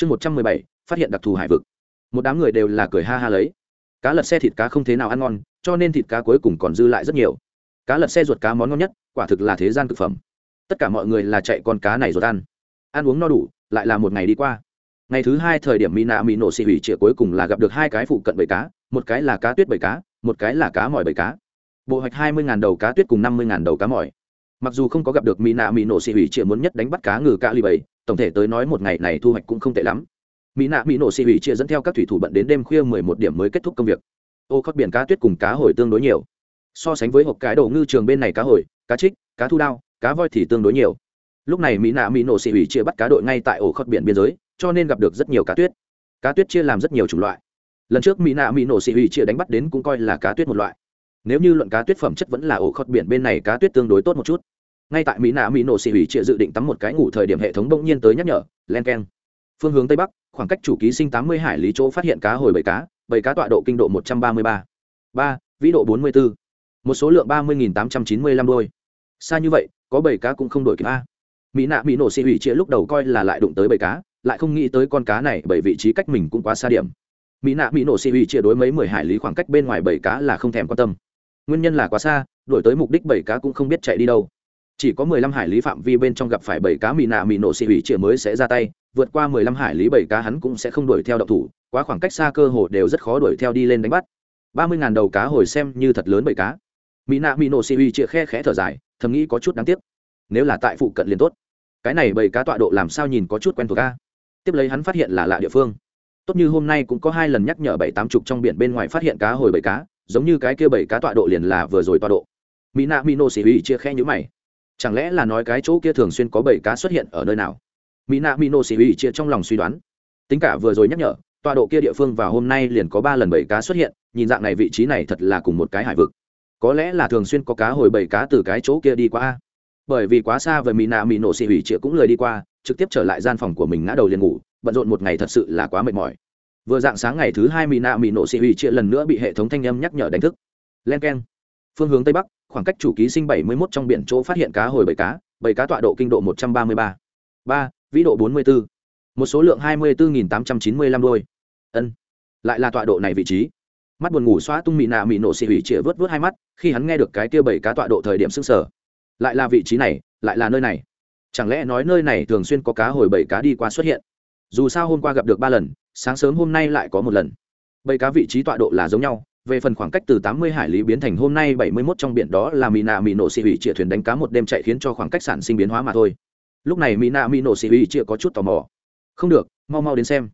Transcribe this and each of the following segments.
chương một trăm mười bảy, phát hiện đặc thù hải vực. Một đám người đều là cười ha ha lấy. Cá lật xe thịt cá không thế nào ăn ngon, cho nên thịt cá cuối cùng còn dư lại rất nhiều. Cá lật xe ruột cá món ngon nhất, quả thực là thế gian thực phẩm. Tất cả mọi người là chạy con cá này ruột ăn. Ăn uống no đủ, lại là một ngày đi qua. Ngày thứ hai thời điểm mỹ nạ mỹ nổ xị hủy trịa cuối cùng là gặp được hai cái phụ cận bầy cá, một cái là cá tuyết bầy cá, một cái là cá mỏi bầy cá. Bộ hoạch hai mươi đầu cá tuyết cùng năm mươi đầu cá mỏi mặc dù không có gặp được mỹ nạ mỹ nổ xị hủy trịa muốn nhất đánh bắt cá ngừ cá ly bầy tổng thể tới nói một ngày này thu hoạch cũng không tệ lắm. Mỹ nạ mỹ nổ xị hủy chia dẫn theo các thủy thủ bận đến đêm khuya mười một điểm mới kết thúc công việc. Ô khót biển cá tuyết cùng cá hồi tương đối nhiều. So sánh với hộp cái đầu ngư trường bên này cá hồi, cá trích, cá thu đao, cá voi thì tương đối nhiều. Lúc này mỹ nạ mỹ nổ xị hủy chia bắt cá đội ngay tại ổ khót biển biên giới, cho nên gặp được rất nhiều cá tuyết. Cá tuyết chia làm rất nhiều chủng loại. Lần trước mỹ nạ mỹ nổ xị hủy chia đánh bắt đến cũng coi là cá tuyết một loại. Nếu như luận cá tuyết phẩm chất vẫn là ổ khót biển bên này cá tuyết tương đối tốt một chút ngay tại mỹ nạ mỹ nổ xị hủy chia dự định tắm một cái ngủ thời điểm hệ thống bỗng nhiên tới nhắc nhở, len keng. Phương hướng tây bắc, khoảng cách chủ ký sinh tám mươi hải lý chỗ phát hiện cá hồi bảy cá bảy cá tọa độ kinh độ một trăm ba mươi ba. Ba, vĩ độ bốn mươi bốn một số lượng ba mươi tám trăm chín mươi lăm đôi. Xa như vậy, có bảy cá cũng không đổi kịp a. Mỹ nạ mỹ nổ xị hủy chia lúc đầu coi là lại đụng tới bảy cá, lại không nghĩ tới con cá này bởi vị trí cách mình cũng quá xa điểm. Mỹ nạ mỹ nổ xị hủy chia đối mấy mười hải lý khoảng cách bên ngoài bảy cá là không thèm quan tâm. Nguyên nhân là quá xa, đổi tới mục đích bảy cá cũng không biết chạy đi đâu chỉ có mười lăm hải lý phạm vi bên trong gặp phải bảy cá mì nạ mì nổ xì hủy chĩa mới sẽ ra tay, vượt qua mười lăm hải lý bảy cá hắn cũng sẽ không đuổi theo độc thủ, quá khoảng cách xa cơ hồ đều rất khó đuổi theo đi lên đánh bắt. Ba mươi ngàn đầu cá hồi xem như thật lớn bảy cá. Mỹ nạ mỹ nổ xì hủy chĩa khe khẽ thở dài, thầm nghĩ có chút đáng tiếc. Nếu là tại phụ cận liền tốt. Cái này bảy cá tọa độ làm sao nhìn có chút quen thuộc ca tiếp lấy hắn phát hiện là lạ địa phương. Tốt như hôm nay cũng có hai lần nhắc nhở bảy tám chục trong biển bên ngoài phát hiện cá hồi bảy cá, giống như cái kia bảy cá tọa độ liền là vừa rồi tọa độ. Mỹ nạ mỹ nổ xì hủy chia khe nhữ mày chẳng lẽ là nói cái chỗ kia thường xuyên có bảy cá xuất hiện ở nơi nào? Mỹ nạ mỹ xì uy chia trong lòng suy đoán. Tính cả vừa rồi nhắc nhở, tọa độ kia địa phương và hôm nay liền có ba lần bảy cá xuất hiện, nhìn dạng này vị trí này thật là cùng một cái hải vực. Có lẽ là thường xuyên có cá hồi bảy cá từ cái chỗ kia đi qua. Bởi vì quá xa với mỹ nạ mỹ nổ xì hủy chia cũng lười đi qua, trực tiếp trở lại gian phòng của mình ngã đầu liền ngủ, bận rộn một ngày thật sự là quá mệt mỏi. Vừa dạng sáng ngày thứ hai mỹ nạ mỹ nổ xì hủy chia lần nữa bị hệ thống thanh âm nhắc nhở đánh thức. Len keng phương hướng tây bắc, khoảng cách chủ ký sinh bảy mươi một trong biển chỗ phát hiện cá hồi bảy cá bảy cá tọa độ kinh độ một trăm ba mươi ba. Ba, vĩ độ bốn mươi bốn một số lượng hai mươi bốn tám trăm chín mươi lăm đôi. Ân, lại là tọa độ này vị trí. Mắt buồn ngủ xóa tung mị nạ mị nổ xị hủy chĩa vớt vớt hai mắt, khi hắn nghe được cái kia bảy cá tọa độ thời điểm s ư n g sở lại là vị trí này, lại là nơi này. Chẳng lẽ nói nơi này thường xuyên có cá hồi bảy cá đi qua xuất hiện? Dù sao hôm qua gặp được ba lần, sáng sớm hôm nay lại có một lần. Bảy cá vị trí tọa độ là giống nhau về phần khoảng cách từ tám mươi hải lý biến thành hôm nay bảy mươi mốt trong biển đó là Mina Mino mỹ Chia hủy thuyền đánh cá một đêm chạy khiến cho khoảng cách sản sinh biến hóa mà thôi. Lúc này Mina Mino mỹ Chia hủy có chút tò mò. Không được, mau mau đến xem.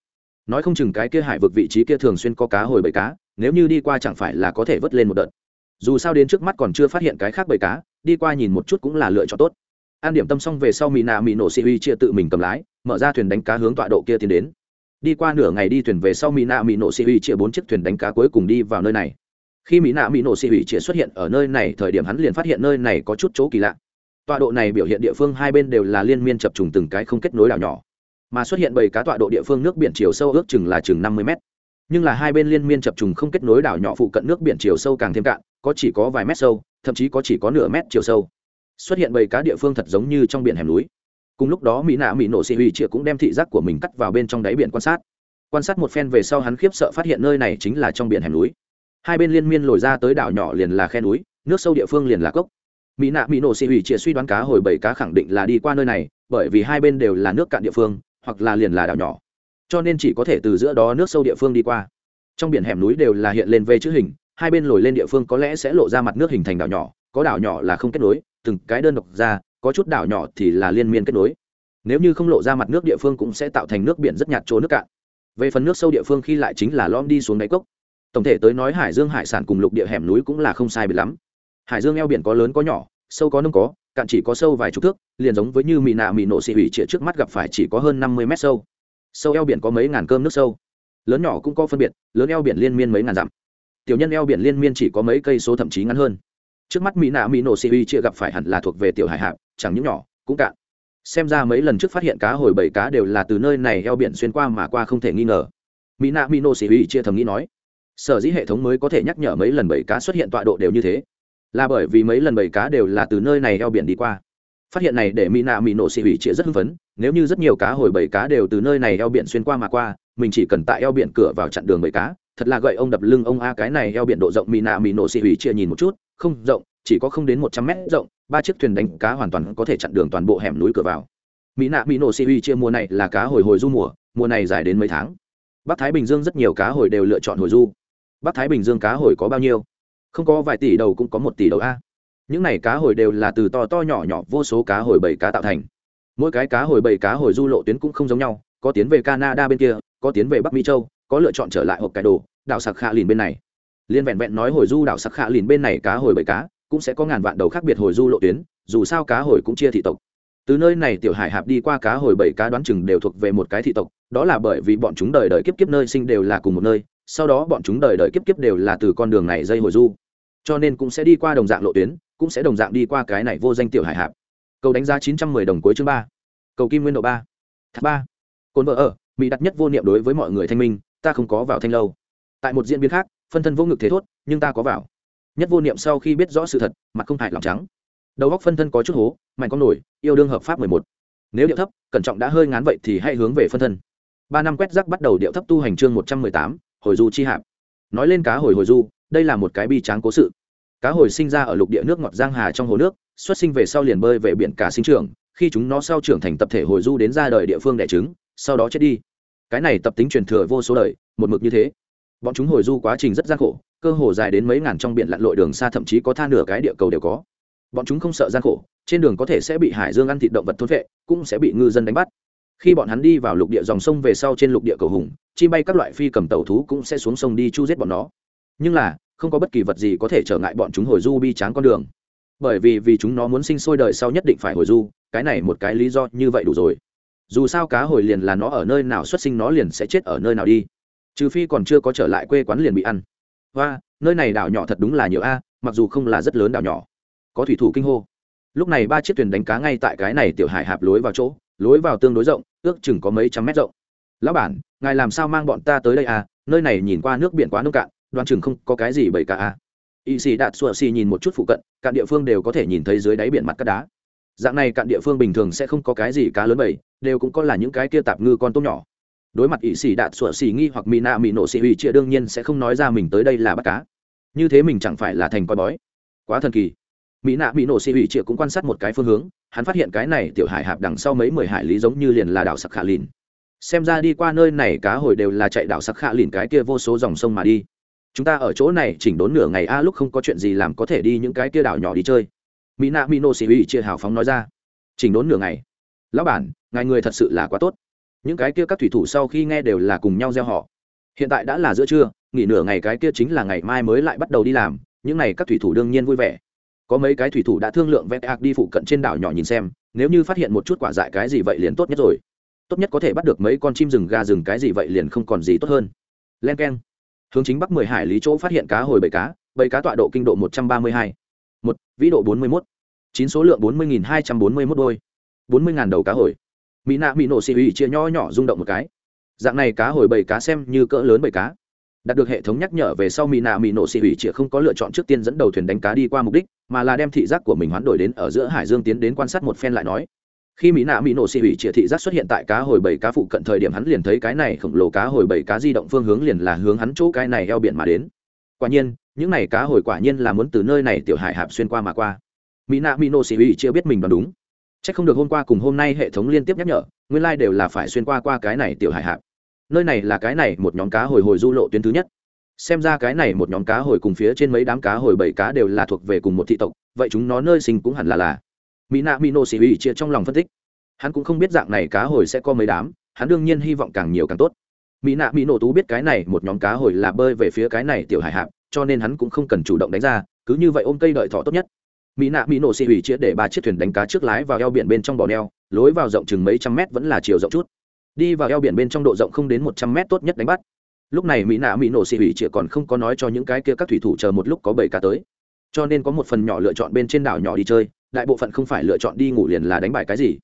Nói không chừng cái kia hải vực vị trí kia thường xuyên có cá hồi bầy cá, nếu như đi qua chẳng phải là có thể vớt lên một đợt. Dù sao đến trước mắt còn chưa phát hiện cái khác bầy cá, đi qua nhìn một chút cũng là lựa chọn tốt. An điểm tâm xong về sau Mina Mino mỹ sĩ chia tự mình cầm lái, mở ra thuyền đánh cá hướng tọa độ kia tiến đến đi qua nửa ngày đi thuyền về sau mỹ nạ mỹ nổ sĩ Hủy chia bốn chiếc thuyền đánh cá cuối cùng đi vào nơi này. Khi mỹ nạ mỹ nổ sĩ Hủy chia xuất hiện ở nơi này, thời điểm hắn liền phát hiện nơi này có chút chỗ kỳ lạ. Tọa độ này biểu hiện địa phương hai bên đều là liên miên chập trùng từng cái không kết nối đảo nhỏ. Mà xuất hiện bảy cá tọa độ địa phương nước biển chiều sâu ước chừng là chừng năm mươi mét. Nhưng là hai bên liên miên chập trùng không kết nối đảo nhỏ phụ cận nước biển chiều sâu càng thêm cạn, có chỉ có vài mét sâu, thậm chí có chỉ có nửa mét chiều sâu. Xuất hiện bảy cá địa phương thật giống như trong biển hẻm núi cùng lúc đó, mỹ nạ mỹ nổ xị hủy chĩa cũng đem thị giác của mình cắt vào bên trong đáy biển quan sát. Quan sát một phen về sau, hắn khiếp sợ phát hiện nơi này chính là trong biển hẻm núi. Hai bên liên miên lồi ra tới đảo nhỏ liền là khe núi, nước sâu địa phương liền là cốc. Mỹ nạ mỹ nổ xị hủy chĩa suy đoán cá hồi bảy cá khẳng định là đi qua nơi này, bởi vì hai bên đều là nước cạn địa phương, hoặc là liền là đảo nhỏ. Cho nên chỉ có thể từ giữa đó nước sâu địa phương đi qua. Trong biển hẻm núi đều là hiện lên về chữ hình, hai bên lồi lên địa phương có lẽ sẽ lộ ra mặt nước hình thành đảo nhỏ, có đảo nhỏ là không kết nối, từng cái đơn độc ra có chút đảo nhỏ thì là liên miên kết nối. Nếu như không lộ ra mặt nước địa phương cũng sẽ tạo thành nước biển rất nhạt chỗ nước cạn. Về phần nước sâu địa phương khi lại chính là lom đi xuống đáy cốc. Tổng thể tới nói hải dương hải sản cùng lục địa hẻm núi cũng là không sai biệt lắm. Hải dương eo biển có lớn có nhỏ, sâu có nông có, cạn chỉ có sâu vài chục thước, liền giống với như mì nạ mì nổ xị hủy trịa trước mắt gặp phải chỉ có hơn năm mươi mét sâu. Sâu eo biển có mấy ngàn cơm nước sâu. Lớn nhỏ cũng có phân biệt, lớn eo biển liên miên mấy ngàn dặm. Tiểu nhân eo biển liên miên chỉ có mấy cây số thậm chí ngắn hơn trước mắt mỹ nạ mỹ nổ xì hủy chia gặp phải hẳn là thuộc về tiểu hải hạp, chẳng những nhỏ, cũng cạn. Xem ra mấy lần trước phát hiện cá hồi bảy cá đều là từ nơi này eo biển xuyên qua mà qua không thể nghi ngờ. Mỹ nạ mỹ nổ xì hủy chia thầm nghĩ nói, sở dĩ hệ thống mới có thể nhắc nhở mấy lần bảy cá xuất hiện tọa độ đều như thế? Là bởi vì mấy lần bảy cá đều là từ nơi này eo biển đi qua. Phát hiện này để mỹ nạ mỹ nổ xì hủy chia rất hưng phấn, nếu như rất nhiều cá hồi bảy cá đều từ nơi này eo biển xuyên qua mà qua, mình chỉ cần tại eo biển cửa vào chặn đường bảy cá, thật là gậy ông đập lưng ông a, cái này eo biển độ rộng mỹ nạ mỹ nổ xì hủy chia nhìn một chút không rộng, chỉ có không đến một trăm mét rộng, ba chiếc thuyền đánh cá hoàn toàn có thể chặn đường toàn bộ hẻm núi cửa vào. Mỹ nạ mỹ nổ si hủy chia mùa này là cá hồi hồi du mùa mùa này dài đến mấy tháng. Bắc thái bình dương rất nhiều cá hồi đều lựa chọn hồi du. Bắc thái bình dương cá hồi có bao nhiêu? Không có vài tỷ đầu cũng có một tỷ đầu a. Những này cá hồi đều là từ to to nhỏ nhỏ vô số cá hồi bảy cá tạo thành. Mỗi cái cá hồi bảy cá hồi du lộ tuyến cũng không giống nhau, có tiến về canada bên kia, có tiến về bắc mỹ châu, có lựa chọn trở lại hộp cải đồ đảo sạc khạ lìn bên này liên vẹn vẹn nói hồi du đảo sắc khạ lìn bên này cá hồi bảy cá, cũng sẽ có ngàn vạn đầu khác biệt hồi du lộ tuyến, dù sao cá hồi cũng chia thị tộc. Từ nơi này tiểu hải hạp đi qua cá hồi bảy cá đoán chừng đều thuộc về một cái thị tộc, đó là bởi vì bọn chúng đời đời kiếp kiếp nơi sinh đều là cùng một nơi, sau đó bọn chúng đời đời kiếp kiếp đều là từ con đường này dây hồi du. Cho nên cũng sẽ đi qua đồng dạng lộ tuyến, cũng sẽ đồng dạng đi qua cái này vô danh tiểu hải hạp. Cầu đánh giá chín trăm mười đồng cuối chương ba. Cầu kim nguyên độ ba. Tháp ba. Cồn vợ ở, mỹ đặt nhất vô niệm đối với mọi người thanh minh, ta không có vào thanh lâu. Tại một diễn biến khác phân thân vô ngực thế thốt, nhưng ta có vào. Nhất vô niệm sau khi biết rõ sự thật, mặt không hại lòng trắng. Đầu góc phân thân có chút hố, mạnh con nổi, yêu đương hợp pháp mười một. Nếu điệu thấp, cẩn trọng đã hơi ngán vậy thì hãy hướng về phân thân. Ba năm quét rác bắt đầu điệu thấp tu hành chương một trăm mười tám, hồi du chi hạp. Nói lên cá hồi hồi du, đây là một cái bi tráng cố sự. Cá hồi sinh ra ở lục địa nước ngọt giang hà trong hồ nước, xuất sinh về sau liền bơi về biển cả sinh trưởng, khi chúng nó sau trưởng thành tập thể hồi du đến ra đời địa phương đẻ trứng, sau đó chết đi. Cái này tập tính truyền thừa vô số đời, một mực như thế bọn chúng hồi du quá trình rất gian khổ, cơ hồ dài đến mấy ngàn trong biển lặn lội đường xa, thậm chí có tha nửa cái địa cầu đều có. Bọn chúng không sợ gian khổ, trên đường có thể sẽ bị hải dương ăn thịt động vật thôn vệ, cũng sẽ bị ngư dân đánh bắt. Khi bọn hắn đi vào lục địa dòng sông về sau trên lục địa cầu hùng chi bay các loại phi cầm tàu thú cũng sẽ xuống sông đi chu giết bọn nó. Nhưng là, không có bất kỳ vật gì có thể trở ngại bọn chúng hồi du bi tráng con đường. Bởi vì vì chúng nó muốn sinh sôi đời sau nhất định phải hồi du, cái này một cái lý do như vậy đủ rồi. Dù sao cá hồi liền là nó ở nơi nào xuất sinh nó liền sẽ chết ở nơi nào đi trừ phi còn chưa có trở lại quê quán liền bị ăn. Và nơi này đảo nhỏ thật đúng là nhiều a, mặc dù không là rất lớn đảo nhỏ. Có thủy thủ kinh hô. Lúc này ba chiếc thuyền đánh cá ngay tại cái này tiểu hải hạp lối vào chỗ, lối vào tương đối rộng, ước chừng có mấy trăm mét rộng. Lão bản, ngài làm sao mang bọn ta tới đây à? Nơi này nhìn qua nước biển quá nông cạn, đoan chừng không có cái gì bởi cả à y sĩ đạt sùa xì nhìn một chút phụ cận, cạn địa phương đều có thể nhìn thấy dưới đáy biển mặt cát đá. Dạng này cạn địa phương bình thường sẽ không có cái gì cá lớn bầy, đều cũng có là những cái kia tạp ngư con tôm nhỏ đối mặt ỵ xì đạt sủa xì nghi hoặc mỹ nạ mỹ nổ xì ủy chia đương nhiên sẽ không nói ra mình tới đây là bắt cá. Như thế mình chẳng phải là thành coi bói. Quá thần kỳ. Mỹ nạ mỹ nổ xì ủy chia cũng quan sát một cái phương hướng, hắn phát hiện cái này tiểu hải hạp đằng sau mấy mười hải lý giống như liền là đảo sặc khả lìn. Xem ra đi qua nơi này cá hồi đều là chạy đảo sặc khả lìn cái kia vô số dòng sông mà đi. Chúng ta ở chỗ này chỉnh đốn nửa ngày a, lúc không có chuyện gì làm có thể đi những cái kia đảo nhỏ đi chơi. Mỹ nạ mỹ nổ xì ủy chia hào phóng nói ra. Chỉnh đốn nửa ngày. Lão bản, ngài người thật sự là quá tốt những cái kia các thủy thủ sau khi nghe đều là cùng nhau gieo họ. Hiện tại đã là giữa trưa, nghỉ nửa ngày cái kia chính là ngày mai mới lại bắt đầu đi làm, những n à y các thủy thủ đương nhiên vui vẻ. Có mấy cái thủy thủ đã thương lượng vẽ ạc đi phụ cận trên đảo nhỏ nhìn xem, nếu như phát hiện một chút quả dại cái gì vậy liền tốt nhất rồi. Tốt nhất có thể bắt được mấy con chim rừng gà rừng cái gì vậy liền không còn gì tốt hơn. Len k e n hướng chính bắc mười hải lý chỗ phát hiện cá hồi bầy cá bầy cá tọa độ kinh độ một trăm ba mươi hai. Một, vĩ độ bốn mươi mốt. Chín số lượng bốn mươi nghìn hai trăm bốn mươi mốt đôi. Bốn mươi ngàn đầu cá hồi mỹ nạ mỹ nổ xì ủy chia nho nhỏ rung động một cái. Dạng này cá hồi bầy cá xem như cỡ lớn bầy cá. Đạt được hệ thống nhắc nhở về sau mỹ nạ mỹ nổ xì ủy chia không có lựa chọn trước tiên dẫn đầu thuyền đánh cá đi qua mục đích, mà là đem thị giác của mình hoán đổi đến ở giữa hải dương tiến đến quan sát một phen lại nói. Khi mỹ nạ mỹ nổ xì ủy chia thị giác xuất hiện tại cá hồi bầy cá phụ cận thời điểm hắn liền thấy cái này khổng lồ cá hồi bầy cá di động phương hướng liền là hướng hắn chỗ cái này eo biển mà đến. Quả nhiên, những này cá hồi quả nhiên là muốn từ nơi này tiểu hải hạp xuyên qua mà qua. Mỹ nạ mỹ nổ xì ủy chia biết mình đoán đúng. Chắc không được hôm qua cùng hôm nay hệ thống liên tiếp nhắc nhở, nguyên lai đều là phải xuyên qua qua cái này tiểu hải hạp. Nơi này là cái này một nhóm cá hồi hồi du lộ tuyến thứ nhất. Xem ra cái này một nhóm cá hồi cùng phía trên mấy đám cá hồi bảy cá đều là thuộc về cùng một thị tộc, vậy chúng nó nơi sinh cũng hẳn là là. Mina Mino Sĩ ủy chia trong lòng phân tích. Hắn cũng không biết dạng này cá hồi sẽ có mấy đám, hắn đương nhiên hy vọng càng nhiều càng tốt. Mỹ nạ Mỹ nổ tú biết cái này một nhóm cá hồi là bơi về phía cái này tiểu hải hạp, cho nên hắn cũng không cần chủ động đánh ra, cứ như vậy ôm cây đợi thỏ tốt nhất mỹ nạ mỹ nổ xì hủy chia để ba chiếc thuyền đánh cá trước lái vào eo biển bên trong bò neo, lối vào rộng chừng mấy trăm mét vẫn là chiều rộng chút. Đi vào eo biển bên trong độ rộng không đến một trăm mét tốt nhất đánh bắt. Lúc này mỹ nạ mỹ nổ xì hủy chia còn không có nói cho những cái kia các thủy thủ chờ một lúc có bảy cá tới. Cho nên có một phần nhỏ lựa chọn bên trên đảo nhỏ đi chơi, đại bộ phận không phải lựa chọn đi ngủ liền là đánh bại cái gì.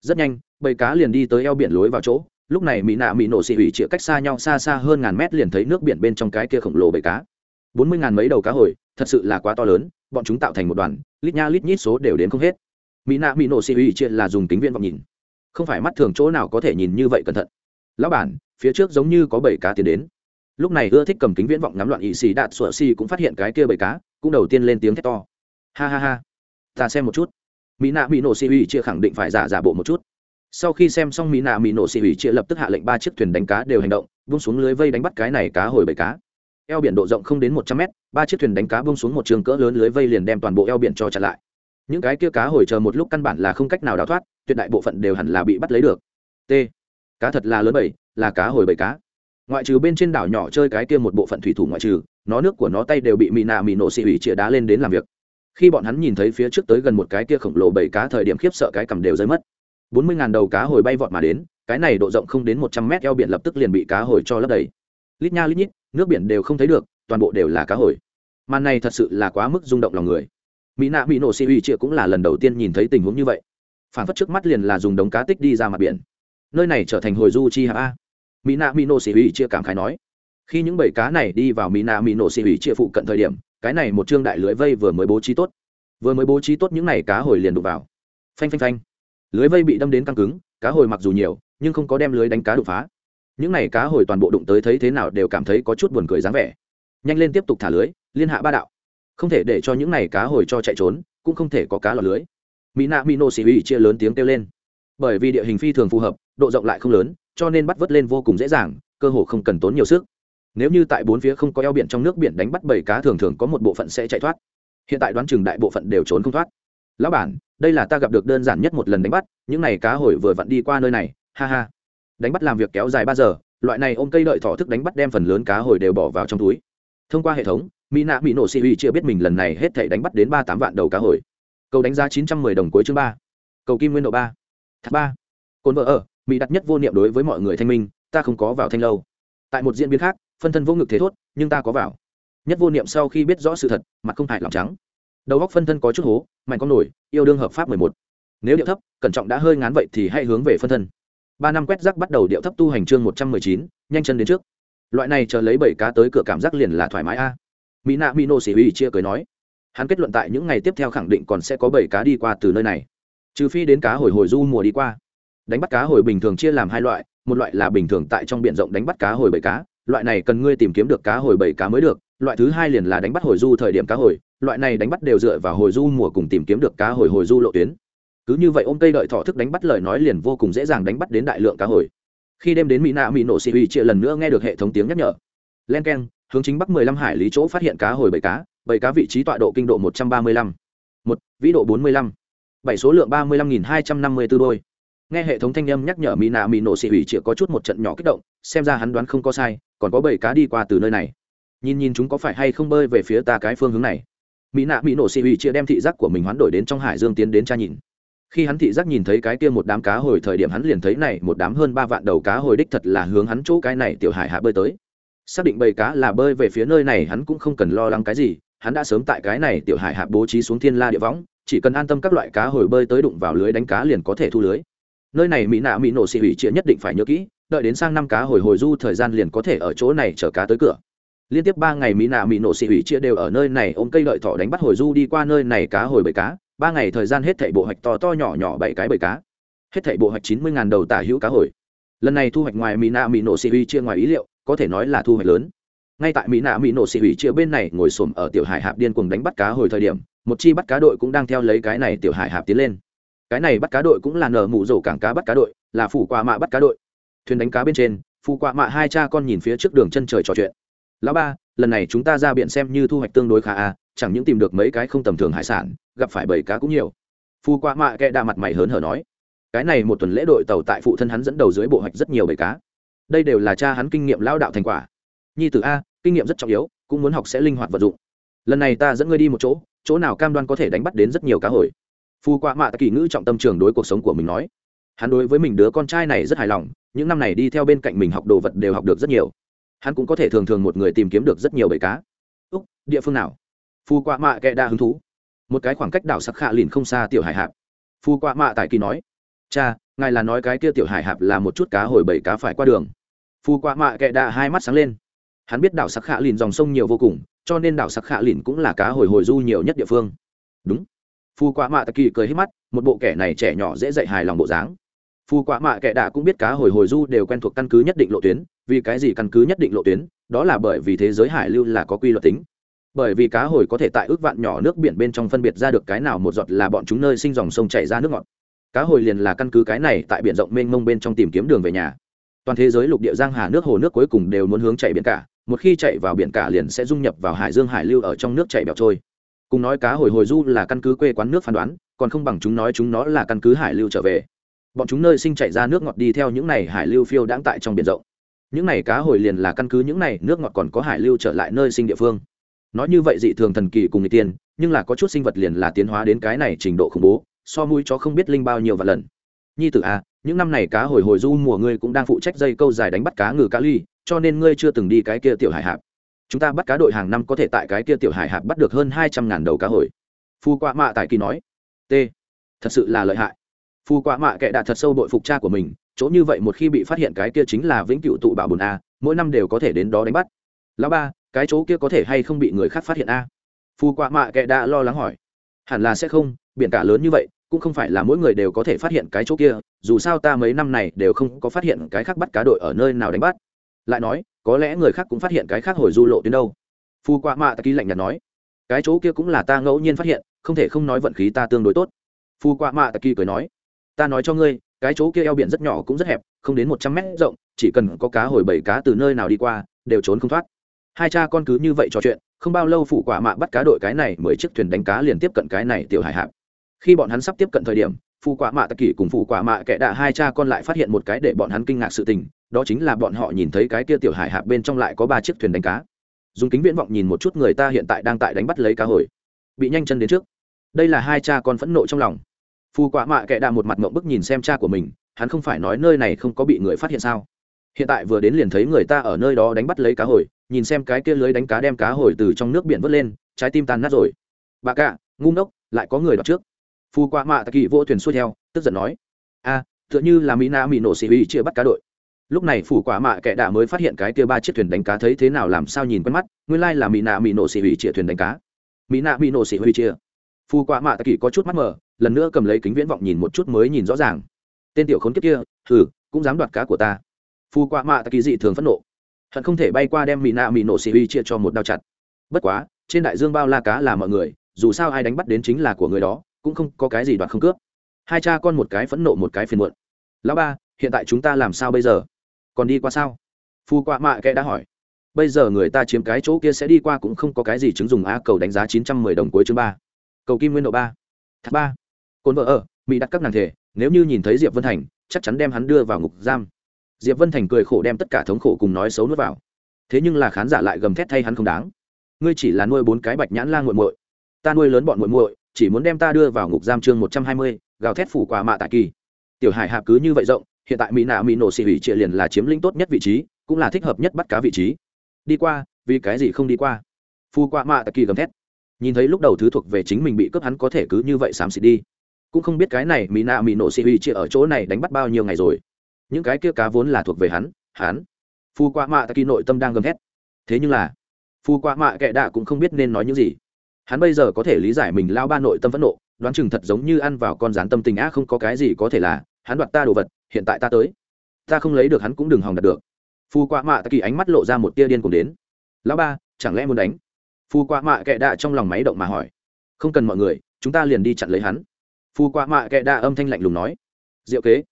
Rất nhanh bầy cá liền đi tới eo biển lối vào chỗ. Lúc này mỹ nạ mỹ nổ xì hủy chia cách xa nhau xa xa hơn ngàn mét liền thấy nước biển bên trong cái kia khổng lồ bầy cá. Bốn mươi ngàn mấy đầu cá hồi, thật sự là quá to lớn bọn chúng tạo thành một đoàn, lít nha lít nhít số đều đến không hết. Mỹ nạ mỹ nổ xì ủy chia là dùng kính viễn vọng nhìn. Không phải mắt thường chỗ nào có thể nhìn như vậy cẩn thận. Lão bản, phía trước giống như có bảy cá tiến đến. Lúc này ưa thích cầm kính viễn vọng ngắm loạn ỵ xì đạt sủa xì cũng phát hiện cái kia bảy cá, cũng đầu tiên lên tiếng thét to. Ha ha ha. Ta xem một chút. Mỹ nạ mỹ nổ xì ủy chia khẳng định phải giả giả bộ một chút. Sau khi xem xong mỹ nạ mỹ nổ xì ủy chia lập tức hạ lệnh ba chiếc thuyền đánh cá đều hành động vung xuống lưới vây đánh bắt cái này cá hồi bảy cá eo biển độ rộng không đến một trăm mét, ba chiếc thuyền đánh cá bông xuống một trường cỡ lớn lưới vây liền đem toàn bộ eo biển cho chặn lại. Những cái kia cá hồi chờ một lúc căn bản là không cách nào đào thoát, tuyệt đại bộ phận đều hẳn là bị bắt lấy được. T. Cá thật là lớn bảy, là cá hồi bảy cá. Ngoại trừ bên trên đảo nhỏ chơi cái kia một bộ phận thủy thủ ngoại trừ, nó nước của nó tay đều bị mị nạ mị nổ xị ủy chĩa đá lên đến làm việc. Khi bọn hắn nhìn thấy phía trước tới gần một cái kia khổng lồ bảy cá thời điểm khiếp sợ cái cầm đều rơi mất. Bốn mươi ngàn đầu cá hồi bay vọt mà đến, cái này độ rộng không đến một trăm mét, eo biển lập tức liền bị cá hồi cho lấp đầy. Lít nha lít nhít nước biển đều không thấy được, toàn bộ đều là cá hồi. Màn này thật sự là quá mức rung động lòng người. Mỹ nạ mỹ nổ xì uy chia cũng là lần đầu tiên nhìn thấy tình huống như vậy. Phản phất trước mắt liền là dùng đống cá tích đi ra mặt biển. Nơi này trở thành hồi du chi hạ. A mỹ nạ mỹ nổ xì uy chia cảm khái nói, khi những bầy cá này đi vào mỹ nạ mỹ nổ xì uy chia phụ cận thời điểm, cái này một trương đại lưới vây vừa mới bố trí tốt. Vừa mới bố trí tốt những này cá hồi liền đụng vào. Phanh phanh phanh. Lưới vây bị đâm đến căng cứng, cá hồi mặc dù nhiều, nhưng không có đem lưới đánh cá đục phá những này cá hồi toàn bộ đụng tới thấy thế nào đều cảm thấy có chút buồn cười dáng vẻ. Nhanh lên tiếp tục thả lưới, liên hạ ba đạo. Không thể để cho những này cá hồi cho chạy trốn, cũng không thể có cá lọt lưới. Mỹ nạ mỹ nô xì uy chia lớn tiếng kêu lên. Bởi vì địa hình phi thường phù hợp, độ rộng lại không lớn, cho nên bắt vớt lên vô cùng dễ dàng, cơ hồ không cần tốn nhiều sức. Nếu như tại bốn phía không có eo biển trong nước biển đánh bắt bảy cá thường thường có một bộ phận sẽ chạy thoát. Hiện tại đoán chừng đại bộ phận đều trốn không thoát. Lão bản, đây là ta gặp được đơn giản nhất một lần đánh bắt, những n à y cá hồi vừa vặn đi qua nơi này, ha ha đánh bắt làm việc kéo dài ba giờ, loại này ôm cây đợi thỏ thức đánh bắt đem phần lớn cá hồi đều bỏ vào trong túi. Thông qua hệ thống mỹ nạ mỹ nổ sĩ Huy chưa biết mình lần này hết thể đánh bắt đến ba tám vạn đầu cá hồi. Cầu đánh giá chín trăm mười đồng cuối chương ba. Cầu kim nguyên độ ba. Thác ba. Cồn vợ ở, mỹ đặt nhất vô niệm đối với mọi người thanh minh, ta không có vào thanh lâu. Tại một diễn biến khác, phân thân vô ngực thế thốt, nhưng ta có vào. Nhất vô niệm sau khi biết rõ sự thật, mặt không hại lòng trắng. Đầu góc phân thân có chút hố, mạnh con nổi, yêu đương hợp pháp mười một. Nếu điệu thấp, cẩn trọng đã hơi ngán vậy thì hãy hướng về phân thân ba năm quét rác bắt đầu điệu thấp tu hành chương một trăm mười chín, nhanh chân đến trước. Loại này chờ lấy bảy cá tới cửa cảm giác liền là thoải mái a. Mỹ nạ mỹ nô sĩ uy chia cười nói. Hắn kết luận tại những ngày tiếp theo khẳng định còn sẽ có bảy cá đi qua từ nơi này. Trừ phi đến cá hồi hồi du mùa đi qua. Đánh bắt cá hồi bình thường chia làm hai loại, một loại là bình thường tại trong b i ể n rộng đánh bắt cá hồi bảy cá, loại này cần ngươi tìm kiếm được cá hồi bảy cá mới được, loại thứ hai liền là đánh bắt hồi du thời điểm cá hồi, loại này đánh bắt đều dựa vào hồi du mùa cùng tìm kiếm được cá hồi hồi du lộ tuyến cứ như vậy ôm cây đợi thọ thức đánh bắt lời nói liền vô cùng dễ dàng đánh bắt đến đại lượng cá hồi. Khi đêm đến mỹ nạ mỹ nổ xì uy chia lần nữa nghe được hệ thống tiếng nhắc nhở. Len k e n hướng chính bắc mười lăm hải lý chỗ phát hiện cá hồi bảy cá bảy cá vị trí tọa độ kinh độ một trăm ba mươi lăm. Một, vĩ độ bốn mươi lăm. Bảy số lượng ba mươi lăm nghìn hai trăm năm mươi b ố đôi. Nghe hệ thống thanh âm nhắc nhở mỹ nạ mỹ nổ xị uy chỉ có chút một trận nhỏ kích động, xem ra hắn đoán không có sai, còn có bảy cá đi qua từ nơi này. Nhìn nhìn chúng có phải hay không bơi về phía ta cái phương hướng này. Mỹ nạ mỹ nổ xị uy chia đem thị giác của mình hoán đổi đến trong hải dương tiến đến tra nhìn khi hắn thị giác nhìn thấy cái kia một đám cá hồi thời điểm hắn liền thấy này, một đám hơn ba vạn đầu cá hồi đích thật là hướng hắn chỗ cái này tiểu hải hạ bơi tới. Xác định bầy cá là bơi về phía nơi này, hắn cũng không cần lo lắng cái gì, hắn đã sớm tại cái này tiểu hải hạ bố trí xuống thiên la địa võng, chỉ cần an tâm các loại cá hồi bơi tới đụng vào lưới đánh cá liền có thể thu lưới. Nơi này mỹ nạ mỹ nổ xị hủy chĩa nhất định phải nhớ kỹ, đợi đến sang năm cá hồi hồi du thời gian liền có thể ở chỗ này chở cá tới cửa. Liên tiếp ba ngày mỹ nạ mỹ nổ xị hủy chia đều ở nơi này ôm cây đợi thỏ đánh bắt hồi du đi qua nơi này cá hồi bầy cá ba ngày thời gian hết thảy bộ hoạch to to nhỏ nhỏ bảy cái bảy cá. Hết thảy bộ hoạch chín mươi ngàn đầu tả hữu cá hồi. Lần này thu hoạch ngoài mỹ nạ mỹ nổ xị huy chia ngoài ý liệu, có thể nói là thu hoạch lớn. Ngay tại mỹ nạ mỹ nổ xị huy chia bên này ngồi xổm ở tiểu hải hạp điên cuồng đánh bắt cá hồi thời điểm, một chi bắt cá đội cũng đang theo lấy cái này tiểu hải hạp tiến lên. Cái này bắt cá đội cũng là nở mụ rổ cảng cá bắt cá đội, là phủ qua mạ bắt cá đội. Thuyền đánh cá bên trên, phủ qua mạ hai cha con nhìn phía trước đường chân trời trò chuyện. Lão ba, lần này chúng ta ra biển xem như thu hoạch tương đối khá à chẳng những tìm được mấy cái không tầm thường hải sản, gặp phải bảy cá cũng nhiều. Phu qua mạ kệ đa mặt mày hớn hở nói, cái này một tuần lễ đội tàu tại phụ thân hắn dẫn đầu dưới bộ hoạch rất nhiều bảy cá. Đây đều là cha hắn kinh nghiệm lao đạo thành quả. Nhi tử a, kinh nghiệm rất trọng yếu, cũng muốn học sẽ linh hoạt vật dụng. Lần này ta dẫn ngươi đi một chỗ chỗ nào cam đoan có thể đánh bắt đến rất nhiều cá hồi. Phu qua mạ kỳ ngữ trọng tâm trường đối cuộc sống của mình nói, hắn đối với mình đứa con trai này rất hài lòng, những năm này đi theo bên cạnh mình học đồ vật đều học được rất nhiều. Hắn cũng có thể thường thường một người tìm kiếm được rất nhiều bầy cá. Úc, địa phương nào? Phu Quạ mạ kệ đa hứng thú. Một cái khoảng cách đảo sắc khạ lìn không xa tiểu hải hạp. Phu Quạ mạ tại kỳ nói, cha, ngài là nói cái kia tiểu hải hạp là một chút cá hồi bảy cá phải qua đường. Phu Quạ mạ kệ đa hai mắt sáng lên. Hắn biết đảo sắc khạ lìn dòng sông nhiều vô cùng, cho nên đảo sắc khạ lìn cũng là cá hồi hồi du nhiều nhất địa phương. Đúng. Phu Quạ mạ tại kỳ cười hết mắt, một bộ kẻ này trẻ nhỏ dễ dạy hài lòng bộ dáng. Phu Quạ mạ kệ đa cũng biết cá hồi hồi du đều quen thuộc căn cứ nhất định lộ tuyến, vì cái gì căn cứ nhất định lộ tuyến? Đó là bởi vì thế giới hải lưu là có quy luật tính bởi vì cá hồi có thể tại ước vạn nhỏ nước biển bên trong phân biệt ra được cái nào một giọt là bọn chúng nơi sinh dòng sông chảy ra nước ngọt. Cá hồi liền là căn cứ cái này tại biển rộng mênh mông bên trong tìm kiếm đường về nhà. Toàn thế giới lục địa giang hà nước hồ nước cuối cùng đều muốn hướng chạy biển cả, một khi chạy vào biển cả liền sẽ dung nhập vào hải dương hải lưu ở trong nước chạy bẹo trôi. Cùng nói cá hồi hồi du là căn cứ quê quán nước phán đoán, còn không bằng chúng nói chúng nó là căn cứ hải lưu trở về. Bọn chúng nơi sinh chạy ra nước ngọt đi theo những này hải lưu phiêu đãng tại trong biển rộng. Những này cá hồi liền là căn cứ những này nước ngọt còn có hải lưu trở lại nơi sinh địa phương nói như vậy dị thường thần kỳ cùng người tiên nhưng là có chút sinh vật liền là tiến hóa đến cái này trình độ khủng bố so mũi chó không biết linh bao nhiêu và lần. Nhi tử a à, những năm này cá hồi hồi du mùa ngươi cũng đang phụ trách dây câu dài đánh bắt cá ngừ cá ly cho nên ngươi chưa từng đi cái kia tiểu hải hạp. Chúng ta bắt cá đội hàng năm có thể tại cái kia tiểu hải hạp bắt được hơn hai trăm ngàn đầu cá hồi. Phu quạ mạ tại kỳ nói t thật sự là lợi hại. Phu quạ mạ kệ đạt thật sâu đội phục cha của mình chỗ như vậy một khi bị phát hiện cái kia chính là vĩnh cựu tụ bảo bùn a mỗi năm đều có thể đến đó đánh bắt. Lão ba cái chỗ kia có thể hay không bị người khác phát hiện a? Phu quạ mạ kệ đã lo lắng hỏi. Hẳn là sẽ không, biển cả lớn như vậy, cũng không phải là mỗi người đều có thể phát hiện cái chỗ kia, dù sao ta mấy năm này đều không có phát hiện cái khác bắt cá đội ở nơi nào đánh bắt. Lại nói, có lẽ người khác cũng phát hiện cái khác hồi du lộ tuyến đâu. Phu Quạ mạ ta ký lạnh nhạt nói. Cái chỗ kia cũng là ta ngẫu nhiên phát hiện, không thể không nói vận khí ta tương đối tốt. Phu Quạ mạ ta kỳ cười nói. Ta nói cho ngươi, cái chỗ kia eo biển rất nhỏ cũng rất hẹp, không đến một trăm mét rộng, chỉ cần có cá hồi bảy cá từ nơi nào đi qua, đều trốn không thoát hai cha con cứ như vậy trò chuyện, không bao lâu phụ quả mạ bắt cá đội cái này mười chiếc thuyền đánh cá liền tiếp cận cái này tiểu hải hạp. Khi bọn hắn sắp tiếp cận thời điểm phụ quả mạ tặc kỷ cùng phụ quả mạ kẻ đạ hai cha con lại phát hiện một cái để bọn hắn kinh ngạc sự tình, đó chính là bọn họ nhìn thấy cái kia tiểu hải hạp bên trong lại có ba chiếc thuyền đánh cá. Dùng kính viễn vọng nhìn một chút người ta hiện tại đang tại đánh bắt lấy cá hồi. Bị nhanh chân đến trước. Đây là hai cha con phẫn nộ trong lòng. Phù quả mạ kệ đạ một mặt mộng bức nhìn xem cha của mình, hắn không phải nói nơi này không có bị người phát hiện sao? Hiện tại vừa đến liền thấy người ta ở nơi đó đánh bắt lấy cá hồi, nhìn xem cái kia lưới đánh cá đem cá hồi từ trong nước biển vớt lên, trái tim tan nát rồi. Bà cạ ngu ngốc, lại có người đọc trước. Phù qua mạ tạ kỳ vô thuyền xuôi theo, tức giận nói. A tựa như là mỹ na mỹ nổ xì huy chia bắt cá đội. Lúc này phủ quả mạ kệ đạ mới phát hiện cái kia ba chiếc thuyền đánh cá thấy thế nào làm sao nhìn quen mắt, nguyên lai là mỹ nạ mỹ nổ xì huy chia thuyền đánh cá. Mỹ nạ mỹ nổ xì huy chia. Phù quả mạ tạ kỳ có chút mắt mờ, lần nữa cầm lấy kính viễn vọng nhìn một chút mới nhìn rõ ràng. Tên tiểu khốn kiếp kia thử cũng dám đoạt cá của ta. Phu qua mạ tạ kỳ dị thường phẫn nộ. Hận không thể bay qua đem mỹ nạ mỹ nổ xì huy chia cho một đao chặt. Bất quá, trên đại dương bao la cá là mọi người, dù sao ai đánh bắt đến chính là của người đó, cũng không có cái gì đoạt không cướp. Hai cha con một cái phẫn nộ một cái phiền muộn. Lão ba, hiện tại chúng ta làm sao bây giờ? Còn đi qua sao? Phu quạ mạ kệ đã hỏi. Bây giờ người ta chiếm cái chỗ kia sẽ đi qua cũng không có cái gì chứng dùng a cầu đánh giá chín trăm mười đồng cuối chương ba. Cầu kim nguyên độ ba. Thác ba. Cồn vợ ở, mỹ đặt các nàng thể, nếu như nhìn thấy diệp vân thành, chắc chắn đem hắn đưa vào ngục giam diệp vân thành cười khổ đem tất cả thống khổ cùng nói xấu nuốt vào. Thế nhưng là khán giả lại gầm thét thay hắn không đáng. Ngươi chỉ là nuôi bốn cái bạch nhãn la nguội muội. Ta nuôi lớn bọn muội muội, chỉ muốn đem ta đưa vào ngục giam chương một trăm hai mươi, gào thét phủ quả mạ tại kỳ. Tiểu hải hạp cứ như vậy rộng, hiện tại mỹ nạ mỹ nổ xì hủy trịa liền là chiếm lĩnh tốt nhất vị trí, cũng là thích hợp nhất bắt cá vị trí. Đi qua, vì cái gì không đi qua? Phu quả mạ tại kỳ gầm thét. Nhìn thấy lúc đầu thứ thuộc về chính mình bị cướp hắn có thể cứ như vậy xám xịt đi. Cũng không biết cái này mỹ nạ mỹ nổ xì hủy trịa ở chỗ này đánh bắt bao nhiêu ngày rồi những cái kia cá vốn là thuộc về hắn hắn. Phu qua mạ tại kỳ nội tâm đang gầm thét. Thế nhưng là, phu qua mạ kệ đạ cũng không biết nên nói những gì. Hắn bây giờ có thể lý giải mình lao ba nội tâm phẫn nộ, đoán chừng thật giống như ăn vào con rán tâm tình á không có cái gì có thể là, hắn đoạt ta đồ vật, hiện tại ta tới. Ta không lấy được hắn cũng đừng hòng đạt được. Phu qua mạ ta kỳ ánh mắt lộ ra một tia điên cùng đến. Lão ba, chẳng lẽ muốn đánh? Phu qua mạ kệ đạ trong lòng máy động mà hỏi. Không cần mọi người, chúng ta liền đi chặn lấy hắn. Phu qua mạ kệ đạ âm thanh lạnh lùng nói. Diệu kế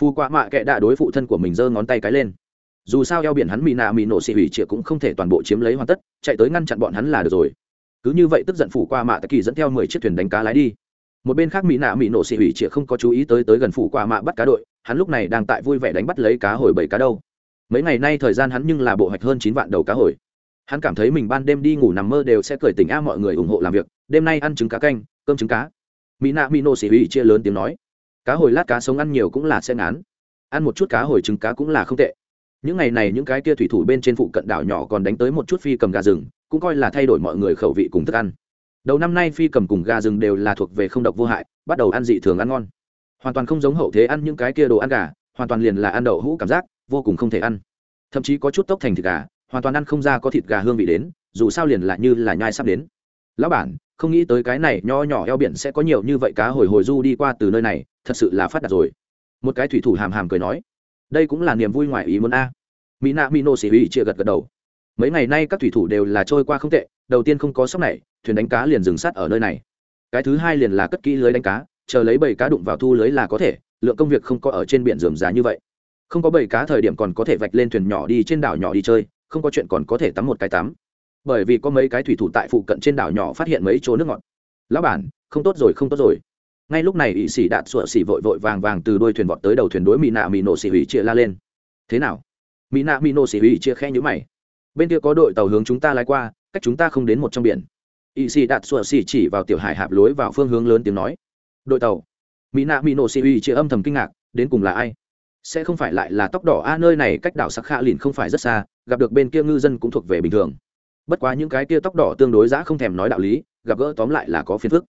phu qua mạ kệ đạ đối phụ thân của mình giơ ngón tay cái lên. Dù sao eo biển hắn mì nạ mì nổ xì hủy trịa cũng không thể toàn bộ chiếm lấy hoàn tất, chạy tới ngăn chặn bọn hắn là được rồi. Cứ như vậy tức giận phủ qua mạ tạ kỳ dẫn theo mười chiếc thuyền đánh cá lái đi. Một bên khác mỹ nạ mỹ nổ xị hủy chĩa không có chú ý tới tới gần phủ qua mạ bắt cá đội, hắn lúc này đang tại vui vẻ đánh bắt lấy cá hồi bảy cá đâu. Mấy ngày nay thời gian hắn nhưng là bộ hoạch hơn chín vạn đầu cá hồi. Hắn cảm thấy mình ban đêm đi ngủ nằm mơ đều sẽ cười tỉnh a mọi người ủng hộ làm việc, đêm nay ăn trứng cá canh, cơm trứng cá. Mỹ nạ mỹ nổ xị hủy chia lớn tiếng nói cá hồi lát cá sống ăn nhiều cũng là sẽ ngán. Ăn một chút cá hồi trứng cá cũng là không tệ. Những ngày này những cái kia thủy thủ bên trên phụ cận đảo nhỏ còn đánh tới một chút phi cầm gà rừng, cũng coi là thay đổi mọi người khẩu vị cùng thức ăn. Đầu năm nay phi cầm cùng gà rừng đều là thuộc về không độc vô hại, bắt đầu ăn dị thường ăn ngon. Hoàn toàn không giống hậu thế ăn những cái kia đồ ăn gà, hoàn toàn liền là ăn đậu hũ cảm giác, vô cùng không thể ăn. Thậm chí có chút tốc thành thịt gà, hoàn toàn ăn không ra có thịt gà hương vị đến, dù sao liền là như là nhai sắp đến lão bản, không nghĩ tới cái này nho nhỏ eo biển sẽ có nhiều như vậy cá hồi hồi du đi qua từ nơi này, thật sự là phát đạt rồi. Một cái thủy thủ hàm hàm cười nói, đây cũng là niềm vui ngoài ý muốn a. Mỹ nạ mỹ nô xỉ hủy chia gật gật đầu. Mấy ngày nay các thủy thủ đều là trôi qua không tệ, đầu tiên không có sóc này, thuyền đánh cá liền dừng sát ở nơi này. Cái thứ hai liền là cất kỹ lưới đánh cá, chờ lấy bầy cá đụng vào thu lưới là có thể, lượng công việc không có ở trên biển dườm giá như vậy. Không có bầy cá thời điểm còn có thể vạch lên thuyền nhỏ đi trên đảo nhỏ đi chơi, không có chuyện còn có thể tắm một cái tắm bởi vì có mấy cái thủy thủ tại phụ cận trên đảo nhỏ phát hiện mấy chỗ nước ngọt. Lão bản, không tốt rồi, không tốt rồi. Ngay lúc này ỵ sĩ đạt sụa xỉ vội vội vàng vàng từ đuôi thuyền vọt tới đầu thuyền đối mỹ nạ mỹ nổ xỉ hủy chia la lên. Thế nào? Mỹ nạ mỹ nổ xỉ hủy chia khe nhữ mày. Bên kia có đội tàu hướng chúng ta lái qua, cách chúng ta không đến một trong biển. Ỵ sĩ đạt sụa xỉ chỉ vào tiểu hải hạp lối vào phương hướng lớn tiếng nói. Đội tàu. Mỹ nạ mỹ nổ xỉ hủy chia âm thầm kinh ngạc, đến cùng là ai? Sẽ không phải lại là tóc đỏ a, nơi này cách đảo sắc khạ lìn không phải rất xa, gặp được bên kia ngư dân cũng thuộc về bình thường bất quá những cái kia tóc đỏ tương đối giã không thèm nói đạo lý, gặp gỡ tóm lại là có phiền phức.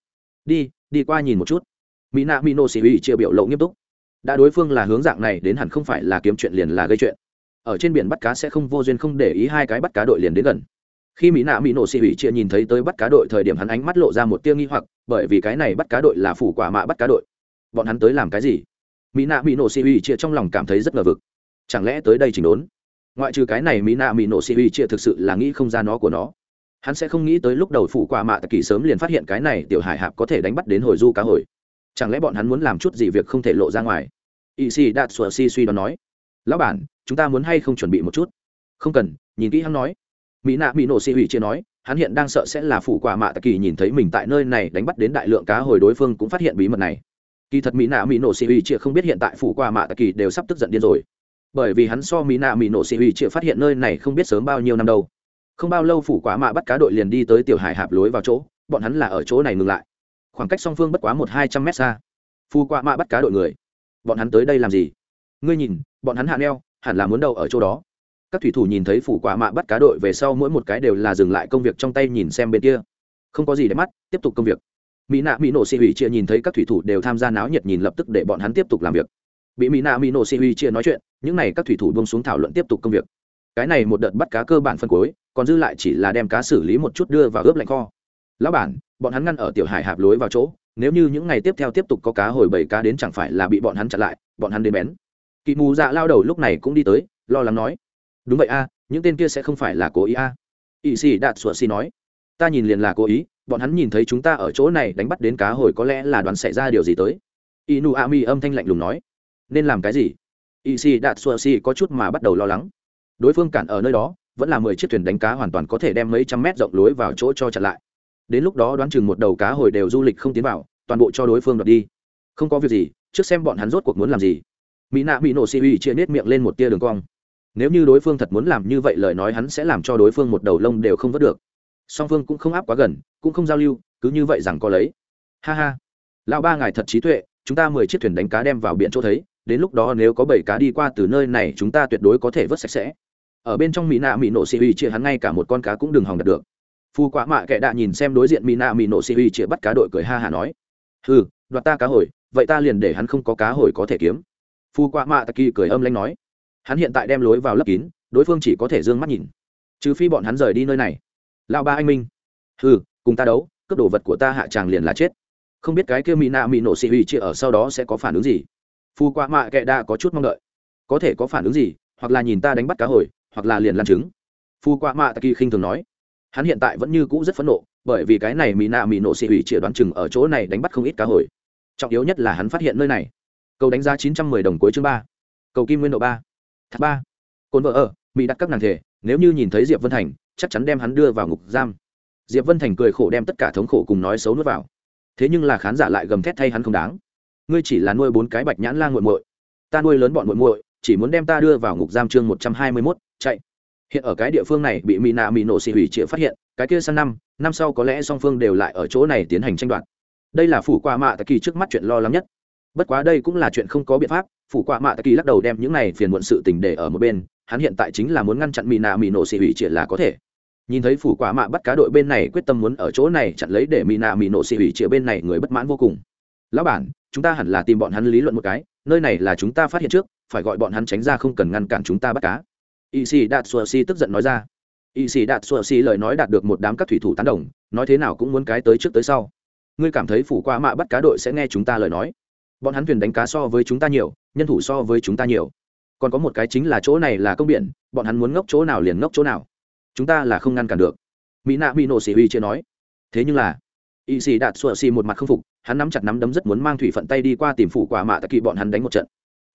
Đi đi qua nhìn một chút. Mỹ nạ mỹ nô xì uy chia biểu lộ nghiêm túc. Đã đối phương là hướng dạng này đến hẳn không phải là kiếm chuyện liền là gây chuyện. Ở trên biển bắt cá sẽ không vô duyên không để ý hai cái bắt cá đội liền đến gần. Khi mỹ nạ mỹ nổ xì ủy chia nhìn thấy tới bắt cá đội thời điểm hắn ánh mắt lộ ra một tia nghi hoặc, bởi vì cái này bắt cá đội là phủ quả mạ bắt cá đội. Bọn hắn tới làm cái gì? Mỹ nạ mỹ nổ xì ủy chia trong lòng cảm thấy rất ngờ vực. Chẳng lẽ tới đây chỉnh đốn? Ngoại trừ cái này mỹ nạ mỹ nổ xì uy chia thực sự là nghĩ không ra nó của nó. Hắn sẽ không nghĩ tới lúc đầu phủ qua mạ tạ kỳ sớm liền phát hiện cái này tiểu hải hạp có thể đánh bắt đến hồi du cá hồi. Chẳng lẽ bọn hắn muốn làm chút gì việc không thể lộ ra ngoài? Y si đạt sùa si suy đoán nói. Lão bản, chúng ta muốn hay không chuẩn bị một chút? Không cần, nhìn kỹ hắn nói. Mỹ nạ mỹ nổ si huy chia nói, hắn hiện đang sợ sẽ là phủ quả mạ tạ kỳ nhìn thấy mình tại nơi này đánh bắt đến đại lượng cá hồi đối phương cũng phát hiện bí mật này. Kỳ thật mỹ nạ mỹ nổ si huy chia không biết hiện tại phủ quả mạ tạ kỳ đều sắp tức giận điên rồi bởi vì hắn so mỹ nạ mỹ nổ si hủy chia phát hiện nơi này không biết sớm bao nhiêu năm đâu. Không bao lâu phủ quả mạ bắt cá đội liền đi tới tiểu hải hạp lối vào chỗ, bọn hắn là ở chỗ này ngừng lại. Khoảng cách song phương bất quá một hai trăm mét xa. Phu quả mạ bắt cá đội người. Bọn hắn tới đây làm gì? Ngươi nhìn, bọn hắn hạ neo, hẳn là muốn đâu ở chỗ đó? Các thủy thủ nhìn thấy phủ quả mạ bắt cá đội về sau mỗi một cái đều là dừng lại công việc trong tay nhìn xem bên kia. Không có gì để mắt, tiếp tục công việc. Mỹ nạ mỹ nổ xị hủy chia nhìn thấy các thủy thủ đều tham gia náo nhiệt nhìn lập tức để bọn hắn tiếp tục làm việc. Bị mỹ nạ mỹ nổ xị hủy chia nói chuyện những n à y các thủy thủ bông xuống thảo luận tiếp tục công việc. Cái này một đợt bắt cá cơ bản phân cuối còn dư lại chỉ là đem cá xử lý một chút đưa vào ướp lạnh kho. Lão bản, bọn hắn ngăn ở tiểu hải hạp lối vào chỗ, nếu như những ngày tiếp theo tiếp tục có cá hồi bảy cá đến chẳng phải là bị bọn hắn chặn lại, bọn hắn đến bén. Kỵ mù dạ lao đầu lúc này cũng đi tới, lo lắng nói, đúng vậy a, những tên kia sẽ không phải là cố ý a. À. ỵ sĩ đạt sủa xì nói, ta nhìn liền là cố ý, bọn hắn nhìn thấy chúng ta ở chỗ này đánh bắt đến cá hồi có lẽ là đoán xảy ra điều gì tới. Inu ami âm thanh lạnh lùng nói, nên làm cái gì? Y si đạt sủa si có chút mà bắt đầu lo lắng. Đối phương cản ở nơi đó, vẫn là mười chiếc thuyền đánh cá hoàn toàn có thể đem mấy trăm mét rộng lối vào chỗ cho chặn lại. Đến lúc đó đoán chừng một đầu cá hồi đều du lịch không tiến vào, toàn bộ cho đối phương đoạt đi. Không có việc gì, trước xem bọn hắn rốt cuộc muốn làm gì. Mỹ nạ bị nổ si uy chia nết miệng lên một tia đường cong. Nếu như đối phương thật muốn làm như vậy lời nói hắn sẽ làm cho đối phương một đầu lông đều không vớt được. Song phương cũng không áp quá gần, cũng không giao lưu, cứ như vậy rằng có lấy. Ha ha. Lão ba ngài thật trí tuệ, chúng ta mười chiếc thuyền đánh cá đem vào biển chỗ thấy đến lúc đó nếu có bảy cá đi qua từ nơi này chúng ta tuyệt đối có thể vớt sạch sẽ. Ở bên trong mỹ nạ mỹ nổ xì uy chia hắn ngay cả một con cá cũng đừng hòng đạt được. Phu quá mạ kệ đạ nhìn xem đối diện mỹ nạ mỹ nổ xì uy chia bắt cá đội cười ha hả nói ừ đoạt ta cá hồi, vậy ta liền để hắn không có cá hồi có thể kiếm. Phu quá mạ taki cười âm lanh nói, hắn hiện tại đem lối vào lấp kín, đối phương chỉ có thể d ư ơ n g mắt nhìn. Trừ phi bọn hắn rời đi nơi này. Lao ba anh minh. Ừ cùng ta đấu, cướp đồ vật của ta hạ tràng liền là chết. Không biết cái kia mỹ nạ mỹ nổ xì uy chia ở sau đó sẽ có phản ứng gì phu qua mạ kệ đã có chút mong đợi. Có thể có phản ứng gì, hoặc là nhìn ta đánh bắt cá hồi, hoặc là liền lan trứng. Phu qua mạ kỳ khinh thường nói. Hắn hiện tại vẫn như cũ rất phẫn nộ, bởi vì cái này mỹ nạ mỹ nộ xị ủy chĩa đoán chừng ở chỗ này đánh bắt không ít cá hồi. Trọng yếu nhất là hắn phát hiện nơi này. Cầu đánh giá chín trăm mười đồng cuối chương ba. Cầu kim nguyên độ ba. Thác ba. Cồn vợ ở mỹ đặt các nàng thể, nếu như nhìn thấy diệp vân thành, chắc chắn đem hắn đưa vào ngục giam. Diệp vân thành cười khổ đem tất cả thống khổ cùng nói xấu nuốt vào. Thế nhưng là khán giả lại gầm thét thay hắn không đáng ngươi chỉ là nuôi bốn cái bạch nhãn lan g u muội. Ta nuôi lớn bọn muội muội, chỉ muốn đem ta đưa vào ngục giam chương một trăm hai mươi mốt, chạy. Hiện ở cái địa phương này bị mỹ nạ mỹ nổ xì hủy chĩa phát hiện, cái kia sang năm năm sau có lẽ song phương đều lại ở chỗ này tiến hành tranh đoạt. Đây là phủ qua mạ tạ kỳ trước mắt chuyện lo lắng nhất. Bất quá đây cũng là chuyện không có biện pháp, phủ qua mạ tạ kỳ lắc đầu đem những này phiền muộn sự tình để ở một bên, hắn hiện tại chính là muốn ngăn chặn mỹ nạ mỹ nổ xì hủy chĩa là có thể. Nhìn thấy phủ quả mạ bắt cá đội bên này quyết tâm muốn ở chỗ này chặn lấy để mỹ nạ mỹ nổ xì hủy chĩa bên này người bất mãn vô cùng. Lão bản chúng ta hẳn là tìm bọn hắn lý luận một cái, nơi này là chúng ta phát hiện trước, phải gọi bọn hắn tránh ra không cần ngăn cản chúng ta bắt cá. Y sĩ đạt sùa si tức giận nói ra. Y sĩ đạt sùa si lời nói đạt được một đám các thủy thủ tán đồng, nói thế nào cũng muốn cái tới trước tới sau. Ngươi cảm thấy phủ qua mạ bắt cá đội sẽ nghe chúng ta lời nói. Bọn hắn thuyền đánh cá so với chúng ta nhiều, nhân thủ so với chúng ta nhiều. Còn có một cái chính là chỗ này là công biển, bọn hắn muốn ngốc chỗ nào liền ngốc chỗ nào. Chúng ta là không ngăn cản được. Mỹ nạ mỹ nổ xì huy chưa nói. Thế nhưng là y sĩ đạt sùa xì một mặt không phục hắn nắm chặt nắm đấm rất muốn mang thủy phận tay đi qua tìm phủ quả mạ tạ kỳ bọn hắn đánh một trận.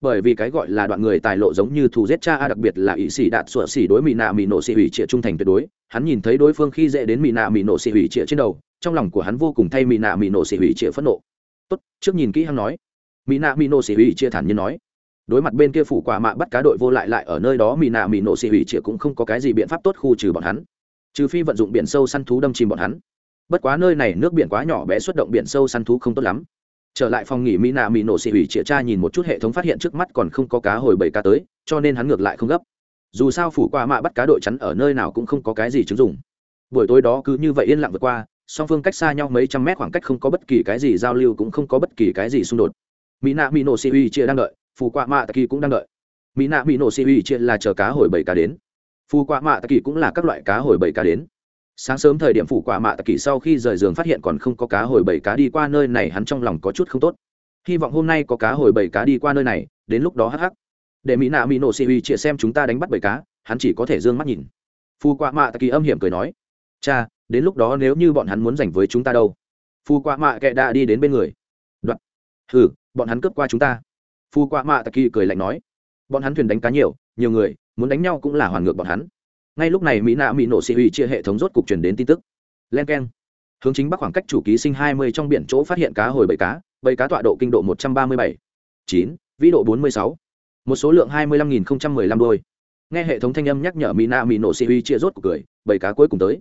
Bởi vì cái gọi là đoạn người tài lộ giống như thù giết cha a, đặc biệt là ỵ sĩ đạt sủa xỉ đối mỹ nạ mỹ nổ xỉ hủy trịa trung thành tuyệt đối, hắn nhìn thấy đối phương khi dễ đến mỹ nạ mỹ nổ xỉ hủy trịa trên đầu, trong lòng của hắn vô cùng thay mỹ nạ mỹ nổ xỉ hủy trịa phẫn nộ. Tốt, trước nhìn kỹ hắn nói. Mỹ nạ mỹ nổ xỉ hủy trịa thản nhiên nói. Đối mặt bên kia phủ quả mạ bắt cá đội vô lại lại ở nơi đó mỹ nạ mỹ nổ xỉ hủy trịa cũng không có cái gì biện pháp tốt khu trừ bọn hắn. Trừ phi vận dụng biển sâu săn thú đâm chìm bọn hắn bất quá nơi này nước biển quá nhỏ bé xuất động biển sâu săn thú không tốt lắm. Trở lại phòng nghỉ mỹ nạ mỹ nổ xị hủy chĩa cha nhìn một chút hệ thống phát hiện trước mắt còn không có cá hồi bảy cá tới, cho nên hắn ngược lại không gấp. Dù sao phủ qua mạ bắt cá đội chắn ở nơi nào cũng không có cái gì chứng dùng buổi tối đó cứ như vậy yên lặng vượt qua, song phương cách xa nhau mấy trăm mét khoảng cách không có bất kỳ cái gì giao lưu cũng không có bất kỳ cái gì xung đột. Mỹ nạ mỹ nổ xị hủy chia đang đợi, phủ qua mạ tạ kỳ cũng đang đợi. Mỹ nạ mỹ nổ xị hủy chia là chờ cá hồi bảy cá đến. Phù qua mạ tạ kỳ cũng là các loại cá hồi bảy cá đến sáng sớm thời điểm phủ quả mạ tạ kỳ sau khi rời giường phát hiện còn không có cá hồi bảy cá đi qua nơi này, hắn trong lòng có chút không tốt. Hy vọng hôm nay có cá hồi bảy cá đi qua nơi này, đến lúc đó hắc hắc. Để mỹ nạ mỹ nổ xì huy chia xem chúng ta đánh bắt bảy cá, hắn chỉ có thể d ư ơ n g mắt nhìn. Phù quả mạ tạ kỳ âm hiểm cười nói, cha, đến lúc đó nếu như bọn hắn muốn giành với chúng ta đâu? Phù quả mạ kệ đã đi đến bên người. Đoạn, hừ, bọn hắn cướp qua chúng ta. Phù quả mạ tạ kỳ cười lạnh nói, bọn hắn thuyền đánh cá nhiều nhiều người, muốn đánh nhau cũng là hoàn ngược bọn hắn ngay lúc này mỹ nạ mỹ nổ xị Hủy chia hệ thống rốt cục truyền đến tin tức. Len k e n hướng chính bắc khoảng cách chủ ký sinh hai mươi trong biển chỗ phát hiện cá hồi bảy cá bảy cá tọa độ kinh độ một trăm ba mươi bảy. chín, vĩ độ bốn mươi sáu. Một số lượng hai mươi lăm nghìn một mươi lăm đôi. Nghe hệ thống thanh âm nhắc nhở mỹ nạ mỹ nổ xị Hủy chia rốt cuộc cười, bảy cá cuối cùng tới.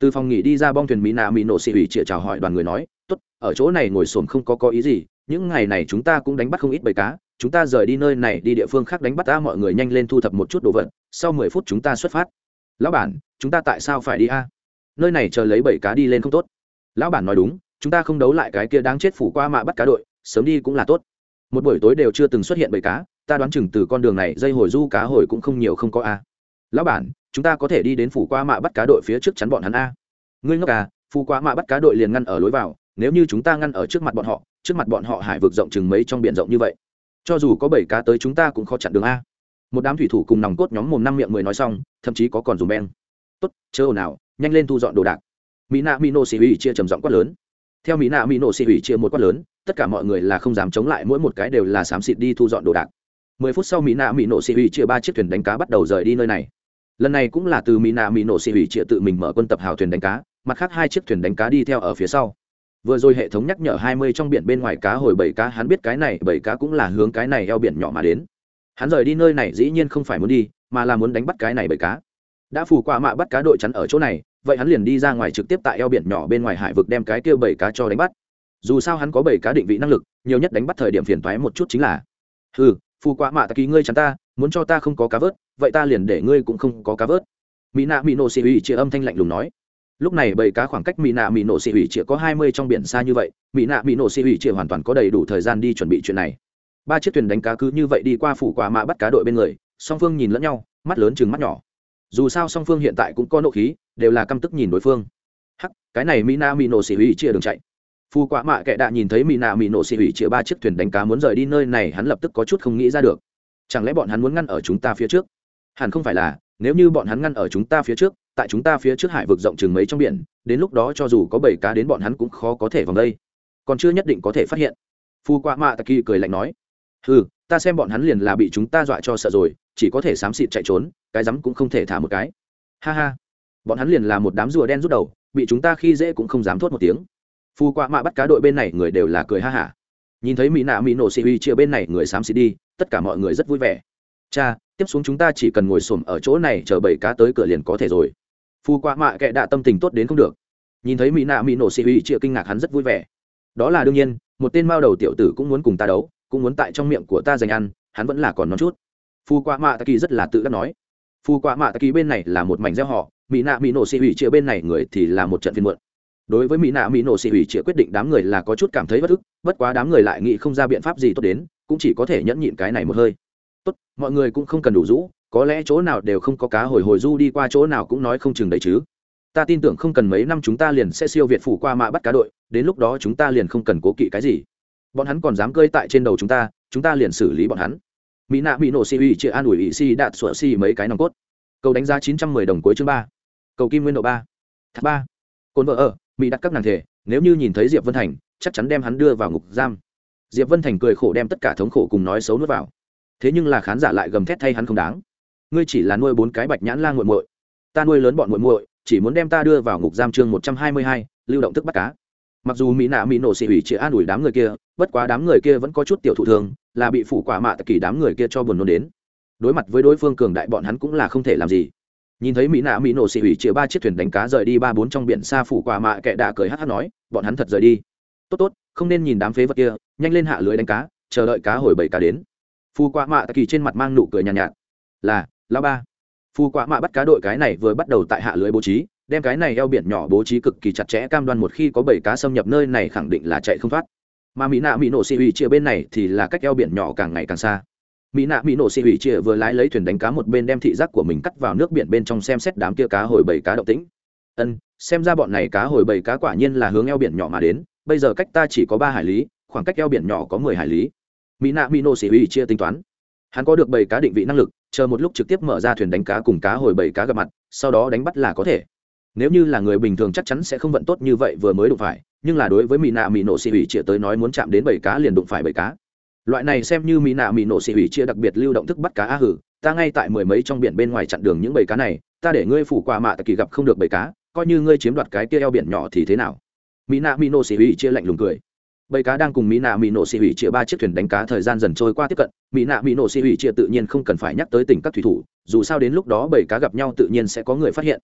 Từ phòng nghỉ đi ra bong thuyền mỹ nạ mỹ nổ xị Hủy chia chào hỏi đoàn người nói, tốt, ở chỗ này ngồi xổm không có có ý gì, những ngày này chúng ta cũng đánh bắt không ít bầy cá, chúng ta rời đi nơi này đi địa phương khác đánh bắt ta mọi người nhanh lên thu thập một chút đồ vật, sau mười phút chúng ta xuất phát lão bản, chúng ta tại sao phải đi a? Nơi này chờ lấy bảy cá đi lên không tốt. Lão bản nói đúng, chúng ta không đấu lại cái kia đáng chết phủ qua mạ bắt cá đội, sớm đi cũng là tốt. Một buổi tối đều chưa từng xuất hiện bảy cá, ta đoán chừng từ con đường này dây hồi du cá hồi cũng không nhiều không có a. Lão bản, chúng ta có thể đi đến phủ qua mạ bắt cá đội phía trước chắn bọn hắn a. Ngươi ngốc à phủ qua mạ bắt cá đội liền ngăn ở lối vào, nếu như chúng ta ngăn ở trước mặt bọn họ, trước mặt bọn họ hải vực rộng chừng mấy trong biển rộng như vậy. Cho dù có bảy cá tới chúng ta cũng khó chặn đường a một đám thủy thủ cùng nòng cốt nhóm mồm năm miệng mười nói xong, thậm chí có còn dùng beng. Tốt chớ ồn nào nhanh lên thu dọn đồ đạc. Mỹ nạ mỹ nổ xì ủy chia trầm giọng quát lớn. Theo mỹ nạ mỹ nổ xì ủy chia một quát lớn, tất cả mọi người là không dám chống lại, mỗi một cái đều là xám xịt đi thu dọn đồ đạc. Mười phút sau mỹ nạ mỹ nổ xì ủy chia ba chiếc thuyền đánh cá bắt đầu rời đi nơi này. Lần này cũng là từ mỹ nạ mỹ nổ xì ủy chia tự mình mở quân tập hào thuyền đánh cá, mặt khác hai chiếc thuyền đánh cá đi theo ở phía sau. Vừa rồi hệ thống nhắc nhở hai mươi trong biển bên ngoài cá hồi bảy cá, hắn biết cái này bảy cá cũng là hướng cái này eo biển nhỏ mà đến hắn rời đi nơi này dĩ nhiên không phải muốn đi, mà là muốn đánh bắt cái này bởi cá. Đã phủ qua mạ bắt cá đội chắn ở chỗ này, vậy hắn liền đi ra ngoài trực tiếp tại eo biển nhỏ bên ngoài hải vực đem cái kia bảy cá cho đánh bắt. Dù sao hắn có bảy cá định vị năng lực, nhiều nhất đánh bắt thời điểm phiền thoái một chút chính là ừ phù qua mạ ta ký ngươi chắn ta, muốn cho ta không có cá vớt, vậy ta liền để ngươi cũng không có cá vớt. Mỹ nạ mỹ nổ xì ủy chia âm thanh lạnh lùng nói. Lúc này bảy cá khoảng cách mỹ nạ mỹ nổ xì ủy chia có hai mươi trong biển xa như vậy mỹ nạ mỹ nổ xì ủy chia hoàn toàn có đầy đủ thời gian đi chuẩn bị chuyện này ba chiếc thuyền đánh cá cứ như vậy đi qua phủ quả mạ bắt cá đội bên người, song phương nhìn lẫn nhau, mắt lớn chừng mắt nhỏ. Dù sao song phương hiện tại cũng có nộ khí, đều là căm tức nhìn đối phương. Hắc, cái này Mina na mỹ nổ xỉ hủy chia đường chạy. Phù quả mạ kệ đạ nhìn thấy mỹ nạ mỹ nổ xỉ hủy chia ba chiếc thuyền đánh cá muốn rời đi nơi này, hắn lập tức có chút không nghĩ ra được. Chẳng lẽ bọn hắn muốn ngăn ở chúng ta phía trước? Hẳn không phải là, nếu như bọn hắn ngăn ở chúng ta phía trước, tại chúng ta phía trước hải vực rộng chừng mấy trong biển, đến lúc đó cho dù có bảy cá đến bọn hắn cũng khó có thể vòng đây. Còn chưa nhất định có thể phát hiện. Phù quả mạ tạ kỳ cười lạnh nói ừ ta xem bọn hắn liền là bị chúng ta dọa cho sợ rồi, chỉ có thể xám xịt chạy trốn, cái rắm cũng không thể thả một cái. Ha ha. Bọn hắn liền là một đám rùa đen rút đầu, bị chúng ta khi dễ cũng không dám thốt một tiếng. Phù quạ mạ bắt cá đội bên này người đều là cười ha hả. Nhìn thấy mỹ nạ mỹ nổ xị uy chia bên này người xám xịt đi, tất cả mọi người rất vui vẻ. Cha, tiếp xuống chúng ta chỉ cần ngồi xổm ở chỗ này chờ bảy cá tới cửa liền có thể rồi. Phù quạ mạ kệ đạ tâm tình tốt đến không được. Nhìn thấy mỹ nạ mỹ nổ xị uy chia kinh ngạc hắn rất vui vẻ. Đó là đương nhiên, một tên mao đầu tiểu tử cũng muốn cùng ta đấu cũng muốn tại trong miệng của ta dành ăn, hắn vẫn là còn non chút. Phu qua mạ tạ kỳ rất là tự đắc nói. Phu qua mạ tạ kỳ bên này là một mảnh gieo họ mỹ nạ mỹ nổ xị hủy chia bên này người thì là một trận phiên muộn. Đối với mỹ nạ mỹ nổ xị hủy chia quyết định đám người là có chút cảm thấy bất ức, bất quá đám người lại nghĩ không ra biện pháp gì tốt đến, cũng chỉ có thể nhẫn nhịn cái này một hơi. Tốt, mọi người cũng không cần đủ rũ, có lẽ chỗ nào đều không có cá hồi hồi du đi qua chỗ nào cũng nói không chừng đấy chứ. Ta tin tưởng không cần mấy năm chúng ta liền sẽ siêu việt phủ qua mạ bắt cá đội, đến lúc đó chúng ta liền không cần cố kỵ cái gì bọn hắn còn dám cơi tại trên đầu chúng ta chúng ta liền xử lý bọn hắn. Mỹ nạ mỹ nổ si uy chị an ủi ỵ si đạt sủa si mấy cái nòng cốt. Cầu đánh giá chín trăm mười đồng cuối chương ba. Cầu kim nguyên độ ba. Thác ba. Cồn vợ ở, mỹ đặt các nàng thể, nếu như nhìn thấy diệp vân thành, chắc chắn đem hắn đưa vào ngục giam. Diệp vân thành cười khổ đem tất cả thống khổ cùng nói xấu nuốt vào. Thế nhưng là khán giả lại gầm thét thay hắn không đáng. Ngươi chỉ là nuôi bốn cái bạch nhãn la nguội muội. Ta nuôi lớn bọn nguội muội, chỉ muốn đem ta đưa vào ngục giam chương một trăm hai mươi hai, lưu động thức bắt cá mặc dù mỹ nạ mỹ nổ xị ủy chị an ủi đám người kia bất quá đám người kia vẫn có chút tiểu thụ thường là bị phủ quả mạ tặc kỳ đám người kia cho buồn nôn đến. Đối mặt với đối phương cường đại bọn hắn cũng là không thể làm gì. Nhìn thấy mỹ nạ mỹ nổ xị ủy chĩa ba chiếc thuyền đánh cá rời đi ba bốn trong biển xa phủ quả mạ kệ đạ cười hát hát nói bọn hắn thật rời đi. Tốt tốt không nên nhìn đám phế vật kia nhanh lên hạ lưới đánh cá chờ đợi cá hồi bảy cá đến. Phù quả mạ kỳ trên mặt mang nụ cười nhàn nhạt, nhạt là lao ba. Phù quả mạ bắt cá đội cái này vừa bắt đầu tại hạ lưới bố trí đem cái này eo biển nhỏ bố trí cực kỳ chặt chẽ cam đoan một khi có bảy cá xâm nhập nơi này khẳng định là chạy không thoát. Mà mỹ nạ mỹ nổ xị hủy chia bên này thì là cách eo biển nhỏ càng ngày càng xa. Mỹ nạ mỹ nổ xị hủy chia vừa lái lấy thuyền đánh cá một bên đem thị giác của mình cắt vào nước biển bên trong xem xét đám kia cá hồi bảy cá động tĩnh. Ân, xem ra bọn này cá hồi bảy cá quả nhiên là hướng eo biển nhỏ mà đến, bây giờ cách ta chỉ có ba hải lý, khoảng cách eo biển nhỏ có mười hải lý. Mỹ nạ mỹ nổ xị hủy chia tính toán. Hắn có được bảy cá định vị năng lực, chờ một lúc trực tiếp mở ra thuyền đánh cá cùng cá hồi bảy cá gặp mặt, sau đó đánh bắt là có thể nếu như là người bình thường chắc chắn sẽ không vận tốt như vậy vừa mới đụng phải, nhưng là đối với mỹ nạ mỹ nổ xị hủy chia tới nói muốn chạm đến bảy cá liền đụng phải bảy cá. Loại này xem như mỹ nạ mỹ nổ xị hủy chia đặc biệt lưu động thức bắt cá a hử, ta ngay tại mười mấy trong biển bên ngoài chặn đường những bầy cá này, ta để ngươi phủ qua mạ tạ kỳ gặp không được bầy cá, coi như ngươi chiếm đoạt cái kia eo biển nhỏ thì thế nào? Mỹ nạ mỹ nổ xị hủy chia lạnh lùng cười. Bầy cá đang cùng mỹ nạ mỹ nổ xị hủy chia ba chiếc thuyền đánh cá thời gian dần trôi qua tiếp cận mỹ nạ mỹ nổ xị hủy chia tự nhiên không cần phải nhắc tới tỉnh các thủy thủ, dù sao đến lúc đó bầy cá gặp nhau tự nhiên sẽ có người phát hiện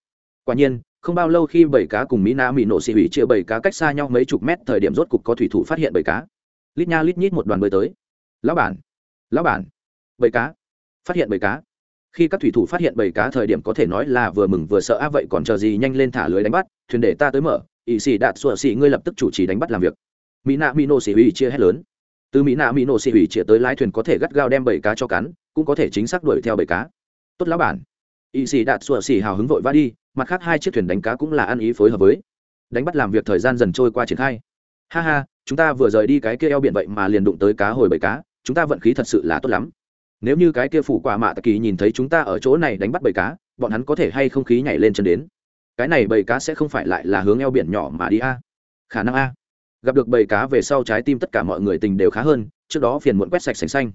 quả nhiên, không bao lâu khi bảy cá cùng mỹ na mỹ nổ xị hủy chia bảy cá cách xa nhau mấy chục mét, thời điểm rốt cục có thủy thủ phát hiện bảy cá. Lít nha lít nhít một đoàn bơi tới. Lão bản lão bản, bảy cá, phát hiện bảy cá. Khi các thủy thủ phát hiện bảy cá, thời điểm có thể nói là vừa mừng vừa sợ á vậy còn chờ gì nhanh lên thả lưới đánh bắt, thuyền để ta tới mở ỵ xì đạt sủa xì, ngươi lập tức chủ trì đánh bắt làm việc. Mỹ nạ mỹ nổ xì hủy chia hết lớn. Từ mỹ nạ mỹ nổ xì hủy chia tới lái thuyền có thể gắt gao đem bảy cá cho cắn, cũng có thể chính xác đuổi theo bảy cá. Tốt, lão bản. Ỵ xì đạt sủa xì hào hứng vội vã đi mặt khác hai chiếc thuyền đánh cá cũng là ăn ý phối hợp với đánh bắt làm việc thời gian dần trôi qua triển khai. Ha ha, chúng ta vừa rời đi cái kia eo biển vậy mà liền đụng tới cá hồi bầy cá, chúng ta vận khí thật sự là tốt lắm. Nếu như cái kia phủ quả mạ tạ kỳ nhìn thấy chúng ta ở chỗ này đánh bắt bầy cá, bọn hắn có thể hay không khí nhảy lên chân đến. Cái này bầy cá sẽ không phải lại là hướng eo biển nhỏ mà đi a. Khả năng a. Gặp được bầy cá về sau trái tim tất cả mọi người tình đều khá hơn, trước đó phiền muộn quét sạch sành xanh.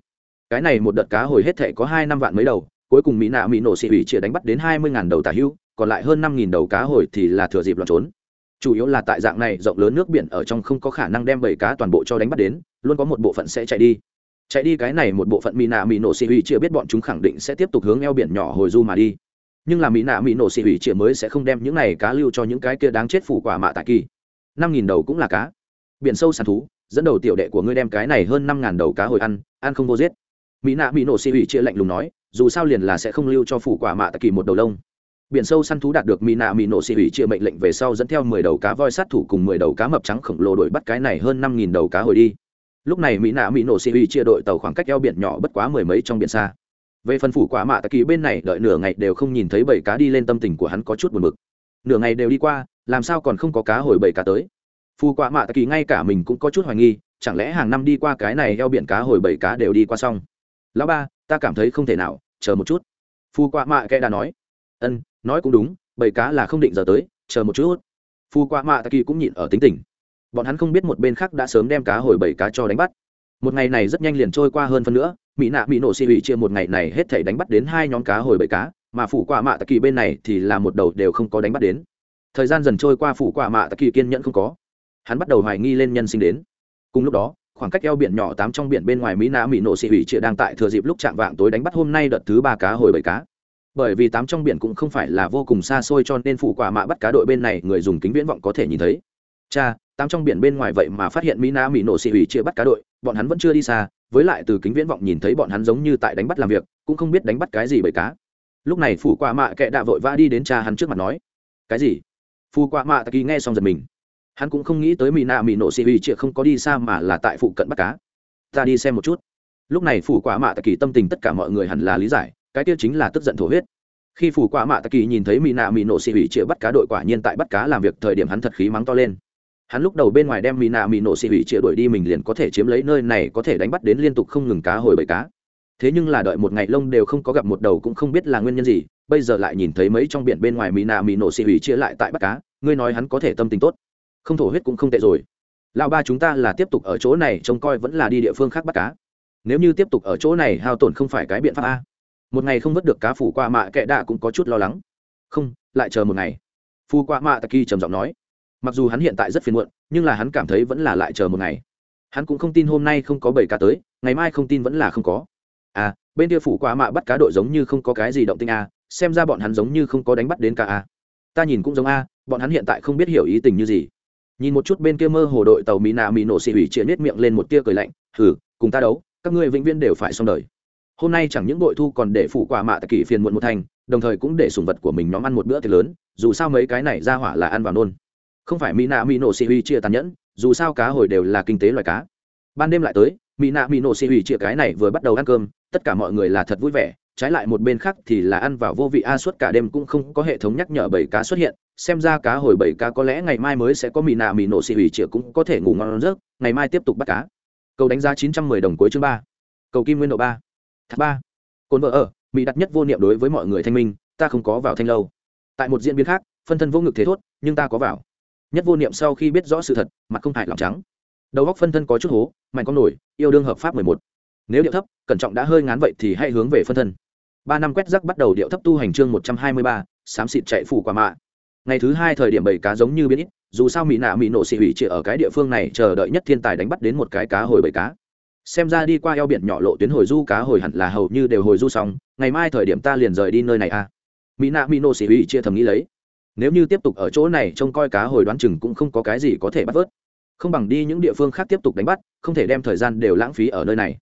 Cái này một đợt cá hồi hết thể có hai năm vạn mấy đầu, cuối cùng mỹ nạ mỹ nổ xị ủy chỉ đánh bắt đến hai mươi ngàn đầu tả hưu còn lại hơn năm nghìn đầu cá hồi thì là thừa dịp lọt trốn. Chủ yếu là tại dạng này rộng lớn nước biển ở trong không có khả năng đem bầy cá toàn bộ cho đánh bắt đến, luôn có một bộ phận sẽ chạy đi. Chạy đi cái này một bộ phận mỹ nạ mỹ nổ xì hủy chưa biết bọn chúng khẳng định sẽ tiếp tục hướng eo biển nhỏ hồi du mà đi. Nhưng là mỹ nạ mỹ nổ xì hủy chưa mới sẽ không đem những này cá lưu cho những cái kia đáng chết phủ quả mạ tại kỳ. Năm nghìn đầu cũng là cá. Biển sâu sàn thú, dẫn đầu tiểu đệ của ngươi đem cái này hơn năm ngàn đầu cá hồi ăn ăn không vô giết. Mỹ nạ mỹ nổ xì hủy chia lạnh lùng nói, dù sao liền là sẽ không lưu cho phủ quả mạ tại kỳ một đầu lông biển sâu săn thú đạt được mỹ nạ mỹ nổ xị hủy chia mệnh lệnh về sau dẫn theo mười đầu cá voi sát thủ cùng mười đầu cá mập trắng khổng lồ đuổi bắt cái này hơn năm nghìn đầu cá hồi đi. Lúc này mỹ nạ mỹ nổ xì chia đội tàu khoảng cách eo biển nhỏ bất quá mười mấy trong biển xa. Về phần phủ quả mạ tạ kỳ bên này đợi nửa ngày đều không nhìn thấy bảy cá đi lên tâm tình của hắn có chút buồn bực. Nửa ngày đều đi qua, làm sao còn không có cá hồi bảy cá tới? Phù quả mạ tạ kỳ ngay cả mình cũng có chút hoài nghi, chẳng lẽ hàng năm đi qua cái này eo biển cá hồi bảy cá đều đi qua xong? Lão ba, ta cảm thấy không thể nào, chờ một chút. Phù quả mạ Kẽ đã nói. Ân nói cũng đúng, bảy cá là không định giờ tới, chờ một chút. Phu qua mạ tạ kỳ cũng nhịn ở tính tình. Bọn hắn không biết một bên khác đã sớm đem cá hồi bảy cá cho đánh bắt. Một ngày này rất nhanh liền trôi qua hơn phân nữa, mỹ nạ mỹ nổ xì ủy chia một ngày này hết thể đánh bắt đến hai nhóm cá hồi bảy cá, mà phủ quả mạ tạ kỳ bên này thì là một đầu đều không có đánh bắt đến. Thời gian dần trôi qua phủ quả mạ tạ kỳ kiên nhẫn không có. Hắn bắt đầu hoài nghi lên nhân sinh đến. Cùng lúc đó, khoảng cách eo biển nhỏ tám trong biển bên ngoài mỹ nạ mỹ nổ xì ủy chia đang tại thừa dịp lúc chạm vạng tối đánh bắt hôm nay đợt thứ ba cá hồi bảy cá bởi vì tám trong biển cũng không phải là vô cùng xa xôi cho nên phủ quả mạ bắt cá đội bên này người dùng kính viễn vọng có thể nhìn thấy. Cha, tám trong biển bên ngoài vậy mà phát hiện mỹ na mỹ nổ xị hủy chia bắt cá đội, bọn hắn vẫn chưa đi xa, với lại từ kính viễn vọng nhìn thấy bọn hắn giống như tại đánh bắt làm việc, cũng không biết đánh bắt cái gì bởi cá. Lúc này phủ quả mạ kệ đạ vội vã đi đến cha hắn trước mặt nói, cái gì? Phù quả mạ kỳ nghe xong giật mình. Hắn cũng không nghĩ tới mỹ na mỹ nổ xị hủy chia không có đi xa mà là tại phụ cận bắt cá. Ta đi xem một chút. Lúc này phủ quả mạ kỳ tâm tình tất cả mọi người hẳn là lý giải cái kia chính là tức giận thổ huyết. Khi phủ quả mạ tạ kỳ nhìn thấy mỹ nạ mỹ nổ xì hủy chĩa bắt cá đội quả nhiên tại bắt cá làm việc, thời điểm hắn thật khí mắng to lên. Hắn lúc đầu bên ngoài đem mỹ nạ mỹ nổ xì hủy chĩa đuổi đi mình liền có thể chiếm lấy, nơi này có thể đánh bắt đến liên tục không ngừng cá hồi bầy cá. Thế nhưng là đợi một ngày lông đều không có gặp một đầu cũng không biết là nguyên nhân gì, bây giờ lại nhìn thấy mấy trong biển bên ngoài mỹ nạ mỹ nổ xì hủy chia lại tại bắt cá, ngươi nói hắn có thể tâm tình tốt. Không thổ huyết cũng không tệ rồi. Lão ba chúng ta là tiếp tục ở chỗ này, trông coi vẫn là đi địa phương khác bắt cá. Nếu như tiếp tục ở chỗ này, hao tổn không phải cái biện pháp a một ngày không vớt được cá phủ qua mạ kệ đạ cũng có chút lo lắng. Không, lại chờ một ngày. Phu qua mạ taki trầm giọng nói. Mặc dù hắn hiện tại rất phiền muộn, nhưng là hắn cảm thấy vẫn là lại chờ một ngày. Hắn cũng không tin hôm nay không có bảy cá tới, ngày mai không tin vẫn là không có. À bên kia phủ qua mạ bắt cá đội giống như không có cái gì động tinh a xem ra bọn hắn giống như không có đánh bắt đến cả a à. ta nhìn cũng giống a bọn hắn hiện tại không biết hiểu ý tình như gì. Nhìn một chút bên kia mơ hồ đội tàu mỹ nạ mỹ nổ xị hủy chia nết miệng lên một tia cười lạnh. Hừ, cùng ta đấu, các ngươi vĩnh viễn đều phải xong đời hôm nay chẳng những bội thu còn để phụ quả mạ tạ kỳ phiền muộn một thành, đồng thời cũng để sùng vật của mình nhóm ăn một bữa thì lớn, dù sao mấy cái này ra hỏa là ăn vào nôn. Không phải mỹ nạ mỹ nổ xị hủy chia tàn nhẫn, dù sao cá hồi đều là kinh tế loài cá. Ban đêm lại tới mỹ nạ mỹ nổ xị hủy chia cái này vừa bắt đầu ăn cơm, tất cả mọi người là thật vui vẻ, trái lại một bên khác thì là ăn vào vô vị a suốt cả đêm cũng không có hệ thống nhắc nhở bảy cá xuất hiện, xem ra cá hồi bảy cá có lẽ ngày mai mới sẽ có mì nạ mì nổ xì hủy chĩa cũng có thể ngủ ngon rớt ngày mai tiếp tục bắt cá. Cầu đánh giá chín trăm mười đồng cuối chương ba. Cầu kim nguyên độ ba thác ba. Cồn vợ ở, mỹ đặt nhất vô niệm đối với mọi người thanh minh, ta không có vào thanh lâu. Tại một diễn biến khác, phân thân vô ngực thế thốt, nhưng ta có vào. Nhất vô niệm sau khi biết rõ sự thật, mặt không hại lòng trắng. Đầu góc phân thân có chút hố, mạnh con nổi, yêu đương hợp pháp mười một. Nếu điệu thấp, cẩn trọng đã hơi ngán vậy thì hãy hướng về phân thân. Ba năm quét rắc bắt đầu điệu thấp tu hành chương một trăm hai mươi ba, xám xịt chạy phủ quả mạ. Ngày thứ hai thời điểm bảy cá giống như biến ít, dù sao mỹ nạ mỹ nổ xị hủy chỉ ở cái địa phương này chờ đợi nhất thiên tài đánh bắt đến một cái cá hồi bảy cá xem ra đi qua eo biển nhỏ lộ tuyến hồi du cá hồi hẳn là hầu như đều hồi du xong, ngày mai thời điểm ta liền rời đi nơi này a à. mỹ nạ mỹ nổ xị huy chia thầm nghĩ lấy. Nếu như tiếp tục ở chỗ này trông coi cá hồi đoán chừng cũng không có cái gì có thể bắt vớt. Không bằng đi những địa phương khác tiếp tục đánh bắt, không thể đem thời gian đều lãng phí ở nơi này.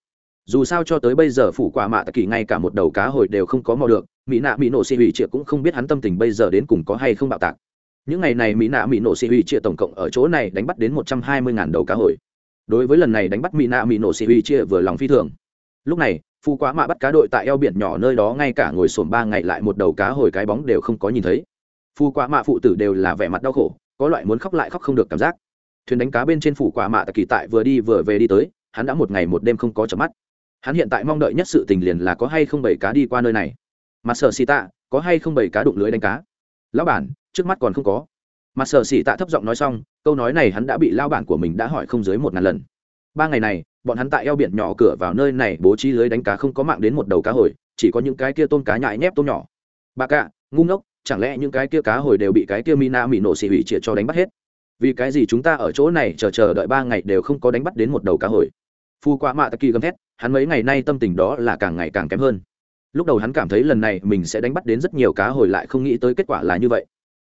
Dù sao cho tới bây giờ phủ quả mạ tạ kỳ ngay cả một đầu cá hồi đều không có mò được, mỹ nạ mỹ nổ xị hủy triệt cũng không biết hắn tâm tình bây giờ đến cùng có hay không bạo tạc. Những ngày này mỹ nạ mỹ nổ xị hủy triệt tổng cộng ở chỗ này đánh bắt đến một trăm hai mươi đầu cá hồi đối với lần này đánh bắt mỹ nạ mỹ nổ xì hủy chia vừa lòng phi thường. Lúc này, phu quá mạ bắt cá đội tại eo biển nhỏ nơi đó ngay cả ngồi sổm ba ngày lại một đầu cá hồi cái bóng đều không có nhìn thấy. Phu quá mạ phụ tử đều là vẻ mặt đau khổ, có loại muốn khóc lại khóc không được cảm giác. Thuyền đánh cá bên trên phủ quả mạ tạ kỳ tại vừa đi vừa về đi tới, hắn đã một ngày một đêm không có chợp mắt. Hắn hiện tại mong đợi nhất sự tình liền là có hay không bảy cá đi qua nơi này. Mặt sở xì tạ, có hay không bảy cá đụng lưới đánh cá? Lão bản, trước mắt còn không có mặt sở xỉ tạ thấp giọng nói xong, câu nói này hắn đã bị lao bản của mình đã hỏi không dưới một ngàn lần. Ba ngày này, bọn hắn tại eo biển nhỏ cửa vào nơi này bố trí lưới đánh cá không có mạng đến một đầu cá hồi, chỉ có những cái kia tôm cá nhại nhép tôm nhỏ. Bà cạ ngu ngốc, chẳng lẽ những cái kia cá hồi đều bị cái kia mina mỹ nổ xì hủy triệt cho đánh bắt hết? Vì cái gì chúng ta ở chỗ này chờ chờ đợi ba ngày đều không có đánh bắt đến một đầu cá hồi? Phu qua mạ kỳ gầm thét, hắn mấy ngày nay tâm tình đó là càng ngày càng kém hơn. Lúc đầu hắn cảm thấy lần này mình sẽ đánh bắt đến rất nhiều cá hồi lại không nghĩ tới kết quả là như vậy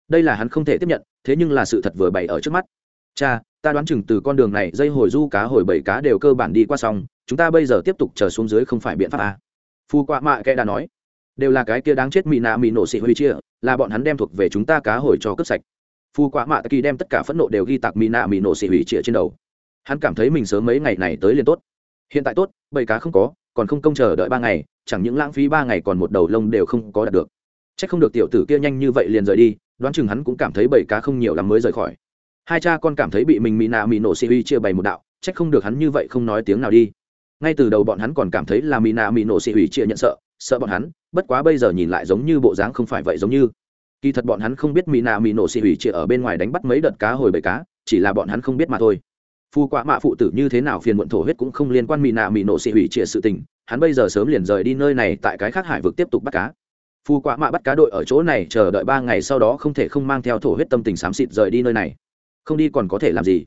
đây là hắn không thể tiếp nhận, thế nhưng là sự thật vừa bày ở trước mắt. Cha, ta đoán chừng từ con đường này, dây hồi du cá hồi bảy cá đều cơ bản đi qua xong, chúng ta bây giờ tiếp tục chờ xuống dưới không phải biện pháp à. phu Quạ mạ kệ đã nói. Đều là cái kia đáng chết mị nạ mị nổ xị huy chia, là bọn hắn đem thuộc về chúng ta cá hồi cho cướp sạch. Phu Quạ mạ kỳ đem tất cả phẫn nộ đều ghi tặc mị nạ mị nổ xị hủy chia trên đầu. Hắn cảm thấy mình sớm mấy ngày này tới liền tốt. Hiện tại tốt, bảy cá không có, còn không công chờ đợi ba ngày, chẳng những lãng phí ba ngày còn một đầu lông đều không có đạt được. C h ắ c không được tiểu tử kia nhanh như vậy liền rời đi đoán chừng hắn cũng cảm thấy bầy cá không nhiều lắm mới rời khỏi. Hai cha con cảm thấy bị mình mỹ nạ mỹ nổ xì uy chia bày một đạo, trách không được hắn như vậy không nói tiếng nào đi. Ngay từ đầu bọn hắn còn cảm thấy là mỹ nạ mỹ nổ xì uy chia nhận sợ sợ bọn hắn, bất quá bây giờ nhìn lại giống như bộ dáng không phải vậy giống như. Kỳ thật bọn hắn không biết mỹ nạ mỹ nổ xì uy chia ở bên ngoài đánh bắt mấy đợt cá hồi bầy cá, chỉ là bọn hắn không biết mà thôi. Phu quả mạ phụ tử như thế nào phiền muộn thổ huyết cũng không liên quan mỹ nạ mỹ nổ xị hủy chia sự tình, hắn bây giờ sớm liền rời đi nơi này tại cái khác hải vực tiếp tục bắt cá phu quạ mạ bắt cá đội ở chỗ này chờ đợi ba ngày sau đó không thể không mang theo thổ huyết tâm tình xám xịt rời đi nơi này. Không đi còn có thể làm gì?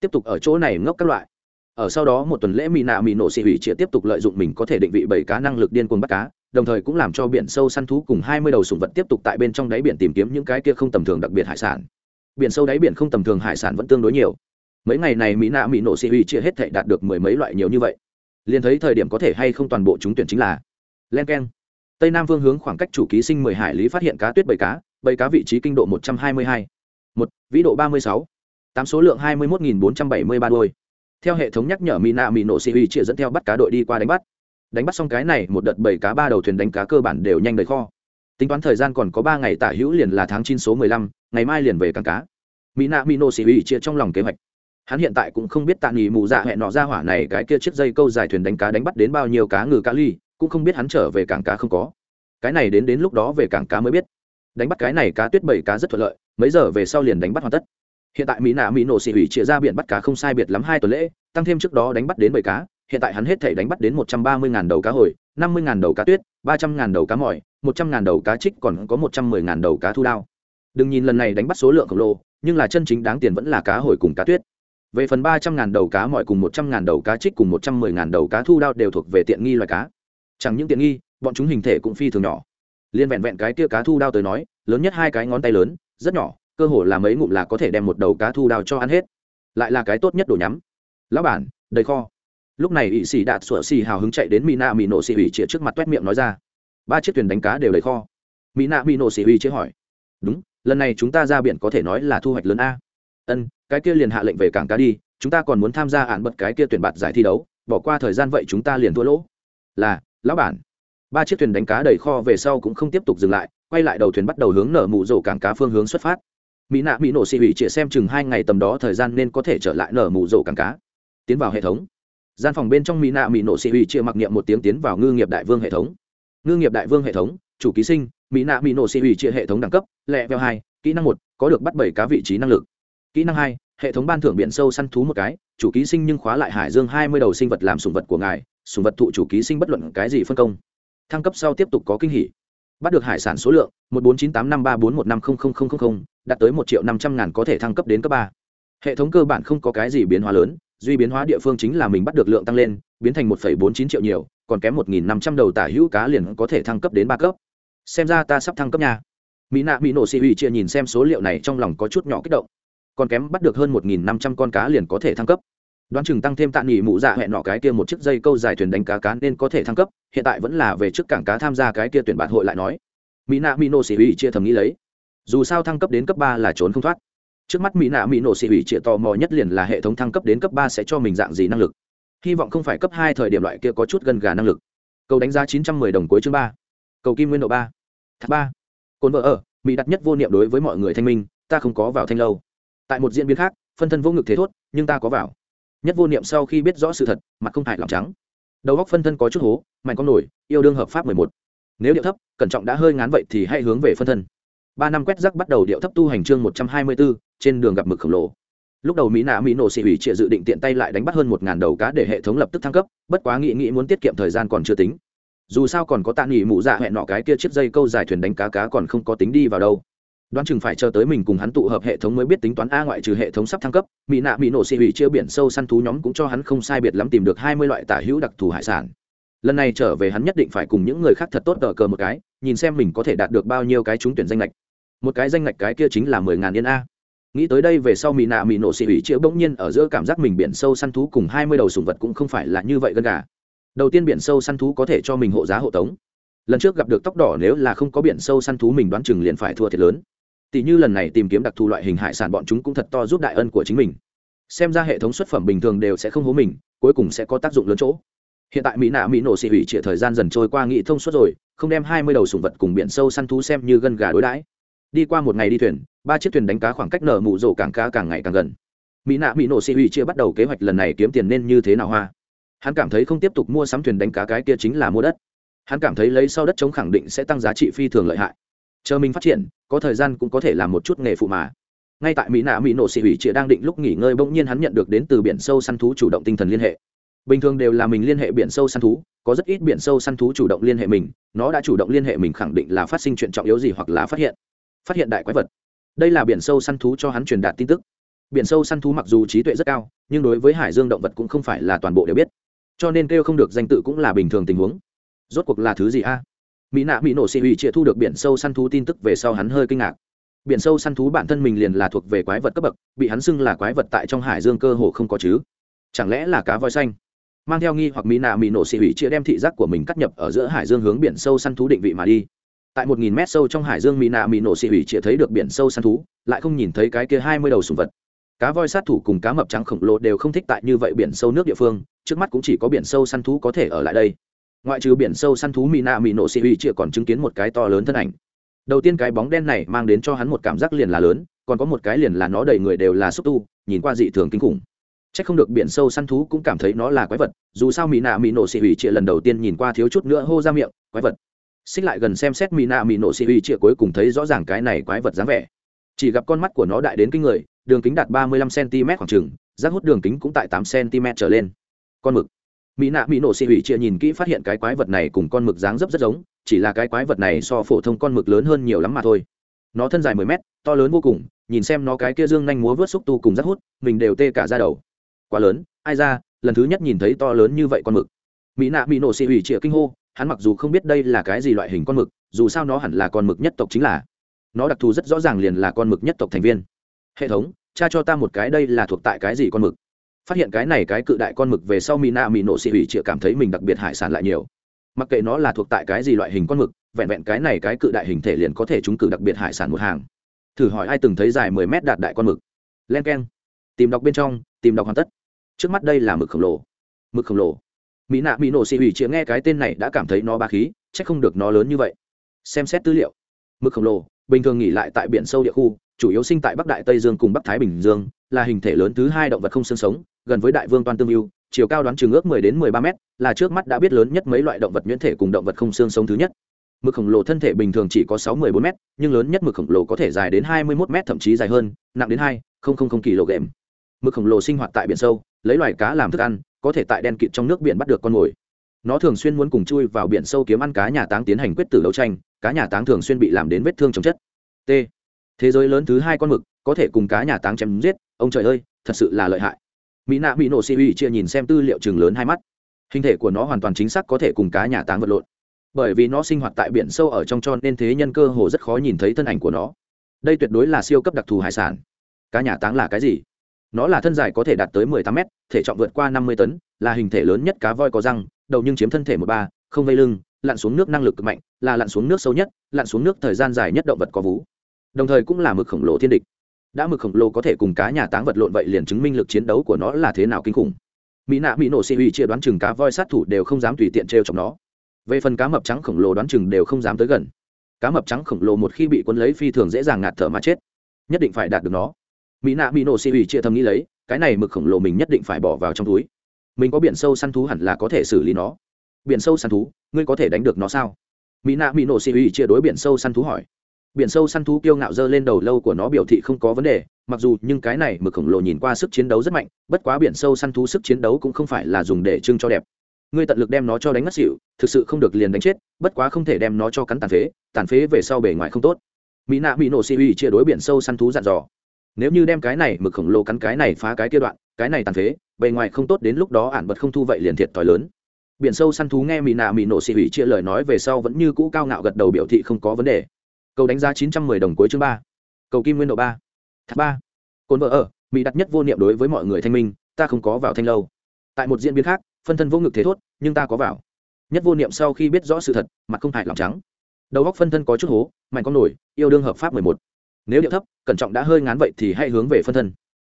Tiếp tục ở chỗ này ngốc các loại. Ở sau đó một tuần lễ mỹ nạ mỹ nổ xị hủy chĩa tiếp tục lợi dụng mình có thể định vị bảy cá năng lực điên cuồng bắt cá, đồng thời cũng làm cho biển sâu săn thú cùng hai mươi đầu sùng vật tiếp tục tại bên trong đáy biển tìm kiếm những cái kia không tầm thường đặc biệt hải sản. Biển sâu đáy biển không tầm thường hải sản vẫn tương đối nhiều. Mấy ngày này mỹ nạ mỹ nổ xị hủy chĩa hết thể đạt được mười mấy loại nhiều như vậy. Liền thấy thời điểm có thể hay không toàn bộ chúng tuyển chính là len k e n tây nam phương hướng khoảng cách chủ ký sinh mười hải lý phát hiện cá tuyết bảy cá bảy cá vị trí kinh độ một trăm hai mươi hai. Một, vĩ độ ba mươi sáu. Tám số lượng hai mươi một nghìn bốn trăm bảy mươi ba đôi. Theo hệ thống nhắc nhở mỹ nạ mỹ nổ xì uy chia dẫn theo bắt cá đội đi qua đánh bắt. Đánh bắt xong cái này, một đợt bảy cá ba đầu thuyền đánh cá cơ bản đều nhanh đầy kho. Tính toán thời gian còn có ba ngày tả hữu liền là tháng chín số mười lăm, ngày mai liền về cảng cá. Mỹ nạ mỹ nổ xỉ ủy chia trong lòng kế hoạch. Hắn hiện tại cũng không biết tạ nghỉ mù dạ hẹn nọ ra hỏa này cái kia chiếc dây câu dài thuyền đánh cá đánh bắt đến bao nhiêu cá ngừ cá ly cũng không biết hắn trở về cảng cá không có. Cái này đến đến lúc đó về cảng cá mới biết. Đánh bắt cái này cá tuyết bảy cá rất thuận lợi, mấy giờ về sau liền đánh bắt hoàn tất. Hiện tại mỹ nạ mỹ nổ xị hủy chia ra biển bắt cá không sai biệt lắm hai tuần lễ, tăng thêm trước đó đánh bắt đến bảy cá, hiện tại hắn hết thể đánh bắt đến một trăm ba mươi đầu cá hồi, năm mươi đầu cá tuyết, ba trăm đầu cá mỏi một trăm đầu cá trích còn có một trăm mười đầu cá thu đao. Đừng nhìn lần này đánh bắt số lượng khổng lồ, nhưng là chân chính đáng tiền vẫn là cá hồi cùng cá tuyết. Về phần ba trăm ngàn đầu cá mọi cùng một trăm ngàn đầu cá trích cùng một trăm mười ngàn đầu cá thu đao đều thuộc về tiện nghi loài cá chẳng những tiện nghi, bọn chúng hình thể cũng phi thường nhỏ. Liên vẹn vẹn cái kia cá thu đao tới nói, lớn nhất hai cái ngón tay lớn, rất nhỏ, cơ hồ là mấy ngụm là có thể đem một đầu cá thu đao cho ăn hết. Lại là cái tốt nhất đồ nhắm. Lão bản, đầy kho. Lúc này ỵ sĩ đạt sủa xì hào hứng chạy đến mỹ nạ mỹ nổ xì ủy chĩa trước mặt t miệng nói ra. Ba chiếc thuyền đánh cá đều đầy kho. Mỹ nạ mỹ nổ xì ủy chĩa hỏi. Đúng, lần này chúng ta ra biển có thể nói là thu hoạch lớn a. Ân, cái kia liền hạ lệnh về cảng cá đi, chúng ta còn muốn tham gia ạn bật cái kia tuyển bạt giải thi đấu, bỏ qua thời gian vậy chúng ta liền thua lỗ. Là lão bản. Ba chiếc thuyền đánh cá đầy kho về sau cũng không tiếp tục dừng lại, quay lại đầu thuyền bắt đầu hướng nở mụ rổ cảng cá phương hướng xuất phát. Mỹ nạ mỹ nổ xị hủy chĩa xem chừng hai ngày tầm đó thời gian nên có thể trở lại nở mụ rổ cảng cá. Tiến vào hệ thống. Gian phòng bên trong mỹ nạ mỹ nổ xị hủy chia mặc niệm một tiếng tiến vào ngư nghiệp đại vương hệ thống. Ngư nghiệp đại vương hệ thống, chủ ký sinh, mỹ nạ mỹ nổ xị hủy chia hệ thống đẳng cấp, lẹ veo hai, kỹ năng một, có được bắt bảy cá vị trí năng lực. Kỹ năng hai, hệ thống ban thưởng biển sâu săn thú một cái, chủ ký sinh nhưng khóa lại hải dương hai mươi đầu sinh vật làm sùng vật của ngài sùng vật thụ chủ ký sinh bất luận cái gì phân công. Thăng cấp sau tiếp tục có kinh hỉ. Bắt được hải sản số lượng, một bốn chín tám năm ba bốn một năm không không không không đạt tới một triệu năm trăm ngàn có thể thăng cấp đến cấp ba. Hệ thống cơ bản không có cái gì biến hóa lớn, duy biến hóa địa phương chính là mình bắt được lượng tăng lên, biến thành một bốn chín triệu nhiều, còn kém một nghìn năm trăm đầu tả hữu cá liền có thể thăng cấp đến ba cấp. Xem ra ta sắp thăng cấp nha. Mỹ nạ, mỹ nổ xì ủy chia nhìn xem số liệu này trong lòng có chút nhỏ kích động. Còn kém bắt được hơn một nghìn năm trăm con cá liền có thể thăng cấp đoán chừng tăng thêm tạ nghỉ mụ dạ hẹn nọ cái kia một chiếc dây câu dài thuyền đánh cá cá nên có thể thăng cấp, hiện tại vẫn là về trước cảng cá tham gia cái kia tuyển bạn hội lại nói. Mỹ nạ mỹ nổ xì hủy chia thầm nghĩ lấy. Dù sao thăng cấp đến cấp ba là trốn không thoát. Trước mắt mỹ nạ mỹ nổ xì hủy chia tò mò nhất liền là hệ thống thăng cấp đến cấp ba sẽ cho mình dạng gì năng lực. Hy vọng không phải cấp hai thời điểm loại kia có chút gần gà năng lực. Cầu đánh giá chín trăm mười đồng cuối chương ba. Cầu kim nguyên độ ba. Thác ba. Cồn vợ ở, mỹ đặt nhất vô niệm đối với mọi người thanh minh, ta không có vào thanh lâu. Tại một diễn biến khác, phân thân vô ngực thế thốt, nhưng ta có vào nhất vô niệm sau khi biết rõ sự thật, mặt không hại lòng trắng. Đầu góc phân thân có chút hố, mạnh con nổi, yêu đương hợp pháp mười một. Nếu điệu thấp, cẩn trọng đã hơi ngán vậy thì hãy hướng về phân thân. Ba năm quét rắc bắt đầu điệu thấp tu hành chương một trăm hai mươi bốn, trên đường gặp mực khổng lồ. Lúc đầu mỹ nạ mỹ nổ xị ủy trịa dự định tiện tay lại đánh bắt hơn một ngàn đầu cá để hệ thống lập tức thăng cấp, bất quá nghị nghĩ muốn tiết kiệm thời gian còn chưa tính. Dù sao còn có tạ nghỉ mụ dạ hẹn nọ cái kia chiếc dây câu dài thuyền đánh cá cá còn không có tính đi vào đâu đoán chừng phải chờ tới mình cùng hắn tụ hợp hệ thống mới biết tính toán a ngoại trừ hệ thống sắp thăng cấp mỹ nạ mỹ nổ xị hủy chia biển sâu săn thú nhóm cũng cho hắn không sai biệt lắm tìm được hai mươi loại tả hữu đặc thù hải sản. Lần này trở về hắn nhất định phải cùng những người khác thật tốt đỡ cờ một cái, nhìn xem mình có thể đạt được bao nhiêu cái trúng tuyển danh lệch một cái danh lệch cái kia chính là mười ngàn yên a. Nghĩ tới đây về sau mỹ nạ mỹ nổ xị hủy chia bỗng nhiên ở giữa cảm giác mình biển sâu săn thú cùng hai mươi đầu sùng vật cũng không phải là như vậy gần cả. Đầu tiên biển sâu săn thú có thể cho mình hộ giá hộ tống. Lần trước gặp được tóc đỏ nếu là không có biển sâu săn thú mình đoán chừng liền phải thua thiệt lớn tỷ như lần này tìm kiếm đặc thù loại hình hải sản bọn chúng cũng thật to giúp đại ân của chính mình. Xem ra hệ thống xuất phẩm bình thường đều sẽ không hố mình, cuối cùng sẽ có tác dụng lớn chỗ. Hiện tại mỹ nạ mỹ nổ xị hủy trịa thời gian dần trôi qua nghị thông suốt rồi, không đem hai mươi đầu sùng vật cùng biển sâu săn thú xem như gân gà đối đãi. Đi qua một ngày đi thuyền, ba chiếc thuyền đánh cá khoảng cách nở mụ rổ cảng cá càng ngày càng gần. Mỹ nạ mỹ nổ xị hủy chia bắt đầu kế hoạch lần này kiếm tiền nên như thế nào hoa. Hắn cảm thấy không tiếp tục mua sắm thuyền đánh cá cái kia chính là mua đất. Hắn cảm thấy lấy sau đất chống khẳng định sẽ tăng giá trị phi thường lợi hại chờ mình phát triển, có thời gian cũng có thể làm một chút nghề phụ mà. Ngay tại mỹ nạ mỹ nổ xị hủy chĩa đang định lúc nghỉ ngơi, bỗng nhiên hắn nhận được đến từ biển sâu săn thú chủ động tinh thần liên hệ. Bình thường đều là mình liên hệ biển sâu săn thú, có rất ít biển sâu săn thú chủ động liên hệ mình, nó đã chủ động liên hệ mình khẳng định là phát sinh chuyện trọng yếu gì hoặc là phát hiện phát hiện đại quái vật. Đây là biển sâu săn thú cho hắn truyền đạt tin tức. Biển sâu săn thú mặc dù trí tuệ rất cao, nhưng đối với hải dương động vật cũng không phải là toàn bộ đều biết. Cho nên kêu không được danh tự cũng là bình thường tình huống. Rốt cuộc là thứ gì a? Mỹ nạ mỹ nổ xị ủy chia thu được biển sâu săn thú tin tức về sau hắn hơi kinh ngạc. Biển sâu săn thú bản thân mình liền là thuộc về quái vật cấp bậc, bị hắn xưng là quái vật tại trong hải dương cơ hồ không có chứ. Chẳng lẽ là cá voi xanh? Mang theo nghi hoặc mỹ nạ mỹ nổ xị ủy chia đem thị giác của mình cắt nhập ở giữa hải dương hướng biển sâu săn thú định vị mà đi. Tại một nghìn mét sâu trong hải dương mỹ nạ mỹ nổ xị ủy chia thấy được biển sâu săn thú, lại không nhìn thấy cái kia hai mươi đầu sùng vật. Cá voi sát thủ cùng cá mập trắng khổng lồ đều không thích tại như vậy biển sâu nước địa phương, trước mắt cũng chỉ có biển sâu săn thú có thể ở lại đây ngoại trừ biển sâu săn thú mỹ nạ mỹ nổ xì uy chia còn chứng kiến một cái to lớn thân ảnh. Đầu tiên cái bóng đen này mang đến cho hắn một cảm giác liền là lớn, còn có một cái liền là nó đầy người đều là xúc tu, nhìn qua dị thường kinh khủng. C h ắ c không được biển sâu săn thú cũng cảm thấy nó là quái vật, dù sao mỹ nạ mỹ nổ xì uy trịa lần đầu tiên nhìn qua thiếu chút nữa hô ra miệng, quái vật. Xích lại gần xem xét mỹ nạ mỹ nổ xì uy trịa cuối cùng thấy rõ ràng cái này quái vật dáng vẻ. Chỉ gặp con mắt của nó đại đến kinh người, đường kính đạt ba mươi lăm cm khoảng trừng rác hút đường kính cũng tại tám cm trở lên. Con mực mỹ nạ mỹ nổ xì hủy chia nhìn kỹ phát hiện cái quái vật này cùng con mực dáng dấp rất giống, chỉ là cái quái vật này so phổ thông con mực lớn hơn nhiều lắm mà thôi. Nó thân dài mười mét, to lớn vô cùng, nhìn xem nó cái kia dương nhanh múa vớt xúc tu cùng rác hút, mình đều tê cả ra đầu. Quá lớn, ai ra, lần thứ nhất nhìn thấy to lớn như vậy con mực. Mỹ nạ mỹ nổ xì hủy chia kinh hô, hắn mặc dù không biết đây là cái gì loại hình con mực, dù sao nó hẳn là con mực nhất tộc chính là. Nó đặc thù rất rõ ràng liền là con mực nhất tộc thành viên. Hệ thống cha cho ta một cái đây là thuộc tại cái gì con mực phát hiện cái này cái cự đại con mực về sau mỹ nạ mỹ nổ xì hủy chịa cảm thấy mình đặc biệt hải sản lại nhiều. Mặc kệ nó là thuộc tại cái gì loại hình con mực, vẹn vẹn cái này cái cự đại hình thể liền có thể chúng cử đặc biệt hải sản một hàng. Thử hỏi ai từng thấy dài mười mét đạt đại con mực? Len k e n tìm đọc bên trong, tìm đọc hoàn tất. Trước mắt đây là mực khổng lồ. Mực khổng lồ. Mỹ nạ mỹ nổ xì hủy chĩa nghe cái tên này đã cảm thấy nó ba khí c h ắ c không được nó lớn như vậy. Xem xét tư liệu. Mực khổng lồ, bình thường nghỉ lại tại biển sâu địa khu chủ yếu sinh tại bắc đại tây dương cùng bắc thái bình dương là hình thể lớn thứ hai động vật không xương sống gần với đại vương toàn tương yêu chiều cao đoán chừng ước 10 đến 13 mét, là trước mắt đã biết lớn nhất mấy loại động vật nhuyễn thể cùng động vật không xương sống thứ nhất. Mực khổng lồ thân thể bình thường chỉ có 6-14 mét, nhưng lớn nhất mực khổng lồ có thể dài đến 21 mét thậm chí dài hơn, nặng đến 2, 000 kg. Mực khổng lồ sinh hoạt tại biển sâu, lấy loài cá làm thức ăn, có thể tại đen kịt trong nước biển bắt được con mồi. Nó thường xuyên muốn cùng chui vào biển sâu kiếm ăn cá nhà táng tiến hành quyết tử đấu tranh, cá nhà táng thường xuyên bị làm đến vết thương trong chất. T. Thế giới lớn thứ hai con mực, có thể cùng cá nhà táng chém giết, ông trời ơi, thật sự là lợi hại. Mỹ nạ mỹ nổ si uy chia nhìn xem tư liệu chừng lớn hai mắt. Hình thể của nó hoàn toàn chính xác có thể cùng cá nhà táng vật lộn. Bởi vì nó sinh hoạt tại biển sâu ở trong cho nên thế nhân cơ hồ rất khó nhìn thấy thân ảnh của nó. Đây tuyệt đối là siêu cấp đặc thù hải sản. Cá nhà táng là cái gì? Nó là thân dài có thể đạt tới 18 mét thể trọng vượt qua 50 tấn là hình thể lớn nhất cá voi có răng đầu nhưng chiếm thân thể một ba không vây lưng lặn xuống nước năng lực cực mạnh là lặn xuống nước sâu nhất lặn xuống nước thời gian dài nhất động vật có vú đồng thời cũng là mực khổng lồ thiên địch. Đã mực khổng lồ có thể cùng cá nhà táng vật lộn vậy liền chứng minh lực chiến đấu của nó là thế nào kinh khủng. Mỹ nạ mỹ nổ xì huy chia đoán chừng cá voi sát thủ đều không dám tùy tiện t r e o chọc nó. Về phần cá mập trắng khổng lồ đoán chừng đều không dám tới gần. Cá mập trắng khổng lồ một khi bị quân lấy phi thường dễ dàng ngạt thở mà chết. Nhất định phải đạt được nó. Mỹ nạ mỹ nổ xì huy chia thầm nghĩ lấy, cái này mực khổng lồ mình nhất định phải bỏ vào trong túi. Mình có biển sâu săn thú hẳn là có thể xử lý nó. Biển sâu săn thú, ngươi có thể đánh được nó sao? Mỹ nạ mỹ nổ xì huy chia đối biển sâu săn thú hỏi biển sâu săn thú kiêu ngạo dơ lên đầu lâu của nó biểu thị không có vấn đề, mặc dù nhưng cái này mực khổng lồ nhìn qua sức chiến đấu rất mạnh, bất quá biển sâu săn thú sức chiến đấu cũng không phải là dùng để trưng cho đẹp. Ngươi tận lực đem nó cho đánh ngất xỉu, thực sự không được liền đánh chết, bất quá không thể đem nó cho cắn tàn phế tàn phế về sau bề ngoài không tốt. Mỹ nạ mỹ nổ si uy chia đối biển sâu săn thú dặn dò. Nếu như đem cái này mực khổng lồ cắn cái này phá cái kia đoạn, cái này tàn phế, bề ngoài không tốt đến lúc đó ản bật không thu vậy liền thiệt thòi lớn. Biển sâu săn thú nghe mỹ nạ mỹ nổ xì hủy chia lời nói về sau vẫn như cũ cao ngạo gật đầu biểu thị không có vấn đề cầu đánh giá chín trăm mười đồng cuối chương ba. Cầu kim nguyên độ ba. Thác ba. Cồn vợ ở, mỹ đặt nhất vô niệm đối với mọi người thanh minh, ta không có vào thanh lâu. Tại một diễn biến khác, phân thân vô ngực thế thốt, nhưng ta có vào. Nhất vô niệm sau khi biết rõ sự thật, mặt không hại lòng trắng. Đầu góc phân thân có chút hố, mạnh con nổi, yêu đương hợp pháp mười một. Nếu điệu thấp, cẩn trọng đã hơi ngán vậy thì hãy hướng về phân thân.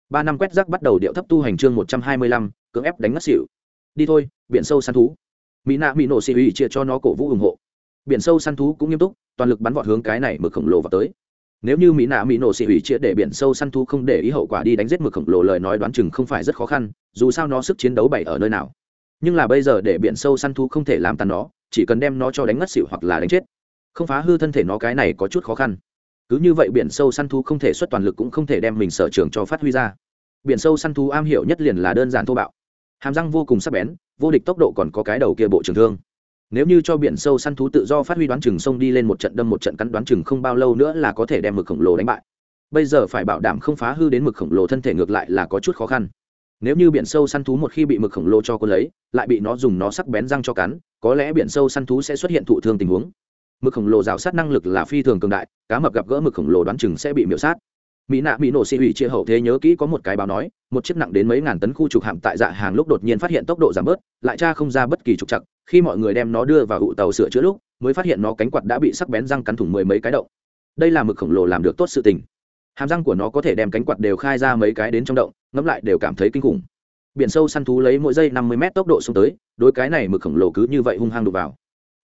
Ba năm quét rác bắt đầu điệu thấp tu hành chương một trăm hai mươi lăm, cưỡng ép đánh ngất xỉu. Đi thôi, biển sâu săn thú. Mỹ nạ mỹ nổ xì ủy chia cho nó cổ vũ ủng hộ biển sâu săn thú cũng nghiêm túc, toàn lực bắn vọt hướng cái này mực khổng lồ vào tới. Nếu như mỹ nạ mỹ nổ xị ủy chia để biển sâu săn thú không để ý hậu quả đi đánh giết mực khổng lồ lời nói đoán chừng không phải rất khó khăn, dù sao nó sức chiến đấu bày ở nơi nào. Nhưng là bây giờ để biển sâu săn thú không thể làm tàn nó, chỉ cần đem nó cho đánh ngất xỉu hoặc là đánh chết. Không phá hư thân thể nó cái này có chút khó khăn. Cứ như vậy biển sâu săn thú không thể xuất toàn lực cũng không thể đem mình sở trường cho phát huy ra. Biển sâu săn thú am hiểu nhất liền là đơn giản thô bạo. Hàm răng vô cùng sắc bén, vô địch tốc độ còn có cái đầu kia bộ trường thương nếu như cho biển sâu săn thú tự do phát huy đoán chừng sông đi lên một trận đâm một trận cắn đoán chừng không bao lâu nữa là có thể đem mực khổng lồ đánh bại. Bây giờ phải bảo đảm không phá hư đến mực khổng lồ thân thể ngược lại là có chút khó khăn. Nếu như biển sâu săn thú một khi bị mực khổng lồ cho cô lấy, lại bị nó dùng nó sắc bén răng cho cắn, có lẽ biển sâu săn thú sẽ xuất hiện thụ thương tình huống. Mực khổng lồ rào sát năng lực là phi thường cường đại, cá mập gặp gỡ mực khổng lồ đoán chừng sẽ bị miễu sát mỹ nạ bị nổ xị hủy chia hậu thế nhớ kỹ có một cái báo nói, một chiếc nặng đến mấy ngàn tấn khu trục hạm tại dạ hàng lúc đột nhiên phát hiện tốc độ giảm bớt, lại tra không ra bất kỳ trục chặt, khi mọi người đem nó đưa vào ụ tàu sửa chữa lúc, mới phát hiện nó cánh quạt đã bị sắc bén răng cắn thủng mười mấy cái động. Đây là mực khổng lồ làm được tốt sự tình. Hàm răng của nó có thể đem cánh quạt đều khai ra mấy cái đến trong động, ngẫm lại đều cảm thấy kinh khủng. Biển sâu săn thú lấy mỗi giây năm mươi m tốc độ xuống tới, đối cái này mực khổng lồ cứ như vậy hung hăng đụng vào.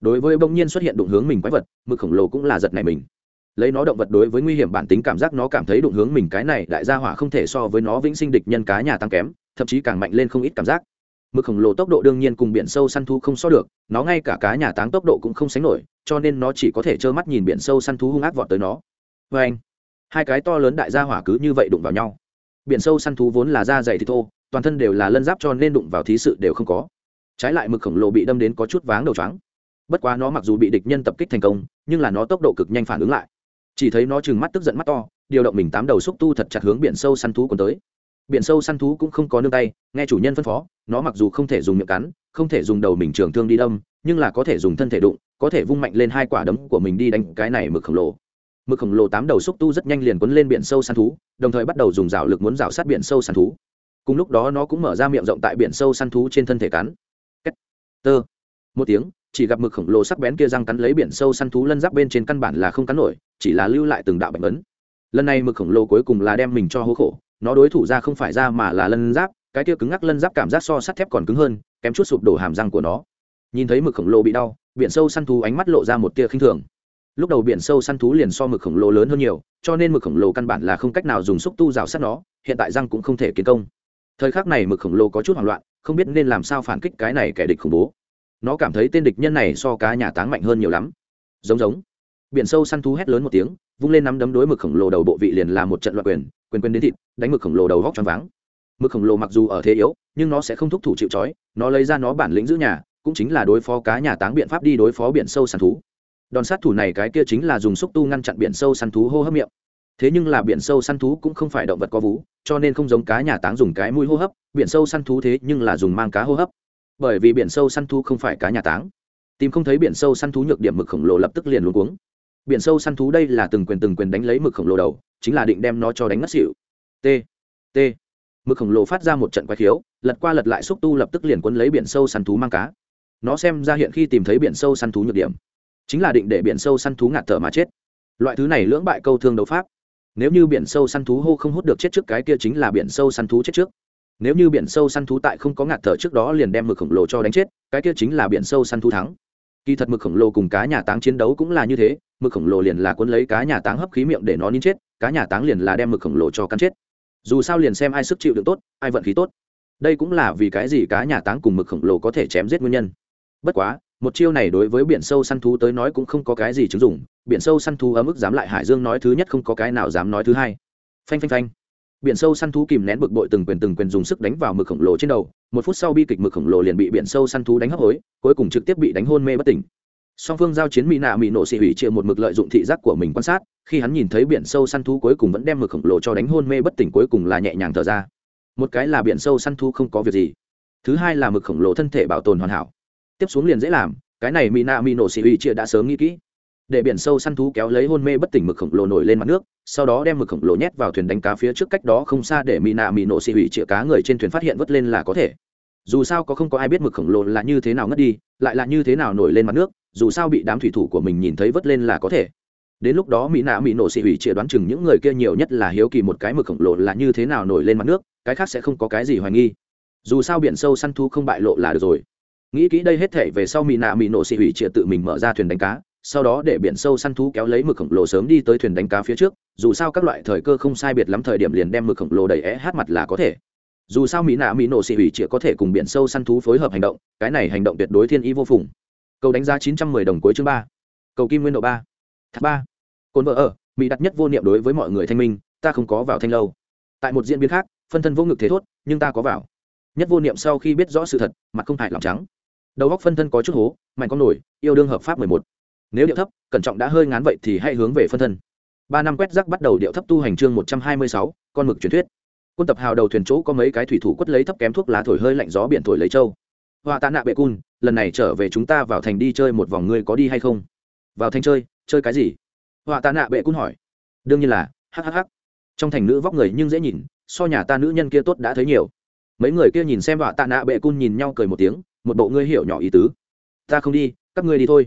Đối với bỗng nhiên xuất hiện đụng hướng mình quái vật, mực khổng lồ cũng là giật này mình lấy nó động vật đối với nguy hiểm bản tính cảm giác nó cảm thấy đụng hướng mình, cái này đại gia hỏa không thể so với nó vĩnh sinh địch nhân cá nhà tăng kém, thậm chí càng mạnh lên không ít cảm giác. Mực khổng lồ tốc độ đương nhiên cùng biển sâu săn thú không so được, nó ngay cả cá nhà táng tốc độ cũng không sánh nổi, cho nên nó chỉ có thể trơ mắt nhìn biển sâu săn thú hung ác vọt tới nó. Vê anh. Hai cái to lớn đại gia hỏa cứ như vậy đụng vào nhau. Biển sâu săn thú vốn là da dày thì thô, toàn thân đều là lân giáp cho nên đụng vào thí sự đều không có. Trái lại mực khổng lồ bị đâm đến có chút váng đầu trắng bất quá nó mặc dù bị địch nhân tập kích thành công, nhưng là nó tốc độ cực nhanh phản ứng lại chỉ thấy nó chừng mắt tức giận mắt to, điều động mình tám đầu xúc tu thật chặt hướng biển sâu săn thú còn tới. Biển sâu săn thú cũng không có nương tay, nghe chủ nhân phân phó, nó mặc dù không thể dùng miệng cắn, không thể dùng đầu mình trường thương đi đâm, nhưng là có thể dùng thân thể đụng, có thể vung mạnh lên hai quả đấm của mình đi đánh cái này mực khổng lồ. Mực khổng lồ tám đầu xúc tu rất nhanh liền quấn lên biển sâu săn thú, đồng thời bắt đầu dùng rào lực muốn rào sát biển sâu săn thú. Cùng lúc đó nó cũng mở ra miệng rộng tại biển sâu săn thú trên thân thể cắn. Kết. tơ. Một tiếng chỉ gặp mực khổng lồ sắc bén kia răng cắn lấy biển sâu săn thú lân giáp bên trên căn bản là không cắn nổi, chỉ là lưu lại từng đạo bệnh ấn lần này mực khổng lồ cuối cùng là đem mình cho hố khổ, nó đối thủ ra không phải ra mà là lân giáp, cái kia cứng ngắc lân giáp cảm giác so sắt thép còn cứng hơn, kém chút sụp đổ hàm răng của nó. Nhìn thấy mực khổng lồ bị đau, biển sâu săn thú ánh mắt lộ ra một tia khinh thường. Lúc đầu biển sâu săn thú liền so mực khổng lồ lớn hơn nhiều, cho nên mực khổng lồ căn bản là không cách nào dùng xúc tu rào sát nó, hiện tại răng cũng không thể kiến công. Thời khắc này mực khổng lồ có chút hoảng loạn, không biết nên làm sao phản kích cái này kẻ địch khủng bố nó cảm thấy tên địch nhân này so cá nhà táng mạnh hơn nhiều lắm. Giống giống. Biển sâu săn thú hét lớn một tiếng, vung lên nắm đấm đối mực khổng lồ đầu bộ vị liền là một trận loạn quyền quyền quyền đến thịt, đánh mực khổng lồ đầu vóc choáng váng. Mực khổng lồ mặc dù ở thế yếu, nhưng nó sẽ không thúc thủ chịu trói, nó lấy ra nó bản lĩnh giữ nhà, cũng chính là đối phó cá nhà táng biện pháp đi đối phó biển sâu săn thú. Đòn sát thủ này cái kia chính là dùng xúc tu ngăn chặn biển sâu săn thú hô hấp miệng. Thế nhưng là biển sâu săn thú cũng không phải động vật có vú, cho nên không giống cá nhà táng dùng cái mũi hô hấp, biển sâu săn thú thế nhưng là dùng mang cá hô hấp bởi vì biển sâu săn thú không phải cá nhà táng. Tìm không thấy biển sâu săn thú nhược điểm mực khổng lồ lập tức liền luôn cuống. Biển sâu săn thú đây là từng quyền từng quyền đánh lấy mực khổng lồ đầu, chính là định đem nó cho đánh ngất xỉu. T t. Mực khổng lồ phát ra một trận quái khiếu, lật qua lật lại xúc tu lập tức liền quấn lấy biển sâu săn thú mang cá. Nó xem ra hiện khi tìm thấy biển sâu săn thú nhược điểm, chính là định để biển sâu săn thú ngạt thở mà chết. Loại thứ này lưỡng bại câu thương đấu pháp. Nếu như biển sâu săn thú hô không hút được chết trước cái kia chính là biển sâu săn thú chết trước nếu như biển sâu săn thú tại không có ngạt thở trước đó liền đem mực khổng lồ cho đánh chết, cái kia chính là biển sâu săn thú thắng. Kỳ thật mực khổng lồ cùng cá nhà táng chiến đấu cũng là như thế, mực khổng lồ liền là cuốn lấy cá nhà táng hấp khí miệng để nó nín chết, cá nhà táng liền là đem mực khổng lồ cho cắn chết. Dù sao liền xem ai sức chịu được tốt, ai vận khí tốt. Đây cũng là vì cái gì cá nhà táng cùng mực khổng lồ có thể chém giết nguyên nhân. Bất quá, một chiêu này đối với biển sâu săn thú tới nói cũng không có cái gì chứng dụng, biển sâu săn thú ở mức dám lại hải dương nói thứ nhất không có cái nào dám nói thứ hai. Phanh phanh phanh biển sâu săn thú kìm nén bực bội từng quyền từng quyền dùng sức đánh vào mực khổng lồ trên đầu. Một phút sau bi kịch mực khổng lồ liền bị biển sâu săn thú đánh hấp hối, cuối cùng trực tiếp bị đánh hôn mê bất tỉnh. Song phương giao chiến mỹ nạ mỹ nổ xị hủy chia một mực lợi dụng thị giác của mình quan sát, khi hắn nhìn thấy biển sâu săn thú cuối cùng vẫn đem mực khổng lồ cho đánh hôn mê bất tỉnh cuối cùng là nhẹ nhàng thở ra. Một cái là biển sâu săn thú không có việc gì. Thứ hai là mực khổng lồ thân thể bảo tồn hoàn hảo. Tiếp xuống liền dễ làm, cái này mỹ nạ mỹ nổ xị hủy chia đã sớm nghĩ kỹ để biển sâu săn thú kéo lấy hôn mê bất tỉnh mực khổng lồ nổi lên mặt nước, sau đó đem mực khổng lồ nhét vào thuyền đánh cá phía trước cách đó không xa để mỹ nạ mỹ nổ xị hủy chĩa cá người trên thuyền phát hiện vớt lên là có thể. Dù sao có không có ai biết mực khổng lồ là như thế nào ngất đi, lại là như thế nào nổi lên mặt nước, dù sao bị đám thủy thủ của mình nhìn thấy vớt lên là có thể. Đến lúc đó mỹ nạ mỹ nổ xị hủy chĩa đoán chừng những người kia nhiều nhất là hiếu kỳ một cái mực khổng lồ là như thế nào nổi lên mặt nước, cái khác sẽ không có cái gì hoài nghi. Dù sao biển sâu săn thú không bại lộ là được rồi. Nghĩ kỹ đây hết thể về sau mỹ nạ mỹ nổ xị hủy chĩa tự mình mở ra thuyền đánh cá sau đó để biển sâu săn thú kéo lấy mực khổng lồ sớm đi tới thuyền đánh cá phía trước, dù sao các loại thời cơ không sai biệt lắm thời điểm liền đem mực khổng lồ đầy é hát mặt là có thể. Dù sao mỹ nạ mỹ nổ xị hủy chỉ có thể cùng biển sâu săn thú phối hợp hành động, cái này hành động tuyệt đối thiên ý vô phùng. Cầu đánh giá chín trăm mười đồng cuối chương ba. Cầu kim nguyên độ ba. Thác ba. Cồn vợ ở, mỹ đặt nhất vô niệm đối với mọi người thanh minh, ta không có vào thanh lâu. Tại một diễn biến khác, phân thân vô ngực thế thốt, nhưng ta có vào. Nhất vô niệm sau khi biết rõ sự thật, mặt không hại lòng trắng. Đầu góc phân thân có chút hố, mạnh con nổi, yêu đương hợp pháp mười một nếu điệu thấp, cẩn trọng đã hơi ngán vậy thì hãy hướng về phân thân. Ba năm quét rác bắt đầu điệu thấp tu hành chương một trăm hai mươi sáu, con mực truyền thuyết. Quân tập hào đầu thuyền chỗ có mấy cái thủy thủ quất lấy thấp kém thuốc lá thổi hơi lạnh gió biển thổi lấy châu. Họa tạ nạ bệ cun, lần này trở về chúng ta vào thành đi chơi một vòng, ngươi có đi hay không? Vào thành chơi chơi cái gì? Họa tạ nạ bệ cun hỏi. Đương nhiên là hhh trong thành nữ vóc người nhưng dễ nhìn, so nhà ta nữ nhân kia tốt đã thấy nhiều. Mấy người kia nhìn xem họa tạ nạ bệ cun nhìn nhau cười một tiếng, một bộ ngươi hiểu nhỏ ý tứ. Ta không đi, các ngươi đi thôi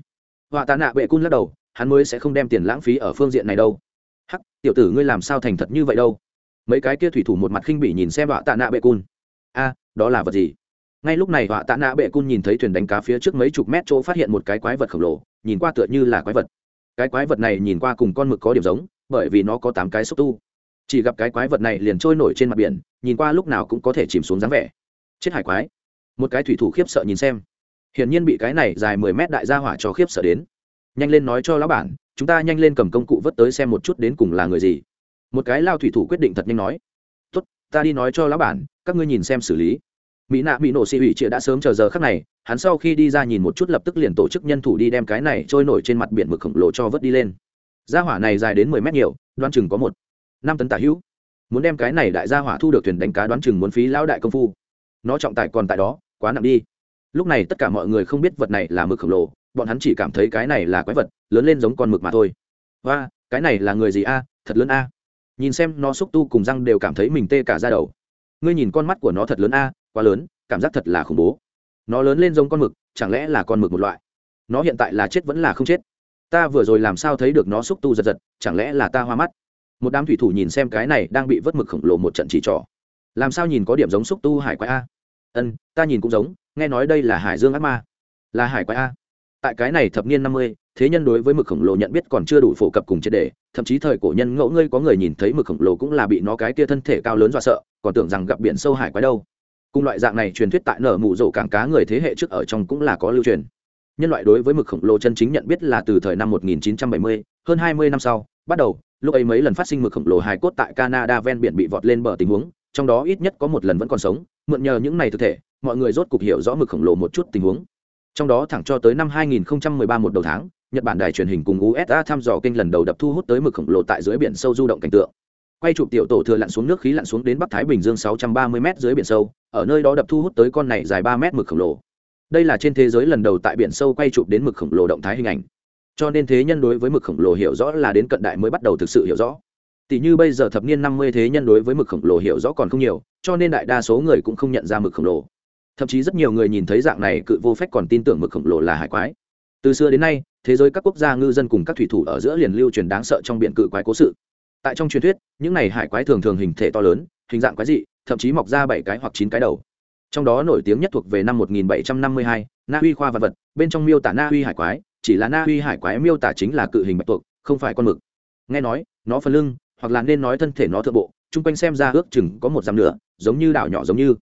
họa tạ nạ bệ cun lắc đầu, hắn mới sẽ không đem tiền lãng phí ở phương diện này đâu. Hắc, tiểu tử ngươi làm sao thành thật như vậy đâu? Mấy cái kia thủy thủ một mặt khinh bỉ nhìn xem họa tạ nạ bệ cun. A, đó là vật gì? Ngay lúc này họa tạ nạ bệ cun nhìn thấy thuyền đánh cá phía trước mấy chục mét chỗ phát hiện một cái quái vật khổng lồ, nhìn qua tựa như là quái vật. Cái quái vật này nhìn qua cùng con mực có điểm giống, bởi vì nó có tám cái xúc tu. Chỉ gặp cái quái vật này liền trôi nổi trên mặt biển, nhìn qua lúc nào cũng có thể chìm xuống dáng vẻ. Chết hải quái. Một cái thủy thủ khiếp sợ nhìn xem hiển nhiên bị cái này dài mười mét đại gia hỏa cho khiếp sợ đến. Nhanh lên nói cho lão bản, chúng ta nhanh lên cầm công cụ vớt tới xem một chút đến cùng là người gì. Một cái lao thủy thủ quyết định thật nhanh nói. Tốt, ta đi nói cho lão bản, các ngươi nhìn xem xử lý. Mỹ nạ bị nổ xị ủy chĩa đã sớm chờ giờ khắc này, hắn sau khi đi ra nhìn một chút lập tức liền tổ chức nhân thủ đi đem cái này trôi nổi trên mặt biển mực khổng lồ cho vớt đi lên. Gia hỏa này dài đến mười mét nhiều đoan chừng có một, năm tấn tả hữu. Muốn đem cái này đại gia hỏa thu được thuyền đánh cá đoán chừng muốn phí lão đại công phu. Nó trọng tải còn tại đó, quá nặng đi lúc này tất cả mọi người không biết vật này là mực khổng lồ, bọn hắn chỉ cảm thấy cái này là quái vật, lớn lên giống con mực mà thôi. Và cái này là người gì a? Thật lớn a. Nhìn xem nó xúc tu cùng răng đều cảm thấy mình tê cả ra đầu. Ngươi nhìn con mắt của nó thật lớn a, quá lớn, cảm giác thật là khủng bố. Nó lớn lên giống con mực, chẳng lẽ là con mực một loại? Nó hiện tại là chết vẫn là không chết? Ta vừa rồi làm sao thấy được nó xúc tu giật giật, chẳng lẽ là ta hoa mắt? Một đám thủy thủ nhìn xem cái này đang bị vớt mực khổng lồ một trận chỉ trỏ. Làm sao nhìn có điểm giống xúc tu hải quái a? Ân, ta nhìn cũng giống nghe nói đây là hải dương ác ma. Là hải quái a. Tại cái này thập niên năm mươi thế nhân đối với mực khổng lồ nhận biết còn chưa đủ phổ cập cùng triệt đề thậm chí thời cổ nhân ngẫu ngươi có người nhìn thấy mực khổng lồ cũng là bị nó cái kia thân thể cao lớn dọa sợ còn tưởng rằng gặp biển sâu hải quái đâu. Cùng loại dạng này truyền thuyết tại nở mụ rổ cảng cá người thế hệ trước ở trong cũng là có lưu truyền. Nhân loại đối với mực khổng lồ chân chính nhận biết là từ thời năm 1970, hơn 20 năm sau bắt đầu lúc ấy mấy lần phát sinh mực khổng lồ hài cốt tại canada ven biển bị vọt lên bờ tình huống trong đó ít nhất có một lần vẫn còn sống mượn nhờ những này thực thể, mọi người rốt cục hiểu rõ mực khổng lồ một chút tình huống. Trong đó thẳng cho tới năm 2013 một đầu tháng, nhật bản đài truyền hình cùng usa thăm dò kênh lần đầu đập thu hút tới mực khổng lồ tại dưới biển sâu du động cảnh tượng. Quay chụp tiểu tổ thừa lặn xuống nước khí lặn xuống đến bắc thái bình dương 630 m dưới biển sâu, ở nơi đó đập thu hút tới con này dài 3 m mực khổng lồ. Đây là trên thế giới lần đầu tại biển sâu quay chụp đến mực khổng lồ động thái hình ảnh. Cho nên thế nhân đối với mực khổng lồ hiểu rõ là đến cận đại mới bắt đầu thực sự hiểu rõ tỷ như bây giờ thập niên năm mươi thế nhân đối với mực khổng lồ hiểu rõ còn không nhiều cho nên đại đa số người cũng không nhận ra mực khổng lồ. Thậm chí rất nhiều người nhìn thấy dạng này cự vô phép còn tin tưởng mực khổng lồ là hải quái. Từ xưa đến nay thế giới các quốc gia ngư dân cùng các thủy thủ ở giữa liền lưu truyền đáng sợ trong biển cự quái cố sự. Tại trong truyền thuyết những này hải quái thường thường hình thể to lớn hình dạng quái dị thậm chí mọc ra bảy cái hoặc chín cái đầu. Trong đó nổi tiếng nhất thuộc về năm 1752, na uy khoa vật vật bên trong miêu tả na uy hải quái chỉ là na uy hải quái miêu tả chính là cự hình bạch tuộc không phải con mực. Nghe nói nó phần lưng hoặc là nên nói thân thể nó thượng bộ chung quanh xem ra ước chừng có một dặm nửa giống như đảo nhỏ giống như.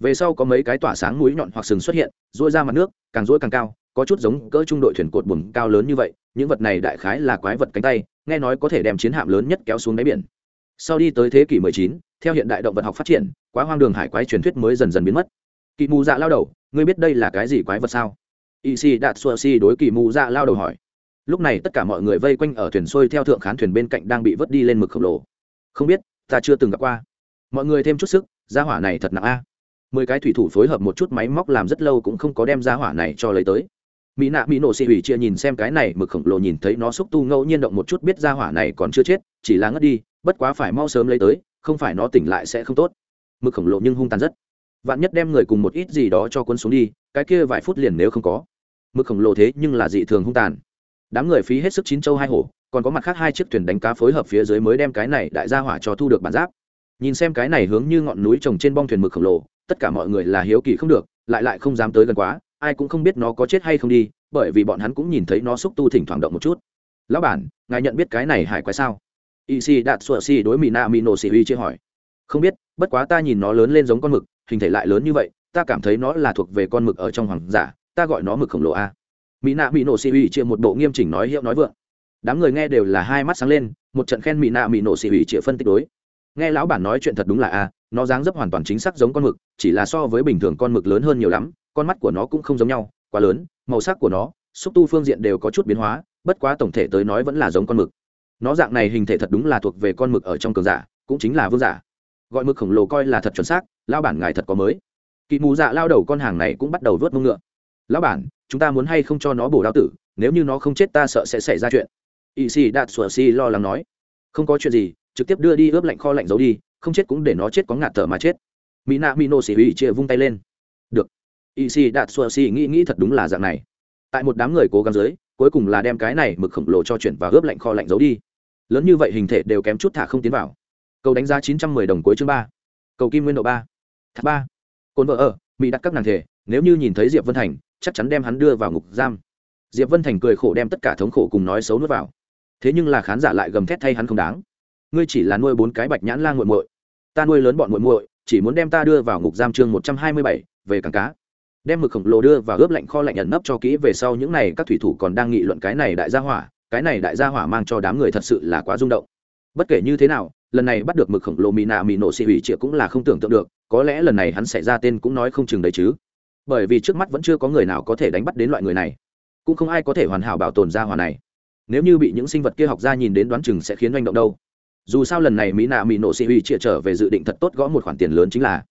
Về sau có mấy cái tỏa sáng mũi nhọn hoặc sừng xuất hiện dỗi ra mặt nước càng dỗi càng cao có chút giống cỡ trung đội thuyền cột bùn cao lớn như vậy những vật này đại khái là quái vật cánh tay nghe nói có thể đem chiến hạm lớn nhất kéo xuống đáy biển. Sau đi tới thế kỷ 19, theo hiện đại động vật học phát triển quá hoang đường hải quái truyền thuyết mới dần dần biến mất. Kỳ mù dạ lao đầu ngươi biết đây là cái gì quái vật sao? Y si đạt xua si đối kỳ mù dạ lao đầu hỏi lúc này tất cả mọi người vây quanh ở thuyền xuôi theo thượng khán thuyền bên cạnh đang bị vớt đi lên mực khổng lồ. Không biết, ta chưa từng gặp qua. Mọi người thêm chút sức, gia hỏa này thật nặng a. Mười cái thủy thủ phối hợp một chút máy móc làm rất lâu cũng không có đem gia hỏa này cho lấy tới. Mỹ nạ, mỹ nổ xị hủy chia nhìn xem cái này mực khổng lồ nhìn thấy nó xúc tu ngẫu nhiên động một chút biết gia hỏa này còn chưa chết, chỉ là ngất đi, bất quá phải mau sớm lấy tới, không phải nó tỉnh lại sẽ không tốt. Mực khổng lồ nhưng hung tàn rất. Vạn nhất đem người cùng một ít gì đó cho quân xuống đi, cái kia vài phút liền nếu không có. Mực khổng lồ thế nhưng là dị thường hung tàn đám người phí hết sức chín châu hai hổ còn có mặt khác hai chiếc thuyền đánh cá phối hợp phía dưới mới đem cái này đại gia hỏa cho thu được bản giáp. Nhìn xem cái này hướng như ngọn núi trồng trên bong thuyền mực khổng lồ, tất cả mọi người là hiếu kỳ không được, lại lại không dám tới gần quá, ai cũng không biết nó có chết hay không đi, bởi vì bọn hắn cũng nhìn thấy nó xúc tu thỉnh thoảng động một chút. Lão bản, ngài nhận biết cái này hải quái sao? Y si đạt sụa si đối mỹ na mỹ nổ xì huy chưa hỏi. Không biết, bất quá ta nhìn nó lớn lên giống con mực, hình thể lại lớn như vậy, ta cảm thấy nó là thuộc về con mực ở trong hoàng giả, ta gọi nó mực khổng lồ a mỹ nạ mỹ nổ xì ủy chia một bộ nghiêm chỉnh nói hiệu nói vượng. Đám người nghe đều là hai mắt sáng lên, một trận khen mỹ nạ mỹ nổ xì ủy chia phân tích đối. Nghe lão bản nói chuyện thật đúng là a, nó dáng dấp hoàn toàn chính xác giống con mực, chỉ là so với bình thường con mực lớn hơn nhiều lắm, con mắt của nó cũng không giống nhau, quá lớn, màu sắc của nó, xúc tu phương diện đều có chút biến hóa, bất quá tổng thể tới nói vẫn là giống con mực. Nó dạng này hình thể thật đúng là thuộc về con mực ở trong cường giả, cũng chính là vương giả. Gọi mực khổng lồ coi là thật chuẩn xác lao bản ngài thật có mới. Kỵ mù dạ lao đầu con hàng này cũng bắt đầu vớt mông ngựa. Lão bản chúng ta muốn hay không cho nó bổ đao tử, nếu như nó không chết ta sợ sẽ xảy ra chuyện. Y si đạt sủa si lo lắng nói. Không có chuyện gì, trực tiếp đưa đi ướp lạnh kho lạnh giấu đi, không chết cũng để nó chết có ngạt thở mà chết. Mỹ nạ mỹ nô xỉ hủy chia vung tay lên. Được. Y si đạt sủa si nghĩ nghĩ thật đúng là dạng này. Tại một đám người cố gắng dưới, cuối cùng là đem cái này mực khổng lồ cho chuyển và ướp lạnh kho lạnh giấu đi. Lớn như vậy hình thể đều kém chút thả không tiến vào. Cầu đánh giá chín trăm mười đồng cuối chương ba. Cầu kim nguyên độ ba. Thác ba. Cồn vợ ở, mỹ đặt các nàng thể, nếu như nhìn thấy diệp vân thành chắc chắn đem hắn đưa vào ngục giam. Diệp vân thành cười khổ đem tất cả thống khổ cùng nói xấu nuốt vào. Thế nhưng là khán giả lại gầm thét thay hắn không đáng. Ngươi chỉ là nuôi bốn cái bạch nhãn la nguội muội. Ta nuôi lớn bọn muội muội, chỉ muốn đem ta đưa vào ngục giam chương một trăm hai mươi bảy, về cảng cá. Đem mực khổng lồ đưa và ướp lạnh kho lạnh ẩn nấp cho kỹ về sau những này các thủy thủ còn đang nghị luận cái này đại gia hỏa, cái này đại gia hỏa mang cho đám người thật sự là quá rung động. Bất kể như thế nào, lần này bắt được mực khổng lồ mỹ nạ mỹ nổ xì hủy triệu cũng là không tưởng tượng được, có lẽ lần này hắn xảy ra tên cũng nói không chừng đấy chứ bởi vì trước mắt vẫn chưa có người nào có thể đánh bắt đến loại người này. Cũng không ai có thể hoàn hảo bảo tồn ra hỏa này. Nếu như bị những sinh vật kia học ra nhìn đến đoán chừng sẽ khiến doanh động đâu. Dù sao lần này mỹ nạ mỹ nổ xị huy triệu trở về dự định thật tốt gõ một khoản tiền lớn chính là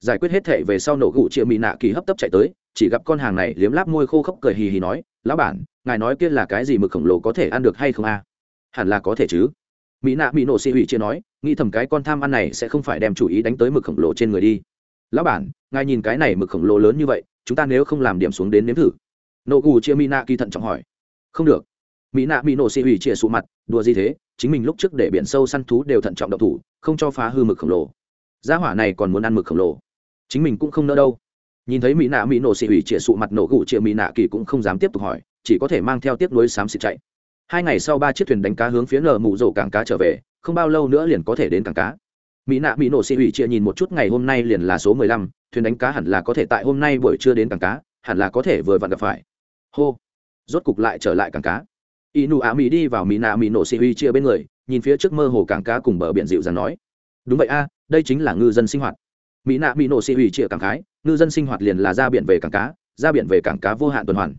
giải quyết hết thệ về sau nổ gụ triệu mỹ nạ kỳ hấp tấp chạy tới, chỉ gặp con hàng này liếm láp môi khô khốc cười hì hì nói, lão bản, ngài nói kia là cái gì mực khổng lồ có thể ăn được hay không a? Hẳn là có thể chứ. Mỹ nạ mỹ nổ xị huy chia nói, nghĩ thầm cái con tham ăn này sẽ không phải đem chủ ý đánh tới mực khổng lồ trên người đi. Lão bản ngài nhìn cái này mực khổng lồ lớn như vậy, chúng ta nếu không làm điểm xuống đến nếm thử. Nổ gù chia mỹ nạ kỳ thận trọng hỏi. Không được. Mỹ nạ mỹ nổ xì hủy chia sụ mặt, đùa gì thế? Chính mình lúc trước để biển sâu săn thú đều thận trọng độc thủ, không cho phá hư mực khổng lồ. Gia hỏa này còn muốn ăn mực khổng lồ. Chính mình cũng không nỡ đâu. Nhìn thấy mỹ nạ mỹ nổ xị hủy chia sụ mặt nổ gù chia mỹ nạ kỳ cũng không dám tiếp tục hỏi, chỉ có thể mang theo tiếp nối xám xịt chạy. Hai ngày sau ba chiếc thuyền đánh cá hướng phía nở mụ rổ cảng cá trở về, không bao lâu nữa liền có thể đến cảng cá. Mỹ nạ mỹ nổ xị hủy chia nhìn một chút, ngày hôm nay liền là số mười lăm thuyền đánh cá hẳn là có thể tại hôm nay buổi trưa đến cảng cá, hẳn là có thể vừa vặn gặp phải. Hô. Rốt cục lại trở lại cảng cá. Inu a mỹ đi vào mỹ nạ mỹ nổ chia bên người, nhìn phía trước mơ hồ cảng cá cùng bờ biển dịu dàng nói. Đúng vậy a, đây chính là ngư dân sinh hoạt. Mỹ nạ mỹ nổ chia cảng khái ngư dân sinh hoạt liền là ra biển về cảng cá, ra biển về cảng cá vô hạn tuần hoàn.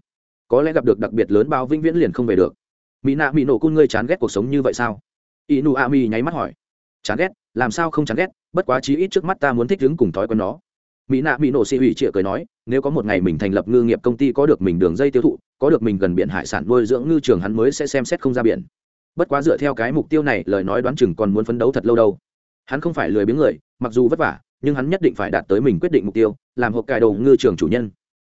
Có lẽ gặp được đặc biệt lớn bao vĩnh viễn liền không về được. Mỹ nạ mỹ nổ cun ngươi chán ghét cuộc sống như vậy sao? Inu a mi nháy mắt hỏi. Chán ghét? Làm sao không chán ghét? Bất quá chí ít trước mắt ta muốn thích ứng cùng thói quen nó mỹ nạ mỹ nổ xị hủy chĩa cười nói, nếu có một ngày mình thành lập ngư nghiệp công ty có được mình đường dây tiêu thụ, có được mình gần biển hải sản nuôi dưỡng ngư trường hắn mới sẽ xem xét không ra biển. Bất quá dựa theo cái mục tiêu này, lời nói đoán chừng còn muốn phấn đấu thật lâu đâu. Hắn không phải lười biếng người, mặc dù vất vả, nhưng hắn nhất định phải đạt tới mình quyết định mục tiêu, làm hộp cài đầu ngư trường chủ nhân.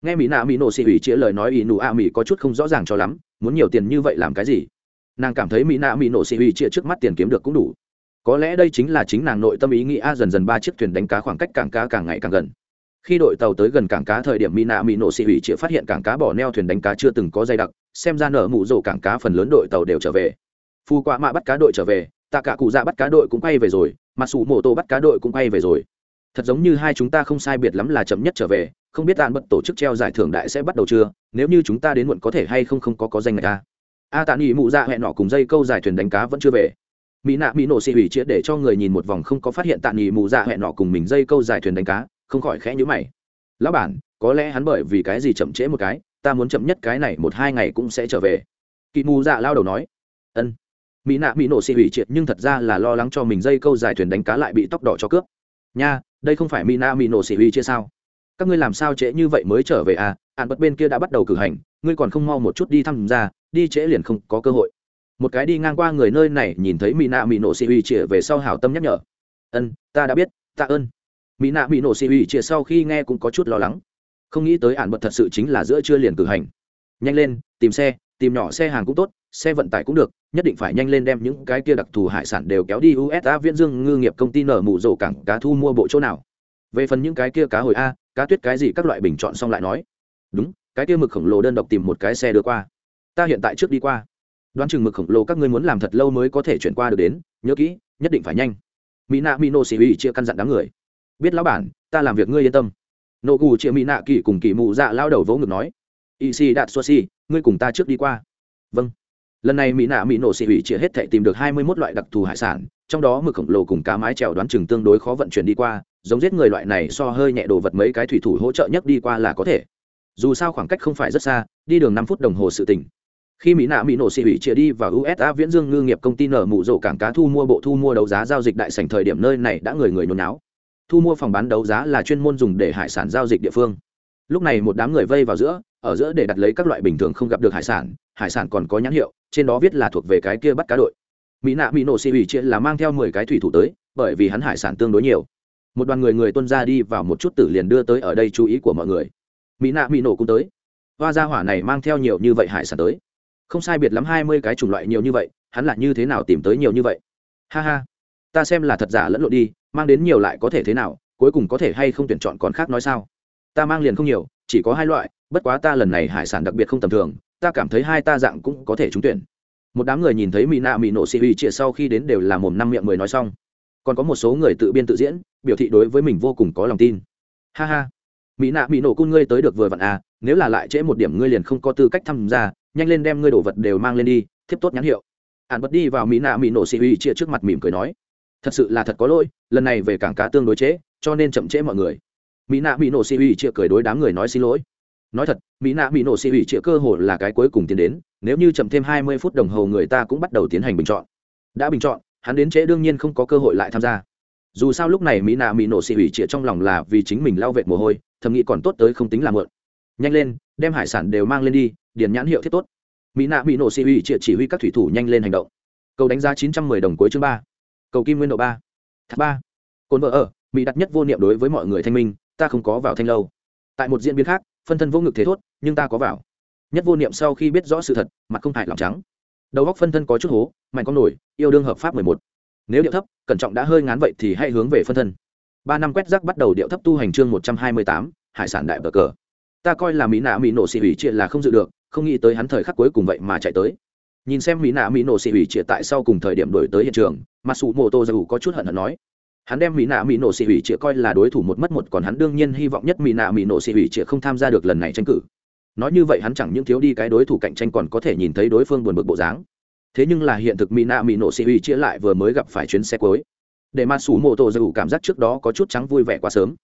Nghe mỹ nạ mỹ nổ xị ủy chĩa lời nói ỷ nụ a mỹ có chút không rõ ràng cho lắm, muốn nhiều tiền như vậy làm cái gì? Nàng cảm thấy mỹ nạ mỹ nổ xị ủy chĩa trước mắt tiền kiếm được cũng đủ có lẽ đây chính là chính nàng nội tâm ý nghĩ, a, dần dần ba chiếc thuyền đánh cá khoảng cách cảng cá càng ngày càng gần. Khi đội tàu tới gần cảng cá thời điểm, mina nạ mỹ nổ xị hủy chịa phát hiện cảng cá bỏ neo thuyền đánh cá chưa từng có dây đặc, xem ra nở mụ rổ cảng cá phần lớn đội tàu đều trở về. Phu quạ mạ bắt cá đội trở về, tạ cả cụ dạ bắt cá đội cũng quay về rồi mặc dù mô tô bắt cá đội cũng quay về rồi. Thật giống như hai chúng ta không sai biệt lắm là chậm nhất trở về, không biết tàn bận tổ chức treo giải thưởng đại sẽ bắt đầu chưa, nếu như chúng ta đến muộn có thể hay không không có có danh này ta a tạ nghỉ mụ dạ hẹn nọ cùng dây câu giải thuyền đánh cá vẫn chưa về mỹ nạ mỹ nổ xị hủy chia để cho người nhìn một vòng không có phát hiện tạ nghỉ mù dạ hẹn nọ cùng mình dây câu dài thuyền đánh cá, không khỏi khẽ nhữ mày. Lão bản, có lẽ hắn bởi vì cái gì chậm trễ một cái, ta muốn chậm nhất cái này một hai ngày cũng sẽ trở về. Kỳ mù dạ lao đầu nói. Ân. Mỹ nạ mỹ nổ xị hủy triệt nhưng thật ra là lo lắng cho mình dây câu dài thuyền đánh cá lại bị tóc đỏ cho cướp. Nha, đây không phải mỹ nạ mỹ nổ xì hủy chia sao? Các ngươi làm sao trễ như vậy mới trở về à? Ạn bất bên kia đã bắt đầu cử hành, ngươi còn không mau một chút đi thăm ra đi trễ liền không có cơ hội một cái đi ngang qua người nơi này nhìn thấy mỹ nạ mỹ nổ xì huy chia về sau hảo tâm nhắc nhở. Ân, ta đã biết, tạ ơn. Mỹ nạ mỹ nổ xì huy chia sau khi nghe cũng có chút lo lắng. Không nghĩ tới ản bật thật sự chính là giữa trưa liền cử hành. Nhanh lên, tìm xe, tìm nhỏ xe hàng cũng tốt, xe vận tải cũng được, nhất định phải nhanh lên đem những cái kia đặc thù hải sản đều kéo đi usa viễn dương ngư nghiệp công ty nở mù rổ cảng cá thu mua bộ chỗ nào. Về phần những cái kia cá hồi a, cá tuyết cái gì các loại bình chọn xong lại nói. Đúng, cái kia mực khổng lồ đơn độc tìm một cái xe đưa qua. Ta hiện tại trước đi qua đoán chừng mực khổng lồ các ngươi muốn làm thật lâu mới có thể chuyển qua được đến, nhớ kỹ, nhất định phải nhanh. Mỹ nạ mỹ nô xì ủy chia căn dặn đám người. Biết lão bản, ta làm việc ngươi yên tâm. Nô cù chia mỹ nạ kỳ cùng kỳ mụ dạ lao đầu vỗ ngực nói. Y si đạt xua si, ngươi cùng ta trước đi qua. Vâng. Lần này mỹ nạ mỹ nổ xị hủy chia hết thể tìm được hai mươi mốt loại đặc thù hải sản, trong đó mực khổng lồ cùng cá mái trèo đoán chừng tương đối khó vận chuyển đi qua, giống giết người loại này so hơi nhẹ đồ vật mấy cái thủy thủ hỗ trợ nhất đi qua là có thể. Dù sao khoảng cách không phải rất xa, đi đường năm phút đồng hồ sự tỉnh khi mỹ nạ mỹ nổ xị hủy chia đi và usa viễn dương ngư nghiệp công ty nở mụ rổ cảng cá thu mua bộ thu mua đấu giá giao dịch đại sành thời điểm nơi này đã người người nhốn náo thu mua phòng bán đấu giá là chuyên môn dùng để hải sản giao dịch địa phương. Lúc này một đám người vây vào giữa, ở giữa để đặt lấy các loại bình thường không gặp được hải sản hải sản còn có nhãn hiệu, trên đó viết là thuộc về cái kia bắt cá đội. Mỹ nạ mỹ nổ xì ủy chia là mang theo mười cái thủy thủ tới, bởi vì hắn hải sản tương đối nhiều. Một đoàn người người tuân ra đi vào một chút tử liền đưa tới ở đây chú ý của mọi người. Mỹ nạ mỹ nổ cũng tới. Hoa gia hỏa này mang theo nhiều như vậy hải sản tới không sai biệt lắm hai mươi cái chủng loại nhiều như vậy, hắn là như thế nào tìm tới nhiều như vậy? Ha ha, ta xem là thật giả lẫn lộn đi, mang đến nhiều lại có thể thế nào, cuối cùng có thể hay không tuyển chọn còn khác nói sao? Ta mang liền không nhiều, chỉ có hai loại, bất quá ta lần này hải sản đặc biệt không tầm thường, ta cảm thấy hai ta dạng cũng có thể trúng tuyển. Một đám người nhìn thấy mỹ nạ mỹ nổ xì ủy chia sau khi đến đều là mồm năm miệng mười nói xong. Còn có một số người tự biên tự diễn, biểu thị đối với mình vô cùng có lòng tin. Ha ha mỹ nạ mỹ nổ cun ngươi tới được vừa vặn à nếu là lại trễ một điểm ngươi liền không có tư cách tham gia nhanh lên đem ngươi đồ vật đều mang lên đi thiếp tốt nhãn hiệu. Ạn bật đi vào mỹ nạ mỹ nổ xì ủy chia trước mặt mỉm cười nói thật sự là thật có lỗi lần này về cảng cá tương đối chế, cho nên chậm trễ mọi người. Mỹ nạ mỹ nổ xì ủy chia cười đối đám người nói xin lỗi. Nói thật mỹ nạ mỹ nổ xì ủy chia cơ hội là cái cuối cùng tiến đến nếu như chậm thêm hai mươi phút đồng hồ người ta cũng bắt đầu tiến hành bình chọn. Đã bình chọn hắn đến trễ đương nhiên không có cơ hội lại tham gia. Dù sao lúc này mỹ nạ mỹ nổ xì ủy chia trong lòng là vì chính mình lao vệt mồ hôi thầm nghĩ còn tốt tới không tính là mượn nhanh lên đem hải sản đều mang lên đi điền nhãn hiệu thiết tốt. Mỹ nạ mỹ nổ xì ủy chia chỉ huy các thủy thủ nhanh lên hành động. Cầu đánh giá chín trăm mười đồng cuối chương ba. Cầu kim nguyên độ ba. Thác ba. Cồn vợ ở, mỹ đặt nhất vô niệm đối với mọi người thanh minh, ta không có vào thanh lâu. Tại một diễn biến khác, phân thân vô ngực thế thốt, nhưng ta có vào. Nhất vô niệm sau khi biết rõ sự thật, mặt không hại lòng trắng. Đầu góc phân thân có chút hố, mạnh con nổi, yêu đương hợp pháp mười một. Nếu điệu thấp, cẩn trọng đã hơi ngán vậy thì hãy hướng về phân thân. Ba năm quét rác bắt đầu điệu thấp tu hành chương một trăm hai mươi tám, hải sản đại bờ cờ. Ta coi là mỹ nạ mỹ nổ xị hủy chia là không dự được không nghĩ tới hắn thời khắc cuối cùng vậy mà chạy tới. Nhìn xem mỹ nạ mỹ nổ xị hủy chia tại sau cùng thời điểm đổi tới hiện trường mặc dù mô tô dù có chút hận hận nói, hắn đem mỹ nạ mỹ nổ xị hủy chia coi là đối thủ một mất một, còn hắn đương nhiên hy vọng nhất mỹ nạ mỹ nổ xị hủy chia không tham gia được lần này tranh cử. Nói như vậy hắn chẳng những thiếu đi cái đối thủ cạnh tranh còn có thể nhìn thấy đối phương buồn bực bộ dáng. Thế nhưng là hiện thực mỹ nạ mỹ nổ xị hủy chia lại vừa mới gặp phải chuyến xe cuối. Để mà sủ mô tô dù cảm giác trước đó có chút trắng vui vẻ quá sớm.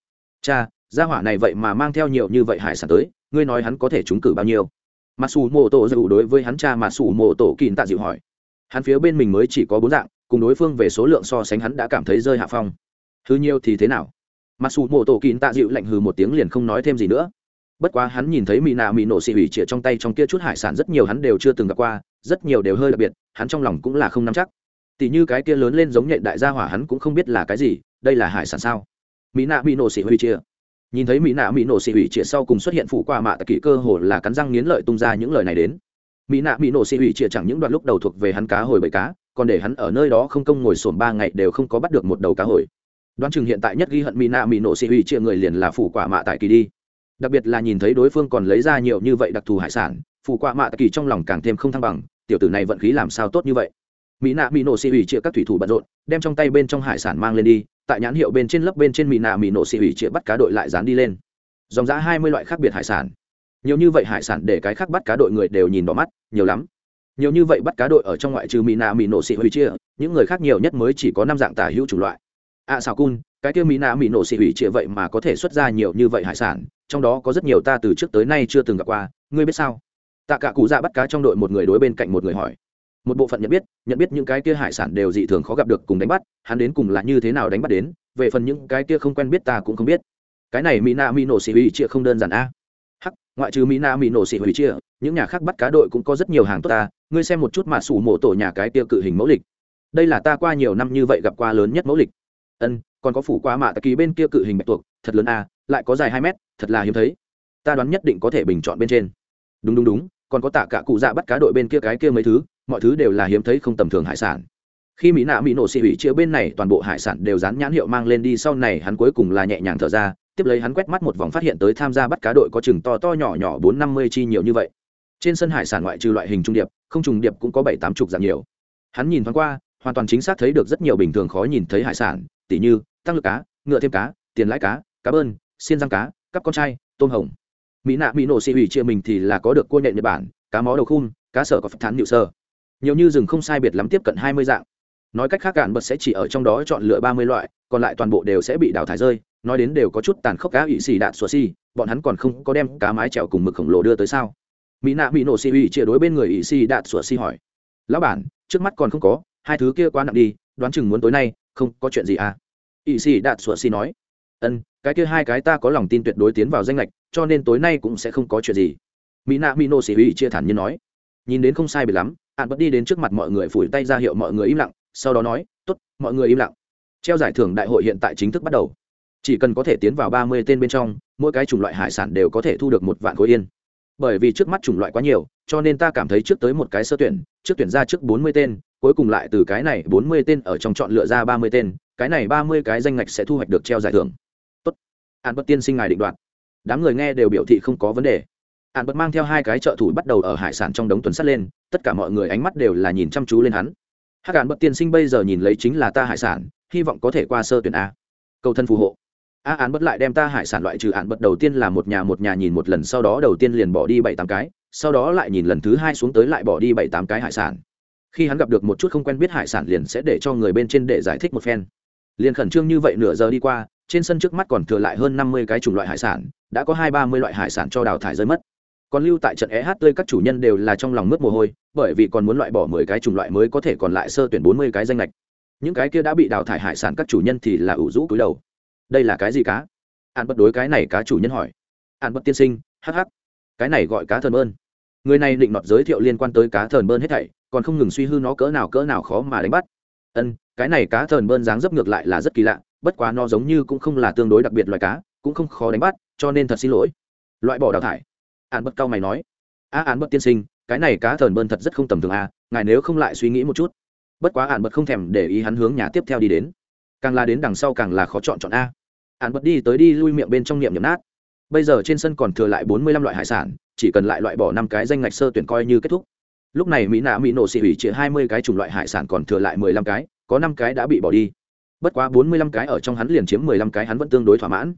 Cha, gia hỏa này vậy mà mang theo nhiều như vậy hải sản tới, ngươi nói hắn có thể trúng cử bao nhiêu? Mà sủ mô tô dịu đối với hắn cha mà sủ mô tô kín tạ dịu hỏi. Hắn phía bên mình mới chỉ có bốn dạng, cùng đối phương về số lượng so sánh hắn đã cảm thấy rơi hạ phong. Hư nhiều thì thế nào? Mặc dù mô tổ kín tạ dịu lạnh hừ một tiếng liền không nói thêm gì nữa. Bất quá hắn nhìn thấy mỹ nạ mỹ nổ xị hủy chĩa trong tay trong kia chút hải sản rất nhiều hắn đều chưa từng gặp qua, rất nhiều đều hơi đặc biệt, hắn trong lòng cũng là không nắm chắc. Tỉ như cái kia lớn lên giống nhện đại gia hỏa hắn cũng không biết là cái gì, đây là hải sản sao? Mỹ nạ mỹ nổ xị hủy chia nhìn thấy mỹ nạ mỹ nổ xị hủy chia sau cùng xuất hiện phủ qua mạ kỹ cơ hồ là cắn răng nghiến lợi tung ra những lời này đến. Mỹ nạ mỹ nổ xị hủy chia chẳng những đoạn lúc đầu thuộc về hắn cá hồi bầy cá, còn để hắn ở nơi đó không công ngồi sổm ba ngày đều không có bắt được một đầu cá hồi. Đoán chừng hiện tại nhất ghi hận mỹ nạ mỹ nổ xị hủy chia người liền là phủ quả mạ tại kỳ đi. Đặc biệt là nhìn thấy đối phương còn lấy ra nhiều như vậy đặc thù hải sản, phủ quả mạ tại kỳ trong lòng càng thêm không thăng bằng, tiểu tử này vận khí làm sao tốt như vậy? Mỹ nạ mỹ nổ xị ủy chia các thủy thủ bận rộn đem trong tay bên trong hải sản mang lên đi tại nhãn hiệu bên trên lớp bên trên mỹ nạ mỹ nổ xị ủy chia bắt cá đội lại dán đi lên. Dòng giá hai mươi loại khác biệt hải sản. Nhiều như vậy hải sản để cái khác bắt cá đội người đều nhìn đỏ mắt nhiều lắm. Nhiều như vậy bắt cá đội ở trong ngoại trừ mỹ nạ mỹ nổ xị hủy chia những người khác nhiều nhất mới chỉ có năm dạng tả hữu chủng loại. Ạ à, xào cun cái kia mỹ nạ mỹ nổ xị hủy chia vậy mà có thể xuất ra nhiều như vậy hải sản trong đó có rất nhiều ta từ trước tới nay chưa từng gặp qua ngươi biết sao? Tạ cả cụ dạ bắt cá trong đội một người đối bên cạnh một người hỏi một bộ phận nhận biết nhận biết những cái kia hải sản đều dị thường khó gặp được cùng đánh bắt, hắn đến cùng là như thế nào đánh bắt đến, về phần những cái kia không quen biết ta cũng không biết. Cái này mỹ Mino mỹ nổ hủy chia không đơn giản a. Hắc, ngoại trừ mỹ na mỹ nổ hủy chia những nhà khác bắt cá đội cũng có rất nhiều hàng tốt ta, ngươi xem một chút mà sủ mộ tổ nhà cái kia cự hình mẫu lịch. Đây là ta qua nhiều năm như vậy gặp qua lớn nhất mẫu lịch. Ân, còn có phủ qua mạ tạ kỳ bên kia cự hình bạch tuộc, thật lớn a, lại có dài hai mét, thật là hiếm thấy. Ta đoán nhất định có thể bình chọn bên trên. Đúng đúng đúng, còn có tạ cả cụ dạ bắt cá đội bên kia cái kia mấy thứ mọi thứ đều là hiếm thấy không tầm thường hải sản. Khi mỹ nạ mỹ nổ xị hủy chia bên này, toàn bộ hải sản đều dán nhãn hiệu mang lên đi, sau này hắn cuối cùng là nhẹ nhàng thở ra, tiếp lấy hắn quét mắt một vòng phát hiện tới tham gia bắt cá đội có chừng to to nhỏ nhỏ bốn năm mươi chi nhiều như vậy. Trên sân hải sản ngoại trừ loại hình trung điệp, không trùng điệp cũng có bảy tám chục dạng nhiều. Hắn nhìn thoáng qua, hoàn toàn chính xác thấy được rất nhiều bình thường khó nhìn thấy hải sản, tỉ như tăng lực cá, ngựa thêm cá, tiền lãi cá cá bơn, xiên răng cá, cắp con trai, tôm hồng. Mỹ nạ mỹ nổ xị hủy chia mình thì là có được cua nhện nhật bản, cá mó đầu khung cá sở có phật thán nhự sơ nhiều như rừng không sai biệt lắm tiếp cận hai mươi dạng. Nói cách khác, cạn bật sẽ chỉ ở trong đó chọn lựa ba mươi loại, còn lại toàn bộ đều sẽ bị đào thải rơi, nói đến đều có chút tàn khốc cá ỵ xì đạn xua xi, bọn hắn còn không có đem cá mái trèo cùng mực khổng lồ đưa tới sao? Mỹ nạ bị nổ xì ủy chia đối bên người ỵ xì đạn xua xi hỏi. Lão bản, trước mắt còn không có, hai thứ kia quá nặng đi, đoán chừng muốn tối nay, không có chuyện gì à? ỵ xì đạn xua xi nói. Ân, cái kia hai cái ta có lòng tin tuyệt đối tiến vào danh lệch, cho nên tối nay cũng sẽ không có chuyện gì. Mỹ nạ mỹ nổ xì ủy chia thản nhiên nói nhìn đến không sai biệt lắm hạn vẫn đi đến trước mặt mọi người phủi tay ra hiệu mọi người im lặng, sau đó nói, tốt, mọi người im lặng. Treo giải thưởng đại hội hiện tại chính thức bắt đầu. Chỉ cần có thể tiến vào ba mươi tên bên trong, mỗi cái chủng loại hải sản đều có thể thu được một vạn khối yên. Bởi vì trước mắt chủng loại quá nhiều, cho nên ta cảm thấy trước tới một cái sơ tuyển, trước tuyển ra trước bốn mươi tên, cuối cùng lại từ cái này bốn mươi tên ở trong chọn lựa ra ba mươi tên, cái này ba mươi cái danh ngạch sẽ thu hoạch được treo giải thưởng. An bất tiên sinh ngài định đoạt. Đám người nghe đều biểu thị không có vấn đề ạn bật mang theo hai cái trợ thủ bắt đầu ở hải sản trong đống tuần sắt lên, tất cả mọi người ánh mắt đều là nhìn chăm chú lên hắn. Hắc ạn bật tiên sinh bây giờ nhìn lấy chính là ta hải sản, hy vọng có thể qua sơ tuyển a. Cầu thân phù hộ. A án bất lại đem ta hải sản loại trừ án bất đầu tiên là một nhà một nhà nhìn một lần, sau đó đầu tiên liền bỏ đi bảy tám cái, sau đó lại nhìn lần thứ hai xuống tới lại bỏ đi bảy tám cái hải sản. Khi hắn gặp được một chút không quen biết hải sản liền sẽ để cho người bên trên để giải thích một phen. Liền khẩn trương như vậy nửa giờ đi qua, trên sân trước mắt còn thừa lại hơn năm mươi cái chủng loại hải sản, đã có hai ba mươi loại hải sản cho đào thải rơi mất còn lưu tại trận é hát tươi các chủ nhân đều là trong lòng mướt mồ hôi, bởi vì còn muốn loại bỏ mười cái chủng loại mới có thể còn lại sơ tuyển bốn mươi cái danh lệch những cái kia đã bị đào thải hải sản các chủ nhân thì là ủ rũ cúi đầu. Đây là cái gì cá? An bất đối cái này cá chủ nhân hỏi. An bất tiên sinh hh cái này gọi cá thần bơn. Người này định nọt giới thiệu liên quan tới cá thần bơn hết thảy, còn không ngừng suy hư nó cỡ nào cỡ nào khó mà đánh bắt. Ân, cái này cá thần bơn dáng dấp ngược lại là rất kỳ lạ, bất quá nó giống như cũng không là tương đối đặc biệt loại cá, cũng không khó đánh bắt, cho nên thật xin lỗi. Loại bỏ đào thải an bất cao mày nói. A an bất tiên sinh cái này cá thần bơn thật rất không tầm thường a à, ngài nếu không lại suy nghĩ một chút. Bất quá an bất không thèm để ý hắn hướng nhà tiếp theo đi đến. Càng là đến đằng sau càng là khó chọn chọn a. Án bất đi tới đi lui miệng bên trong niệm nhấm nát. Bây giờ trên sân còn thừa lại bốn mươi lăm loại hải sản chỉ cần lại loại bỏ năm cái danh ngạch sơ tuyển coi như kết thúc. Lúc này mỹ nạ mỹ nổ xị hủy chỉ hai mươi cái chủng loại hải sản còn thừa lại mười lăm cái có năm cái đã bị bỏ đi. Bất quá bốn mươi lăm cái ở trong hắn liền chiếm mười lăm cái hắn vẫn tương đối thỏa mãn.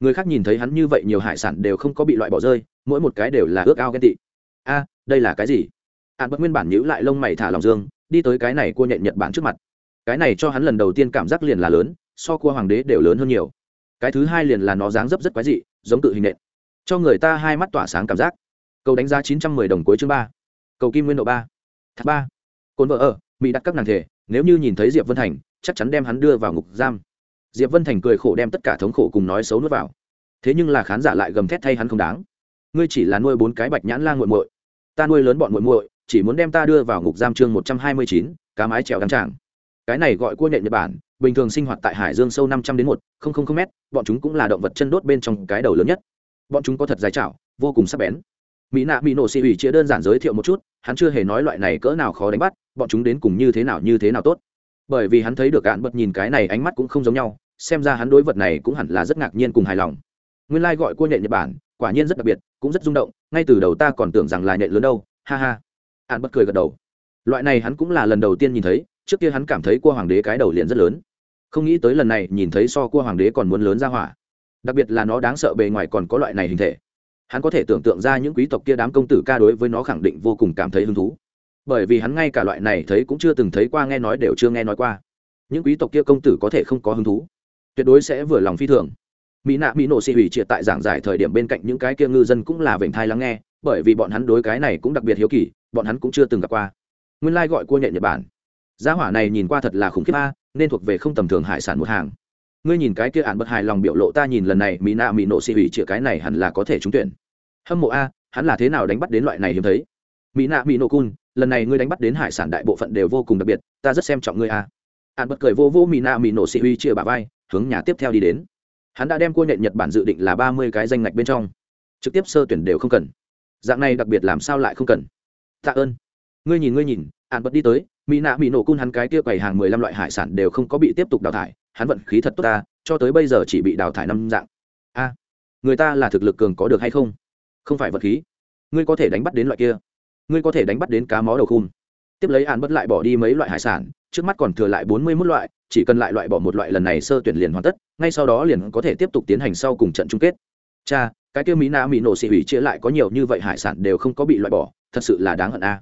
Người khác nhìn thấy hắn như vậy nhiều hải sản đều không có bị loại bỏ rơi mỗi một cái đều là ước ao ghen tị. A, đây là cái gì? Ạn bất nguyên bản nhữ lại lông mày thả lòng dương, đi tới cái này cua nhện nhật bản trước mặt. Cái này cho hắn lần đầu tiên cảm giác liền là lớn, so cua hoàng đế đều lớn hơn nhiều. Cái thứ hai liền là nó dáng dấp rất quái dị, giống tự hình nện. Cho người ta hai mắt tỏa sáng cảm giác. Cầu đánh giá chín trăm mười đồng cuối chương ba. Cầu kim nguyên độ ba. Thác ba. Cồn vợ ở, mỹ đặt các nàng thể, nếu như nhìn thấy diệp vân thành, chắc chắn đem hắn đưa vào ngục giam. Diệp vân thành cười khổ đem tất cả thống khổ cùng nói xấu nuốt vào. Thế nhưng là khán giả lại gầm thét thay hắn không đáng ngươi chỉ là nuôi bốn cái bạch nhãn lang nguội muội, ta nuôi lớn bọn muội muội, chỉ muốn đem ta đưa vào ngục giam chương một trăm hai mươi chín, cá mái trèo đăng tràng. Cái này gọi cua nhện nhật bản, bình thường sinh hoạt tại hải dương sâu năm trăm đến một m bọn chúng cũng là động vật chân đốt bên trong cái đầu lớn nhất. Bọn chúng có thật dài chảo, vô cùng sắc bén. Mỹ nạ mỹ nổ xì ủy chia đơn giản giới thiệu một chút, hắn chưa hề nói loại này cỡ nào khó đánh bắt, bọn chúng đến cùng như thế nào như thế nào tốt. Bởi vì hắn thấy được gạn bật nhìn cái này ánh mắt cũng không giống nhau, xem ra hắn đối vật này cũng hẳn là rất ngạc nhiên cùng hài lòng. Nguyên lai gọi cua nhện nhật bản quả nhiên rất đặc biệt, cũng rất rung động, ngay từ đầu ta còn tưởng rằng là nhện lớn đâu, ha ha. Ạn bất cười gật đầu. Loại này hắn cũng là lần đầu tiên nhìn thấy, trước kia hắn cảm thấy cua hoàng đế cái đầu liền rất lớn. Không nghĩ tới lần này nhìn thấy so cua hoàng đế còn muốn lớn ra hỏa. Đặc biệt là nó đáng sợ bề ngoài còn có loại này hình thể. Hắn có thể tưởng tượng ra những quý tộc kia đám công tử ca đối với nó khẳng định vô cùng cảm thấy hứng thú. Bởi vì hắn ngay cả loại này thấy cũng chưa từng thấy qua, nghe nói đều chưa nghe nói qua. Những quý tộc kia công tử có thể không có hứng thú. Tuyệt đối sẽ vừa lòng phi thường mỹ nạ mỹ nổ xị hủy triệt tại giảng giải thời điểm bên cạnh những cái kia ngư dân cũng là vểnh thai lắng nghe, bởi vì bọn hắn đối cái này cũng đặc biệt hiếu kỳ, bọn hắn cũng chưa từng gặp qua. Nguyên lai、like、gọi cua nhện nhật bản. Giá hỏa này nhìn qua thật là khủng khiếp a, nên thuộc về không tầm thường hải sản một hàng. Ngươi nhìn cái kia ạn bất hài lòng biểu lộ ta nhìn lần này, mỹ nạ mỹ nổ xị hủy chĩa cái này hẳn là có thể trúng tuyển. Hâm mộ a, hắn là thế nào đánh bắt đến loại này hiếm thấy? Mỹ nạ mỹ nổ cun, lần này ngươi đánh bắt đến hải sản đại bộ phận đều vô cùng đặc biệt, ta rất xem trọng ngươi a. Ạn bất cười vô vô mỹ nạ mỹ nổ xị hủy chia bà vai, hướng nhà tiếp theo đi đến hắn đã đem cua nhện nhật bản dự định là ba mươi cái danh ngạch bên trong. Trực tiếp sơ tuyển đều không cần. Dạng này đặc biệt làm sao lại không cần? Tạ ơn. Ngươi nhìn ngươi nhìn ạn bật đi tới, mỹ nạ bị nổ cun hắn cái kia quầy hàng mười lăm loại hải sản đều không có bị tiếp tục đào thải, hắn vận khí thật tốt ta, cho tới bây giờ chỉ bị đào thải năm dạng. A, người ta là thực lực cường có được hay không? Không phải vật khí. Ngươi có thể đánh bắt đến loại kia. Ngươi có thể đánh bắt đến cá mó đầu khung tiếp lấy ạn bất lại bỏ đi mấy loại hải sản, trước mắt còn thừa lại bốn mươi mốt loại chỉ cần lại loại bỏ một loại lần này sơ tuyển liền hoàn tất, ngay sau đó liền có thể tiếp tục tiến hành sau cùng trận chung kết. Cha, cái kia mỹ na mỹ nổ xị hủy chia lại có nhiều như vậy hải sản đều không có bị loại bỏ, thật sự là đáng hận a.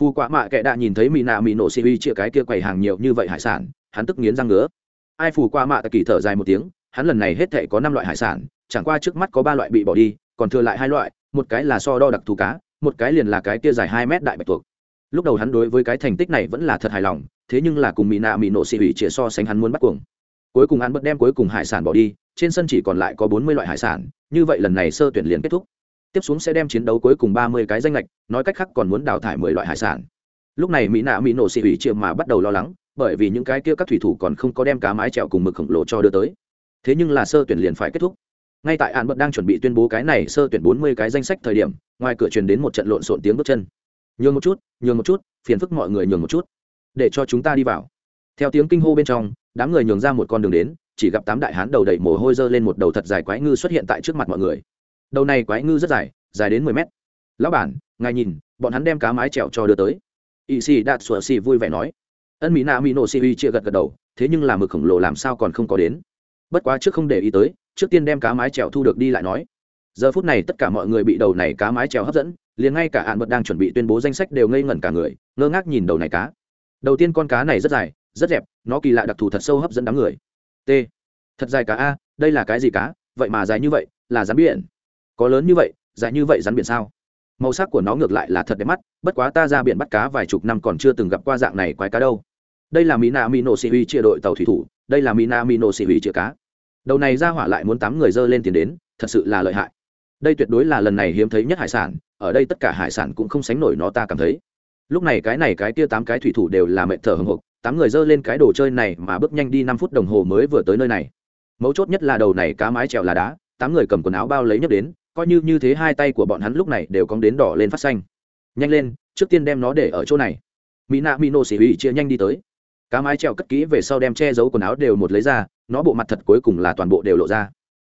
Phu quá mạ kệ đã nhìn thấy mỹ na mỹ nổ xì uy chia cái kia quầy hàng nhiều như vậy hải sản, hắn tức nghiến răng ngứa. Ai phù qua mạ tạ kỳ thở dài một tiếng, hắn lần này hết thể có năm loại hải sản, chẳng qua trước mắt có ba loại bị bỏ đi, còn thừa lại hai loại, một cái là so đo đặc thù cá, một cái liền là cái kia dài hai mét đại bạch tuộc lúc đầu hắn đối với cái thành tích này vẫn là thật hài lòng, thế nhưng là cùng mỹ nạ mỹ nổ xì ủy chia so sánh hắn muốn bắt cuồng. Cuối cùng hắn bật đem cuối cùng hải sản bỏ đi, trên sân chỉ còn lại có bốn mươi loại hải sản, như vậy lần này sơ tuyển liền kết thúc. Tiếp xuống sẽ đem chiến đấu cuối cùng ba mươi cái danh lệch, nói cách khác còn muốn đào thải mười loại hải sản. Lúc này mỹ nạ mỹ nổ xị ủy chĩa mà bắt đầu lo lắng, bởi vì những cái kia các thủy thủ còn không có đem cá mái trèo cùng mực khổng lồ cho đưa tới. Thế nhưng là sơ tuyển liền phải kết thúc. Ngay tại an bật đang chuẩn bị tuyên bố cái này sơ tuyển bốn mươi cái danh sách thời điểm, ngoài cửa truyền đến một trận lộn xộn tiếng bước chân nhường một chút, nhường một chút, phiền phức mọi người nhường một chút. Để cho chúng ta đi vào. Theo tiếng kinh hô bên trong, đám người nhường ra một con đường đến, chỉ gặp tám đại hán đầu đầy mồ hôi dơ lên một đầu thật dài quái ngư xuất hiện tại trước mặt mọi người. Đầu này quái ngư rất dài dài đến mười mét. Lão bản, ngài nhìn, bọn hắn đem cá mái trèo cho đưa tới. Y si đạt sủa si vui vẻ nói. Ân mỹ na mỹ nổ si uy chia gật gật đầu, thế nhưng là mực khổng lồ làm sao còn không có đến? Bất quá trước không để ý tới, trước tiên đem cá mái trèo thu được đi lại nói. Giờ phút này tất cả mọi người bị đầu này cá mái trèo hấp dẫn liền ngay cả hạn bật đang chuẩn bị tuyên bố danh sách đều ngây ngẩn cả người, ngơ ngác nhìn đầu này cá. Đầu tiên con cá này rất dài, rất đẹp nó kỳ lạ đặc thù thật sâu hấp dẫn đám người. T. Thật dài cá a, đây là cái gì cá? Vậy mà dài như vậy, là rắn biển. Có lớn như vậy, dài như vậy rắn biển sao? Màu sắc của nó ngược lại là thật đẹp mắt, bất quá ta ra biển bắt cá vài chục năm còn chưa từng gặp qua dạng này quái cá đâu. Đây là mina mino mỹ huy chia đội tàu thủy thủ, đây là mina mino mỹ huy chia cá. Đầu này ra hỏa lại muốn tám người dơ lên tiền đến, thật sự là lợi hại. Đây tuyệt đối là lần này hiếm thấy nhất hải sản ở đây tất cả hải sản cũng không sánh nổi nó ta cảm thấy. Lúc này cái này cái kia tám cái thủy thủ đều là mệt thở hồng hộc, tám người giơ lên cái đồ chơi này mà bước nhanh đi năm phút đồng hồ mới vừa tới nơi này. Mấu chốt nhất là đầu này cá mái trèo là đá, tám người cầm quần áo bao lấy nhấc đến, coi như như thế hai tay của bọn hắn lúc này đều cong đến đỏ lên phát xanh. Nhanh lên, trước tiên đem nó để ở chỗ này. Mỹ nạ mỹ nô xỉ ủy chia nhanh đi tới. Cá mái trèo cất kỹ về sau đem che giấu quần áo đều một lấy ra, nó bộ mặt thật cuối cùng là toàn bộ đều lộ ra.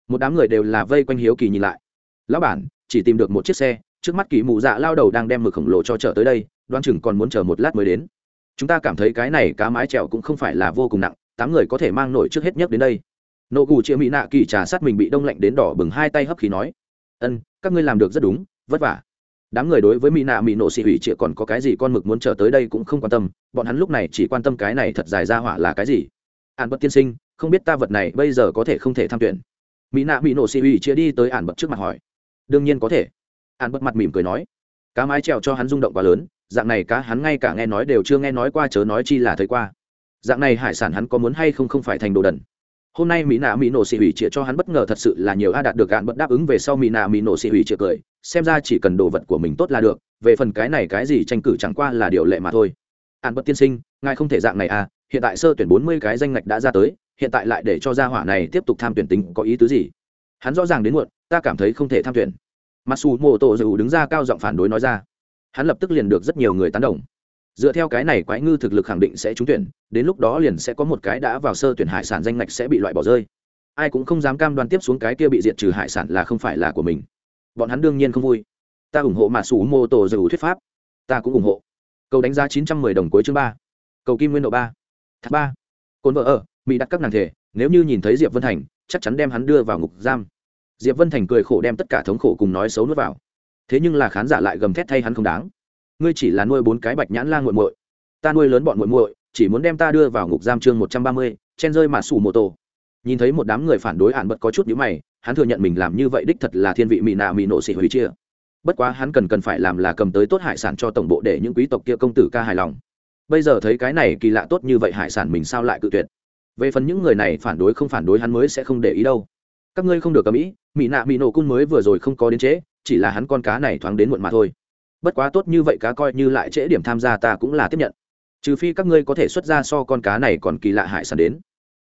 Một đám người đều là vây quanh hiếu kỳ nhìn lại. Lão bản, chỉ tìm được một chiếc xe trước mắt kỳ mụ dạ lao đầu đang đem mực khổng lồ cho chợ tới đây, đoan chừng còn muốn chờ một lát mới đến. Chúng ta cảm thấy cái này cá mái trèo cũng không phải là vô cùng nặng, tám người có thể mang nổi trước hết nhất đến đây. Nộ gù chia mỹ nạ kỳ trà sát mình bị đông lạnh đến đỏ bừng hai tay hấp khí nói, ân, các ngươi làm được rất đúng, vất vả. Đám người đối với mỹ nạ mỹ nộ xị hủy chịa còn có cái gì con mực muốn chờ tới đây cũng không quan tâm, bọn hắn lúc này chỉ quan tâm cái này thật dài ra hỏa là cái gì. Ạn bất tiên sinh, không biết ta vật này bây giờ có thể không thể tham tuyển. Mỹ nạ mỹ nổ xị hủy chia đi tới ạn bật trước mặt hỏi, đương nhiên có thể. An bật mặt mỉm cười nói, cá mái trèo cho hắn rung động quá lớn, dạng này cá hắn ngay cả nghe nói đều chưa nghe nói qua chớ nói chi là thấy qua. Dạng này hải sản hắn có muốn hay không không phải thành đồ đần. Hôm nay mỹ nạ mỹ nổ xị hủy chĩa cho hắn bất ngờ thật sự là nhiều a đạt được gạn bật đáp ứng về sau mỹ nạ mỹ nổ xị hủy chĩa cười, xem ra chỉ cần đồ vật của mình tốt là được, về phần cái này cái gì tranh cử chẳng qua là điều lệ mà thôi. An bất tiên sinh, ngài không thể dạng này à hiện tại sơ tuyển bốn mươi cái danh ngạch đã ra tới, hiện tại lại để cho gia hỏa này tiếp tục tham tuyển tính có ý tứ gì? Hắn rõ ràng đến muộn, ta cảm thấy không thể tham tuyển mặc dù mô Tô dù đứng ra cao giọng phản đối nói ra, hắn lập tức liền được rất nhiều người tán đồng. Dựa theo cái này quái ngư thực lực khẳng định sẽ trúng tuyển, đến lúc đó liền sẽ có một cái đã vào sơ tuyển hải sản danh ngạch sẽ bị loại bỏ rơi. Ai cũng không dám cam đoan tiếp xuống cái kia bị diệt trừ hải sản là không phải là của mình. Bọn hắn đương nhiên không vui. Ta ủng hộ mà sủ mô tổ dù thuyết pháp. Ta cũng ủng hộ. Cầu đánh giá chín trăm mười đồng cuối chương ba. Cầu kim nguyên độ ba. Thác ba. Cồn vợ ở, mỹ đặt các nàng thể, nếu như nhìn thấy diệp vân thành, chắc chắn đem hắn đưa vào ngục giam diệp vân thành cười khổ đem tất cả thống khổ cùng nói xấu nuốt vào. Thế nhưng là khán giả lại gầm thét thay hắn không đáng. Ngươi chỉ là nuôi bốn cái bạch nhãn lan g u muội. Ta nuôi lớn bọn muội muội, chỉ muốn đem ta đưa vào ngục giam chương một trăm ba mươi, chen rơi mà sủ mô tô nhìn thấy một đám người phản đối ạn bật có chút nhữ mày, hắn thừa nhận mình làm như vậy đích thật là thiên vị mỹ nạ mỹ nộ xỉ hủy chia. Bất quá hắn cần cần phải làm là cầm tới tốt hải sản cho tổng bộ để những quý tộc kia công tử ca hài lòng. Bây giờ thấy cái này kỳ lạ tốt như vậy hải sản mình sao lại cự tuyệt? Về phần những người này phản đối không phản đối hắn mới sẽ không để ý đâu. Các ngươi không được cầm ý mỹ nạ mỹ nổ cung mới vừa rồi không có đến trễ, chỉ là hắn con cá này thoáng đến muộn mà thôi. Bất quá tốt như vậy cá coi như lại trễ điểm tham gia ta cũng là tiếp nhận. Trừ phi các ngươi có thể xuất ra so con cá này còn kỳ lạ hải sản đến.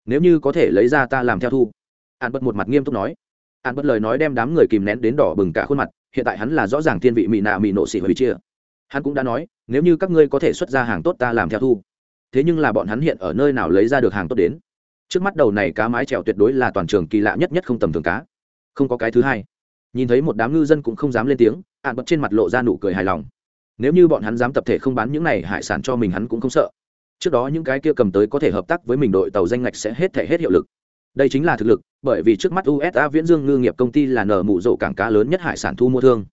Nếu như có thể lấy ra ta làm theo thu. An bật một mặt nghiêm túc nói. An bất lời nói đem đám người kìm nén đến đỏ bừng cả khuôn mặt, hiện tại hắn là rõ ràng thiên vị mỹ nạ mỹ nộ xỉ hủy chia. Hắn cũng đã nói, nếu như các ngươi có thể xuất ra hàng tốt ta làm theo thu. Thế nhưng là bọn hắn hiện ở nơi nào lấy ra được hàng tốt đến? Trước mắt đầu này cá mái trèo tuyệt đối là toàn trường kỳ lạ nhất nhất không tầm thường cá không có cái thứ hai. Nhìn thấy một đám ngư dân cũng không dám lên tiếng ạn bật trên mặt lộ ra nụ cười hài lòng. Nếu như bọn hắn dám tập thể không bán những này hải sản cho mình hắn cũng không sợ. Trước đó những cái kia cầm tới có thể hợp tác với mình đội tàu danh ngạch sẽ hết thể hết hiệu lực. Đây chính là thực lực, bởi vì trước mắt usa viễn dương ngư nghiệp công ty là nở mụ rộ cảng cá lớn nhất hải sản thu mua thương.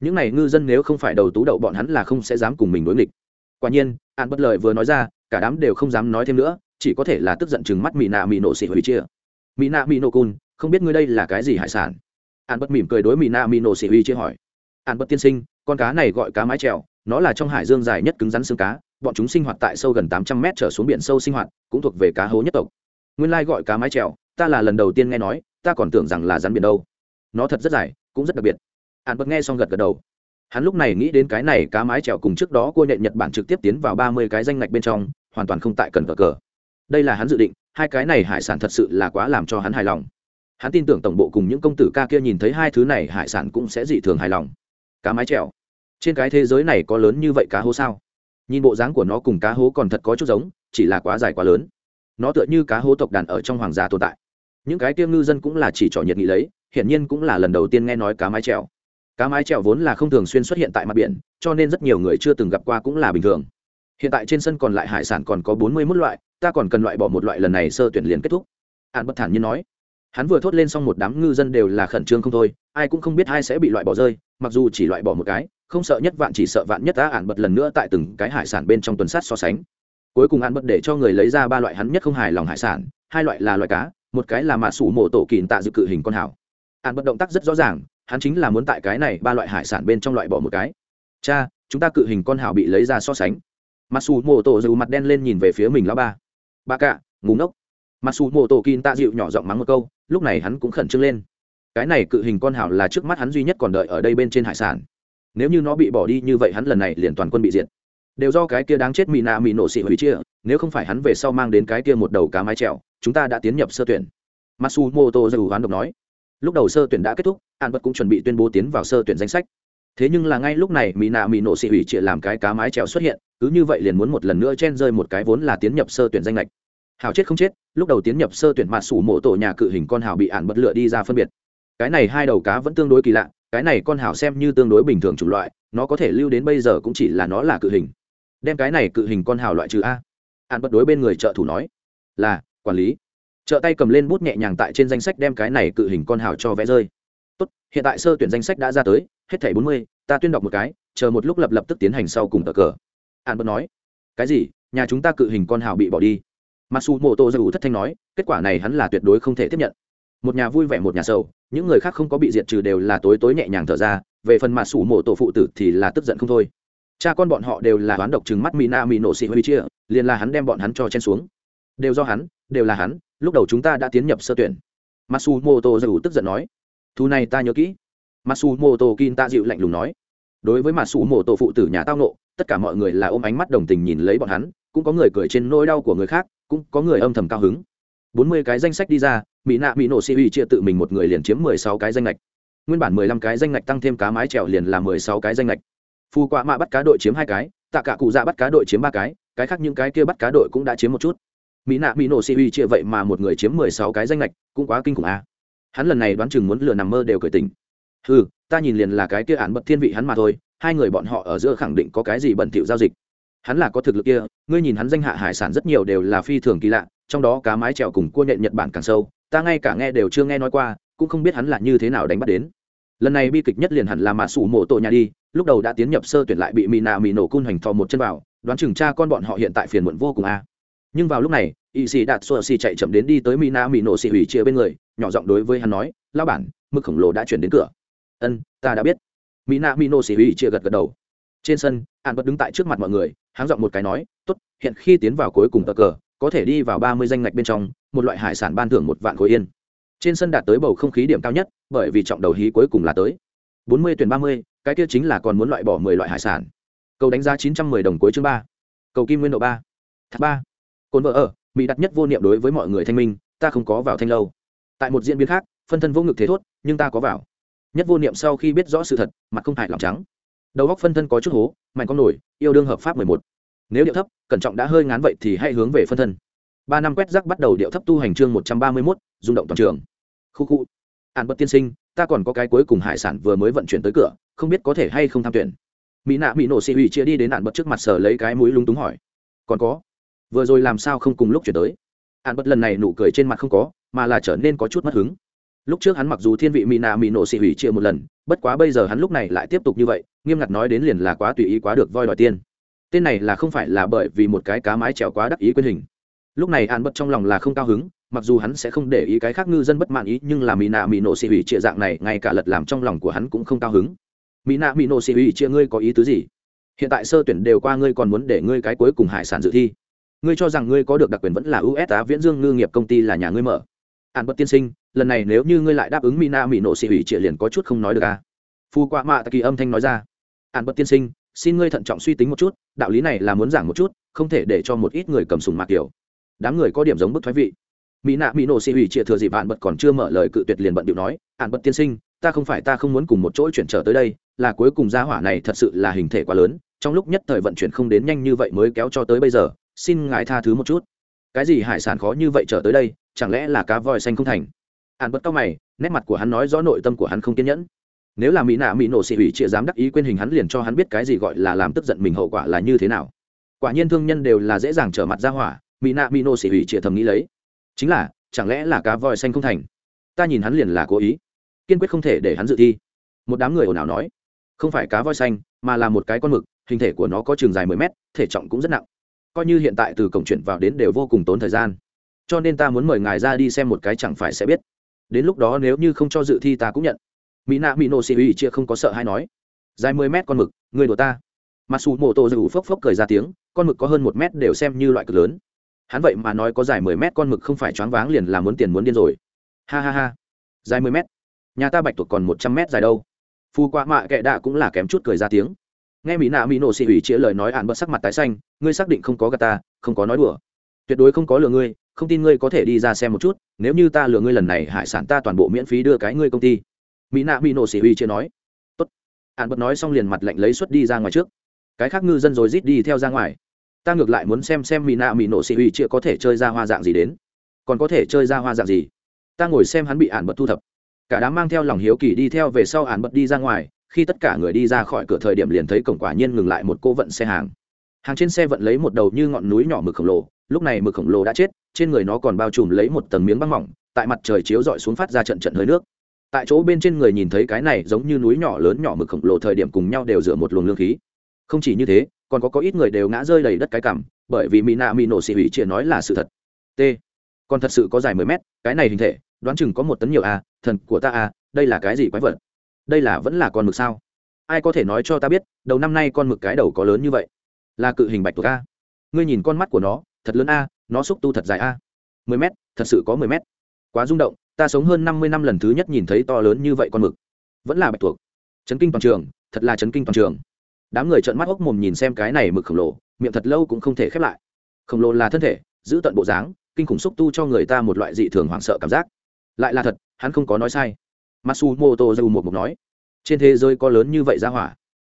Những này ngư dân nếu không phải đầu tú đậu bọn hắn là không sẽ dám cùng mình đối nghịch. Quả nhiên an bất lợi vừa nói ra, cả đám đều không dám nói thêm nữa, chỉ có thể là tức giận chừng mắt mỹ nạ mỹ nổ xỉ hủy chia. Mỹ nạ mỹ nổ cun không biết ngươi đây là cái gì hải sản? An bất mỉm cười đối mỹ na mỹ nổ xỉ hủy chia hỏi. An bất tiên sinh, con cá này gọi cá mái trèo nó là trong hải dương dài nhất cứng rắn xương cá, bọn chúng sinh hoạt tại sâu gần tám trăm mét trở xuống biển sâu sinh hoạt, cũng thuộc về cá hố nhất tộc. Nguyên lai gọi cá mái trèo ta là lần đầu tiên nghe nói, ta còn tưởng rằng là rắn biển đâu. Nó thật rất dài, cũng rất đặc biệt. An bất nghe xong gật gật đầu. Hắn lúc này nghĩ đến cái này, cá mái trèo cùng trước đó cua nện nhật bản trực tiếp tiến vào ba mươi cái danh ngạch bên trong, hoàn toàn không tại cần cờ cờ. Đây là hắn dự định, hai cái này hải sản thật sự là quá làm cho hắn hài lòng hắn tin tưởng tổng bộ cùng những công tử ca kia nhìn thấy hai thứ này, hải sản cũng sẽ dị thường hài lòng. Cá mái trèo trên cái thế giới này có lớn như vậy cá hố sao? Nhìn bộ dáng của nó cùng cá hố còn thật có chút giống, chỉ là quá dài quá lớn. Nó tựa như cá hố tộc đàn ở trong hoàng gia tồn tại. Những cái tiêm ngư dân cũng là chỉ trỏ nhiệt nghị lấy, hiển nhiên cũng là lần đầu tiên nghe nói cá mái trèo cá mái trèo vốn là không thường xuyên xuất hiện tại mặt biển, cho nên rất nhiều người chưa từng gặp qua cũng là bình thường. Hiện tại trên sân còn lại hải sản còn có bốn mươi mốt loại, ta còn cần loại bỏ một loại lần này sơ tuyển liền kết thúc. Hạn bất thản như nói hắn vừa thốt lên xong một đám ngư dân đều là khẩn trương không thôi, ai cũng không biết ai sẽ bị loại bỏ rơi, mặc dù chỉ loại bỏ một cái, không sợ nhất vạn chỉ sợ vạn nhất ta ản bật lần nữa tại từng cái hải sản bên trong tuần sát so sánh. Cuối cùng ản bật để cho người lấy ra ba loại hắn nhất không hài lòng hải sản, hai loại là loại cá, một cái là mạ sủ mổ tổ kìn tạ dự cự hình con hảo. Ản bật động tác rất rõ ràng, hắn chính là muốn tại cái này ba loại hải sản bên trong loại bỏ một cái. Cha, chúng ta cự hình con hảo bị lấy ra so sánh. Mặc dù mổ tổ dù mặt đen lên nhìn về phía mình lão ba. Ba cạ, ngủ ngốc mặc dù tổ kin tạ dịu nhỏ giọng mắng một câu, lúc này hắn cũng khẩn trương lên. Cái này cự hình con hảo là trước mắt hắn duy nhất còn đợi ở đây bên trên hải sản. Nếu như nó bị bỏ đi như vậy hắn lần này liền toàn quân bị diệt. Đều do cái kia đáng chết mỹ nạ mỹ nổ xị hủy chia, nếu không phải hắn về sau mang đến cái kia một đầu cá mái trèo, chúng ta đã tiến nhập sơ tuyển. Matsumoto dù hoán độc nói, lúc đầu sơ tuyển đã kết thúc, an vật cũng chuẩn bị tuyên bố tiến vào sơ tuyển danh sách. Thế nhưng là ngay lúc này mỹ nạ mỹ nổ xị hủy chia làm cái cá mái trèo xuất hiện, cứ như vậy liền muốn một lần nữa chen rơi một cái vốn là tiến nhập sơ tuyển danh lệch hào chết không chết, lúc đầu tiến nhập sơ tuyển mạt sủ mộ tổ nhà cự hình con hào bị ản bật lựa đi ra phân biệt. Cái này hai đầu cá vẫn tương đối kỳ lạ, cái này con hào xem như tương đối bình thường chủng loại, nó có thể lưu đến bây giờ cũng chỉ là nó là cự hình. Đem cái này cự hình con hào loại trừ a. Ạn bật đối bên người trợ thủ nói, là, quản lý. Trợ tay cầm lên bút nhẹ nhàng tại trên danh sách đem cái này cự hình con hào cho vẽ rơi. Tốt, hiện tại sơ tuyển danh sách đã ra tới, hết thẻ bốn mươi, ta tuyên đọc một cái, chờ một lúc lập lập tức tiến hành sau cùng tờ cờ. Ạn bật nói, cái gì? Nhà chúng ta cự hình con hào bị bỏ đi. Masu Moto mô thất thanh nói, kết quả này hắn là tuyệt đối không thể tiếp nhận. Một nhà vui vẻ, một nhà sầu, những người khác không có bị diệt trừ đều là tối tối nhẹ nhàng thở ra, về phần Masu Moto phụ tử thì là tức giận không thôi. Cha con bọn họ đều là đoán độc trừng mắt mỹ na Sĩ Huy chia, liền là hắn đem bọn hắn cho chen xuống. Đều do hắn, đều là hắn, lúc đầu chúng ta đã tiến nhập sơ tuyển. Masu moto dù tức giận nói thu này ta nhớ kỹ. Masu moto kin ta dịu lạnh lùng nói, đối với masu moto phụ tử nhà tao nộ tất cả mọi người là ôm ánh mắt đồng tình nhìn lấy bọn hắn, cũng có người cười trên nỗi đau của người khác cũng có người âm thầm cao hứng. Bốn mươi cái danh sách đi ra, mỹ nạ mỹ nổ si uy chia tự mình một người liền chiếm mười sáu cái danh lệch nguyên bản mười lăm cái danh lệch tăng thêm cá mái trèo liền là mười sáu cái danh lệch phu quạ mạ bắt cá đội chiếm hai cái, tạ cả cụ dạ bắt cá đội chiếm ba cái cái khác những cái kia bắt cá đội cũng đã chiếm một chút. Mỹ nạ mỹ nổ si uy chia vậy mà một người chiếm mười sáu cái danh lệch cũng quá kinh khủng a. À. hắn lần này đoán chừng muốn lừa nằm mơ đều cởi tình ừ ta nhìn liền là cái kia án bậc thiên vị hắn mà thôi, hai người bọn họ ở giữa khẳng định có cái gì bẩn thỉu giao dịch hắn là có thực lực kia, ngươi nhìn hắn danh hạ hải sản rất nhiều đều là phi thường kỳ lạ, trong đó cá mái trèo cùng cua nhện nhật bản càng sâu, ta ngay cả nghe đều chưa nghe nói qua, cũng không biết hắn là như thế nào đánh bắt đến. Lần này bi kịch nhất liền hẳn là mà sủ mộ tổ nhà đi, lúc đầu đã tiến nhập sơ tuyển lại bị mì nạ mì nổ cun hoành thò một chân vào, đoán chừng cha con bọn họ hiện tại phiền muộn vô cùng a. Nhưng vào lúc này, y sĩ đạt sơ xì chạy chậm đến đi tới mì nạ mì nổ xì hủy chia bên người, nhỏ giọng đối với hắn nói lao bản, mực khổng lồ đã chuyển đến cửa. Ân, ta đã biết. Mỹ nạ mỹ nổ xì hủy chia gật gật đầu. Trên sân, an bất đứng tại trước mặt mọi người háng giọng một cái nói, tốt, hiện khi tiến vào cuối cùng tờ cờ, có thể đi vào ba mươi danh ngạch bên trong, một loại hải sản ban thưởng một vạn khối yên. Trên sân đạt tới bầu không khí điểm cao nhất, bởi vì trọng đầu hí cuối cùng là tới. Bốn mươi tuyển ba mươi, cái kia chính là còn muốn loại bỏ mười loại hải sản. Cầu đánh giá chín trăm mười đồng cuối chương ba. Cầu kim nguyên độ ba. Thác ba. Cồn vợ ở, mỹ đặt nhất vô niệm đối với mọi người thanh minh, ta không có vào thanh lâu. Tại một diễn biến khác, phân thân vô ngực thế thốt, nhưng ta có vào. Nhất vô niệm sau khi biết rõ sự thật, mặt không hại lòng trắng đầu góc phân thân có chút hố, mạnh con nổi, yêu đương hợp pháp mười một. Nếu điệu thấp, cẩn trọng đã hơi ngán vậy thì hãy hướng về phân thân. Ba năm quét rác bắt đầu điệu thấp tu hành chương một trăm ba mươi mốt, rung động toàn trường. Khu khu. An bất tiên sinh, ta còn có cái cuối cùng hải sản vừa mới vận chuyển tới cửa, không biết có thể hay không tham tuyển. Mỹ nạ mỹ nổ xị hủy chia đi đến nạn bất trước mặt sở lấy cái mũi lúng túng hỏi. Còn có? Vừa rồi làm sao không cùng lúc chuyển tới? Hạn bất lần này nụ cười trên mặt không có, mà là trở nên có chút mất hứng lúc trước hắn mặc dù thiên vị mỹ nạ mỹ nổ xị hủy chia một lần, bất quá bây giờ hắn lúc này lại tiếp tục như vậy, nghiêm ngặt nói đến liền là quá tùy ý quá được voi đòi tiên tên này là không phải là bởi vì một cái cá mái trèo quá đắc ý quyền hình. Lúc này an bất trong lòng là không cao hứng, mặc dù hắn sẽ không để ý cái khác ngư dân bất mãn ý, nhưng là mỹ nạ mỹ nổ xị hủy chia dạng này, ngay cả lật làm trong lòng của hắn cũng không cao hứng. Mỹ nạ mỹ nổ xị hủy chia ngươi có ý tứ gì? Hiện tại sơ tuyển đều qua ngươi còn muốn để ngươi cái cuối cùng hải sản dự thi. Ngươi cho rằng ngươi có được đặc quyền vẫn là usa viễn dương ngư nghiệp công ty là nhà ngươi mở ạn bất tiên sinh, lần này nếu như ngươi lại đáp ứng mina mỹ nộ xị hủy trịa liền có chút không nói được à? Phu qua mạ kỳ âm thanh nói ra. Ạn bất tiên sinh, xin ngươi thận trọng suy tính một chút, đạo lý này là muốn giảng một chút, không thể để cho một ít người cầm sùng mạc kiểu. Đám người có điểm giống bức thoái vị. Mỹ nạ mỹ nổ xị hủy trịa thừa dịp ạn bật còn chưa mở lời cự tuyệt liền bận điệu nói ạn bất tiên sinh, ta không phải ta không muốn cùng một chỗ chuyển trở tới đây, là cuối cùng gia hỏa này thật sự là hình thể quá lớn, trong lúc nhất thời vận chuyển không đến nhanh như vậy mới kéo cho tới bây giờ, xin ngài tha thứ một chút. Cái gì hải sản khó như vậy trở tới đây? Chẳng lẽ là cá voi xanh không thành? Ạn bất cao mày, nét mặt của hắn nói rõ nội tâm của hắn không kiên nhẫn. Nếu là mỹ nạ mỹ nổ xị ủy chịa dám đắc ý quên hình hắn liền cho hắn biết cái gì gọi là làm tức giận mình hậu quả là như thế nào. Quả nhiên thương nhân đều là dễ dàng trở mặt ra hỏa, mỹ nạ mỹ nổ xị ủy chịa thầm nghĩ lấy. Chính là, chẳng lẽ là cá voi xanh không thành? Ta nhìn hắn liền là cố ý. Kiên quyết không thể để hắn dự thi. Một đám người ồn ào nói, không phải cá voi xanh, mà là một cái con mực, hình thể của nó có trường dài mười mét, thể trọng cũng rất nặng. Coi như hiện tại từ cổng chuyển vào đến đều vô cùng tốn thời gian cho nên ta muốn mời ngài ra đi xem một cái chẳng phải sẽ biết. Đến lúc đó nếu như không cho dự thi ta cũng nhận. Mỹ nạ mỹ nổ xì ủy chia không có sợ hay nói. Dài mười mét con mực, người đùa ta. Mặc dù mô tô dù phốc phốc cười ra tiếng, con mực có hơn một mét đều xem như loại cực lớn. Hắn vậy mà nói có dài mười mét con mực không phải choáng váng liền là muốn tiền muốn điên rồi. Ha ha ha. Dài mười mét. Nhà ta bạch tuộc còn một trăm mét dài đâu. Phu qua mạ kệ đạ cũng là kém chút cười ra tiếng. Nghe mỹ nạ mỹ nổ xì ủy chia lời nói ạn bớt sắc mặt tái xanh, ngươi xác định không có gà ta, không có nói đùa. Tuyệt đối không có lừa ngươi không tin ngươi có thể đi ra xem một chút, nếu như ta lừa ngươi lần này, hải sản ta toàn bộ miễn phí đưa cái ngươi công ty. Mỹ nạ mỹ nổ xì ủy chưa nói. Tốt. Hạn bật nói xong liền mặt lạnh lấy xuất đi ra ngoài trước. Cái khác ngư dân rồi rít đi theo ra ngoài. Ta ngược lại muốn xem xem mỹ nạ mỹ nổ xì ủy chưa có thể chơi ra hoa dạng gì đến. Còn có thể chơi ra hoa dạng gì? Ta ngồi xem hắn bị hạn bật thu thập. Cả đám mang theo lòng hiếu kỳ đi theo về sau hạn bật đi ra ngoài. Khi tất cả người đi ra khỏi cửa thời điểm liền thấy cổng quả nhiên ngừng lại một cô vận xe hàng hàng trên xe vận lấy một đầu như ngọn núi nhỏ mực khổng lồ lúc này mực khổng lồ đã chết trên người nó còn bao trùm lấy một tầng miếng băng mỏng tại mặt trời chiếu rọi xuống phát ra trận trận hơi nước. Tại chỗ bên trên người nhìn thấy cái này giống như núi nhỏ lớn nhỏ mực khổng lồ thời điểm cùng nhau đều dựa một luồng lương khí. Không chỉ như thế còn có có ít người đều ngã rơi đầy đất cái cảm, bởi vì mỹ nạ mỹ nổ xì hủy chia nói là sự thật. T. Còn thật sự có dài mười mét cái này hình thể đoán chừng có một tấn nhiều a thần của ta a đây là cái gì quái vật? Đây là vẫn là con mực sao? Ai có thể nói cho ta biết đầu năm nay con mực cái đầu có lớn như vậy? Là cự hình bạch tuộc a. Ngươi nhìn con mắt của nó thật lớn a nó xúc tu thật dài a. Mười mét thật sự có mười mét. Quá rung động ta sống hơn năm mươi năm lần thứ nhất nhìn thấy to lớn như vậy con mực. Vẫn là bạch tuộc. Chấn kinh toàn trường thật là chấn kinh toàn trường. Đám người trợn mắt ốc mồm nhìn xem cái này mực khổng lồ miệng thật lâu cũng không thể khép lại. Khổng lồ là thân thể giữ tận bộ dáng kinh khủng xúc tu cho người ta một loại dị thường hoảng sợ cảm giác. Lại là thật hắn không có nói sai. Matsumoto dù một mục nói, trên thế giới có lớn như vậy ra hỏa.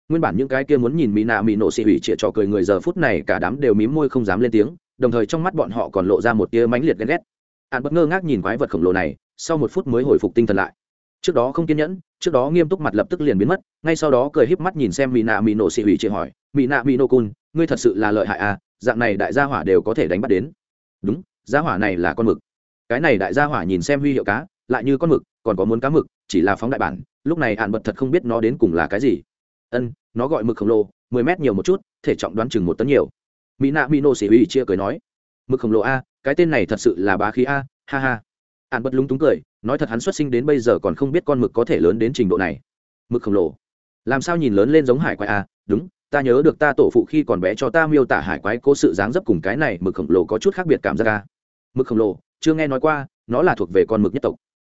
Nguyên bản những cái kia muốn nhìn Mỹ nạ Mỹ nộ xì hủy chĩa trò cười người giờ phút này cả đám đều mím môi không dám lên tiếng, đồng thời trong mắt bọn họ còn lộ ra một tia mãnh liệt ghen ghét. Hàn bất ngơ ngác nhìn quái vật khổng lồ này, sau một phút mới hồi phục tinh thần lại. Trước đó không kiên nhẫn, trước đó nghiêm túc mặt lập tức liền biến mất, ngay sau đó cười híp mắt nhìn xem Mỹ nạ Mỹ nộ xì hủy chĩa hỏi, "Mỹ nạ Mỹ nộ cun, ngươi thật sự là lợi hại à, dạng này đại gia hỏa đều có thể đánh bắt đến." "Đúng, gia hỏa này là con mực." Cái này đại gia hỏa nhìn xem huy hiệu cá, lại như con mực, còn có muốn cá mực, chỉ là phóng đại bản lúc này hạn bật thật không biết nó đến cùng là cái gì ân, nó gọi mực khổng lồ, mười mét nhiều một chút, thể trọng đoán chừng một tấn nhiều. Mỹ nạ mỹ nô xỉ uy chia cười nói, mực khổng lồ a, cái tên này thật sự là bá khí a, ha ha. Hạn bật lúng túng cười, nói thật hắn xuất sinh đến bây giờ còn không biết con mực có thể lớn đến trình độ này. Mực khổng lồ. Làm sao nhìn lớn lên giống hải quái a? Đúng, ta nhớ được ta tổ phụ khi còn bé cho ta miêu tả hải quái cố sự dáng dấp cùng cái này, mực khổng lồ có chút khác biệt cảm giác a. Mực khổng lồ, chưa nghe nói qua, nó là thuộc về con mực nhất tộc.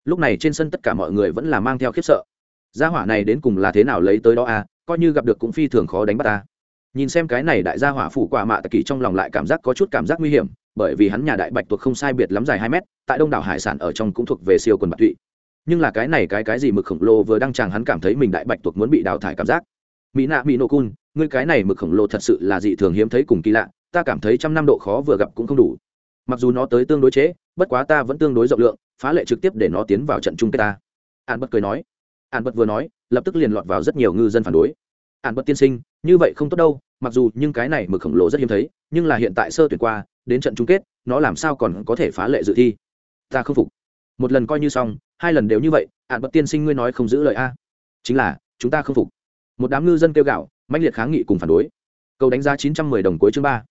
Lúc này trên sân tất cả mọi người vẫn là mang theo khiếp sợ. Gia hỏa này đến cùng là thế nào lấy tới đó à coi như gặp được cũng phi thường khó đánh bắt ta. Nhìn xem cái này đại gia hỏa phủ quả mạ tặc kỳ trong lòng lại cảm giác có chút cảm giác nguy hiểm, bởi vì hắn nhà đại bạch tuộc không sai biệt lắm dài hai mét, tại đông đảo hải sản ở trong cũng thuộc về siêu quần bạc tụy. Nhưng là cái này cái cái gì mực khổng lồ vừa đăng tràng hắn cảm thấy mình đại bạch tuộc muốn bị đào thải cảm giác. Mỹ nạ, mỹ nô cun, ngươi cái này mực khổng lồ thật sự là dị thường hiếm thấy cùng kỳ lạ, ta cảm thấy trăm năm độ khó vừa gặp cũng không đủ. Mặc dù nó tới tương đối chế, bất quá ta vẫn tương đối rộng lượng, phá lệ trực tiếp để nó tiến vào trận chung kết ta. An bất cười nói an bất vừa nói, lập tức liền lọt vào rất nhiều ngư dân phản đối. An bất tiên sinh, như vậy không tốt đâu, mặc dù nhưng cái này mực khổng lồ rất hiếm thấy, nhưng là hiện tại sơ tuyển qua, đến trận chung kết, nó làm sao còn có thể phá lệ dự thi? Ta không phục. Một lần coi như xong, hai lần đều như vậy an bất tiên sinh ngươi nói không giữ lời a. Chính là, chúng ta không phục. Một đám ngư dân kêu gạo mạnh liệt kháng nghị cùng phản đối. Cầu đánh giá chín trăm mười đồng cuối chương ba.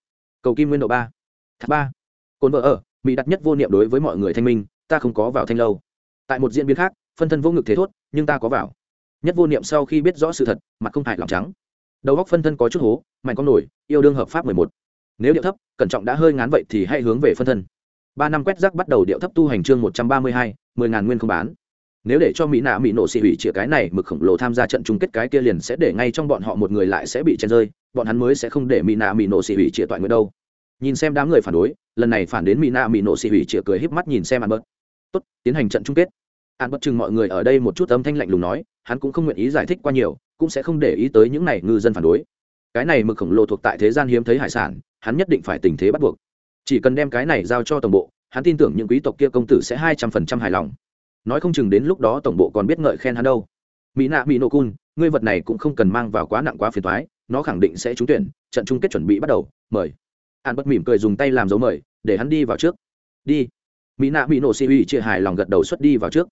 Cầu kim nguyên độ ba. Tháp ba. Cồn vợ ở, mỹ đặt nhất vô niệm đối với mọi người thanh minh, ta không có vào thanh lâu. Tại một diễn biến khác, phân thân vô ngực thế thốt nhưng ta có vào. Nhất vô niệm sau khi biết rõ sự thật, mặt không hại lòng trắng. Đầu góc phân thân có chút hố, mạnh con nổi, yêu đương hợp pháp mười một. Nếu điệu thấp, cẩn trọng đã hơi ngán vậy thì hãy hướng về phân thân. Ba năm quét rác bắt đầu điệu thấp tu hành chương một trăm ba mươi hai, mười ngàn nguyên không bán. Nếu để cho mỹ nạ mỹ nổ xị hủy chĩa cái này mực khổng lồ tham gia trận chung kết cái kia liền sẽ để ngay trong bọn họ một người lại sẽ bị chen rơi, bọn hắn mới sẽ không để mỹ nạ mỹ nổ xị hủy chĩa toại người đâu. Nhìn xem đám người phản đối, lần này phản đến mỹ nạ mỹ nổ xị hủy chĩa cười híp mắt nhìn xem ăn bớt tốt, tiến hành trận chung kết an bất chừng mọi người ở đây một chút âm thanh lạnh lùng nói, hắn cũng không nguyện ý giải thích qua nhiều, cũng sẽ không để ý tới những này ngư dân phản đối. Cái này mực khổng lồ thuộc tại thế gian hiếm thấy hải sản, hắn nhất định phải tình thế bắt buộc. Chỉ cần đem cái này giao cho tổng bộ, hắn tin tưởng những quý tộc kia công tử sẽ hai trăm phần trăm hài lòng. Nói không chừng đến lúc đó tổng bộ còn biết ngợi khen hắn đâu. Mỹ nạ mỹ nô cun, ngươi vật này cũng không cần mang vào quá nặng quá phiền thoái nó khẳng định sẽ trúng tuyển, trận chung kết chuẩn bị bắt đầu, mời. An bất mỉm cười dùng tay làm dấu mời, để hắn đi vào trước. Đi. Mỹ nạ mỹ nổ si uy chia hài lòng gật đầu xuất đi vào trước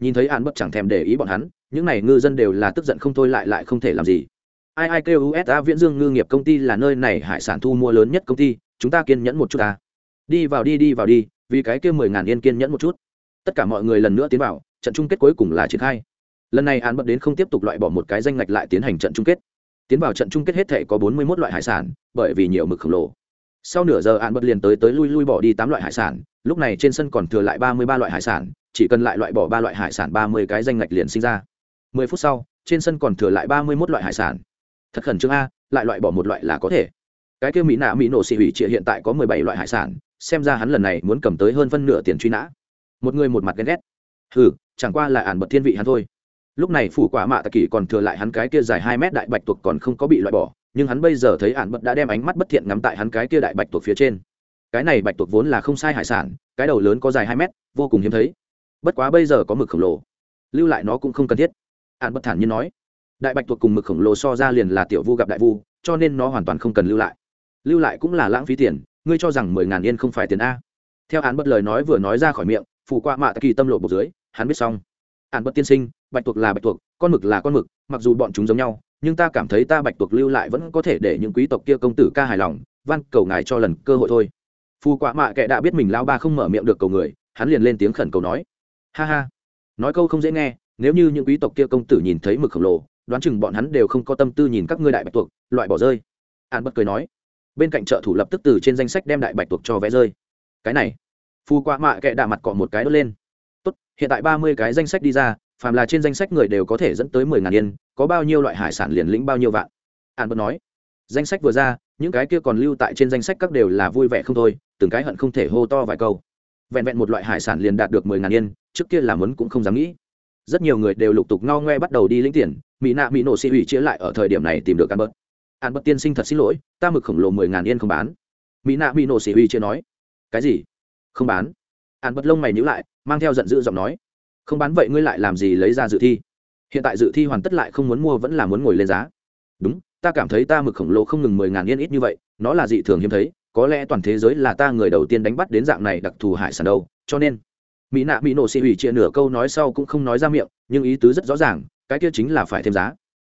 nhìn thấy an bất chẳng thèm để ý bọn hắn, những n à y ngư dân đều là tức giận không thôi lại lại không thể làm gì. Ai ai kêu usa viễn dương ngư nghiệp công ty là nơi này hải sản thu mua lớn nhất công ty, chúng ta kiên nhẫn một chút ta. Đi vào đi đi vào đi, vì cái kêu mười ngàn yên kiên nhẫn một chút. Tất cả mọi người lần nữa tiến vào, trận chung kết cuối cùng là triển khai. Lần này án bật đến không tiếp tục loại bỏ một cái danh ngạch lại tiến hành trận chung kết. Tiến vào trận chung kết hết thể có bốn mươi một loại hải sản, bởi vì nhiều mực khổng lồ sau nửa giờ án bật liền tới tới lui lui bỏ đi tám loại hải sản, lúc này trên sân còn thừa lại ba mươi ba loại hải sản, chỉ cần lại loại bỏ ba loại hải sản ba mươi cái danh ngạch liền sinh ra. Mười phút sau, trên sân còn thừa lại ba mươi một loại hải sản. Thật khẩn trương a, lại loại bỏ một loại là có thể. Cái kia mỹ nạ mỹ nổ xị hủy trịa hiện tại có mười bảy loại hải sản, xem ra hắn lần này muốn cầm tới hơn phân nửa tiền truy nã. Một người một mặt ghen ghét. Hừ, chẳng qua là ản bật thiên vị hắn thôi. Lúc này phủ quả mạ tạ kỷ còn thừa lại hắn cái kia dài hai mét đại bạch tuộc còn không có bị loại bỏ nhưng hắn bây giờ thấy ản bật đã đem ánh mắt bất thiện ngắm tại hắn cái kia đại bạch tuộc phía trên. Cái này bạch tuộc vốn là không sai hải sản, cái đầu lớn có dài hai mét, vô cùng hiếm thấy. Bất quá bây giờ có mực khổng lồ, lưu lại nó cũng không cần thiết. Ản bật thản nhiên nói, đại bạch tuộc cùng mực khổng lồ so ra liền là tiểu vu gặp đại vu, cho nên nó hoàn toàn không cần lưu lại. Lưu lại cũng là lãng phí tiền, ngươi cho rằng mười ngàn yên không phải tiền a. Theo án bất lời nói vừa nói ra khỏi miệng phụ qua mạ kỳ tâm lộ bột dưới, hắn biết xong. Án bất tiên sinh, bạch tuộc là bạch tuộc, con mực là con mực, mặc dù bọn chúng giống nhau nhưng ta cảm thấy ta bạch tuộc lưu lại vẫn có thể để những quý tộc kia công tử ca hài lòng, van cầu ngài cho lần cơ hội thôi. Phù quả mạ kệ đã biết mình lao ba không mở miệng được cầu người, hắn liền lên tiếng khẩn cầu nói. Ha ha. Nói câu không dễ nghe, nếu như những quý tộc kia công tử nhìn thấy mực khổng lồ, đoán chừng bọn hắn đều không có tâm tư nhìn các ngươi đại bạch tuộc, loại bỏ rơi. An bất cười nói. Bên cạnh trợ thủ lập tức từ trên danh sách đem đại bạch tuộc cho vẽ rơi. Cái này. Phu quạ mạ kệ đạ mặt cọ một cái đốt lên. Tốt, hiện tại ba mươi cái danh sách đi ra phàm là trên danh sách người đều có thể dẫn tới mười ngàn yên, có bao nhiêu loại hải sản liền lĩnh bao nhiêu vạn. An bất nói, danh sách vừa ra, những cái kia còn lưu tại trên danh sách các đều là vui vẻ không thôi, từng cái hận không thể hô to vài câu. Vẹn vẹn một loại hải sản liền đạt được mười ngàn yên, trước kia là muốn cũng không dám nghĩ. Rất nhiều người đều lục tục ngao ngoe bắt đầu đi lĩnh tiền, mỹ nạ mỹ nổ xị ủy chia lại ở thời điểm này tìm được an bớt An bớt tiên sinh thật xin lỗi, ta mực khổng lồ mười ngàn yên không bán. Mỹ nạ mỹ nổ xị ủy chia nói, cái gì? Không bán. An bớt lông mày nhữ lại, mang theo giận dữ giọng nói không bán vậy ngươi lại làm gì lấy ra dự thi? Hiện tại dự thi hoàn tất lại không muốn mua vẫn là muốn ngồi lên giá. Đúng, ta cảm thấy ta mực khổng lồ không ngừng mười ngàn yên ít như vậy, nó là dị thường hiếm thấy, có lẽ toàn thế giới là ta người đầu tiên đánh bắt đến dạng này đặc thù hải sản đâu, cho nên, mỹ nạ mỹ nổ xị ủy chia nửa câu nói sau cũng không nói ra miệng, nhưng ý tứ rất rõ ràng, cái kia chính là phải thêm giá.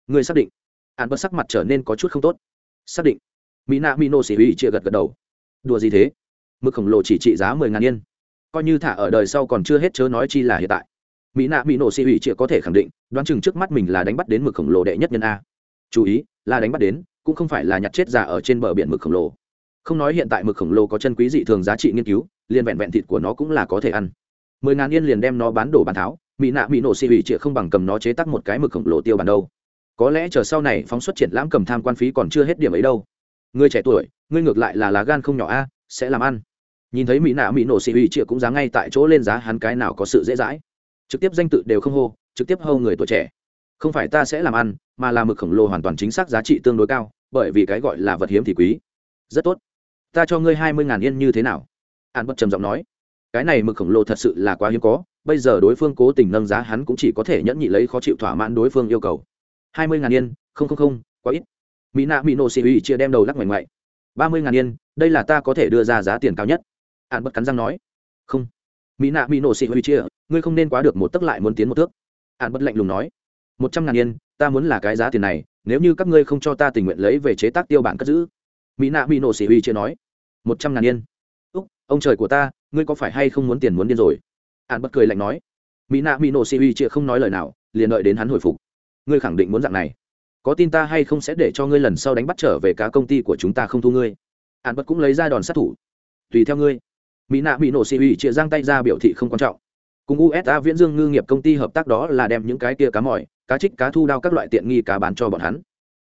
Người xác định. An bất sắc mặt trở nên có chút không tốt. Xác định. Mỹ nạ mỹ nổ xị ủy chia gật gật đầu. Đùa gì thế? Mực khổng lồ chỉ trị giá mười ngàn yên. Coi như thả ở đời sau còn chưa hết chớ nói chi là hiện tại mỹ nạ mỹ nổ xị ủy chia có thể khẳng định, đoán chừng trước mắt mình là đánh bắt đến mực khổng lồ đệ nhất nhân a. Chú ý, là đánh bắt đến, cũng không phải là nhặt chết giả ở trên bờ biển mực khổng lồ. Không nói hiện tại mực khổng lồ có chân quý dị thường giá trị nghiên cứu, liền vẹn vẹn thịt của nó cũng là có thể ăn. Mười ngàn yên liền đem nó bán đổ bàn tháo, mỹ nạ mỹ nổ xì ủy trịa không bằng cầm nó chế tắc một cái mực khổng lồ tiêu bàn đâu. Có lẽ chờ sau này phóng xuất triển lãm cầm tham quan phí còn chưa hết điểm ấy đâu. Người trẻ tuổi, ngươi ngược lại là lá gan không nhỏ a, sẽ làm ăn. Nhìn thấy mỹ nạ mỹ nổ xì ủy trịa cũng giá ngay tại chỗ lên giá hắn cái nào có sự dễ dãi trực tiếp danh tự đều không hô, trực tiếp hô người tuổi trẻ. Không phải ta sẽ làm ăn, mà là mực khổng lồ hoàn toàn chính xác giá trị tương đối cao, bởi vì cái gọi là vật hiếm thì quý. Rất tốt. Ta cho ngươi hai mươi ngàn yên như thế nào? An bất trầm giọng nói. Cái này mực khổng lồ thật sự là quá hiếm có, bây giờ đối phương cố tình nâng giá hắn cũng chỉ có thể nhẫn nhị lấy khó chịu thỏa mãn đối phương yêu cầu. hai mươi ngàn yên, không không không, quá ít. Mỹ nạ mỹ nô xì ủy chia đem đầu lắc ngoảnh ngoại. ba mươi ngàn yên, đây là ta có thể đưa ra giá tiền cao nhất. An bất cắn răng nói. Không. Mỹ nạ mỹ nổ xị ủy chia ngươi không nên quá được một tấc lại muốn tiến một thước. Hạn bất lạnh lùng nói, một trăm ngàn yên, ta muốn là cái giá tiền này, nếu như các ngươi không cho ta tình nguyện lấy về chế tác tiêu bản cất giữ. Mỹ nạ mỹ nổ xỉ ủy chưa nói, một trăm ngàn yên. Úc, ông trời của ta, ngươi có phải hay không muốn tiền muốn điên rồi? Hạn bất cười lạnh nói, mỹ nạ mỹ nổ si uy chưa không nói lời nào, liền đợi đến hắn hồi phục. Ngươi khẳng định muốn dạng này. Có tin ta hay không sẽ để cho ngươi lần sau đánh bắt trở về cá công ty của chúng ta không thu ngươi. Hạn bất cũng lấy ra đòn sát thủ. Tùy theo ngươi. Mỹ nạ mỹ nổ si uy chia giang tay ra biểu thị không quan trọng cùng usa viễn dương ngư nghiệp công ty hợp tác đó là đem những cái kia cá mỏi cá trích, cá thu đao các loại tiện nghi cá bán cho bọn hắn.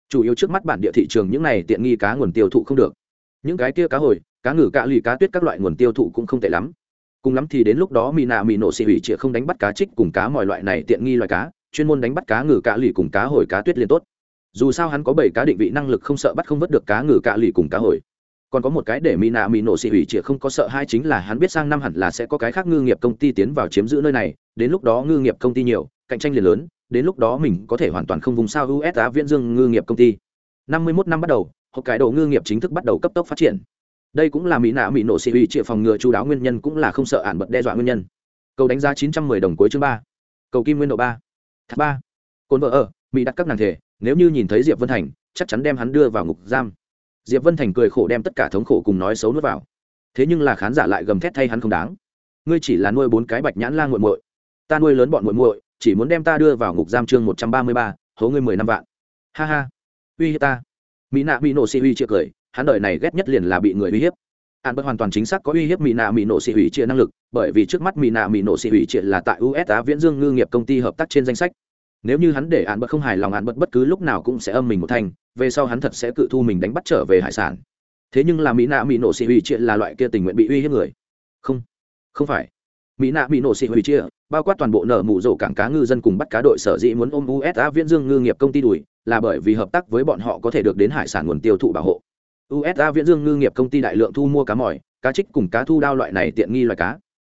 Chủ yếu trước mắt bản địa thị trường những này tiện nghi cá nguồn tiêu thụ không được. Những cái kia cá hồi, cá ngừ, cá lì, cá tuyết các loại nguồn tiêu thụ cũng không tệ lắm. Cùng lắm thì đến lúc đó mì nạ mì nổ xị hủy chĩa không đánh bắt cá trích cùng cá mọi loại này tiện nghi loại cá, chuyên môn đánh bắt cá ngừ, cá lì cùng cá hồi, cá tuyết liên tốt. Dù sao hắn có bảy cá định vị năng lực không sợ bắt không vớt được cá ngừ, cá lì cùng cá hồi còn có một cái để mỹ nạ mỹ nổ xị hủy chĩa không có sợ hai chính là hắn biết sang năm hẳn là sẽ có cái khác ngư nghiệp công ty tiến vào chiếm giữ nơi này, đến lúc đó ngư nghiệp công ty nhiều, cạnh tranh liền lớn, đến lúc đó mình có thể hoàn toàn không vùng sao usa viễn dương ngư nghiệp công ty. Năm mươi 51 năm bắt đầu hoặc cái đầu ngư nghiệp chính thức bắt đầu cấp tốc phát triển. Đây cũng là mỹ nạ mỹ nổ xị hủy chĩa phòng ngừa chú đáo nguyên nhân cũng là không sợ ản bật đe dọa nguyên nhân. Cầu đánh giá chín trăm mười đồng cuối chương ba. Cầu kim nguyên độ ba. Thác ba. Cồn vợ ở, mỹ đặt các nàng thể, nếu như nhìn thấy diệp vân thành, chắc chắn đem hắn đưa vào ngục giam diệp vân thành cười khổ đem tất cả thống khổ cùng nói xấu nuốt vào. Thế nhưng là khán giả lại gầm thét thay hắn không đáng. Ngươi chỉ là nuôi bốn cái bạch nhãn la g muội. Ta nuôi lớn bọn muội muội, chỉ muốn đem ta đưa vào ngục giam chương một trăm ba mươi ba, hố ngươi mười năm vạn. Ha ha. Uy hiếp ta. Mỹ nạ mỹ nổ xị uy chia cười, hắn đời này ghét nhất liền là bị người uy hiếp. An bất hoàn toàn chính xác có uy hiếp mỹ nạ mỹ nổ xị uy chia năng lực, bởi vì trước mắt mỹ nạ mỹ nổ xị uy chia là tại usa viễn dương ngư nghiệp công ty hợp tác trên danh sách. Nếu như hắn để an bất không hài lòng an bất bất cứ lúc nào cũng sẽ âm mình một thành về sau hắn thật sẽ cự thu mình đánh bắt trở về hải sản. Thế nhưng là mỹ nạ mỹ nổ xị hủy chia là loại kia tình nguyện bị uy hiếp người. Không không phải. Mỹ nạ mỹ nổ xị hủy chia bao quát toàn bộ nở mụ rổ cảng cá ngư dân cùng bắt cá đội sở dĩ muốn ôm usa viễn dương ngư nghiệp công ty đuổi, là bởi vì hợp tác với bọn họ có thể được đến hải sản nguồn tiêu thụ bảo hộ. Usa viễn dương ngư nghiệp công ty đại lượng thu mua cá mỏi cá trích cùng cá thu đao loại này tiện nghi loài cá.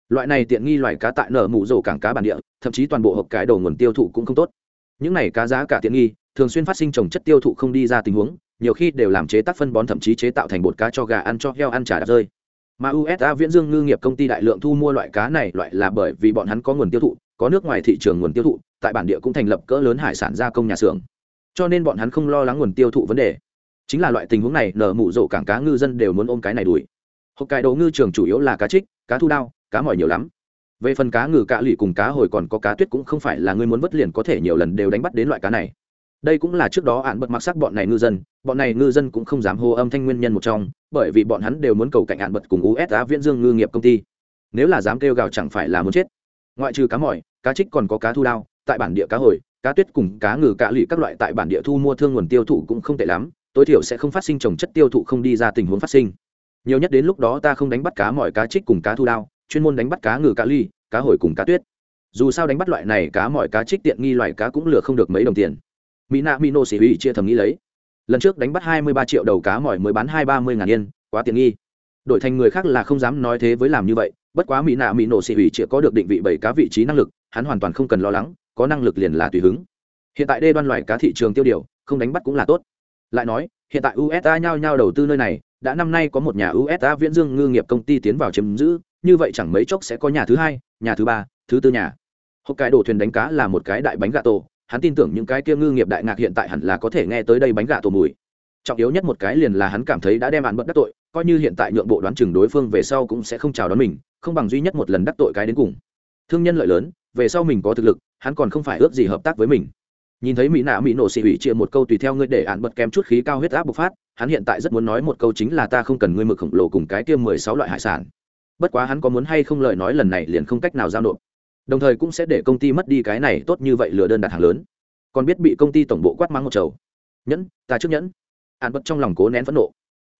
Loại này tiện nghi loài cá tại nở mụ rổ cảng cá bản địa, thậm chí toàn bộ hộp cái đầu nguồn tiêu thụ cũng không tốt. Những này cá giá cả tiện nghi thường xuyên phát sinh trồng chất tiêu thụ không đi ra tình huống, nhiều khi đều làm chế tác phân bón thậm chí chế tạo thành bột cá cho gà ăn, cho heo ăn trả đạp rơi. Mà usa viễn dương ngư nghiệp công ty đại lượng thu mua loại cá này loại là bởi vì bọn hắn có nguồn tiêu thụ, có nước ngoài thị trường nguồn tiêu thụ, tại bản địa cũng thành lập cỡ lớn hải sản gia công nhà xưởng. Cho nên bọn hắn không lo lắng nguồn tiêu thụ vấn đề. Chính là loại tình huống này, nở mụ rộ cảng cá ngư dân đều muốn ôm cái này đuổi. Hộp cải đồ ngư trường chủ yếu là cá trích, cá thu đao, cá mỏi nhiều lắm. Về phần cá ngừ, cá lì cùng cá hồi còn có cá tuyết cũng không phải là người muốn vất liền có thể nhiều lần đều đánh bắt đến loại cá này đây cũng là trước đó ạn bật mặc sắc bọn này ngư dân bọn này ngư dân cũng không dám hô âm thanh nguyên nhân một trong bởi vì bọn hắn đều muốn cầu cạnh ạn bật cùng usa viễn dương ngư nghiệp công ty. Nếu là dám kêu gào chẳng phải là muốn chết. Ngoại trừ cá mỏi cá trích còn có cá thu đao tại bản địa cá hồi cá tuyết cùng cá ngừ cá lì các loại tại bản địa thu mua thương nguồn tiêu thụ cũng không tệ lắm tối thiểu sẽ không phát sinh trồng chất tiêu thụ không đi ra tình huống phát sinh. Nhiều nhất đến lúc đó ta không đánh bắt cá mỏi, cá trích cùng cá thu đao chuyên môn đánh bắt cá ngừ cá ly cá hồi cùng cá tuyết. Dù sao đánh bắt loại này cá mỏi, cá trích tiện nghi loại cá cũng lừa không được mấy đồng tiền mỹ nạ mỹ nô xỉ hủy chia thầm nghĩ lấy. Lần trước đánh bắt hai mươi ba triệu đầu cá mỏi mới bán hai ba mươi ngàn yên, quá tiện nghi. Đổi thành người khác là không dám nói thế với làm như vậy, bất quá mỹ nạ mỹ nổ xỉ ủy chia có được định vị bảy cá vị trí năng lực, hắn hoàn toàn không cần lo lắng, có năng lực liền là tùy hứng. Hiện tại đê đoan loại cá thị trường tiêu điều, không đánh bắt cũng là tốt. Lại nói, hiện tại usa nhao nhao đầu tư nơi này, đã năm nay có một nhà usa viễn dương ngư nghiệp công ty tiến vào chiếm giữ, như vậy chẳng mấy chốc sẽ có nhà thứ hai, nhà thứ ba, thứ tư nhà. Hộp cái đồ thuyền đánh cá là một cái đại bánh gà tổ hắn tin tưởng những cái kia ngư nghiệp đại ngạc hiện tại hẳn là có thể nghe tới đây bánh gà tổ mùi. Trọng yếu nhất một cái liền là hắn cảm thấy đã đem án bất đắc tội, coi như hiện tại nhượng bộ đoán chừng đối phương về sau cũng sẽ không chào đón mình, không bằng duy nhất một lần đắc tội cái đến cùng. Thương nhân lợi lớn, về sau mình có thực lực, hắn còn không phải ước gì hợp tác với mình. Nhìn thấy mỹ nạ mỹ nổ xị ủy chia một câu tùy theo ngươi để ạn bật kém chút khí cao huyết áp bộc phát, hắn hiện tại rất muốn nói một câu chính là ta không cần ngươi mực khổng lồ cùng cái tiêm mười sáu loại hải sản. Bất quá hắn có muốn hay không lời nói lần này liền không cách nào giao nộp đồng thời cũng sẽ để công ty mất đi cái này tốt như vậy lừa đơn đặt hàng lớn. Còn biết bị công ty tổng bộ quát mắng một chầu. Nhẫn, ta trước nhẫn. Ạn bật trong lòng cố nén phẫn nộ.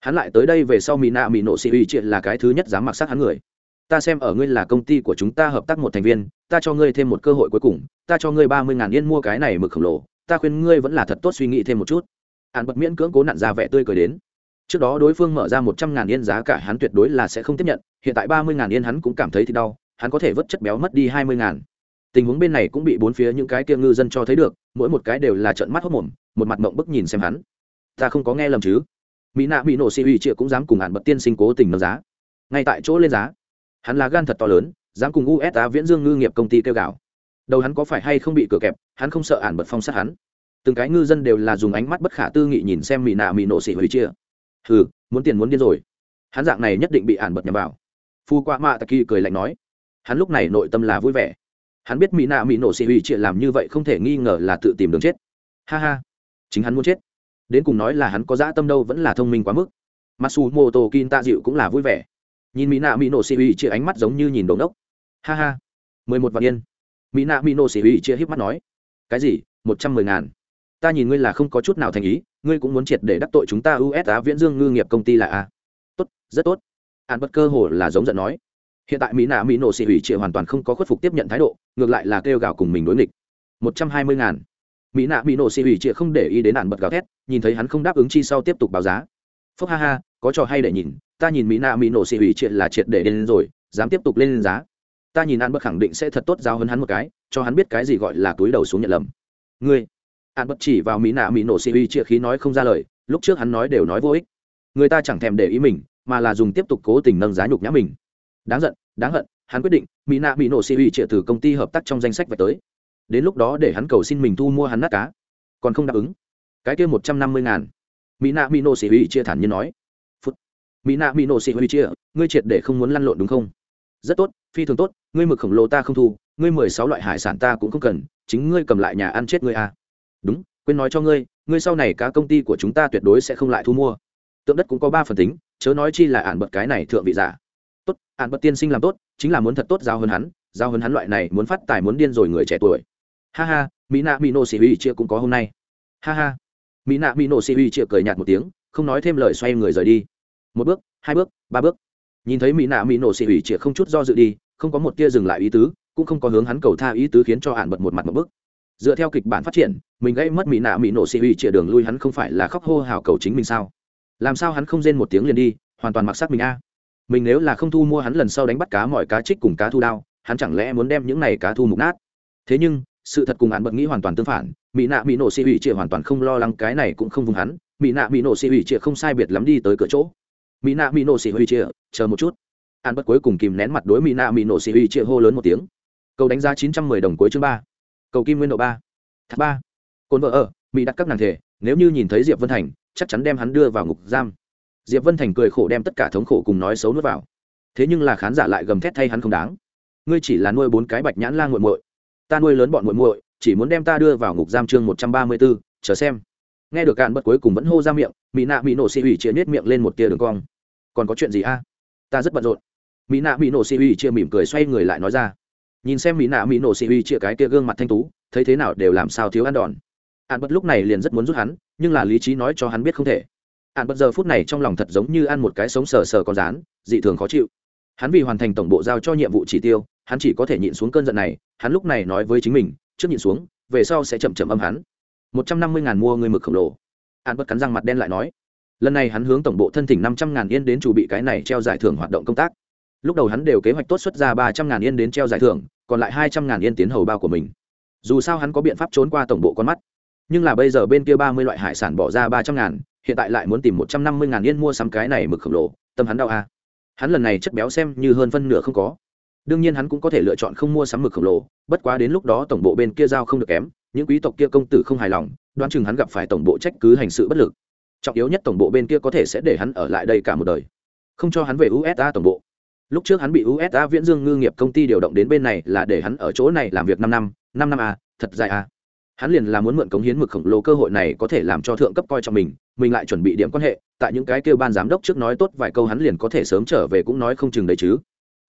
Hắn lại tới đây về sau mỹ nạ mỹ nộ xị ủy chuyện là cái thứ nhất dám mặc sát hắn người. Ta xem ở ngươi là công ty của chúng ta hợp tác một thành viên, ta cho ngươi thêm một cơ hội cuối cùng, ta cho ngươi ba mươi ngàn yên mua cái này mực khổng lồ, ta khuyên ngươi vẫn là thật tốt suy nghĩ thêm một chút. Hạn bật miễn cưỡng cố nặn ra vẻ tươi cười đến. Trước đó đối phương mở ra một trăm ngàn yên giá cả hắn tuyệt đối là sẽ không tiếp nhận, hiện tại ba mươi ngàn yên hắn cũng cảm thấy thì đau hắn có thể vớt chất béo mất đi hai mươi ngàn. Tình huống bên này cũng bị bốn phía những cái kia ngư dân cho thấy được, mỗi một cái đều là trận mắt hốc mồm, một mặt mộng bức nhìn xem hắn. Ta không có nghe lầm chứ? Mỹ nạ bị nổ xì uy triệu cũng dám cùng hạn bật tiên sinh cố tình nâng giá. Ngay tại chỗ lên giá. Hắn là gan thật to lớn, dám cùng usa viễn dương ngư nghiệp công ty kêu gạo đầu hắn có phải hay không bị cửa kẹp, hắn không sợ ản bật phong sát hắn. Từng cái ngư dân đều là dùng ánh mắt bất khả tư nghị nhìn xem mỹ nạ mỹ nổ xỉ hủy chia hừ, muốn tiền muốn điên rồi. Hắn dạng này nhất định bị ản bật nhầm vào. Phu qua mạ tạ kỳ cười lạnh nói hắn lúc này nội tâm là vui vẻ. Hắn biết mỹ nạ mỹ nổ xỉ hủy chia làm như vậy không thể nghi ngờ là tự tìm đường chết. Ha ha, chính hắn muốn chết. Đến cùng nói là hắn có dã tâm đâu vẫn là thông minh quá mức. Masu mô tô kin tạ dịu cũng là vui vẻ. Nhìn mỹ nạ mỹ nổ xỉ hủy chia ánh mắt giống như nhìn đồn đốc ha ha, mười một vạn yên. Mỹ nạ mỹ nổ xỉ hủy chia híp mắt nói. Cái gì? Một trăm mười ngàn. Ta nhìn ngươi là không có chút nào thành ý, ngươi cũng muốn triệt để đắc tội chúng ta usa viễn dương ngư nghiệp công ty là a. Tốt, rất tốt. An bất cơ hồ là giống giận nói hiện tại mỹ nạ mỹ nổ xỉ hủy chia hoàn toàn không có khuất phục tiếp nhận thái độ, ngược lại là kêu gào cùng mình đối nghịch. Một trăm hai mươi ngàn. Mỹ nạ mỹ nổ xỉ hủy chia không để ý đến nạn bật gào thét, nhìn thấy hắn không đáp ứng chi sau tiếp tục báo giá. Phúc ha ha, có trò hay để nhìn, ta nhìn mỹ nạ mỹ nổ xì hủy triệt là triệt để lên rồi, dám tiếp tục lên giá. Ta nhìn an bất khẳng định sẽ thật tốt giao hơn hắn một cái, cho hắn biết cái gì gọi là túi đầu xuống nhận lầm. Ngươi. An bất chỉ vào mỹ nạ mỹ nổ xì hủy triệt khí nói không ra lời, lúc trước hắn nói đều nói vô ích. Người ta chẳng thèm để ý mình, mà là dùng tiếp tục cố tình nâng giá nhục nhã mình đáng giận, đáng hận, hắn quyết định, mỹ nạ bị nổ xì hủy triệt từ công ty hợp tác trong danh sách về tới. Đến lúc đó để hắn cầu xin mình thu mua hắn nát cá. Còn không đáp ứng. Cái kia một trăm năm mươi ngàn. Mỹ nạ mỹ nổ xì hủy chia thản nhiên nói. Phút. Mỹ nạ mỹ nổ xì hủy chia ngươi triệt để không muốn lăn lộn đúng không? Rất tốt, phi thường tốt, ngươi mực khổng lồ ta không thu, ngươi mười sáu loại hải sản ta cũng không cần, chính ngươi cầm lại nhà ăn chết ngươi à. đúng, quên nói cho ngươi ngươi sau này cá công ty của chúng ta tuyệt đối sẽ không lại thu mua. Tượng đất cũng có ba phần tính, chớ nói chi là ản bật cái này thượng vị giả tốt ản bật tiên sinh làm tốt, chính là muốn thật tốt giao hơn hắn, giao hơn hắn loại này muốn phát tài muốn điên rồi người trẻ tuổi. Ha ha, mỹ nạ mỹ nổ xì huy chia cũng có hôm nay. Ha ha. Mỹ nạ mỹ nổ xì huy chia cười nhạt một tiếng, không nói thêm lời xoay người rời đi. Một bước, hai bước, ba bước. Nhìn thấy mỹ nạ mỹ nổ xì huy chia không chút do dự đi, không có một tia dừng lại ý tứ, cũng không có hướng hắn cầu tha ý tứ khiến cho hạn bật một mặt một bước. Dựa theo kịch bản phát triển, mình gây mất mỹ nạ mỹ nổ xì huy chia đường lui hắn không phải là khóc hô hào cầu chính mình sao? Làm sao hắn không rên một tiếng liền đi, hoàn toàn mặc sắc mình a? Mình nếu là không thu mua hắn lần sau đánh bắt cá mọi cá trích cùng cá thu đao, hắn chẳng lẽ muốn đem những này cá thu mục nát? Thế nhưng, sự thật cùng hắn bật nghĩ hoàn toàn tương phản, mỹ nạ mỹ nổ xị ủy chĩa hoàn toàn không lo lắng cái này cũng không vùng hắn, mỹ nạ mỹ nổ xị ủy chĩa không sai biệt lắm đi tới cửa chỗ. Mỹ nạ mỹ nổ xị ủy chĩa chờ một chút. Hắn bất cuối cùng kìm nén mặt đối mỹ nạ mỹ nổ xị ủy chĩa hô lớn một tiếng. Cầu đánh giá chín trăm mười đồng cuối chương ba. Cầu kim nguyên độ ba. Thác ba. Cồn vợ ở, mỹ đặt các nàng thể, nếu như nhìn thấy diệp vân thành, chắc chắn đem hắn đưa vào ngục giam diệp vân thành cười khổ đem tất cả thống khổ cùng nói xấu nuốt vào. Thế nhưng là khán giả lại gầm thét thay hắn không đáng. Ngươi chỉ là nuôi bốn cái bạch nhãn la nguội muội. Ta nuôi lớn bọn muội muội, chỉ muốn đem ta đưa vào ngục giam chương một trăm ba mươi b ố chờ xem. Nghe được cạn bất cuối cùng vẫn hô ra miệng, mỹ nạ mỹ nổ xị ủy chia nết miệng lên một tia đường cong. Còn có chuyện gì a? Ta rất bận rộn. Mỹ nạ mỹ nổ xị ủy chia mỉm cười xoay người lại nói ra. Nhìn xem mỹ nạ mỹ nổ xị ủy chia cái kia gương mặt thanh tú, thấy thế nào đều làm sao thiếu ăn đòn. Ạn bất lúc này liền rất muốn rút hắn, nhưng là lý trí nói cho hắn biết không thể ạn bất giờ phút này trong lòng thật giống như ăn một cái sống sờ sờ con rán, dị thường khó chịu. Hắn vì hoàn thành tổng bộ giao cho nhiệm vụ chỉ tiêu, hắn chỉ có thể nhịn xuống cơn giận này, hắn lúc này nói với chính mình, trước nhịn xuống, về sau sẽ chậm chậm âm hắn. Một trăm năm mươi ngàn mua người mực khổng lồ. An bất cắn răng mặt đen lại nói. Lần này hắn hướng tổng bộ thân thỉnh năm trăm ngàn yên đến chủ bị cái này treo giải thưởng hoạt động công tác. Lúc đầu hắn đều kế hoạch tốt xuất ra ba trăm ngàn yên đến treo giải thưởng, còn lại hai trăm ngàn yên tiến hầu bao của mình. Dù sao hắn có biện pháp trốn qua tổng bộ con mắt. Nhưng là bây giờ bên kia ba mươi loại hải sản bỏ ra ba trăm ngàn hiện tại lại muốn tìm một trăm năm mươi ngàn yên mua sắm cái này mực khổng lồ tâm hắn đau a hắn lần này chất béo xem như hơn phân nửa không có. Đương nhiên hắn cũng có thể lựa chọn không mua sắm mực khổng lồ bất quá đến lúc đó tổng bộ bên kia giao không được kém những quý tộc kia công tử không hài lòng đoán chừng hắn gặp phải tổng bộ trách cứ hành sự bất lực. Trọng yếu nhất tổng bộ bên kia có thể sẽ để hắn ở lại đây cả một đời không cho hắn về usa tổng bộ. Lúc trước hắn bị usa viễn dương ngư nghiệp công ty điều động đến bên này là để hắn ở chỗ này làm việc năm năm năm năm à, thật dài à. hắn liền là muốn mượn cống hiến mực khổng lồ cơ hội này có thể làm cho thượng cấp coi cho mình mình lại chuẩn bị điểm quan hệ, tại những cái kêu ban giám đốc trước nói tốt vài câu hắn liền có thể sớm trở về cũng nói không chừng đấy chứ.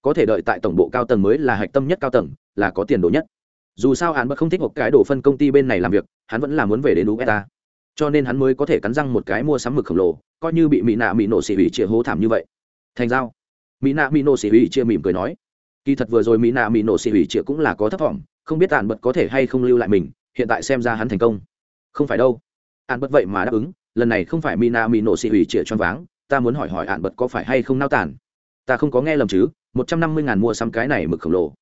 Có thể đợi tại tổng bộ cao tầng mới là hạch tâm nhất cao tầng, là có tiền đồ nhất. Dù sao hắn bất không thích một cái đồ phân công ty bên này làm việc, hắn vẫn là muốn về đến ueta. Cho nên hắn mới có thể cắn răng một cái mua sắm mực khổng lồ, coi như bị mỹ nạ mỹ nổ xỉ hủy chia hố thảm như vậy. Thành giao. Mỹ nạ mỹ nổ xỉ hủy chia mỉm cười nói. Kỳ thật vừa rồi mỹ nạ mỹ nổ xỉ hủy chia cũng là có thất vọng, không biết tàn bật có thể hay không lưu lại mình, hiện tại xem ra hắn thành công. Không phải đâu. An bật vậy mà đáp ứng lần này không phải mina mỹ nổ xị hủy chia choáng váng, ta muốn hỏi hỏi Ạn bật có phải hay không nao tàn? Ta không có nghe lầm chứ, một trăm năm mươi ngàn mua xăm cái này mực khổng lồ.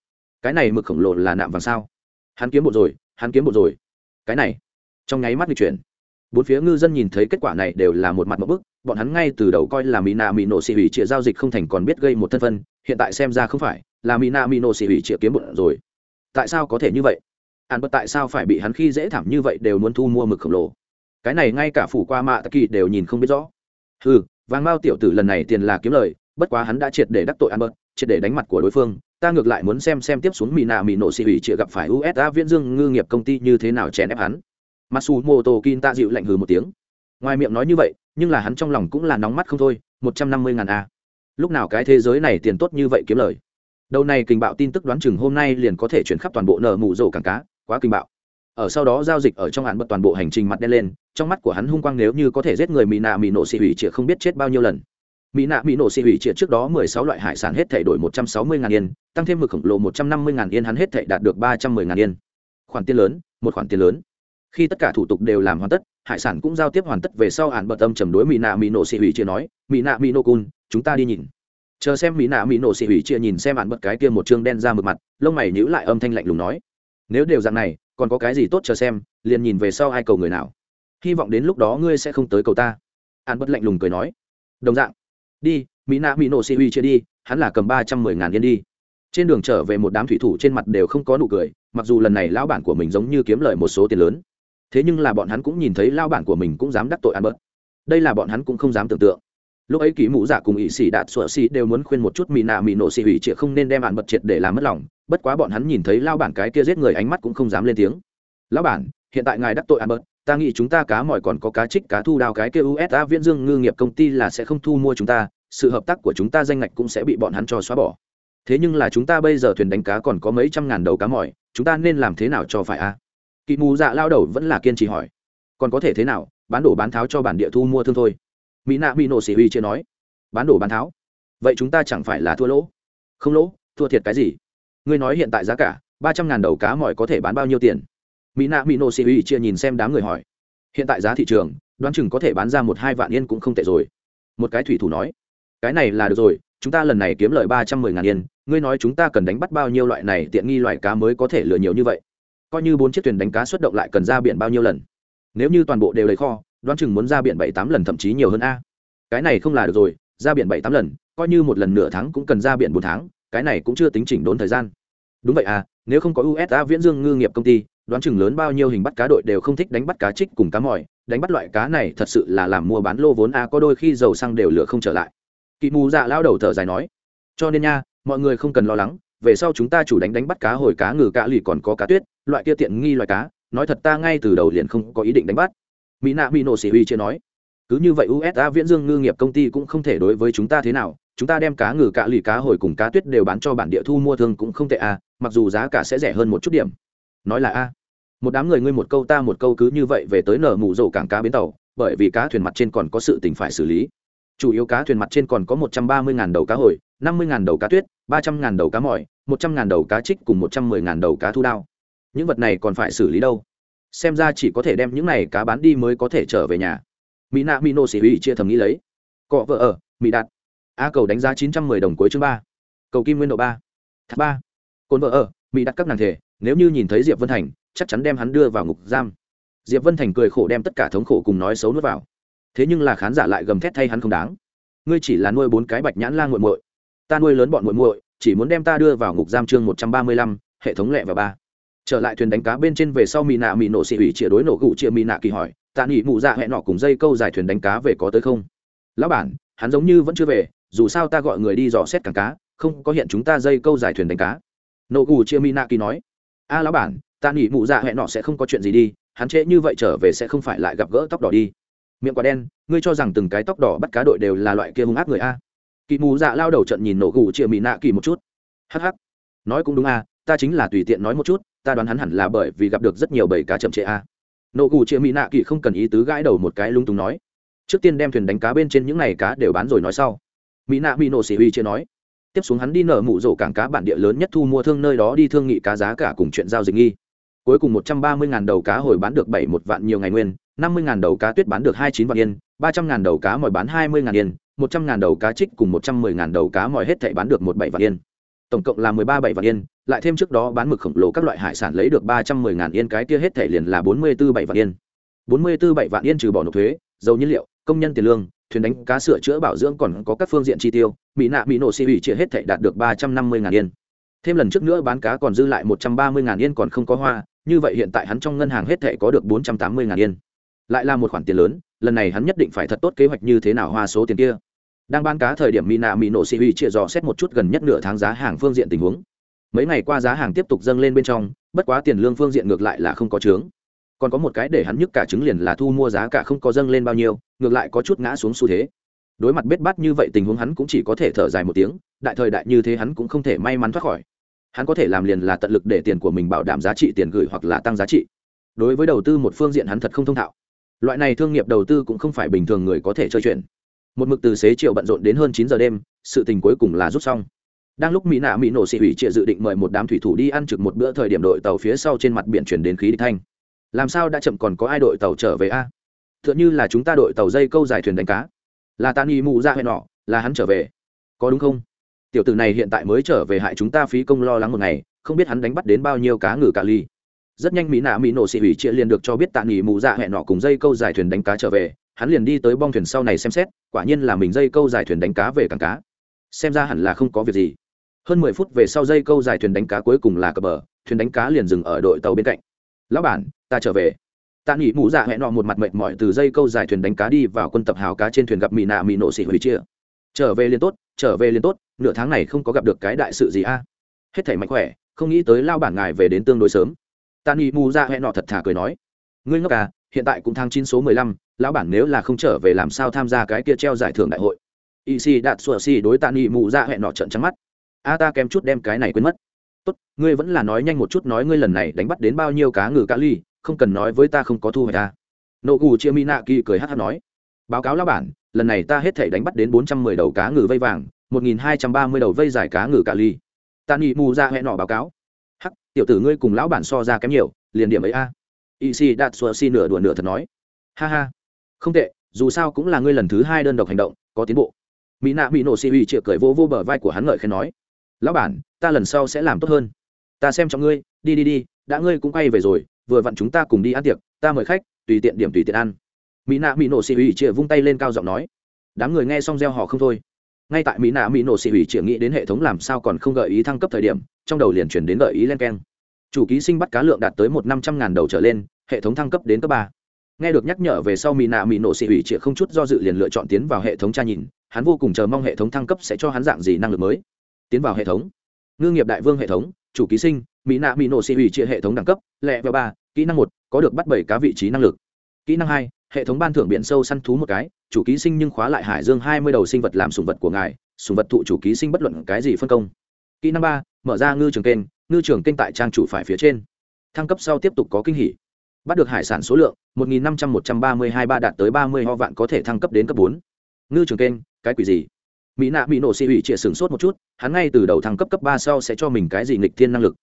Cái này mực khổng lồ là nạm vàng sao? Hắn kiếm bộ rồi, hắn kiếm bộ rồi. Cái này, trong nháy mắt di chuyển. Bốn phía ngư dân nhìn thấy kết quả này đều là một mặt một bức, bọn hắn ngay từ đầu coi là mỹ nạ mỹ nổ xì hủy trịa giao dịch không thành còn biết gây một thân phân, hiện tại xem ra không phải, là mỹ nạ mỹ nổ xì hủy trịa kiếm bụng rồi. Tại sao có thể như vậy? Ạn bất tại sao phải bị hắn khi dễ thảm như vậy đều muốn thu mua mực khổng lồ? Cái này ngay cả phủ qua mạ tắc kỳ đều nhìn không biết rõ. Ừ vàng mao tiểu tử lần này tiền là kiếm lời, bất quá hắn đã triệt để đắc tội ăn bớt, triệt để đánh mặt của đối phương. Ta ngược lại muốn xem xem tiếp xuống mỹ nạ mỹ nổ xì ủy chịa gặp phải usa viễn dương ngư nghiệp công ty như thế nào chèn ép hắn. Masu kin ta dịu lạnh hừ một tiếng. Ngoài miệng nói như vậy, nhưng là hắn trong lòng cũng là nóng mắt không thôi, một trăm năm mươi ngàn a. Lúc nào cái thế giới này tiền tốt như vậy kiếm lời? Đầu này kình bạo tin tức đoán chừng hôm nay liền có thể chuyển khắp toàn bộ nở mù rổ cảng cá, quá kinh bạo ở sau đó giao dịch ở trong hạn bật toàn bộ hành trình mặt đen lên, trong mắt của hắn hung quang nếu như có thể giết người mỹ nạ mỹ nổ xì hủy chĩa không biết chết bao nhiêu lần. Mỹ nạ mỹ nổ xì hủy chĩa trước đó mười sáu loại hải sản hết thể đổi một trăm sáu mươi ngàn yên, tăng thêm mực khổng lồ một trăm năm mươi ngàn yên hắn hết thể đạt được ba trăm mười ngàn yên. Khoản tiền lớn, một khoản tiền lớn. Khi tất cả thủ tục đều làm hoàn tất, hải sản cũng giao tiếp hoàn tất về sau ạn bật tâm trầm đối mỹ nạ mỹ nổ xị hủy chia nói, mỹ nạ mỹ nổ cun, chúng ta đi nhìn. Chờ xem mỹ nạ mỹ nổ xị hủy chia nhìn xem ạn bật cái kia một chương đen ra mực mặt, lông mày nhữ lại âm thanh lạnh lùng nói, nếu đều dạng này còn có cái gì tốt chờ xem, liền nhìn về sau ai cầu người nào. Hy vọng đến lúc đó ngươi sẽ không tới cầu ta. An bất lạnh lùng cười nói. Đồng dạng. Đi, mỹ nạ mỹ nổ xì huy chia đi, hắn là cầm ba trăm mười ngàn yên đi. Trên đường trở về một đám thủy thủ trên mặt đều không có nụ cười, mặc dù lần này lão bản của mình giống như kiếm lời một số tiền lớn. Thế nhưng là bọn hắn cũng nhìn thấy lao bản của mình cũng dám đắc tội ăn bớt đây là bọn hắn cũng không dám tưởng tượng. Lúc ấy ký mũ giả cùng ỵ sĩ đạt sủa xì đều muốn khuyên một chút mỹ nạ mỹ nổ xì hủy triệt không nên đem an bật triệt để làm mất lòng bất quá bọn hắn nhìn thấy lao bản cái kia giết người ánh mắt cũng không dám lên tiếng. Lão bản, hiện tại ngài đắc tội ăn bớt ta nghĩ chúng ta cá mỏi còn có cá trích, cá thu đào cái kia usa viễn dương ngư nghiệp công ty là sẽ không thu mua chúng ta, sự hợp tác của chúng ta danh ngạch cũng sẽ bị bọn hắn cho xóa bỏ. Thế nhưng là chúng ta bây giờ thuyền đánh cá còn có mấy trăm ngàn đầu cá mỏi chúng ta nên làm thế nào cho phải a? À? kỵ mù dạ lao đầu vẫn là kiên trì hỏi. Còn có thể thế nào, bán đổ bán tháo cho bản địa thu mua thương thôi. Mỹ nạ mỹ nổ xỉ huy chưa nói. Bán đổ bán tháo? Vậy chúng ta chẳng phải là thua lỗ? Không lỗ, thua thiệt cái gì? Ngươi nói hiện tại giá cả, ba trăm ngàn đầu cá mỏi có thể bán bao nhiêu tiền? Mỹ nạ mỹ nô sĩ uy chia nhìn xem đám người hỏi. Hiện tại giá thị trường, đoán chừng có thể bán ra một hai vạn yên cũng không tệ rồi. Một cái thủy thủ nói. Cái này là được rồi, chúng ta lần này kiếm lời ba trăm mười ngàn yên, ngươi nói chúng ta cần đánh bắt bao nhiêu loại này tiện nghi loại cá mới có thể lừa nhiều như vậy? Coi như bốn chiếc thuyền đánh cá xuất động lại cần ra biển bao nhiêu lần? Nếu như toàn bộ đều lấy kho, đoán chừng muốn ra biển bảy tám lần thậm chí nhiều hơn a. Cái này không là được rồi, ra biển bảy tám lần, coi như một lần nửa tháng cũng cần ra biển bốn tháng cái này cũng chưa tính chỉnh đốn thời gian. Đúng vậy à nếu không có usa viễn dương ngư nghiệp công ty, đoán chừng lớn bao nhiêu hình bắt cá đội đều không thích đánh bắt cá trích cùng cá mỏi đánh bắt loại cá này thật sự là làm mua bán lô vốn a có đôi khi dầu xăng đều lửa không trở lại. Kỵ mù dạ lao đầu thở dài nói, cho nên nha, mọi người không cần lo lắng, về sau chúng ta chủ đánh đánh bắt cá hồi cá ngừ cá lì còn có cá tuyết, loại kia tiện nghi loại cá, nói thật ta ngay từ đầu liền không có ý định đánh bắt. Mỹ nạ mỹ nổ xỉ huy chưa nói, cứ như vậy usa viễn dương ngư nghiệp công ty cũng không thể đối với chúng ta thế nào chúng ta đem cá ngừ, cá lì, cá hồi cùng cá tuyết đều bán cho bản địa thu mua thương cũng không tệ à mặc dù giá cả sẽ rẻ hơn một chút điểm. Nói là a, một đám người ngươi một câu ta một câu cứ như vậy về tới nở mù rổ cảng cá bến tàu, bởi vì cá thuyền mặt trên còn có sự tình phải xử lý. Chủ yếu cá thuyền mặt trên còn có một trăm ba mươi đầu cá hồi, năm mươi đầu cá tuyết, ba trăm ngàn đầu cá mỏi, một trăm ngàn đầu cá trích cùng một trăm mười ngàn đầu cá thu đao. Những vật này còn phải xử lý đâu? Xem ra chỉ có thể đem những này cá bán đi mới có thể trở về nhà. Mỹ nạ mỹ nô xỉ chia thầm nghĩ lấy. Cọ vợ ở mỹ đạt a cầu đánh giá chín trăm mười đồng cuối chương ba. Cầu kim nguyên độ ba. Thác ba. Cồn vợ ở, mỹ đặt các nàng thể, nếu như nhìn thấy diệp vân thành, chắc chắn đem hắn đưa vào ngục giam. Diệp vân thành cười khổ đem tất cả thống khổ cùng nói xấu nuốt vào. Thế nhưng là khán giả lại gầm thét thay hắn không đáng. Ngươi chỉ là nuôi bốn cái bạch nhãn la nguội muội. Ta nuôi lớn bọn muội muội, chỉ muốn đem ta đưa vào ngục giam chương một trăm ba mươi lăm, hệ thống lẹ và ba. Trở lại thuyền đánh cá bên trên về sau mỹ nạ mỹ nổ xị ủy chĩa đối nổ gụ chia mỹ nạ kỳ hỏi, tạ nghỉ mụ dạ hẹn nọ cùng dây câu dài thuyền đánh cá về có tới không? Lão bản, hắn giống như vẫn chưa về dù sao ta gọi người đi dò xét cảng cá, không có hiện chúng ta dây câu dài thuyền đánh cá. Nô gù chia Mi Na kỳ nói. A lão bản, ta nghĩ mụ dạ hẹn nọ sẽ không có chuyện gì đi, hắn trễ như vậy trở về sẽ không phải lại gặp gỡ tóc đỏ đi. Miệng quả đen, ngươi cho rằng từng cái tóc đỏ bắt cá đội đều là loại kia hung ác người a? Kỳ mù dạ lao đầu trận nhìn nổ gù chia mỹ nạ kỳ một chút. Hh nói cũng đúng a, ta chính là tùy tiện nói một chút, ta đoán hắn hẳn là bởi vì gặp được rất nhiều bầy cá chậm trễ a. Nổ gù chia mỹ nạ kỳ không cần ý tứ gãi đầu một cái lung túng nói. Trước tiên đem thuyền đánh cá bên trên những này cá đều bán rồi nói sau mỹ nạ mỹ nổ xỉ huy chưa nói. Tiếp xuống hắn đi nở mụ rổ cảng cá bản địa lớn nhất thu mua thương nơi đó đi thương nghị cá giá cả cùng chuyện giao dịch nghi. Cuối cùng một trăm ba mươi đầu cá hồi bán được bảy một vạn nhiều ngày nguyên, năm mươi đầu cá tuyết bán được hai chín vạn yên, ba trăm ngàn đầu cá mồi bán hai mươi ngàn yên, một trăm ngàn đầu cá trích cùng một trăm mười ngàn đầu cá mồi hết thảy bán được một bảy vạn yên. Tổng cộng là mười ba bảy vạn yên, lại thêm trước đó bán mực khổng lồ các loại hải sản lấy được ba trăm mười ngàn yên, cái kia hết thảy liền là bốn mươi tư bảy vạn yên. bốn mươi tư bảy vạn yên trừ bỏ nộp thuế, dầu nhiên liệu, công nhân tiền lương thuyền đánh cá sửa chữa bảo dưỡng còn có các phương diện chi tiêu, mỹ nạ mỹ nổ xì ủy chia hết thệ đạt được ba trăm năm mươi ngàn yên. Thêm lần trước nữa bán cá còn dư lại một trăm ba mươi ngàn yên còn không có hoa, như vậy hiện tại hắn trong ngân hàng hết thệ có được bốn trăm tám mươi ngàn yên. Lại là một khoản tiền lớn, lần này hắn nhất định phải thật tốt kế hoạch như thế nào hoa số tiền kia. Đang bán cá thời điểm mỹ nạ mỹ nổ xì huy chia dò xét một chút gần nhất nửa tháng giá hàng phương diện tình huống. Mấy ngày qua giá hàng tiếp tục dâng lên bên trong, bất quá tiền lương phương diện ngược lại là không có chướng còn có một cái để hắn nhức cả trứng liền là thu mua giá cả không có dâng lên bao nhiêu, ngược lại có chút ngã xuống xu thế. Đối mặt bết bát như vậy tình huống hắn cũng chỉ có thể thở dài một tiếng, đại thời đại như thế hắn cũng không thể may mắn thoát khỏi. Hắn có thể làm liền là tận lực để tiền của mình bảo đảm giá trị tiền gửi hoặc là tăng giá trị. Đối với đầu tư một phương diện hắn thật không thông thạo. Loại này thương nghiệp đầu tư cũng không phải bình thường người có thể chơi chuyện. Một mực từ xế chiều bận rộn đến hơn chín giờ đêm, sự tình cuối cùng là rút xong. Đang lúc mỹ nạ mỹ nổ xị hủy trịa dự định mời một đám thủy thủ đi ăn trực một bữa thời điểm đội tàu phía sau trên mặt biển chuyển đến khí địch thanh làm sao đã chậm còn có ai đội tàu trở về a? T h ư ợ n như là chúng ta đội tàu dây câu dài thuyền đánh cá. Là tàn nghỉ mụ ra hẹn nọ, là hắn trở về. Có đúng không? Tiểu tử này hiện tại mới trở về hại chúng ta phí công lo lắng một ngày, không biết hắn đánh bắt đến bao nhiêu cá ngừ cà ly. Rất nhanh mỹ nạ mỹ nổ xị hủy chia liền được cho biết tạ nghỉ mụ dạ hẹn nọ cùng dây câu dài thuyền đánh cá trở về. Hắn liền đi tới bong thuyền sau này xem xét, quả nhiên là mình dây câu dài thuyền đánh cá về cảng cá. Xem ra hẳn là không có việc gì. Hơn mười phút về sau dây câu dài thuyền đánh cá cuối cùng là cập bờ, thuyền đánh cá liền dừng ở đội tàu bên cạnh. Lão bản ta trở về. Tạ nghỉ mũ dạ hẹn nọ một mặt mệt mỏi từ dây câu dài thuyền đánh cá đi vào quân tập hào cá trên thuyền gặp mỹ nạ mỹ nổ xỉ hủy chia. Trở về liền tốt, trở về liền tốt, nửa tháng này không có gặp được cái đại sự gì a. Hết thảy mạnh khỏe, không nghĩ tới lao bản ngài về đến tương đối sớm. Tạ nghỉ mũ dạ hẹn nọ thật thà cười nói, ngươi ngốc à hiện tại cũng tháng chín số mười lăm, lão bản nếu là không trở về làm sao tham gia cái kia treo giải thưởng đại hội? Y si đạt sùa si đối tạ nghỉ mũ dạ hẹn nọ trận trắng mắt, a ta kém chút đem cái này quên mất. Tốt, ngươi vẫn là nói nhanh một chút nói ngươi lần này đánh bắt đến bao nhiêu cá ngừ cá ly không cần nói với ta không có thu hoạch ta. Nộ gù chia mỹ nạ kỳ cười hát hát nói, báo cáo lao bản, lần này ta hết thể đánh bắt đến bốn trăm mười đầu cá ngừ vây vàng, một nghìn hai trăm ba mươi đầu vây giải cá ngừ cà ly. Ta nghĩ mù ra hẹn nọ báo cáo, hắc, tiểu tử ngươi cùng lão bản so ra kém nhiều, liền điểm ấy a. À. y si đạt xua si nửa đùa nửa thật nói, ha ha, không tệ, dù sao cũng là ngươi lần thứ hai đơn độc hành động, có tiến bộ. Mỹ nạ mỹ nổ si uy chịa cười vô vô bờ vai của hắn ngợi khen nói, lão bản, ta lần sau sẽ làm tốt hơn. Ta xem cho ngươi, đi đi đi, đã ngươi cũng quay về rồi vừa vặn chúng ta cùng đi ăn tiệc, ta mời khách, tùy tiện điểm tùy tiện ăn. Mỹ nạ mỹ nổ xì ủy chĩa vung tay lên cao giọng nói. Đám người nghe xong gieo họ không thôi. Ngay tại mỹ nạ mỹ nổ xì ủy chĩa nghĩ đến hệ thống làm sao còn không gợi ý thăng cấp thời điểm, trong đầu liền chuyển đến gợi ý len keng. Chủ ký sinh bắt cá lượng đạt tới một năm trăm ngàn đầu trở lên, hệ thống thăng cấp đến cấp ba. Nghe được nhắc nhở về sau mỹ nạ mỹ nổ xì ủy chĩa không chút do dự liền lựa chọn tiến vào hệ thống tra nhìn, hắn vô cùng chờ mong hệ thống thăng cấp sẽ cho hắn dạng gì năng lực mới. Tiến vào hệ thống. Ngư nghiệp đại vương hệ thống, chủ ký sinh mỹ nạ mỹ nổ xì ủy chia hệ thống đẳng cấp, lẹ vào ba, kỹ năng một, có được bắt bảy cá vị trí năng lực. Kỹ năng hai, hệ thống ban thưởng biển sâu săn thú một cái, chủ ký sinh nhưng khóa lại hải dương hai mươi đầu sinh vật làm sùng vật của ngài sùng vật thụ chủ ký sinh bất luận cái gì phân công. Kỹ năng ba, mở ra ngư trường kênh, ngư trường kênh tại trang chủ phải phía trên. Thăng cấp sau tiếp tục có kinh hỉ. Bắt được hải sản số lượng, một nghìn năm trăm một trăm ba mươi hai ba đạt tới ba mươi, ho vạn có thể thăng cấp đến cấp bốn. Ngư trường kênh, cái quỷ gì? Mỹ nạ bị nổ xị ủy trịa sửng sốt một chút, hắn ngay từ đầu thăng cấp cấp ba sau sẽ cho mình cái gì nghịch thiên năng lực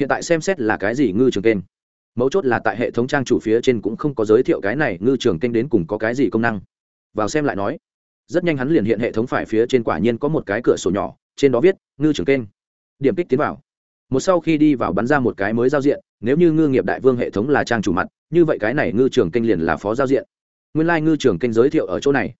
hiện tại xem xét là cái gì ngư trường kênh. Mấu chốt là tại hệ thống trang chủ phía trên cũng không có giới thiệu cái này ngư trường kênh đến cùng có cái gì công năng. Vào xem lại nói. Rất nhanh hắn liền hiện hệ thống phải phía trên quả nhiên có một cái cửa sổ nhỏ, trên đó viết, ngư trường kênh. Điểm kích tiến vào. Một sau khi đi vào bắn ra một cái mới giao diện, nếu như ngư nghiệp đại vương hệ thống là trang chủ mặt, như vậy cái này ngư trường kênh liền là phó giao diện. Nguyên lai、like、ngư trường kênh giới thiệu ở chỗ này.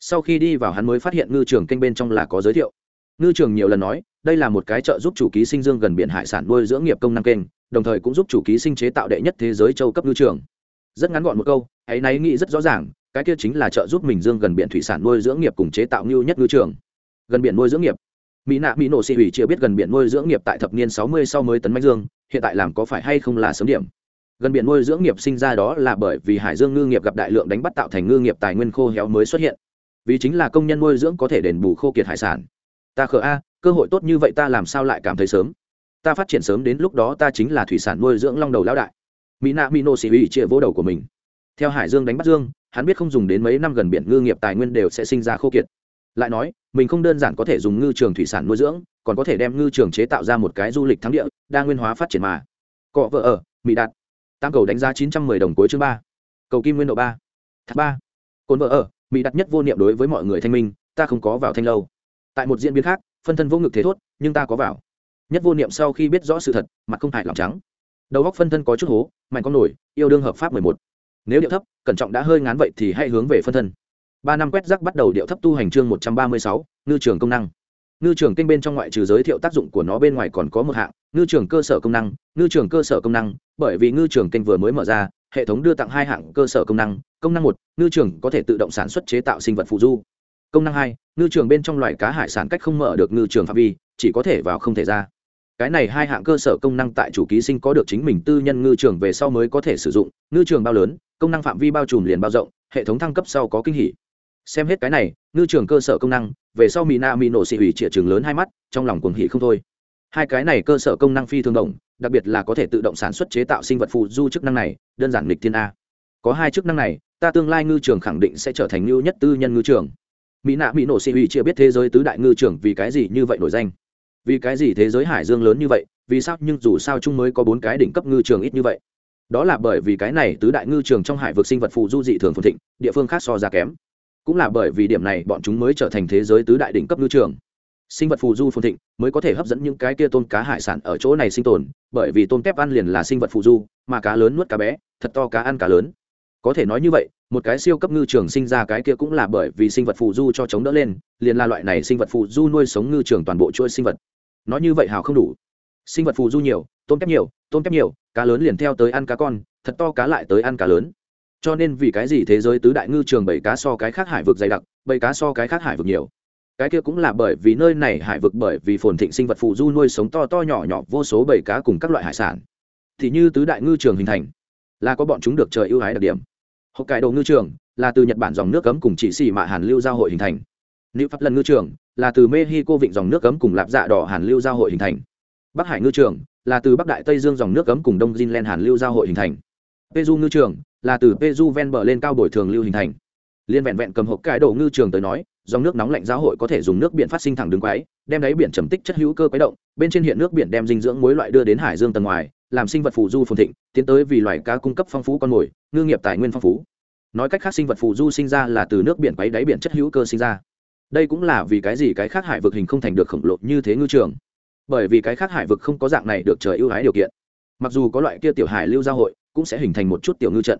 Sau khi đi vào hắn mới phát hiện ngư trường kênh bên trong là có giới thiệu. Ngư trường nhiều lần nói đây là một cái chợ giúp chủ ký sinh dương gần biển hải sản nuôi dưỡng nghiệp công năng kênh, đồng thời cũng giúp chủ ký sinh chế tạo đệ nhất thế giới châu cấp ngư trường. Rất ngắn gọn một câu, hãy náy nghĩ rất rõ ràng, cái kia chính là chợ giúp mình dương gần biển thủy sản nuôi dưỡng nghiệp cùng chế tạo ngưu nhất ngư trường. Gần biển nuôi dưỡng nghiệp. Mỹ nạ mỹ nổ xị hủy chưa biết gần biển nuôi dưỡng nghiệp tại thập niên sáu mươi sau mới tấn mãnh dương, hiện tại làm có phải hay không là sớm điểm. Gần biển nuôi dưỡng nghiệp sinh ra đó là bởi vì hải dương ngư nghiệp gặp đại lượng đánh bắt tạo thành ngư nghiệp tài nguyên khô héo mới xuất hiện. Vì chính là công nhân nuôi dưỡng có thể đền bù khô kiệt hải sản. Ta khờ a cơ hội tốt như vậy ta làm sao lại cảm thấy sớm? Ta phát triển sớm đến lúc đó ta chính là thủy sản nuôi dưỡng long đầu lão đại. Mỹ nạ mỹ nô xì ủy chia vỗ đầu của mình. Theo hải dương đánh bắt dương, hắn biết không dùng đến mấy năm gần biển ngư nghiệp tài nguyên đều sẽ sinh ra khô kiệt. Lại nói, mình không đơn giản có thể dùng ngư trường thủy sản nuôi dưỡng, còn có thể đem ngư trường chế tạo ra một cái du lịch thắng địa, đa nguyên hóa phát triển mà. Cọ vợ ở, mỹ đạt. Tam cầu đánh giá chín trăm mười đồng cuối chương ba. Cầu kim nguyên độ ba. Thác ba. Cồn vợ ở, mỹ đặt nhất vô niệm đối với mọi người thanh minh, ta không có vào thanh lâu. Tại một diễn biến khác phân thân vô ngực thế thốt, nhưng ta có vào. Nhất vô niệm sau khi biết rõ sự thật, mặt không hại lòng trắng. Đầu góc phân thân có chút hố, mạnh con nổi, yêu đương hợp pháp mười một. Nếu điệu thấp, cẩn trọng đã hơi ngán vậy thì hãy hướng về phân thân. Ba năm quét rác bắt đầu điệu thấp tu hành chương một trăm ba mươi sáu, ngư trường công năng. Ngư trường kênh bên trong ngoại trừ giới thiệu tác dụng của nó bên ngoài còn có một hạng, ngư trường cơ sở công năng, ngư trường cơ sở công năng, bởi vì ngư trường kênh vừa mới mở ra, hệ thống đưa tặng hai hạng cơ sở công năng công năng một, ngư trường có thể tự động sản xuất chế tạo sinh vật phụ du công năng hai, ngư trường bên trong loại cá hải sản cách không mở được ngư trường phạm vi, chỉ có thể vào không thể ra. Cái này hai hạng cơ sở công năng tại chủ ký sinh có được chính mình tư nhân ngư trường về sau mới có thể sử dụng. Ngư trường bao lớn, công năng phạm vi bao trùm liền bao rộng, hệ thống thăng cấp sau có kinh hỉ. Xem hết cái này, ngư trường cơ sở công năng, về sau mỹ na mỹ nổ xị hủy trịa trường lớn hai mắt, trong lòng cuồng hỉ không thôi. Hai cái này cơ sở công năng phi thường động, đặc biệt là có thể tự động sản xuất chế tạo sinh vật phụ du chức năng này, đơn giản lịch thiên a. Có hai chức năng này, ta tương lai ngư trường khẳng định sẽ trở thành ngưu nhất tư nhân ngư trường mỹ nạ mỹ nổ xị hủy chưa biết thế giới tứ đại ngư trường vì cái gì như vậy nổi danh. Vì cái gì thế giới hải dương lớn như vậy, vì sao nhưng dù sao chung mới có bốn cái đỉnh cấp ngư trường ít như vậy? Đó là bởi vì cái này tứ đại ngư trường trong hải vực sinh vật phù du dị thường phồn thịnh, địa phương khác so ra kém. Cũng là bởi vì điểm này bọn chúng mới trở thành thế giới tứ đại đỉnh cấp ngư trường sinh vật phù du phồn thịnh mới có thể hấp dẫn những cái kia tôm cá hải sản ở chỗ này sinh tồn, bởi vì tôm kép ăn liền là sinh vật phù du, mà cá lớn nuốt cá bé, thật to cá ăn cá lớn có thể nói như vậy, một cái siêu cấp ngư trường sinh ra cái kia cũng là bởi vì sinh vật phù du cho chống đỡ lên, liền là loại này sinh vật phù du nuôi sống ngư trường toàn bộ chuỗi sinh vật. Nói như vậy hào không đủ. Sinh vật phù du nhiều, tôm kép nhiều, tôm kép nhiều, cá lớn liền theo tới ăn cá con, thật to cá lại tới ăn cá lớn. Cho nên vì cái gì thế giới tứ đại ngư trường bảy cá so cái khác hải vực dày đặc, bảy cá so cái khác hải vực nhiều. Cái kia cũng là bởi vì nơi này hải vực bởi vì phồn thịnh sinh vật phụ du nuôi sống to to nhỏ nhỏ vô số bảy cá cùng các loại hải sản. Thì như tứ đại ngư trường hình thành, là có bọn chúng được trời ưu ái đặc điểm hộp cải đồ ngư trường là từ nhật bản dòng nước cấm cùng chỉ xì mạ hàn lưu giao hội hình thành. Nữ pháp lần ngư trường là từ mexico vịnh dòng nước cấm cùng lạp dạ đỏ hàn lưu giao hội hình thành. Bắc hải ngư trường là từ bắc đại tây dương dòng nước cấm cùng đông greenland hàn lưu giao hội hình thành. Peju ngư trường là từ peju ven bờ lên cao bồi thường lưu hình thành. Liên vẹn vẹn cầm hộp cái đồ ngư trường tới nói, dòng nước nóng lạnh giáo hội có thể dùng nước biển phát sinh thẳng đứng quái, đem đáy biển trầm tích chất hữu cơ quái động, bên trên hiện nước biển đem dinh dưỡng mối loại đưa đến hải dương tầng ngoài làm sinh vật phù du phồn thịnh, tiến tới vì loài cá cung cấp phong phú con mồi, ngư nghiệp tài nguyên phong phú. Nói cách khác sinh vật phù du sinh ra là từ nước biển quấy đáy biển chất hữu cơ sinh ra. Đây cũng là vì cái gì cái khác hải vực hình không thành được khổng lồ như thế ngư trường? Bởi vì cái khác hải vực không có dạng này được trời ưu ái điều kiện. Mặc dù có loại kia tiểu hải lưu giao hội, cũng sẽ hình thành một chút tiểu ngư trận.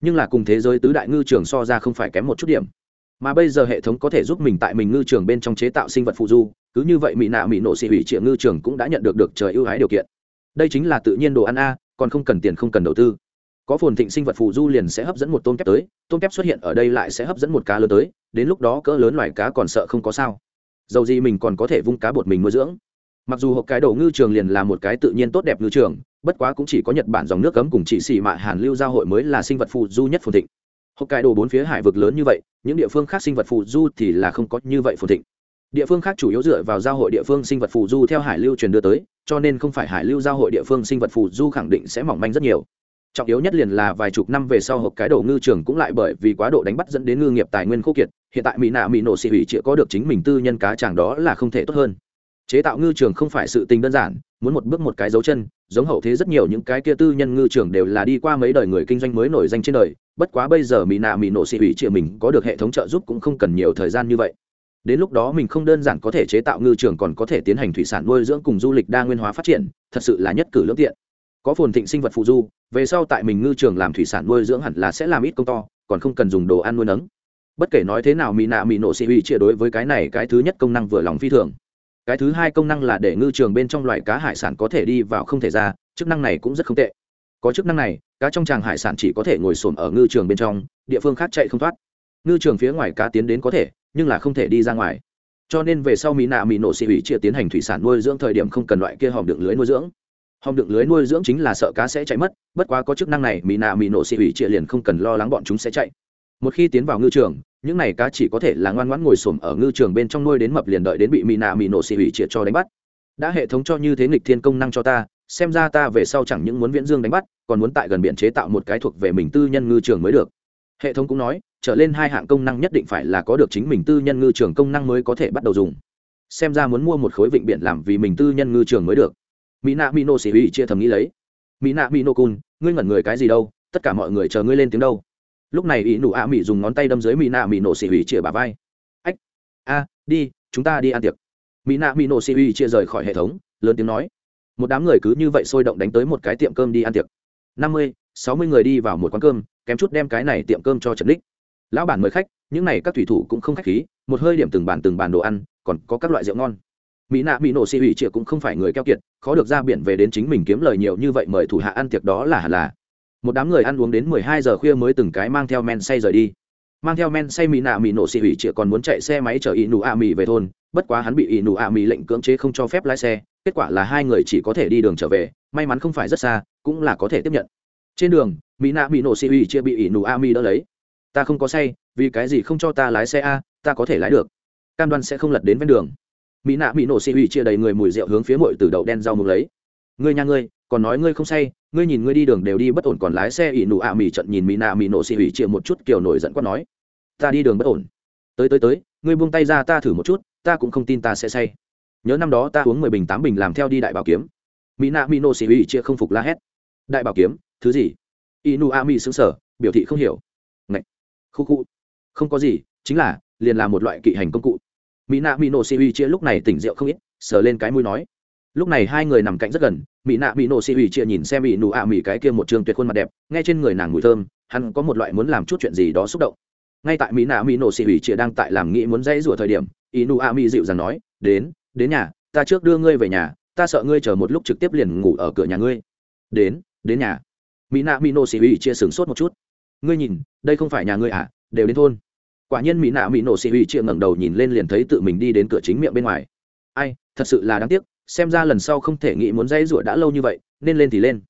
Nhưng là cùng thế giới tứ đại ngư trường so ra không phải kém một chút điểm. Mà bây giờ hệ thống có thể giúp mình tại mình ngư trường bên trong chế tạo sinh vật phụ du, cứ như vậy mỹ nạ mỹ nộ xị hủy triệu ngư trường cũng đã nhận được được trời ưu ái điều kiện đây chính là tự nhiên đồ ăn a, còn không cần tiền không cần đầu tư. Có phồn thịnh sinh vật phù du liền sẽ hấp dẫn một tôm kép tới, tôm kép xuất hiện ở đây lại sẽ hấp dẫn một cá lớn tới, đến lúc đó cỡ lớn loài cá còn sợ không có sao. Dầu gì mình còn có thể vung cá bột mình nuôi dưỡng. Mặc dù hộp cái đầu ngư trường liền là một cái tự nhiên tốt đẹp ngư trường, bất quá cũng chỉ có nhật bản dòng nước cấm cùng chỉ xì mạ hàn lưu giao hội mới là sinh vật phù du nhất phồn thịnh. Hộp cái đồ bốn phía hải vực lớn như vậy, những địa phương khác sinh vật phù du thì là không có như vậy phồn thịnh địa phương khác chủ yếu dựa vào giao hội địa phương sinh vật phù du theo hải lưu truyền đưa tới, cho nên không phải hải lưu giao hội địa phương sinh vật phù du khẳng định sẽ mỏng manh rất nhiều. Trọng yếu nhất liền là vài chục năm về sau hộp cái đầu ngư trường cũng lại bởi vì quá độ đánh bắt dẫn đến ngư nghiệp tài nguyên khô kiệt, hiện tại mỹ nạ mỹ nổ xị hủy chỉ có được chính mình tư nhân cá chàng đó là không thể tốt hơn. Chế tạo ngư trường không phải sự tình đơn giản, muốn một bước một cái dấu chân, giống hậu thế rất nhiều những cái kia tư nhân ngư trường đều là đi qua mấy đời người kinh doanh mới nổi danh trên đời, bất quá bây giờ mỹ nạ mỹ nổ xị hủy chĩa mình có được hệ thống trợ giúp cũng không cần nhiều thời gian như vậy đến lúc đó mình không đơn giản có thể chế tạo ngư trường còn có thể tiến hành thủy sản nuôi dưỡng cùng du lịch đa nguyên hóa phát triển, thật sự là nhất cử lưỡng tiện. Có phồn thịnh sinh vật phụ du, về sau tại mình ngư trường làm thủy sản nuôi dưỡng hẳn là sẽ làm ít công to, còn không cần dùng đồ ăn nuôi nấng. Bất kể nói thế nào mỹ nạ mỹ nổ xị hủy chia đối với cái này cái thứ nhất công năng vừa lòng phi thường. Cái thứ hai công năng là để ngư trường bên trong loài cá hải sản có thể đi vào không thể ra, chức năng này cũng rất không tệ. Có chức năng này, cá trong tràng hải sản chỉ có thể ngồi xổm ở ngư trường bên trong, địa phương khác chạy không thoát ngư trường phía ngoài cá tiến đến có thể, nhưng là không thể đi ra ngoài. Cho nên về sau mỹ nạ mỹ nổ xị hủy chia tiến hành thủy sản nuôi dưỡng thời điểm không cần loại kia hòm đựng lưới nuôi dưỡng. Hòm đựng lưới nuôi dưỡng chính là sợ cá sẽ chạy mất, bất quá có chức năng này mỹ nạ mỹ nổ xị hủy chia liền không cần lo lắng bọn chúng sẽ chạy. Một khi tiến vào ngư trường, những này cá chỉ có thể là ngoan ngoãn ngồi xổm ở ngư trường bên trong nuôi đến mập liền đợi đến bị mỹ nạ mỹ nổ xị hủy chia cho đánh bắt. Đã hệ thống cho như thế nghịch thiên công năng cho ta, xem ra ta về sau chẳng những muốn viễn dương đánh bắt, còn muốn tại gần biển chế tạo một cái thuộc về mình tư nhân ngư trường mới được. Hệ thống cũng nói trở lên hai hạng công năng nhất định phải là có được chính mình tư nhân ngư trường công năng mới có thể bắt đầu dùng. Xem ra muốn mua một khối vịnh biển làm vì mình tư nhân ngư trường mới được. Mỹ nạ mỹ nổ xỉ hủy chia thầm nghĩ lấy. Mỹ nạ mỹ nổ cun ngươi ngẩn người cái gì đâu, tất cả mọi người chờ ngươi lên tiếng đâu. Lúc này ý nụ ạ mỹ dùng ngón tay đâm dưới mỹ nạ mỹ nổ xì hủy chĩa bà vai. Ách, a, đi, chúng ta đi ăn tiệc. Mỹ nạ mỹ nổ xì hủy chia rời khỏi hệ thống, lớn tiếng nói. Một đám người cứ như vậy sôi động đánh tới một cái tiệm cơm đi ăn tiệc. Năm mươi, sáu mươi người đi vào một quán cơm, kém chút đem cái này tiệm cơm cho trần đích lão bản mời khách, những này các thủy thủ cũng không khách khí, một hơi điểm từng bàn từng bàn đồ ăn, còn có các loại rượu ngon. Mỹ nạ mỹ nổ xì hủy triệu cũng không phải người keo kiệt, khó được ra biển về đến chính mình kiếm lời nhiều như vậy mời thủ hạ ăn tiệc đó là hẳn là. Một đám người ăn uống đến mười hai giờ khuya mới từng cái mang theo men say rời đi. Mang theo men say mỹ nạ mỹ nổ xị hủy triệu còn muốn chạy xe máy chở ỷ nụ a mỹ về thôn, bất quá hắn bị ỷ nụ a mỹ lệnh cưỡng chế không cho phép lái xe, kết quả là hai người chỉ có thể đi đường trở về, may mắn không phải rất xa, cũng là có thể tiếp nhận. Trên đường, mỹ nạ mỹ nổ xị hủy chia bị ỷ nụ a mỹ đỡ lấy ta không có say, vì cái gì không cho ta lái xe a, ta có thể lái được. Cam đoan sẽ không lật đến ven đường. Mỹ nạ mỹ nổ xị hủy chia đầy người mùi rượu hướng phía mội từ đậu đen rau mục lấy. Ngươi nhà ngươi, còn nói ngươi không say, ngươi nhìn ngươi đi đường đều đi bất ổn còn lái xe ỉ nụ ạ à mì trận nhìn mỹ nạ mỹ nổ xì hủy chia một chút kiểu nổi giận quát nói. Ta đi đường bất ổn. Tới tới tới, ngươi buông tay ra ta thử một chút, ta cũng không tin ta sẽ say. Nhớ năm đó ta uống mười bình tám bình làm theo đi đại bảo kiếm. Mỹ nạ mỹ nổ xì hủy chia không phục la hét. Đại bảo kiếm, thứ gì? Inu a mỹ xứng sở biểu thị không hiểu khu khu. Không có gì, chính là, liền là một loại kỵ hành công cụ. Mỹ nạ mỹ nổ si uy chia lúc này tỉnh rượu không ít, sờ lên cái mũi nói. Lúc này hai người nằm cạnh rất gần mỹ nạ mỹ nổ si uy chia nhìn xem mỹ nụ ạ mỹ cái kia một trường tuyệt khuôn mặt đẹp, nghe trên người nàng mùi thơm, hắn có một loại muốn làm chút chuyện gì đó xúc động. Ngay tại mỹ nạ mỹ nổ si uy chia đang tại làm nghĩ muốn dãy rủa thời điểm, inu a mỹ dịu dàng nói, đến đến nhà, ta trước đưa ngươi về nhà, ta sợ ngươi chờ một lúc trực tiếp liền ngủ ở cửa nhà ngươi. Đến đến nhà. Mỹ nạ mỹ nổ si uy chia sửng sốt một chút ngươi nhìn, đây không phải nhà ngươi à đều đến thôn. Quả nhiên mỹ nạ mỹ nổ xì uy chia ngẩng đầu nhìn lên liền thấy tự mình đi đến cửa chính miệng bên ngoài. Ai, thật sự là đáng tiếc, xem ra lần sau không thể nghĩ muốn dây rủa đã lâu như vậy, nên lên thì lên.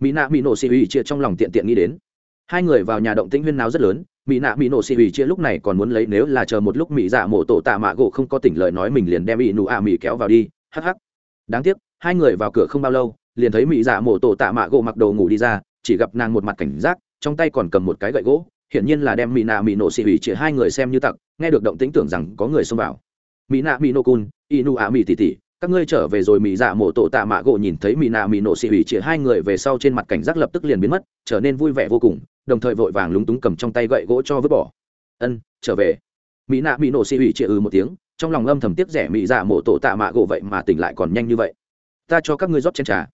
Mỹ nạ mỹ nổ xì uy chia trong lòng tiện tiện nghĩ đến. Hai người vào nhà động tĩnh huyên náo rất lớn, mỹ nạ mỹ nổ xì uy chia lúc này còn muốn lấy nếu là chờ một lúc mỹ dạ mổ tổ tạ mạ gỗ không có tỉnh lời nói mình liền đem mỹ nụ ạ mỹ kéo vào đi, hắc hắc. Đáng tiếc, hai người vào cửa không bao lâu, liền thấy mỹ dạ mổ tổ tạ mạ gỗ mặc đồ ngủ đi ra, chỉ gặp nàng một mặt cảnh giác trong tay còn cầm một cái gậy gỗ, hiển nhiên là đem mỹ nạ mỹ nổ xì hủy chỉ hai người xem như tặc, nghe được động tĩnh tưởng rằng có người xông vào. Mỹ nạ mỹ nổ cun inu ạ mỹ tỉ tỉ các ngươi trở về rồi mỹ dạ mổ tổ tạ mạ gỗ nhìn thấy mỹ nạ mỹ nổ xì hủy chỉ hai người về sau trên mặt cảnh giác lập tức liền biến mất, trở nên vui vẻ vô cùng, đồng thời vội vàng lúng túng cầm trong tay gậy gỗ cho vứt bỏ. Ân, trở về. Mỹ nạ mỹ nổ xì hủy chỉ ừ một tiếng, trong lòng âm thầm tiếc rẻ mỹ dạ mổ tổ tạ mạ gỗ vậy mà tỉnh lại còn nhanh như vậy. Ta cho các ngươi rót chén trà.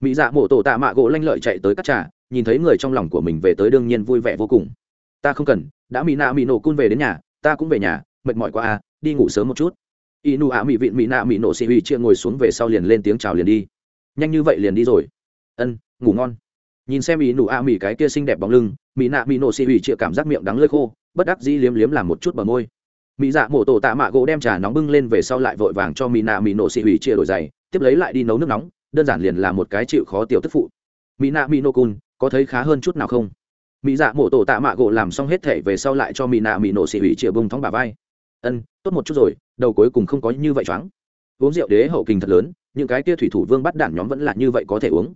Mỹ dạ mổ tổ tạ mạ gỗ lanh lợi chạy tới cắt trà nhìn thấy người trong lòng của mình về tới đương nhiên vui vẻ vô cùng. Ta không cần, đã mỹ nạ mỹ nổ cun về đến nhà, ta cũng về nhà, mệt mỏi quá à đi ngủ sớm một chút. Y nụ ạ mỹ vịn mỹ nạ mỹ nổ xì huy chia ngồi xuống về sau liền lên tiếng chào liền đi. Nhanh như vậy liền đi rồi. Ân, ngủ ngon. Nhìn xem y nụ ạ mỹ cái kia xinh đẹp bóng lưng, mỹ nạ mỹ nổ xì huy chia cảm giác miệng đắng lơi khô, bất đắc dĩ liếm liếm làm một chút bờ môi. Mỹ dạ mổ tổ tạ mạ gỗ đem trà nóng bưng lên về sau lại vội vàng cho mỹ nạ mỹ nổ xì huy chia đổi giày, tiếp lấy lại đi nấu nước nóng, đơn giản liền là một cái chịu khó tiểu tức phụ. Mỹ nạ mỹ nổ cun có thấy khá hơn chút nào không? Mỹ dạ mổ tổ tạ mạ gỗ làm xong hết thể về sau lại cho mỹ nạ mỹ nổ xỉ ủy chĩa bông thóng bà vai. Ân, tốt một chút rồi, đầu cuối cùng không có như vậy choáng. Uống rượu đế hậu kình thật lớn, những cái kia thủy thủ vương bắt đản nhóm vẫn là như vậy có thể uống.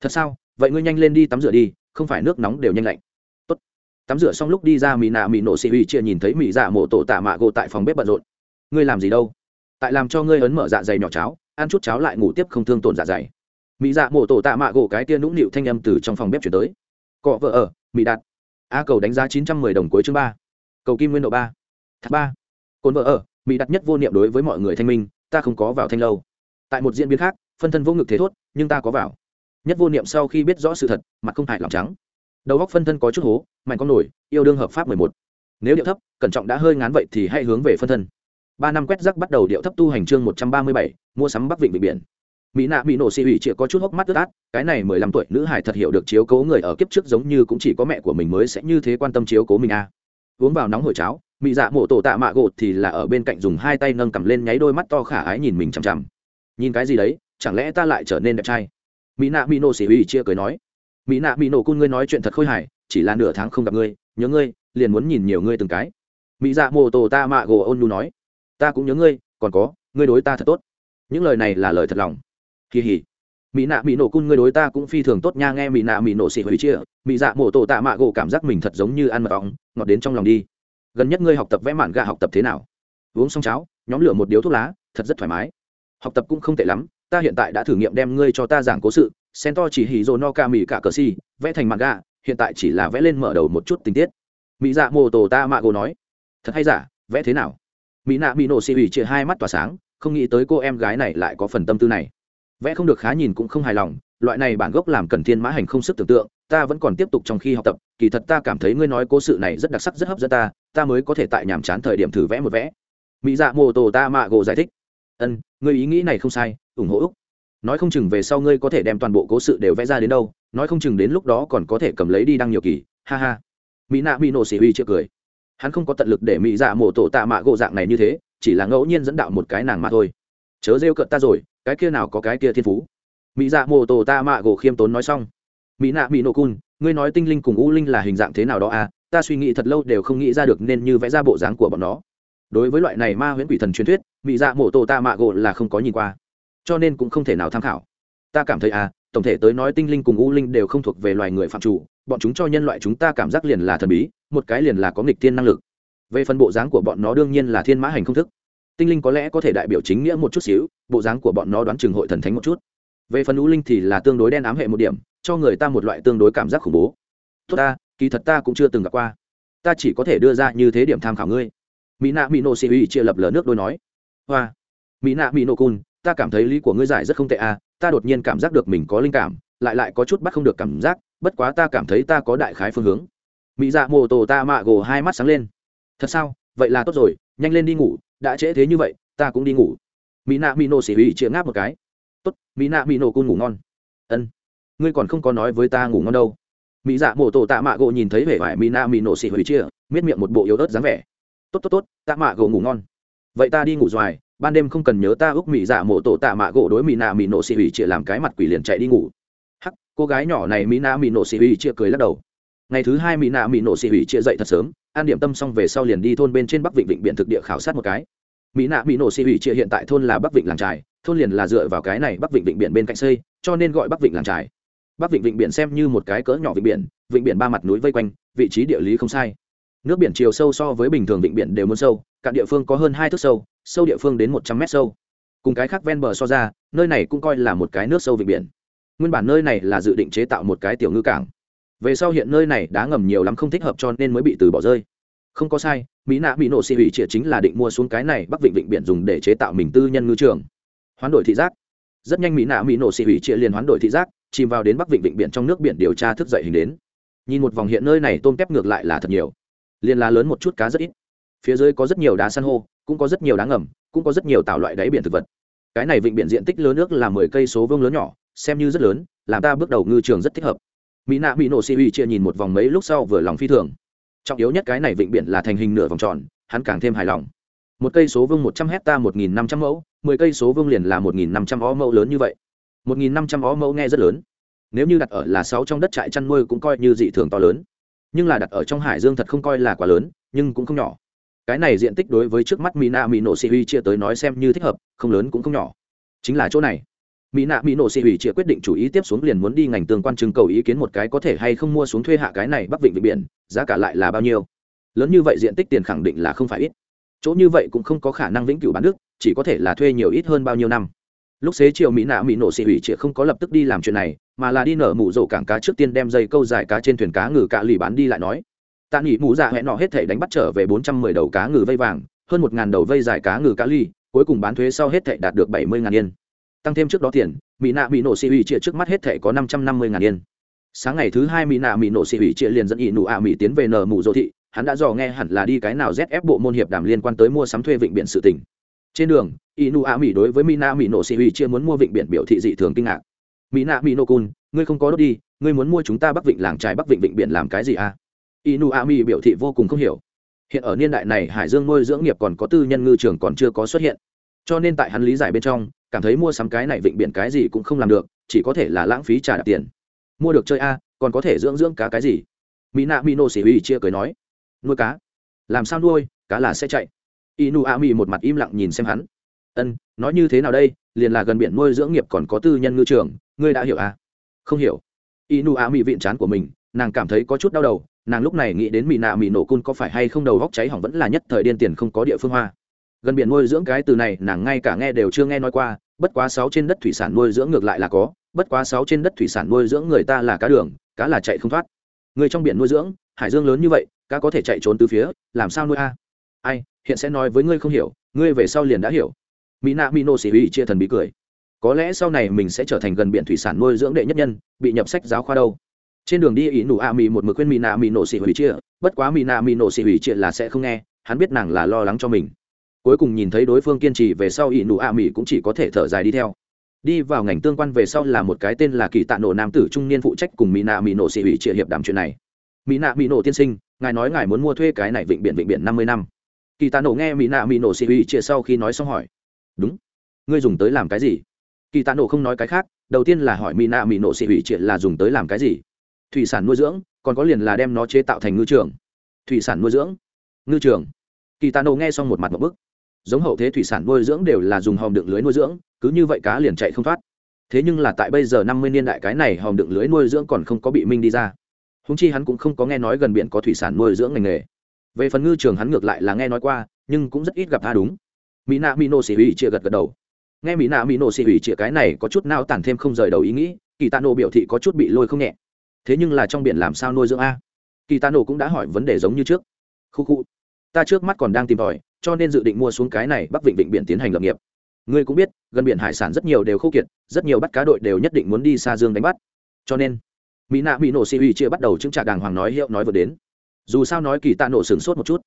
Thật sao? Vậy ngươi nhanh lên đi tắm rửa đi, không phải nước nóng đều nhanh lạnh. Tốt. Tắm rửa xong lúc đi ra mỹ nạ mỹ nổ xỉ ủy chĩa nhìn thấy mỹ dạ mổ tổ tạ mạ gỗ tại phòng bếp bận rộn. Ngươi làm gì đâu? Tại làm cho ngươi ấn mở dạ dày nhỏ cháo, ăn chút cháo lại ngủ tiếp không thương tổn dạ dày mỹ dạ mổ tổ tạ mạ gỗ cái tia nũng nịu thanh âm từ trong phòng bếp chuyển tới. Cọ vợ ở, mỹ đạt. A cầu đánh giá chín trăm mười đồng cuối chương ba. Cầu kim nguyên độ ba. Thác ba. Cồn vợ ở, mỹ đặt nhất vô niệm đối với mọi người thanh minh, ta không có vào thanh lâu. Tại một diễn biến khác, phân thân vô ngực thế thốt, nhưng ta có vào. Nhất vô niệm sau khi biết rõ sự thật, mặt không hại lòng trắng. Đầu góc phân thân có chút hố, mạnh con nổi, yêu đương hợp pháp mười một. Nếu điệu thấp, cẩn trọng đã hơi ngán vậy thì hãy hướng về phân thân. Ba năm quét rắc bắt đầu điệu thấp tu hành chương một trăm ba mươi bảy, mua sắm bắc vịnh vịnh biển mỹ nạ bị nổ xì ủy chịa có chút hốc mắt ướt át, cái này mười lăm tuổi nữ hải thật hiểu được chiếu cố người ở kiếp trước giống như cũng chỉ có mẹ của mình mới sẽ như thế quan tâm chiếu cố mình a à. uống vào nóng hồi cháo, mỹ dạ mổ tổ tạ mạ gột thì là ở bên cạnh dùng hai tay nâng cầm lên nháy đôi mắt to khả ái nhìn mình chằm chằm. Nhìn cái gì đấy, chẳng lẽ ta lại trở nên đẹp trai? Mỹ nạ mỹ nổ xì ủy chia cười nói. Mỹ nạ mỹ nổ cun ngươi nói chuyện thật khôi hài, chỉ là nửa tháng không gặp ngươi, nhớ ngươi, liền muốn nhìn nhiều ngươi từng cái. Mỹ dạ mổ tổ tạ mạ gồ ôn nhu nói. Ta cũng nhớ ngươi, còn có, ngươi đối ta thật tốt. Những lời này là lời thật lòng kỳ hỉ. Mỹ nạ mỹ nổ cun ngươi đối ta cũng phi thường tốt nha, nghe mỹ nạ mỹ nổ xỉ hủy chia mỹ dạ mổ tổ tạ mạ gỗ cảm giác mình thật giống như ăn mật ong, ngọt đến trong lòng đi. Gần nhất ngươi học tập vẽ mạn gà học tập thế nào? Uống xong cháo, nhóm lửa một điếu thuốc lá, thật rất thoải mái. Học tập cũng không tệ lắm, ta hiện tại đã thử nghiệm đem ngươi cho ta giảng cố sự, sen to chỉ hỉ dồ no ca mỹ cả cờ si vẽ thành mạn gà, hiện tại chỉ là vẽ lên mở đầu một chút tình tiết. Mỹ dạ mổ tổ tạ mạ gỗ nói, thật hay giả, vẽ thế nào? Mỹ nạ mỹ nổ xỉ hủy chia hai mắt tỏa sáng, không nghĩ tới cô em gái này lại có phần tâm tư này vẽ không được khá nhìn cũng không hài lòng, loại này bản gốc làm cần thiên mã hành không sức tưởng tượng, ta vẫn còn tiếp tục trong khi học tập, kỳ thật ta cảm thấy ngươi nói cố sự này rất đặc sắc, rất hấp dẫn ta ta mới có thể tại nhàm chán thời điểm thử vẽ một vẽ. Mỹ dạ mô tô ta mạ gỗ giải thích. Ân, ngươi ý nghĩ này không sai, ủng hộ úc. Nói không chừng về sau ngươi có thể đem toàn bộ cố sự đều vẽ ra đến đâu, nói không chừng đến lúc đó còn có thể cầm lấy đi đăng nhiều kỳ, ha ha. Mỹ nạ mỹ nổ xỉ huy chưa cười. Hắn không có tận lực để mỹ dạ mổ tổ tạ mạ gỗ dạng này như thế, chỉ là ngẫu nhiên dẫn đạo một cái nàng mà thôi. Chớ rêu cợt ta rồi cái kia nào có cái kia thiên phú? Mỹ dạ mô tổ ta mạ gỗ khiêm tốn nói xong. Mỹ nạ mỹ nô cun ngươi nói tinh linh cùng u linh là hình dạng thế nào đó à? Ta suy nghĩ thật lâu đều không nghĩ ra được nên như vẽ ra bộ dáng của bọn nó. Đối với loại này ma huyễn quỷ thần truyền thuyết mỹ dạ mô tổ ta mạ gỗ là không có nhìn qua. Cho nên cũng không thể nào tham khảo. Ta cảm thấy à tổng thể tới nói tinh linh cùng u linh đều không thuộc về loài người phạm chủ. Bọn chúng cho nhân loại chúng ta cảm giác liền là thần bí, một cái liền là có nghịch thiên năng lực. Về phần bộ dáng của bọn nó đương nhiên là thiên mã hành không thức tinh linh có lẽ có thể đại biểu chính nghĩa một chút xíu, bộ dáng của bọn nó đoán chừng hội thần thánh một chút. Về phần u linh thì là tương đối đen ám hệ một điểm, cho người ta một loại tương đối cảm giác khủng bố. Tốt ta, kỳ thật ta cũng chưa từng gặp qua. Ta chỉ có thể đưa ra như thế điểm tham khảo ngươi. Mỹ nạ mỹ nô xì uy chia lập lờ nước đôi nói. Hoa. Mỹ nạ mỹ nô cun, ta cảm thấy lý của ngươi giải rất không tệ à ta đột nhiên cảm giác được mình có linh cảm, lại lại có chút bắt không được cảm giác, bất quá ta cảm thấy ta có đại khái phương hướng. Mỹ dạ mô tổ ta mạ gồ hai mắt sáng lên. Thật sao? Vậy là tốt rồi, nhanh lên đi ngủ đã trễ thế như vậy, ta cũng đi ngủ. Mỹ nạ mỹ nổ xỉ hủy chĩa ngáp một cái. Tốt mỹ nạ mỹ nổ cun ngủ ngon. Ân. Ngươi còn không có nói với ta ngủ ngon đâu. Mỹ dạ mổ tổ tạ mạ gỗ nhìn thấy vẻ vải mỹ nạ mỹ nổ xỉ hủy chia, miết miệng một bộ yếu ớt dáng vẻ. Tốt tốt tốt, tạ mạ gỗ ngủ ngon. Vậy ta đi ngủ doài ban đêm không cần nhớ ta ước mỹ dạ mổ tổ tạ mạ gỗ đối mỹ nạ mỹ nổ xỉ hủy chia làm cái mặt quỷ liền chạy đi ngủ. Hắc, cô gái nhỏ này mỹ nạ mỹ nổ xỉ hủy chia cười lắc đầu. Ngày thứ hai mỹ nạ mỹ nổ xỉ hủy chia dậy thật sớm an điểm tâm xong về sau liền đi thôn bên trên bắc vịnh vịnh biển thực địa khảo sát một cái mỹ nạ mỹ nổ xì ủy chia hiện tại thôn là bắc vịnh làng trài, thôn liền là dựa vào cái này bắc vịnh vịnh biển bên cạnh xây, cho nên gọi bắc vịnh làng trài. Bắc vịnh vịnh biển xem như một cái cỡ nhỏ vịnh biển vịnh biển ba mặt núi vây quanh, vị trí địa lý không sai. Nước biển chiều sâu so với bình thường vịnh biển đều muốn sâu, cả địa phương có hơn hai thước sâu sâu địa phương đến một trăm mét sâu. Cùng cái khác ven bờ so ra, nơi này cũng coi là một cái nước sâu vịnh biển. Nguyên bản nơi này là dự định chế tạo một cái tiểu ngư cảng. Về sau hiện nơi này đá ngầm nhiều lắm không thích hợp cho nên mới bị từ bỏ rơi không có sai, mỹ nạ bị nổ xị hủy triệt chính là định mua xuống cái này bắc vịnh vịnh biển dùng để chế tạo mình tư nhân ngư trường. Hoán đổi thị giác. Rất nhanh mỹ nạ mỹ nổ xị hủy triệt liền hoán đổi thị giác, chìm vào đến bắc vịnh vịnh biển trong nước biển điều tra thức dậy hình đến. Nhìn một vòng hiện nơi này tôm kép ngược lại là thật nhiều. Liền là lớn một chút cá rất ít. Phía dưới có rất nhiều đá san hô, cũng có rất nhiều đá ngầm, cũng có rất nhiều tạo loại đáy biển thực vật. Cái này vịnh biển diện tích lớn nước là mười cây số vương lớn nhỏ, xem như rất lớn, làm ta bước đầu ngư trường rất thích hợp. Mỹ nạ mỹ nổ xì hủy chia nhìn một vòng mấy lúc sau vừa lòng phi thường trọng yếu nhất cái này vịnh biển là thành hình nửa vòng tròn, hắn càng thêm hài lòng. Một cây số vương một trăm hecta một nghìn năm trăm mẫu, mười cây số vương liền là một nghìn năm trăm ó mẫu lớn như vậy. Một nghìn năm trăm ó mẫu nghe rất lớn. Nếu như đặt ở là sáu trong đất trại chăn nuôi cũng coi như dị thường to lớn. Nhưng là đặt ở trong hải dương thật không coi là quá lớn, nhưng cũng không nhỏ. Cái này diện tích đối với trước mắt Mina mỹ nổ sĩ huy chia tới nói xem như thích hợp, không lớn cũng không nhỏ. Chính là chỗ này mỹ nạ mỹ nổ xì hủy chia quyết định chủ ý tiếp xuống liền muốn đi ngành tương quan trưng cầu ý kiến một cái có thể hay không mua xuống thuê hạ cái này bắc vịnh vịnh biển, giá cả lại là bao nhiêu? Lớn như vậy diện tích tiền khẳng định là không phải ít. Chỗ như vậy cũng không có khả năng vĩnh cửu bán đức chỉ có thể là thuê nhiều ít hơn bao nhiêu năm. Lúc xế chiều mỹ nạ mỹ nổ xị hủy chĩa không có lập tức đi làm chuyện này, mà là đi nở mụ rổ cảng cá trước tiên đem dây câu dài cá trên thuyền cá ngừ cá lì bán đi lại nói. Tạ nghỉ mụ dạ hẹn nọ hết thể đánh bắt trở về bốn trăm mười đầu cá ngừ vây vàng, hơn một ngàn đầu vây dài cá ngừ cá ly cuối cùng bán thuế sau hết thể đạt được bảy mươi ngàn yên tăng thêm trước đó tiền, mỹ nạ mỹ nổ xị ủy chia trước mắt hết thẻ có năm trăm năm mươi ngàn yên. Sáng ngày thứ hai mỹ nạ mỹ nổ xị ủy chia liền dẫn ỷ nụ ạ mỹ tiến về nở mù đô thị, hắn đã dò nghe hẳn là đi cái nào zf bộ môn hiệp đàm liên quan tới mua sắm thuê vịnh biển sự tỉnh trên đường ỷ nụ ạ mỹ đối với mỹ nạ mỹ nổ xì huy chia muốn mua vịnh biển biểu thị dị thường kinh ngạc. Mỹ nạ mỹ nổ cun, ngươi không có đốt đi, ngươi muốn mua chúng ta bắc vịnh làng trái bắc vịnh vịnh biển làm cái gì à? Ỷ nụ ạ mỹ biểu thị vô cùng không hiểu. Hiện ở niên đại này hải dương nuôi dưỡng nghiệp còn có tư nhân ngư trường còn chưa có xuất hiện cho nên tại hắn lý giải bên trong, cảm thấy mua sắm cái này vịnh biển cái gì cũng không làm được, chỉ có thể là lãng phí trả đạp tiền. Mua được chơi a, còn có thể dưỡng dưỡng cá cái gì? Mỹ nạ mỹ nô xỉ huy chia cười nói, nuôi cá? Làm sao nuôi? Cá là sẽ chạy. Inu a mỹ một mặt im lặng nhìn xem hắn. Ân, nói như thế nào đây? Liền là gần biển nuôi dưỡng nghiệp còn có tư nhân ngư trường, ngươi đã hiểu à không hiểu. Inu a mỹ vịn chán của mình, nàng cảm thấy có chút đau đầu, nàng lúc này nghĩ đến mỹ nạ mỹ nổ cun có phải hay không đầu góc cháy hỏng vẫn là nhất thời điên tiền không có địa phương hoa gần biển nuôi dưỡng cái từ này, nàng ngay cả nghe đều chưa nghe nói qua, bất quá sáu trên đất thủy sản nuôi dưỡng ngược lại là có, bất quá sáu trên đất thủy sản nuôi dưỡng người ta là cá đường, cá là chạy không thoát. Người trong biển nuôi dưỡng, hải dương lớn như vậy, cá có thể chạy trốn từ phía, làm sao nuôi a? Ai, hiện sẽ nói với ngươi không hiểu, ngươi về sau liền đã hiểu. Mỹ nạ mỹ nô xỉ hủy chia thần bí cười. Có lẽ sau này mình sẽ trở thành gần biển thủy sản nuôi dưỡng đệ nhất nhân, bị nhập sách giáo khoa đâu. Trên đường đi, ý nụ a mỹ một mực khuyên mỹ nạ mỹ nổ xỉ hủy chia, bất quá mỹ nạ mỹ nổ xỉ hủy chia là sẽ không nghe, hắn biết nàng là lo lắng cho mình cuối cùng nhìn thấy đối phương kiên trì về sau ỷ nụ ạ mỹ cũng chỉ có thể thở dài đi theo. Đi vào ngành tương quan về sau là một cái tên là kỳ tạ nổ nam tử trung niên phụ trách cùng mỹ nạ mỹ nổ xị ủy chia hiệp đàm chuyện này. Mỹ nạ mỹ nổ tiên sinh, ngài nói ngài muốn mua thuê cái này vịnh biển vịnh biển năm mươi năm. Kỳ tạ nổ nghe mỹ nạ mỹ nổ xị ủy chia sau khi nói xong hỏi, đúng, ngươi dùng tới làm cái gì? Kỳ tạ nổ không nói cái khác, đầu tiên là hỏi mỹ nạ mỹ nổ xị ủy trịa là dùng tới làm cái gì? Thủy sản nuôi dưỡng, còn có liền là đem nó chế tạo thành ngư trường. Thủy sản nuôi dưỡng, ngư trường. Kỳ tạ nổ nghe xong một mặt một bức giống hậu thế thủy sản nuôi dưỡng đều là dùng hòm đựng lưới nuôi dưỡng, cứ như vậy cá liền chạy không thoát. Thế nhưng là tại bây giờ năm mươi niên đại cái này hòm đựng lưới nuôi dưỡng còn không có bị minh đi ra. Húng chi hắn cũng không có nghe nói gần biển có thủy sản nuôi dưỡng ngành nghề. Về phần ngư trường hắn ngược lại là nghe nói qua, nhưng cũng rất ít gặp tha đúng. Mỹ nạ mỹ nô xỉ hủy chia gật gật đầu. Nghe mỹ nạ mỹ nô xỉ hủy chia cái này có chút nao tản thêm không rời đầu ý nghĩ kỳ tạ nô biểu thị có chút bị lôi không nhẹ. Thế nhưng là trong biển làm sao nuôi dưỡng a? Kỳ tạ nô cũng đã hỏi vấn đề giống như trước. Khu khu, ta trước mắt còn đang tìm tòi cho nên dự định mua xuống cái này bắc vịnh vịnh biển tiến hành lập nghiệp. Ngươi cũng biết, gần biển hải sản rất nhiều đều khô kiệt, rất nhiều bắt cá đội đều nhất định muốn đi xa dương đánh bắt. Cho nên, mỹ nạ mỹ nổ xì uy chia bắt đầu chứng trả đàng hoàng nói hiệu nói vừa đến. Dù sao nói kỳ tạ nổ sửng sốt một chút.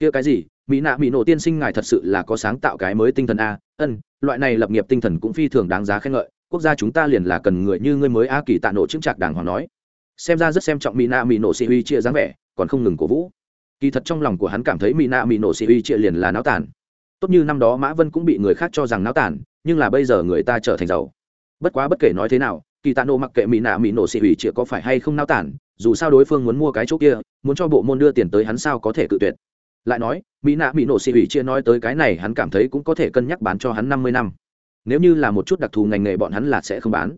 Kia cái gì? Mỹ nạ mỹ nổ tiên sinh ngài thật sự là có sáng tạo cái mới tinh thần a. Ân, loại này lập nghiệp tinh thần cũng phi thường đáng giá khen ngợi. Quốc gia chúng ta liền là cần người như ngươi mới a kỳ tạ nổ chứng trạc đàng hoàng nói. Xem ra rất xem trọng mỹ nạ mỹ nổ xì uy chia dáng vẻ, còn không ngừng cổ vũ kỳ thật trong lòng của hắn cảm thấy mỹ nạ mỹ nổ xì uy trịa liền là náo tàn. Tốt như năm đó mã vân cũng bị người khác cho rằng náo tàn, nhưng là bây giờ người ta trở thành giàu. Bất quá bất kể nói thế nào, kỳ tạ nổ mặc kệ mỹ nạ mỹ nổ xì uy trịa có phải hay không náo tàn, dù sao đối phương muốn mua cái chỗ kia, muốn cho bộ môn đưa tiền tới hắn sao có thể cự tuyệt. Lại nói mỹ nạ mỹ nổ xì uy trịa nói tới cái này hắn cảm thấy cũng có thể cân nhắc bán cho hắn năm mươi năm. Nếu như là một chút đặc thù ngành nghề bọn hắn là sẽ không bán.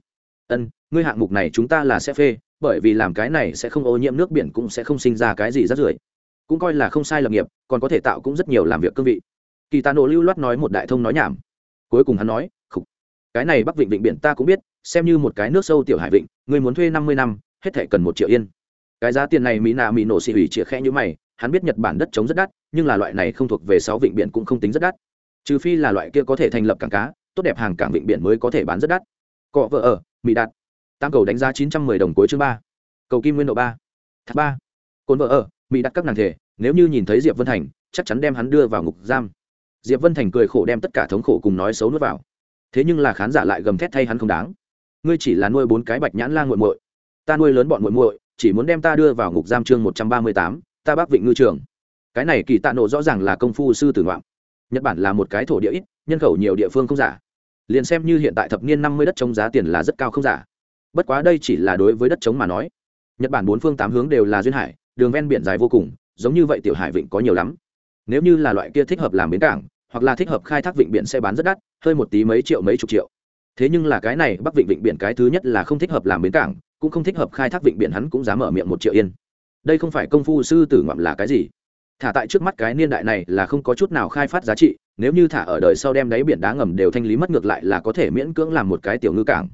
Ân, ngươi hạng mục này chúng ta là sẽ phê, bởi vì làm cái này sẽ không ô nhiễm nước biển cũng sẽ không sinh ra cái gì rất rưởi cũng coi là không sai lập nghiệp, còn có thể tạo cũng rất nhiều làm việc cương vị. Kỳ tà nổ lưu loát nói một đại thông nói nhảm. Cuối cùng hắn nói, khục, cái này bắc vịnh vịnh biển ta cũng biết, xem như một cái nước sâu tiểu hải vịnh người muốn thuê năm mươi năm, hết thể cần một triệu yên. Cái giá tiền này mỹ nạ mỹ nổ xì hủy chĩa khẽ như mày, hắn biết nhật bản đất trống rất đắt, nhưng là loại này không thuộc về sáu vịnh biển cũng không tính rất đắt. Trừ phi là loại kia có thể thành lập cảng cá, tốt đẹp hàng cảng vịnh biển mới có thể bán rất đắt. Cọ vợ ở, mỹ đạt. Tam cầu đánh giá chín trăm mười đồng cuối chương ba. Cầu kim nguyên độ ba. Thác ba. Cồn vợ ở mỹ đặt các nàng thể, nếu như nhìn thấy diệp vân thành, chắc chắn đem hắn đưa vào ngục giam. Diệp vân thành cười khổ đem tất cả thống khổ cùng nói xấu nuốt vào. Thế nhưng là khán giả lại gầm thét thay hắn không đáng. Ngươi chỉ là nuôi bốn cái bạch nhãn la nguội muội. Ta nuôi lớn bọn muội muội, chỉ muốn đem ta đưa vào ngục giam chương một trăm ba mươi tám, ta bác vịnh ngư trường. Cái này kỳ tạ nộ rõ ràng là công phu sư tử ngoạm nhật bản là một cái thổ địa ít, nhân khẩu nhiều địa phương không giả. Liền xem như hiện tại thập niên năm mươi đất chống giá tiền là rất cao không giả. Bất quá đây chỉ là đối với đất chống mà nói. Nhật bản bốn phương tám hướng đều là duyên hải đường ven biển dài vô cùng, giống như vậy tiểu hải vịnh có nhiều lắm. Nếu như là loại kia thích hợp làm bến cảng, hoặc là thích hợp khai thác vịnh biển sẽ bán rất đắt, hơi một tí mấy triệu mấy chục triệu. Thế nhưng là cái này bắc vịnh vịnh biển cái thứ nhất là không thích hợp làm bến cảng, cũng không thích hợp khai thác vịnh biển hắn cũng dám mở miệng một triệu yên. Đây không phải công phu sư tử ngoạm là cái gì? Thả tại trước mắt cái niên đại này là không có chút nào khai phát giá trị, nếu như thả ở đời sau đem đáy biển đá ngầm đều thanh lý mất ngược lại là có thể miễn cưỡng làm một cái tiểu ngư cảng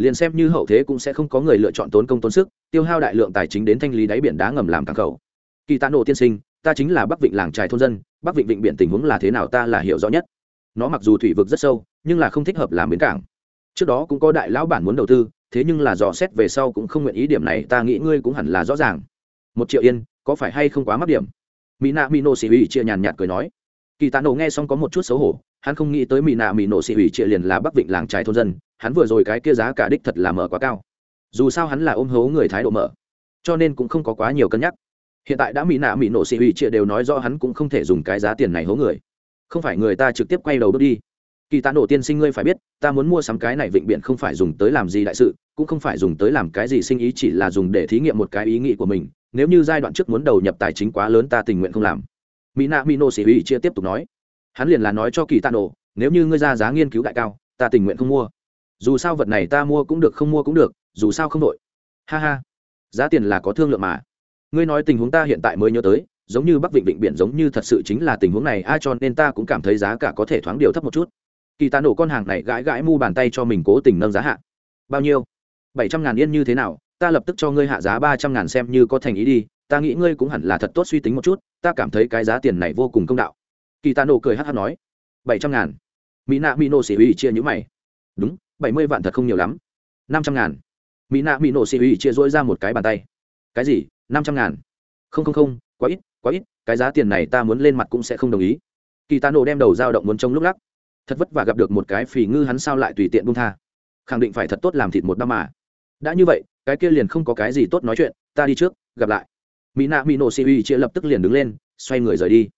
liền xem như hậu thế cũng sẽ không có người lựa chọn tốn công tốn sức, tiêu hao đại lượng tài chính đến thanh lý đáy biển đá ngầm làm cảng khẩu. Kỳ tạ nổ tiên sinh, ta chính là bắc vịnh làng trài thôn dân, bắc vịnh vịnh biển tình huống là thế nào ta là hiểu rõ nhất. Nó mặc dù thủy vực rất sâu, nhưng là không thích hợp làm bến cảng. Trước đó cũng có đại lão bản muốn đầu tư, thế nhưng là dò xét về sau cũng không nguyện ý điểm này, ta nghĩ ngươi cũng hẳn là rõ ràng. Một triệu yên, có phải hay không quá mắc điểm? Mỹ nạ mỹ nô xì ủy chia nhàn nhạt cười nói. Kỳ tạ nổ nghe xong có một chút xấu hổ hắn không nghĩ tới mỹ nạ mỹ nổ xì ủy chia liền là bắc vịnh làng trái thôn dân, hắn vừa rồi cái kia giá cả đích thật là mở quá cao. Dù sao hắn là ôm hố người thái độ mở, cho nên cũng không có quá nhiều cân nhắc. Hiện tại đã mỹ nạ mỹ nổ xì ủy chia đều nói rõ hắn cũng không thể dùng cái giá tiền này hố người. Không phải người ta trực tiếp quay đầu bước đi. Kỳ tạ nổ tiên sinh ngươi phải biết, ta muốn mua sắm cái này vịnh biển không phải dùng tới làm gì đại sự, cũng không phải dùng tới làm cái gì sinh ý chỉ là dùng để thí nghiệm một cái ý nghĩ của mình. Nếu như giai đoạn trước muốn đầu nhập tài chính quá lớn ta tình nguyện không làm. Mỹ nạ mỹ nổ xỉ ủy chia tiếp tục nói hắn liền là nói cho kỳ tạ nổ, nếu như ngươi ra giá nghiên cứu đại cao, ta tình nguyện không mua. Dù sao vật này ta mua cũng được, không mua cũng được, dù sao không đội ha ha. Giá tiền là có thương lượng mà. Ngươi nói tình huống ta hiện tại mới nhớ tới, giống như bắc vịnh vịnh biển giống như thật sự chính là tình huống này ai cho nên ta cũng cảm thấy giá cả có thể thoáng điều thấp một chút. Kỳ tạ nổ con hàng này gãi gãi mu bàn tay cho mình cố tình nâng giá hạ. Bao nhiêu? Bảy trăm ngàn yên như thế nào? Ta lập tức cho ngươi hạ giá ba trăm ngàn xem như có thành ý đi, ta nghĩ ngươi cũng hẳn là thật tốt suy tính một chút, ta cảm thấy cái giá tiền này vô cùng công đạo kỳ tạ nổ cười hát hát nói, bảy trăm ngàn. Mỹ nạ mỹ nổ xỉ ủy chia nhữ mày. Đúng, bảy mươi vạn thật không nhiều lắm. năm trăm ngàn. Mỹ nạ mỹ nổ xỉ ủy chia dỗi ra một cái bàn tay. Cái gì? năm trăm ngàn. Không không không, quá ít quá ít, cái giá tiền này ta muốn lên mặt cũng sẽ không đồng ý. Kỳ tạ nổ đem đầu dao động muốn trông lúc lắc. Thật vất và gặp được một cái phì ngư hắn sao lại tùy tiện buông tha. Khẳng định phải thật tốt làm thịt một năm mà. Đã như vậy, cái kia liền không có cái gì tốt nói chuyện, ta đi trước, gặp lại. Mỹ nạ mỹ nổ xì uy chia lập tức liền đứng lên, xoay người rời đi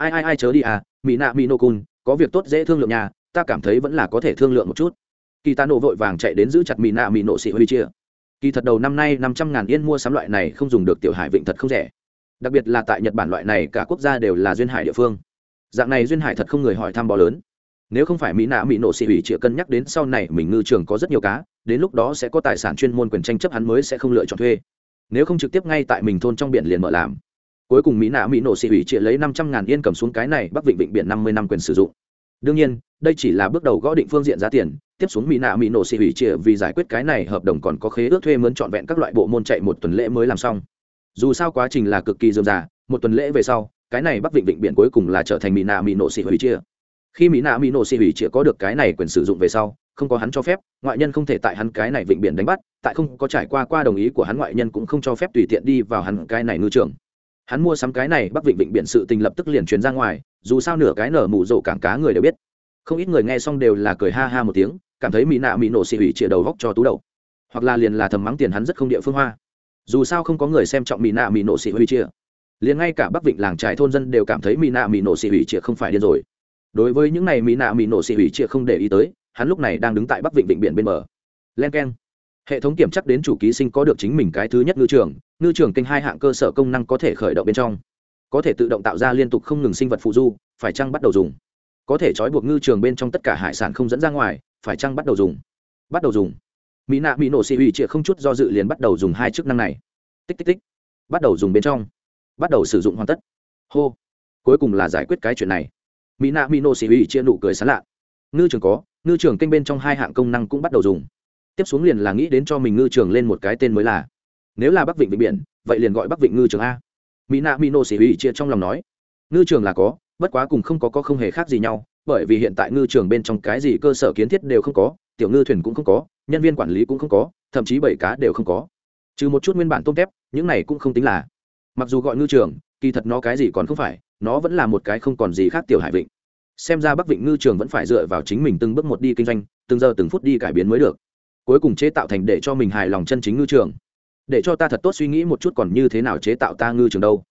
ai ai ai chớ đi à mỹ nạ mỹ nô cun có việc tốt dễ thương lượng nhà, ta cảm thấy vẫn là có thể thương lượng một chút. Kỳ ta nổ vội vàng chạy đến giữ chặt mỹ nạ mỹ nộ xị huy chia. Kỳ thật đầu năm nay năm trăm ngàn yên mua sắm loại này không dùng được tiểu hải vịnh thật không rẻ. Đặc biệt là tại nhật bản loại này, cả quốc gia đều là duyên hải địa phương. Dạng này duyên hải thật không người hỏi thăm bò lớn. Nếu không phải mỹ nạ mỹ nộ xị ủy chịa cân nhắc đến sau này mình ngư trường có rất nhiều cá, đến lúc đó sẽ có tài sản chuyên môn quyền tranh chấp hắn mới sẽ không lựa chọn thuê. Nếu không trực tiếp ngay tại mình thôn trong biển liền mở làm cuối cùng mỹ nạ mỹ nổ xị ủy chia lấy năm trăm ngàn yên cầm xuống cái này bắc vịnh vịnh biển năm mươi năm quyền sử dụng. Đương nhiên, đây chỉ là bước đầu gõ định phương diện giá tiền, tiếp xuống mỹ nạ mỹ nổ xì ủy chia vì giải quyết cái này hợp đồng còn có khế ước thuê mướn trọn vẹn các loại bộ môn chạy một tuần lễ mới làm xong. Dù sao quá trình là cực kỳ dườm già, một tuần lễ về sau, cái này bắc vịnh vịnh biển cuối cùng là trở thành mỹ nạ mỹ nổ xì ủy chia khi mỹ nạ mỹ nổ xì ủy chia có được cái này quyền sử dụng về sau, không có hắn cho phép, ngoại nhân không thể tại hắn cái này vịnh biển đánh bắt, tại không có trải qua qua đồng ý của hắn ngoại nhân cũng không cho phép tùy tiện đi vào hắn cái này ngư trường hắn mua sắm cái này bắc vịnh vịnh biển sự tình lập tức liền truyền ra ngoài, dù sao nửa cái nở mù rộ cảng cá người đều biết. Không ít người nghe xong đều là cười ha ha một tiếng, cảm thấy mỹ nạ mỹ nổ xì hủy chĩa đầu góc cho tú đầu. Hoặc là liền là thầm mắng tiền hắn rất không địa phương hoa. Dù sao không có người xem trọng mỹ nạ mỹ nổ xì hủy chĩa. Liền ngay cả bắc vịnh làng trài thôn dân đều cảm thấy mỹ nạ mỹ nổ xì hủy chĩa không phải điên rồi. Đối với những này mỹ nạ mỹ nổ xì hủy chĩa không để ý tới, hắn lúc này đang đứng tại bắc vịnh vịnh biển bên bờ. Len keng hệ thống kiểm chắc đến chủ ký sinh có được chính mình cái thứ nhất ngư trường ngư trường kênh hai hạng cơ sở công năng có thể khởi động bên trong. Có thể tự động tạo ra liên tục không ngừng sinh vật phụ du, phải chăng bắt đầu dùng? Có thể trói buộc ngư trường bên trong tất cả hải sản không dẫn ra ngoài, phải chăng bắt đầu dùng? Bắt đầu dùng. Mỹ nạ mỹ nổ xì ủy trịa không chút do dự liền bắt đầu dùng hai chức năng này. Tích tích tích. Bắt đầu dùng bên trong. Bắt đầu sử dụng hoàn tất. Hô. Cuối cùng là giải quyết cái chuyện này. Mỹ nạ mỹ nổ xì ủy chia nụ cười sán lạ. Ngư trường có, ngư trường kênh bên trong hai hạng công năng cũng bắt đầu dùng tiếp xuống liền là nghĩ đến cho mình ngư trường lên một cái tên mới là, nếu là bắc vịnh vịnh biển, vậy liền gọi bắc vịnh ngư trường a. Mỹ nạ mỹ nô xỉ hủy chia trong lòng nói, ngư trường là có, bất quá cùng không có có không hề khác gì nhau, bởi vì hiện tại ngư trường bên trong cái gì cơ sở kiến thiết đều không có, tiểu ngư thuyền cũng không có, nhân viên quản lý cũng không có, thậm chí bảy cá đều không có. Trừ một chút nguyên bản tôm tép, những này cũng không tính là. Mặc dù gọi ngư trường, kỳ thật nó cái gì còn không phải, nó vẫn là một cái không còn gì khác tiểu hải vịnh. Xem ra bắc vịnh ngư trường vẫn phải dựa vào chính mình từng bước một đi kinh doanh, từng giờ từng phút đi cải biến mới được cuối cùng chế tạo thành để cho mình hài lòng chân chính ngư trường. Để cho ta thật tốt suy nghĩ một chút còn như thế nào chế tạo ta ngư trường đâu.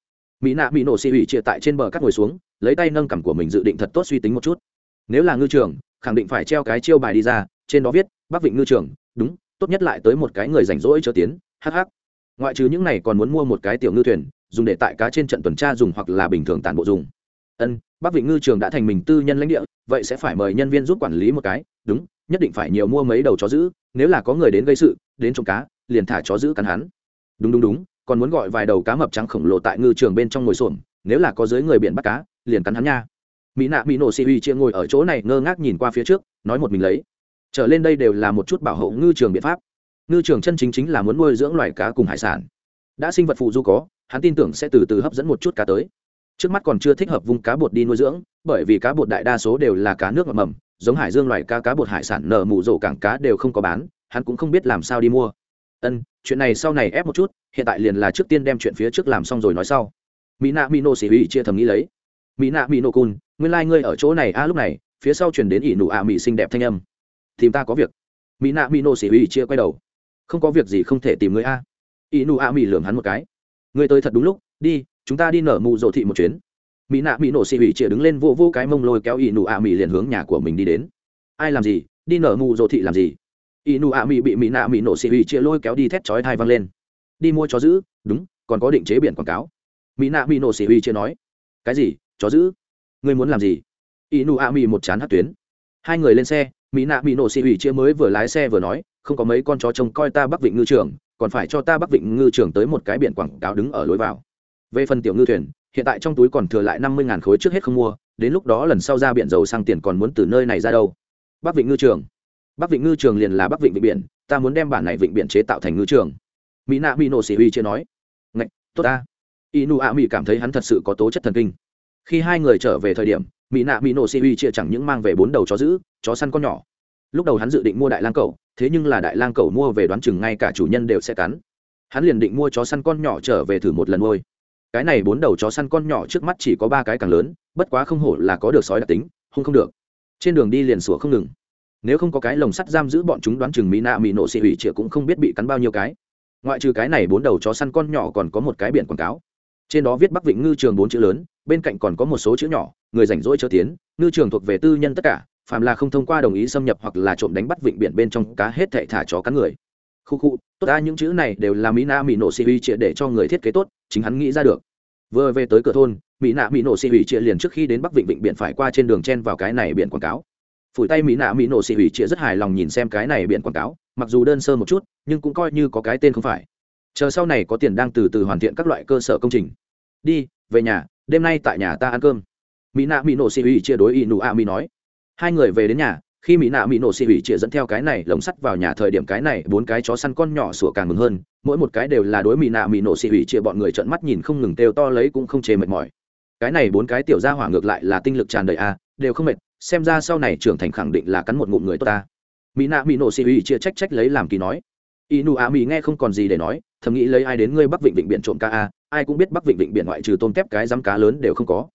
Mỹ nạ mỹ nổ xị ủy chia tại trên bờ cắt ngồi xuống, lấy tay nâng cằm của mình dự định thật tốt suy tính một chút. Nếu là ngư trường, khẳng định phải treo cái chiêu bài đi ra, trên đó viết, bắc vịnh ngư trường, đúng, tốt nhất lại tới một cái người rảnh rỗi cho tiến hh ngoại trừ những này còn muốn mua một cái tiểu ngư thuyền, dùng để tại cá trên trận tuần tra dùng hoặc là bình thường tản bộ dùng. Ân, bắc vịnh ngư trường đã thành mình tư nhân lãnh địa, vậy sẽ phải mời nhân viên giúp quản lý một cái đúng, nhất định phải nhiều mua mấy đầu chó giữ nếu là có người đến gây sự, đến trộm cá, liền thả chó giữ cắn hắn. Đúng đúng đúng, còn muốn gọi vài đầu cá mập trắng khổng lồ tại ngư trường bên trong ngồi xuồng nếu là có dưới người biển bắt cá, liền cắn hắn nha. Mỹ nạ mỹ nổ xì uy chia ngồi ở chỗ này ngơ ngác nhìn qua phía trước, nói một mình lấy. Trở lên đây đều là một chút bảo hộ ngư trường biện pháp. Ngư trường chân chính chính là muốn nuôi dưỡng loài cá cùng hải sản. Đã sinh vật phụ du có, hắn tin tưởng sẽ từ từ hấp dẫn một chút cá tới. Trước mắt còn chưa thích hợp vùng cá bột đi nuôi dưỡng, bởi vì cá bột đại đa số đều là cá nước ngọt mầm giống hải dương loài cá cá bột hải sản nở mù rổ cảng cá đều không có bán, hắn cũng không biết làm sao đi mua. Ân, chuyện này sau này ép một chút, hiện tại liền là trước tiên đem chuyện phía trước làm xong rồi nói sau. Mỹ nạ mỹ nô xỉ hủy chia thầm nghĩ lấy. Mỹ nạ mỹ nô cun nguyên lai、like、ngươi ở chỗ này a lúc này, phía sau chuyển đến ỷ nụ ạ mỹ xinh đẹp thanh âm. Tìm ta có việc. Mỹ nạ mỹ nô xỉ hủy chia quay đầu. Không có việc gì không thể tìm ngươi a. Ỷ nụ ạ mỹ lường hắn một cái. Ngươi tới thật đúng lúc, đi, chúng ta đi nở mù rộ thị một chuyến mỹ nạ mỹ nổ xì hủy chia đứng lên vô vô cái mông lôi kéo ỷ nụ ạ mỹ liền hướng nhà của mình đi đến. Ai làm gì? Đi nở mù dỗ thị làm gì? Ỷ nụ ạ mỹ bị mỹ nạ mỹ nổ xì hủy chia lôi kéo đi thét chói thai văng lên. Đi mua chó giữ? Đúng, còn có định chế biển quảng cáo. Mỹ nạ mỹ nổ xì hủy chia nói. Cái gì? Chó giữ? Ngươi muốn làm gì? Ỷ nụ ạ mỹ một chán hát tuyến. Hai người lên xe, mỹ nạ mỹ nổ xì hủy chia mới vừa lái xe vừa nói, không có mấy con chó trông coi ta bắc vịnh ngư trường, còn phải cho ta bắc vịnh ngư trường tới một cái biển quảng cáo đứng ở lối vào. Về phần tiểu ngư thuyền hiện tại trong túi còn thừa lại năm mươi khối trước hết không mua, đến lúc đó lần sau ra biển dầu sang tiền còn muốn từ nơi này ra đâu. Bắc vịnh ngư trường. Bắc vịnh ngư trường liền là bắc vịnh vịnh biển, ta muốn đem bản này vịnh biển chế tạo thành ngư trường. Mỹ nạ mỹ nổ xỉ huy chưa nói. Ngạch, tốt ta. Inu a mỹ cảm thấy hắn thật sự có tố chất thần kinh. Khi hai người trở về thời điểm, mỹ nạ mỹ nổ xỉ huy chia chẳng những mang về bốn đầu chó giữ chó săn con nhỏ. Lúc đầu hắn dự định mua đại lang cầu, thế nhưng là đại lang cầu mua về đoán chừng ngay cả chủ nhân đều sẽ cắn. Hắn liền định mua chó săn con nhỏ trở về thử một lần ngôi cái này bốn đầu chó săn con nhỏ trước mắt chỉ có ba cái càng lớn, bất quá không hổ là có được sói đặc tính, hung không được. Trên đường đi liền sủa không ngừng. Nếu không có cái lồng sắt giam giữ bọn chúng đoán chừng mỹ nạ mỹ nổ xị hủy chĩa cũng không biết bị cắn bao nhiêu cái. Ngoại trừ cái này bốn đầu chó săn con nhỏ còn có một cái biển quảng cáo. Trên đó viết bắc vịnh ngư trường bốn chữ lớn, bên cạnh còn có một số chữ nhỏ, người rảnh rỗi chớ tiến, ngư trường thuộc về tư nhân tất cả, phàm là không thông qua đồng ý xâm nhập hoặc là trộm đánh bắt vịnh biển bên trong cá hết thệ thả chó cắn người khu khu, tốt ra những chữ này đều là mỹ nạ mỹ nổ xì hủy chĩa để cho người thiết kế tốt, chính hắn nghĩ ra được. Vừa về tới cửa thôn mỹ nạ mỹ nổ xì hủy chĩa liền trước khi đến bắc vịnh vịnh biển phải qua trên đường chen vào cái này biển quảng cáo. Phủi tay mỹ nạ mỹ nổ xì hủy chĩa rất hài lòng nhìn xem cái này biển quảng cáo, mặc dù đơn sơ một chút, nhưng cũng coi như có cái tên không phải. Chờ sau này có tiền đang từ từ hoàn thiện các loại cơ sở công trình. Đi, về nhà, đêm nay tại nhà ta ăn cơm. Mỹ nạ mỹ nổ xì hủy chia đối y nụ a mỹ nói. Hai người về đến nhà khi mỹ nạ mỹ nổ xì hủy chĩa dẫn theo cái này lồng sắt vào nhà thời điểm cái này, bốn cái chó săn con nhỏ sủa càng mừng hơn, mỗi một cái đều là đối mỹ nạ mỹ nổ xì hủy chĩa bọn người trợn mắt nhìn không ngừng têu to lấy cũng không chê mệt mỏi. Cái này bốn cái tiểu ra hỏa ngược lại là tinh lực tràn đầy a, đều không mệt, xem ra sau này trưởng thành khẳng định là cắn một ngụm người tốt ta. Mỹ nạ mỹ nổ xì hủy chia trách trách lấy làm kỳ nói. Inu a mỹ nghe không còn gì để nói, thầm nghĩ lấy ai đến ngươi bắc vịnh vịnh biển trộm ca a, ai cũng biết bắc vịnh vịnh biển ngoại trừ tôm tép cái rắm cá lớn đều không có.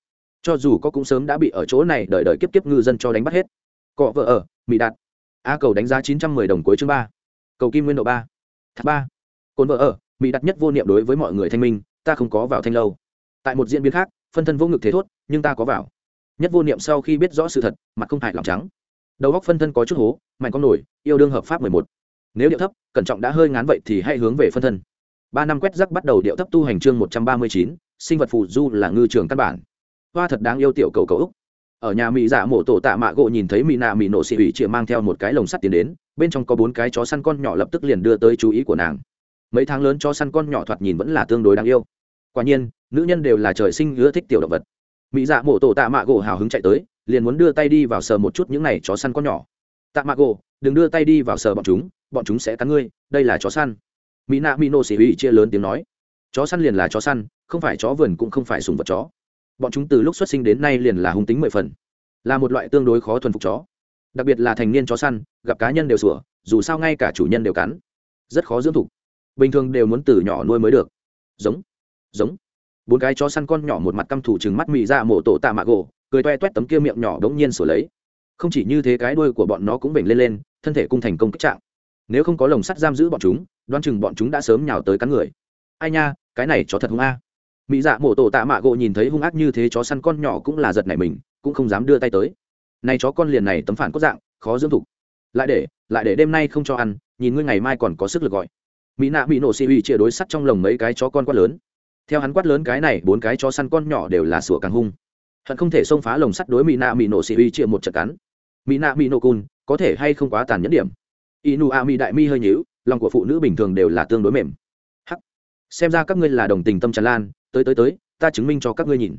Cho dù có cũng sớm đã bị ở chỗ này đợi đợi kiếp kiếp ngư dân cho đánh bắt hết cọ vợ ở, mỹ đạt. A cầu đánh giá chín trăm mười đồng cuối chương ba. Cầu kim nguyên độ ba. Tháp ba. Cồn vợ ở, mỹ đặt nhất vô niệm đối với mọi người thanh minh, ta không có vào thanh lâu. Tại một diễn biến khác, phân thân vô ngực thế thốt, nhưng ta có vào. Nhất vô niệm sau khi biết rõ sự thật, mặt không hại lòng trắng. Đầu góc phân thân có chút hố, mạnh con nổi, yêu đương hợp pháp mười một. Nếu điệu thấp, cẩn trọng đã hơi ngán vậy thì hãy hướng về phân thân. Ba năm quét rắc bắt đầu điệu thấp tu hành chương một trăm ba mươi chín, sinh vật phù du là ngư trường căn bản. Hoa thật đáng yêu tiểu cầu cầu úc ở nhà mỹ dạ mổ tổ tạ mạ gỗ nhìn thấy mỹ nạ mỹ nổ xị ủy chịa mang theo một cái lồng sắt tiến đến, bên trong có bốn cái chó săn con nhỏ lập tức liền đưa tới chú ý của nàng. Mấy tháng lớn chó săn con nhỏ thoạt nhìn vẫn là tương đối đáng yêu. Quả nhiên, nữ nhân đều là trời sinh ưa thích tiểu động vật. Mỹ dạ mổ tổ tạ mạ gỗ hào hứng chạy tới, liền muốn đưa tay đi vào sờ một chút những này chó săn con nhỏ. Tạ mạ gỗ, đừng đưa tay đi vào sờ bọn chúng bọn chúng sẽ cắn ngươi, đây là chó săn. Mỹ nạ mỹ nổ xị ủy chia lớn tiếng nói. Chó săn liền là chó săn, không phải chó vườn cũng không phải sùng vật chó bọn chúng từ lúc xuất sinh đến nay liền là hung tính mười phần, là một loại tương đối khó thuần phục chó. Đặc biệt là thành niên chó săn, gặp cá nhân đều sủa, dù sao ngay cả chủ nhân đều cắn, rất khó dưỡng thục. Bình thường đều muốn từ nhỏ nuôi mới được. Giống giống. Bốn cái chó săn con nhỏ một mặt căm thủ chừng mắt mị ra mổ tổ tạ mạ gỗ, cười toe toét tấm kia miệng nhỏ đống nhiên sửa lấy. Không chỉ như thế cái đuôi của bọn nó cũng vểnh lên lên, thân thể cung thành công kích trạng. Nếu không có lồng sắt giam giữ bọn chúng đoan chừng bọn chúng đã sớm nhào tới cắn người. Ai nha, cái này chó thật hung a mỹ dạ mổ tổ tạ mạ gỗ nhìn thấy hung ác như thế, chó săn con nhỏ cũng là giật nảy mình, cũng không dám đưa tay tới. Này chó con liền này tấm phản cốt dạng, khó dưỡng thục. Lại để lại để đêm nay không cho ăn, nhìn ngươi ngày mai còn có sức lực gọi. Mỹ nạ bị nổ xì uy chia đối sắt trong lồng mấy cái chó con quát lớn. Theo hắn quát lớn cái này, bốn cái chó săn con nhỏ đều là sủa càng hung. Hận không thể xông phá lồng sắt đối mỹ nạ mỹ nổ xì uy chia một trận cắn. Mỹ nạ mỹ nổ cun có thể hay không quá tàn nhẫn điểm. Inu a mỹ đại mi hơi nhíu, lòng của phụ nữ bình thường đều là tương đối mềm. Hắc. Xem ra các ngươi là đồng tình tâm tràn lan tới tới tới, ta chứng minh cho các ngươi nhìn.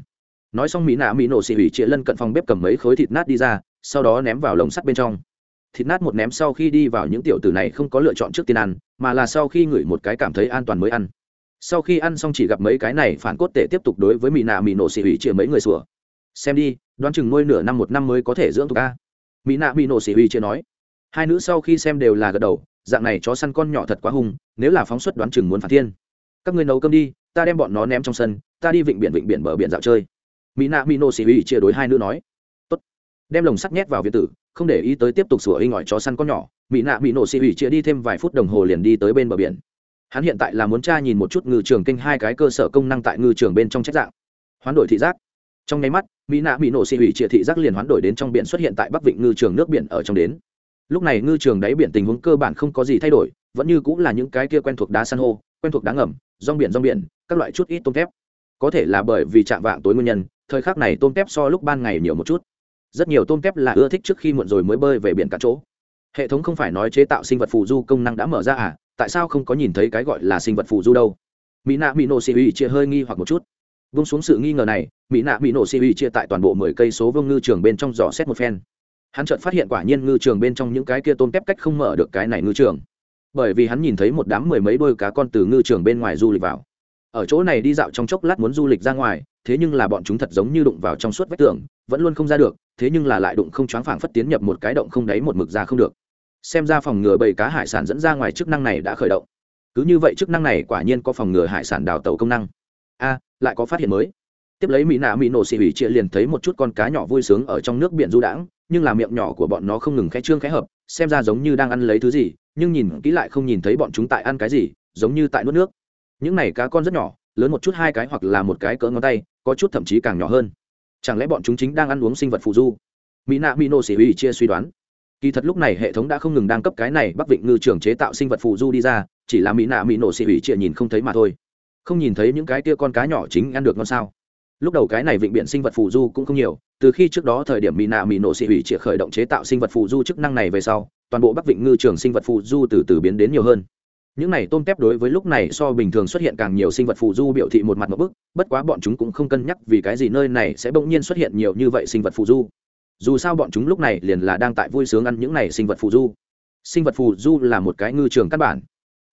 Nói xong mỹ nạ mỹ nổ xì ủy chĩa lân cận phòng bếp cầm mấy khối thịt nát đi ra, sau đó ném vào lồng sắt bên trong. Thịt nát một ném sau khi đi vào những tiểu tử này không có lựa chọn trước tiên ăn, mà là sau khi ngửi một cái cảm thấy an toàn mới ăn. Sau khi ăn xong chỉ gặp mấy cái này phản cốt tệ tiếp tục đối với mỹ nạ mỹ nổ xì ủy chĩa mấy người sủa. Xem đi, đoán chừng nuôi nửa năm một năm mới có thể dưỡng tục a. Mỹ nạ mỹ nổ xì ủy chĩa nói. Hai nữ sau khi xem đều là gật đầu, dạng này chó săn con nhỏ thật quá hung, nếu là phóng xuất đoán chừng muốn phản thiên các ngươi nấu cơm đi, ta đem bọn nó ném trong sân, ta đi vịnh biển vịnh biển bờ biển dạo chơi. Mỹ nạ mỹ nổ xì ủy chia đối hai nữ nói. Tốt. đem lồng sắt nhét vào viện tử, không để ý tới tiếp tục sủa inh ngỏi chó săn con nhỏ mỹ nạ mỹ nổ xì ủy chia đi thêm vài phút đồng hồ liền đi tới bên bờ biển. Hắn hiện tại là muốn tra nhìn một chút ngư trường kinh hai cái cơ sở công năng tại ngư trường bên trong trách dạng. Hoán đổi thị giác. Trong nháy mắt mỹ nạ mỹ nổ xì ủy chia thị giác liền hoán đổi đến trong biển xuất hiện tại bắc vịnh ngư trường nước biển ở trong đến. Lúc này ngư trường đáy biển tình huống cơ bản không có gì thay đổi, vẫn như cũng là những cái kia quen thuộc đá san hô quen thuộc đáng ngầm, rong biển rong biển, các loại chút ít tôm thép. Có thể là bởi vì chạm vạng tối nguyên nhân, thời khắc này tôm tép so lúc ban ngày nhiều một chút. Rất nhiều tôm tép là ưa thích trước khi muộn rồi mới bơi về biển cả chỗ. Hệ thống không phải nói chế tạo sinh vật phù du công năng đã mở ra à? Tại sao không có nhìn thấy cái gọi là sinh vật phù du đâu? Mỹ nạ mỹ nổ xì uy chia hơi nghi hoặc một chút. Vung xuống sự nghi ngờ này mỹ nạ mỹ nổ xì uy chia tại toàn bộ mười cây số vương ngư trường bên trong dò xét một phen. Hắn chợt phát hiện quả nhiên ngư trường bên trong những cái kia tôm tép cách không mở được cái này ngư trường bởi vì hắn nhìn thấy một đám mười mấy đôi cá con từ ngư trường bên ngoài du lịch vào. Ở chỗ này đi dạo trong chốc lát muốn du lịch ra ngoài, thế nhưng là bọn chúng thật giống như đụng vào trong suốt vách tường, vẫn luôn không ra được, thế nhưng là lại đụng không choáng phảng phất tiến nhập một cái động không đáy một mực ra không được. Xem ra phòng ngừa bầy cá hải sản dẫn ra ngoài chức năng này đã khởi động. Cứ như vậy chức năng này quả nhiên có phòng ngừa hải sản đào tàu công năng. A, lại có phát hiện mới. Tiếp lấy mỹ nạ mỹ nổ xì hủy chia liền thấy một chút con cá nhỏ vui sướng ở trong nước biển du đãng, nhưng là miệng nhỏ của bọn nó không ngừng khẽ trương khẽ hợp xem ra giống như đang ăn lấy thứ gì, nhưng nhìn kỹ lại không nhìn thấy bọn chúng tại ăn cái gì, giống như tại nuốt nước. Những này cá con rất nhỏ, lớn một chút hai cái hoặc là một cái cỡ ngón tay, có chút thậm chí càng nhỏ hơn. Chẳng lẽ bọn chúng chính đang ăn uống sinh vật phụ du? Mỹ nạ mỹ nổ xỉ ủy chia suy đoán. Kỳ thật lúc này hệ thống đã không ngừng đang cấp cái này bắc vịnh ngư trường chế tạo sinh vật phụ du đi ra, chỉ là mỹ nạ mỹ nổ xị ủy chia nhìn không thấy mà thôi. Không nhìn thấy những cái tia con cá nhỏ chính ăn được ngon sao? Lúc đầu cái này vịnh biển sinh vật phù du cũng không nhiều, từ khi trước đó thời điểm mỹ nạ mỹ nổ xị hủy triệt khởi động chế tạo sinh vật phù du chức năng này về sau, toàn bộ bắc vịnh ngư trường sinh vật phù du từ từ biến đến nhiều hơn. Những này tôm tép đối với lúc này so bình thường xuất hiện càng nhiều sinh vật phù du biểu thị một mặt một bức, bất quá bọn chúng cũng không cân nhắc vì cái gì nơi này sẽ bỗng nhiên xuất hiện nhiều như vậy sinh vật phù du. Dù sao bọn chúng lúc này liền là đang tại vui sướng ăn những này sinh vật phù du. Sinh vật phù du là một cái ngư trường căn bản.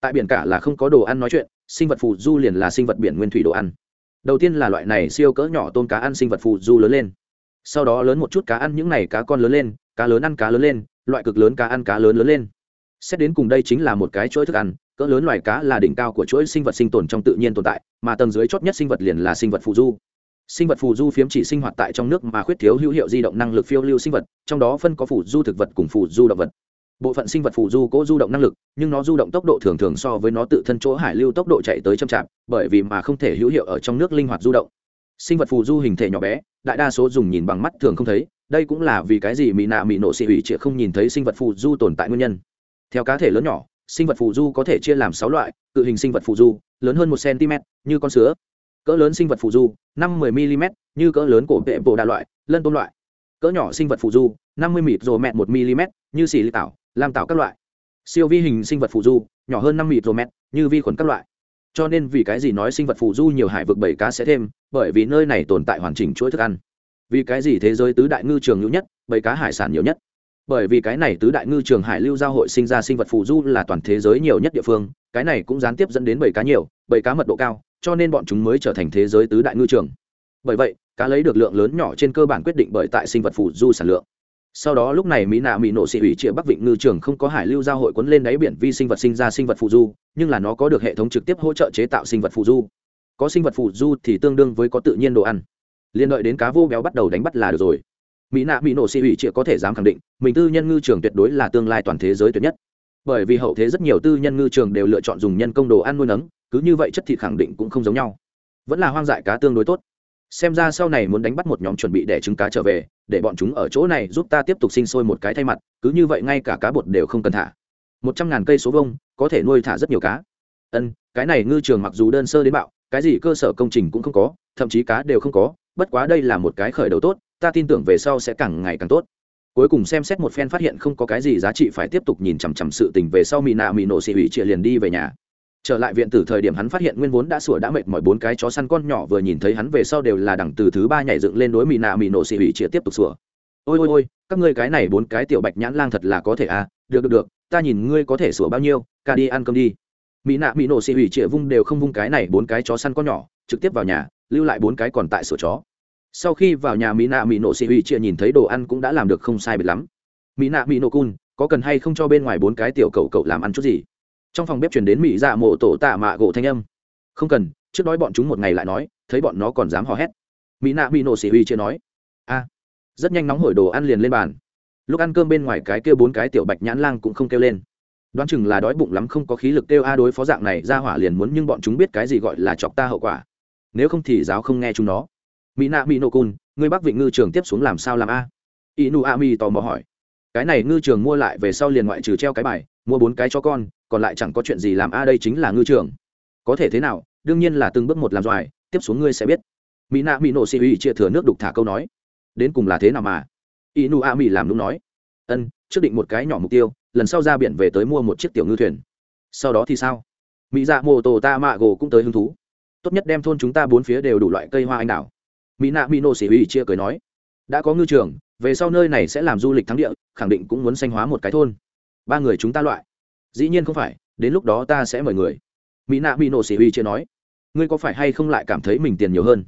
Tại biển cả là không có đồ ăn nói chuyện, sinh vật phù du liền là sinh vật biển nguyên thủy đồ ăn đầu tiên là loại này siêu cỡ nhỏ tôm cá ăn sinh vật phù du lớn lên. Sau đó lớn một chút cá ăn những này cá con lớn lên, cá lớn ăn cá lớn lên, loại cực lớn cá ăn cá lớn lớn lên. Xét đến cùng đây chính là một cái chuỗi thức ăn, cỡ lớn loài cá là đỉnh cao của chuỗi sinh vật sinh tồn trong tự nhiên tồn tại, mà tầng dưới chót nhất sinh vật liền là sinh vật phù du. Sinh vật phù du phiếm chỉ sinh hoạt tại trong nước mà khuyết thiếu hữu hiệu di động năng lực phiêu lưu sinh vật, trong đó phân có phù du thực vật cùng phù du động vật bộ phận sinh vật phù du cố du động năng lực, nhưng nó du động tốc độ thường thường so với nó tự thân chỗ hải lưu tốc độ chạy tới chậm chạp, bởi vì mà không thể hữu hiệu ở trong nước linh hoạt du động. Sinh vật phù du hình thể nhỏ bé, đại đa số dùng nhìn bằng mắt thường không thấy, đây cũng là vì cái gì mỹ nạ mỹ nộ xị ủy chĩa không nhìn thấy sinh vật phù du tồn tại nguyên nhân. Theo cá thể lớn nhỏ, sinh vật phù du có thể chia làm sáu loại, cự hình sinh vật phù du, lớn hơn một cm như con sứa. Cỡ lớn sinh vật phù du, năm 10 mm như cỡ lớn cổ vệ bộ đa loại, lân tôn loại. Cỡ nhỏ sinh vật phù du, năm mươi mịt rồ mẹ một mm như xì ly tảo lam tạo các loại. Siêu vi hình sinh vật phù du, nhỏ hơn năm micromet như vi khuẩn các loại. Cho nên vì cái gì nói sinh vật phù du nhiều hải vực bảy cá sẽ thêm, bởi vì nơi này tồn tại hoàn chỉnh chuỗi thức ăn. Vì cái gì thế giới tứ đại ngư trường nhiều nhất, bảy cá hải sản nhiều nhất? Bởi vì cái này tứ đại ngư trường hải lưu giao hội sinh ra sinh vật phù du là toàn thế giới nhiều nhất địa phương, cái này cũng gián tiếp dẫn đến bảy cá nhiều, bảy cá mật độ cao, cho nên bọn chúng mới trở thành thế giới tứ đại ngư trường. Bởi vậy, cá lấy được lượng lớn nhỏ trên cơ bản quyết định bởi tại sinh vật phù du sản lượng sau đó lúc này mỹ nạ mỹ nổ xị ủy trịa bắc vịnh ngư trường không có hải lưu giao hội quấn lên đáy biển vi sinh vật sinh ra sinh vật phụ du, nhưng là nó có được hệ thống trực tiếp hỗ trợ chế tạo sinh vật phụ du. Có sinh vật phụ du thì tương đương với có tự nhiên đồ ăn. Liên đợi đến cá vô béo bắt đầu đánh bắt là được rồi. Mỹ nạ mỹ nổ xị ủy trịa có thể dám khẳng định, mình tư nhân ngư trường tuyệt đối là tương lai toàn thế giới tuyệt nhất. Bởi vì hậu thế rất nhiều tư nhân ngư trường đều lựa chọn dùng nhân công đồ ăn nuôi nấng, cứ như vậy chất thịt khẳng định cũng không giống nhau. Vẫn là hoang dại cá tương đối tốt xem ra sau này muốn đánh bắt một nhóm chuẩn bị để trứng cá trở về, để bọn chúng ở chỗ này giúp ta tiếp tục sinh sôi một cái thay mặt, cứ như vậy ngay cả cá bột đều không cần thả. Một trăm ngàn cây số vông có thể nuôi thả rất nhiều cá. Ân, cái này ngư trường mặc dù đơn sơ đến bạo, cái gì cơ sở công trình cũng không có, thậm chí cá đều không có, bất quá đây là một cái khởi đầu tốt, ta tin tưởng về sau sẽ càng ngày càng tốt. Cuối cùng xem xét một phen phát hiện không có cái gì giá trị phải tiếp tục nhìn chằm chằm sự tình về sau mỹ nạ mỹ nổ xị hủy chia liền đi về nhà trở lại viện tử thời điểm hắn phát hiện nguyên vốn đã sủa đã mệt mỏi, bốn cái chó săn con nhỏ vừa nhìn thấy hắn về sau đều là đẳng từ thứ ba nhảy dựng lên đối mì nạ mì nổ xị hủy chia tiếp tục sủa. Ôi ôi ôi, các ngươi cái này bốn cái tiểu bạch nhãn lang thật là có thể à? Được được được, ta nhìn ngươi có thể sủa bao nhiêu, ca đi ăn cơm đi. Mỹ nạ mỹ nổ xị hủy chia vung đều không vung cái này bốn cái chó săn con nhỏ, trực tiếp vào nhà, lưu lại bốn cái còn tại sửa chó. Sau khi vào nhà mỹ nạ mỹ nổ xị hủy chia nhìn thấy đồ ăn cũng đã làm được không sai biệt lắm. Mỹ nạ mỹ nổ cun, có cần hay không cho bên ngoài bốn cái tiểu cậu cậu làm ăn chút gì? Trong phòng bếp chuyển đến mỹ dạ mộ tổ tạ mạ gỗ thanh âm. Không cần, trước đói bọn chúng một ngày lại nói, thấy bọn nó còn dám hò hét. Mỹ nạ mỹ nổ xỉ huy chưa nói. A, rất nhanh nóng hổi đồ ăn liền lên bàn. Lúc ăn cơm bên ngoài cái kêu bốn cái tiểu bạch nhãn lang cũng không kêu lên. Đoán chừng là đói bụng lắm không có khí lực kêu, a, đối phó dạng này, ra hỏa liền muốn nhưng bọn chúng biết cái gì gọi là chọc ta hậu quả. Nếu không thì giáo không nghe chúng nó. Mỹ nạ mỹ nổ cun người bắc vịnh ngư trường tiếp xuống làm sao làm a? Inu a mi tò mò hỏi. Cái này ngư trường mua lại về sau liền ngoại trừ treo cái bài mua bốn cái cho con, còn lại chẳng có chuyện gì làm, a, đây chính là ngư trường. Có thể thế nào? Đương nhiên là từng bước một làm doài, tiếp xuống ngươi sẽ biết. Mỹ nạ mỹ nổ xì uy chia thừa nước đục thả câu nói. Đến cùng là thế nào mà? Inu a mỹ làm đúng nói. Ân, trước định một cái nhỏ mục tiêu, lần sau ra biển về tới mua một chiếc tiểu ngư thuyền. Sau đó thì sao? Mỹ dạ mô tô ta mạ gồ cũng tới hứng thú. Tốt nhất đem thôn chúng ta bốn phía đều đủ loại cây hoa anh đào. Mỹ nạ mỹ nổ xì uy chia cười nói. Đã có ngư trường, về sau nơi này sẽ làm du lịch thắng địa, khẳng định cũng muốn sanh hóa một cái thôn ba người chúng ta loại. Dĩ nhiên không phải, đến lúc đó ta sẽ mời người. Mỹ nạ mỹ nổ xỉ huy chưa nói. Ngươi có phải hay không lại cảm thấy mình tiền nhiều hơn?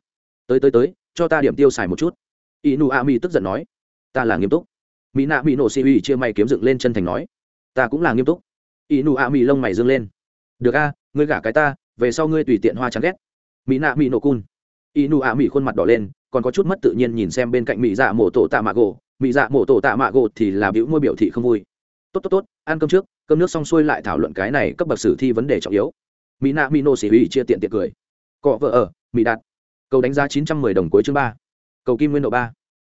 Tới tới tới, cho ta điểm tiêu xài một chút. Inu a mi tức giận nói. Ta là nghiêm túc. Mỹ nạ mỹ nổ xỉ huy chia may kiếm dựng lên chân thành nói. Ta cũng là nghiêm túc. Inu a mi lông mày dâng lên. Được a, ngươi gả cái ta, về sau ngươi tùy tiện hoa chán ghét. Mỹ nạ mỹ nổ cun. Inu a mi khuôn mặt đỏ lên, còn có chút mất tự nhiên nhìn xem bên cạnh mỹ dạ mổ tổ tạ mạ gỗ mỹ dạ mổ tổ tạ mạ gỗ thì là biểu môi biểu thị không vui tốt tốt tốt, ăn cơm trước, cơm nước xong xuôi lại thảo luận cái này cấp bậc sử thi vấn đề trọng yếu. Mỹ nạ mỹ nô xỉ huy chia tiện tiện cười. Cọ vợ ở, mỹ đạt. Cầu đánh giá chín trăm mười đồng cuối chương ba. Cầu kim nguyên độ ba.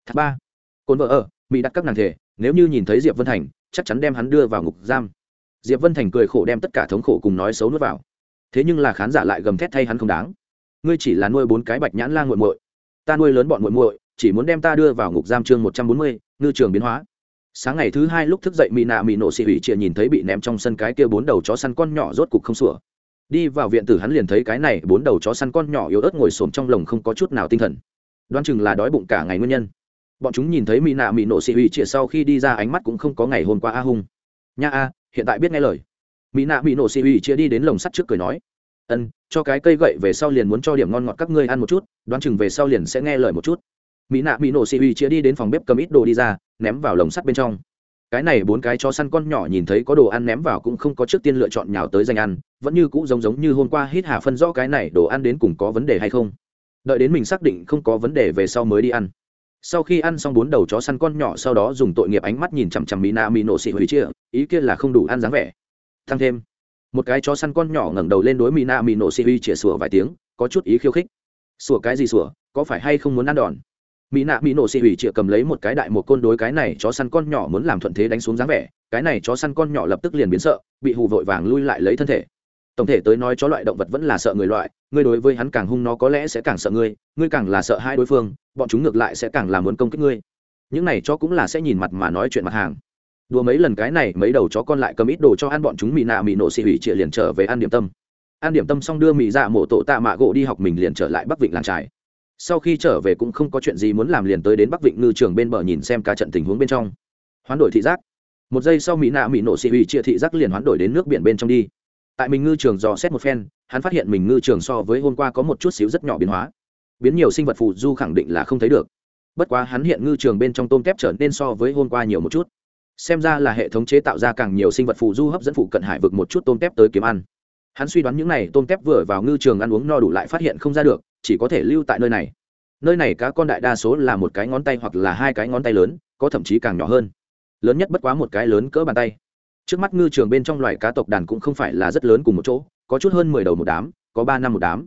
Thác ba. Cồn vợ ở, mỹ đặt các nàng thể, nếu như nhìn thấy diệp vân thành, chắc chắn đem hắn đưa vào ngục giam. Diệp vân thành cười khổ đem tất cả thống khổ cùng nói xấu nuốt vào. Thế nhưng là khán giả lại gầm thét thay hắn không đáng. Ngươi chỉ là nuôi bốn cái bạch nhãn la g u muội. Ta nuôi lớn bọn muội muội, chỉ muốn đem ta đưa vào ngục giam chương một trăm bốn mươi, ngư trường biến hóa sáng ngày thứ hai lúc thức dậy mỹ nạ mỹ nổ xị hủy chịa nhìn thấy bị ném trong sân cái kia bốn đầu chó săn con nhỏ rốt cục không sủa. Đi vào viện tử hắn liền thấy cái này bốn đầu chó săn con nhỏ yếu ớt ngồi xổm trong lồng không có chút nào tinh thần. Đoán chừng là đói bụng cả ngày nguyên nhân. Bọn chúng nhìn thấy mỹ nạ mỹ nổ xị hủy chia sau khi đi ra ánh mắt cũng không có ngày hôm qua a hung. Nha a, hiện tại biết nghe lời. Mỹ nạ mỹ nổ xị hủy chia đi đến lồng sắt trước cười nói. Ân, cho cái cây gậy về sau liền muốn cho điểm ngon ngọt các ngươi ăn một chút, đoán chừng về sau liền sẽ nghe lời một chút mỹ nạ mỹ nổ xị uy chia đi đến phòng bếp cầm ít đồ đi ra, ném vào lồng sắt bên trong. Cái này bốn cái cho săn con nhỏ nhìn thấy có đồ ăn ném vào cũng không có trước tiên lựa chọn nhào tới danh ăn, vẫn như cũ giống giống như hôm qua hít hà phân rõ cái này đồ ăn đến cùng có vấn đề hay không. Đợi đến mình xác định không có vấn đề về sau mới đi ăn. Sau khi ăn xong bốn đầu chó săn con nhỏ sau đó dùng tội nghiệp ánh mắt nhìn chằm chằm mỹ na mỹ nổ xị hủy chia ý kia là không đủ ăn dáng vẻ. Thăng thêm, một cái chó săn con nhỏ ngẩng đầu lên đối mỹ na mỹ nổ xị hủy chia sủa vài tiếng, có chút ý khiêu khích. Sủa cái gì sủa, có phải hay không muốn ăn đòn? Mỹ nạ mỹ nổ xị hủy chĩa cầm lấy một cái đại một côn đối cái này chó săn con nhỏ muốn làm thuận thế đánh xuống dáng vẻ, cái này chó săn con nhỏ lập tức liền biến sợ, bị hù vội vàng lui lại lấy thân thể. Tổng thể tới nói chó loại động vật vẫn là sợ người loại, ngươi đối với hắn càng hung nó có lẽ sẽ càng sợ ngươi ngươi càng là sợ hai đối phương, bọn chúng ngược lại sẽ càng làm muốn công kích ngươi. Những này chó cũng là sẽ nhìn mặt mà nói chuyện mặt hàng. Đùa mấy lần cái này, mấy đầu chó con lại cầm ít đồ cho ăn bọn chúng mì nạ mì nổ xị hủy chĩa liền trở về ăn điểm tâm. Ăn điểm tâm xong đưa mì dạ mổ tổ tạ mạ gỗ đi học mình liền trở lại bắc vịnh làng trài sau khi trở về cũng không có chuyện gì muốn làm liền tới đến bắc vịnh ngư trường bên bờ nhìn xem cả trận tình huống bên trong. Hoán đổi thị giác. Một giây sau mỹ nạ mỹ nổ xị hủy chia thị giác liền hoán đổi đến nước biển bên trong đi. Tại mình ngư trường dò xét một phen, hắn phát hiện mình ngư trường so với hôm qua có một chút xíu rất nhỏ biến hóa. Biến nhiều sinh vật phù du khẳng định là không thấy được. Bất quá hắn hiện ngư trường bên trong tôm kép trở nên so với hôm qua nhiều một chút. Xem ra là hệ thống chế tạo ra càng nhiều sinh vật phù du hấp dẫn phụ cận hải vực một chút tôm kép tới kiếm ăn. Hắn suy đoán những n à y tôm kép vừa vào ngư trường ăn uống no đủ lại phát hiện không ra được chỉ có thể lưu tại nơi này. Nơi này cá con đại đa số là một cái ngón tay hoặc là hai cái ngón tay lớn, có thậm chí càng nhỏ hơn. Lớn nhất bất quá một cái lớn cỡ bàn tay. Trước mắt ngư trường bên trong loài cá tộc đàn cũng không phải là rất lớn cùng một chỗ, có chút hơn mười đầu một đám, có ba năm một đám.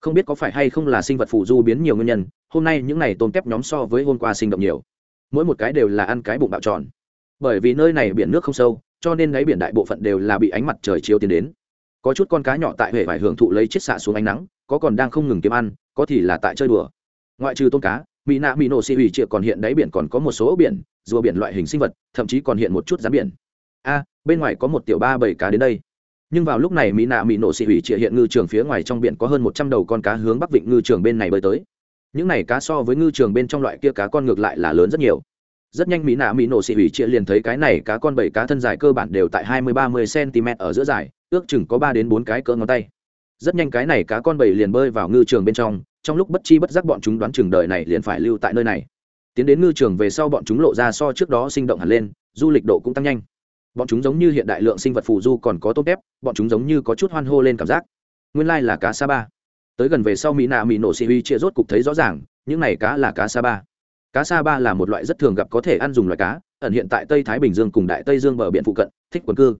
Không biết có phải hay không là sinh vật phù du biến nhiều nguyên nhân, hôm nay những n à y tôm kép nhóm so với hôm qua sinh động nhiều. Mỗi một cái đều là ăn cái bụng bạo tròn. Bởi vì nơi này biển nước không sâu, cho nên đáy biển đại bộ phận đều là bị ánh mặt trời chiếu tiến đến có chút con cá nhỏ tại hệ vải hưởng thụ lấy chiết xạ xuống ánh nắng, có còn đang không ngừng kiếm ăn, có thì là tại chơi đùa. Ngoại trừ tôm cá, mỹ nạ mỹ nổ xì ủy triệu còn hiện đáy biển còn có một số ốc biển, rùa biển loại hình sinh vật, thậm chí còn hiện một chút rán biển. A, bên ngoài có một tiểu ba bảy cá đến đây. Nhưng vào lúc này mỹ nạ mỹ nổ xì ủy triệu hiện ngư trường phía ngoài trong biển có hơn một trăm đầu con cá hướng bắc vịnh ngư trường bên này bơi tới. Những này cá so với ngư trường bên trong loại kia cá con ngược lại là lớn rất nhiều rất nhanh mỹ nạ mỹ nổ xị hủy chia liền thấy cái này cá con bảy cá thân dài cơ bản đều tại hai mươi ba mươi cm ở giữa dài, ước chừng có ba đến bốn cái cỡ ngón tay. Rất nhanh cái này cá con bảy liền bơi vào ngư trường bên trong trong lúc bất chi bất giác bọn chúng đoán chừng đời này liền phải lưu tại nơi này. Tiến đến ngư trường về sau bọn chúng lộ ra so trước đó sinh động hẳn lên, du lịch độ cũng tăng nhanh. Bọn chúng giống như hiện đại lượng sinh vật phù du còn có tốt kép bọn chúng giống như có chút hoan hô lên cảm giác. Nguyên lai là cá sa ba. Tới gần về sau mỹ nạ mỹ nổ xì huy chia rốt cục thấy rõ ràng, những này cá là cá sa ba cá sa ba là một loại rất thường gặp có thể ăn dùng loại cá, ẩn hiện tại tây thái bình dương cùng đại tây dương bờ biển phụ cận, thích quần cư.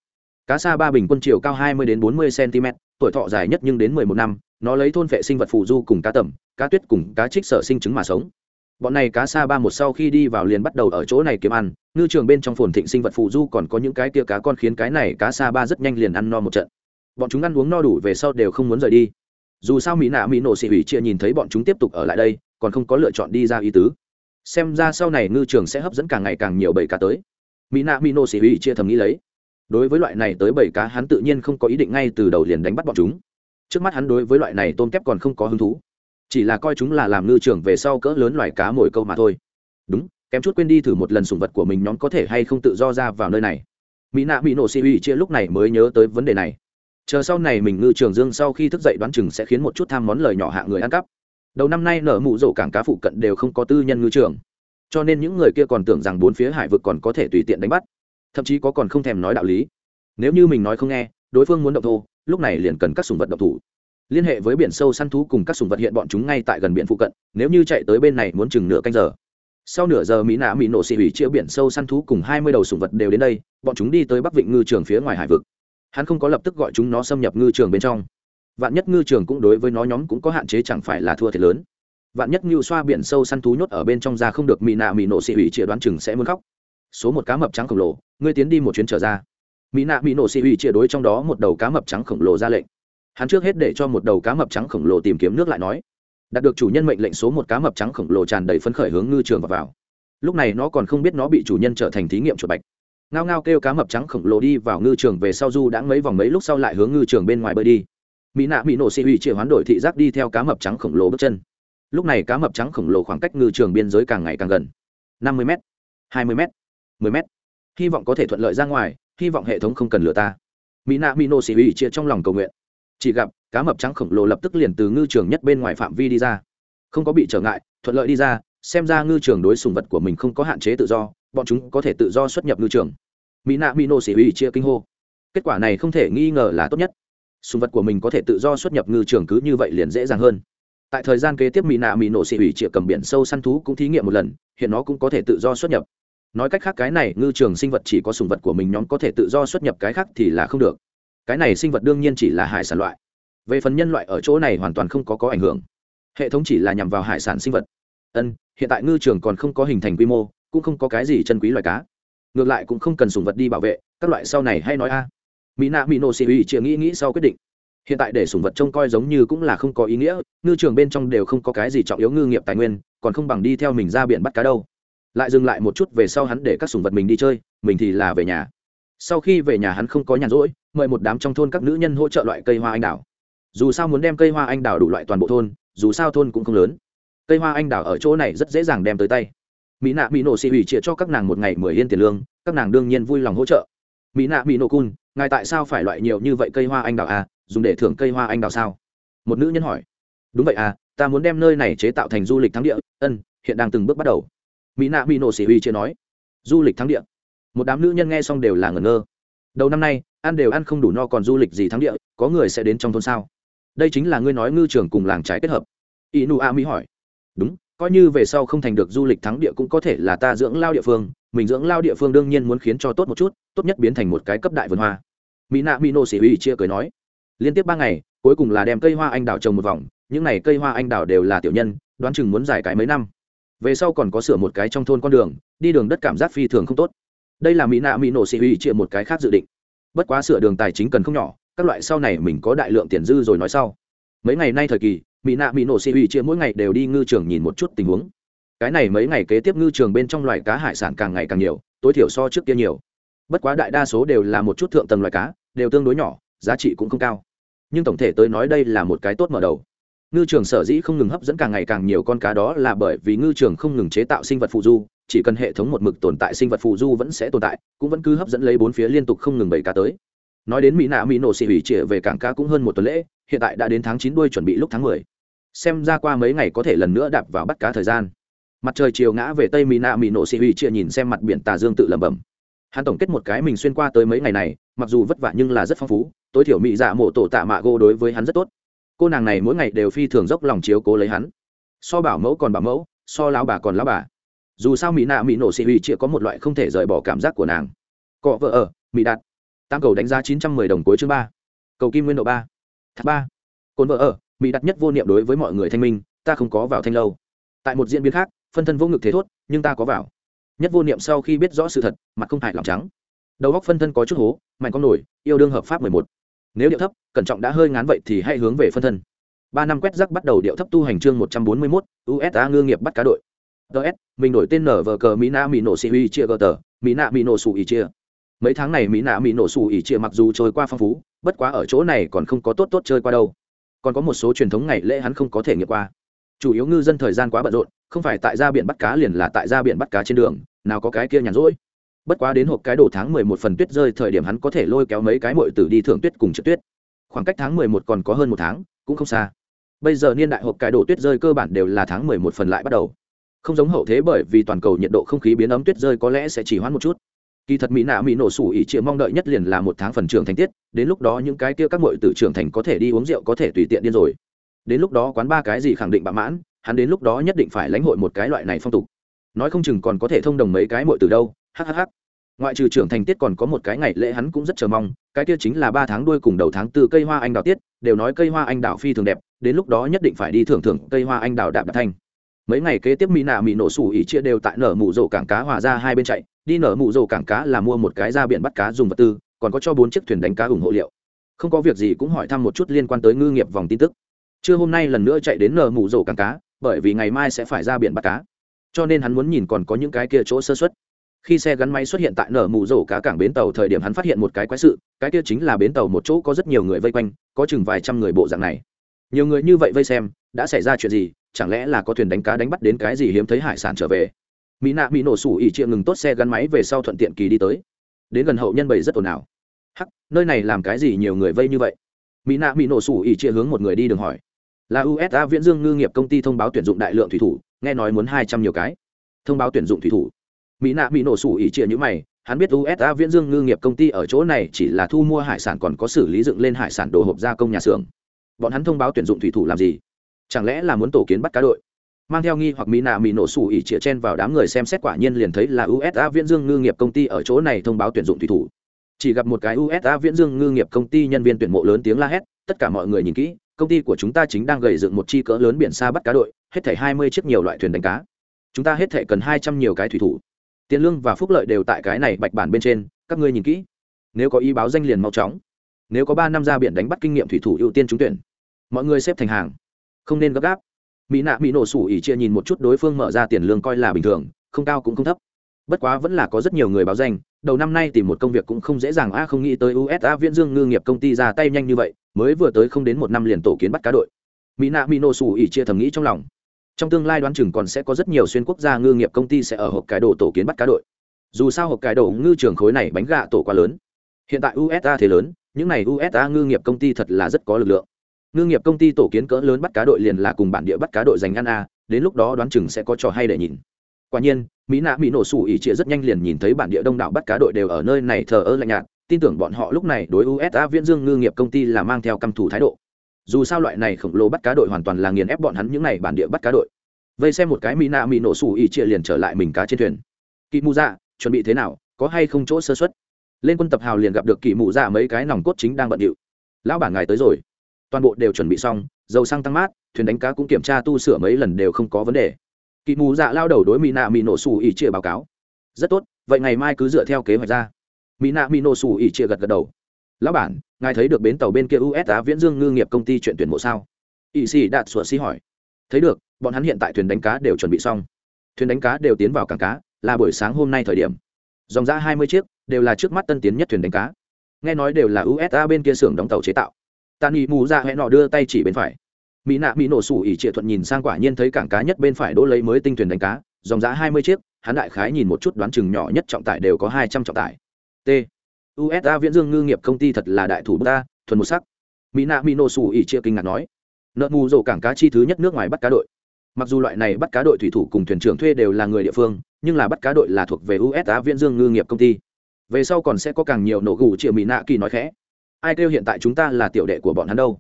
Cá sa ba bình quân chiều cao 20 đến 40 cm tuổi thọ dài nhất nhưng đến 11 năm, nó lấy thôn vệ sinh vật phù du cùng cá tẩm cá tuyết cùng cá trích sở sinh trứng mà sống. Bọn này cá sa ba một sau khi đi vào liền bắt đầu ở chỗ này kiếm ăn, ngư trường bên trong phồn thịnh sinh vật phù du còn có những cái tia cá con khiến cái này cá sa ba rất nhanh liền ăn no một trận. Bọn chúng ăn uống no đủ về sau đều không muốn rời đi. Dù sao mỹ nạ mỹ nổ xị hủy chia nhìn thấy bọn chúng tiếp tục ở lại đây, còn không có lựa chọn đi ra ý tứ xem ra sau này ngư trường sẽ hấp dẫn càng ngày càng nhiều bầy cá tới. Mỹ nạ mỹ nô xị hủy chia thầm nghĩ lấy. Đối với loại này tới bầy cá hắn tự nhiên không có ý định ngay từ đầu liền đánh bắt bọn chúng. Trước mắt hắn đối với loại này tôm kép còn không có hứng thú. Chỉ là coi chúng là làm ngư trường về sau cỡ lớn loài cá mồi câu mà thôi. Đúng, kém chút quên đi thử một lần sùng vật của mình nhóm có thể hay không tự do ra vào nơi này. Mỹ nạ mỹ nổ si uy chia lúc này mới nhớ tới vấn đề này. Chờ sau này mình ngư trường dương sau khi thức dậy đoán chừng sẽ khiến một chút tham món lời nhỏ hạ người ăn cắp đầu năm nay nở mụ rổ cảng cá phụ cận đều không có tư nhân ngư trường. Cho nên những người kia còn tưởng rằng bốn phía hải vực còn có thể tùy tiện đánh bắt, thậm chí có còn không thèm nói đạo lý. Nếu như mình nói không nghe, đối phương muốn động thô, lúc này liền cần các sùng vật động thủ. Liên hệ với biển sâu săn thú cùng các sùng vật hiện bọn chúng ngay tại gần biển phụ cận, nếu như chạy tới bên này muốn chừng nửa canh giờ. Sau nửa giờ mỹ nạ mỹ nổ xị hủy chĩa biển sâu săn thú cùng hai mươi đầu sùng vật đều đến đây, bọn chúng đi tới bắc vịnh ngư trường phía ngoài hải vực. Hắn không có lập tức gọi chúng nó xâm nhập ngư trường bên trong vạn nhất ngư trường cũng đối với nó nhóm cũng có hạn chế chẳng phải là thua thiệt lớn. Vạn nhất ngưu xoa biển sâu săn thú nhốt ở bên trong ra không được mỹ nạ mỹ nổ xị hủy chĩa đoán chừng sẽ muốn khóc. Số một cá mập trắng khổng lồ ngươi tiến đi một chuyến trở ra. Mỹ nạ mỹ nổ xị hủy chĩa đối trong đó một đầu cá mập trắng khổng lồ ra lệnh. Hắn trước hết để cho một đầu cá mập trắng khổng lồ tìm kiếm nước lại nói. Đạt được chủ nhân mệnh lệnh số một cá mập trắng khổng lồ tràn đầy phấn khởi hướng ngư trường vào, vào. lúc này nó còn không biết nó bị chủ nhân trở thành thí nghiệm chuột bạch. Ngao ngao kêu cá mập trắng khổng lồ đi vào ngư trường về sau du đã mấy vòng mấy lúc sau lại hướng ngư trường bên ngoài bơi đi mỹ nạ mỹ nổ xị hủy chịa hoán đổi thị giác đi theo cá mập trắng khổng lồ bước chân. Lúc này cá mập trắng khổng lồ khoảng cách ngư trường biên giới càng ngày càng gần. Năm mươi m hai mươi m mười m hy vọng có thể thuận lợi ra ngoài, hy vọng hệ thống không cần lừa ta. Mỹ nạ mỹ nổ xị ủy chia trong lòng cầu nguyện. Chỉ gặp, cá mập trắng khổng lồ lập tức liền từ ngư trường nhất bên ngoài phạm vi đi ra. Không có bị trở ngại, thuận lợi đi ra, xem ra ngư trường đối sùng vật của mình không có hạn chế tự do, bọn chúng có thể tự do xuất nhập ngư trường. Mỹ nạ mỹ nổ xỉ ủy chia kinh hô. Kết quả này không thể nghi ngờ là tốt nhất sùng vật của mình có thể tự do xuất nhập ngư trường cứ như vậy liền dễ dàng hơn. Tại thời gian kế tiếp mỹ nạ mỹ nổ xị ủy chĩa cầm biển sâu săn thú cũng thí nghiệm một lần, hiện nó cũng có thể tự do xuất nhập. Nói cách khác, cái này ngư trường sinh vật chỉ có sùng vật của mình nhóm có thể tự do xuất nhập, cái khác thì là không được. Cái này sinh vật đương nhiên chỉ là hải sản loại. Về phần nhân loại ở chỗ này hoàn toàn không có có ảnh hưởng. Hệ thống chỉ là nhằm vào hải sản sinh vật. Ân, hiện tại ngư trường còn không có hình thành quy mô, cũng không có cái gì chân quý loài cá. Ngược lại cũng không cần sùng vật đi bảo vệ, các loại sau này hay nói a mỹ nạ mỹ nổ xì ủy chịa nghĩ nghĩ sau quyết định. Hiện tại để sủng vật trông coi giống như cũng là không có ý nghĩa, ngư trường bên trong đều không có cái gì trọng yếu ngư nghiệp tài nguyên, còn không bằng đi theo mình ra biển bắt cá đâu. Lại dừng lại một chút về sau hắn để các sủng vật mình đi chơi, mình thì là về nhà. Sau khi về nhà hắn không có nhàn rỗi, mời một đám trong thôn các nữ nhân hỗ trợ loại cây hoa anh đào. Dù sao muốn đem cây hoa anh đào đủ loại toàn bộ thôn, dù sao thôn cũng không lớn. Cây hoa anh đào ở chỗ này rất dễ dàng đem tới tay. Mỹ nạ mỹ nổ xì ủy chia cho các nàng một ngày mười yên tiền lương, các nàng đương nhiên vui lòng hỗ trợ. Mỹ nạ mỹ nổ cun ngài tại sao phải loại nhiều như vậy cây hoa anh đào à dùng để thưởng cây hoa anh đào sao? Một nữ nhân hỏi. Đúng vậy à ta muốn đem nơi này chế tạo thành du lịch thắng địa. Ân, hiện đang từng bước bắt đầu. Mỹ nạ mỹ nổ xỉ huy chưa nói. Du lịch thắng địa. Một đám nữ nhân nghe xong đều là ngẩn ngơ. Đầu năm nay, ăn đều ăn không đủ no còn du lịch gì thắng địa, có người sẽ đến trong thôn sao? Đây chính là ngươi nói ngư trường cùng làng trái kết hợp. Inu a mỹ hỏi. Đúng, coi như về sau không thành được du lịch thắng địa cũng có thể là ta dưỡng lao địa phương mình dưỡng lao địa phương đương nhiên muốn khiến cho tốt một chút, tốt nhất biến thành một cái cấp đại vườn hoa. Mỹ nạ mỹ nô xỉ huy chia cười nói, liên tiếp ba ngày, cuối cùng là đem cây hoa anh đào trồng một vòng, những n à y cây hoa anh đào đều là tiểu nhân, đoán chừng muốn dài cái mấy năm. Về sau còn có sửa một cái trong thôn con đường, đi đường đất cảm giác phi thường không tốt. Đây là mỹ nạ mỹ nổ xị hủy chia một cái khác dự định. Bất quá sửa đường tài chính cần không nhỏ, các loại sau này mình có đại lượng tiền dư rồi nói sau. Mấy ngày nay thời kỳ, mỹ nạ mỹ nổ xị hủy chia mỗi ngày đều đi ngư trường nhìn một chút tình huống cái này mấy ngày kế tiếp ngư trường bên trong loài cá hải sản càng ngày càng nhiều, tối thiểu so trước kia nhiều. Bất quá đại đa số đều là một chút thượng tầng loài cá, đều tương đối nhỏ, giá trị cũng không cao. Nhưng tổng thể tới nói đây là một cái tốt mở đầu. Ngư trường sở dĩ không ngừng hấp dẫn càng ngày càng nhiều con cá đó là bởi vì ngư trường không ngừng chế tạo sinh vật phụ du, chỉ cần hệ thống một mực tồn tại sinh vật phụ du vẫn sẽ tồn tại, cũng vẫn cứ hấp dẫn lấy bốn phía liên tục không ngừng bảy cá tới. Nói đến mỹ nạ, mỹ nổ xì hủy trịa về cảng cá cũng hơn một tuần lễ, hiện tại đã đến tháng chín đuôi chuẩn bị lúc tháng mười. Xem ra qua mấy ngày có thể lần nữa đạp vào bắt cá thời gian mặt trời chiều ngã về tây mỹ nạ mỹ nổ xì huy trịa nhìn xem mặt biển tà dương tự lẩm bẩm. Hắn tổng kết một cái mình xuyên qua tới mấy ngày này, mặc dù vất vả nhưng là rất phong phú, tối thiểu mỹ dạ mộ tổ tạ mạ gô đối với hắn rất tốt. Cô nàng này mỗi ngày đều phi thường dốc lòng chiếu cố lấy hắn. So bảo mẫu còn bảo mẫu, so lão bà còn lão bà. Dù sao mỹ nạ mỹ nổ xị huy chia có một loại không thể rời bỏ cảm giác của nàng. Cọ vợ ở, mỹ đạt. Tam cầu đánh giá chín trăm mười đồng cuối chương ba. Cầu kim nguyên độ ba. Tháp ba. Cồn vợ ở, mỹ đặt nhất vô niệm đối với mọi người thanh minh, ta không có vào thanh lâu. Tại một diễn biến khác phân thân vô ngực thế thốt, nhưng ta có vào. Nhất vô niệm sau khi biết rõ sự thật, mặt không hại lòng trắng. Đầu góc phân thân có chút hố, mạnh con nổi, yêu đương hợp pháp mười một. Nếu điệu thấp, cẩn trọng đã hơi ngán vậy thì hãy hướng về phân thân. Ba năm quét rắc bắt đầu điệu thấp tu hành chương một trăm bốn mươi mốt usa ngư nghiệp bắt cá đội. Ts mình đổi tên nở vờ cờ mỹ na mỹ nổ sĩ uy chia gờ tờ, mỹ na mỹ nổ xù ý chia. Mấy tháng này mỹ nạ mỹ nổ xù ỉ chia mặc dù trôi qua phong phú, bất quá ở chỗ này còn không có tốt tốt chơi qua đâu. Còn có một số truyền thống ngày lễ hắn không có thể nghiệm qua chủ yếu ngư dân thời gian quá bận rộn, không phải tại ra biển bắt cá liền là tại ra biển bắt cá trên đường, nào có cái kia nhàn rỗi. Bất quá đến hộp cái đồ tháng mười một phần tuyết rơi thời điểm hắn có thể lôi kéo mấy cái mội tử đi thưởng tuyết cùng trượt tuyết. Khoảng cách tháng mười một còn có hơn một tháng, cũng không xa. Bây giờ niên đại hộp cái đồ tuyết rơi cơ bản đều là tháng mười một phần lại bắt đầu. Không giống hậu thế bởi vì toàn cầu nhiệt độ không khí biến ấm tuyết rơi có lẽ sẽ chỉ hoãn một chút. Kỳ thật mỹ nạ mỹ nổ sủ ỉ chịa mong đợi nhất liền là một tháng phần trưởng thành tiết, đến lúc đó những cái kia các mội tử trưởng thành có thể đi uống rượu có thể tùy tiện điên rồi đến lúc đó quán ba cái gì khẳng định bạ mãn, hắn đến lúc đó nhất định phải lãnh hội một cái loại này phong tục. Nói không chừng còn có thể thông đồng mấy cái mội từ đâu hhh ngoại trừ trưởng thành tiết còn có một cái ngày lễ hắn cũng rất chờ mong, cái kia chính là ba tháng đuôi cùng đầu tháng tư cây hoa anh đào tiết, đều nói cây hoa anh đào phi thường đẹp, đến lúc đó nhất định phải đi thưởng thưởng cây hoa anh đào đạp đạp thanh. Mấy ngày kế tiếp mỹ nạ mỹ nổ sủ ỉ chia đều tại nở mụ rổ cảng cá hòa ra hai bên chạy, đi nở mụ rổ cảng cá là mua một cái ra biển bắt cá dùng vật tư, còn có cho bốn chiếc thuyền đánh cá ủng hộ liệu. Không có việc gì cũng hỏi thăm một chút liên quan tới ngư nghiệp vòng tin tức trưa hôm nay lần nữa chạy đến nở mù rổ cảng cá, bởi vì ngày mai sẽ phải ra biển bắt cá. Cho nên hắn muốn nhìn còn có những cái kia chỗ sơ xuất khi xe gắn máy xuất hiện tại nở mù rổ cá cảng bến tàu thời điểm hắn phát hiện một cái quái sự, cái kia chính là bến tàu một chỗ có rất nhiều người vây quanh, có chừng vài trăm người bộ dạng này. Nhiều người như vậy vây xem, đã xảy ra chuyện gì, chẳng lẽ là có thuyền đánh cá đánh bắt đến cái gì hiếm thấy hải sản trở về? Mỹ nạ bị nổ sủ ỉ chia ngừng tốt xe gắn máy về sau thuận tiện kỳ đi tới. Đến gần hậu nhân bầy rất ồn ào. Hắc, nơi này làm cái gì nhiều người vây như vậy? Mỹ nạ bị nổ sủ ỉ chia hướng một người đi đường hỏi là usa viễn dương ngư nghiệp công ty thông báo tuyển dụng đại lượng thủy thủ, nghe nói muốn hai trăm nhiều cái. Thông báo tuyển dụng thủy thủ. Mỹ nạ mỹ nổ sủ ỉ chia như mày, hắn biết usa viễn dương ngư nghiệp công ty ở chỗ này chỉ là thu mua hải sản còn có xử lý dựng lên hải sản đồ hộp gia công nhà xưởng. Bọn hắn thông báo tuyển dụng thủy thủ làm gì? Chẳng lẽ là muốn tổ kiến bắt cá đội? Mang theo nghi hoặc mỹ nạ mỹ nổ sủ ỉ chĩa chen vào đám người xem xét quả nhiên liền thấy là usa viễn dương ngư nghiệp công ty ở chỗ này thông báo tuyển dụng thủy thủ. Chỉ gặp một cái usa viễn dương ngư nghiệp công ty nhân viên tuyển mộ lớn tiếng la hét, tất cả mọi người nhìn kỹ công ty của chúng ta chính đang gầy dựng một chi cỡ lớn biển xa bắt cá đội, hết thảy hai mươi chiếc nhiều loại thuyền đánh cá. Chúng ta hết thảy cần hai trăm nhiều cái thủy thủ. Tiền lương và phúc lợi đều tại cái này bạch bản bên trên, các ngươi nhìn kỹ. Nếu có ý báo danh liền mau chóng. Nếu có ba năm ra biển đánh bắt kinh nghiệm thủy thủ ưu tiên trúng tuyển, mọi người xếp thành hàng. Không nên gấp gáp. Mỹ nạ mỹ nổ sủ ỉ chia nhìn một chút đối phương mở ra tiền lương coi là bình thường, không cao cũng không thấp. Bất quá vẫn là có rất nhiều người báo danh, đầu năm nay tìm một công việc cũng không dễ dàng, a, không nghĩ tới usa viễn dương ngư nghiệp công ty ra tay nhanh như vậy mới vừa tới không đến một năm liền tổ kiến bắt cá đội. Mỹ nạ mỹ nổ xù ỉ chia thầm nghĩ trong lòng. Trong tương lai đoán chừng còn sẽ có rất nhiều xuyên quốc gia ngư nghiệp công ty sẽ ở hộp cái đồ tổ kiến bắt cá đội. Dù sao hộp cái đồ ngư trường khối này bánh gạ tổ quá lớn. Hiện tại usa thế lớn, những n à y usa ngư nghiệp công ty thật là rất có lực lượng. Ngư nghiệp công ty tổ kiến cỡ lớn bắt cá đội liền là cùng bản địa bắt cá đội dành ăn a, đến lúc đó đoán chừng sẽ có trò hay để nhìn. Quả nhiên, mỹ nạ mỹ nổ sủ ỉ trịa rất nhanh liền nhìn thấy bản địa đông đảo bắt cá đội đều ở nơi này thờ ơ lạnh nhạt tin tưởng bọn họ lúc này đối usa viễn dương ngư nghiệp công ty là mang theo căm thủ thái độ. Dù sao loại này khổng lồ bắt cá đội hoàn toàn là nghiền ép bọn hắn những n à y bản địa bắt cá đội. Vây xem một cái mỹ nạ mỹ nổ sủ ỉ trịa liền trở lại mình cá trên thuyền. Kỵ mù dạ chuẩn bị thế nào? Có hay không chỗ sơ xuất lên quân tập hào liền gặp được kỵ mù dạ mấy cái nòng cốt chính đang bận điệu. Lão bản ngài tới rồi. Toàn bộ đều chuẩn bị xong, dầu xăng tăng mát, thuyền đánh cá cũng kiểm tra tu sửa mấy lần đều không có vấn đề. Kỵ mù dạ lao đầu đối mỹ nạ mỹ nổ xù ỉ chia báo cáo. Rất tốt, vậy ngày mai cứ dựa theo kế hoạch ra mỹ nạ mỹ nổ xù ỉ chia gật gật đầu. Lão bản, ngài thấy được bến tàu bên kia usa viễn dương ngư nghiệp công ty chuyện tuyển mộ sao? Ỵ sĩ đạt sủa xi hỏi. Thấy được, bọn hắn hiện tại thuyền đánh cá đều chuẩn bị xong. Thuyền đánh cá đều tiến vào cảng cá, là buổi sáng hôm nay thời điểm. Dòng ra hai mươi chiếc, đều là trước mắt tân tiến nhất thuyền đánh cá. Nghe nói đều là usa bên kia xưởng đóng tàu chế tạo. Tàn nghị mù ra hẹn nọ đưa tay chỉ bên phải. Mỹ nạ mỹ nổ sủ ỉ trịa thuận nhìn sang quả nhiên thấy cảng cá nhất bên phải đỗ lấy mới tinh thuyền đánh cá. Dòng giá hai mươi chiếc, hắn đại khái nhìn một chút đoán chừng nhỏ nhất trọng tải đều có hai trăm trọng tải t. Usa viễn dương ngư nghiệp công ty thật là đại thủ ta, thuần một sắc. Mỹ nạ mỹ nổ xù ỉ chia kinh ngạc nói. Nợ mù rổ cảng cá chi thứ nhất nước ngoài bắt cá đội. Mặc dù loại này bắt cá đội thủy thủ cùng thuyền trưởng thuê đều là người địa phương, nhưng là bắt cá đội là thuộc về usa viễn dương ngư nghiệp công ty. Về sau còn sẽ có càng nhiều nổ gù triệu mỹ nạ kỳ nói khẽ. Ai kêu hiện tại chúng ta là tiểu đệ của bọn hắn đâu?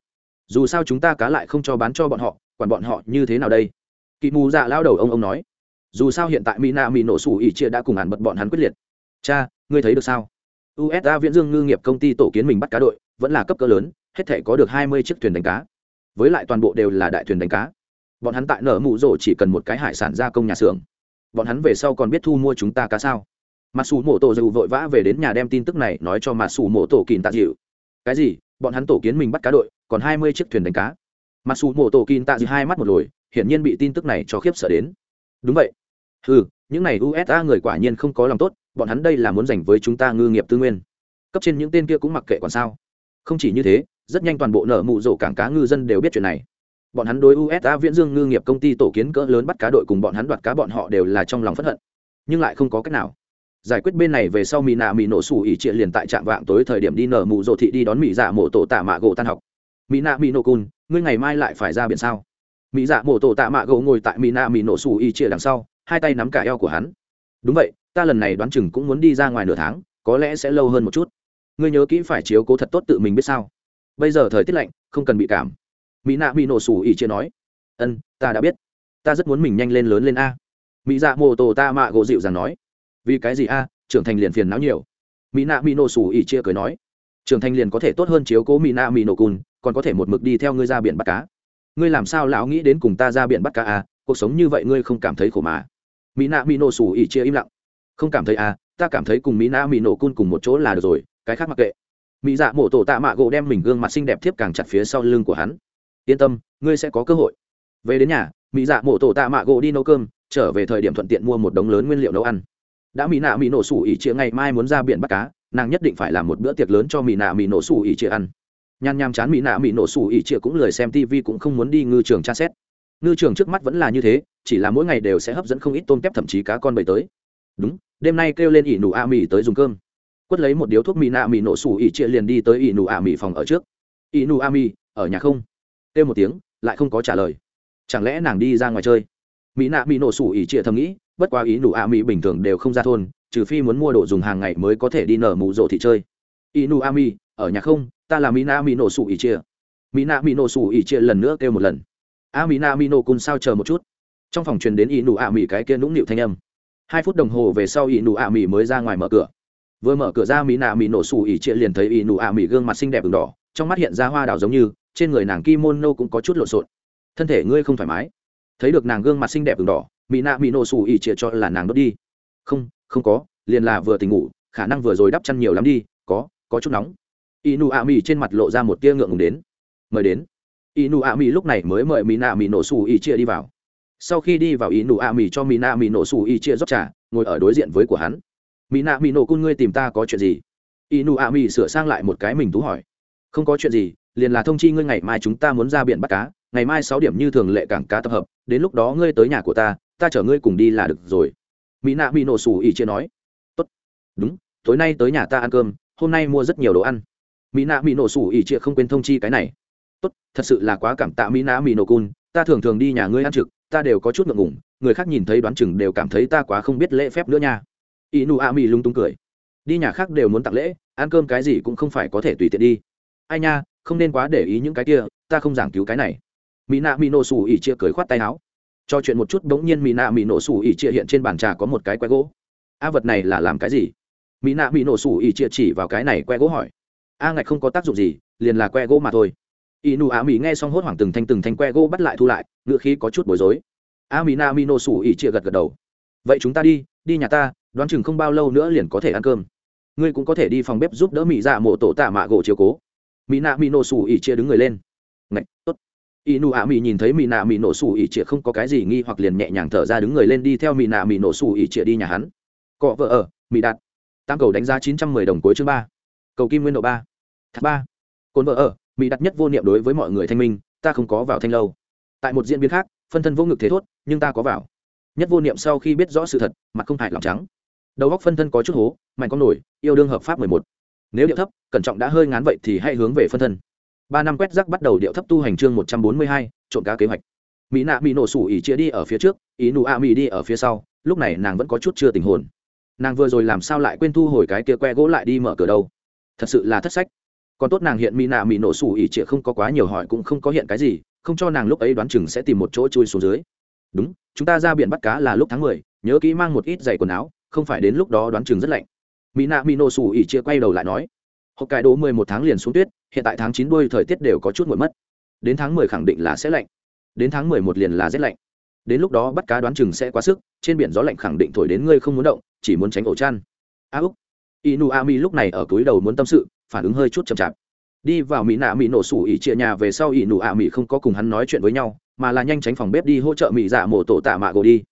Dù sao chúng ta cá lại không cho bán cho bọn họ còn bọn họ như thế nào đây? Kỳ mù dạ lao đầu ông ông nói. Dù sao hiện tại mỹ nạ mỹ nổ xù ỉ chia đã cùng hẳn bật bọn hắn quyết liệt. Cha, ngươi thấy được sao? Usa viễn dương ngư nghiệp công ty tổ kiến mình bắt cá đội, vẫn là cấp cỡ lớn, hết thể có được hai mươi chiếc thuyền đánh cá. Với lại toàn bộ đều là đại thuyền đánh cá. Bọn hắn tại nở mụ rổ chỉ cần một cái hải sản gia công nhà xưởng. Bọn hắn về sau còn biết thu mua chúng ta cá sao? Masu dù mổ tổ dù vội vã về đến nhà đem tin tức này nói cho Masu dù mổ tổ kín tạ dịu. Cái gì? Bọn hắn tổ kiến mình bắt cá đội, còn hai mươi chiếc thuyền đánh cá. Masu dù mổ tổ kin tạ dư hai mắt một lồi, hiển nhiên bị tin tức này cho khiếp sợ đến. Đúng vậy. Ừ những này usa người quả nhiên không có lòng tốt bọn hắn đây là muốn dành với chúng ta ngư nghiệp tư nguyên. Cấp trên những tên kia cũng mặc kệ còn sao. Không chỉ như thế, rất nhanh toàn bộ nợ mụ rổ cảng cá ngư dân đều biết chuyện này. Bọn hắn đối usa viễn dương ngư nghiệp công ty tổ kiến cỡ lớn bắt cá đội cùng bọn hắn đoạt cá bọn họ đều là trong lòng phẫn hận. Nhưng lại không có cách nào. Giải quyết bên này về sau mỹ nạ mỹ nổ sủ ỉ trịa liền tại trạm vạng tối thời điểm đi nở mù rộ thị đi đón mỹ dạ mộ tổ tạ mạ gỗ tan học. Mỹ nạ mỹ nổ cun ngươi ngày mai lại phải ra biển sao? Mỹ dạ mộ tổ tạ mạ gỗ ngồi tại mỹ nạ mỹ nổ sủ ỉ trịa đằng sau, hai tay nắm cả eo của hắn. Đúng vậy ta lần này đoán chừng cũng muốn đi ra ngoài nửa tháng, có lẽ sẽ lâu hơn một chút. Ngươi nhớ kỹ phải chiếu cố thật tốt tự mình biết sao? Bây giờ thời tiết lạnh, không cần bị cảm. Mỹ nạ bị nổ sủ ỉ chia nói. Ân, ta đã biết. Ta rất muốn mình nhanh lên lớn lên a. Mỹ dạ mô Tô ta mạ gỗ dịu dàng nói. Vì cái gì a? Trưởng thành liền phiền não nhiều. Mỹ nạ mỹ nổ sủ ỉ chia cười nói. Trưởng thành liền có thể tốt hơn chiếu cố mỹ nạ mỹ nổ cùn, còn có thể một mực đi theo ngươi ra biển bắt cá. Ngươi làm sao lão nghĩ đến cùng ta ra biển bắt cá a? Cuộc sống như vậy ngươi không cảm thấy khổ mà. Mỹ nạ mỹ nổ sủ ỉ chia im lặng không cảm thấy à? ta cảm thấy cùng mỹ nạ mỹ nổ cun cùng một chỗ là được rồi, cái khác mặc kệ. Mỹ dạ mổ tổ tạ mạ gỗ đem mình gương mặt xinh đẹp thiếp càng chặt phía sau lưng của hắn. Yên tâm, ngươi sẽ có cơ hội. Về đến nhà, mỹ dạ mổ tổ tạ mạ gỗ đi nấu cơm, trở về thời điểm thuận tiện mua một đống lớn nguyên liệu nấu ăn. Đã mỹ nạ mỹ nổ sủ ỉ chia ngày mai muốn ra biển bắt cá nàng nhất định phải làm một bữa tiệc lớn cho mỹ nạ mỹ nổ sủ ỉ chia ăn. Nhàn nham chán mỹ nạ mỹ nổ sủ ỉ chia cũng lười xem tv cũng không muốn đi ngư trường tra xét. Ngư trường trước mắt vẫn là như thế, chỉ là mỗi ngày đều sẽ hấp dẫn không ít tôm tép thậm chí cá con bầy tới đúng, đêm nay kêu lên ỷ nụ a mì tới dùng cơm. Quất lấy một điếu thuốc mì nạ mì nổ sủ ỷ chia liền đi tới ỷ nụ a mì phòng ở trước. Ỷ nụ a mì ở nhà không? Kêu một tiếng, lại không có trả lời. Chẳng lẽ nàng đi ra ngoài chơi? Mỹ nạ mỹ nổ sủ ỉ chia thầm nghĩ, bất quá ý nụ a mỹ bình thường đều không ra thôn, trừ phi muốn mua đồ dùng hàng ngày mới có thể đi nở mù rộ thị chơi. Ý nụ a mỹ ở nhà không? Ta là mỹ nạ mỹ nổ sủ ỉ chia mỹ nạ mỹ nổ sủ ỉ chia lần nữa kêu một lần. A mỹ nạ mỹ nổ cùng sao chờ một chút. Trong phòng truyền đến ý nụ a mỹ cái kia nũng nịu thanh âm hai phút đồng hồ về sau ỷ nụ a mỹ mới ra ngoài mở cửa. Vừa mở cửa ra mỹ nạ mỹ nổ xù ỉ chia liền thấy ỷ nụ a mỹ gương mặt xinh đẹp v đỏ, trong mắt hiện ra hoa đào giống như, trên người nàng kimono cũng có chút lộn xộn. Thân thể ngươi không thoải mái. Thấy được nàng gương mặt xinh đẹp v đỏ mỹ nạ mỹ nổ xù ỉ chia cho là nàng đốt đi. Không không có, liền là vừa tỉnh ngủ, khả năng vừa rồi đắp chăn nhiều lắm đi, có có chút nóng. Inu a mi trên mặt lộ ra một tia ngượng ngùng đến. Mời đến. Inu a mi lúc này mới mời mỹ nạ mỹ nổ xù ỉ chia đi vào sau khi đi vào inu a mi cho mỹ nạ mỹ nổ sủ y chia rót trà, ngồi ở đối diện với của hắn. Mỹ nạ mỹ nổ cun, ngươi tìm ta có chuyện gì? Inu a mi sửa sang lại một cái mình tú hỏi. Không có chuyện gì, liền là thông chi ngươi ngày mai chúng ta muốn ra biển bắt cá, ngày mai sáu điểm như thường lệ cảng cá tập hợp, đến lúc đó ngươi tới nhà của ta ta chở ngươi cùng đi là được rồi. Mỹ nạ mỹ nổ sủ ỉ chia nói. Tốt. Đúng, tối nay tới nhà ta ăn cơm, hôm nay mua rất nhiều đồ ăn. Mỹ nạ mỹ nổ sủ ỉ chia không quên thông chi cái này. Tốt, thật sự là quá cảm tạ mỹ nạ mỹ nổ cun, ta thường thường đi nhà ngươi ăn trực ta đều có chút ngượng ngùng, người khác nhìn thấy đoán chừng đều cảm thấy ta quá không biết lễ phép nữa nha. Y nu a mi lung tung cười. Đi nhà khác đều muốn tặng lễ ăn cơm cái gì cũng không phải có thể tùy tiện đi. Ai nha không nên quá để ý những cái kia ta không giảng cứu cái này. Mỹ nạ mỹ nổ xù ỉ chia cười khoát tay áo. Cho chuyện một chút bỗng nhiên mỹ nạ mỹ nổ xù ỉ chia hiện trên bàn trà có một cái que gỗ. A vật này là làm cái gì? Mỹ nạ mỹ nổ xù ỉ chia chỉ vào cái này que gỗ hỏi. A ngạch không có tác dụng gì liền là que gỗ mà thôi y nụ á mỹ nghe xong hốt hoảng từng thanh từng thanh que gỗ bắt lại thu lại, ngựa khí có chút bối rối. A mỹ Na mỹ Nô sủ ỉ chia gật gật đầu. Vậy chúng ta đi đi nhà ta, đoán chừng không bao lâu nữa liền có thể ăn cơm. Ngươi cũng có thể đi phòng bếp giúp đỡ mỹ dạ mộ tổ tạ mạ gỗ chiều cố. Mỹ nạ mỹ nổ sủ ỉ chia đứng người lên. Ngạch, tốt. Y nụ ạ mỹ nhìn thấy mỹ nạ mỹ nổ Sủ ỉ chia không có cái gì nghi hoặc liền nhẹ nhàng thở ra đứng người lên đi theo mỹ nạ mỹ nổ Sủ ỉ chia đi nhà hắn. Cọ vợ ở mỹ đạt. Tăng cầu đánh giá chín trăm mười đồng cuối chương ba. Cầu kim nguyên độ ba. Thác ba. Cồn vợ ở mỹ đặt nhất vô niệm đối với mọi người thanh minh, ta không có vào thanh lâu. Tại một diễn biến khác, phân thân vô ngực thế thốt, nhưng ta có vào. Nhất vô niệm sau khi biết rõ sự thật, mặt không hại lòng trắng. Đầu góc phân thân có chút hố, mạnh con nổi, yêu đương hợp pháp mười một. Nếu điệu thấp, cẩn trọng đã hơi ngán vậy thì hãy hướng về phân thân. Ba năm quét rác bắt đầu điệu thấp tu hành chương một trăm bốn mươi hai, trộm cá kế hoạch. Mỹ nạ mỹ nổ sủ ỉ chia đi ở phía trước, ý nụ a mỹ đi ở phía sau, lúc này nàng vẫn có chút chưa tình hồn. Nàng vừa rồi làm sao lại quên thu hồi cái kia que gỗ lại đi mở cửa đâu? Thật sự là thất sách còn tốt nàng hiện mỹ nạ mỹ nổ sủ ỉ trịa không có quá nhiều hỏi cũng không có hiện cái gì, không cho nàng lúc ấy đoán chừng sẽ tìm một chỗ chui xuống dưới. Đúng, chúng ta ra biển bắt cá là lúc tháng mười, nhớ kỹ mang một ít giày quần áo, không phải đến lúc đó đoán chừng rất lạnh. Mỹ nạ mỹ nổ sủ ỉ trịa quay đầu lại nói, hộp cải đỗ mười một tháng liền xuống tuyết, hiện tại tháng chín đuôi thời tiết đều có chút nguội mất. Đến tháng mười khẳng định là sẽ lạnh. Đến tháng mười một liền là rét lạnh. Đến lúc đó bắt cá đoán chừng sẽ quá sức, trên biển gió lạnh khẳng định thổi đến ngươi không muốn động, chỉ muốn tránh ổ chăn. A úc. Inu ami lúc này ở túi đầu muốn tâm sự phản ứng hơi chút chậm chạp. Đi vào mỹ nạ mỹ nổ sủ ỉ chia nhà về sau ỉ nụ ạ mỹ không có cùng hắn nói chuyện với nhau, mà là nhanh tránh phòng bếp đi hỗ trợ mỹ dạ mổ tổ tạ mạ gồ đi.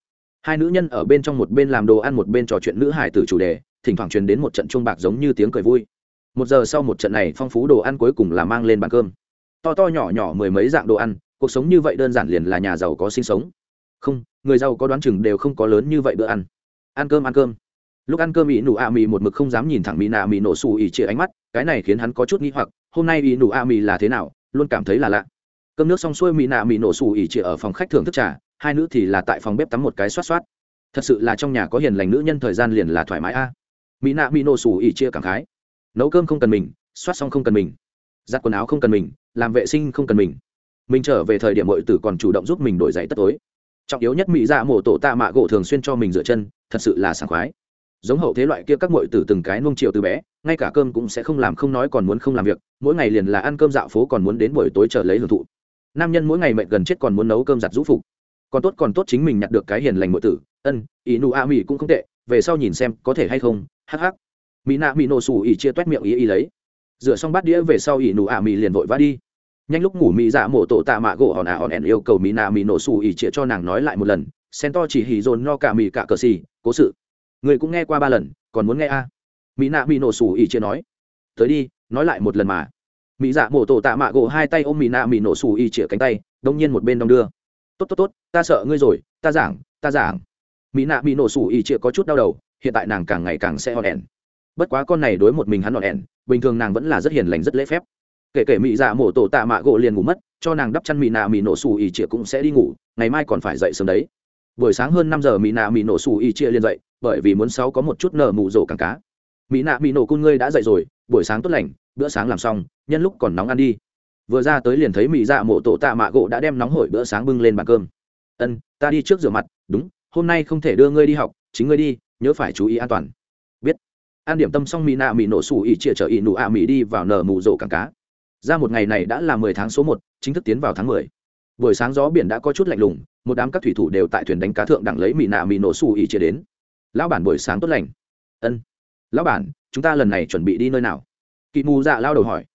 Hai nữ nhân ở bên trong một bên làm đồ ăn một bên trò chuyện nữ hải từ chủ đề, thỉnh thoảng truyền đến một trận chuông bạc giống như tiếng cười vui. Một giờ sau một trận này phong phú đồ ăn cuối cùng là mang lên bàn cơm. To to nhỏ nhỏ mười mấy dạng đồ ăn, cuộc sống như vậy đơn giản liền là nhà giàu có sinh sống. Không, người giàu có đoán chừng đều không có lớn như vậy bữa ăn. Ăn cơm ăn cơm. Lúc ăn cơm ỷ nụ a mì một mực không dám nhìn thẳng mỹ nạ mì nổ xù ỉ chia ánh mắt cái này khiến hắn có chút nghĩ hoặc, hôm nay y nụ a mì là thế nào, luôn cảm thấy là lạ. Cơm nước xong xuôi mỹ nạ mì nổ xù ỉ chia ở phòng khách thưởng thức trà, hai nữ thì là tại phòng bếp tắm một cái xoát xoát. Thật sự là trong nhà có hiền lành nữ nhân thời gian liền là thoải mái a. Mỹ nạ mỹ nổ xù ỉ chia cảm khái. Nấu cơm không cần mình, xoát xong không cần mình. Giặt quần áo không cần mình, làm vệ sinh không cần mình. Mình trở về thời điểm mọi tử còn chủ động giúp mình đổi giày tất tối. Trọng yếu nhất mỹ dạ mổ tổ tạ mạ gỗ thường xuyên cho mình dựa chân, thật sự là sảng khoái giống hậu thế loại kia các mọi tử từng cái nông chiều từ bé, ngay cả cơm cũng sẽ không làm, không nói còn muốn không làm việc, mỗi ngày liền là ăn cơm dạo phố còn muốn đến buổi tối chờ lấy hưởng thụ. Nam nhân mỗi ngày mệt gần chết còn muốn nấu cơm giặt rũ phục. Còn tốt còn tốt chính mình nhặt được cái hiền lành mọi tử, ân, ý nụ a mỹ cũng không tệ, về sau nhìn xem có thể hay không, hắc hắc. Mỹ nạ mỹ nổ xù ỉ chia toét miệng ý ý lấy. Rửa xong bát đĩa về sau ỉ nụ a mỹ liền vội vã đi. Nhanh lúc ngủ mỹ dạ mổ tổ tạ mạ gỗ hòn ả hòn ẻn yêu cầu mỹ nạ mỹ nổ xù ỉ chia cho nàng nói lại một lần, sen to chỉ hỉ dồn no cả mỹ cả cờ xì, cố sự người cũng nghe qua ba lần, còn muốn nghe a? À? mỹ nạ mỹ nổ Sủ ỉ chia nói. Tới đi, nói lại một lần mà. Mỹ dạ mổ tổ tạ mạ gỗ hai tay ôm mỹ nạ mỹ nổ Sủ ỉ chĩa cánh tay, đông nhiên một bên đông đưa. Tốt tốt tốt, ta sợ ngươi rồi, ta giảng ta giảng. Mỹ nạ Mỹ nổ sủ ỉ chĩa có chút đau đầu, hiện tại nàng càng ngày càng sẽ hòn ẻn. Bất quá con này đối một mình hắn hòn ẻn, bình thường nàng vẫn là rất hiền lành, rất lễ phép. Kể kể mỹ dạ mổ tổ tạ mạ gỗ liền ngủ mất, cho nàng đắp chăn mỹ nạ mỹ nổ sủ ỉ chĩa cũng sẽ đi ngủ, ngày mai còn phải dậy sớm đấy. Buổi sáng hơn năm giờ mỹ nạ mỹ nổ sủ ỉ chia liền dậy bởi vì muốn sáu có một chút nở mụ rổ càng cá. Mỹ nạ mỹ nổ cun ngươi đã dậy rồi, buổi sáng tốt lành, bữa sáng làm xong, nhân lúc còn nóng ăn đi. Vừa ra tới liền thấy mỹ dạ mộ tổ tạ mạ gỗ đã đem nóng hổi bữa sáng bưng lên bàn cơm. Ân, ta đi trước rửa mặt, đúng, hôm nay không thể đưa ngươi đi học, chính ngươi đi, nhớ phải chú ý an toàn. Biết. An điểm tâm xong mỹ nạ mỹ nổ sủ ỉ chia chở ỉ nụ ạ mỹ đi vào nở mù rổ càng cá. Ra một ngày này đã là mười tháng số một, chính thức tiến vào tháng mười. Buổi sáng gió biển đã có chút lạnh lùng, một đám các thủy thủ đều tại thuyền đánh cá thượng đẳng lấy mỹ nạ mỹ nổ sủ ỉ chia đến lão bản buổi sáng tốt lành. Ân. Lão bản, chúng ta lần này chuẩn bị đi nơi nào? Kỵ mù dạ lao đầu hỏi.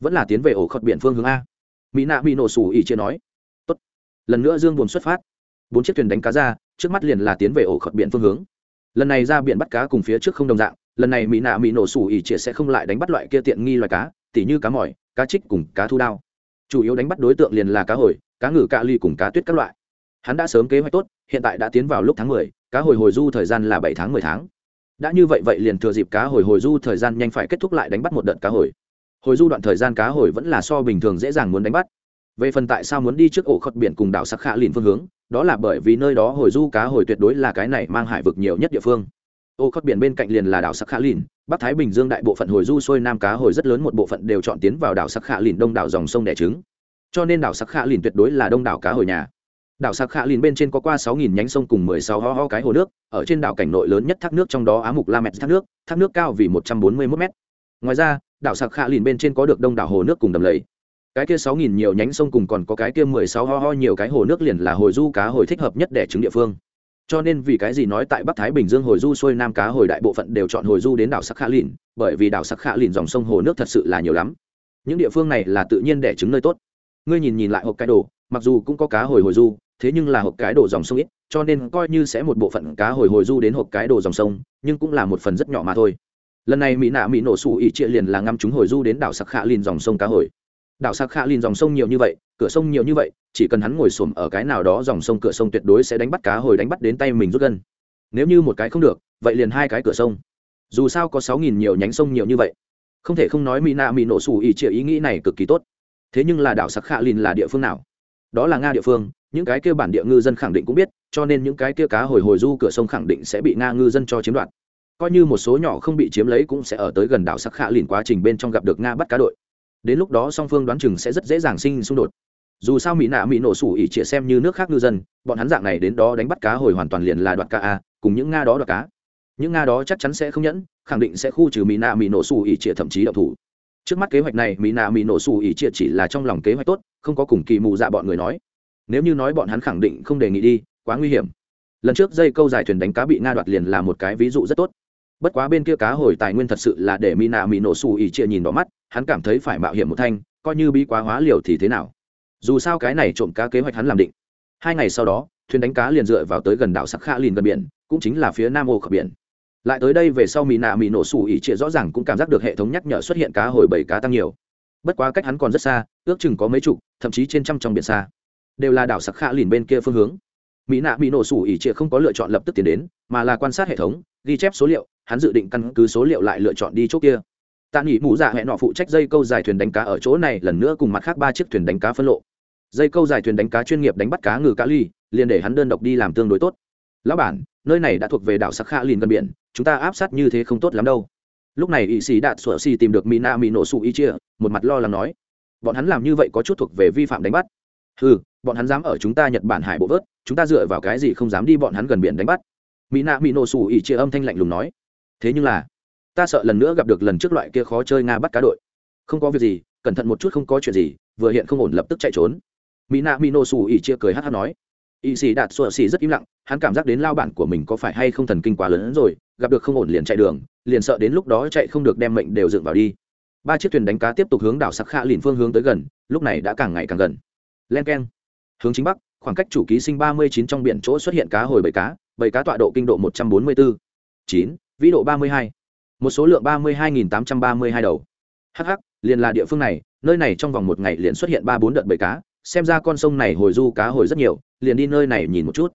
Vẫn là tiến về ổ khọt biển phương hướng a. Mỹ nạ bị nổ sủ ỉ chia nói. Tốt. Lần nữa dương buồn xuất phát. Bốn chiếc thuyền đánh cá ra, trước mắt liền là tiến về ổ khọt biển phương hướng. Lần này ra biển bắt cá cùng phía trước không đồng dạng, lần này mỹ nạ mỹ nổ sủ ỉ chia sẽ không lại đánh bắt loại kia tiện nghi loài cá, tỉ như cá mỏi, cá trích cùng cá thu đao. Chủ yếu đánh bắt đối tượng liền là cá hồi, cá ngừ cạ ly cùng cá tuyết các loại. Hắn đã sớm kế hoạch tốt, hiện tại đã tiến vào lúc tháng mười cá hồi hồi du thời gian là bảy tháng, mười tháng. Đã như vậy vậy liền thừa dịp cá hồi hồi du thời gian nhanh phải kết thúc lại đánh bắt một đợt cá hồi. Hồi du đoạn thời gian cá hồi vẫn là so bình thường dễ dàng muốn đánh bắt. Về phần tại sao muốn đi trước ổ khọt biển cùng đảo sắc khạ lìn phương hướng, đó là bởi vì nơi đó hồi du cá hồi tuyệt đối là cái này mang hải vực nhiều nhất địa phương. Ô khất biển bên cạnh liền là đảo sắc khả lìn, bắc thái bình dương đại bộ phận hồi du xuôi nam cá hồi rất lớn một bộ phận đều chọn tiến vào đảo sắc khả lìn đông đảo dòng sông đẻ trứng. Cho nên đảo sắc khả lìn tuyệt đối là đông đảo cá hồi nhà đảo sạc khạ lìn bên trên có qua sáu nghìn nhánh sông cùng mười sáu ho ho cái hồ nước, ở trên đảo cảnh nội lớn nhất thác nước trong đó á mục la mẹt thác nước thác nước cao vì một trăm bốn mươi mốt mét. Ngoài ra, đảo sạc khạ lìn bên trên có được đông đảo hồ nước cùng đầm lầy. Cái kia sáu nghìn nhiều nhánh sông cùng còn có cái kia mười sáu ho ho nhiều cái hồ nước liền là hồi du cá hồi thích hợp nhất để trứng địa phương. Cho nên vì cái gì nói tại bắc thái bình dương hồi du xuôi nam cá hồi đại bộ phận đều chọn hồi du đến đảo sắc khạ lìn, bởi vì đảo sắc khạ lìn dòng sông hồ nước thật sự là nhiều lắm. Những địa phương này là tự nhiên đẻ trứng nơi tốt. Ngươi nhìn nhìn lại hộp cái đồ mặc dù cũng có cá hồi hồi du thế nhưng là hộp cái đồ dòng sông ít, cho nên coi như sẽ một bộ phận cá hồi hồi du đến hộp cái đồ dòng sông, nhưng cũng là một phần rất nhỏ mà thôi. Lần này mỹ nạ mỹ nổ sủ ỉ trịa liền là ngăm chúng hồi du đến đảo sắc khạ lìn dòng sông cá hồi. Đảo sắc khạ lìn dòng sông nhiều như vậy, cửa sông nhiều như vậy, chỉ cần hắn ngồi xổm ở cái nào đó dòng sông cửa sông tuyệt đối sẽ đánh bắt cá hồi đánh bắt đến tay mình rút gân. Nếu như một cái không được, vậy liền hai cái cửa sông. Dù sao có sáu nghìn nhiều nhánh sông nhiều như vậy. Không thể không nói mỹ nạ mỹ nổ sủ ỉ trịa ý nghĩ này cực kỳ tốt. Thế nhưng là đảo sắc khạ lìn là địa phương nào? Đó là nga địa phương, những cái kia bản địa ngư dân khẳng định cũng biết, cho nên những cái kia cá hồi hồi du cửa sông khẳng định sẽ bị nga ngư dân cho chiếm đoạt. Coi như một số nhỏ không bị chiếm lấy cũng sẽ ở tới gần đảo sắc khạ lìn quá trình bên trong gặp được nga bắt cá đội. Đến lúc đó song phương đoán chừng sẽ rất dễ dàng sinh xung đột. Dù sao mỹ nạ mỹ nổ sủ ỉ chĩa xem như nước khác ngư dân, bọn hắn dạng này đến đó đánh bắt cá hồi hoàn toàn liền là đoạt cá a, cùng những nga đó đoạt cá. Những nga đó chắc chắn sẽ không nhẫn, khẳng định sẽ khu trừ mỹ nạ mỹ nổ sủ ỉ chĩa thậm chí đậu thủ trước mắt kế hoạch này mỹ nạ mỹ nổ xù ỉ triệt chỉ là trong lòng kế hoạch tốt, không có cùng kỳ mù dạ bọn người nói. Nếu như nói bọn hắn khẳng định không đề nghị đi, quá nguy hiểm. Lần trước dây câu dài thuyền đánh cá bị nga đoạt liền là một cái ví dụ rất tốt. Bất quá bên kia cá hồi tài nguyên thật sự là để mỹ nạ mỹ nổ xù ỉ chia nhìn đỏ mắt, hắn cảm thấy phải mạo hiểm một thanh, coi như bí quá hóa liều thì thế nào. Dù sao cái này trộm cá kế hoạch hắn làm định. Hai ngày sau đó, thuyền đánh cá liền dựa vào tới gần đảo sắc kha liền gần biển, cũng chính là phía nam ô khập biển lại tới đây về sau mỹ nạ mỹ nổ sủ ỉ chia rõ ràng cũng cảm giác được hệ thống nhắc nhở xuất hiện cá hồi bảy cá tăng nhiều. Bất quá cách hắn còn rất xa, ước chừng có mấy chục, thậm chí trên trăm trong biển xa. Đều là đảo sắc kha lìn bên kia phương hướng. Mỹ nạ mỹ nổ sủ ỉ chia không có lựa chọn lập tức tiến đến, mà là quan sát hệ thống, ghi chép số liệu, hắn dự định căn cứ số liệu lại lựa chọn đi chỗ kia. Tạ nghỉ mũ dạ hẹn nọ phụ trách dây câu dài thuyền đánh cá ở chỗ này, lần nữa cùng mặt khác ba chiếc thuyền đánh cá phân lộ. Dây câu dài thuyền đánh cá chuyên nghiệp đánh bắt cá ngừ cá ly, liền để hắn đơn độc đi làm tương đối tốt. Lão bản nơi này đã thuộc về đảo sắc kha liền gần biển, chúng ta áp sát như thế không tốt lắm đâu. Lúc này ỵ sĩ đạt sủa xì tìm được mina mỹ nổ sụ y chia, một mặt lo lắng nói, bọn hắn làm như vậy có chút thuộc về vi phạm đánh bắt. Ừ bọn hắn dám ở chúng ta nhật bản hải bộ vớt, chúng ta dựa vào cái gì không dám đi bọn hắn gần biển đánh bắt? Mỹ nạ mỹ nổ sủ ỉ chia âm thanh lạnh lùng nói, thế nhưng là, ta sợ lần nữa gặp được lần trước loại kia khó chơi nga bắt cá đội. Không có việc gì, cẩn thận một chút không có chuyện gì, vừa hiện không ổn lập tức chạy trốn. Mỹ nạ mỹ nổ sủ ỉ chia cười hát hát nói. Ỵ sĩ đạt sủa xì rất im lặng hắn cảm giác đến lao bản của mình có phải hay không thần kinh quá lớn hơn rồi, gặp được không ổn liền chạy đường, liền sợ đến lúc đó chạy không được đem mệnh đều dựng vào đi. Ba chiếc thuyền đánh cá tiếp tục hướng đảo sắc khạ lìn phương hướng tới gần, lúc này đã càng ngày càng gần. Len k e n hướng chính bắc, khoảng cách chủ ký sinh ba mươi chín trong biển chỗ xuất hiện cá hồi bảy cá bảy cá tọa độ kinh độ một trăm bốn mươi bốn chín, vĩ độ ba mươi hai. Một số lượng ba mươi hai nghìn tám trăm ba mươi hai đầu. Hh liền là địa phương này, nơi này trong vòng một ngày liền xuất hiện ba bốn đợt bảy cá, xem ra con sông này hồi du cá hồi rất nhiều, liền đi nơi này nhìn một chút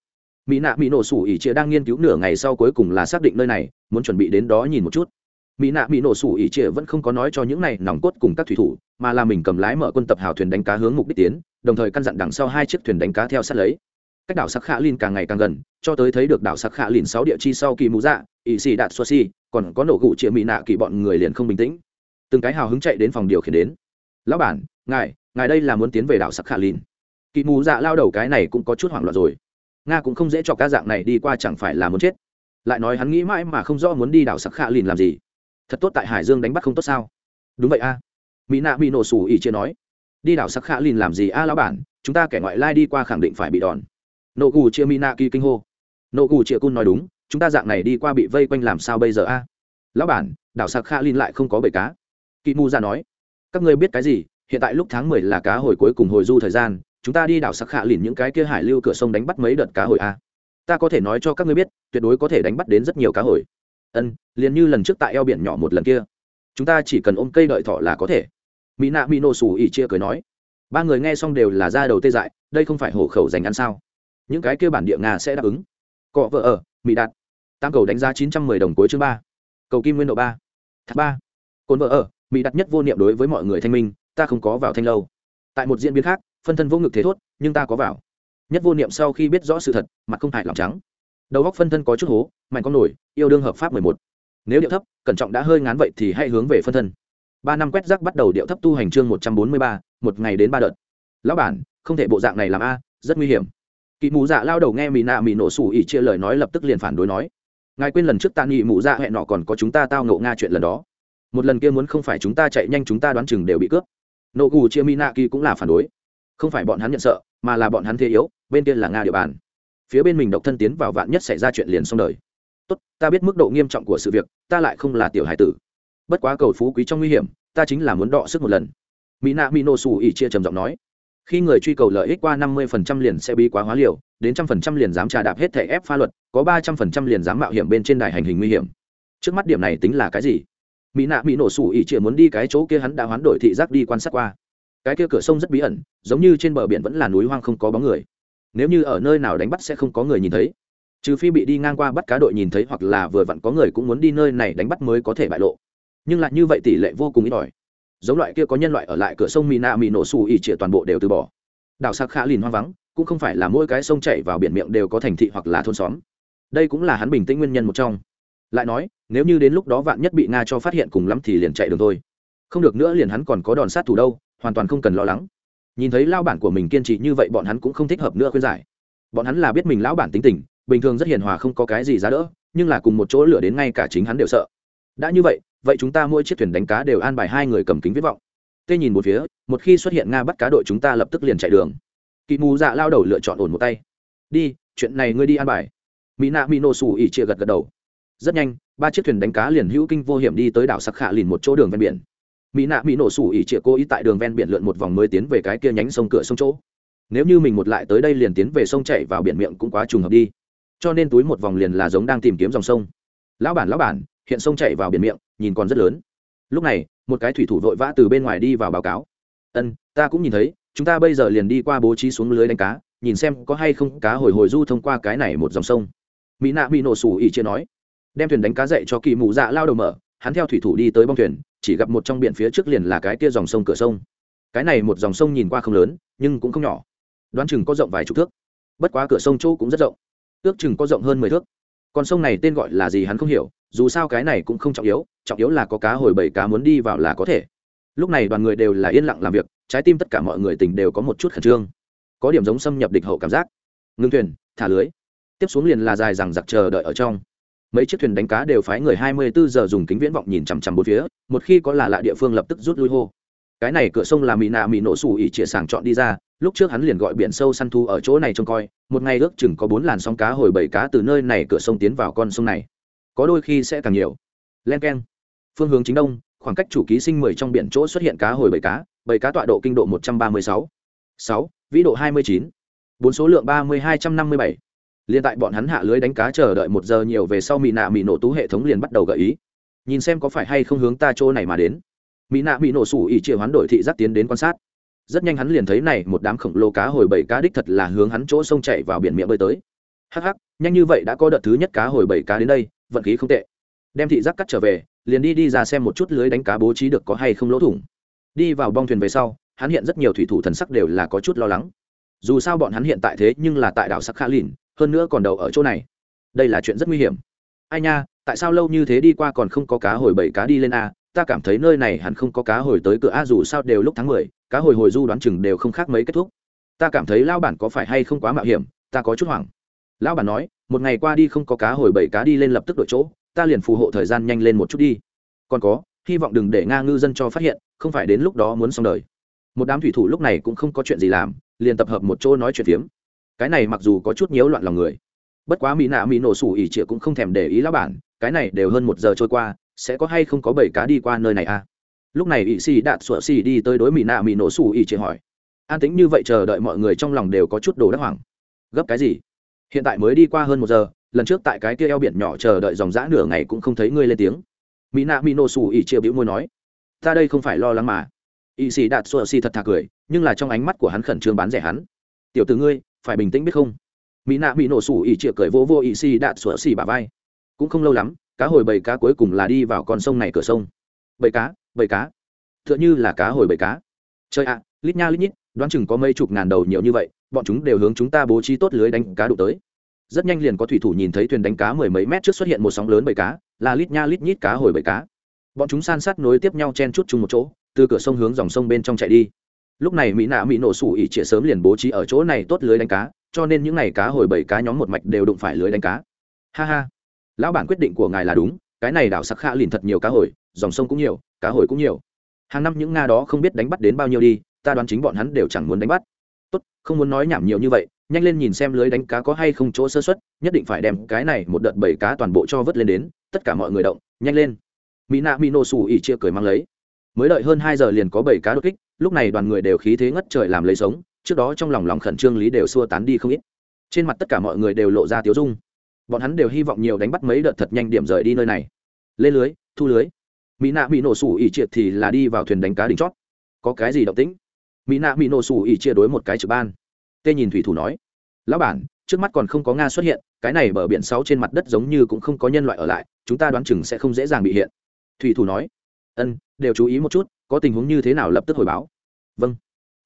mỹ nạ mỹ nổ sủ ỉ chia đang nghiên cứu nửa ngày sau cuối cùng là xác định nơi này, muốn chuẩn bị đến đó nhìn một chút. Mỹ nạ mỹ nổ sủ ỉ chia vẫn không có nói cho những này nòng cốt cùng các thủy thủ, mà là mình cầm lái mở quân tập hào thuyền đánh cá hướng mục đích tiến, đồng thời căn dặn đằng sau hai chiếc thuyền đánh cá theo sát lấy. Cách đảo sắc khả lin càng ngày càng gần, cho tới thấy được đảo sắc khả lin sáu địa chi sau kỳ mũ dạ ỵ xì đạt xoa xi, còn có nổ gụ chĩa mỹ nạ kỳ bọn người liền không bình tĩnh. Từng cái hào hứng chạy đến phòng điều khiển đến. Lão bản, ngài ngài đây là muốn tiến về đảo sắc khả lin kỳ mù dạ lao đầu cái này cũng có chút hoảng loạn rồi nga cũng không dễ cho ca dạng này đi qua chẳng phải là muốn chết lại nói hắn nghĩ mãi mà không rõ muốn đi đảo sắc khạ lìn làm gì. Thật tốt tại hải dương đánh bắt không tốt sao? Đúng vậy a. Mỹ nạ mỹ nổ sủ ỉ chia nói. Đi đảo sắc khạ lìn làm gì a lão bản? Chúng ta kẻ ngoại lai đi qua khẳng định phải bị đòn. Nộ gù chia mỹ nạ kỳ kinh hô. Nộ gù chia cun nói đúng, chúng ta dạng này đi qua bị vây quanh làm sao bây giờ a? Lão bản, đảo sắc khạ lìn lại không có bể cá. Kỳ mu ra nói. Các ngươi biết cái gì? Hiện tại lúc tháng mười là cá hồi cuối cùng hồi du thời gian chúng ta đi đảo sắc khạ lìn những cái kia hải lưu cửa sông đánh bắt mấy đợt cá hồi a. Ta có thể nói cho các ngươi biết, tuyệt đối có thể đánh bắt đến rất nhiều cá hồi. Ân, liền như lần trước tại eo biển nhỏ một lần kia. Chúng ta chỉ cần ôm cây đợi thọ là có thể. Mỹ nạ mỹ nổ xù ỉ chia cười nói. Ba người nghe xong đều là ra đầu tê dại, đây không phải hổ khẩu dành ăn sao? Những cái kia bản địa nga sẽ đáp ứng. Cọ vợ ở, mỹ đạt. Tam cầu đánh giá chín trăm mười đồng cuối chương ba. Cầu kim nguyên độ ba. Thác ba. Cồn vợ ở, mỹ đặt nhất vô niệm đối với mọi người thanh minh, ta không có vào thanh lâu. Tại một diễn biến khác phân thân vô ngực thế thốt, nhưng ta có vào. Nhất vô niệm sau khi biết rõ sự thật, mặt không hại lòng trắng. Đầu góc phân thân có chút hố, mạnh con nổi, yêu đương hợp pháp mười một. Nếu điệu thấp, cẩn trọng đã hơi ngán vậy thì hãy hướng về phân thân. Ba năm quét rác bắt đầu điệu thấp tu hành chương một trăm bốn mươi ba, một ngày đến ba đợt. Lão bản, không thể bộ dạng này làm a, rất nguy hiểm. Kỵ mù dạ lao đầu nghe mỹ nạ mỹ nổ sủ ỉ chia lời nói lập tức liền phản đối nói. Ngài quên lần trước tạ nghị mụ dạ hẹn nọ còn có chúng ta tao ngộ nga chuyện lần đó. Một lần kia muốn không phải chúng ta chạy nhanh chúng ta đoán chừng đều bị cướp. Nộ gù chia mỹ nạ kỳ cũng là phản đối không phải bọn hắn nhận sợ, mà là bọn hắn thế yếu, bên kia là nga địa bàn. Phía bên mình độc thân tiến vào vạn nhất xảy ra chuyện liền xong đời. Tốt, ta biết mức độ nghiêm trọng của sự việc, ta lại không là tiểu hải tử. Bất quá cầu phú quý trong nguy hiểm, ta chính là muốn đọ sức một lần. Mỹ nạ mỹ nổ xù ỉ chia trầm giọng nói. Khi người truy cầu lợi ích qua năm mươi phần trăm liền sẽ bị quá hóa liều, đến trăm phần trăm liền dám trà đạp hết thẻ ép pha luật, có ba trăm phần trăm liền dám mạo hiểm bên trên đài hành hình nguy hiểm. Trước mắt điểm này tính là cái gì? Mỹ nạ mỹ nổ xù ỉ chia muốn đi cái chỗ kia hắn đã hoán đổi thị giác đi quan sát qua cái kia cửa sông rất bí ẩn, giống như trên bờ biển vẫn là núi hoang không có bóng người. Nếu như ở nơi nào đánh bắt sẽ không có người nhìn thấy. Trừ phi bị đi ngang qua bắt cá đội nhìn thấy hoặc là vừa vặn có người cũng muốn đi nơi này đánh bắt mới có thể bại lộ. Nhưng lại như vậy tỷ lệ vô cùng ít ỏi. Giống loại kia có nhân loại ở lại cửa sông mina mỹ nổ xù ỉ trịa toàn bộ đều từ bỏ. Đảo sạc khá lìn hoang vắng, cũng không phải là mỗi cái sông chảy vào biển miệng đều có thành thị hoặc là thôn xóm. Đây cũng là hắn bình tĩnh nguyên nhân một trong. Lại nói, nếu như đến lúc đó vạn nhất bị nga cho phát hiện cùng lắm thì liền chạy đường thôi. Không được nữa liền hắn còn có đòn sát thủ đâu hoàn toàn không cần lo lắng. Nhìn thấy lao bản của mình kiên trì như vậy, bọn hắn cũng không thích hợp nữa khuyên giải. Bọn hắn là biết mình lão bản tính tình, bình thường rất hiền hòa không có cái gì giá đỡ, nhưng là cùng một chỗ lửa đến ngay cả chính hắn đều sợ. Đã như vậy vậy chúng ta mỗi chiếc thuyền đánh cá đều an bài hai người cầm kính viết vọng. Tê nhìn một phía, một khi xuất hiện nga bắt cá đội chúng ta lập tức liền chạy đường. Kị mù dạ lao đầu lựa chọn ổn một tay. Đi, chuyện này ngươi đi an bài. Mỹ nạ mỹ nổ xù ỉ chia gật gật đầu. Rất nhanh, ba chiếc thuyền đánh cá liền hữu kinh vô hiểm đi tới đảo sắc khả lìn một chỗ đường ven biển mỹ nạ mỹ nổ sủ ỉ chia cố ý tại đường ven biển lượn một vòng mới tiến về cái kia nhánh sông cửa sông chỗ. Nếu như mình một lại tới đây liền tiến về sông chạy vào biển miệng cũng quá trùng hợp đi. Cho nên túi một vòng liền là giống đang tìm kiếm dòng sông. Lão bản lão bản, hiện sông chạy vào biển miệng, nhìn còn rất lớn. Lúc này, một cái thủy thủ vội vã từ bên ngoài đi vào báo cáo. Ân, ta cũng nhìn thấy, chúng ta bây giờ liền đi qua bố trí xuống lưới đánh cá, nhìn xem có hay không cá hồi hồi du thông qua cái này một dòng sông. Mỹ nạ bị nổ sủ ỉ chia nói. Đem thuyền đánh cá dậy cho kỳ mù dạ lao đầu mở, hắn theo thủy thủ đi tới bong thuyền chỉ gặp một trong biển phía trước liền là cái kia dòng sông cửa sông. Cái này một dòng sông nhìn qua không lớn, nhưng cũng không nhỏ. Đoán chừng có rộng vài chục thước. Bất quá cửa sông chỗ cũng rất rộng. Ước chừng có rộng hơn mười thước. Con sông này tên gọi là gì hắn không hiểu, dù sao cái này cũng không trọng yếu trọng yếu là có cá hồi bảy cá muốn đi vào là có thể. Lúc này đoàn người đều là yên lặng làm việc, trái tim tất cả mọi người tình đều có một chút khẩn trương. Có điểm giống xâm nhập địch hậu cảm giác. Ngưng thuyền, thả lưới. Tiếp xuống liền là dài rằng giặc chờ đợi ở trong mấy chiếc thuyền đánh cá đều phái người hai mươi bốn giờ dùng kính viễn vọng nhìn chằm chằm bốn phía, một khi có là lạ địa phương lập tức rút lui hô. Cái này cửa sông là mỹ nạ mỹ nổ sủ ỉ chĩa sàng chọn đi ra, lúc trước hắn liền gọi biển sâu săn thu ở chỗ này trông coi, một ngày ước chừng có bốn làn sóng cá hồi bảy cá từ nơi này cửa sông tiến vào con sông này. Có đôi khi sẽ càng nhiều. Len k e n phương hướng chính đông, khoảng cách chủ ký sinh mười trong biển chỗ xuất hiện cá hồi bảy cá bảy cá tọa độ kinh độ một trăm ba mươi sáu. Sáu, vĩ độ hai mươi chín. Bốn số lượng ba mươi hai trăm năm mươi bảy liền tại bọn hắn hạ lưới đánh cá chờ đợi một giờ nhiều về sau mỹ nạ mỹ nổ tú hệ thống liền bắt đầu gợi ý. Nhìn xem có phải hay không hướng ta chỗ này mà đến. Mỹ nạ mỹ nổ sủ ỉ chịu hoán đổi thị giác tiến đến quan sát. Rất nhanh hắn liền thấy này, một đám khổng lồ cá hồi bảy cá đích thật là hướng hắn chỗ sông chạy vào biển miệng bơi tới. Hắc hắc, nhanh như vậy đã có đợt thứ nhất cá hồi bảy cá đến đây, vận khí không tệ. Đem thị giác cắt trở về, liền đi đi ra xem một chút lưới đánh cá bố trí được có hay không lỗ thủng. Đi vào bong thuyền về sau, hắn hiện rất nhiều thủy thủ thần sắc đều là có chút lo lắng. Dù sao bọn hắn hiện tại thế nhưng là tại đảo sắc kha lìn hơn nữa còn đầu ở chỗ này. Đây là chuyện rất nguy hiểm. Ai nha, tại sao lâu như thế đi qua còn không có cá hồi bảy cá đi lên a, ta cảm thấy nơi này hẳn không có cá hồi tới cửa a, dù sao đều lúc tháng mười, cá hồi hồi du đoán chừng đều không khác mấy kết thúc. Ta cảm thấy lao bản có phải hay không quá mạo hiểm, ta có chút hoảng. Lão bản nói, một ngày qua đi không có cá hồi bảy cá đi lên lập tức đổi chỗ, ta liền phù hộ thời gian nhanh lên một chút đi. Còn có, hy vọng đừng để nga ngư dân cho phát hiện, không phải đến lúc đó muốn xong đời. Một đám thủy thủ lúc này cũng không có chuyện gì làm, liền tập hợp một chỗ nói chuyện phiếm cái này mặc dù có chút nhiễu loạn lòng người. Bất quá mỹ nạ mỹ nổ sủ ỉ trịa cũng không thèm để ý lão bản, cái này đều hơn một giờ trôi qua, sẽ có hay không có bảy cá đi qua nơi này à? Lúc này ỉ xì đạt sủa xì đi tới đối mỹ nạ mỹ nổ sủ ỉ trịa hỏi. An tính như vậy chờ đợi mọi người trong lòng đều có chút đồ đắc hoảng. Gấp cái gì? Hiện tại mới đi qua hơn một giờ, lần trước tại cái kia eo biển nhỏ chờ đợi dòng dã nửa ngày cũng không thấy ngươi lên tiếng. Mỹ nạ mỹ nổ sủ ỉ trịa bĩu môi nói. Ta đây không phải lo lắng mà. Ỵ xì đạt sủa xì thật thà cười, nhưng là trong ánh mắt của hắn khẩn trương bán rẻ hắn. Tiểu từ ngươi phải bình tĩnh biết không? Mỹ nạ bị nổ sủ ỉ chĩa cởi vô vô ỉ xì đạn sủa xì bà vai. Cũng không lâu lắm, cá hồi bầy cá cuối cùng là đi vào con sông này cửa sông. Bầy cá bầy cá. T h ư ợ n h ư là cá hồi bầy cá. Chơi ạ, lít nha lít nhít, đoán chừng có mấy chục ngàn đầu nhiều như vậy, bọn chúng đều hướng chúng ta bố trí tốt lưới đánh cá đụng tới. Rất nhanh liền có thủy thủ nhìn thấy thuyền đánh cá mười mấy mét trước xuất hiện một sóng lớn bầy cá, là lít nha lít nhít cá hồi bầy cá. Bọn chúng san sát nối tiếp nhau chen chút chung một chỗ, từ cửa sông hướng dòng sông bên trong chạy đi lúc này mỹ nạ mỹ nổ sủ ỉ trịa sớm liền bố trí ở chỗ này tốt lưới đánh cá, cho nên những ngày cá hồi bảy cá nhóm một mạch đều đụng phải lưới đánh cá. Ha ha. Lão bản quyết định của ngài là đúng, cái này đảo sắc khạ liền thật nhiều cá hồi, dòng sông cũng nhiều, cá hồi cũng nhiều. Hàng năm những nga đó không biết đánh bắt đến bao nhiêu đi, ta đoán chính bọn hắn đều chẳng muốn đánh bắt. Tốt, không muốn nói nhảm nhiều như vậy, nhanh lên nhìn xem lưới đánh cá có hay không chỗ sơ xuất nhất định phải đem cái này một đợt bảy cá toàn bộ cho vớt lên đến, tất cả mọi người động, nhanh lên. Mỹ nạ mỹ nổ sủ ỉ chia cười mang lấy. Mới đợi hơn hai giờ liền có bảy cá đột kích lúc này đoàn người đều khí thế ngất trời làm lấy sống, trước đó trong lòng lòng khẩn trương lý đều xua tán đi không ít. Trên mặt tất cả mọi người đều lộ ra tiếu dung. Bọn hắn đều hy vọng nhiều đánh bắt mấy đợt thật nhanh điểm rời đi nơi này. Lên lưới, thu lưới. Mỹ nạ bị nổ sủ ỉ triệt thì là đi vào thuyền đánh cá đỉnh chót. Có cái gì động tĩnh? Mỹ nạ bị nổ sủ ỉ chia đối một cái trực ban. Tê nhìn thủy thủ nói, lão bản, trước mắt còn không có nga xuất hiện, cái này bờ biển sáu trên mặt đất giống như cũng không có nhân loại ở lại, chúng ta đoán chừng sẽ không dễ dàng bị hiện. Thủy thủ nói, ân, đều chú ý một chút có tình huống như thế nào lập tức hồi báo? Vâng.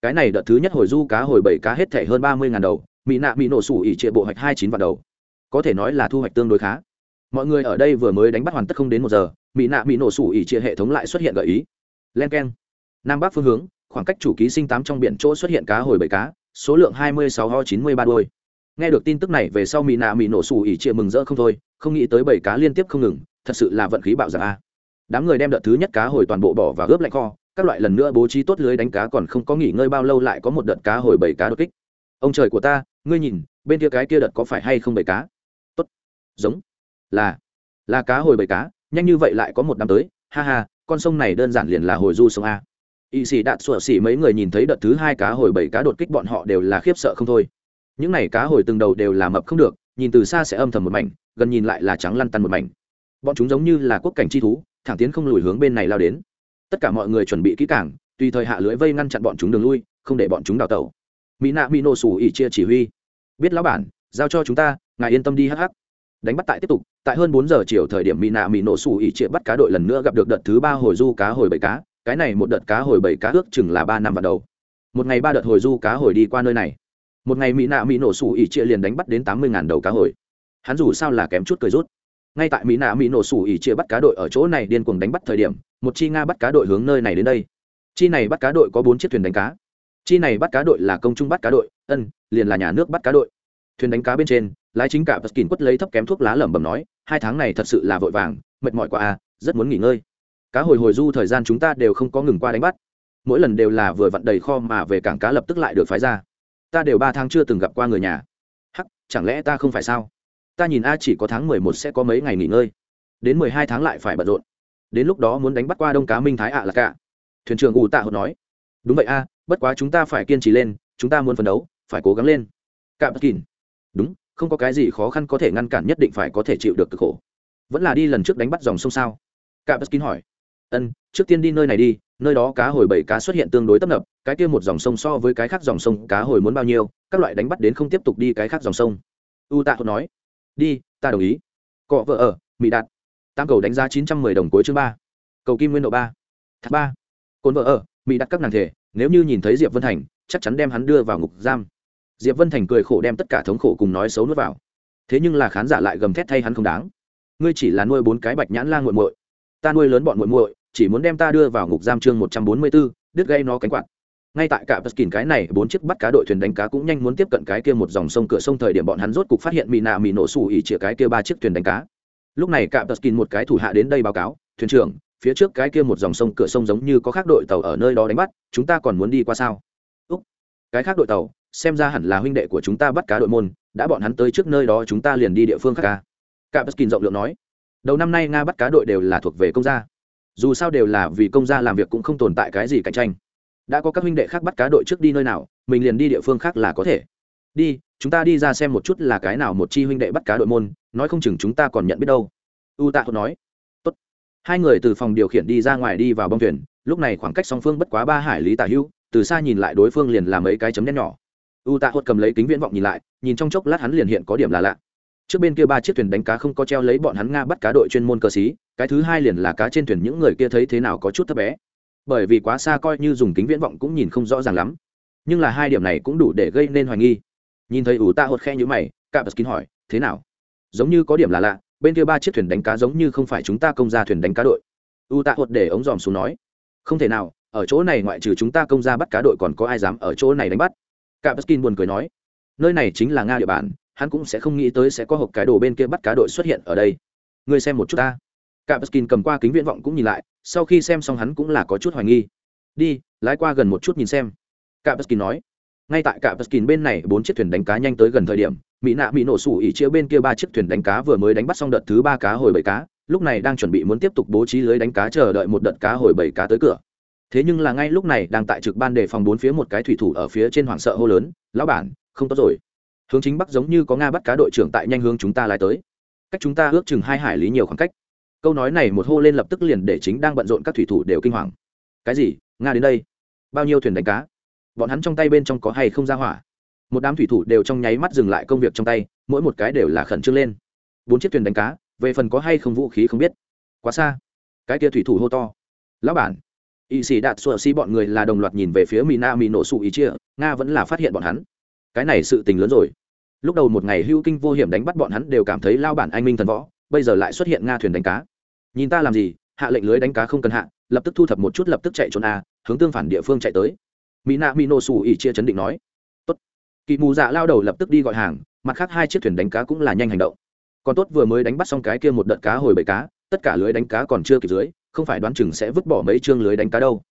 Cái này đợt thứ nhất hồi du cá hồi bảy cá hết thể hơn ba mươi ngàn đầu, mỹ nạ mỹ nổ sủ ỉ trịa bộ hoạch hai chín vạn đầu. Có thể nói là thu hoạch tương đối khá. Mọi người ở đây vừa mới đánh bắt hoàn tất không đến một giờ, mỹ nạ mỹ nổ sủ ỉ trịa hệ thống lại xuất hiện gợi ý. Len k e n nam bắc phương hướng, khoảng cách chủ ký sinh tám trong biển chỗ xuất hiện cá hồi bảy cá, số lượng hai mươi sáu ho chín mươi ba đôi nghe được tin tức này về sau mỹ nạ mỹ nổ sủ ỉ trịa mừng rỡ không thôi, không nghĩ tới bảy cá liên tiếp không ngừng, thật sự là vận khí bạo dạng a đám người đem đợt thứ nhất cá hồi toàn bộ bỏ và ướp lạnh kho, các loại lần nữa bố trí tốt lưới đánh cá còn không có nghỉ ngơi bao lâu lại có một đợt cá hồi bảy cá đột kích. Ông trời của ta, ngươi nhìn, bên kia cái kia đợt có phải hay không bảy cá? Tốt. Giống. Là. Là cá hồi bảy cá, nhanh như vậy lại có một năm tới. Ha ha, con sông này đơn giản liền là hồi du sông a. Y sĩ đạt sủa xỉ mấy người nhìn thấy đợt thứ hai cá hồi bảy cá đột kích bọn họ đều là khiếp sợ không thôi. Những này cá hồi từng đầu đều là mập không được, nhìn từ xa sẽ âm thầm một mảnh, gần nhìn lại là trắng lăn tăn một mảnh. Bọn chúng giống như là quốc cảnh chi thú thẳng tiến không lùi hướng bên này lao đến. Tất cả mọi người chuẩn bị kỹ càng, tùy thời hạ lưới vây ngăn chặn bọn chúng đường lui, không để bọn chúng đào tẩu. Mỹ nạ mỹ nổ sủ ỉ chia chỉ huy. Biết lão bản, giao cho chúng ta, ngài yên tâm đi hh đánh bắt tại tiếp tục, tại hơn bốn giờ chiều thời điểm mỹ nạ mỹ nổ sủ ỉ chia bắt cá đội lần nữa gặp được đợt thứ ba hồi du cá hồi bảy cá, cái này một đợt cá hồi bảy cá ước chừng là ba năm vào đầu. Một ngày ba đợt hồi du cá hồi đi qua nơi này. Một ngày mỹ nạ mỹ nổ sủ ỉ chia liền đánh bắt đến tám mươi đầu cá hồi. Hắn dù sao là kém chút cười rút ngay tại mỹ nạ mỹ nổ sủ ỉ chia bắt cá đội ở chỗ này điên cuồng đánh bắt thời điểm, một chi nga bắt cá đội hướng nơi này đến đây. Chi này bắt cá đội có bốn chiếc thuyền đánh cá. Chi này bắt cá đội là công trung bắt cá đội, ân, liền là nhà nước bắt cá đội. Thuyền đánh cá bên trên, lái chính cả bất kín quất lấy thấp kém thuốc lá lẩm bẩm nói, hai tháng này thật sự là vội vàng, mệt mỏi quá à rất muốn nghỉ ngơi. Cá hồi hồi du thời gian chúng ta đều không có ngừng qua đánh bắt. Mỗi lần đều là vừa vặn đầy kho mà về cảng cá lập tức lại được phái ra. Ta đều ba tháng chưa từng gặp qua người nhà. Hắc, chẳng lẽ ta không phải sao? Ta nhìn a chỉ có tháng mười một sẽ có mấy ngày nghỉ ngơi. Đến mười hai tháng lại phải bận rộn. Đến lúc đó muốn đánh bắt qua đông cá minh thái ạ là cả. Thuyền trưởng ủ tạ hột nói. Đúng vậy a, bất quá chúng ta phải kiên trì lên, chúng ta muốn phấn đấu, phải cố gắng lên. Cạm bất kín đúng, không có cái gì khó khăn có thể ngăn cản nhất định phải có thể chịu được cực khổ. Vẫn là đi lần trước đánh bắt dòng sông sao? Cạm bất kín hỏi. Ân, trước tiên đi nơi này đi, nơi đó cá hồi bảy cá xuất hiện tương đối tấp nập, cái kia một dòng sông so với cái khác dòng sông cá hồi muốn bao nhiêu, các loại đánh bắt đến không tiếp tục đi cái khác dòng sông. U tạ hốt nói đi ta đồng ý. Cọ vợ ở mỹ đạt. Tam cầu đánh giá chín trăm mười đồng cuối chương ba. Cầu kim nguyên độ ba. Thác ba. Cồn vợ ở mỹ đạt các nàng thể nếu như nhìn thấy diệp vân thành chắc chắn đem hắn đưa vào ngục giam. Diệp vân thành cười khổ đem tất cả thống khổ cùng nói xấu nuốt vào. Thế nhưng là khán giả lại gầm thét thay hắn không đáng. Ngươi chỉ là nuôi bốn cái bạch nhãn la nguội muội. Ta nuôi lớn bọn muội muội chỉ muốn đem ta đưa vào ngục giam chương một trăm bốn mươi 144, đứt gây nó cánh quạt ngay tại cả Peskin cái này, bốn chiếc bắt cá đội thuyền đánh cá cũng nhanh muốn tiếp cận cái kia một dòng sông cửa sông thời điểm bọn hắn rốt cục phát hiện mì nạ mì nổ sủ ỉ chĩa cái kia ba chiếc thuyền đánh cá. Lúc này cả Peskin một cái thủ hạ đến đây báo cáo, thuyền trưởng, phía trước cái kia một dòng sông cửa sông giống như có khác đội tàu ở nơi đó đánh bắt, chúng ta còn muốn đi qua sao? Úc. Cái khác đội tàu, xem ra hẳn là huynh đệ của chúng ta bắt cá đội môn, đã bọn hắn tới trước nơi đó chúng ta liền đi địa phương khác ca cả Peskin rộng lượng nói. Đầu năm nay nga bắt cá đội đều là thuộc về công gia. Dù sao đều là vì công gia làm việc cũng không tồn tại cái gì cạnh tranh đã có các huynh đệ khác bắt cá đội trước đi nơi nào, mình liền đi địa phương khác là có thể. Đi, chúng ta đi ra xem một chút là cái nào một chi huynh đệ bắt cá đội môn, nói không chừng chúng ta còn nhận biết đâu. U tạ thuật nói. Tốt. hai người từ phòng điều khiển đi ra ngoài đi vào bông thuyền, lúc này khoảng cách song phương bất quá ba hải lý tả hữu, từ xa nhìn lại đối phương liền làm mấy cái chấm đen nhỏ. U tạ thuật cầm lấy kính viễn vọng nhìn lại, nhìn trong chốc lát hắn liền hiện có điểm là lạ. Trước bên kia ba chiếc thuyền đánh cá không có treo lấy bọn hắn nga bắt cá đội chuyên môn cơ xí, cái thứ hai liền là cá trên thuyền những người kia thấy thế nào có chút thấp bé bởi vì quá xa coi như dùng kính viễn vọng cũng nhìn không rõ ràng lắm. Nhưng là hai điểm này cũng đủ để gây nên hoài nghi. Nhìn thấy ủ tạ hột khe như mày cạm kín hỏi, thế nào? Giống như có điểm là lạ, bên kia ba chiếc thuyền đánh cá giống như không phải chúng ta công ra thuyền đánh cá đội. U tạ hột để ống dòm xuống nói, không thể nào, ở chỗ này ngoại trừ chúng ta công ra bắt cá đội còn có ai dám ở chỗ này đánh bắt? Cạm kín buồn cười nói, nơi này chính là nga địa bàn, hắn cũng sẽ không nghĩ tới sẽ có hộp cái đồ bên kia bắt cá đội xuất hiện ở đây. Ngươi xem một chút ta cạm cầm qua kính viễn vọng cũng nhìn lại, sau khi xem xong hắn cũng là có chút hoài nghi. Đi, lái qua gần một chút nhìn xem. Cạm nói. Ngay tại cả bên này, bốn chiếc thuyền đánh cá nhanh tới gần thời điểm, mỹ nạ mỹ nổ sủ ỉ chia bên kia ba chiếc thuyền đánh cá vừa mới đánh bắt xong đợt thứ ba cá hồi bảy cá, lúc này đang chuẩn bị muốn tiếp tục bố trí lưới đánh cá chờ đợi một đợt cá hồi bảy cá tới cửa. Thế nhưng là ngay lúc này đang tại trực ban đề phòng bốn phía một cái thủy thủ ở phía trên hoảng sợ hô lớn, lão bản, không tốt rồi. Hướng chính bắc giống như có nga bắt cá đội trưởng tại nhanh hướng chúng ta lái tới. Cách chúng ta ước chừng hai hải lý nhiều khoảng cách câu nói này một hô lên lập tức liền để chính đang bận rộn các thủy thủ đều kinh hoàng. Cái gì? Nga đến đây? Bao nhiêu thuyền đánh cá? Bọn hắn trong tay bên trong có hay không ra hỏa? Một đám thủy thủ đều trong nháy mắt dừng lại công việc trong tay, mỗi một cái đều là khẩn trương lên. Bốn chiếc thuyền đánh cá, về phần có hay không vũ khí không biết. Quá xa. Cái kia thủy thủ hô to. Lão bản. Y sĩ đạt sùa xi bọn người là đồng loạt nhìn về phía mỹ na mỹ nổ sụ ý chia, nga vẫn là phát hiện bọn hắn. Cái này sự tình lớn rồi. Lúc đầu một ngày hưu kinh vô hiểm đánh bắt bọn hắn đều cảm thấy lao bản anh minh thần võ, bây giờ lại xuất hiện nga thuyền đánh cá nhìn ta làm gì, hạ lệnh lưới đánh cá không cần hạ, lập tức thu thập một chút lập tức chạy trốn a hướng tương phản địa phương chạy tới. Mỹ nạ mỹ nổ xù ỉ chia chấn định nói. Tốt. kỳ mù dạ lao đầu lập tức đi gọi hàng, mặt khác hai chiếc thuyền đánh cá cũng là nhanh hành động. Còn tốt vừa mới đánh bắt xong cái kia một đợt cá hồi bầy cá, tất cả lưới đánh cá còn chưa kịp dưới, không phải đoán chừng sẽ vứt bỏ mấy chương lưới đánh cá đâu.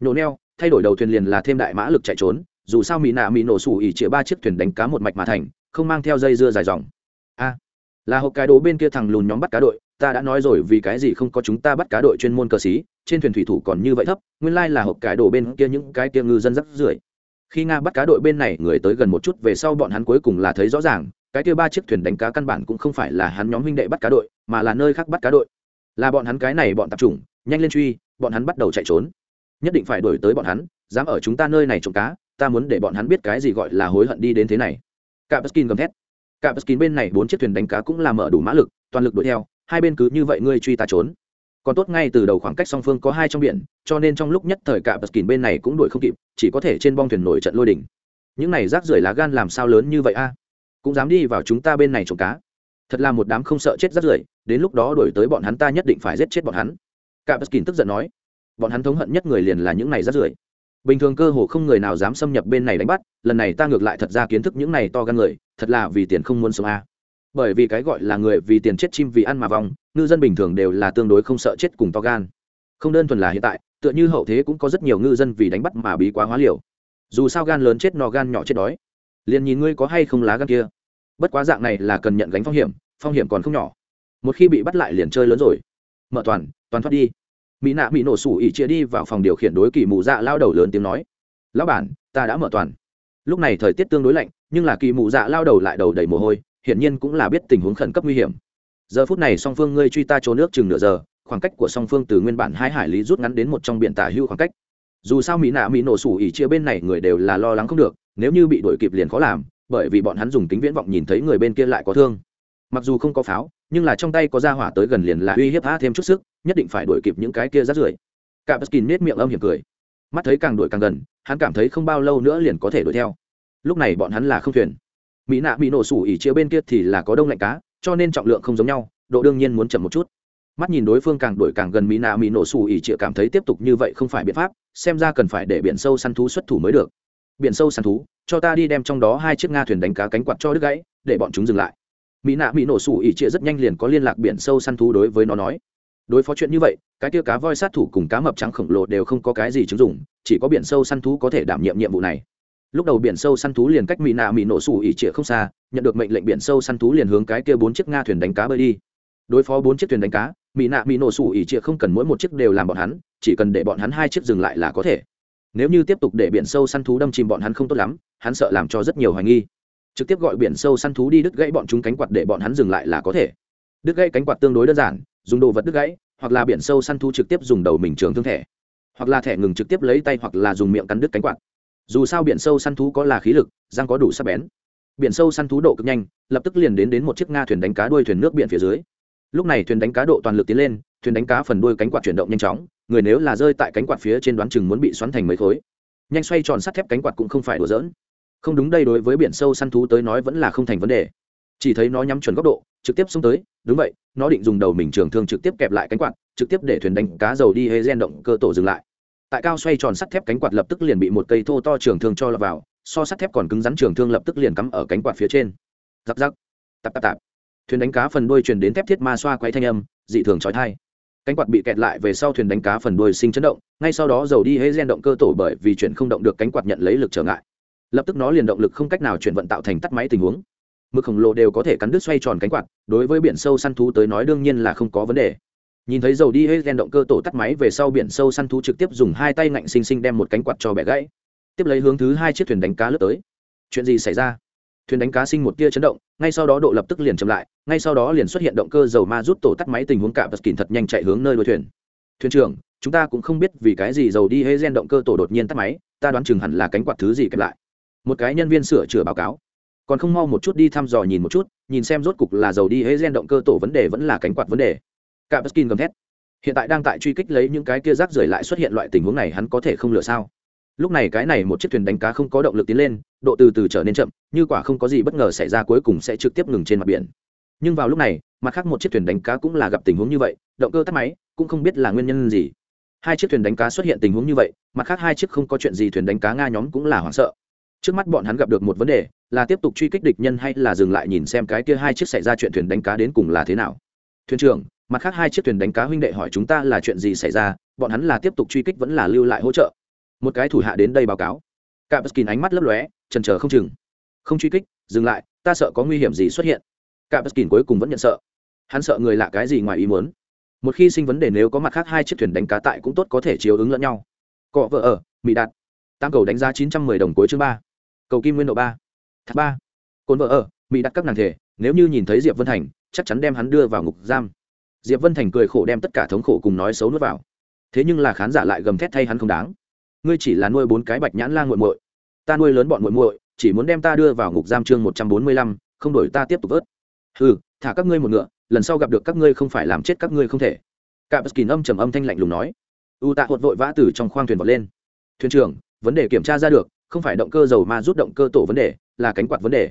Nhổ neo, thay đổi đầu thuyền liền là thêm đại mã lực chạy trốn, dù sao mỹ nạ mỹ nổ xù ỉ chia ba chiếc thuyền đánh cá một mạch mà thành, không mang theo dây dưa dài dòng. A là hộp cái đố bên kia thằng lùn nhóm bắt cá đội ta đã nói rồi vì cái gì không có chúng ta bắt cá đội chuyên môn cờ xí, trên thuyền thủy thủ còn như vậy thấp, nguyên lai là hộp cái đổ bên kia những cái kia ngư dân rắc rưởi. Khi nga bắt cá đội bên này, người tới gần một chút, về sau bọn hắn cuối cùng là thấy rõ ràng, cái kia ba chiếc thuyền đánh cá căn bản cũng không phải là hắn nhóm huynh đệ bắt cá đội, mà là nơi khác bắt cá đội. Là bọn hắn cái này bọn tập trung nhanh lên truy, bọn hắn bắt đầu chạy trốn. Nhất định phải đuổi tới bọn hắn, dám ở chúng ta nơi này trộm cá, ta muốn để bọn hắn biết cái gì gọi là hối hận đi đến thế này. Cả gầm thét. Cả bên này bốn chiếc thuyền đánh cá cũng là mở đủ mã lực, toàn lực đuổi theo hai bên cứ như vậy ngươi truy ta trốn. Còn tốt ngay từ đầu khoảng cách song phương có hai trong biển, cho nên trong lúc nhất thời cả bật kín bên này cũng đuổi không kịp, chỉ có thể trên bong thuyền nổi trận lôi đỉnh. Những này rác rưởi lá gan làm sao lớn như vậy a? Cũng dám đi vào chúng ta bên này trộm cá. Thật là một đám không sợ chết rác rưởi, đến lúc đó đuổi tới bọn hắn ta nhất định phải giết chết bọn hắn. Cả bật kín tức giận nói. Bọn hắn thống hận nhất người liền là những này rác rưởi. Bình thường cơ hồ không người nào dám xâm nhập bên này đánh bắt, lần này ta ngược lại thật ra kiến thức những này to gan người, thật là vì tiền không muốn sống a bởi vì cái gọi là người vì tiền chết chim vì ăn mà vong, ngư dân bình thường đều là tương đối không sợ chết cùng to gan. Không đơn thuần là hiện tại, tựa như hậu thế cũng có rất nhiều ngư dân vì đánh bắt mà bí quá hóa liều. Dù sao gan lớn chết no gan nhỏ chết đói. Liền nhìn ngươi có hay không lá gan kia. Bất quá dạng này là cần nhận gánh phong hiểm phong hiểm còn không nhỏ. Một khi bị bắt lại liền chơi lớn rồi. Mở toàn toàn thoát đi. Mỹ nạ bị nổ sủ ỉ chia đi vào phòng điều khiển đối kỳ mù dạ lao đầu lớn tiếng nói. Lão bản, ta đã mở toàn. Lúc này thời tiết tương đối lạnh, nhưng là kỳ mù dạ lao đầu lại đầu đầy mồ hôi hiển nhiên cũng là biết tình huống khẩn cấp nguy hiểm. Giờ phút này song phương ngươi truy ta trốn nước chừng nửa giờ, khoảng cách của song phương từ nguyên bản hai hải lý rút ngắn đến một trong biển tả hưu khoảng cách. Dù sao mỹ nạ mỹ nổ sủ ỉ chia bên này người đều là lo lắng không được, nếu như bị đuổi kịp liền khó làm, bởi vì bọn hắn dùng tính viễn vọng nhìn thấy người bên kia lại có thương. Mặc dù không có pháo, nhưng là trong tay có ra hỏa tới gần liền là uy hiếp a thêm chút sức, nhất định phải đuổi kịp những cái kia rát rưởi. Cả bất nết miệng âm hiểm cười. Mắt thấy càng đuổi càng gần, hắn cảm thấy không bao lâu nữa liền có thể đuổi theo. Lúc này bọn hắn là không thuyền mỹ nạ bị nổ sủ ỉ chia bên kia thì là có đông lạnh cá, cho nên trọng lượng không giống nhau, độ đương nhiên muốn chậm một chút. Mắt nhìn đối phương càng đuổi càng gần mỹ nạ mỹ nổ sủ ỉ chia cảm thấy tiếp tục như vậy không phải biện pháp, xem ra cần phải để biển sâu săn thú xuất thủ mới được. Biển sâu săn thú, cho ta đi đem trong đó hai chiếc nga thuyền đánh cá cánh quạt cho đứt gãy, để bọn chúng dừng lại. Mỹ nạ mỹ nổ sủ ỉ chia rất nhanh liền có liên lạc biển sâu săn thú đối với nó nói. Đối phó chuyện như vậy, cái tia cá voi sát thủ cùng cá mập trắng khổng lồ đều không có cái gì chứng dụng, chỉ có biển sâu săn thú có thể đảm nhiệm nhiệm vụ này lúc đầu biển sâu săn thú liền cách mỹ nạ mỹ nổ sủ ỉ trịa không xa, nhận được mệnh lệnh biển sâu săn thú liền hướng cái kia bốn chiếc nga thuyền đánh cá bơi đi. Đối phó bốn chiếc thuyền đánh cá mỹ nạ mỹ nổ sủ ỉ trịa không cần mỗi một chiếc đều làm bọn hắn, chỉ cần để bọn hắn hai chiếc dừng lại là có thể. Nếu như tiếp tục để biển sâu săn thú đâm chìm bọn hắn không tốt lắm, hắn sợ làm cho rất nhiều hoài nghi. Trực tiếp gọi biển sâu săn thú đi đứt gãy bọn chúng cánh quạt để bọn hắn dừng lại là có thể. Đứt gãy cánh quạt tương đối đơn giản, dùng đồ vật đứt gãy, hoặc là biển sâu săn thú trực tiếp dùng đầu mình trường thương thẻ, hoặc là thẻ ngừng trực tiếp lấy tay hoặc là dùng miệng cắn đứt cánh quạt dù sao biển sâu săn thú có là khí lực, răng có đủ sắc bén. Biển sâu săn thú độ cực nhanh, lập tức liền đến đến một chiếc nga thuyền đánh cá đuôi thuyền nước biển phía dưới. Lúc này thuyền đánh cá độ toàn lực tiến lên, thuyền đánh cá phần đuôi cánh quạt chuyển động nhanh chóng, người nếu là rơi tại cánh quạt phía trên đoán chừng muốn bị xoắn thành mấy khối. Nhanh xoay tròn sắt thép cánh quạt cũng không phải đùa dỡn không đúng đây đối với biển sâu săn thú tới nói vẫn là không thành vấn đề. Chỉ thấy nó nhắm chuẩn góc độ, trực tiếp xông tới, đúng vậy, nó định dùng đầu mình trường thương trực tiếp kẹp lại cánh quạt, trực tiếp để thuyền đánh cá dầu đi hay gen động cơ tổ dừng lại tại cao xoay tròn sắt thép cánh quạt lập tức liền bị một cây thô to trường thương cho lọt vào, so sắt thép còn cứng rắn trường thương lập tức liền cắm ở cánh quạt phía trên. Giặc giặc tạp tạp tạp. Thuyền đánh cá phần đuôi truyền đến thép thiết ma xoa quay thanh âm, dị thường trói thai cánh quạt bị kẹt lại về sau thuyền đánh cá phần đuôi sinh chấn động, ngay sau đó dầu đi hễ gen động cơ tổ bởi vì chuyển không động được cánh quạt nhận lấy lực trở ngại. Lập tức nó liền động lực không cách nào chuyển vận tạo thành tắt máy tình huống. Mực khổng lồ đều có thể cắn đứt xoay tròn cánh quạt, đối với biển sâu săn thú tới nói đương nhiên là không có vấn đề nhìn thấy dầu đi hết ghen động cơ tổ tắt máy về sau biển sâu săn thú trực tiếp dùng hai tay ngạnh xinh xinh đem một cánh quạt cho bẻ gãy. Tiếp lấy hướng thứ hai chiếc thuyền đánh cá lướt tới. Chuyện gì xảy ra? Thuyền đánh cá sinh một tia chấn động, ngay sau đó độ lập tức liền chậm lại, ngay sau đó liền xuất hiện động cơ dầu ma rút tổ tắt máy tình huống cả vật kín thật nhanh chạy hướng nơi đuôi thuyền. Thuyền trưởng, chúng ta cũng không biết vì cái gì dầu đi hay gen động cơ tổ đột nhiên tắt máy, ta đoán chừng hẳn là cánh quạt thứ gì kẹp lại. Một cái nhân viên sửa chữa báo cáo. Còn không mau một chút đi thăm dò nhìn một chút, nhìn xem rốt cục là dầu đi hay gen động cơ tổ vấn đề vẫn là cánh quạt vấn đề cả bất gầm thét. Hiện tại đang tại truy kích lấy những cái kia rác rưởi lại xuất hiện loại tình huống này, hắn có thể không lựa sao? Lúc này cái này một chiếc thuyền đánh cá không có động lực tiến lên, độ từ từ trở nên chậm, như quả không có gì bất ngờ xảy ra cuối cùng sẽ trực tiếp ngừng trên mặt biển. Nhưng vào lúc này, mặt khác một chiếc thuyền đánh cá cũng là gặp tình huống như vậy, động cơ tắt máy, cũng không biết là nguyên nhân gì. Hai chiếc thuyền đánh cá xuất hiện tình huống như vậy, mặt khác hai chiếc không có chuyện gì thuyền đánh cá nga nhóm cũng là hoảng sợ. Trước mắt bọn hắn gặp được một vấn đề, là tiếp tục truy kích địch nhân hay là dừng lại nhìn xem cái kia hai chiếc xảy ra chuyện thuyền đánh cá đến cùng là thế nào. Thuyền trưởng mặt khác hai chiếc thuyền đánh cá huynh đệ hỏi chúng ta là chuyện gì xảy ra, bọn hắn là tiếp tục truy kích vẫn là lưu lại hỗ trợ. Một cái thủ hạ đến đây báo cáo. Cả kín ánh mắt lấp lóe, trần trờ không chừng. Không truy kích, dừng lại, ta sợ có nguy hiểm gì xuất hiện. Cả kín cuối cùng vẫn nhận sợ. Hắn sợ người lạ cái gì ngoài ý muốn. Một khi sinh vấn đề nếu có mặt khác hai chiếc thuyền đánh cá tại cũng tốt có thể chiếu ứng lẫn nhau. Cọ vợ ở mỹ đạt. Tam cầu đánh giá chín trăm mười đồng cuối chương ba. Cầu kim nguyên độ ba. Tháp ba. Cồn vợ ở mỹ đặt các nàng thể, nếu như nhìn thấy diệp vân thành, chắc chắn đem hắn đưa vào ngục giam diệp vân thành cười khổ đem tất cả thống khổ cùng nói xấu nuốt vào. Thế nhưng là khán giả lại gầm thét thay hắn không đáng. Ngươi chỉ là nuôi bốn cái bạch nhãn la nguội muội. Ta nuôi lớn bọn muội muội, chỉ muốn đem ta đưa vào ngục giam chương một trăm bốn mươi lăm, không đổi ta tiếp tục vớt. Ừ thả các ngươi một ngựa, lần sau gặp được các ngươi không phải làm chết các ngươi không thể. Cả bất kỳ âm trầm âm thanh lạnh lùng nói. U tạ hột vội vã từ trong khoang thuyền vọt lên. Thuyền trưởng, vấn đề kiểm tra ra được, không phải động cơ dầu mà rút động cơ tổ vấn đề, là cánh quạt vấn đề.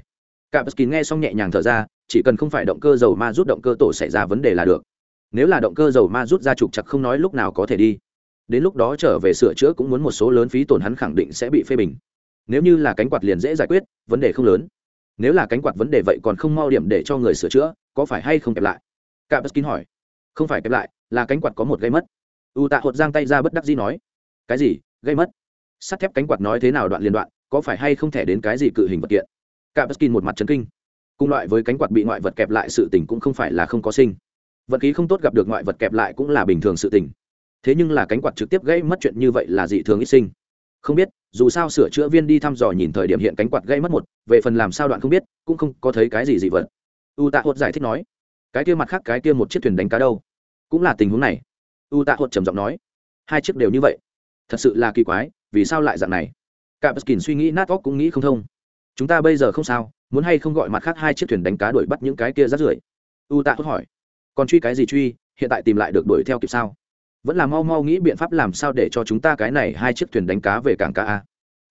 Cả bất kỳ nghe xong nhẹ nhàng thở ra, chỉ cần không phải động cơ dầu ma rút động cơ tổ xảy ra vấn đề là được nếu là động cơ dầu ma rút ra trục chặt không nói lúc nào có thể đi. Đến lúc đó trở về sửa chữa cũng muốn một số lớn phí tổn hắn khẳng định sẽ bị phê bình. Nếu như là cánh quạt liền dễ giải quyết, vấn đề không lớn. Nếu là cánh quạt vấn đề vậy còn không mau điểm để cho người sửa chữa, có phải hay không kẹp lại? Cả bất kín hỏi. Không phải kẹp lại, là cánh quạt có một gây mất. U tạ hột giang tay ra bất đắc dĩ nói. Cái gì? Gây mất? Sắt thép cánh quạt nói thế nào đoạn liên đoạn, có phải hay không thể đến cái gì cự hình vật kiện? Cả bất kín một mặt chấn kinh. Cùng loại với cánh quạt bị ngoại vật kẹp lại sự tình cũng không phải là không có sinh vật khí không tốt gặp được ngoại vật kẹp lại cũng là bình thường sự tình. Thế nhưng là cánh quạt trực tiếp gây mất chuyện như vậy là dị thường ít sinh. Không biết, dù sao sửa chữa viên đi thăm dò nhìn thời điểm hiện cánh quạt gây mất một, về phần làm sao đoạn không biết, cũng không có thấy cái gì dị vật. U tạ hốt giải thích nói, cái kia mặt khác cái kia một chiếc thuyền đánh cá đâu? Cũng là tình huống này. U tạ hốt trầm giọng nói, hai chiếc đều như vậy. Thật sự là kỳ quái, vì sao lại dạng này? Cả bất kỳ suy nghĩ nát óc cũng nghĩ không thông. Chúng ta bây giờ không sao, muốn hay không gọi mặt khác hai chiếc thuyền đánh cá đuổi bắt những cái kia rắt rưởi? U tạ hốt hỏi còn truy cái gì truy, hiện tại tìm lại được đuổi theo kịp sao? Vẫn là mau mau nghĩ biện pháp làm sao để cho chúng ta cái này hai chiếc thuyền đánh cá về cảng cá a.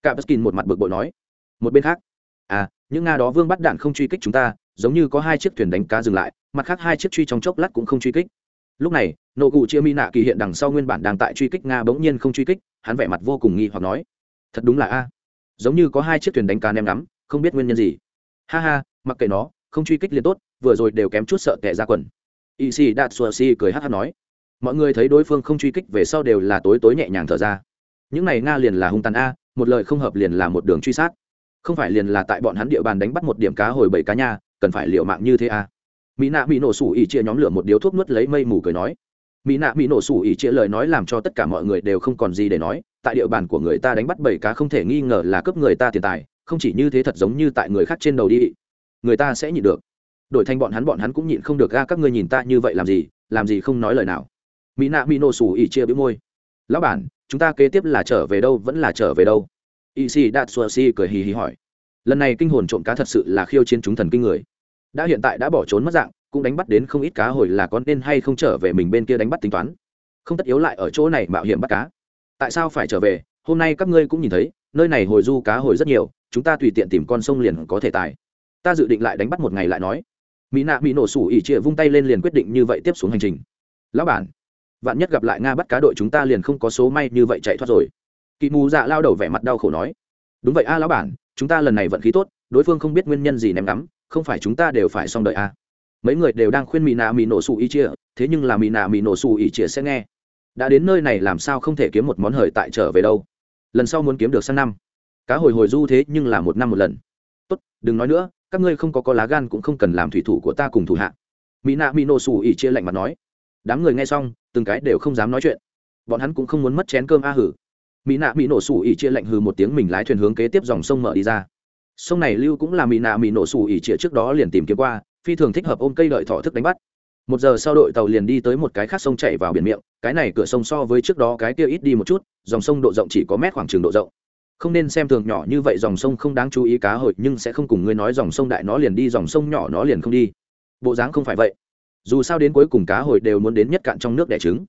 Cả bất kỳ một mặt bực bội nói. Một bên khác à những nga đó vương bắt đạn không truy kích chúng ta, giống như có hai chiếc thuyền đánh cá dừng lại, mặt khác hai chiếc truy trong chốc lát cũng không truy kích. Lúc này, nộ cụ chia mi nạ kỳ hiện đằng sau nguyên bản đang tại truy kích nga bỗng nhiên không truy kích, hắn vẻ mặt vô cùng nghi hoặc nói. Thật đúng là a. Giống như có hai chiếc thuyền đánh cá ném ngắm, không biết nguyên nhân gì. Ha ha, mặc kệ nó, không truy kích liền tốt, vừa rồi đều kém chút sợ kẻ ra quần y si đạt xua si cười hát hát nói, mọi người thấy đối phương không truy kích về sau đều là tối tối nhẹ nhàng thở ra. Những này nga liền là hung tàn a, một lời không hợp liền là một đường truy sát. Không phải liền là tại bọn hắn địa bàn đánh bắt một điểm cá hồi bảy cá nha, cần phải liệu mạng như thế a. Mỹ nạ bị nổ sủ ỉ chia nhóm lửa một điếu thuốc nuốt lấy mây mù cười nói, mỹ nạ bị nổ sủ ỉ chia lời nói làm cho tất cả mọi người đều không còn gì để nói, tại địa bàn của người ta đánh bắt bảy cá không thể nghi ngờ là cướp người ta tiền tài, không chỉ như thế thật giống như tại người khác trên đầu đi, người ta sẽ nhịn được đổi thành bọn hắn bọn hắn cũng nhịn không được ga các ngươi nhìn ta như vậy làm gì? Làm gì không nói lời nào? Mỹ nạ mỹ nổ sủ ỉ chia bĩu môi. Lão bản, chúng ta kế tiếp là trở về đâu, vẫn là trở về đâu? Ỵ xì đạt xua xì cười hì hì hỏi. Lần này kinh hồn trộm cá thật sự là khiêu chiến chúng thần kinh người. Đã hiện tại đã bỏ trốn mất dạng, cũng đánh bắt đến không ít cá hồi là có nên hay không trở về mình bên kia đánh bắt tính toán. Không tất yếu lại ở chỗ này mạo hiểm bắt cá. Tại sao phải trở về? Hôm nay các ngươi cũng nhìn thấy, nơi này hồi du cá hồi rất nhiều, chúng ta tùy tiện tìm con sông liền có thể tài. Ta dự định lại đánh bắt một ngày lại nói mỹ nạ mỹ nổ sủ ỉ trịa vung tay lên liền quyết định như vậy tiếp xuống hành trình. Lão bản, vạn nhất gặp lại nga bắt cá đội chúng ta liền không có số may như vậy chạy thoát rồi. Kỳ mù dạ lao đầu vẻ mặt đau khổ nói. Đúng vậy a, lão bản, chúng ta lần này vận khí tốt, đối phương không biết nguyên nhân gì ném ngắm, không phải chúng ta đều phải xong đợi a. Mấy người đều đang khuyên mỹ nạ mỹ nổ sủ ỉ chia thế nhưng là mỹ nạ mỹ nổ sủ ỉ chia sẽ nghe. Đã đến nơi này làm sao không thể kiếm một món hời tại trở về đâu. Lần sau muốn kiếm được sang năm. Cá hồi hồi du thế nhưng là một năm một lần. Tốt, đừng nói nữa các ngươi không có có lá gan cũng không cần làm thủy thủ của ta cùng thủ hạ. Mỹ nạ mỹ nổ xù ỉ chia lạnh mặt nói. Đám người nghe xong, từng cái đều không dám nói chuyện. Bọn hắn cũng không muốn mất chén cơm a hử. Mỹ nạ mỹ nổ xù ỉ chia lạnh hừ một tiếng mình lái thuyền hướng kế tiếp dòng sông mở đi ra. Sông này lưu cũng là mỹ nạ mỹ nổ xù ỉ chia trước đó liền tìm kiếm qua, phi thường thích hợp ôm cây đợi thọ thức đánh bắt. Một giờ sau đội tàu liền đi tới một cái khác sông chạy vào biển miệng, cái này cửa sông so với trước đó cái kia ít đi một chút, dòng sông độ rộng chỉ có mét khoảng trường độ rộng không nên xem thường nhỏ như vậy dòng sông không đáng chú ý cá hồi, nhưng sẽ không cùng ngươi nói dòng sông đại nó liền đi, dòng sông nhỏ nó liền không đi. Bộ dáng không phải vậy. Dù sao đến cuối cùng cá hồi đều muốn đến nhất cạn trong nước đẻ trứng.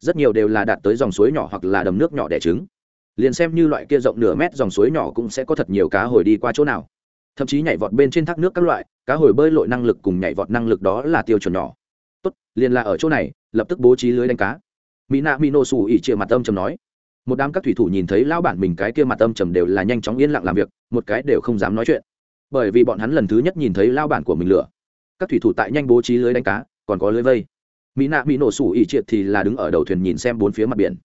Rất nhiều đều là đạt tới dòng suối nhỏ hoặc là đầm nước nhỏ đẻ trứng. Liền xem như loại kia rộng nửa mét dòng suối nhỏ cũng sẽ có thật nhiều cá hồi đi qua chỗ nào. Thậm chí nhảy vọt bên trên thác nước các loại, cá hồi bơi lội năng lực cùng nhảy vọt năng lực đó là tiêu chuẩn nhỏ. Tốt, liền là ở chỗ này, lập tức bố trí lưới đánh cá. Mỹ nạ mỹ nô xù ỉ chia mặt âm trầm nói một đám các thủy thủ nhìn thấy lão bản mình cái kia mặt âm trầm đều là nhanh chóng yên lặng làm việc, một cái đều không dám nói chuyện. Bởi vì bọn hắn lần thứ nhất nhìn thấy lao bản của mình lửa. Các thủy thủ tại nhanh bố trí lưới đánh cá, còn có lưới vây. Mỹ nạ mỹ nổ sủ ỉ triệt thì là đứng ở đầu thuyền nhìn xem bốn phía mặt biển.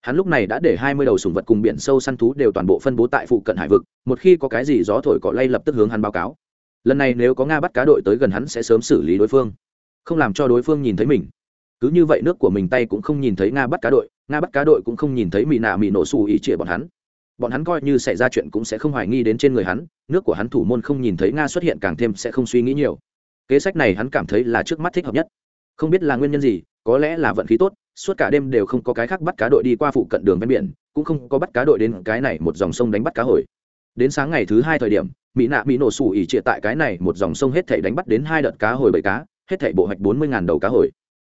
Hắn lúc này đã để hai mươi đầu sùng vật cùng biển sâu săn thú đều toàn bộ phân bố tại phụ cận hải vực, một khi có cái gì gió thổi cọ lay lập tức hướng hắn báo cáo. Lần này nếu có nga bắt cá đội tới gần hắn sẽ sớm xử lý đối phương. Không làm cho đối phương nhìn thấy mình. Cứ như vậy nước của mình tay cũng không nhìn thấy nga bắt cá đội nga bắt cá đội cũng không nhìn thấy mỹ nạ mỹ nổ xù ỉ trịa bọn hắn. Bọn hắn coi như xảy ra chuyện cũng sẽ không hoài nghi đến trên người hắn, nước của hắn thủ môn không nhìn thấy nga xuất hiện càng thêm sẽ không suy nghĩ nhiều. Kế sách này hắn cảm thấy là trước mắt thích hợp nhất. Không biết là nguyên nhân gì, có lẽ là vận khí tốt, suốt cả đêm đều không có cái khác bắt cá đội đi qua phụ cận đường ven biển, cũng không có bắt cá đội đến cái này một dòng sông đánh bắt cá hồi. Đến sáng ngày thứ hai thời điểm mỹ nạ mỹ nổ sủ ỉ trịa tại cái này một dòng sông hết thể đánh bắt đến hai đợt cá hồi bảy cá, hết thể bộ hoạch bốn mươi đầu cá hồi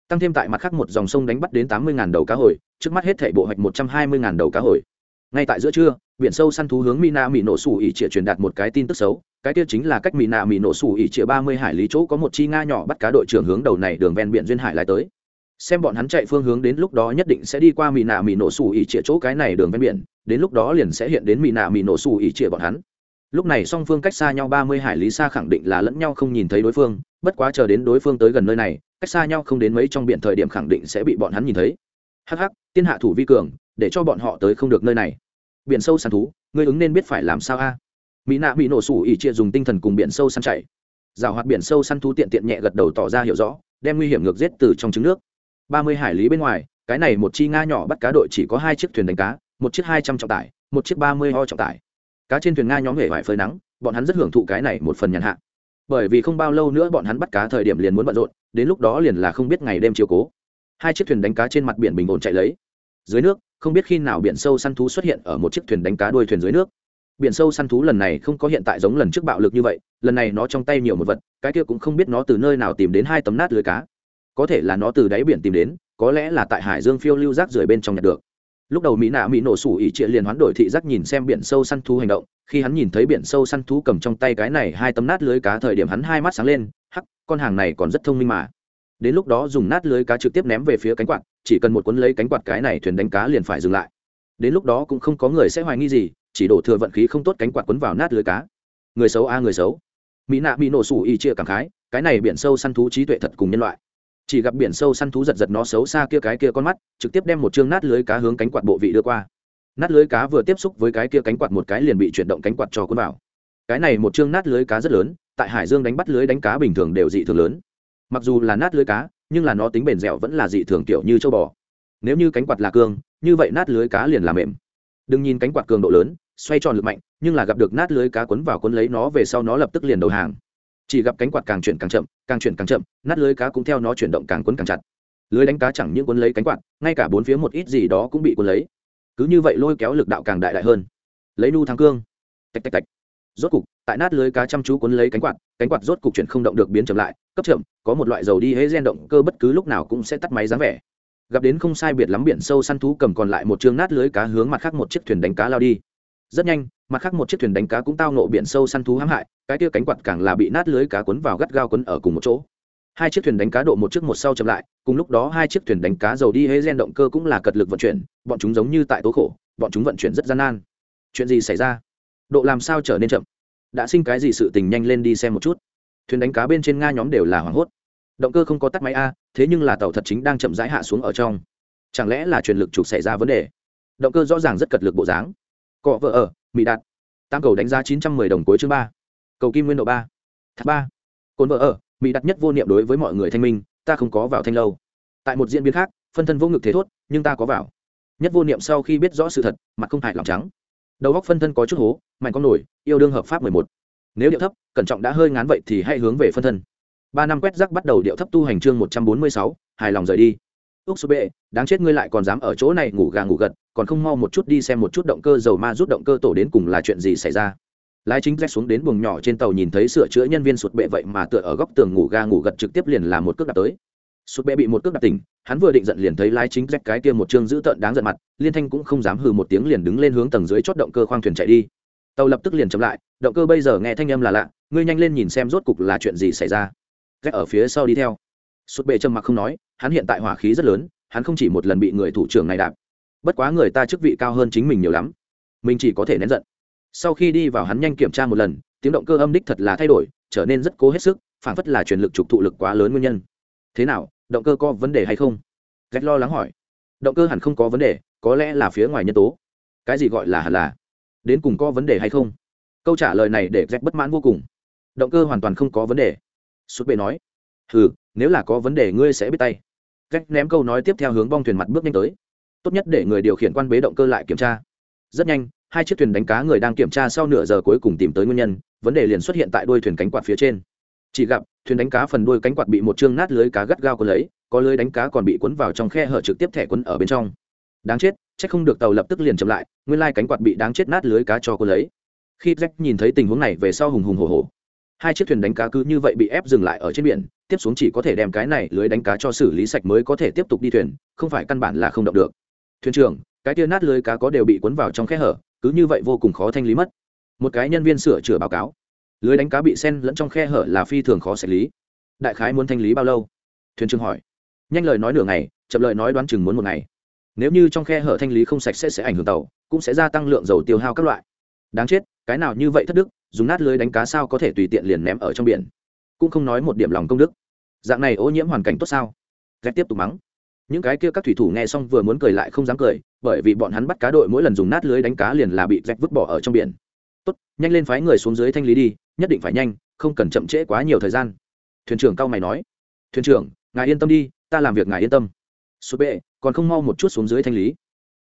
tăng thêm tại mặt khác một dòng sông đánh bắt đến tám mươi đầu cá hồi, trước mắt hết thể bộ hoạch một trăm hai mươi đầu cá hồi. Ngay tại giữa trưa, biển sâu săn thú hướng mina mỹ nổ sủ ỉ trịa truyền đạt một cái tin tức xấu, cái tiêu chính là cách Mina mỹ nổ sủ ỉ trịa ba mươi hải lý chỗ có một chi nga nhỏ bắt cá đội trưởng hướng đầu này đường ven biển duyên hải lại tới. Xem bọn hắn chạy phương hướng đến lúc đó nhất định sẽ đi qua mỹ nạ mỹ nổ sủ ỉ trịa chỗ cái này đường ven biển, đến lúc đó liền sẽ hiện đến mỹ nạ mỹ nổ sủ ỉ trịa bọn hắn. Lúc này song phương cách xa nhau ba mươi hải lý xa khẳng định là lẫn nhau không nhìn thấy đối phương bất quá chờ đến đối phương tới gần nơi này, cách xa nhau không đến mấy trong biển thời điểm khẳng định sẽ bị bọn hắn nhìn thấy. Hắc hắc, tiên hạ thủ vi cường, để cho bọn họ tới không được nơi này. Biển sâu săn thú, ngươi ứng nên biết phải làm sao a? Mỹ nạ bị nổ sủ ỉ chia dùng tinh thần cùng biển sâu săn chảy rào hoạt biển sâu săn thú tiện tiện nhẹ gật đầu tỏ ra hiểu rõ, đem nguy hiểm ngược giết từ trong trứng nước. Ba mươi hải lý bên ngoài, cái này một chi nga nhỏ bắt cá đội chỉ có hai chiếc thuyền đánh cá, một chiếc hai trăm trọng tải, một chiếc ba mươi ho trọng tải. Cá trên thuyền nga nhóm hề vải phơi nắng, bọn hắn rất hưởng thụ cái này một phần nhàn hạ bởi vì không bao lâu nữa bọn hắn bắt cá thời điểm liền muốn bận rộn, đến lúc đó liền là không biết ngày đêm chiều cố. Hai chiếc thuyền đánh cá trên mặt biển bình ổn chạy lấy. Dưới nước, không biết khi nào biển sâu săn thú xuất hiện ở một chiếc thuyền đánh cá đuôi thuyền dưới nước. Biển sâu săn thú lần này không có hiện tại giống lần trước bạo lực như vậy, lần này nó trong tay nhiều một vật, cái kia cũng không biết nó từ nơi nào tìm đến hai tấm nát lưới cá. Có thể là nó từ đáy biển tìm đến, có lẽ là tại hải dương phiêu lưu rác rưởi bên trong nhặt được lúc đầu mỹ nạ mỹ nổ sủ ỉ trịa liền hoán đổi thị giác nhìn xem biển sâu săn thú hành động, khi hắn nhìn thấy biển sâu săn thú cầm trong tay cái này hai tấm nát lưới cá thời điểm hắn hai mắt sáng lên, hắc, con hàng này còn rất thông minh mà. Đến lúc đó dùng nát lưới cá trực tiếp ném về phía cánh quạt, chỉ cần một cuốn lấy cánh quạt cái này thuyền đánh cá liền phải dừng lại. Đến lúc đó cũng không có người sẽ hoài nghi gì, chỉ đổ thừa vận khí không tốt cánh quạt quấn vào nát lưới cá. Người xấu a, người xấu. Mỹ nạ bị nổ sủ ỉ chia cảm khái, cái này biển sâu săn thú trí tuệ thật cùng nhân loại chỉ gặp biển sâu săn thú giật giật nó xấu xa kia cái kia con mắt, trực tiếp đem một chương nát lưới cá hướng cánh quạt bộ vị đưa qua. Nát lưới cá vừa tiếp xúc với cái kia cánh quạt một cái liền bị chuyển động cánh quạt cho cuốn vào. Cái này một chương nát lưới cá rất lớn, tại hải dương đánh bắt lưới đánh cá bình thường đều dị thường lớn. Mặc dù là nát lưới cá, nhưng là nó tính bền dẻo vẫn là dị thường kiểu như châu bò. Nếu như cánh quạt là cương, như vậy nát lưới cá liền là mềm. Đừng nhìn cánh quạt cường độ lớn, xoay tròn lực mạnh, nhưng là gặp được nát lưới cá quấn vào quấn lấy nó về sau nó lập tức liền đầu hàng chỉ gặp cánh quạt càng chuyển càng chậm, càng chuyển càng chậm, nát lưới cá cũng theo nó chuyển động càng quấn càng chặt. Lưới đánh cá chẳng những quấn lấy cánh quạt, ngay cả bốn phía một ít gì đó cũng bị quấn lấy. Cứ như vậy lôi kéo lực đạo càng đại đại hơn. Lấy nu thắng cương. Tạch tạch tạch. Rốt cục, tại nát lưới cá chăm chú quấn lấy cánh quạt cánh quạt rốt cục chuyển không động được biến chậm lại, cấp chậm, có một loại dầu đi hễ gen động cơ bất cứ lúc nào cũng sẽ tắt máy dáng vẻ. Gặp đến không sai biệt lắm biển sâu săn thú cầm còn lại một chương nát lưới cá hướng mặt khác một chiếc thuyền đánh cá lao đi rất nhanh, mặt khác một chiếc thuyền đánh cá cũng tao nộ biển sâu săn thú hãm hại, cái tia cánh quạt càng là bị nát lưới cá cuốn vào gắt gao quấn ở cùng một chỗ. Hai chiếc thuyền đánh cá độ một chiếc một sau chậm lại, cùng lúc đó hai chiếc thuyền đánh cá dầu đi hê gen động cơ cũng là cật lực vận chuyển, bọn chúng giống như tại tố khổ, bọn chúng vận chuyển rất gian nan. Chuyện gì xảy ra? Độ làm sao trở nên chậm? Đã sinh cái gì sự tình nhanh lên đi xem một chút. Thuyền đánh cá bên trên nga nhóm đều là hoảng hốt. Động cơ không có tắt máy a, thế nhưng là tàu thật chính đang chậm rãi hạ xuống ở trong. Chẳng lẽ là truyền lực trục xảy ra vấn đề? Động cơ rõ ràng rất cật lực bộ dáng cọ vợ ở mỹ đạt. Tam cầu đánh giá chín trăm mười đồng cuối chương ba. Cầu kim nguyên độ ba. Tháp ba. Cồn vợ ở mỹ đạt nhất vô niệm đối với mọi người thanh minh, ta không có vào thanh lâu. Tại một diễn biến khác, phân thân vô ngực thế thốt, nhưng ta có vào. Nhất vô niệm sau khi biết rõ sự thật, mặt không hại lòng trắng. Đầu góc phân thân có chút hố, mạnh con nổi, yêu đương hợp pháp mười một. Nếu điệu thấp, cẩn trọng đã hơi ngán vậy thì hãy hướng về phân thân. Ba năm quét rắc bắt đầu điệu thấp tu hành chương một trăm bốn mươi sáu, hài lòng rời đi. Ước số bệ, đáng chết ngươi lại còn dám ở chỗ này ngủ gà ngủ gật còn không mau một chút đi xem một chút động cơ dầu ma rút động cơ tổ đến cùng là chuyện gì xảy ra. Lái chính rách xuống đến buồng nhỏ trên tàu nhìn thấy sửa chữa nhân viên sụt bệ vậy mà tựa ở góc tường ngủ ga ngủ gật trực tiếp liền làm một cước đạp tới. Sụt bệ bị một cước đạp tỉnh, hắn vừa định giận liền thấy lái chính rách cái kia một chương dữ tợn đáng giận mặt, liên thanh cũng không dám hừ một tiếng liền đứng lên hướng tầng dưới chót động cơ khoang thuyền chạy đi. Tàu lập tức liền chậm lại, động cơ bây giờ nghe thanh âm là lạ, ngươi nhanh lên nhìn xem rốt cục là chuyện gì xảy ra. Rách ở phía sau đi theo. Sụt bệ trầm mặc không nói, hắn hiện tại hỏa khí rất lớn, hắn không chỉ một lần bị người thủ trưởng này đạp bất quá người ta chức vị cao hơn chính mình nhiều lắm. Mình chỉ có thể nén giận. Sau khi đi vào hắn nhanh kiểm tra một lần, tiếng động cơ âm đích thật là thay đổi, trở nên rất cố hết sức phản phất là truyền lực trục thụ lực quá lớn nguyên nhân. Thế nào, động cơ có vấn đề hay không? Gạch lo lắng hỏi. Động cơ hẳn không có vấn đề, có lẽ là phía ngoài nhân tố. Cái gì gọi là hẳn là? Đến cùng có vấn đề hay không? Câu trả lời này để gạch bất mãn vô cùng. Động cơ hoàn toàn không có vấn đề. Sút bệ nói. Ừ nếu là có vấn đề ngươi sẽ biết tay. Gạch ném câu nói tiếp theo hướng bong thuyền mặt bước nhanh tới tốt nhất để người điều khiển quan bế động cơ lại kiểm tra. Rất nhanh, hai chiếc thuyền đánh cá người đang kiểm tra sau nửa giờ cuối cùng tìm tới nguyên nhân, vấn đề liền xuất hiện tại đuôi thuyền cánh quạt phía trên. Chỉ gặp, thuyền đánh cá phần đuôi cánh quạt bị một chương nát lưới cá gắt gao cuốn lấy, có lưới đánh cá còn bị cuốn vào trong khe hở trực tiếp thẻ quấn ở bên trong. Đáng chết, chắc không được tàu lập tức liền chậm lại, nguyên lai cánh quạt bị đáng chết nát lưới cá cho cuốn lấy. Khi jack nhìn thấy tình huống này về sau hùng hùng hồ hồ hai chiếc thuyền đánh cá cứ như vậy bị ép dừng lại ở trên biển, tiếp xuống chỉ có thể đem cái này lưới đánh cá cho xử lý sạch mới có thể tiếp tục đi thuyền, không phải căn bản là không động được thuyền trưởng, cái tia nát lưới cá có đều bị cuốn vào trong khe hở, cứ như vậy vô cùng khó thanh lý mất. Một cái nhân viên sửa chữa báo cáo. Lưới đánh cá bị sen lẫn trong khe hở là phi thường khó xử lý. Đại khái muốn thanh lý bao lâu? Thuyền trưởng hỏi. Nhanh lời nói nửa ngày, chậm lời nói đoán chừng muốn một ngày. Nếu như trong khe hở thanh lý không sạch sẽ sẽ ảnh hưởng tàu, cũng sẽ gia tăng lượng dầu tiêu hao các loại. Đáng chết, cái nào như vậy thất đức, dùng nát lưới đánh cá sao có thể tùy tiện liền ném ở trong biển? Cũng không nói một điểm lòng công đức. Dạng này ô nhiễm hoàn cảnh tốt sao? Ghét tiếp tục mắng những cái kia các thủy thủ nghe xong vừa muốn cười lại không dám cười, bởi vì bọn hắn bắt cá đội mỗi lần dùng nát lưới đánh cá liền là bị rách vứt bỏ ở trong biển. Tốt, nhanh lên phái người xuống dưới thanh lý đi, nhất định phải nhanh, không cần chậm trễ quá nhiều thời gian. Thuyền trưởng cao mày nói. Thuyền trưởng, ngài yên tâm đi, ta làm việc ngài yên tâm. Số bệ, còn không mau một chút xuống dưới thanh lý.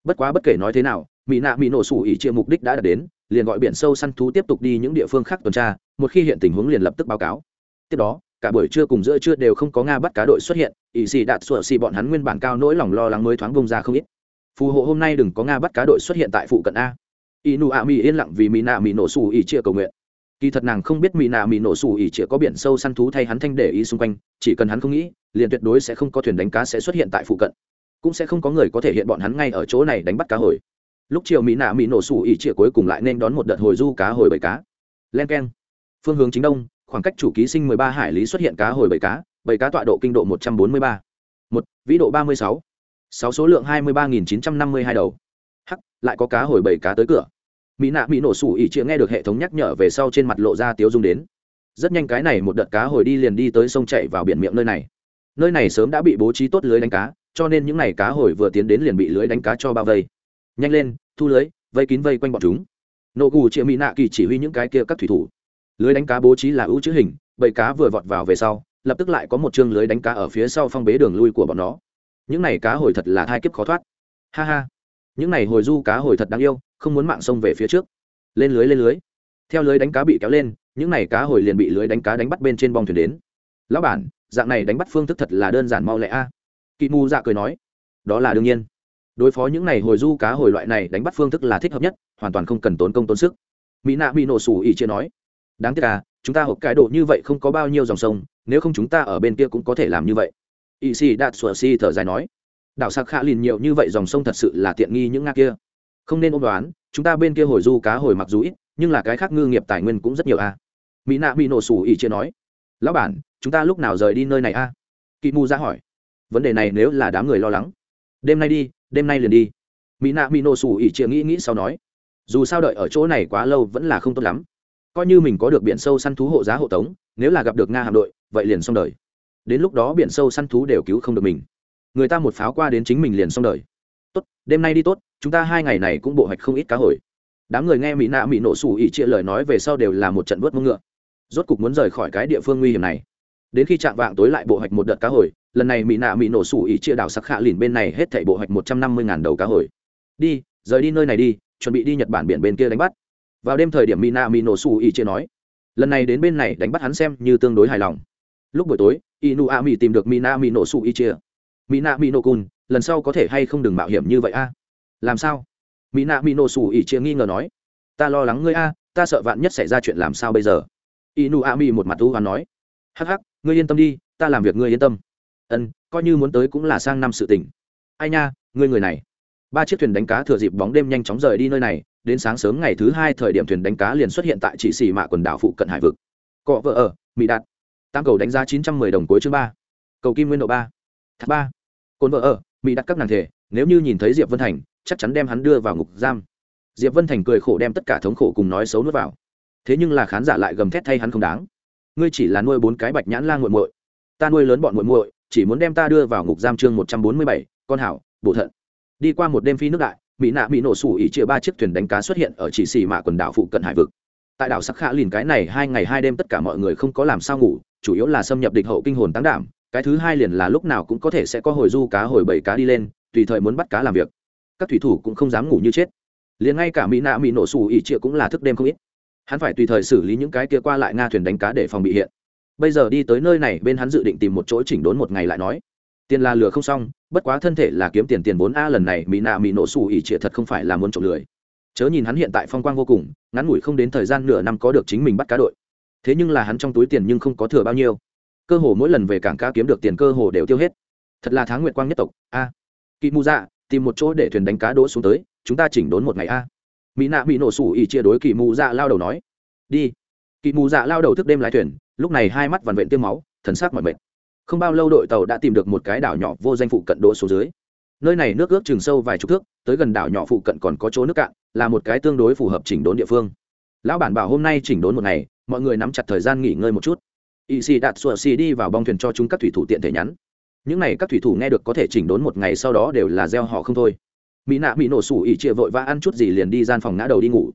Bất quá bất kể nói thế nào mỹ nạ mỹ nổ sủ ỉ chia mục đích đã đạt đến, liền gọi biển sâu săn thú tiếp tục đi những địa phương khác tuần tra, một khi hiện tình huống liền lập tức báo cáo. Tiếp đó cả buổi trưa cùng giữa trưa đều không có nga bắt cá đội xuất hiện ỵ xì đạt sủa xì bọn hắn nguyên bản cao nỗi lòng lo lắng mới thoáng bông ra không ít. Phù hộ hôm nay đừng có nga bắt cá đội xuất hiện tại phụ cận a. Y nụ ạ mỹ yên lặng vì mỹ nạ mỹ nổ xù ỉ chia cầu nguyện. Kỳ thật nàng không biết mỹ nạ mỹ nổ xù ỉ chia có biển sâu săn thú thay hắn thanh để ý xung quanh, chỉ cần hắn không nghĩ, liền tuyệt đối sẽ không có thuyền đánh cá sẽ xuất hiện tại phụ cận. Cũng sẽ không có người có thể hiện bọn hắn ngay ở chỗ này đánh bắt cá hồi. Lúc chiều mỹ nạ mỹ nổ xù ỉ chia cuối cùng lại nên đón một đợt hồi du cá hồi bầy cá. Len k e n phương hướng chính đông khoảng cách chủ ký sinh mười ba hải lý xuất hiện cá hồi bảy cá Bảy cá tọa độ kinh độ một trăm bốn mươi ba. Một, vĩ độ ba mươi sáu. Sáu số lượng hai mươi ba nghìn chín trăm năm mươi hai đầu. Hắc, lại có cá hồi bảy cá tới cửa. Mỹ nạ mỹ nổ sủ ỉ chịa nghe được hệ thống nhắc nhở về sau trên mặt lộ ra tiếu dung đến. Rất nhanh cái này một đợt cá hồi đi liền đi tới sông chạy vào biển miệng nơi này. Nơi này sớm đã bị bố trí tốt lưới đánh cá, cho nên những này cá hồi vừa tiến đến liền bị lưới đánh cá cho bao vây. Nhanh lên, thu lưới, vây kín vây quanh bọn chúng. Nộ gù chịa mỹ nạ kỳ chỉ huy những cái kia các thủy thủ lưới đánh cá bố trí là ưu chữ hình, bầy cá vừa vọt vào về sau, lập tức lại có một chương lưới đánh cá ở phía sau phong bế đường lui của bọn nó. Những này cá hồi thật là thai kiếp khó thoát. Ha ha. Những này hồi du cá hồi thật đáng yêu, không muốn mạng sông về phía trước. Lên lưới lên lưới. Theo lưới đánh cá bị kéo lên, những này cá hồi liền bị lưới đánh cá đánh bắt bên trên bong thuyền đến. Lão bản, dạng này đánh bắt phương thức thật là đơn giản mau lẹ a. À. kỵ mù dạ cười nói, đó là đương nhiên. Đối phó những này hồi du cá hồi loại này đánh bắt phương thức là thích hợp nhất, hoàn toàn không cần tốn công tốn sức. Mỹ nạ bị nổ sủ ỉ chia nói đáng tiếc à chúng ta hộp cái độ như vậy không có bao nhiêu dòng sông, nếu không chúng ta ở bên kia cũng có thể làm như vậy. Y si đạt sùa si thở dài nói. Đảo sạc khạ lìn nhiều như vậy dòng sông thật sự là tiện nghi những nga kia. Không nên ôm đoán, chúng ta bên kia hồi du cá hồi mặc dù ít, nhưng là cái khác ngư nghiệp tài nguyên cũng rất nhiều a à. mỹ nạ bị nổ sủ ỉ chia nói. Lão bản, chúng ta lúc nào rời đi nơi này a à? kỵ mù ra hỏi. Vấn đề này nếu là đám người lo lắng. Đêm nay đi, đêm nay liền đi. Mỹ nạ bị nổ sủ ỉ chia nghĩ nghĩ sau nói. Dù sao đợi ở chỗ này quá lâu vẫn là không tốt lắm coi như mình có được biển sâu săn thú hộ giá hộ tống, nếu là gặp được nga hạm đội, vậy liền xong đời. Đến lúc đó biển sâu săn thú đều cứu không được mình. Người ta một pháo qua đến chính mình liền xong đời. Tốt, đêm nay đi tốt, chúng ta hai ngày này cũng bộ hoạch không ít cá hồi. Đám người nghe mỹ nạ mỹ nổ sủ ỉ chia lời nói về sau đều là một trận vớt mông ngựa. Rốt cục muốn rời khỏi cái địa phương nguy hiểm này. Đến khi chạm vạng tối lại bộ hoạch một đợt cá hồi, lần này mỹ nạ mỹ nổ sủ ỉ chia đảo sắc hạ lìn bên này hết thảy bộ hoạch một trăm năm mươi ngàn đầu cá hồi. Đi, rời đi nơi này đi, chuẩn bị đi nhật bản biển bên kia đánh bắt vào đêm thời điểm mina mino su ý chia nói, lần này đến bên này đánh bắt hắn xem như tương đối hài lòng. Lúc buổi tối, inu a Mi tìm được mina mino su ý chia. Mina mino kun lần sau có thể hay không đừng mạo hiểm như vậy a? Làm sao? Mina mino su ý chia nghi ngờ nói, ta lo lắng ngươi a, ta sợ vạn nhất xảy ra chuyện làm sao bây giờ? Inu a Mi một mặt thú và nói, hắc hắc, ngươi yên tâm đi, ta làm việc ngươi yên tâm. Ân, coi như muốn tới cũng là sang năm sự tỉnh ai nha, ngươi người này. Ba chiếc thuyền đánh cá thừa dịp bóng đêm nhanh chóng rời đi nơi này đến sáng sớm ngày thứ hai thời điểm thuyền đánh cá liền xuất hiện tại chỉ xì mạ quần đảo phụ cận hải vực. Cọ vợ ở, mỹ đạt. Tam cầu đánh giá chín trăm mười đồng cuối chương ba. Cầu kim nguyên độ ba. Thác ba. Cồn vợ ở, mỹ đạt các nàng thể, nếu như nhìn thấy diệp vân thành, chắc chắn đem hắn đưa vào ngục giam. Diệp vân thành cười khổ đem tất cả thống khổ cùng nói xấu nuốt vào. Thế nhưng là khán giả lại gầm thét thay hắn không đáng. Ngươi chỉ là nuôi bốn cái bạch nhãn la nguội muội. Ta nuôi lớn bọn muội muội, chỉ muốn đem ta đưa vào ngục giam chương một trăm bốn mươi bảy, con hảo bộ thận. Đi qua một đêm phi nước đại mỹ nạ bị nổ sủ ỉ chia ba chiếc thuyền đánh cá xuất hiện ở chỉ xì mạ quần đảo phụ cận hải vực. Tại đảo sắc khả lìn, cái này hai ngày hai đêm tất cả mọi người không có làm sao ngủ, chủ yếu là xâm nhập địch hậu kinh hồn tăng đảm. Cái thứ hai liền là lúc nào cũng có thể sẽ có hồi du cá hồi bảy cá đi lên, tùy thời muốn bắt cá làm việc. Các thủy thủ cũng không dám ngủ như chết. Liền ngay cả mỹ nạ mỹ nổ xù ỉ trịa cũng là thức đêm không ít. Hắn phải tùy thời xử lý những cái kia qua lại nga thuyền đánh cá để phòng bị hiện. Bây giờ đi tới nơi này, bên hắn dự định tìm một chỗ chỉnh đốn một ngày lại nói tiền là lừa không xong, bất quá thân thể là kiếm tiền tiền vốn a lần này mỹ nạ mỹ nổ xù ỉ trịa thật không phải là muốn trộm lười. Chớ nhìn hắn hiện tại phong quang vô cùng, ngắn ngủi không đến thời gian nửa năm có được chính mình bắt cá đội. Thế nhưng là hắn trong túi tiền nhưng không có thừa bao nhiêu. Cơ hồ mỗi lần về cảng cá kiếm được tiền cơ hồ đều tiêu hết. Thật là tháng nguyệt quang nhất tộc, a. À. kỵ mù dạ tìm một chỗ để thuyền đánh cá đỗ xuống tới, chúng ta chỉnh đốn một ngày a. Mỹ nạ bị nổ sủ ỉ chia đối kỵ mù dạ lao đầu nói. Đi. Kỵ mù dạ lao đầu thức đêm lái thuyền, lúc này hai mắt vằn vện tiêm máu, thần sắc mọi mệt không bao lâu đội tàu đã tìm được một cái đảo nhỏ vô danh phụ cận đỗ xuống dưới. Nơi này nước ước chừng sâu vài chục thước, tới gần đảo nhỏ phụ cận còn có chỗ nước cạn, là một cái tương đối phù hợp chỉnh đốn địa phương. Lão bản bảo hôm nay chỉnh đốn một ngày, mọi người nắm chặt thời gian nghỉ ngơi một chút. Y xì đạt sùa xì đi vào bong thuyền cho chúng các thủy thủ tiện thể nhắn. Những n à y các thủy thủ nghe được có thể chỉnh đốn một ngày sau đó đều là gieo họ không thôi. Mỹ nạ bị nổ sủ ỉ chia vội vã ăn chút gì liền đi gian phòng ngã đầu đi ngủ.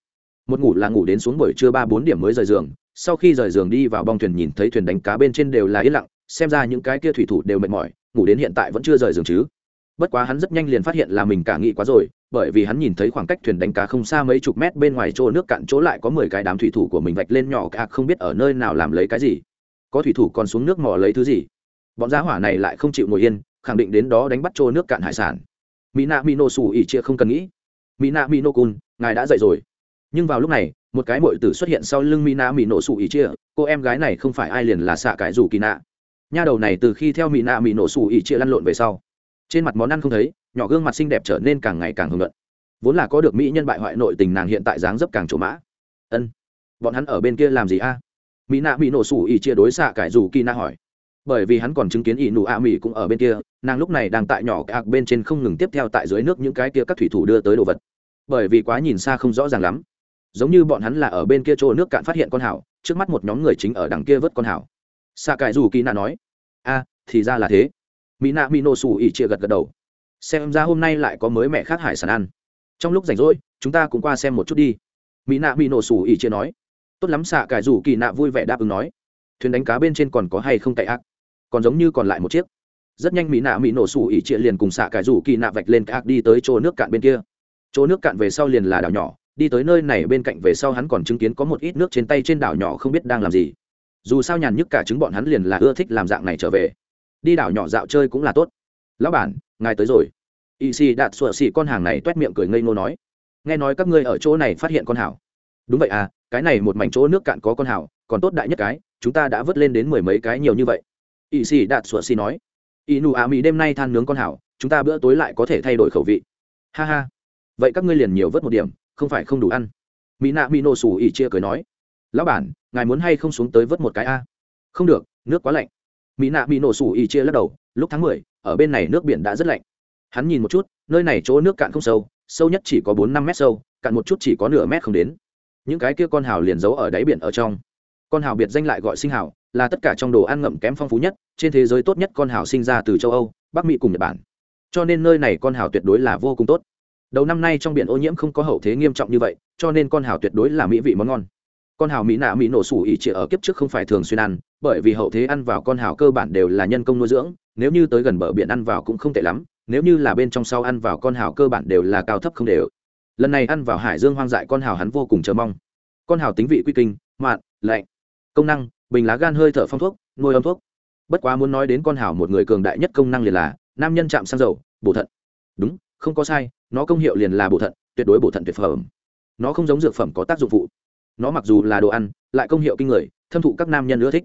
Một ngủ là ngủ đến xuống buổi trưa ba bốn điểm mới rời giường, sau khi rời giường đi vào bong thuyền nhìn thấy thuyền đánh cá bên trên đều là yên lặng xem ra những cái kia thủy thủ đều mệt mỏi, ngủ đến hiện tại vẫn chưa rời giường chứ. Bất quá hắn rất nhanh liền phát hiện là mình cả nghĩ quá rồi, bởi vì hắn nhìn thấy khoảng cách thuyền đánh cá không xa mấy chục mét bên ngoài chỗ nước cạn chỗ lại có mười cái đám thủy thủ của mình vạch lên nhỏ cả, không biết ở nơi nào làm lấy cái gì. Có thủy thủ còn xuống nước mò lấy thứ gì? Bọn giá hỏa này lại không chịu ngồi yên, khẳng định đến đó đánh bắt trôi nước cạn hải sản. Mỹ nạ mỹ nổ xù ỉ chia không cần nghĩ. Mỹ nạ mỹ cun ngài đã dậy rồi. Nhưng vào lúc này, một cái mội tử xuất hiện sau lưng mỹ nạ mỹ nổ xù ỉ chia, cô em gái này không phải ai liền là xạ cái dù kỳ nạ nha đầu này từ khi theo mỹ nạ mỹ nổ xù ỉ chia lăn lộn về sau, trên mặt món ăn không thấy, nhỏ gương mặt xinh đẹp trở nên càng ngày càng hưởng luận. Vốn là có được mỹ nhân bại hoại nội tình nàng hiện tại dáng dấp càng trổ mã. Ân, bọn hắn ở bên kia làm gì a? Mỹ nạ mỹ nổ sủ ỉ chia đối xạ cải dù kỳ na hỏi. Bởi vì hắn còn chứng kiến ỷ nụ a mỹ cũng ở bên kia, nàng lúc này đang tại nhỏ cạc bên trên không ngừng tiếp theo tại dưới nước những cái kia các thủy thủ đưa tới đồ vật. Bởi vì quá nhìn xa không rõ ràng lắm. Giống như bọn hắn là ở bên kia chỗ nước cạn phát hiện con hảo, trước mắt một nhóm người chính ở đằng kia vớt con hảo xạ cải dù kỳ nạ nói, a, thì ra là thế. Mỹ nạ mỹ nổ sủ ỉ chia gật gật đầu. Xem ra hôm nay lại có mới mẹ khác hải sản ăn. Trong lúc rảnh rỗi, chúng ta cũng qua xem một chút đi. Mỹ nạ mỹ nổ sủ ỉ chia nói. Tốt lắm, xạ cải rủ kỳ nạ vui vẻ đáp ứng nói. Thuyền đánh cá bên trên còn có hay không cậy ác? Còn giống như còn lại một chiếc. Rất nhanh mỹ nạ mỹ nổ sủ ỉ chia liền cùng xạ cải rủ kỳ nạ vạch lên ác đi tới chỗ nước cạn bên kia. Chỗ nước cạn về sau liền là đảo nhỏ, đi tới nơi này bên cạnh về sau hắn còn chứng kiến có một ít nước trên tay trên đảo nhỏ không biết đang làm gì dù sao nhàn nhức cả chứng bọn hắn liền là ưa thích làm dạng này trở về. Đi đảo nhỏ dạo chơi cũng là tốt. Lão bản, ngài tới rồi. Y si đạt sủa xỉ con hàng này t u é t miệng cười ngây ngô nói. Nghe nói các ngươi ở chỗ này phát hiện con hảo. Đúng vậy à cái này một mảnh chỗ nước cạn có con hảo, còn tốt đại nhất cái, chúng ta đã vớt lên đến mười mấy cái nhiều như vậy. Y si đạt sủa xỉ nói. Y nụ à mỹ đêm nay than nướng con hảo, chúng ta bữa tối lại có thể thay đổi khẩu vị. Ha ha. Vậy các ngươi liền nhiều vớt một điểm, không phải không đủ ăn. Mỹ nạ mỹ nổ sủ ỉ chia cười nói lão bản, ngài muốn hay không xuống tới vớt một cái a? Không được, nước quá lạnh. Mỹ nạ mỹ nổ sủ ỉ chia lắc đầu, lúc tháng mười, ở bên này nước biển đã rất lạnh. Hắn nhìn một chút, nơi này chỗ nước cạn không sâu sâu nhất chỉ có bốn năm mét sâu, cạn một chút chỉ có nửa mét không đến. Những cái kia con hào liền giấu ở đáy biển ở trong. Con hào biệt danh lại gọi sinh hào, là tất cả trong đồ ăn ngậm kém phong phú nhất, trên thế giới tốt nhất con hào sinh ra từ châu âu, bắc mỹ cùng nhật bản. Cho nên nơi này con hào tuyệt đối là vô cùng tốt. Đầu năm nay trong biển ô nhiễm không có hậu thế nghiêm trọng như vậy, cho nên con hào tuyệt đối là mỹ vị món ngon con hào mỹ nạ mỹ nổ sủ ỉ chỉ ở kiếp trước không phải thường xuyên ăn, bởi vì hậu thế ăn vào con hào cơ bản đều là nhân công nuôi dưỡng, nếu như tới gần bờ biển ăn vào cũng không tệ lắm, nếu như là bên trong sau ăn vào con hào cơ bản đều là cao thấp không đều. Lần này ăn vào hải dương hoang dại con hào hắn vô cùng chờ mong. Con hào tính vị quy kinh, mạn, lạnh, công năng, bình lá gan hơi thở phong thuốc, nuôi âm thuốc. Bất quá muốn nói đến con hào một người cường đại nhất công năng liền là, nam nhân chạm xăng dầu, bổ thận. Đúng, không có sai, nó công hiệu liền là bổ thận, tuyệt đối bổ thận tuyệt phẩm. Nó không giống dược phẩm có tác dụng phụ nó mặc dù là đồ ăn, lại công hiệu kinh người, thâm thụ các nam nhân ưa thích.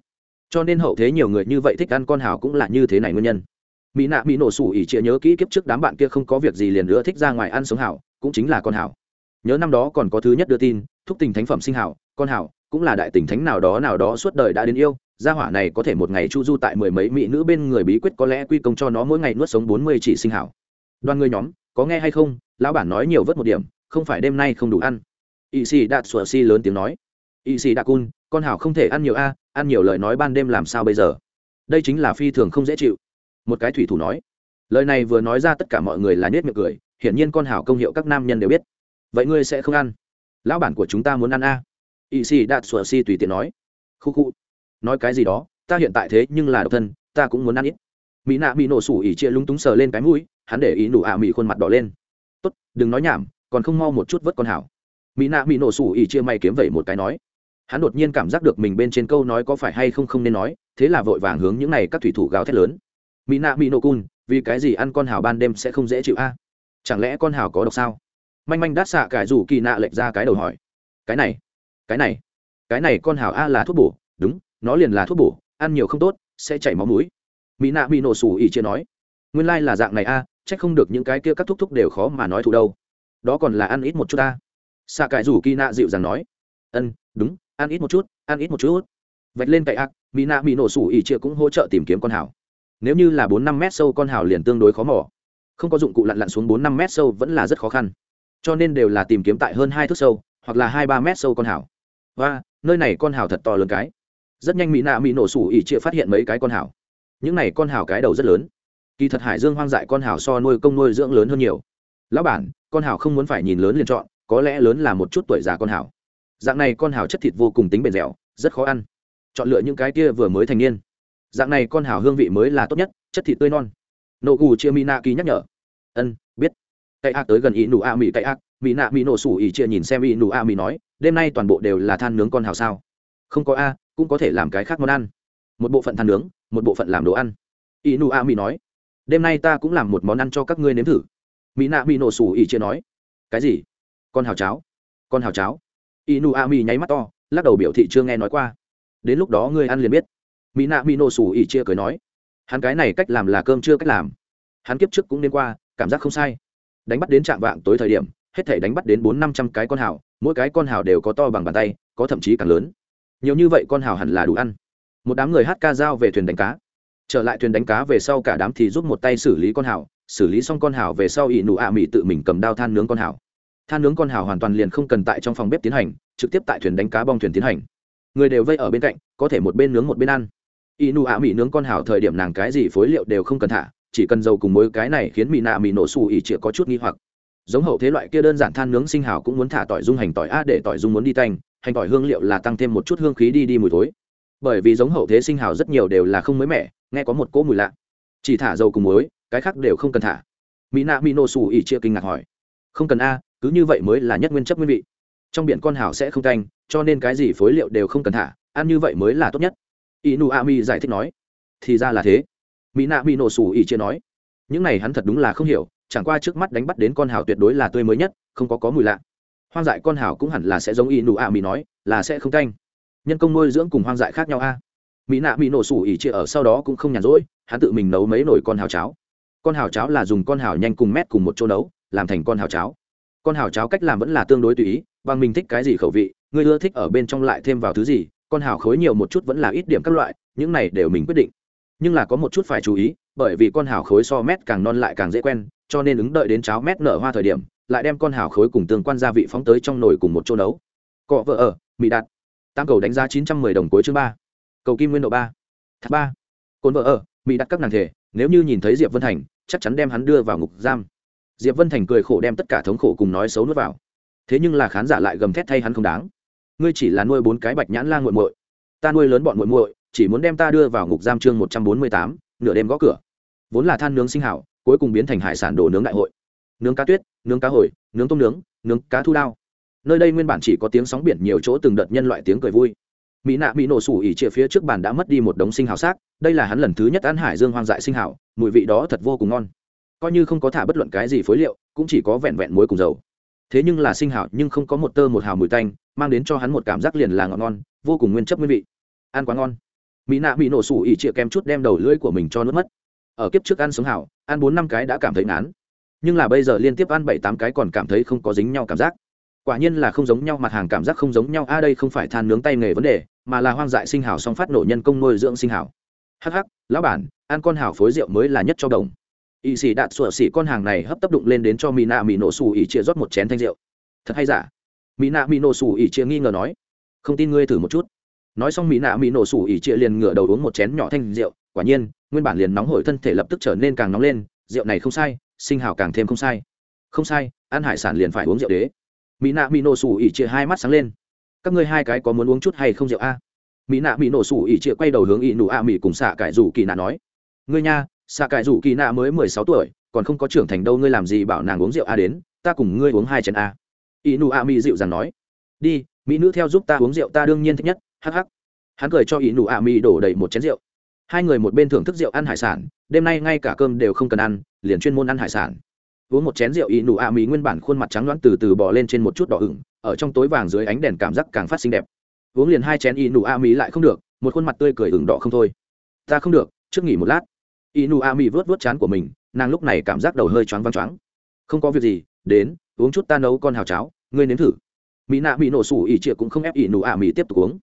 Cho nên hậu thế nhiều người như vậy thích ăn con hào cũng là như thế này nguyên nhân. Mỹ nạ mỹ nổ sủ ỉ chĩa nhớ kỹ kiếp trước đám bạn kia không có việc gì liền nữa thích ra ngoài ăn sống hảo cũng chính là con hảo nhớ năm đó còn có thứ nhất đưa tin, thúc tình thánh phẩm sinh hảo con hảo cũng là đại tình thánh nào đó nào đó suốt đời đã đến yêu, gia hỏa này có thể một ngày chu du tại mười mấy mỹ nữ bên người bí quyết có lẽ quy công cho nó mỗi ngày nuốt sống bốn mươi chỉ sinh hảo đoàn người nhóm, có nghe hay không? Lão bản nói nhiều vớt một điểm, không phải đêm nay không đủ ăn ỵ sĩ đạt sủa si lớn tiếng nói. Ỵ sĩ đạt cun con hảo không thể ăn nhiều a, ăn nhiều lời nói ban đêm làm sao bây giờ? Đây chính là phi thường không dễ chịu. Một cái thủy thủ nói. Lời này vừa nói ra tất cả mọi người là nết miệng cười, hiển nhiên con hảo công hiệu các nam nhân đều biết. Vậy ngươi sẽ không ăn? Lão bản của chúng ta muốn ăn a. À? ỵ sĩ đạt sùa si tùy tiện nói. Khu khu. Nói cái gì đó, ta hiện tại thế nhưng là độc thân, ta cũng muốn ăn ít. Mỹ nạ bị nổ sủ ỉ chia lúng túng sờ lên cái mũi, hắn để ý nụ ạ à mỹ khuôn mặt đỏ lên. Tốt, đừng nói nhảm, còn không mau một chút vớt con hảo mỹ nạ mỹ nổ sủ ỉ chia may kiếm vẩy một cái nói. Hắn đột nhiên cảm giác được mình bên trên câu nói có phải hay không không nên nói thế là vội vàng hướng những này các thủy thủ gào thét lớn. Mỹ nạ mỹ nổ cun vì cái gì ăn con hào ban đêm sẽ không dễ chịu a? Chẳng lẽ con hào có độc sao? Manh manh đát xạ cải rủ kỳ nạ lệch ra cái đầu hỏi. Cái này cái này cái này con hào a là thuốc bổ. Đúng nó liền là thuốc bổ ăn nhiều không tốt sẽ chảy máu mũi. Mỹ nạ bị nổ sủ ỉ chia nói. Nguyên lai là dạng này a à, c không được những cái kia các thúc thúc đều khó mà nói thù đâu. Đó còn là ăn ít một chút ta xạ cải rủ kỳ nạ dịu dàng nói. Ân, đúng, ăn ít một chút, ăn ít một chút. Vạch lên cậy ác mỹ nạ mỹ nổ sủ ỉ chia cũng hỗ trợ tìm kiếm con hào. Nếu như là bốn năm mét sâu con hào liền tương đối khó mỏ không có dụng cụ lặn lặn xuống bốn năm mét sâu vẫn là rất khó khăn. Cho nên đều là tìm kiếm tại hơn hai thước sâu, hoặc là hai ba mét sâu con hào. Và, nơi này con hào thật to lớn cái. Rất nhanh mỹ nạ mỹ nổ sủ ỉ chia phát hiện mấy cái con hào. Những này con hào cái đầu rất lớn. Kỳ thật hải dương hoang dại con hào so nuôi công nuôi dưỡng lớn hơn nhiều. Lão bản, con hào không muốn phải nhìn lớn liền chọn có lẽ lớn là một chút tuổi già con hào dạng này con hào chất thịt vô cùng tính bền dẻo, rất khó ăn. Chọn lựa những cái kia vừa mới thành niên. Dạng này con hào hương vị mới là tốt nhất, chất thịt tươi non. Nô gù chia mỹ nạ kỳ nhắc nhở. Ân, biết. Cậy ác tới gần ý nụ a mỹ cậy ác mỹ nạ mỹ nổ sủ ý chia nhìn xem ý nụ a mỹ nói, đêm nay toàn bộ đều là than nướng con hào sao? Không có a, cũng có thể làm cái khác món ăn. Một bộ phận than nướng, một bộ phận làm đồ ăn. Y nụ a mỹ nói, đêm nay ta cũng làm một món ăn cho các ngươi nếm thử. Mỹ nạ mỹ nổ sủ ý chia nói, cái gì? Con hào cháo, con hào cháo. Inu nu a mi nháy mắt to, lắc đầu biểu thị chưa nghe nói qua. Đến lúc đó ngươi ăn liền biết. Mỹ nạ mỹ nổ sủ ỉ chia cười nói, hắn cái này cách làm là cơm chưa cách làm. Hắn kiếp trước cũng nên qua, cảm giác không sai. Đánh bắt đến trạm vạng tối thời điểm, hết thể đánh bắt đến bốn năm trăm cái con hào, mỗi cái con hào đều có to bằng bàn tay, có thậm chí càng lớn. Nhiều như vậy con hào hẳn là đủ ăn. Một đám người hát ca giao về thuyền đánh cá. Trở lại thuyền đánh cá về sau cả đám thì giúp một tay xử lý con hào, xử lý xong con hào về sau ỵ nụ ạ à mị tự mình cầm đao than nướng con hào than nướng con hào hoàn toàn liền không cần tại trong phòng bếp tiến hành, trực tiếp tại thuyền đánh cá bong thuyền tiến hành. Người đều vây ở bên cạnh, có thể một bên nướng một bên ăn. Y nụ ạ mỹ nướng con hào thời điểm nàng cái gì phối liệu đều không cần thả, chỉ cần dầu cùng mối cái này khiến mỹ nạ mỹ nổ xù ỉ chĩa có chút nghi hoặc. Giống hậu thế loại kia đơn giản than nướng sinh hào cũng muốn thả tỏi dung hành tỏi a để tỏi dung muốn đi tanh, hành tỏi hương liệu là tăng thêm một chút hương khí đi đi mùi thối. Bởi vì giống hậu thế sinh hào rất nhiều đều là không mới mẻ, nghe có một cỗ mùi lạ. Chỉ thả dầu cùng muối, cái khác đều không cần thả. Mỹ nạ mỹ nổ xù ỉ chia kinh ngạc hỏi. Không cần a cứ như vậy mới là nhất nguyên chất nguyên vị. Trong biển con hào sẽ không canh, cho nên cái gì phối liệu đều không cần thả, ăn như vậy mới là tốt nhất. Inu ami giải thích nói. Thì ra là thế. Mỹ nạ mỹ nổ xù ỉ chia nói. Những này hắn thật đúng là không hiểu, chẳng qua trước mắt đánh bắt đến con hào tuyệt đối là tươi mới nhất, không có có mùi lạ. Hoang dại con hào cũng hẳn là sẽ giống inu ami nói, là sẽ không canh. Nhân công nuôi dưỡng cùng hoang dại khác nhau a. Mỹ nạ mỹ nổ sủ ỉ chia ở sau đó cũng không nhàn rỗi, hắn tự mình nấu mấy nồi con hào cháo. Con hào cháo là dùng con hào nhanh cùng mét cùng một chỗ nấu, làm thành con hào cháo con hào cháo cách làm vẫn là tương đối tùy ý, bằng mình thích cái gì khẩu vị, người ưa thích ở bên trong lại thêm vào thứ gì, con hào khối nhiều một chút vẫn là ít điểm các loại, những này đều mình quyết định. Nhưng là có một chút phải chú ý, bởi vì con hào khối so mét càng non lại càng dễ quen, cho nên ứng đợi đến cháo mét nở hoa thời điểm, lại đem con hào khối cùng tương quan gia vị phóng tới trong nồi cùng một chỗ nấu. Cọ vợ ở mỹ đạt. Tam cầu đánh giá chín trăm mười đồng cuối chương ba. Cầu kim nguyên độ ba. Thác ba. Cồn vợ ở mỹ đặt các nàng thể, nếu như nhìn thấy diệp vân thành, chắc chắn đem hắn đưa vào ngục giam diệp vân thành cười khổ đem tất cả thống khổ cùng nói xấu nuốt vào. Thế nhưng là khán giả lại gầm thét thay hắn không đáng. Ngươi chỉ là nuôi bốn cái bạch nhãn lan g u muội. Ta nuôi lớn bọn muội muội, chỉ muốn đem ta đưa vào ngục giam chương một trăm bốn mươi tám, nửa đêm gõ cửa. Vốn là than nướng sinh hảo, cuối cùng biến thành hải sản đồ nướng đại hội. Nướng cá tuyết, nướng cá hồi, nướng tôm nướng nướng cá thu đao. Nơi đây nguyên bản chỉ có tiếng sóng biển nhiều chỗ từng đợt nhân loại tiếng cười vui. Mỹ nạ bị nổ sủ ỉ chia phía trước bàn đã mất đi một đống sinh hào xác, đây là hắn lần thứ nhất ăn hải dương hoang dại sinh hào mùi vị đó thật vô cùng ngon coi như không có thả bất luận cái gì phối liệu, cũng chỉ có vẹn vẹn muối cùng dầu. Thế nhưng là sinh hào nhưng không có một tơ một hào mùi tanh, mang đến cho hắn một cảm giác liền là ngọt ngon, vô cùng nguyên chất nguyên vị. Ăn quá ngon. Mỹ nạ bị nổ sủ ỉ chia kem chút đem đầu lưỡi của mình cho nước mất. Ở kiếp trước ăn sống hào ăn bốn năm cái đã cảm thấy ngán. Nhưng là bây giờ liên tiếp ăn bảy tám cái còn cảm thấy không có dính nhau cảm giác. Quả nhiên là không giống nhau, mặt hàng cảm giác không giống nhau, a, đây không phải than nướng tay nghề vấn đề, mà là hoang dại sinh hào song phát nổ nhân công nuôi dưỡng sinh hào hắc hắc, lão bản, ăn con hào phối rượu mới là nhất cho đồng y xì đạt sủa xỉ con hàng này hấp tấp đụng lên đến cho mỹ nạ mỹ nổ xù ỉ chia rót một chén thanh rượu. Thật hay giả? Mỹ nạ mỹ nổ xù ỉ chia nghi ngờ nói. Không tin ngươi thử một chút. Nói xong mỹ nạ mỹ nổ xù ỉ chia liền ngửa đầu uống một chén nhỏ thanh rượu. Quả nhiên, nguyên bản liền nóng hổi thân thể lập tức trở nên càng nóng lên. Rượu này không sai, sinh hào càng thêm không sai. Không sai, ăn hải sản liền phải uống rượu đế. Mỹ nạ mỹ nổ xù ỉ chia hai mắt sáng lên. Các ngươi hai cái có muốn uống chút hay không rượu a? Mỹ nạ mỹ nổ xù ỉ chia quay đầu hướng ỉ nụ a mỹ cùng xạ cải rủ kỳ nạ nói. Ngươi nha xạ cải rủ kỳ nạ mới mười sáu tuổi, còn không có trưởng thành đâu, ngươi làm gì bảo nàng uống rượu a đến, ta cùng ngươi uống hai chén a. Y nụ a mỹ dịu dàng nói. Đi, mỹ nữ theo giúp ta uống rượu, ta đương nhiên thích nhất, hắc hắc. Hắn cười cho y nụ a mỹ đổ đầy một chén rượu. Hai người một bên thưởng thức rượu ăn hải sản, đêm nay ngay cả cơm đều không cần ăn, liền chuyên môn ăn hải sản. Uống một chén rượu, ý nụ ạ mỹ nguyên bản khuôn mặt trắng loãng từ từ bò lên trên một chút đỏ ửng, ở trong tối vàng dưới ánh đèn cảm giác càng phát xinh đẹp. Uống liền hai chén, ý nụ ạ mỹ lại không được, một khuôn mặt tươi cười ửng đỏ không thôi. Ta không được, trước nghỉ một lát inu a mi vớt vớt chán của mình, nàng lúc này cảm giác đầu hơi choáng văng choáng. Không có việc gì, đến, uống chút ta nấu con hào cháo, ngươi nếm thử. Mỹ nạ bị nổ sủ ỉ trịa cũng không ép ỉ nụ ạ mỹ tiếp tục uống,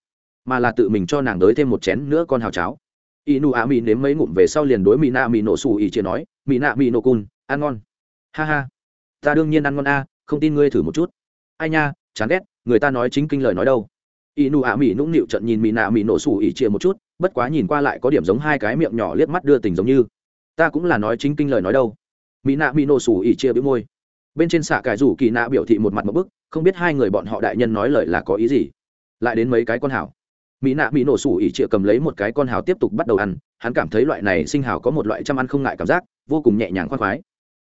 mà là tự mình cho nàng đới thêm một chén nữa con hào cháo. Ỉ nụ ạ mỹ nếm mấy ngụm về sau liền đối mỹ nạ mỹ nổ sủ ỉ trịa nói, mỹ nạ mỹ nổ cun ăn ngon. Ha ha, ta đương nhiên ăn ngon a, không tin ngươi thử một chút. Ai nha, chán ghét, người ta nói chính kinh lời nói đâu y nụ ạ mỹ nũng nịu trận nhìn mỹ nạ mỹ nổ sủ ỉ chia một chút, bất quá nhìn qua lại có điểm giống hai cái miệng nhỏ liếc mắt đưa tình giống như. Ta cũng là nói chính kinh lời nói đâu. Mỹ nạ mỹ nổ sủ ỉ chia bĩu môi. Bên trên xạ cải rủ kỳ nạ biểu thị một mặt một bức, không biết hai người bọn họ đại nhân nói lời là có ý gì. Lại đến mấy cái con hảo mỹ nạ mỹ nổ sủ ỉ chia cầm lấy một cái con hào tiếp tục bắt đầu ăn, hắn cảm thấy loại này sinh hào có một loại chăm ăn không ngại cảm giác, vô cùng nhẹ nhàng khoan khoái.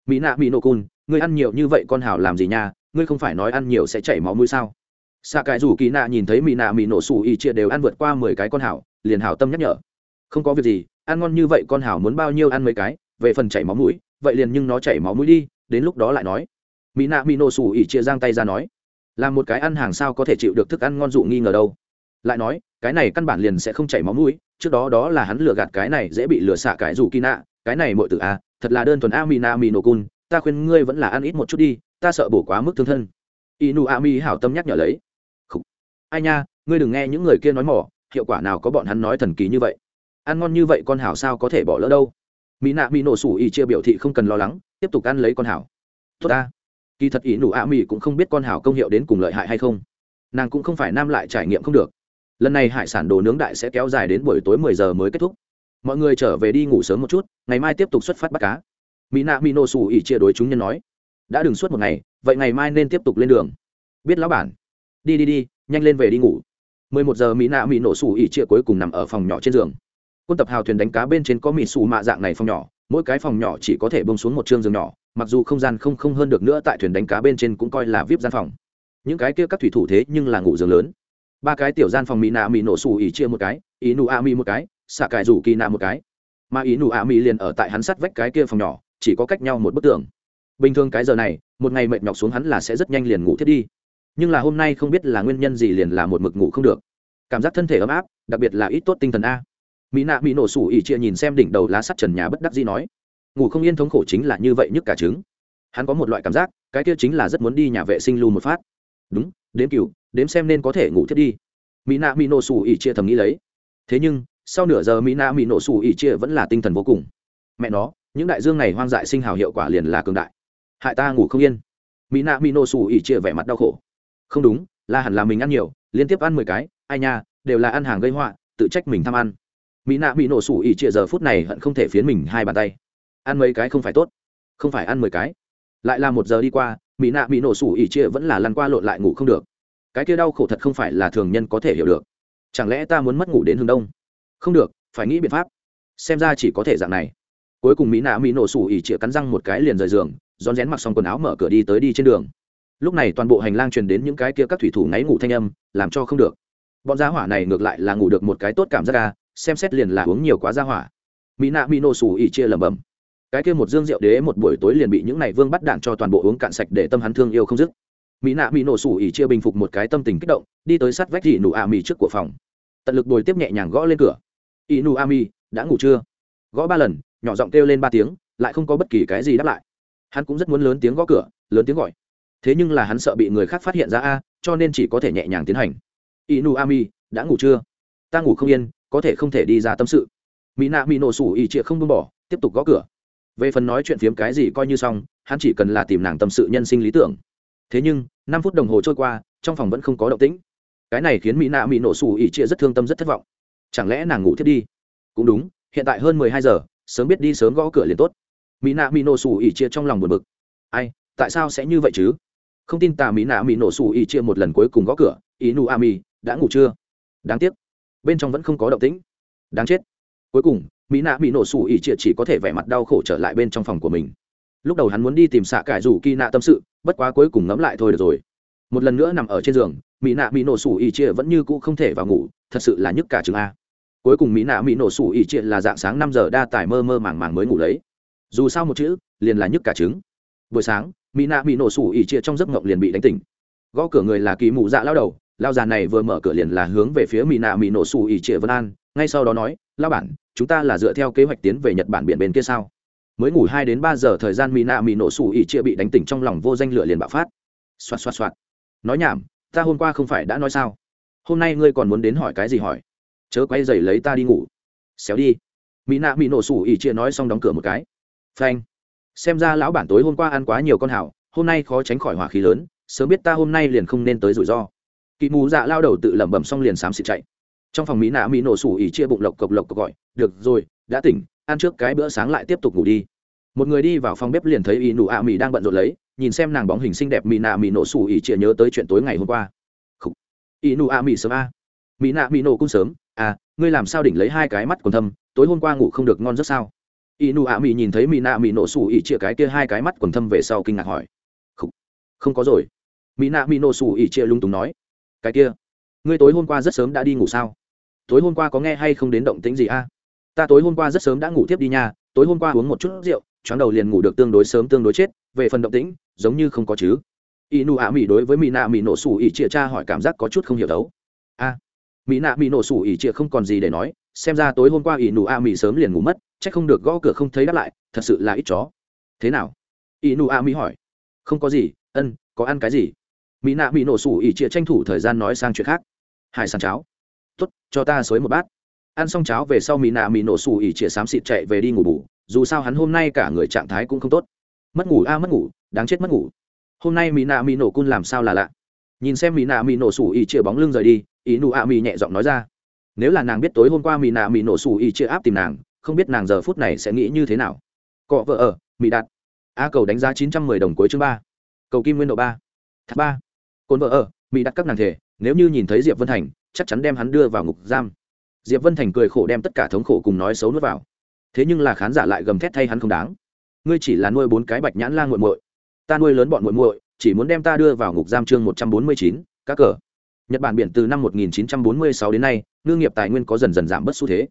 Mỹ nạ mỹ nổ cun ngươi ăn nhiều như vậy con hào làm gì nha? Ngươi không phải nói ăn nhiều sẽ chảy máu mũi sao? Xạ cải rủ kỳ nạ nhìn thấy mỹ nạ mỹ nổ sủ ỉ chia đều ăn vượt qua mười cái con hảo, liền hảo tâm nhắc nhở. Không có việc gì, ăn ngon như vậy con hảo muốn bao nhiêu ăn mấy cái, về phần chảy máu mũi, vậy liền nhưng nó chảy máu mũi đi, đến lúc đó lại nói. Mỹ nạ mỹ nổ sủ ỉ chia giang tay ra nói. Là một cái ăn hàng sao có thể chịu được thức ăn ngon dụ nghi ngờ đâu. Lại nói, cái này căn bản liền sẽ không chảy máu mũi, trước đó đó là hắn lừa gạt cái này dễ bị lừa xạ cải rủ kỳ nạ, cái này mọi từ a à, thật là đơn thuần a mỹ nạ mỹ nổ cun, ta khuyên ngươi vẫn là ăn ít một chút đi, ta sợ bổ quá mức thương thân. Inu a mi hảo tâm nhắc nhở lấy ai nha, ngươi đừng nghe những người kia nói mỏ, hiệu quả nào có bọn hắn nói thần kỳ như vậy? Ăn ngon như vậy con hảo sao có thể bỏ lỡ đâu? Mỹ nạ mỹ nổ sủ ỉ chia biểu thị không cần lo lắng, tiếp tục ăn lấy con hảo. Tốt ta. Kỳ thật ỷ nụ ạ mỹ cũng không biết con hảo công hiệu đến cùng lợi hại hay không. Nàng cũng không phải nam lại trải nghiệm không được. Lần này hải sản đồ nướng đại sẽ kéo dài đến buổi tối mười giờ mới kết thúc. Mọi người trở về đi ngủ sớm một chút, ngày mai tiếp tục xuất phát bắt cá. Mỹ nạ mỹ nổ sủ ỉ chia đối chúng nhân nói, đã đừng suốt một ngày, vậy ngày mai nên tiếp tục lên đường. Biết lão bản. Đi đi đi nhanh lên về đi ngủ. Mười một giờ mỹ nạ mỹ nổ sủ ỉ chia cuối cùng nằm ở phòng nhỏ trên giường. Quân tập hào thuyền đánh cá bên trên có mỹ sủ mạ dạng này phòng nhỏ, mỗi cái phòng nhỏ chỉ có thể bông xuống một chương giường nhỏ, mặc dù không gian không không hơn được nữa tại thuyền đánh cá bên trên cũng coi là vip gian phòng. Những cái kia các thủy thủ thế nhưng là ngủ giường lớn. Ba cái tiểu gian phòng mỹ nạ mỹ nổ sủ ỉ chia một cái, ý nụ a mi một cái xạ cải rủ kỳ nạ một cái. Mà ý nụ a mi liền ở tại hắn sắt vách cái kia phòng nhỏ, chỉ có cách nhau một bức tường. Bình thường cái giờ này, một ngày mệt nhọc xuống hắn là sẽ rất nhanh liền ngủ thiết đi nhưng là hôm nay không biết là nguyên nhân gì liền là một mực ngủ không được. Cảm giác thân thể ấm áp, đặc biệt là ít tốt tinh thần a. Mỹ nạ mỹ nổ sủ ỉ chia nhìn xem đỉnh đầu lá sắt trần nhà bất đắc dĩ nói, ngủ không yên thống khổ chính là như vậy nhức cả trứng. Hắn có một loại cảm giác, cái kia chính là rất muốn đi nhà vệ sinh lưu một phát. Đúng, đếm cựu đếm xem nên có thể ngủ thiết đi. Mỹ nạ mỹ nổ sủ ỉ chia thầm nghĩ lấy. Thế nhưng, sau nửa giờ mỹ nạ mỹ nổ sủ ỉ chia vẫn là tinh thần vô cùng. Mẹ nó, những đại dương này hoang dại sinh hào hiệu quả liền là cường đại. Hại ta ngủ không yên. Mỹ nạ mỹ nổ sủ ỉ chia vẻ mặt đau khổ không đúng, là hẳn là mình ăn nhiều, liên tiếp ăn mười cái, ai nha, đều là ăn hàng gây họa, tự trách mình tham ăn. Mỹ nạ bị nổ sủ ỉ chia giờ phút này hận không thể phiến mình hai bàn tay. Ăn mấy cái không phải tốt, không phải ăn mười cái. Lại là một giờ đi qua, mỹ nạ bị nổ sủ ỉ chia vẫn là lăn qua lộn lại ngủ không được. Cái kia đau khổ thật không phải là thường nhân có thể hiểu được. Chẳng lẽ ta muốn mất ngủ đến hướng đông? Không được, phải nghĩ biện pháp. Xem ra chỉ có thể dạng này. Cuối cùng mỹ nạ mỹ nổ sủ ỉ chia cắn răng một cái liền rời giường, rón rén mặc xong quần áo mở cửa đi tới đi trên đường lúc này toàn bộ hành lang truyền đến những cái kia các thủy thủ ngáy ngủ thanh âm, làm cho không được. Bọn gia hỏa này ngược lại là ngủ được một cái tốt cảm giác ca xem xét liền là uống nhiều quá gia hỏa. Mỹ nạ mỹ nổ xù ỉ chia lầm bầm cái kia một dương rượu đế một buổi tối liền bị những này vương bắt đạn cho toàn bộ uống cạn sạch để tâm hắn thương yêu không dứt. Mỹ nạ mỹ nổ sủ ỉ chia bình phục một cái tâm tình kích động, đi tới sát vách dị nụ a mi trước của phòng. Tận lực bồi tiếp nhẹ nhàng gõ lên cửa. Ỉ nụ a mi đã ngủ chưa? Gõ ba lần, nhỏ giọng kêu lên ba tiếng, lại không có bất kỳ cái gì đáp lại. Hắn cũng rất muốn lớn tiếng gõ cửa, lớn tiếng gọi thế nhưng là hắn sợ bị người khác phát hiện ra a, cho nên chỉ có thể nhẹ nhàng tiến hành. Inu ami, đã ngủ chưa? Ta ngủ không yên, có thể không thể đi ra tâm sự. Mỹ nạ mỹ nổ sủ ỉ trịa không buông bỏ, tiếp tục gõ cửa. Về phần nói chuyện phiếm cái gì coi như xong, hắn chỉ cần là tìm nàng tâm sự nhân sinh lý tưởng. Thế nhưng, năm phút đồng hồ trôi qua, trong phòng vẫn không có động tĩnh. Cái này khiến mỹ nạ mỹ nổ sủ ỉ trịa rất thương tâm rất thất vọng. Chẳng lẽ nàng ngủ thiết đi? Cũng đúng, hiện tại hơn mười hai giờ, sớm biết đi sớm gõ cửa liền tốt. Mỹ nạ mỹ nổ sủ ỉ chia trong lòng buồn bực. Ai, tại sao sẽ như vậy chứ? Không tin tà mỹ nạ mỹ nổ sủ ỉ chia một lần cuối cùng gõ cửa, ý nu a mi đã ngủ chưa? Đáng tiếc. Bên trong vẫn không có động tĩnh. Đáng chết. Cuối cùng mỹ nạ mỹ nổ sủ ỉ chia chỉ có thể vẻ mặt đau khổ trở lại bên trong phòng của mình. Lúc đầu hắn muốn đi tìm xạ cải rủ kỳ nạ tâm sự, bất quá cuối cùng ngẫm lại thôi được rồi. Một lần nữa nằm ở trên giường mỹ nạ mỹ nổ sủ ỉ chia vẫn như cũ không thể vào ngủ, thật sự là nhức cả chừng a. Cuối cùng mỹ nạ mỹ nổ sủ ỉ chia là dạng sáng năm giờ đa tải mơ mơ màng màng mới ngủ lấy. Dù sao một chữ, liền là nhức cả trứng buổi sáng mỹ nạ bị nổ sủ ỉ chia trong giấc ngộng liền bị đánh tỉnh. Gõ cửa người là kỳ mụ dạ lao đầu, lao già này vừa mở cửa liền là hướng về phía mỹ nạ mỹ nổ sủ ỉ chia vân an, ngay sau đó nói lao bản, chúng ta là dựa theo kế hoạch tiến về nhật bản biển bên kia sao? Mới ngủ hai đến ba giờ thời gian mỹ nạ mỹ nổ sủ ỉ chia bị đánh tỉnh trong lòng vô danh lửa liền bạo phát. Xoạt xoạt xoạt. Nói nhảm, ta hôm qua không phải đã nói sao? Hôm nay ngươi còn muốn đến hỏi cái gì hỏi? Chớ quay dày lấy ta đi ngủ. Xéo đi. Mỹ nạ mỹ nổ sủ ỉ chia nói xong đóng cửa một cái. Phanh xem ra lão bản tối hôm qua ăn quá nhiều con hảo hôm nay khó tránh khỏi hỏa khí lớn, sớm biết ta hôm nay liền không nên tới rủi ro. Kỵ mù dạ lao đầu tự lẩm bẩm xong liền xám xịt chạy. Trong phòng mỹ nạ mỹ nổ sủ ỉ chia bụng lộc cộc lộc cộc gọi, được rồi, đã tỉnh, ăn trước cái bữa sáng lại tiếp tục ngủ đi. Một người đi vào phòng bếp liền thấy ỉ nụ ạ mỹ đang bận rộn lấy, nhìn xem nàng bóng hình xinh đẹp mỹ nạ mỹ nổ sủ ỉ chia nhớ tới chuyện tối ngày hôm qua. Ỉ nụ ạ mỹ sớm a. Mỹ nạ mỹ nổ cũng sớm à ngươi làm sao đỉnh lấy hai cái mắt còn thâm, tối hôm qua ngủ không được ngon rất sao? Inu A Mi mỹ nhìn thấy mỹ nạ mỹ nổ sủ ỉ chia cái kia hai cái mắt quần thâm về sau kinh ngạc hỏi. Không, không có rồi. Mỹ nạ mỹ nổ sủ ỉ chia lung túng nói. Cái kia ngươi tối hôm qua rất sớm đã đi ngủ sao? Tối hôm qua có nghe hay không đến động tĩnh gì a? Ta tối hôm qua rất sớm đã ngủ tiếp đi nha tối hôm qua uống một chút rượu choáng đầu liền ngủ được tương đối sớm tương đối chết về phần động tĩnh giống như không có chứ. Y A ạ mỹ đối với mỹ nạ mỹ nổ sủ ỉ chia cha hỏi cảm giác có chút không hiểu đấu. A mỹ nạ mỹ nổ sủ ỉ chia không còn gì để nói xem ra tối hôm qua y nụ ạ mỹ sớm liền ngủ mất chắc không được gõ cửa không thấy đáp lại, thật sự là ít chó. Thế nào? Y nụ a mỹ hỏi. Không có gì, ân, có ăn cái gì? Mỹ nạ mỹ nổ sủ ỉ chia tranh thủ thời gian nói sang chuyện khác. Hải sản cháo. Tốt, cho ta xới một bát. Ăn xong cháo về sau mỹ nạ mỹ nổ sủ ỉ chia xám xịt chạy về đi ngủ bù, dù sao hắn hôm nay cả người trạng thái cũng không tốt. Mất ngủ a, mất ngủ, đáng chết mất ngủ. Hôm nay mỹ nạ mỹ nổ cun làm sao là lạ. Nhìn xem mỹ nạ mỹ nổ sủ ỉ chia bóng lưng rời đi ý nụ a mỹ nhẹ giọng nói ra. Nếu là nàng biết tối hôm qua mỹ nạ mỹ nổ sủ ỉ chia áp tìm nàng không biết nàng giờ phút này sẽ nghĩ như thế nào. Cọ vợ ở mỹ đạt. A cầu đánh giá chín trăm mười đồng cuối chương ba. Cầu kim nguyên độ ba. Thác ba. Cồn vợ ở mỹ Đạt các nàng thể, nếu như nhìn thấy diệp vân thành, chắc chắn đem hắn đưa vào ngục giam. Diệp vân thành cười khổ đem tất cả thống khổ cùng nói xấu nuốt vào. Thế nhưng là khán giả lại gầm thét thay hắn không đáng. Ngươi chỉ là nuôi bốn cái bạch nhãn lang muội muội. Ta nuôi lớn bọn muội muội, chỉ muốn đem ta đưa vào ngục giam chương một trăm bốn mươi chín, các cờ. Nhật bản biển từ năm 1946 đến nay, ngư nghiệp tài nguyên có dần dần giảm bớt xu thế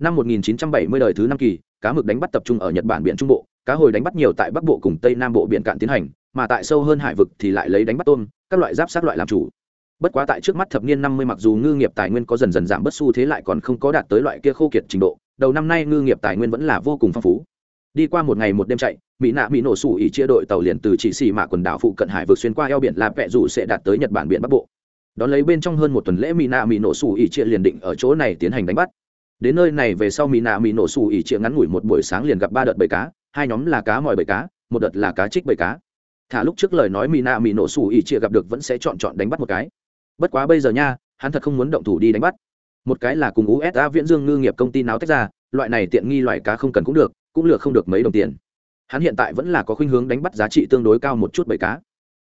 năm 1970 đời thứ năm kỳ, cá mực đánh bắt tập trung ở nhật bản biển trung bộ, cá hồi đánh bắt nhiều tại bắc bộ cùng tây nam bộ biển cạn tiến hành, mà tại sâu hơn hải vực thì lại lấy đánh bắt tôm, các loại giáp sát loại làm chủ. Bất quá tại trước mắt thập niên năm mươi mặc dù ngư nghiệp tài nguyên có dần dần giảm bớt xu thế lại còn không có đạt tới loại kia khô kiệt trình độ, đầu năm nay ngư nghiệp tài nguyên vẫn là vô cùng phong phú. Đi qua một ngày một đêm chạy, mỹ nạ mỹ nổ sủ ỉ chia đội tàu liền từ chỉ xì mạ quần đảo phụ cận hải vượt xuyên qua eo biển là vẹ dù sẽ đạt tới nhật bản biển bắc bộ. Đón lấy bên trong hơn một tuần lễ, mỹ nạ mỹ nổ sủ ỉ chia liền định ở chỗ này tiến hành đánh bắt đến nơi này về sau mỹ nạ mỹ nổ sủ ỉ chĩa ngắn ngủi một buổi sáng liền gặp ba đợt bầy cá, hai nhóm là cá mòi bầy cá, một đợt là cá trích bầy cá. Thả lúc trước lời nói mỹ nạ mỹ nổ sủ ỉ chĩa gặp được vẫn sẽ chọn chọn đánh bắt một cái. Bất quá bây giờ nha, hắn thật không muốn động thủ đi đánh bắt. Một cái là cùng usa viễn dương ngư nghiệp công ty nào tách ra, loại này tiện nghi loại cá không cần cũng được, cũng lừa không được mấy đồng tiền. Hắn hiện tại vẫn là có khuynh hướng đánh bắt giá trị tương đối cao một chút bầy cá.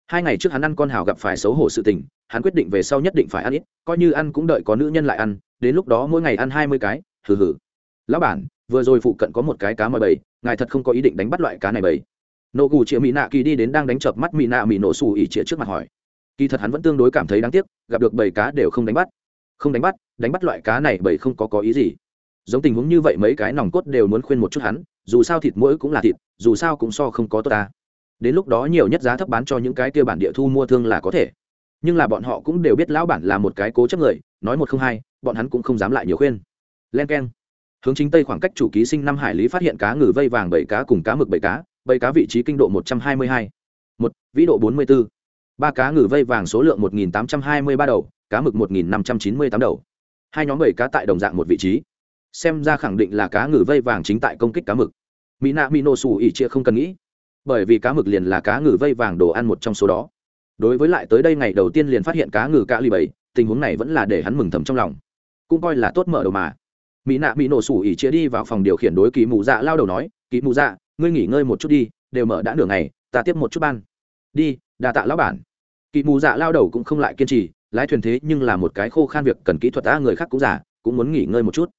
Hai ngày trước hắn ăn con hào gặp phải xấu hổ sự tình, hắn quyết định về sau nhất định phải ăn ít, coi như ăn cũng đợi có nữ nhân lại ăn đến lúc đó mỗi ngày ăn hai mươi cái, hừ hừ. Lão bản, vừa rồi phụ cận có một cái cá mòi bầy, ngài thật không có ý định đánh bắt loại cá này bầy. Nô gù chĩa mỹ nạ kỳ đi đến đang đánh chập mắt mỹ nạ mỹ nổ xù ỉ chĩa trước mặt hỏi. Kỳ thật hắn vẫn tương đối cảm thấy đáng tiếc, gặp được bầy cá đều không đánh bắt. Không đánh bắt đánh bắt loại cá này bầy không có có ý gì. Giống tình huống như vậy mấy cái nòng cốt đều muốn khuyên một chút hắn, dù sao thịt mỗi cũng là thịt, dù sao cũng so không có tốt ta. Đến lúc đó nhiều nhất giá thấp bán cho những cái kia bản địa thu mua thương là có thể nhưng là bọn họ cũng đều biết lão bản là một cái cố chấp người, nói một không hai, bọn hắn cũng không dám lại nhiều khuyên. Len k e n hướng chính tây khoảng cách chủ ký sinh năm hải lý phát hiện cá ngừ vây vàng bảy cá cùng cá mực bảy cá bảy cá vị trí kinh độ một trăm hai mươi hai. Một, vĩ độ bốn mươi b ố ba cá ngừ vây vàng số lượng một nghìn tám trăm hai mươi ba đầu, cá mực một nghìn năm trăm chín mươi tám đầu. Hai nhóm bảy cá tại đồng dạng một vị trí. Xem ra khẳng định là cá ngừ vây vàng chính tại công kích cá mực. Mỹ nạ mỹ nổ xù ỉ chia không cần nghĩ, bởi vì cá mực liền là cá ngừ vây vàng đồ ăn một trong số đó đối với lại tới đây ngày đầu tiên liền phát hiện cá ngừ cá lì bảy tình huống này vẫn là để hắn mừng thầm trong lòng. Cũng coi là tốt mở đầu mà. Mỹ nạ mỹ nổ sủ ỉ chia đi vào phòng điều khiển đối kỳ mù dạ lao đầu nói, kỳ mù dạ ngươi nghỉ ngơi một chút đi, đều mở đã nửa ngày, ta tiếp một chút ban. Đi đà tạ lão bản. Kỳ mù dạ lao đầu cũng không lại kiên trì, lái thuyền thế nhưng là một cái khô khan việc cần kỹ thuật ta người khác cũng giả cũng muốn nghỉ ngơi một chút.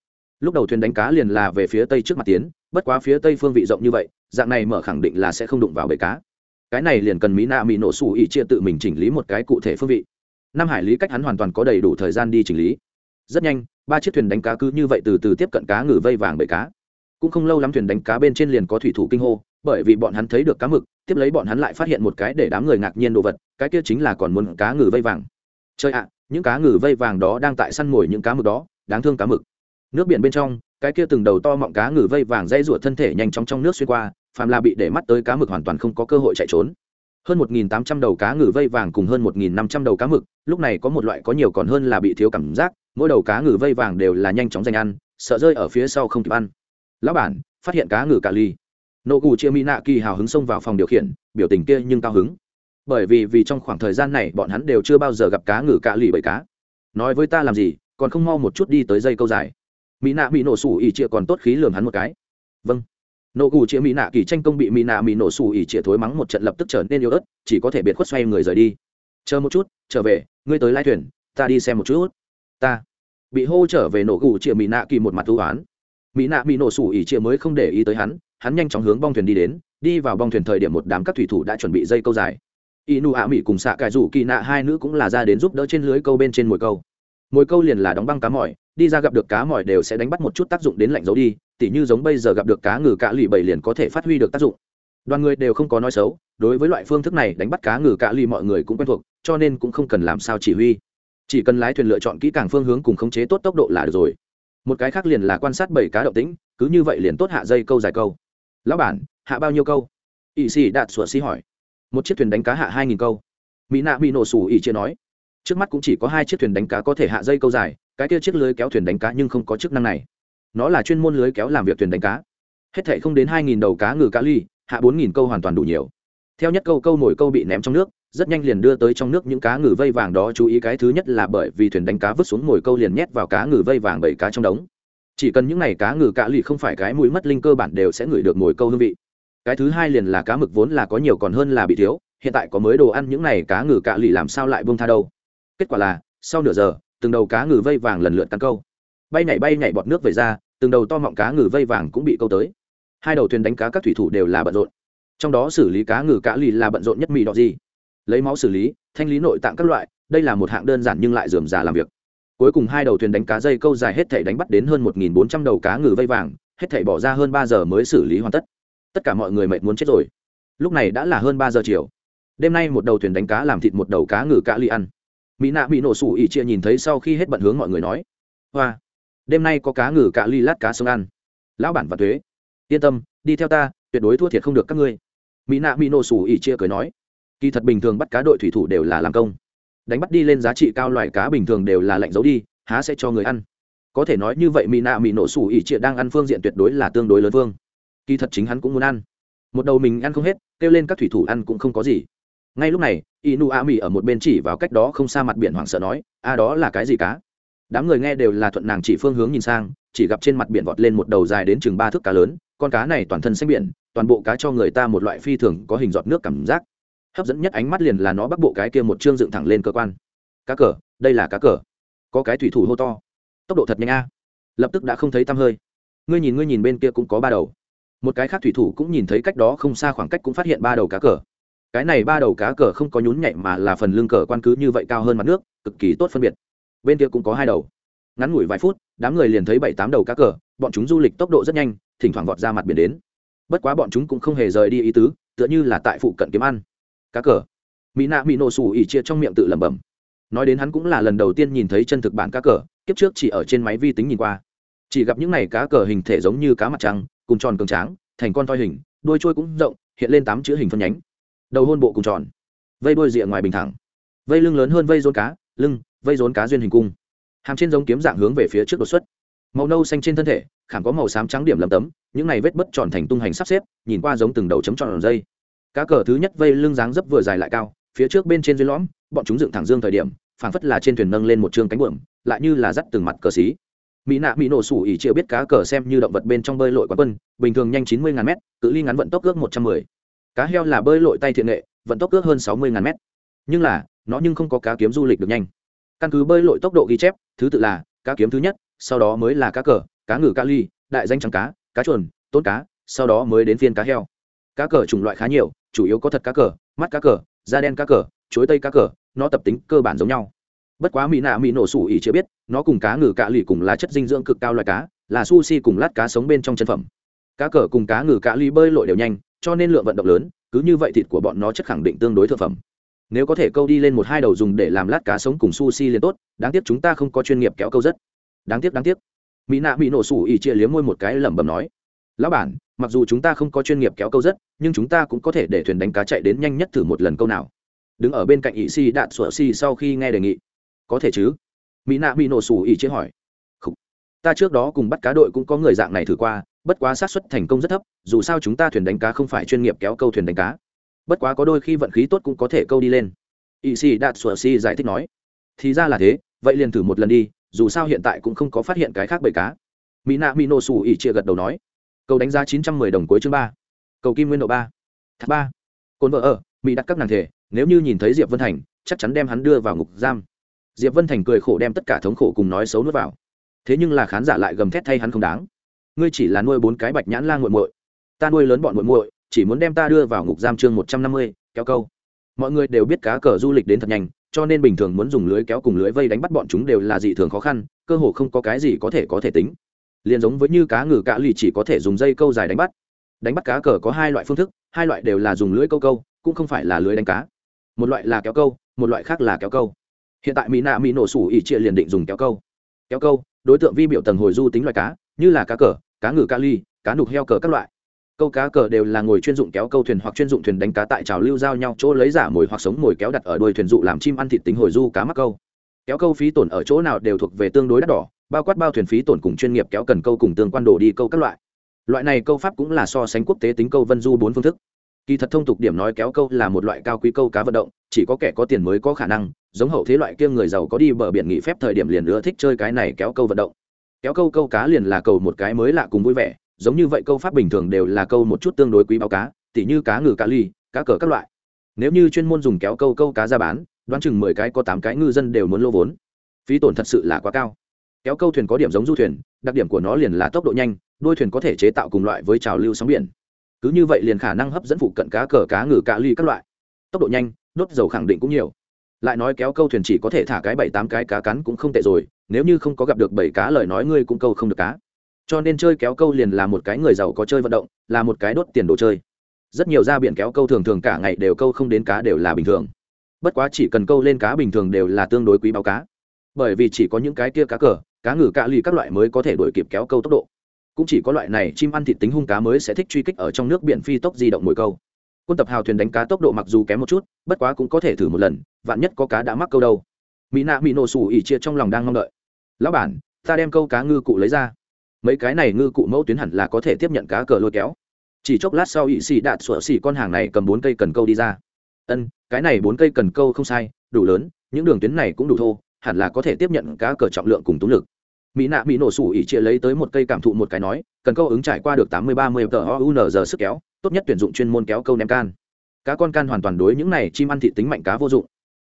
Lúc đầu thuyền đánh cá liền là về phía tây trước mặt tiến, bất quá phía tây phương vị rộng như vậy, dạng này mở khẳng định là sẽ không đụng vào bể cá cái này liền cần mỹ nạ mỹ nổ sủ ý chia tự mình chỉnh lý một cái cụ thể phương vị. Nam hải lý cách hắn hoàn toàn có đầy đủ thời gian đi chỉnh lý. Rất nhanh, ba chiếc thuyền đánh cá cứ như vậy từ từ tiếp cận cá ngừ vây vàng bể cá. Cũng không lâu lắm thuyền đánh cá bên trên liền có thủy thủ kinh hô, bởi vì bọn hắn thấy được cá mực, tiếp lấy bọn hắn lại phát hiện một cái để đám người ngạc nhiên đồ vật, cái kia chính là còn muốn cá ngừ vây vàng. Chơi ạ, những cá ngừ vây vàng đó đang tại săn mồi những cá mực đó, đáng thương cá mực. Nước biển bên trong, cái kia từng đầu to mọng cá ngừ vây vàng dây rủa thân thể nhanh chóng trong nước xuyên qua phàm là bị để mắt tới cá mực hoàn toàn không có cơ hội chạy trốn. Hơn 1.800 đầu cá ngừ vây vàng cùng hơn 1.500 đầu cá mực, lúc này có một loại có nhiều còn hơn là bị thiếu cảm giác, mỗi đầu cá ngừ vây vàng đều là nhanh chóng giành ăn, sợ rơi ở phía sau không kịp ăn. Lão bản, phát hiện cá ngừ cà ly. Nô cù chia mỹ nạ kỳ hào hứng xông vào phòng điều khiển, biểu tình kia nhưng cao hứng. Bởi vì vì trong khoảng thời gian này bọn hắn đều chưa bao giờ gặp cá ngừ cà lì bởi cá. Nói với ta làm gì, còn không mau một chút đi tới dây câu dài. Mỹ nạ bị nổ sủ ỉ chia còn tốt khí lường hắn một cái. Vâng nổ gù chĩa mỹ nạ kỳ tranh công bị mỹ nạ mỹ nổ sủ ỉ chĩa thối mắng một trận lập tức trở nên yếu ớt, chỉ có thể biệt khuất xoay người rời đi. Chờ một chút, trở về, ngươi tới lai thuyền, ta đi xem một chút. Ta. Bị hô trở về nổ gù chĩa mỹ nạ kỳ một mặt thú oán. Mỹ nạ bị nổ sủ ỉ chĩa mới không để ý tới hắn hắn nhanh chóng hướng bong thuyền đi đến, đi vào bong thuyền thời điểm một đám các thủy thủ đã chuẩn bị dây câu dài. Inu ạ mỹ cùng xạ cải rủ kỳ nạ hai nữ cũng là ra đến giúp đỡ trên lưới câu bên trên mồi câu. Mồi câu liền là đóng băng cá mỏi, đi ra gặp được cá mỏi đều sẽ đánh bắt một chút tác dụng đến lạnh giấu đi tỉ như giống bây giờ gặp được cá ngừ cạ lì bảy liền có thể phát huy được tác dụng. Đoàn người đều không có nói xấu, đối với loại phương thức này đánh bắt cá ngừ cạ lì mọi người cũng quen thuộc, cho nên cũng không cần làm sao chỉ huy. Chỉ cần lái thuyền lựa chọn kỹ càng phương hướng cùng khống chế tốt tốc độ là được rồi. Một cái khác liền là quan sát bảy cá động tĩnh, cứ như vậy liền tốt hạ dây câu dài câu. Lão bản, hạ bao nhiêu câu? Ỵ sĩ đạt sủa xi hỏi. Một chiếc thuyền đánh cá hạ hai nghìn câu. Mỹ nạ bị nổ sủ ỵ chia nói. Trước mắt cũng chỉ có hai chiếc thuyền đánh cá có thể hạ dây câu dài, cái kia chiếc lưới kéo thuyền đánh cá nhưng không có chức năng này nó là chuyên môn lưới kéo làm việc thuyền đánh cá. Hết thệ không đến hai nghìn đầu cá ngừ cá ly, hạ bốn nghìn câu hoàn toàn đủ nhiều. Theo nhất câu câu nổi câu bị ném trong nước, rất nhanh liền đưa tới trong nước những cá ngừ vây vàng đó. Chú ý cái thứ nhất là bởi vì thuyền đánh cá vứt xuống mồi câu liền nhét vào cá ngừ vây vàng bảy cá trong đống. Chỉ cần những n à y cá ngừ cá lì không phải cái mũi mất linh cơ bản đều sẽ ngửi được mồi câu hương vị. Cái thứ hai liền là cá mực vốn là có nhiều còn hơn là bị thiếu, hiện tại có mới đồ ăn, những n à y cá ngừ cá lì làm sao lại bông tha đâu? Kết quả là, sau nửa giờ, từng đầu cá ngừ vây vàng lần lượt cắn câu bay nhảy bay nhảy bọt nước về ra, từng đầu to mọng cá ngừ vây vàng cũng bị câu tới. Hai đầu thuyền đánh cá các thủy thủ đều là bận rộn. Trong đó xử lý cá ngừ cá lì là bận rộn nhất mì đỏ gì. Lấy máu xử lý, thanh lý nội tạng các loại, đây là một hạng đơn giản nhưng lại dườm già làm việc. Cuối cùng hai đầu thuyền đánh cá dây câu dài hết thể đánh bắt đến hơn một bốn trăm đầu cá ngừ vây vàng, hết thể bỏ ra hơn ba giờ mới xử lý hoàn tất. Tất cả mọi người mệt muốn chết rồi. Lúc này đã là hơn ba giờ chiều. Đêm nay một đầu thuyền đánh cá làm thịt một đầu cá ngừ cá ly ăn. Mỹ nạ bị nổ sủ ỉ chia nhìn thấy sau khi hết bận hướng mọi người nói. Hoa đêm nay có cá ngừ cả ly, lát cá sông ăn. Lão bản và thuế, yên tâm, đi theo ta, tuyệt đối thua thiệt không được các ngươi. Mỹ nạ mỹ nổ sủ ỉ chia cười nói, kỳ thật bình thường bắt cá đội thủy thủ đều là làm công. Đánh bắt đi lên giá trị cao loài cá bình thường đều là lạnh giấu đi, há sẽ cho người ăn. Có thể nói như vậy, mỹ nạ mỹ nổ sủ ỉ chia đang ăn phương diện tuyệt đối là tương đối lớn phương kỳ thật chính hắn cũng muốn ăn. Một đầu mình ăn không hết, kêu lên các thủy thủ ăn cũng không có gì. Ngay lúc này, inu a mỹ ở một bên chỉ vào cách đó không xa mặt biển hoảng sợ nói, a, đó là cái gì cá? Đám người nghe đều là thuận nàng chỉ phương hướng nhìn sang, chỉ gặp trên mặt biển vọt lên một đầu dài đến chừng ba thước cá lớn, con cá này toàn thân xanh biển, toàn bộ cá cho người ta một loại phi thường có hình giọt nước cảm giác. Hấp dẫn nhất ánh mắt liền là nó bắt bộ cái kia một chương dựng thẳng lên cơ quan. Cá cờ, đây là cá cờ. Có cái thủy thủ hô to. Tốc độ thật nhanh a. Lập tức đã không thấy tăm hơi. Ngươi nhìn ngươi nhìn bên kia cũng có ba đầu. Một cái khác thủy thủ cũng nhìn thấy cách đó không xa khoảng cách cũng phát hiện ba đầu cá cờ. Cái này ba đầu cá cờ không có nhún nhảy mà là phần lưng cờ quan cứ như vậy cao hơn mặt nước, cực kỳ tốt phân biệt bên kia cũng có hai đầu. Ngắn ngủi vài phút, đám người liền thấy bảy tám đầu cá cờ, bọn chúng du lịch tốc độ rất nhanh, thỉnh thoảng vọt ra mặt biển đến. Bất quá bọn chúng cũng không hề rời đi ý tứ, tựa như là tại phụ cận kiếm ăn. Cá cờ. Mỹ nạ mỹ nổ xù ỉ chia trong miệng tự lẩm bẩm. Nói đến hắn cũng là lần đầu tiên nhìn thấy chân thực bản cá cờ, kiếp trước chỉ ở trên máy vi tính nhìn qua. Chỉ gặp những này cá cờ hình thể giống như cá mặt trăng, cùng tròn cường tráng, thành con toi hình, đuôi trôi cũng rộng, hiện lên tám chữ hình phân nhánh. Đầu hôn bộ cùng tròn. Vây đôi rịa ngoài bình thẳng. Vây lưng lớn hơn vây rôn cá, lưng vây rốn cá duyên hình cung. Hàm trên giống kiếm dạng hướng về phía trước đột xuất. Màu nâu xanh trên thân thể, khảm có màu xám trắng điểm lầm tấm, những này vết bất tròn thành tung hành sắp xếp, nhìn qua giống từng đầu chấm tròn dây. Cá cờ thứ nhất vây lưng dáng dấp vừa dài lại cao, phía trước bên trên dưới lõm, bọn chúng dựng thẳng dương thời điểm, phảng phất là trên thuyền nâng lên một chương cánh buồm, lại như là dắt từng mặt cờ xí. Mỹ nạ mỹ nổ sủ ỉ chịu biết cá cờ xem như động vật bên trong bơi lội quán quân, bình thường nhanh chín mươi ngàn mét, cự ly ngắn vận tốc ước một trăm mười. Cá heo là bơi lội tay thiện nghệ, vận tốc ước hơn sáu mươi ngàn mét. Nhưng là, nó nhưng không có cá kiếm du lịch được nhanh căn cứ bơi lội tốc độ ghi chép, thứ tự là cá kiếm thứ nhất, sau đó mới là cá cờ, cá ngừ cá ly, đại danh trắng cá cá chuồn, tôn cá, sau đó mới đến phiên cá heo. Cá cờ chủng loại khá nhiều, chủ yếu có thật cá cờ, mắt cá cờ, da đen cá cờ, chuối tây cá cờ, nó tập tính cơ bản giống nhau. Bất quá mỹ nạ mỹ nổ sủ ỉ chưa biết, nó cùng cá ngừ cạ lì cùng lá chất dinh dưỡng cực cao loại cá, là sushi cùng lát cá sống bên trong chân phẩm. Cá cờ cùng cá ngừ cạ lì bơi lội đều nhanh, cho nên lượng vận động lớn, cứ như vậy thịt của bọn nó chất khẳng định tương đối thực phẩm nếu có thể câu đi lên một hai đầu dùng để làm lát cá sống cùng sushi liền tốt, đáng tiếc chúng ta không có chuyên nghiệp kéo câu rất. Đáng tiếc đáng tiếc. Mỹ nạ mỹ nổ sủ ỉ chia liếm môi một cái lẩm bẩm nói. Lão bản, mặc dù chúng ta không có chuyên nghiệp kéo câu rất, nhưng chúng ta cũng có thể để thuyền đánh cá chạy đến nhanh nhất thử một lần câu nào. Đứng ở bên cạnh ỵ si đạn sủa si sau khi nghe đề nghị. Có thể chứ? Mỹ nạ mỹ nổ sủ ỉ chia hỏi. Khủ. ta trước đó cùng bắt cá đội cũng có người dạng này thử qua, bất quá xác suất thành công rất thấp, dù sao chúng ta thuyền đánh cá không phải chuyên nghiệp kéo câu thuyền đánh cá bất quá có đôi khi vận khí tốt cũng có thể câu đi lên. Ỵ sĩ đạt sủa si giải thích nói, thì ra là thế, vậy liền thử một lần đi, dù sao hiện tại cũng không có phát hiện cái khác bầy cá. Mỹ nạ mỹ nổ xù ỉ chia gật đầu nói, cầu đánh giá chín trăm mười đồng cuối chương ba, cầu kim nguyên độ ba, thác ba. Cồn vợ ở, mỹ đặt các nàng thể, nếu như nhìn thấy diệp vân thành, chắc chắn đem hắn đưa vào ngục giam. Diệp vân thành cười khổ đem tất cả thống khổ cùng nói xấu nuốt vào. Thế nhưng là khán giả lại gầm thét thay hắn không đáng. Ngươi chỉ là nuôi bốn cái bạch nhãn la nguội muội, ta nuôi lớn bọn muội muội chỉ muốn đem ta đưa vào ngục giam chương một trăm năm mươi, kéo câu. Mọi người đều biết cá cờ du lịch đến thật nhanh, cho nên bình thường muốn dùng lưới kéo cùng lưới vây đánh bắt bọn chúng đều là dị thường khó khăn, cơ hồ không có cái gì có thể có thể tính. Liền giống với như cá ngừ cạ lì chỉ có thể dùng dây câu dài đánh bắt. Đánh bắt cá cờ có hai loại phương thức, hai loại đều là dùng lưới câu câu, cũng không phải là lưới đánh cá. Một loại là kéo câu, một loại khác là kéo câu. Hiện tại mỹ nạ mỹ nổ sủ ỉ chia liền định dùng kéo câu. Kéo câu, đối tượng vi biểu tầng hồi du tính loài cá, như là cá cờ, cá ngừ ca ly cá nục heo cờ các loại câu cá cờ đều là ngồi chuyên dụng kéo câu thuyền hoặc chuyên dụng thuyền đánh cá tại trào lưu giao nhau, chỗ lấy giả mồi hoặc sống mồi kéo đặt ở đuôi thuyền dụ làm chim ăn thịt tính hồi du cá mắc câu. Kéo câu phí tổn ở chỗ nào đều thuộc về tương đối đắt đỏ, bao quát bao thuyền phí tổn cùng chuyên nghiệp kéo cần câu cùng tương quan đồ đi câu các loại. Loại này câu pháp cũng là so sánh quốc tế tính câu vân du bốn phương thức. Kỳ thật thông tục điểm nói kéo câu là một loại cao quý câu cá vận động, chỉ có kẻ có tiền mới có khả năng, giống hậu thế loại kia người giàu có đi bờ biển nghỉ phép thời điểm liền nữa thích chơi cái này kéo câu vận động. Kéo câu câu cá liền là cầu một cái mới lạ cùng vui vẻ giống như vậy câu pháp bình thường đều là câu một chút tương đối quý báo cá, tỉ như cá ngừ cá ly, cá cờ các loại. Nếu như chuyên môn dùng kéo câu câu cá ra bán, đoán chừng mười cái có tám cái ngư dân đều muốn lô vốn. Phí tổn thật sự là quá cao. Kéo câu thuyền có điểm giống du thuyền, đặc điểm của nó liền là tốc độ nhanh, đôi thuyền có thể chế tạo cùng loại với trào lưu sóng biển. Cứ như vậy liền khả năng hấp dẫn phụ cận cá cờ, cá ngừ, cá ly các loại. Tốc độ nhanh, đốt dầu khẳng định cũng nhiều. Lại nói kéo câu thuyền chỉ có thể thả cái bảy tám cái cá cắn cũng không tệ rồi, nếu như không có gặp được bảy cá lời nói ngươi cũng câu không được cá cho nên chơi kéo câu liền là một cái người giàu có chơi vận động, là một cái đốt tiền đồ chơi. Rất nhiều ra biển kéo câu thường thường cả ngày đều câu không đến cá đều là bình thường. Bất quá chỉ cần câu lên cá bình thường đều là tương đối quý báo cá. Bởi vì chỉ có những cái kia cá cờ, cá ngừ, cá lì các loại mới có thể đuổi kịp kéo câu tốc độ. Cũng chỉ có loại này chim ăn thịt tính hung cá mới sẽ thích truy kích ở trong nước biển phi tốc di động mồi câu. Quân tập hào thuyền đánh cá tốc độ mặc dù kém một chút, bất quá cũng có thể thử một lần, vạn nhất có cá đã mắc câu đâu. Mỹ nạ mỹ nổ xù ỉ chia trong lòng đang mong đợi. Lão bản, ta đem câu cá ngư cụ lấy ra mấy cái này ngư cụ mẫu tuyến hẳn là có thể tiếp nhận cá cờ lôi kéo. Chỉ chốc lát sau ỵ xì đạt sủa xì con hàng này cầm bốn cây cần câu đi ra. Ân, cái này bốn cây cần câu không sai, đủ lớn, những đường tuyến này cũng đủ thô, hẳn là có thể tiếp nhận cá cờ trọng lượng cùng túng lực. Mỹ nạ mỹ nổ sủ ỉ chia lấy tới một cây cảm thụ một cái nói, cần câu ứng trải qua được tám mươi ba mươi tờ giờ sức kéo, tốt nhất tuyển dụng chuyên môn kéo câu ném can. Cá con can hoàn toàn đối những này chim ăn thị tính mạnh cá vô dụng.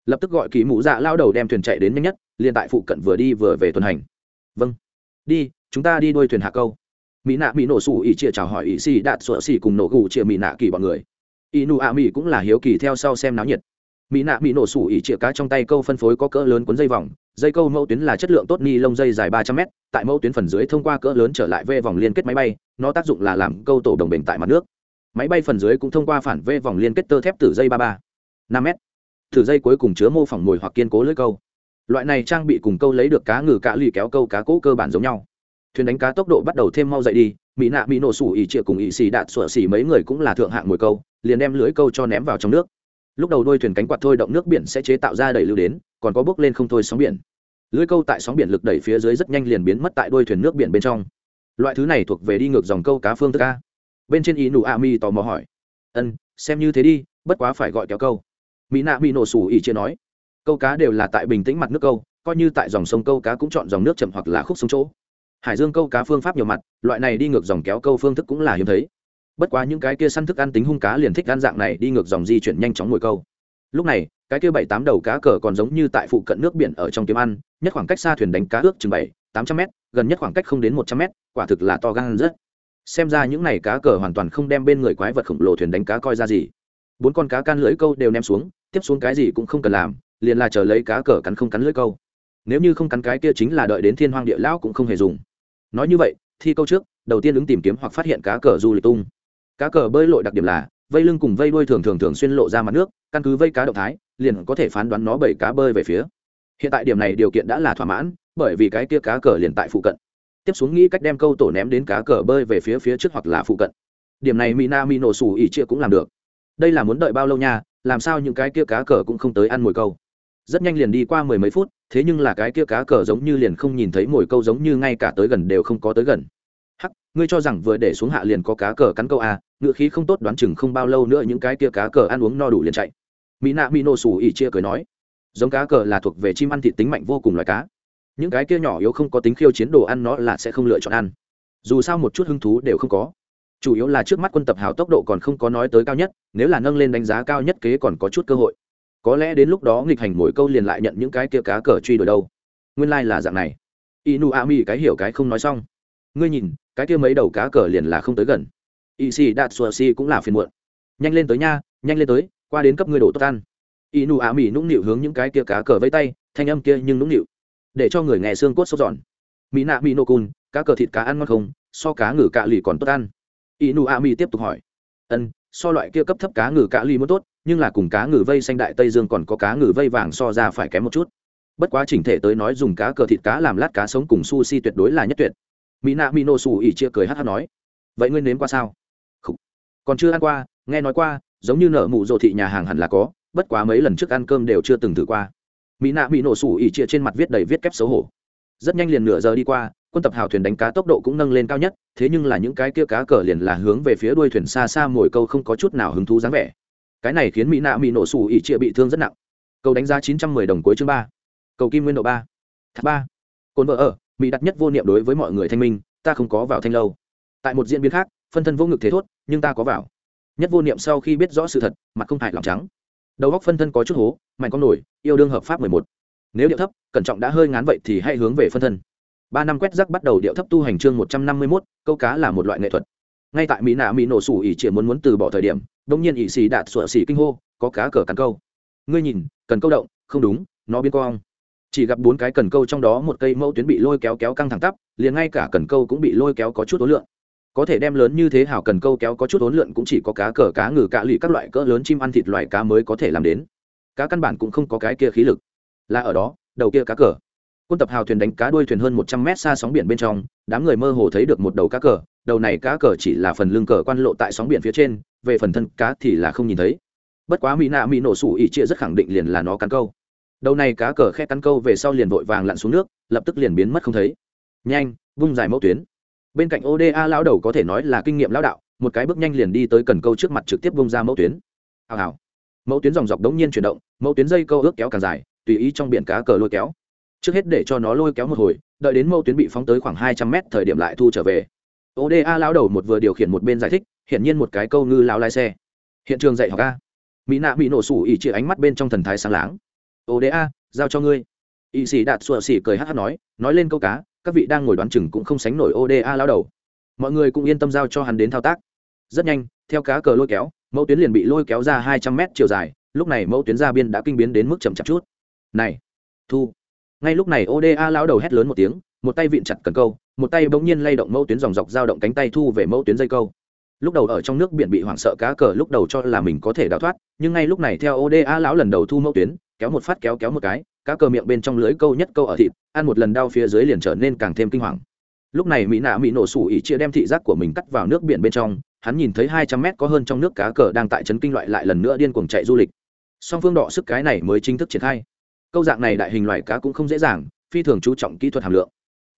Lập tức gọi kỳ mụ dạ lao đầu đem thuyền chạy đến nhanh nhất, liền tại phụ cận vừa đi vừa về tuần hành. Vâng. Đi chúng ta đi đuôi thuyền hạ câu. Mỹ nạ mỹ nổ sủ ỉ chia chào hỏi ỉ xì đạt sủa xì cùng nổ gù chia mỹ nạ kỳ bọn người. Ỉ nụ ạ mỹ cũng là hiếu kỳ theo sau xem náo nhiệt. Mỹ nạ mỹ nổ sủ ỉ chia cá trong tay câu phân phối có cỡ lớn cuốn dây vòng. Dây câu mẫu tuyến là chất lượng tốt, ni lông dây dài ba trăm mét. tại mẫu tuyến phần dưới thông qua cỡ lớn trở lại vê vòng liên kết máy bay, nó tác dụng là làm câu tổ đồng bình tại mặt nước. Máy bay phần dưới cũng thông qua phản vê vòng liên kết tơ thép từ dây ba ba, năm m thử dây cuối cùng chứa mô phỏng mồi hoặc kiên cố lưới câu. Loại này trang bị cùng câu lấy được cá ngừ cá lì kéo câu cá cỗ cơ bản giống nhau thuyền đánh cá tốc độ bắt đầu thêm mau dậy đi, mỹ nạ mỹ nổ sủ ỉ trịa cùng ỉ xì đạt sủa xì mấy người cũng là thượng hạng mồi câu, liền đem lưới câu cho ném vào trong nước. Lúc đầu đôi thuyền cánh quạt thôi động nước biển sẽ chế tạo ra đẩy lưu đến, còn có bước lên không thôi sóng biển. Lưới câu tại sóng biển lực đẩy phía dưới rất nhanh liền biến mất tại đôi thuyền nước biển bên trong. Loại thứ này thuộc về đi ngược dòng câu cá phương thức a. Bên trên ý nụ a mi tò mò hỏi. Ân, xem như thế đi, bất quá phải gọi kéo câu. Mỹ nạ mỹ nổ sủ ỉ chia nói. Câu cá đều là tại bình tĩnh mặt nước câu, coi như tại dòng sông câu cá cũng chọn dòng nước chậm hoặc là khúc xuống chỗ hải dương câu cá phương pháp nhiều mặt, loại này đi ngược dòng kéo câu phương thức cũng là hiếm thấy. Bất quá những cái kia săn thức ăn tính hung cá liền thích ăn dạng này đi ngược dòng di chuyển nhanh chóng ngồi câu. Lúc này, cái kia bảy tám đầu cá cờ còn giống như tại phụ cận nước biển ở trong kiếm ăn, nhất khoảng cách xa thuyền đánh cá ước chừng bảy, tám trăm m gần nhất khoảng cách không đến một trăm m quả thực là to gan rất. Xem ra những này cá cờ hoàn toàn không đem bên người quái vật khổng lồ thuyền đánh cá coi ra gì. Bốn con cá can lưỡi câu đều ném xuống, tiếp xuống cái gì cũng không cần làm, liền là chờ lấy cá cờ cắn không cắn lưỡi câu. Nếu như không cắn cái kia chính là đợi đến thiên hoang địa lão cũng không hề dùng nói như vậy, thi câu trước, đầu tiên ứng tìm kiếm hoặc phát hiện cá cờ du lịch tung. Cá cờ bơi lội đặc điểm là, vây lưng cùng vây đuôi thường thường thường xuyên lộ ra mặt nước, căn cứ vây cá động thái, liền có thể phán đoán nó bảy cá bơi về phía. Hiện tại điểm này điều kiện đã là thỏa mãn, bởi vì cái kia cá cờ liền tại phụ cận. Tiếp xuống nghĩ cách đem câu tổ ném đến cá cờ bơi về phía phía trước hoặc là phụ cận. Điểm này mina mi nổ xù ỉ chia cũng làm được. Đây là muốn đợi bao lâu nha, làm sao những cái kia cá cờ cũng không tới ăn mồi câu rất nhanh liền đi qua mười mấy phút thế nhưng là cái kia cá cờ giống như liền không nhìn thấy mồi câu giống như ngay cả tới gần đều không có tới gần. Hắc ngươi cho rằng vừa để xuống hạ liền có cá cờ cắn câu à, ngựa khí không tốt đoán chừng không bao lâu nữa những cái kia cá cờ ăn uống no đủ liền chạy. Mỹ nạ mỹ nổ xù ỉ chia cười nói giống cá cờ là thuộc về chim ăn thịt tính mạnh vô cùng loài cá. Những cái kia nhỏ yếu không có tính khiêu chiến đồ ăn nó là sẽ không lựa chọn ăn. Dù sao một chút hứng thú đều không có. Chủ yếu là trước mắt quân tập hào tốc độ còn không có nói tới cao nhất nếu là nâng lên đánh giá cao nhất kế còn có chút cơ hội có lẽ đến lúc đó nghịch hành mỗi câu liền lại nhận những cái kia cá cờ truy đuổi đâu. Nguyên lai、like、là dạng này. Inu a mi cái hiểu cái không nói xong. Ngươi nhìn, cái kia mấy đầu cá cờ liền là không tới gần. Y si đạt sùa si cũng là phiền muộn. Nhanh lên tới nha, nhanh lên tới, qua đến cấp ngươi đổ tốt ăn. Inu a mi nũng nịu hướng những cái kia cá cờ vây tay, thanh âm kia nhưng nũng nịu. Để cho người nghe xương cốt sốt giòn mỹ nạ mỹ nô cun cá cờ thịt cá ăn ngon không? So cá ngừ cạ lì còn tốt ăn. Inu a mi tiếp tục hỏi. Ân so loại kia cấp thấp cá ngừ cá ly muốn tốt, nhưng là cùng cá ngừ vây xanh đại tây dương còn có cá ngừ vây vàng so ra phải kém một chút. Bất quá chỉnh thể tới nói dùng cá cờ thịt cá làm lát cá sống cùng sushi tuyệt đối là nhất tuyệt. Mỹ nạ mỹ nổ xù ỉ chia cười hát hát nói, vậy ngươi nếm qua sao? Khủ. còn chưa ăn qua, nghe nói qua, giống như nợ mụ rộ thị nhà hàng hẳn là có, bất quá mấy lần trước ăn cơm đều chưa từng thử qua. Mỹ nạ mỹ nổ sủ ỉ chia trên mặt viết đầy viết kép xấu hổ. Rất nhanh liền nửa giờ đi qua quân tập hào thuyền đánh cá tốc độ cũng nâng lên cao nhất, thế nhưng là những cái kia cá cờ liền là hướng về phía đuôi thuyền xa xa mồi câu không có chút nào hứng thú dáng vẻ. Cái này khiến mỹ nạ mỹ nổ xù ỉ chia bị thương rất nặng. Cầu đánh giá chín trăm mười đồng cuối chương ba. Cầu kim nguyên độ ba. Thác ba. Cồn vợ ở, mỹ đặt nhất vô niệm đối với mọi người thanh minh, ta không có vào thanh lâu. Tại một diễn biến khác, phân thân vô ngực thế thốt, nhưng ta có vào. Nhất vô niệm sau khi biết rõ sự thật, mặt không hại lòng trắng. Đầu góc phân thân có chút hố, mạnh con nổi, yêu đương hợp pháp mười một. Nếu điệu thấp, cẩn trọng đã hơi ngán vậy thì hãy hướng về phân thân ba năm quét rắc bắt đầu điệu thấp tu hành chương một trăm năm mươi mốt, câu cá là một loại nghệ thuật. Ngay tại mỹ nạ mỹ nổ sủ ỉ chỉ muốn muốn từ bỏ thời điểm đông nhiên ỉ xì đạt sủa xỉ kinh hô, có cá cờ cắn câu. Ngươi nhìn, cần câu động, không đúng, nó biến cong chỉ gặp bốn cái cần câu trong đó một cây mẫu tuyến bị lôi kéo kéo căng thẳng tắp, liền ngay cả cần câu cũng bị lôi kéo có chút ối lượng có thể đem lớn như thế hảo cần câu kéo có chút ối lượng cũng chỉ có cá cờ, cá ngừ, cá lụy, các loại cỡ lớn chim ăn thịt loài cá mới có thể làm đến. Cá căn bản cũng không có cái kia khí lực. Là ở đó, đầu kia cá cờ quân tập hào thuyền đánh cá đuôi thuyền hơn một trăm mét xa sóng biển bên trong, đám người mơ hồ thấy được một đầu cá cờ, đầu này cá cờ chỉ là phần lưng cờ quan lộ tại sóng biển phía trên, về phần thân cá thì là không nhìn thấy. Bất quá mỹ nạ mỹ nổ sủ ỉ chia rất khẳng định liền là nó cắn câu. Đầu này cá cờ khe cắn câu về sau liền vội vàng lặn xuống nước, lập tức liền biến mất không thấy. Nhanh, vung dài mẫu tuyến. Bên cạnh oda lão đầu có thể nói là kinh nghiệm lão đạo, một cái bước nhanh liền đi tới cần câu trước mặt trực tiếp vung ra mẫu tuyến. Hào hào. Mẫu tuyến dòng dọc đống nhiên chuyển động, mẫu tuyến dây câu ước kéo càng dài, tùy ý trong biển cá cờ lôi kéo trước hết để cho nó lôi kéo một hồi, đợi đến mẫu tuyến bị phóng tới khoảng hai trăm mét thời điểm lại thu trở về. Oda lão đầu một vừa điều khiển một bên giải thích, hiển nhiên một cái câu ngư lao lái xe. Hiện trường dạy học a. Mỹ nạ bị nổ sủ ỉ chia ánh mắt bên trong thần thái sáng láng. Oda giao cho ngươi. Y sĩ đạt sủa xỉ cười hát hát nói nói lên câu cá, các vị đang ngồi đoán chừng cũng không sánh nổi oda lao đầu. Mọi người cũng yên tâm giao cho hắn đến thao tác. Rất nhanh, theo cá cờ lôi kéo, mẫu tuyến liền bị lôi kéo ra hai trăm mét chiều dài, lúc này mẫu tuyến ra biên đã kinh biến đến mức chậm chạp chút. Này, thu ngay lúc này oda lao đầu hét lớn một tiếng, một tay vịn chặt cần câu, một tay bỗng nhiên lay động mẫu tuyến dòng dọc dao động cánh tay thu về mẫu tuyến dây câu. Lúc đầu ở trong nước biển bị hoảng sợ cá cờ lúc đầu cho là mình có thể đào thoát, nhưng ngay lúc này theo oda lão lần đầu thu mẫu tuyến, kéo một phát kéo kéo một cái, cá cờ miệng bên trong lưới câu nhất câu ở thịt, ăn một lần đau phía dưới liền trở nên càng thêm kinh hoàng. Lúc này mỹ nạ mỹ nổ sủ ỉ chia đem thị giác của mình cắt vào nước biển bên trong, hắn nhìn thấy hai trăm mét có hơn trong nước cá cờ đang tại trấn kinh loại lại lần nữa điên cuồng chạy du lịch. Song phương đỏ sức cái này mới chính thức triển khai câu dạng này đại hình loài cá cũng không dễ dàng, phi thường chú trọng kỹ thuật hàm lượng.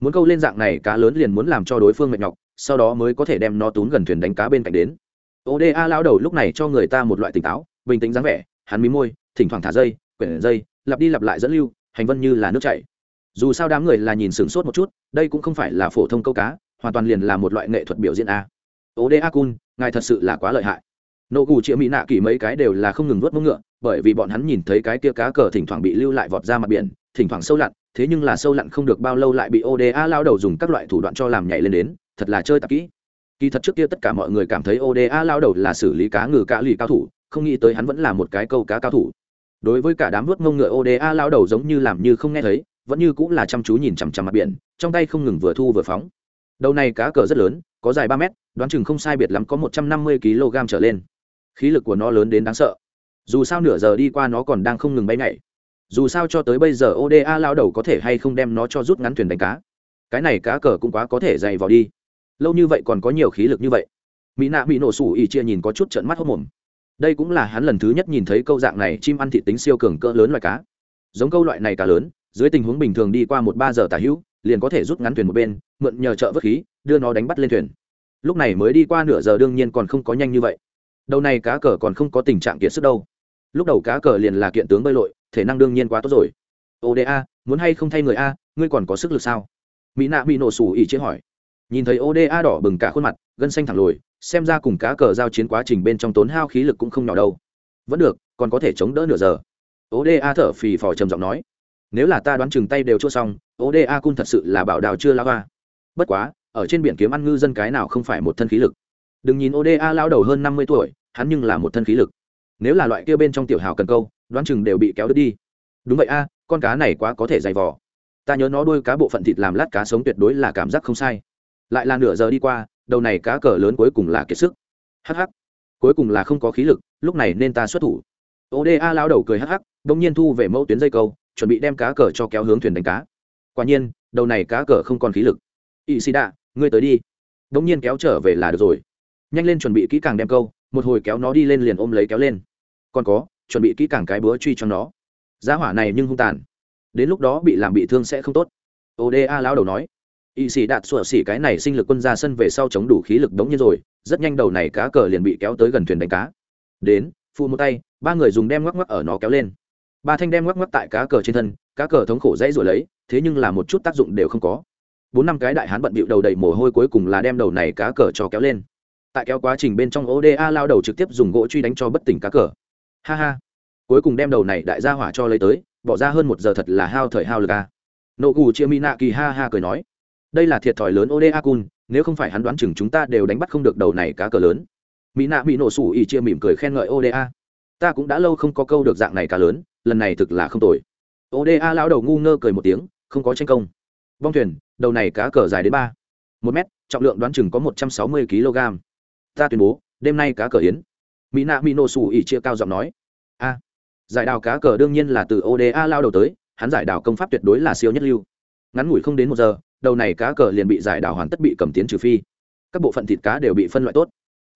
Muốn câu lên dạng này cá lớn liền muốn làm cho đối phương mệt nhọc, sau đó mới có thể đem nó tún gần thuyền đánh cá bên cạnh đến. Oda lao đầu lúc này cho người ta một loại tỉnh táo, bình tĩnh dáng vẻ, hắn mí môi, thỉnh thoảng thả dây, quyển dây, lặp đi lặp lại dẫn lưu, hành vân như là nước chảy. Dù sao đám người là nhìn sửng sốt một chút, đây cũng không phải là phổ thông câu cá, hoàn toàn liền là một loại nghệ thuật biểu diễn a. Oda kun ngài thật sự là quá lợi hại. Nô gù chĩa mỹ nạ kỳ mấy cái đều là không ngừng vớt mông ngựa, bởi vì bọn hắn nhìn thấy cái kia cá cờ thỉnh thoảng bị lưu lại vọt ra mặt biển, thỉnh thoảng sâu lặn, thế nhưng là sâu lặn không được bao lâu lại bị oda lao đầu dùng các loại thủ đoạn cho làm nhảy lên đến, thật là chơi tạp kỹ. Kỳ thật trước kia tất cả mọi người cảm thấy oda lao đầu là xử lý cá ngừ cá lì cao thủ, không nghĩ tới hắn vẫn là một cái câu cá cao thủ. Đối với cả đám vớt mông ngựa oda lao đầu giống như làm như không nghe thấy, vẫn như cũng là chăm chú nhìn chằm chằm mặt biển, trong tay không ngừng vừa thu vừa phóng. Đầu này cá cờ rất lớn, có dài ba mét, đoán chừng không sai biệt lắm có một trăm năm mươi kg trở lên khí lực của nó lớn đến đáng sợ. Dù sao nửa giờ đi qua nó còn đang không ngừng bay nhảy. Dù sao cho tới bây giờ oda lao đầu có thể hay không đem nó cho rút ngắn thuyền đánh cá. Cái này cá cờ cũng quá có thể dày vào đi. Lâu như vậy còn có nhiều khí lực như vậy. Mỹ nạ bị nổ sủ ỉ chia nhìn có chút trận mắt hốc mồm. Đây cũng là hắn lần thứ nhất nhìn thấy câu dạng này chim ăn thị tính siêu cường cỡ lớn loài cá. Giống câu loại này cá lớn, dưới tình huống bình thường đi qua một ba giờ tả hữu, liền có thể rút ngắn thuyền một bên, mượn nhờ trợ vớt khí, đưa nó đánh bắt lên thuyền. Lúc này mới đi qua nửa giờ đương nhiên còn không có nhanh như vậy đầu này cá cờ còn không có tình trạng kiệt sức đâu. Lúc đầu cá cờ liền là kiện tướng bơi lội, thể năng đương nhiên quá tốt rồi. Oda muốn hay không thay người a, ngươi còn có sức lực sao? Mỹ nạ bị nổ sủ ỉ chế hỏi. Nhìn thấy oda đỏ bừng cả khuôn mặt, gân xanh thẳng lồi, xem ra cùng cá cờ giao chiến quá trình bên trong tốn hao khí lực cũng không nhỏ đâu. Vẫn được, còn có thể chống đỡ nửa giờ. Oda thở phì phò trầm giọng nói. Nếu là ta đoán chừng tay đều chua xong oda cung thật sự là bảo đào chưa lao va bất quá, ở trên biển kiếm ăn ngư dân cái nào không phải một thân khí lực đừng nhìn oda lao đầu hơn năm mươi tuổi hắn nhưng là một thân khí lực. Nếu là loại kia bên trong tiểu hào cần câu đoán chừng đều bị kéo đứt đi. Đúng vậy a con cá này quá có thể dày vò. Ta nhớ nó đuôi cá bộ phận thịt làm lát cá sống tuyệt đối là cảm giác không sai. Lại là nửa giờ đi qua đầu này cá cờ lớn cuối cùng là kiệt sức. Hắc hắc, cuối cùng là không có khí lực lúc này nên ta xuất thủ. Oda lao đầu cười hắc đ ỗ n g nhiên thu về mẫu tuyến dây câu chuẩn bị đem cá cờ cho kéo hướng thuyền đánh cá. Quả nhiên đầu này cá cờ không còn khí lực. Ỵ xì đạ ngươi tới đi. Đ ỗ n g nhiên kéo trở về là được rồi nhanh lên chuẩn bị kỹ càng đem câu, một hồi kéo nó đi lên liền ôm lấy kéo lên. Còn có, chuẩn bị kỹ càng cái búa truy cho nó. Giá hỏa này nhưng hung tàn. Đến lúc đó bị làm bị thương sẽ không tốt. Oda lao đầu nói. Y sĩ đạt sủa xỉ cái này sinh lực quân ra sân về sau chống đủ khí lực đống như rồi, rất nhanh đầu này cá cờ liền bị kéo tới gần thuyền đánh cá. Đến phụ một tay, ba người dùng đem ngoắc ngoắc ở nó kéo lên. Ba thanh đem ngoắc ngoắc tại cá cờ trên thân, cá cờ thống khổ dãy rồi lấy, thế nhưng là một chút tác dụng đều không có. Bốn năm cái đại hán bận bịu đầu đầy mồ hôi cuối cùng là đem đầu này cá cờ cho kéo lên tại kéo quá trình bên trong oda lao đầu trực tiếp dùng gỗ truy đánh cho bất tỉnh cá cờ. Ha ha. Cuối cùng đem đầu này đại gia hỏa cho lấy tới, bỏ ra hơn một giờ thật là hao thời hao lực a. Nộ gù chia mỹ nạ kỳ ha ha cười nói, đây là thiệt thòi lớn oda cun, nếu không phải hắn đoán chừng chúng ta đều đánh bắt không được đầu này cá cờ lớn. Mỹ nạ bị nổ sủ ỉ chia mỉm cười khen ngợi oda ta cũng đã lâu không có câu được dạng này cá lớn, lần này thực là không tồi. Oda lão đầu ngu ngơ cười một tiếng, không có tranh công. Bong thuyền, đầu này cá cờ dài đến ba một mét, trọng lượng đoán chừng có một trăm sáu mươi kg ta tuyên bố, đêm nay cá cờ yến. Mỹ nạ mỹ nổ xù ỉ chia cao giọng nói. A, giải đào cá cờ đương nhiên là từ oda lao đầu tới, hắn giải đào công pháp tuyệt đối là siêu nhất lưu. Ngắn ngủi không đến một giờ, đầu này cá cờ liền bị giải đào hoàn tất bị cầm tiến trừ phi. Các bộ phận thịt cá đều bị phân loại tốt.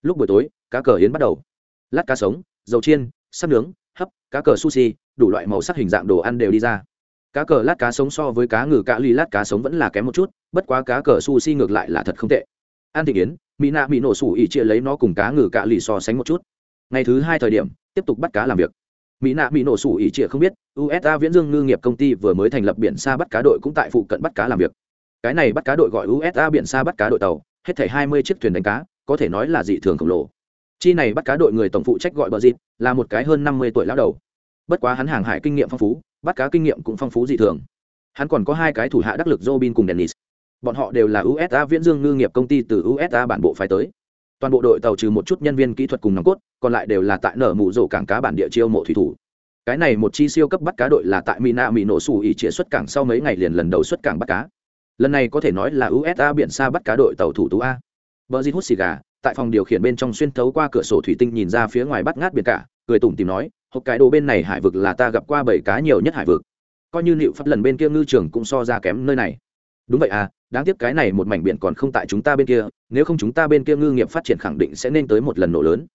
Lúc buổi tối, cá cờ yến bắt đầu. Lát cá sống, dầu chiên sắp nướng, hấp, cá cờ sushi, đủ loại màu sắc hình dạng đồ ăn đều đi ra. Cá cờ lát cá sống so với cá ngừ cá ly lát cá sống vẫn là kém một chút, bất quá cá cờ sushi ngược lại là thật không tệ. An thị yến mỹ nạ bị nổ sủ ỉ chia lấy nó cùng cá ngừ cạ lì so sánh một chút. Ngày thứ hai thời điểm, tiếp tục bắt cá làm việc. Mỹ nạ bị nổ sủ ỉ chia không biết usa viễn dương ngư nghiệp công ty vừa mới thành lập biển xa bắt cá đội cũng tại phụ cận bắt cá làm việc. Cái này bắt cá đội gọi usa biển xa bắt cá đội tàu, hết thảy hai mươi chiếc thuyền đánh cá, có thể nói là dị thường khổng lồ. Chi này bắt cá đội người tổng phụ trách gọi bờ dịp, là một cái hơn năm mươi tuổi lao đầu. Bất quá hắn hàng hải kinh nghiệm phong phú, bắt cá kinh nghiệm cũng phong phú dị thường. Hắn còn có hai cái thủ hạ đắc lực robin cùng dennis bọn họ đều là usa viễn dương ngư nghiệp công ty từ usa bản bộ phái tới. Toàn bộ đội tàu trừ một chút nhân viên kỹ thuật cùng nòng cốt, còn lại đều là tại nở mù rổ cảng cá bản địa chiêu mộ thủy thủ. Cái này một chi siêu cấp bắt cá đội là tại mina mỹ nổ xù ỉ trịa xuất cảng sau mấy ngày liền lần đầu xuất cảng bắt cá. Lần này có thể nói là usa biển xa bắt cá đội tàu thủ tú a. Vợ di hút xì gà, tại phòng điều khiển bên trong xuyên thấu qua cửa sổ thủy tinh nhìn ra phía ngoài bắt ngát biển cả, cười tủm tìm nói, hộp cái đồ bên này hải vực là ta gặp qua bảy cá nhiều nhất hải vực. Coi như liệu pháp lần bên kia ngư trường cũng so ra kém nơi này đúng vậy à đáng tiếc cái này một mảnh biển còn không tại chúng ta bên kia, nếu không chúng ta bên kia ngư nghiệp phát triển khẳng định sẽ nên tới một lần nổ lớn.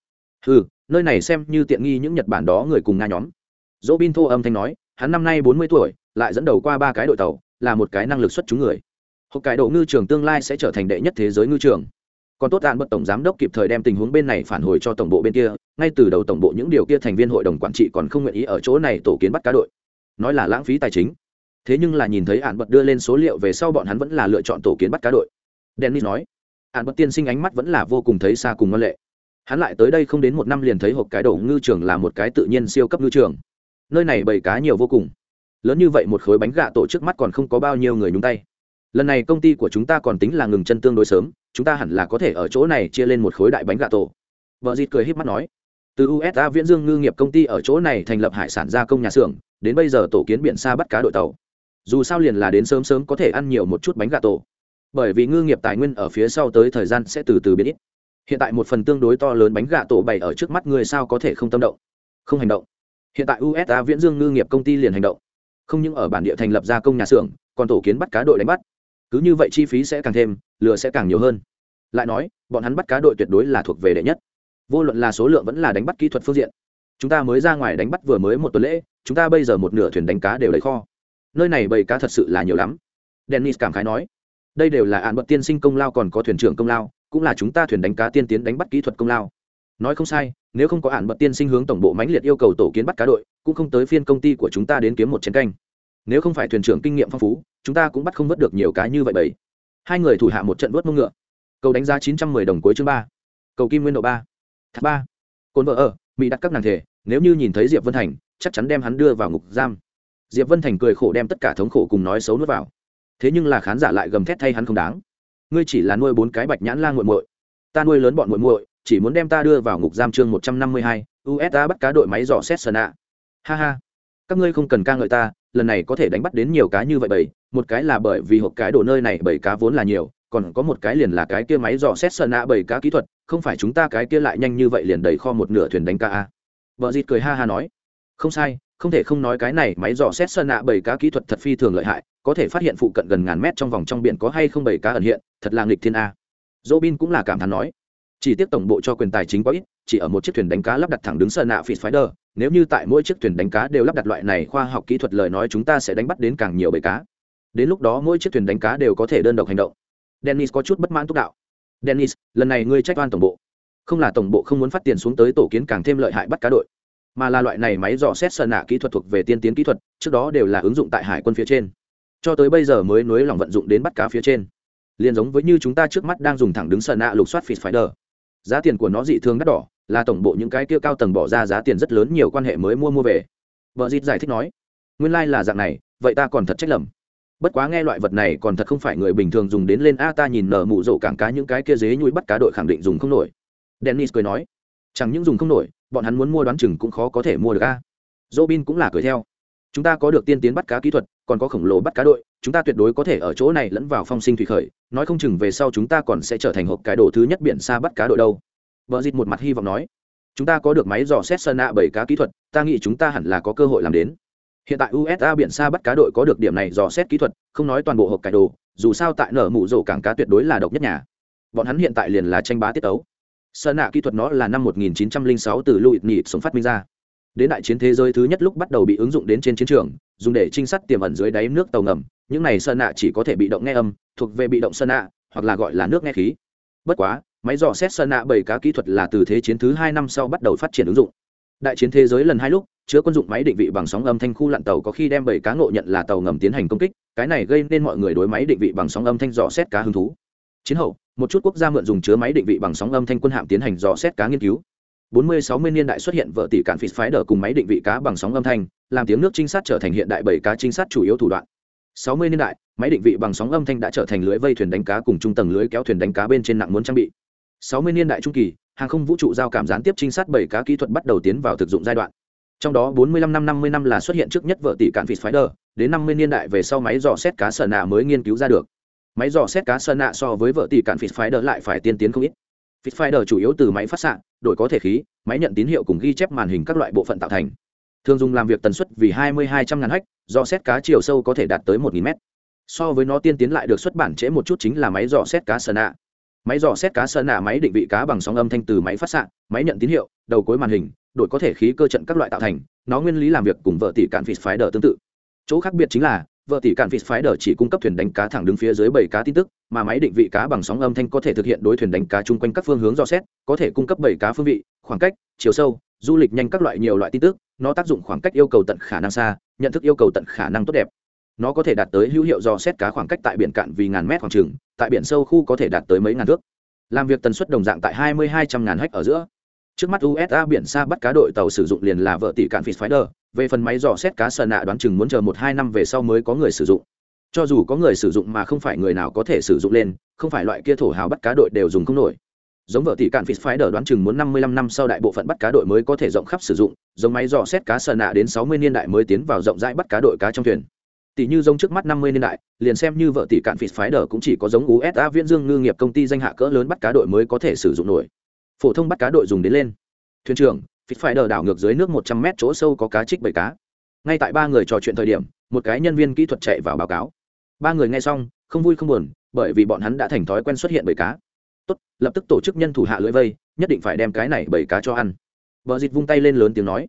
Ừ nơi này xem như tiện nghi những nhật bản đó người cùng nga nhóm. Dỗ bin thô âm thanh nói, hắn năm nay bốn mươi tuổi, lại dẫn đầu qua ba cái đội tàu, là một cái năng lực xuất chúng người. Hộp cải độ ngư trường tương lai sẽ trở thành đệ nhất thế giới ngư trường. Còn tốt đạn bất tổng giám đốc kịp thời đem tình huống bên này phản hồi cho tổng bộ bên kia, ngay từ đầu tổng bộ những điều kia thành viên hội đồng quản trị còn không nguyện ý ở chỗ này tổ kiến bắt cá đội. Nói là lãng phí tài chính thế nhưng là nhìn thấy ạn bật đưa lên số liệu về sau bọn hắn vẫn là lựa chọn tổ kiến bắt cá đội. Dennis nói, ạn bật tiên sinh ánh mắt vẫn là vô cùng thấy xa cùng ngân lệ. Hắn lại tới đây không đến một năm liền thấy hộp cái đổ ngư trường là một cái tự nhiên siêu cấp ngư trường. Nơi này bầy cá nhiều vô cùng. Lớn như vậy một khối bánh gạ tổ trước mắt còn không có bao nhiêu người nhúng tay. Lần này công ty của chúng ta còn tính là ngừng chân tương đối sớm, chúng ta hẳn là có thể ở chỗ này chia lên một khối đại bánh gạ tổ. Vợ dịt cười h í p mắt nói, từ usa viễn dương ngư nghiệp công ty ở chỗ này thành lập hải sản gia công nhà xưởng, đến bây giờ tổ kiến biển xa bắt cá đội tàu dù sao liền là đến sớm sớm có thể ăn nhiều một chút bánh gà tổ. Bởi vì ngư nghiệp tài nguyên ở phía sau tới thời gian sẽ từ từ biến ít. Hiện tại một phần tương đối to lớn bánh gà tổ bày ở trước mắt người sao có thể không tâm động? Không hành động. Hiện tại usa viễn dương ngư nghiệp công ty liền hành động. Không những ở bản địa thành lập gia công nhà xưởng, còn tổ kiến bắt cá đội đánh bắt. Cứ như vậy chi phí sẽ càng thêm, lừa sẽ càng nhiều hơn. Lại nói, bọn hắn bắt cá đội tuyệt đối là thuộc về đệ nhất. Vô luận là số lượng vẫn là đánh bắt kỹ thuật phương diện. Chúng ta mới ra ngoài đánh bắt vừa mới một tuần lễ, chúng ta bây giờ một nửa thuyền đánh cá đều lấy kho nơi này bầy cá thật sự là nhiều lắm. Dennis cảm khái nói. Đây đều là ạn bậc tiên sinh công lao còn có thuyền trưởng công lao, cũng là chúng ta thuyền đánh cá tiên tiến đánh bắt kỹ thuật công lao. Nói không sai, nếu không có ạn bậc tiên sinh hướng tổng bộ mãnh liệt yêu cầu tổ kiến bắt cá đội, cũng không tới phiên công ty của chúng ta đến kiếm một chiến canh. Nếu không phải thuyền trưởng kinh nghiệm phong phú, chúng ta cũng bắt không vớt được nhiều cá như vậy bảy hai người thủ hạ một trận vớt mông ngựa. Cầu đánh giá chín trăm mười đồng cuối chương ba. Cầu kim nguyên độ ba. Thác ba. Cồn vợ ở, mỹ đặt các nàng thể, nếu như nhìn thấy diệp vân thành, chắc chắn đem hắn đưa vào ngục giam diệp vân thành cười khổ đem tất cả thống khổ cùng nói xấu nuốt vào. Thế nhưng là khán giả lại gầm thét thay hắn không đáng. Ngươi chỉ là nuôi bốn cái bạch nhãn lan g u muội. Ta nuôi lớn bọn muội muội, chỉ muốn đem ta đưa vào ngục giam chương một trăm năm mươi hai usa bắt cá đội máy dò xét sơn ạ ha ha. Các ngươi không cần ca ngợi ta, lần này có thể đánh bắt đến nhiều cá như vậy bảy một cái là bởi vì hộp cái đồ nơi này bảy cá vốn là nhiều, còn có một cái liền là cái kia máy dò xét sơn nạ bảy cá kỹ thuật, không phải chúng ta cái kia lại nhanh như vậy liền đầy kho một nửa thuyền đánh cá a. Vợ dịt cười ha ha nói, không sai không thể không nói cái này máy dò xét sơn nạ bảy cá kỹ thuật thật phi thường lợi hại, có thể phát hiện phụ cận gần ngàn mét trong vòng trong biển có hay không bảy cá ẩn hiện, thật là nghịch thiên a. Dỗ bin cũng là cảm thán nói, chỉ tiếc tổng bộ cho quyền tài chính quá ít, chỉ ở một chiếc thuyền đánh cá lắp đặt thẳng đứng sơn nạ fish nếu như tại mỗi chiếc thuyền đánh cá đều lắp đặt loại này khoa học kỹ thuật lời nói chúng ta sẽ đánh bắt đến càng nhiều bầy cá. Đến lúc đó mỗi chiếc thuyền đánh cá đều có thể đơn độc hành động. Dennis có chút bất mãn túc đạo. Dennis, lần này ngươi trách oan tổng bộ. Không là tổng bộ không muốn phát tiền xuống tới tổ kiến càng thêm lợi hại bắt cá đội mà là loại này máy dò xét sơn nạ kỹ thuật thuộc về tiên tiến kỹ thuật, trước đó đều là ứng dụng tại hải quân phía trên. Cho tới bây giờ mới nối lòng vận dụng đến bắt cá phía trên. Liền giống với như chúng ta trước mắt đang dùng thẳng đứng sơn nạ lục soát phía phải đờ. giá tiền của nó dị thường đắt đỏ, là tổng bộ những cái kia cao tầng bỏ ra giá tiền rất lớn nhiều quan hệ mới mua mua về. Vợ dịt giải thích nói, nguyên lai、like、là dạng này, vậy ta còn thật trách lầm. Bất quá nghe loại vật này còn thật không phải người bình thường dùng đến lên a ta nhìn nở mụ rộ cảng cá những cái kia dế nhui bắt cá đội khẳng định dùng không nổi. Dennis cười nói chẳng những dùng không nổi, bọn hắn muốn mua đoán chừng cũng khó có thể mua được a. Robin cũng là cười theo. Chúng ta có được tiên tiến bắt cá kỹ thuật, còn có khổng lồ bắt cá đội, chúng ta tuyệt đối có thể ở chỗ này lẫn vào phong sinh thủy khởi, nói không chừng về sau chúng ta còn sẽ trở thành hộp cái đồ thứ nhất biển xa bắt cá đội đâu. Vợ dịt một mặt hy vọng nói. Chúng ta có được máy dò xét sơn nạ bảy cá kỹ thuật, ta nghĩ chúng ta hẳn là có cơ hội làm đến. Hiện tại usa biển xa bắt cá đội có được điểm này dò xét kỹ thuật, không nói toàn bộ hộp cải đồ, dù sao tại nở mụ rổ cảng cá tuyệt đối là độc nhất nhà. Bọn hắn hiện tại liền là tranh bá tiết tấu sơn nạ kỹ thuật nó là năm 1906 từ louis nịt sống phát minh ra. Đến đại chiến thế giới thứ nhất lúc bắt đầu bị ứng dụng đến trên chiến trường, dùng để trinh sát tiềm ẩn dưới đáy nước tàu ngầm. Những này sơn nạ chỉ có thể bị động nghe âm, thuộc về bị động sơn nạ, hoặc là gọi là nước nghe khí. Bất quá, máy dò xét sơn nạ bảy cá kỹ thuật là từ thế chiến thứ hai năm sau bắt đầu phát triển ứng dụng. Đại chiến thế giới lần hai lúc, chứa quân dụng máy định vị bằng sóng âm thanh khu lặn tàu có khi đem bảy cá ngộ nhận là tàu ngầm tiến hành công kích, cái này gây nên mọi người đối máy định vị bằng sóng âm thanh dò xét cá hứng thú. Chiến hậu một chút quốc gia mượn dùng chứa máy định vị bằng sóng âm thanh quân hạm tiến hành dò xét cá nghiên cứu. 40-60 niên đại xuất hiện vợ tỷ cản phịt phái đờ cùng máy định vị cá bằng sóng âm thanh, làm tiếng nước trinh sát trở thành hiện đại bảy cá trinh sát chủ yếu thủ đoạn. 60 niên đại, máy định vị bằng sóng âm thanh đã trở thành lưới vây thuyền đánh cá cùng trung tầng lưới kéo thuyền đánh cá bên trên nặng muốn trang bị. 60 niên đại trung kỳ, hàng không vũ trụ giao cảm gián tiếp trinh sát bảy cá kỹ thuật bắt đầu tiến vào thực dụng giai đoạn. Trong đó 45 năm 50 năm là xuất hiện trước nhất vợ tỷ cản phịt phái đờ, đến 50 niên đại về sau máy dò xét cá sở nạ mới nghiên cứu ra được máy dò xét cá sơn nạ so với vợ tỷ cạn phái đỡ lại phải tiên tiến không ít. Phim phái đỡ chủ yếu từ máy phát xạ, đổi có thể khí, máy nhận tín hiệu cùng ghi chép màn hình các loại bộ phận tạo thành. Thường dùng làm việc tần suất vì 20 200 ngàn hách, dò xét cá chiều sâu có thể đạt tới 1.000 mét. So với nó tiên tiến lại được xuất bản trễ một chút chính là máy dò xét cá sơn nạ. Máy dò xét cá sơn nạ máy định vị cá bằng sóng âm thanh từ máy phát xạ, máy nhận tín hiệu, đầu cuối màn hình, đổi có thể khí cơ trận các loại tạo thành, nó nguyên lý làm việc cùng vợ tỷ cạn phít phái đỡ tương tự. Chỗ khác biệt chính là vợ tỷ cạn vịt phái đờ chỉ cung cấp thuyền đánh cá thẳng đứng phía dưới bảy cá tin tức, mà máy định vị cá bằng sóng âm thanh có thể thực hiện đối thuyền đánh cá chung quanh các phương hướng dò xét, có thể cung cấp bảy cá phương vị, khoảng cách, chiều sâu, du lịch nhanh các loại nhiều loại tin tức, nó tác dụng khoảng cách yêu cầu tận khả năng xa, nhận thức yêu cầu tận khả năng tốt đẹp nó có thể đạt tới hữu hiệu dò xét cá khoảng cách tại biển cạn vì ngàn mét khoảng trừng tại biển sâu khu có thể đạt tới mấy ngàn thước làm việc tần suất đồng dạng tại hai mươi hai trăm ngàn hách ở giữa trước mắt usa biển xa bắt cá đội tàu sử dụng liền là vợ tỷ cạn phái đờ về phần máy dò xét cá sờ nạ đoán chừng muốn chờ một hai năm về sau mới có người sử dụng cho dù có người sử dụng mà không phải người nào có thể sử dụng lên không phải loại kia thổ hào bắt cá đội đều dùng không nổi giống vợ tỷ cạn phí phái đờ đoán chừng muốn năm mươi lăm năm sau đại bộ phận bắt cá đội mới có thể rộng khắp sử dụng giống máy dò xét cá sờ nạ đến sáu mươi niên đại mới tiến vào rộng rãi bắt cá đội cá trong thuyền tỷ như giống trước mắt năm mươi niên đại, liền xem như vợ tỷ cạn phí phái đờ cũng chỉ có giống USA Viễn Dương ngư nghiệp công ty danh hạ cỡ lớn bắt cá đội mới có thể sử dụng nổi. Phổ thông bắt cá đội dùng đến lên. Thuyền trưởng, phịt phải đờ đảo ngược dưới nước một trăm mét chỗ sâu có cá trích bảy cá. Ngay tại ba người trò chuyện thời điểm, một cái nhân viên kỹ thuật chạy vào báo cáo. Ba người nghe xong, không vui không buồn, bởi vì bọn hắn đã thành thói quen xuất hiện bảy cá. Tốt, lập tức tổ chức nhân thủ hạ lưỡi vây, nhất định phải đem cái này bảy cá cho ăn. Bờ dịt vung tay lên lớn tiếng nói,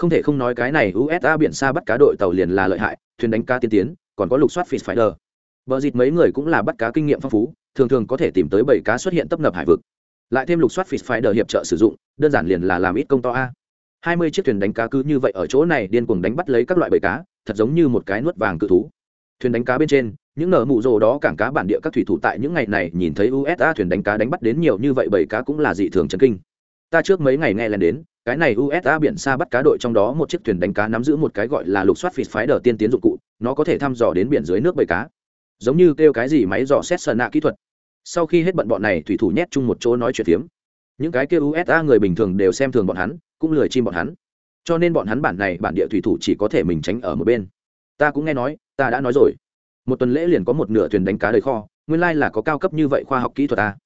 không thể không nói cái này usa biển xa bắt cá đội tàu liền là lợi hại thuyền đánh cá tiên tiến còn có lục soát fish fighter vợ dịt mấy người cũng là bắt cá kinh nghiệm phong phú thường thường có thể tìm tới bảy cá xuất hiện tấp nập hải vực lại thêm lục soát fish fighter hiệp trợ sử dụng, đơn giản liền là làm ít công to a. Hai mươi chiếc thuyền đánh cá cứ như vậy ở chỗ này điên cuồng đánh bắt lấy các loại bầy cá, thật giống như một cái nuốt vàng cự thú. Thuyền đánh cá bên trên, những nở mụ rồ đó cảng cá bản địa các thủy thủ tại những ngày này nhìn thấy usa thuyền đánh cá đánh bắt đến nhiều như vậy bầy cá cũng là dị thường chấn kinh. Ta trước mấy ngày nghe lên đến, cái này usa biển xa bắt cá đội trong đó một chiếc thuyền đánh cá nắm giữ một cái gọi là lục soát phịt phái đờ tiên tiến dụng cụ, nó có thể thăm dò đến biển dưới nước bầy cá. Giống như kêu cái gì máy dò xét sờ nạ kỹ thuật sau khi hết bận bọn này, thủy thủ nhét chung một chỗ nói chuyện phiếm. Những cái kêu usa người bình thường đều xem thường bọn hắn, cũng lười chim bọn hắn. Cho nên bọn hắn bản này bản địa thủy thủ chỉ có thể mình tránh ở một bên. Ta cũng nghe nói, ta đã nói rồi. Một tuần lễ liền có một nửa thuyền đánh cá đời kho, nguyên lai là có cao cấp như vậy khoa học kỹ thuật ta.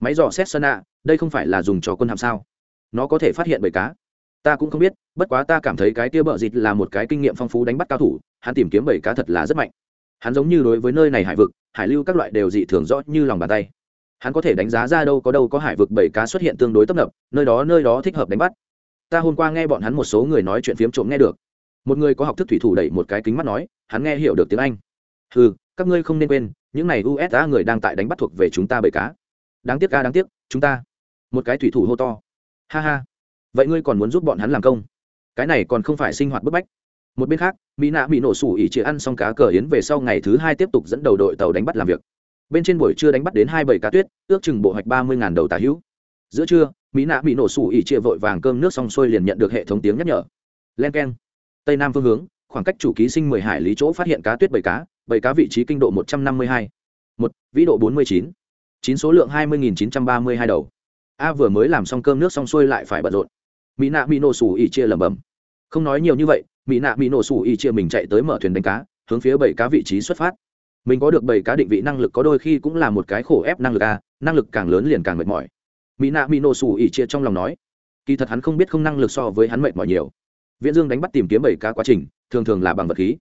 Máy dò xét sơn ạ đây không phải là dùng cho quân hàm sao? Nó có thể phát hiện bầy cá. Ta cũng không biết, bất quá ta cảm thấy cái tia bợ dịt là một cái kinh nghiệm phong phú đánh bắt cao thủ, hắn tìm kiếm bầy cá thật là rất mạnh hắn giống như đối với nơi này hải vực, hải lưu các loại đều dị thường rõ như lòng bàn tay. Hắn có thể đánh giá ra đâu có đâu có hải vực bảy cá xuất hiện tương đối tấp nập, nơi đó nơi đó thích hợp đánh bắt. Ta hôm qua nghe bọn hắn một số người nói chuyện phiếm trộm nghe được. Một người có học thức thủy thủ đẩy một cái kính mắt nói, hắn nghe hiểu được tiếng anh. Ừ các ngươi không nên quên, những này usa người đang tại đánh bắt thuộc về chúng ta bảy cá. Đáng tiếc ca đáng tiếc, chúng ta. Một cái thủy thủ hô to. Ha ha. Vậy ngươi còn muốn giúp bọn hắn làm công? Cái này còn không phải sinh hoạt bức bách một bên khác, mỹ nạ bị nổ sủ ỉ chỉ ăn xong cá cờ yến về sau ngày thứ hai tiếp tục dẫn đầu đội tàu đánh bắt làm việc. Bên trên buổi trưa đánh bắt đến hai bảy cá tuyết, ước chừng bộ hoạch ba mươi đầu tà hữu. Giữa trưa, mỹ nạ bị nổ sủ ỉ chia vội vàng cơm nước xong xuôi liền nhận được hệ thống tiếng nhắc nhở. Len k e n tây nam phương hướng, khoảng cách chủ ký sinh mười hải lý chỗ phát hiện cá tuyết bảy cá bảy cá vị trí kinh độ một trăm năm mươi hai. Một, vĩ độ bốn mươi chín. Chín số lượng hai mươi nghìn chín trăm ba mươi hai đầu. A vừa mới làm xong cơm nước xong xuôi lại phải bận rộn. Mỹ nạ bị nổ sủ ỉ chia lẩm bẩm. Không nói nhiều như vậy mỹ nạ mỹ nổ sủ y chia mình chạy tới mở thuyền đánh cá, hướng phía bảy cá vị trí xuất phát. Mình có được bảy cá định vị năng lực có đôi khi cũng là một cái khổ ép năng lực a, năng lực càng lớn liền càng mệt mỏi. Mỹ nạ mỹ nổ sủ y chia trong lòng nói, kỳ thật hắn không biết không năng lực so với hắn mệt mỏi nhiều. Viễn dương đánh bắt tìm kiếm bảy cá quá trình, thường thường là bằng vật khí.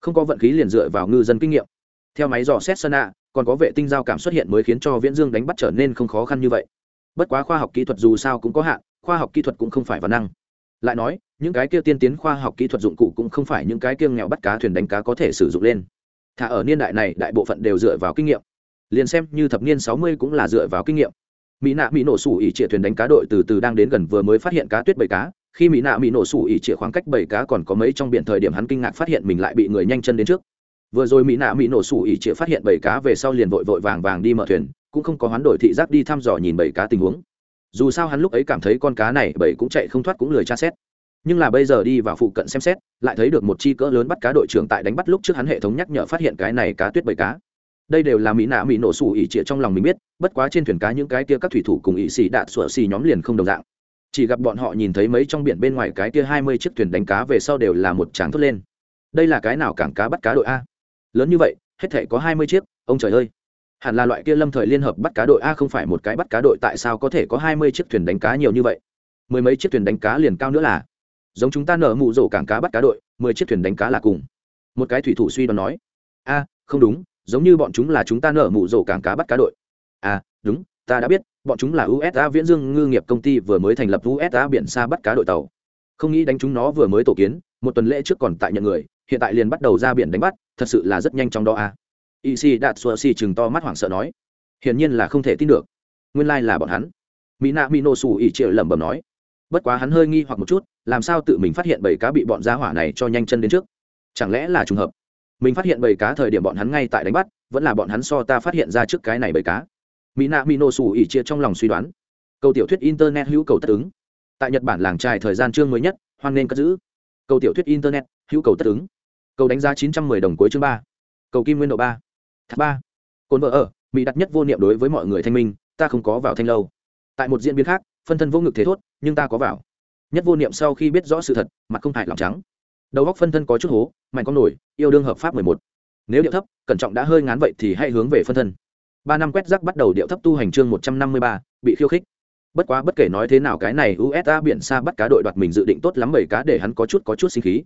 Không có vận khí liền dựa vào ngư dân kinh nghiệm. Theo máy dò xét sơn ạ, còn có vệ tinh giao cảm xuất hiện mới khiến cho viễn dương đánh bắt trở nên không khó khăn như vậy. Bất quá khoa học kỹ thuật dù sao cũng có hạn, khoa học kỹ thuật cũng không phải văn năng. Lại nói những cái kia tiên tiến khoa học kỹ thuật dụng cụ cũng không phải những cái kia nghèo bắt cá thuyền đánh cá có thể sử dụng lên. Thả ở niên đại này, đại bộ phận đều dựa vào kinh nghiệm. Liền xem như thập niên sáu mươi cũng là dựa vào kinh nghiệm. Mỹ nạ mỹ nổ sủ ỉ trịa thuyền đánh cá đội từ từ đang đến gần vừa mới phát hiện cá tuyết bảy cá. Khi mỹ nạ mỹ nổ sủ ỉ trịa khoảng cách bảy cá còn có mấy trong biển thời điểm hắn kinh ngạc phát hiện mình lại bị người nhanh chân đến trước. Vừa rồi mỹ nạ mỹ nổ sủ ỉ trịa phát hiện bảy cá về sau liền vội vội vàng vàng đi mở thuyền, cũng không có hoán đổi thị giác đi thăm dò nhìn bảy cá tình huống. Dù sao hắn lúc ấy cảm thấy con cá này bảy cũng chạy không thoát cũng lười tra xét nhưng là bây giờ đi vào phụ cận xem xét, lại thấy được một chi cỡ lớn bắt cá đội trưởng tại đánh bắt lúc trước hắn hệ thống nhắc nhở phát hiện cái này cá tuyết bảy cá. Đây đều là mỹ nạ mỹ nổ sủ ỉ trịa trong lòng mình biết, bất quá trên thuyền cá những cái kia các thủy thủ cùng ỉ xì đạn sủa xì nhóm liền không đồng dạng. Chỉ gặp bọn họ nhìn thấy mấy trong biển bên ngoài cái kia hai mươi chiếc thuyền đánh cá về sau đều là một tràng thốt lên. Đây là cái nào cảng cá bắt cá đội a? Lớn như vậy, hết thể có hai mươi chiếc, ông trời ơi. Hẳn là loại kia lâm thời liên hợp bắt cá đội a không phải một cái bắt cá đội tại sao có thể có hai mươi chiếc thuyền đánh cá nhiều như vậy? Mười mấy chiếc thuyền đánh cá liền cao nữa là giống chúng ta nở mụ rổ cảng cá bắt cá đội, mười chiếc thuyền đánh cá là cùng. Một cái thủy thủ suy đoán nói, a, không đúng, giống như bọn chúng là chúng ta nở mụ rổ cảng cá bắt cá đội. À đúng, ta đã biết, bọn chúng là usa viễn dương ngư nghiệp công ty vừa mới thành lập usa biển xa bắt cá đội tàu. Không nghĩ đánh chúng nó vừa mới tổ kiến, một tuần lễ trước còn tại nhận người, hiện tại liền bắt đầu ra biển đánh bắt, thật sự là rất nhanh trong đó a. y si đạt xua si chừng to mắt hoảng sợ nói, hiển nhiên là không thể tin được. Nguyên lai、like、là bọn hắn. Mỹ nạ mỹ nổ xù ỉ triệu lẩm bẩm nói bất quá hắn hơi nghi hoặc một chút, làm sao tự mình phát hiện bầy cá bị bọn gia hỏa này cho nhanh chân đến trước? Chẳng lẽ là trùng hợp? Mình phát hiện bầy cá thời điểm bọn hắn ngay tại đánh bắt, vẫn là bọn hắn so ta phát hiện ra trước cái này bầy cá. Mỹ nạ mỹ nổ xù ỉ chia trong lòng suy đoán. Câu tiểu thuyết internet hữu cầu tất ứng. Tại nhật bản làng trài thời gian chương mới nhất, hoan nên cất giữ. Câu tiểu thuyết internet hữu cầu tất ứng. Câu đánh giá chín trăm mười đồng cuối chương ba. Cầu kim nguyên độ ba. Tháp ba. Cồn vợ ở, mỹ đặt nhất vô niệm đối với mọi người thanh minh, ta không có vào thanh lâu. Tại một diễn biến khác phân thân vô ngực thế thốt, nhưng ta có vào. Nhất vô niệm sau khi biết rõ sự thật, mặt không hại lòng trắng. Đầu góc phân thân có chút hố, mạnh con nổi, yêu đương hợp pháp mười một. Nếu điệu thấp, cẩn trọng đã hơi ngán vậy thì hãy hướng về phân thân. Ba năm quét rác bắt đầu điệu thấp tu hành chương một trăm năm mươi ba, bị khiêu khích. Bất quá bất kể nói thế nào cái này usa biển xa bắt cá đội đoạt mình dự định tốt lắm bảy cá để hắn có chút có chút sinh khí.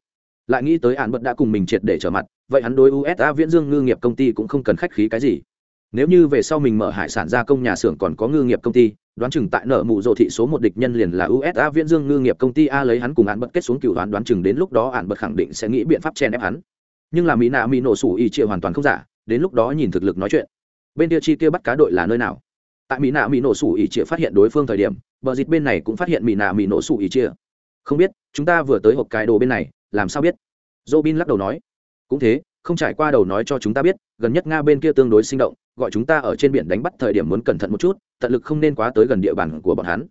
Lại nghĩ tới hạn bận đã cùng mình triệt để trở mặt, vậy hắn đối usa viễn dương ngư nghiệp công ty cũng không cần khách khí cái gì nếu như về sau mình mở hải sản gia công nhà xưởng còn có ngư nghiệp công ty đoán chừng tại nợ mụ rộ thị số một địch nhân liền là usa viễn dương ngư nghiệp công ty a lấy hắn cùng hạn bật kết xuống cựu đoán đoán chừng đến lúc đó hạn bật khẳng định sẽ nghĩ biện pháp chen ép hắn. Nhưng là mỹ nạ mỹ nổ sủ ý chia hoàn toàn không giả đến lúc đó nhìn thực lực nói chuyện. Bên kia chi kia bắt cá đội là nơi nào? Tại mỹ nạ mỹ nổ sủ ý chia phát hiện đối phương thời điểm bờ dịch bên này cũng phát hiện mỹ nạ mỹ nổ sủ ý chia. Không biết chúng ta vừa tới hộp cái đồ bên này làm sao biết? Robin lắc đầu nói, cũng thế, không trải qua đầu nói cho chúng ta biết, gần nhất Nga bên kia tương đối sinh động, gọi chúng ta ở trên biển đánh bắt thời điểm muốn cẩn thận một chút, tận lực không nên quá tới gần địa bàn của bọn hắn.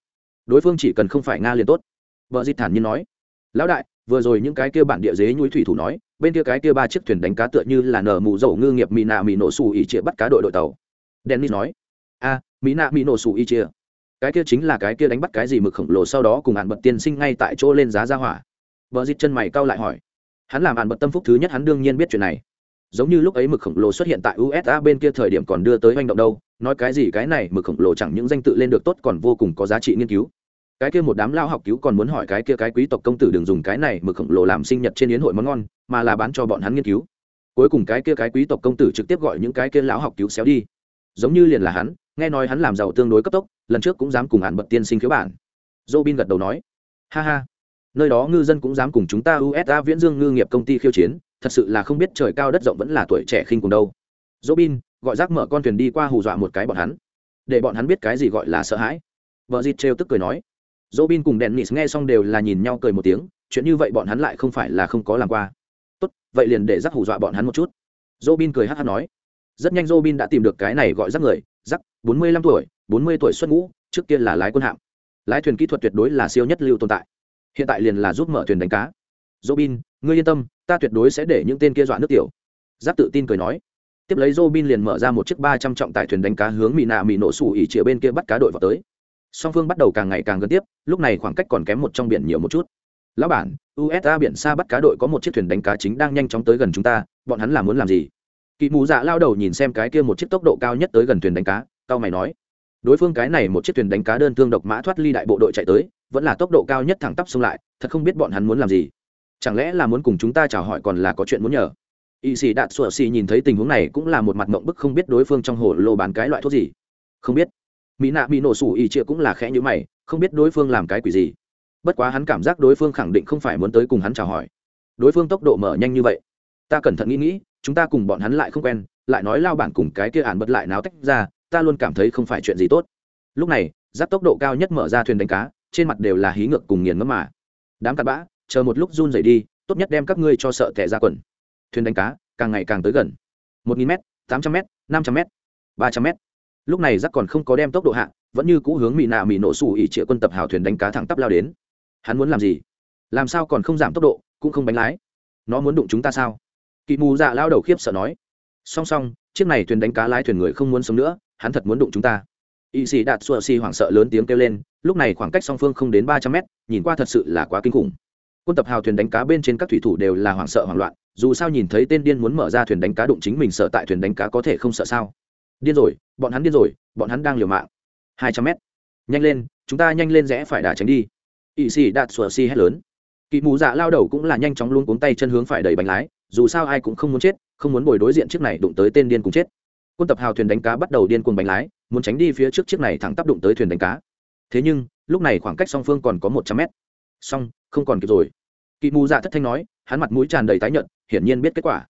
Đối phương chỉ cần không phải Nga liền tốt. vợ dịt thản nhiên nói, lão đại, vừa rồi những cái kia bản địa dế núi thủy thủ nói, bên kia cái kia ba chiếc thuyền đánh cá tựa như là nở mù dầu ngư nghiệp mỹ nạ mỹ nổ xù ý chia bắt cá đội đội tàu. Dennis nói, a, mỹ nạ mỹ nổ xù ý chia. Cái kia chính là cái kia đánh bắt cái gì mực khổng lồ sau đó cùng hạn bật tiên sinh ngay tại chỗ lên giá ra hỏa vợ dịt chân mày cau lại hỏi hắn làm ạn bật tâm phúc thứ nhất hắn đương nhiên biết chuyện này. Giống như lúc ấy mực khổng lồ xuất hiện tại usa bên kia thời điểm còn đưa tới hành động đâu, nói cái gì cái này mực khổng lồ chẳng những danh tự lên được tốt còn vô cùng có giá trị nghiên cứu. Cái kia một đám lao học cứu còn muốn hỏi cái kia cái quý tộc công tử đừng dùng cái này mực khổng lồ làm sinh nhật trên yến hội món ngon, mà là bán cho bọn hắn nghiên cứu. Cuối cùng cái kia cái quý tộc công tử trực tiếp gọi những cái kia lão học cứu xéo đi. Giống như liền là hắn, nghe nói hắn làm giàu tương đối cấp tốc, lần trước cũng dám cùng hạn bật tiên sinh khiếu bản. Dô bin gật đầu nói, ha ha nơi đó ngư dân cũng dám cùng chúng ta usa viễn dương ngư nghiệp công ty khiêu chiến, thật sự là không biết trời cao đất rộng vẫn là tuổi trẻ khinh cùng đâu. Robin bin gọi rác mở con thuyền đi qua hù dọa một cái bọn hắn. Để bọn hắn biết cái gì gọi là sợ hãi. Vợ dịt trêu tức cười nói. Robin bin cùng đèn nịt nghe xong đều là nhìn nhau cười một tiếng, chuyện như vậy bọn hắn lại không phải là không có làm qua. Tốt, vậy liền để rác hù dọa bọn hắn một chút. Robin bin cười hát hát nói. Rất nhanh Robin bin đã tìm được cái này gọi rác người rác bốn mươi lăm tuổi, bốn mươi tuổi xuất ngũ, trước kia là lái quân hạm. Lái thuyền kỹ thuật tuyệt đối là siêu nhất lưu tồn tại hiện tại liền là giúp mở thuyền đánh cá. Dô bin ngươi yên tâm, ta tuyệt đối sẽ để những tên kia dọa nước tiểu. Giáp tự tin cười nói. Tiếp lấy dô bin liền mở ra một chiếc ba trăm trọng tải thuyền đánh cá hướng mỹ nạ mỹ nổ sủ ỉ chĩa bên kia bắt cá đội vào tới. Song phương bắt đầu càng ngày càng gần tiếp, lúc này khoảng cách còn kém một trong biển nhiều một chút. Lão bản usa biển xa bắt cá đội có một chiếc thuyền đánh cá chính đang nhanh chóng tới gần chúng ta, bọn hắn là muốn làm gì? Kỵ mù dạ lao đầu nhìn xem cái kia một chiếc tốc độ cao nhất tới gần thuyền đánh cá, cao mày nói. Đối phương cái này một chiếc thuyền đánh cá đơn thương độc mã thoát ly đại bộ đội chạy tới vẫn là tốc độ cao nhất thẳng tắp xông lại, thật không biết bọn hắn muốn làm gì. Chẳng lẽ là muốn cùng chúng ta chào hỏi còn là có chuyện muốn nhờ? Y sĩ đạt sủa xì nhìn thấy tình huống này cũng là một mặt mộng bức không biết đối phương trong hồ lô bán cái loại thuốc gì. Không biết. Mỹ nạ bị nổ sủ y chia cũng là khẽ như mày, không biết đối phương làm cái quỷ gì. Bất quá hắn cảm giác đối phương khẳng định không phải muốn tới cùng hắn chào hỏi. Đối phương tốc độ mở nhanh như vậy. Ta cẩn thận nghĩ nghĩ, chúng ta cùng bọn hắn lại không quen, lại nói lao bản cùng cái kia ản bật lại náo tách ra, ta luôn cảm thấy không phải chuyện gì tốt. Lúc này, giáp tốc độ cao nhất mở ra thuyền đánh cá trên mặt đều là hí ngược cùng nghiền ngẫm mà. Đám cặn bã, chờ một lúc run rẩy đi, tốt nhất đem các ngươi cho sợ tẻ ra quần. Thuyền đánh cá, càng ngày càng tới gần. Một nghìn m tám trăm m năm trăm m ba trăm m lúc này rắc còn không có đem tốc độ hạ, vẫn như cũ hướng mỹ nạ mỹ nổ sủ ỉ trịa quân tập hào thuyền đánh cá thẳng tắp lao đến. Hắn muốn làm gì? Làm sao còn không giảm tốc độ, cũng không bánh lái. Nó muốn đụng chúng ta sao? Kỵ mù dạ lao đầu khiếp sợ nói. Song song, chiếc này thuyền đánh cá lái thuyền người không muốn sống nữa, hắn thật muốn đụng chúng ta y sĩ đạt sùa Si hoảng sợ lớn tiếng kêu lên, lúc này khoảng cách song phương không đến ba trăm mét, nhìn qua thật sự là quá kinh khủng. Quân tập hào thuyền đánh cá bên trên các thủy thủ đều là hoảng sợ hoảng loạn, dù sao nhìn thấy tên điên muốn mở ra thuyền đánh cá đụng chính mình sợ tại thuyền đánh cá có thể không sợ sao. Điên rồi, bọn hắn điên rồi, bọn hắn đang liều mạng. Hai trăm mét. Nhanh lên, chúng ta nhanh lên rẽ phải đà tránh đi. Ỵ sĩ đạt sùa xì hét lớn. Kỵ mù dạ lao đầu cũng là nhanh chóng luôn cuống tay chân hướng phải đẩy bánh lái, dù sao ai cũng không muốn chết, không muốn bồi đối diện chiếc này đụng tới tên điên cùng chết quân tập hào thuyền đánh cá bắt đầu điên cuồng bánh lái, muốn tránh đi phía trước chiếc này thẳng tác động tới thuyền đánh cá. Thế nhưng, lúc này khoảng cách song phương còn có một trăm mét. Song không còn kịp rồi. Kỵ mù dạ thất thanh nói, hắn mặt mũi tràn đầy tái nhợt, hiển nhiên biết kết quả.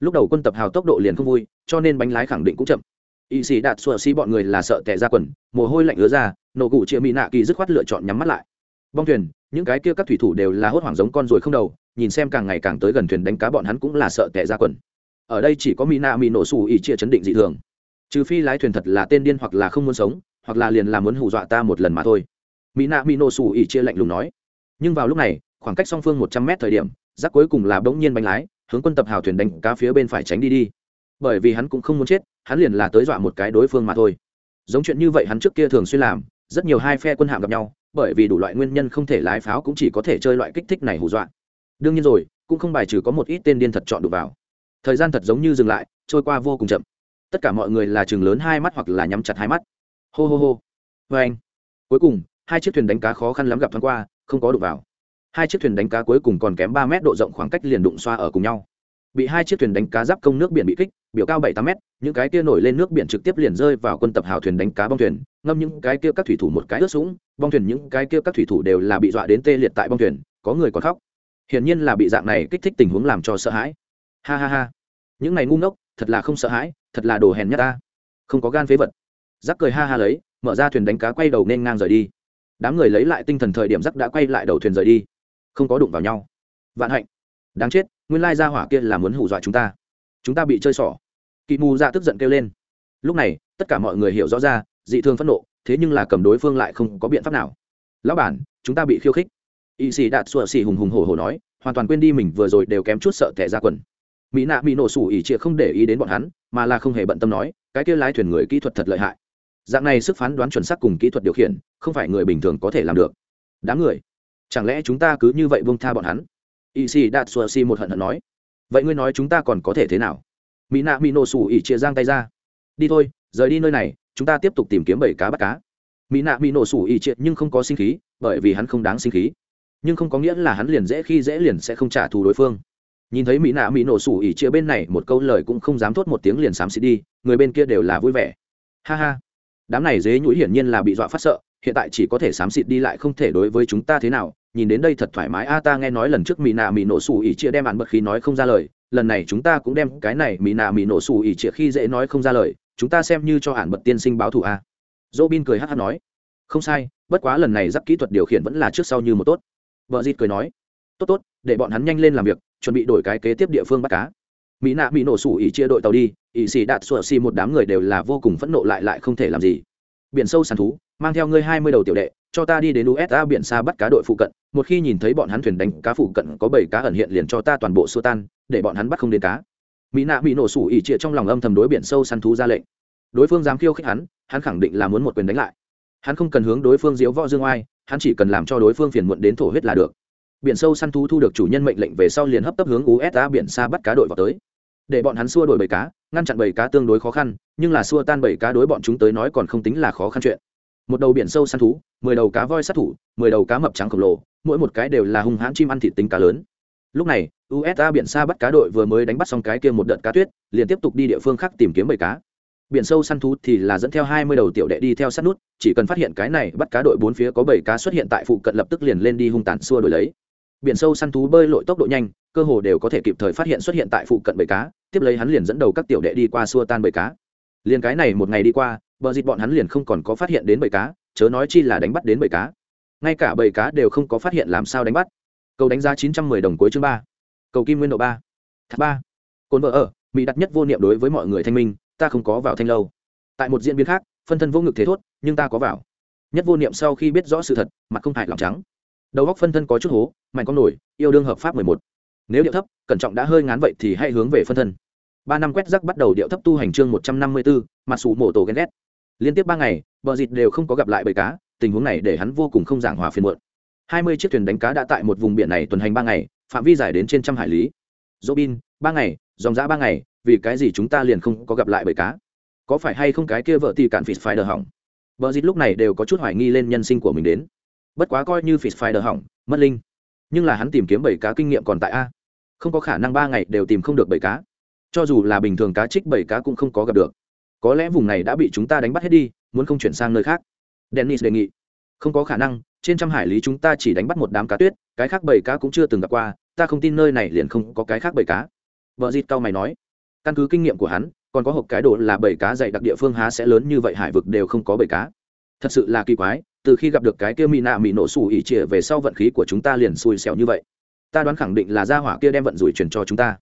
Lúc đầu quân tập hào tốc độ liền không vui, cho nên bánh lái khẳng định cũng chậm. Y sĩ đạt sùa xi bọn người là sợ tẻ ra quần, mồ hôi lạnh ứa ra, nổ cụ chịa mỹ nạ kỳ dứt khoát lựa chọn nhắm mắt lại. Bong thuyền, những cái kia các thủy thủ đều là hốt hoảng giống con ruồi không đầu, nhìn xem càng ngày càng tới gần thuyền đánh cá bọn hắn cũng là sợ tẻ ra quần ở đây chỉ có mỹ nạ mỹ nổ xù ỉ chia chấn định dị thường. Trừ phi lái thuyền thật là tên điên hoặc là không muốn sống, hoặc là liền là muốn hù dọa ta một lần mà thôi. Mỹ nạ mỹ nổ xù ỉ chia lạnh lùng nói. Nhưng vào lúc này, khoảng cách song phương một trăm mét thời điểm rác cuối cùng là bỗng nhiên bánh lái, hướng quân tập hào thuyền đánh cá phía bên phải tránh đi đi. Bởi vì hắn cũng không muốn chết, hắn liền là tới dọa một cái đối phương mà thôi. Giống chuyện như vậy hắn trước kia thường xuyên làm, rất nhiều hai phe quân hạm gặp nhau, bởi vì đủ loại nguyên nhân không thể lái pháo cũng chỉ có thể chơi loại kích thích này hù dọa. Đương nhiên rồi, cũng không bài trừ có một ít tên điên thật chọn đủ vào thời gian thật giống như dừng lại, trôi qua vô cùng chậm. Tất cả mọi người là chừng lớn hai mắt hoặc là nhắm chặt hai mắt. Hô hô hô. Vê anh. Cuối cùng, hai chiếc thuyền đánh cá khó khăn lắm gặp thoáng qua, không có đụng vào. Hai chiếc thuyền đánh cá cuối cùng còn kém ba mét độ rộng khoảng cách liền đụng xoa ở cùng nhau. Bị hai chiếc thuyền đánh cá giáp công nước biển bị kích, biểu cao bảy tám mét, những cái kia nổi lên nước biển trực tiếp liền rơi vào quân tập hào thuyền đánh cá bong thuyền, ngâm những cái kia các thủy thủ một cái ướt sũng, bong thuyền những cái kia các thủy thủ đều là bị dọa đến tê liệt tại bong thuyền, có người còn khóc. Hiển nhiên là bị dạng này kích thích tình huống làm cho sợ hãi. Ha ha ha những này ngu ngốc, thật là không sợ hãi, thật là đồ hèn nhất ta. Không có gan phế vật. Giắc cười ha ha lấy, mở ra thuyền đánh cá quay đầu nên ngang rời đi. Đám người lấy lại tinh thần thời điểm giắc đã quay lại đầu thuyền rời đi. Không có đụng vào nhau. Vạn hạnh. Đáng chết, nguyên lai ra hỏa kia là muốn hù dọa chúng ta. Chúng ta bị chơi xỏ. Kỵ mù ra tức giận kêu lên. Lúc này, tất cả mọi người hiểu rõ ra, dị thường phẫn nộ, thế nhưng là cầm đối phương lại không có biện pháp nào. Lão bản, chúng ta bị khiêu khích. Y sĩ đạt sủa xì hùng hùng hổ hổ nói, hoàn toàn quên đi mình vừa rồi đều kém chút sợ thẻ ra quần mỹ nạ bị nổ sủ ỉ trịa không để ý đến bọn hắn, mà là không hề bận tâm nói, cái kia lái thuyền người kỹ thuật thật lợi hại. Dạng này sức phán đoán chuẩn xác cùng kỹ thuật điều khiển, không phải người bình thường có thể làm được. Đám người. Chẳng lẽ chúng ta cứ như vậy buông tha bọn hắn? Ỵ xì đạt xua xì một hận hận nói. Vậy ngươi nói chúng ta còn có thể thế nào? Mỹ nạ mỹ nổ sủ ỉ chia giang tay ra. Đi thôi, rời đi nơi này, chúng ta tiếp tục tìm kiếm bảy cá bắt cá. Mỹ nạ mỹ nổ sủ ỉ chia nhưng không có sinh khí, bởi vì hắn không đáng sinh khí. Nhưng không có nghĩa là hắn liền dễ khi dễ liền sẽ không trả thù đối phương nhìn thấy mỹ nạ mỹ nổ sủ ỉ chia bên này, một câu lời cũng không dám thốt một tiếng liền xám xịt đi, người bên kia đều là vui vẻ. Ha ha. Đám này dế nhũi hiển nhiên là bị dọa phát sợ, hiện tại chỉ có thể xám xịt đi lại không thể đối với chúng ta thế nào. Nhìn đến đây thật thoải mái. A, ta nghe nói lần trước mỹ nạ mỹ nổ sủ ỉ chia đem ăn bật khí nói không ra lời, lần này chúng ta cũng đem cái này mỹ nạ mỹ nổ sủ ỉ chia khi dễ nói không ra lời, chúng ta xem như cho ản bật tiên sinh báo thù a. Dỗ bin cười hát hát nói, không sai, bất quá lần này giáp kỹ thuật điều khiển vẫn là trước sau như một tốt. Vợ dịt cười nói, tốt tốt, để bọn hắn nhanh lên làm việc chuẩn bị đổi cái kế tiếp địa phương bắt cá. Mỹ nạ bị nổ sủ ỉ chia đội tàu đi, ỉ xì đạt sủa xì một đám người đều là vô cùng phẫn nộ lại lại không thể làm gì. Biển sâu sàn thú, mang theo ngươi hai mươi đầu tiểu đệ, cho ta đi đến usa biển xa bắt cá đội phụ cận. Một khi nhìn thấy bọn hắn thuyền đánh cá phụ cận có bảy cá ẩn hiện liền cho ta toàn bộ xua tan, để bọn hắn bắt không đến cá. Mỹ nạ bị nổ sủ ỉ chia trong lòng âm thầm đối biển sâu săn thú ra lệnh. Đối phương dám khiêu khích hắn hắn khẳng định là muốn một quyền đánh lại. Hắn không cần hướng đối phương diễu võ dương oai, hắn chỉ cần làm cho đối phương phiền muộn đến thổ huyết là được biển sâu săn thú thu được chủ nhân mệnh lệnh về sau liền hấp tấp hướng usa biển xa bắt cá đội vào tới. Để bọn hắn xua đổi bầy cá, ngăn chặn bầy cá tương đối khó khăn, nhưng là xua tan bầy cá đối bọn chúng tới nói còn không tính là khó khăn chuyện. Một đầu biển sâu săn thú, mười đầu cá voi sát thủ, mười đầu cá mập trắng khổng lồ, mỗi một cái đều là hung hãn chim ăn thịt tính cá lớn. Lúc này usa biển xa bắt cá đội vừa mới đánh bắt xong cái kia một đợt cá tuyết, liền tiếp tục đi địa phương khác tìm kiếm bầy cá. Biển sâu săn thú thì là dẫn theo hai mươi đầu tiểu đệ đi theo sát nút, chỉ cần phát hiện cái này bắt cá đội bốn phía có bảy cá xuất hiện tại phụ cận lập tức liền lên đi hung tàn xua đổi lấy biển sâu săn thú bơi lội tốc độ nhanh, cơ hồ đều có thể kịp thời phát hiện xuất hiện tại phụ cận bầy cá, tiếp lấy hắn liền dẫn đầu các tiểu đệ đi qua xua tan bầy cá. Liền cái này một ngày đi qua, bờ dịt bọn hắn liền không còn có phát hiện đến bầy cá, chớ nói chi là đánh bắt đến bầy cá. Ngay cả bầy cá đều không có phát hiện làm sao đánh bắt. Cầu đánh giá chín trăm mười đồng cuối chương ba. Cầu kim nguyên độ ba. Thác ba. Cồn vợ ở, mỹ đặt nhất vô niệm đối với mọi người thanh minh, ta không có vào thanh lâu. Tại một diễn biến khác, phân thân vô ngực thế thốt, nhưng ta có vào. Nhất vô niệm sau khi biết rõ sự thật, mặt không hại lòng trắng đầu góc phân thân có chút hố, mạnh con nổi, yêu đương hợp pháp mười một. Nếu điệu thấp, cẩn trọng đã hơi ngán vậy thì hãy hướng về phân thân. Ba năm quét rắc bắt đầu điệu thấp tu hành chương một trăm năm mươi bốn mặt sủ mổ tổ ghen ghét. Liên tiếp ba ngày bờ dịt đều không có gặp lại bầy cá, tình huống này để hắn vô cùng không giảng hòa phiền muộn. Hai mươi chiếc thuyền đánh cá đã tại một vùng biển này tuần hành ba ngày, phạm vi dài đến trên trăm hải lý. Dỗ bin ba ngày, dòng giã ba ngày, vì cái gì chúng ta liền không có gặp lại bầy cá? Có phải hay không cái kia vợ thì cạn phịt phải đờ hỏng? Vợ dịt lúc này đều có chút hoài nghi lên nhân sinh của mình đến bất quá coi như phịt phải đờ hỏng, mất linh. Nhưng là hắn tìm kiếm bảy cá kinh nghiệm còn tại a. Không có khả năng ba ngày đều tìm không được bảy cá. Cho dù là bình thường cá trích bảy cá cũng không có gặp được. Có lẽ vùng này đã bị chúng ta đánh bắt hết đi, muốn không chuyển sang nơi khác. Dennis đề nghị. Không có khả năng, trên trăm hải lý chúng ta chỉ đánh bắt một đám cá tuyết, cái khác bảy cá cũng chưa từng gặp qua, ta không tin nơi này liền không có cái khác bảy cá. Vợ dịt cao mày nói. Căn cứ kinh nghiệm của hắn, còn có hộp cái đồ là bảy cá dạy đặc địa phương há sẽ lớn như vậy hải vực đều không có bảy cá thật sự là kỳ quái, từ khi gặp được cái kia mỹ nạ mỹ nổ xù ỉ trịa về sau vận khí của chúng ta liền xui xẻo như vậy. Ta đoán khẳng định là gia hỏa kia đem vận rủi truyền cho chúng ta.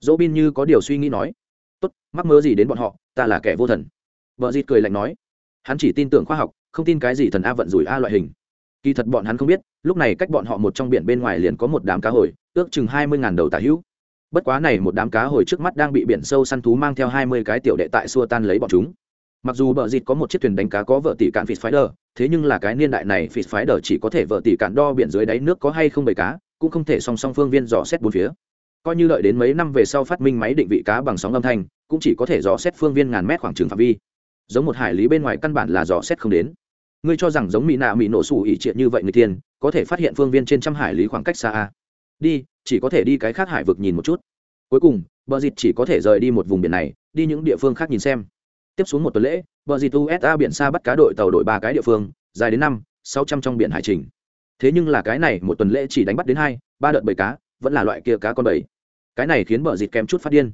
Dỗ bin như có điều suy nghĩ nói. Tốt, mắc mơ gì đến bọn họ, ta là kẻ vô thần. Vợ dịt cười lạnh nói. Hắn chỉ tin tưởng khoa học, không tin cái gì thần a vận rủi a loại hình. Kỳ thật bọn hắn không biết, lúc này cách bọn họ một trong biển bên ngoài liền có một đám cá hồi, ước chừng hai mươi ngàn đầu tả hữu. Bất quá này một đám cá hồi trước mắt đang bị biển sâu săn thú mang theo hai mươi cái tiểu đệ tại xua tan lấy bọn chúng mặc dù bờ dịt có một chiếc thuyền đánh cá có vợ tỷ cạn phịt phái đờ thế nhưng là cái niên đại này phịt phái đờ chỉ có thể vợ tỷ cạn đo biển dưới đáy nước có hay không bầy cá, cũng không thể song song phương viên dò xét bốn phía. Coi như đợi đến mấy năm về sau phát minh máy định vị cá bằng sóng âm thanh, cũng chỉ có thể dò xét phương viên ngàn mét khoảng trường phạm vi. Giống một hải lý bên ngoài căn bản là dò xét không đến. Ngươi cho rằng giống mỹ nạ mỹ nổ sủ ỉ triệt như vậy người tiên, có thể phát hiện phương viên trên trăm hải lý khoảng cách xa a. Đi, chỉ có thể đi cái khác hải vực nhìn một chút. Cuối cùng, bờ dịt chỉ có thể rời đi một vùng biển này, đi những địa phương khác nhìn xem tiếp xuống một tuần lễ, bờ dịt usa biển xa bắt cá đội tàu đội ba cái địa phương, dài đến năm, sáu trăm trong biển hải trình. Thế nhưng là cái này một tuần lễ chỉ đánh bắt đến hai, ba đợt bầy cá, vẫn là loại kia cá con bầy. Cái này khiến bờ dịt kém chút phát điên.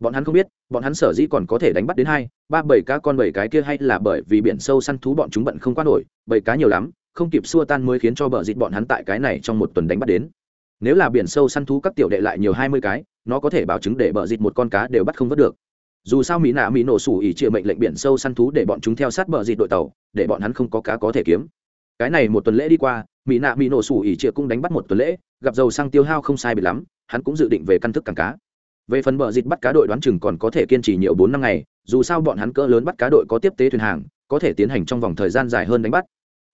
Bọn hắn không biết, bọn hắn sở dĩ còn có thể đánh bắt đến hai, ba bảy cá con bảy cái kia hay là bởi vì biển sâu săn thú bọn chúng bận không qua nổi bảy cá nhiều lắm, không kịp xua tan mới khiến cho bờ dịt bọn hắn tại cái này trong một tuần đánh bắt đến. Nếu là biển sâu săn thú các tiểu đệ lại nhiều hai mươi cái, nó có thể bảo chứng để bờ dịt một con cá đều bắt không vớt được dù sao mỹ nạ mỹ nổ sủ ỉ chịa mệnh lệnh biển sâu săn thú để bọn chúng theo sát bờ dịt đội tàu, để bọn hắn không có cá có thể kiếm. Cái này một tuần lễ đi qua, mỹ nạ mỹ nổ sủ ỉ chịa cũng đánh bắt một tuần lễ, gặp dầu xăng tiêu hao không sai bị lắm, hắn cũng dự định về căn thức càng cá. Về phần bờ dịt bắt cá đội đoán chừng còn có thể kiên trì nhiều bốn năm ngày, dù sao bọn hắn cỡ lớn bắt cá đội có tiếp tế thuyền hàng, có thể tiến hành trong vòng thời gian dài hơn đánh bắt.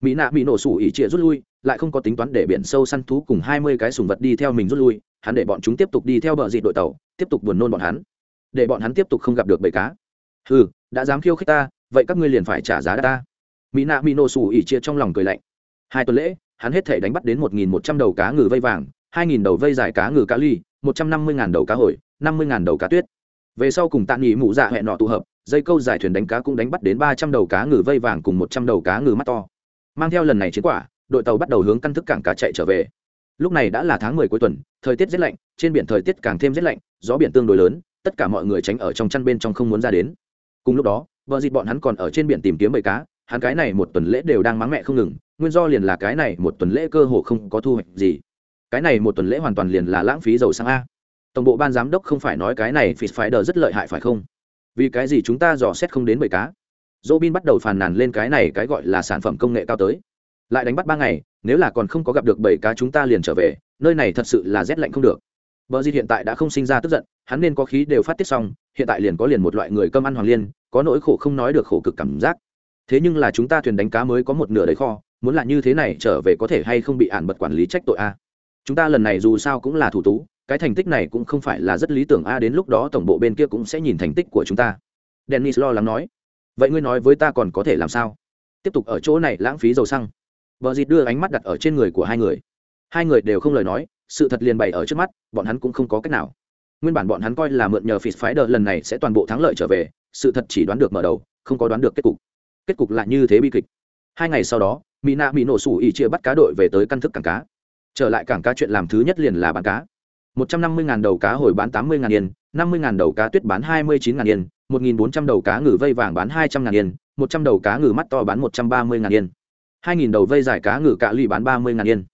Mỹ nạ bị nổ sủ ỉ trịa rút lui, lại không có tính toán để biển sâu săn thú cùng hai mươi cái sùng vật đi theo mình rút lui, hắn để bọn chúng tiếp tục đi theo bờ dịt đội tàu, tiếp tục buồn nôn bọn hắn để bọn hắn tiếp tục không gặp được bầy cá. Ừ đã dám khiêu khích ta, vậy các ngươi liền phải trả giá ta. Mỹ nạ mỹ nổ sủ ỉ chia trong lòng cười lạnh. Hai tuần lễ, hắn hết thể đánh bắt đến một nghìn một trăm đầu cá ngừ vây vàng, hai nghìn đầu vây dài cá ngừ cá ly, một trăm năm mươi ngàn đầu cá hồi, năm mươi ngàn đầu cá tuyết. Về sau cùng tạ nghỉ mụ dạ hẹn nọ tụ hợp, dây câu dài thuyền đánh cá cũng đánh bắt đến ba trăm đầu cá ngừ vây vàng cùng một trăm đầu cá ngừ mắt to. Mang theo lần này chiến quả, đội tàu bắt đầu hướng căn thức cảng cá chạy trở về. Lúc này đã là tháng mười cuối tuần, thời tiết rét lạnh, trên biển thời tiết càng thêm rét lạnh, gió biển tương đối lớn tất cả mọi người tránh ở trong chăn bên trong không muốn ra đến. Cùng lúc đó, vợ dịt bọn hắn còn ở trên biển tìm kiếm bầy cá, hắn cái này một tuần lễ đều đang mắng mẹ không ngừng, nguyên do liền là cái này một tuần lễ cơ hồ không có thu hoạch gì. Cái này một tuần lễ hoàn toàn liền là lãng phí dầu xăng a. Tổng bộ ban giám đốc không phải nói cái này phịt phải đờ rất lợi hại phải không? Vì cái gì chúng ta dò xét không đến bầy cá? Dỗ bin bắt đầu phàn nàn lên cái này cái gọi là sản phẩm công nghệ cao tới. Lại đánh bắt ba ngày, nếu là còn không có gặp được bầy cá chúng ta liền trở về, nơi này thật sự là rét lạnh không được. Bờ Di hiện tại đã không sinh ra tức giận, hắn nên có khí đều phát tiết xong, hiện tại liền có liền một loại người cơm ăn hoàng liên, có nỗi khổ không nói được khổ cực cảm giác. Thế nhưng là chúng ta thuyền đánh cá mới có một nửa đầy kho, muốn là như thế này trở về có thể hay không bị ản bật quản lý trách tội a. Chúng ta lần này dù sao cũng là thủ tú, cái thành tích này cũng không phải là rất lý tưởng a đến lúc đó tổng bộ bên kia cũng sẽ nhìn thành tích của chúng ta. Dennis lo lắng nói. Vậy ngươi nói với ta còn có thể làm sao? Tiếp tục ở chỗ này lãng phí dầu xăng. Bờ Di đưa ánh mắt đặt ở trên người của hai người. Hai người đều không lời nói, sự thật liền bày ở trước mắt, bọn hắn cũng không có cách nào. Nguyên bản bọn hắn coi là mượn nhờ phỉ phái đợt lần này sẽ toàn bộ thắng lợi trở về, sự thật chỉ đoán được mở đầu, không có đoán được kết cục. Kết cục lại như thế bi kịch. Hai ngày sau đó mỹ nạ bị nổ sủ ỉ chia bắt cá đội về tới căn thức cảng cá. Trở lại cảng cá chuyện làm thứ nhất liền là bán cá. một trăm năm mươi đầu cá hồi bán tám mươi yên, năm mươi đầu cá tuyết bán hai mươi chín yên, một nghìn bốn trăm đầu cá ngừ vây vàng bán hai trăm yên, một trăm đầu cá ngừ mắt to bán một trăm ba mươi yên. hai nghìn đầu vây dài cá ngừ cạ ly bán ba mươi yên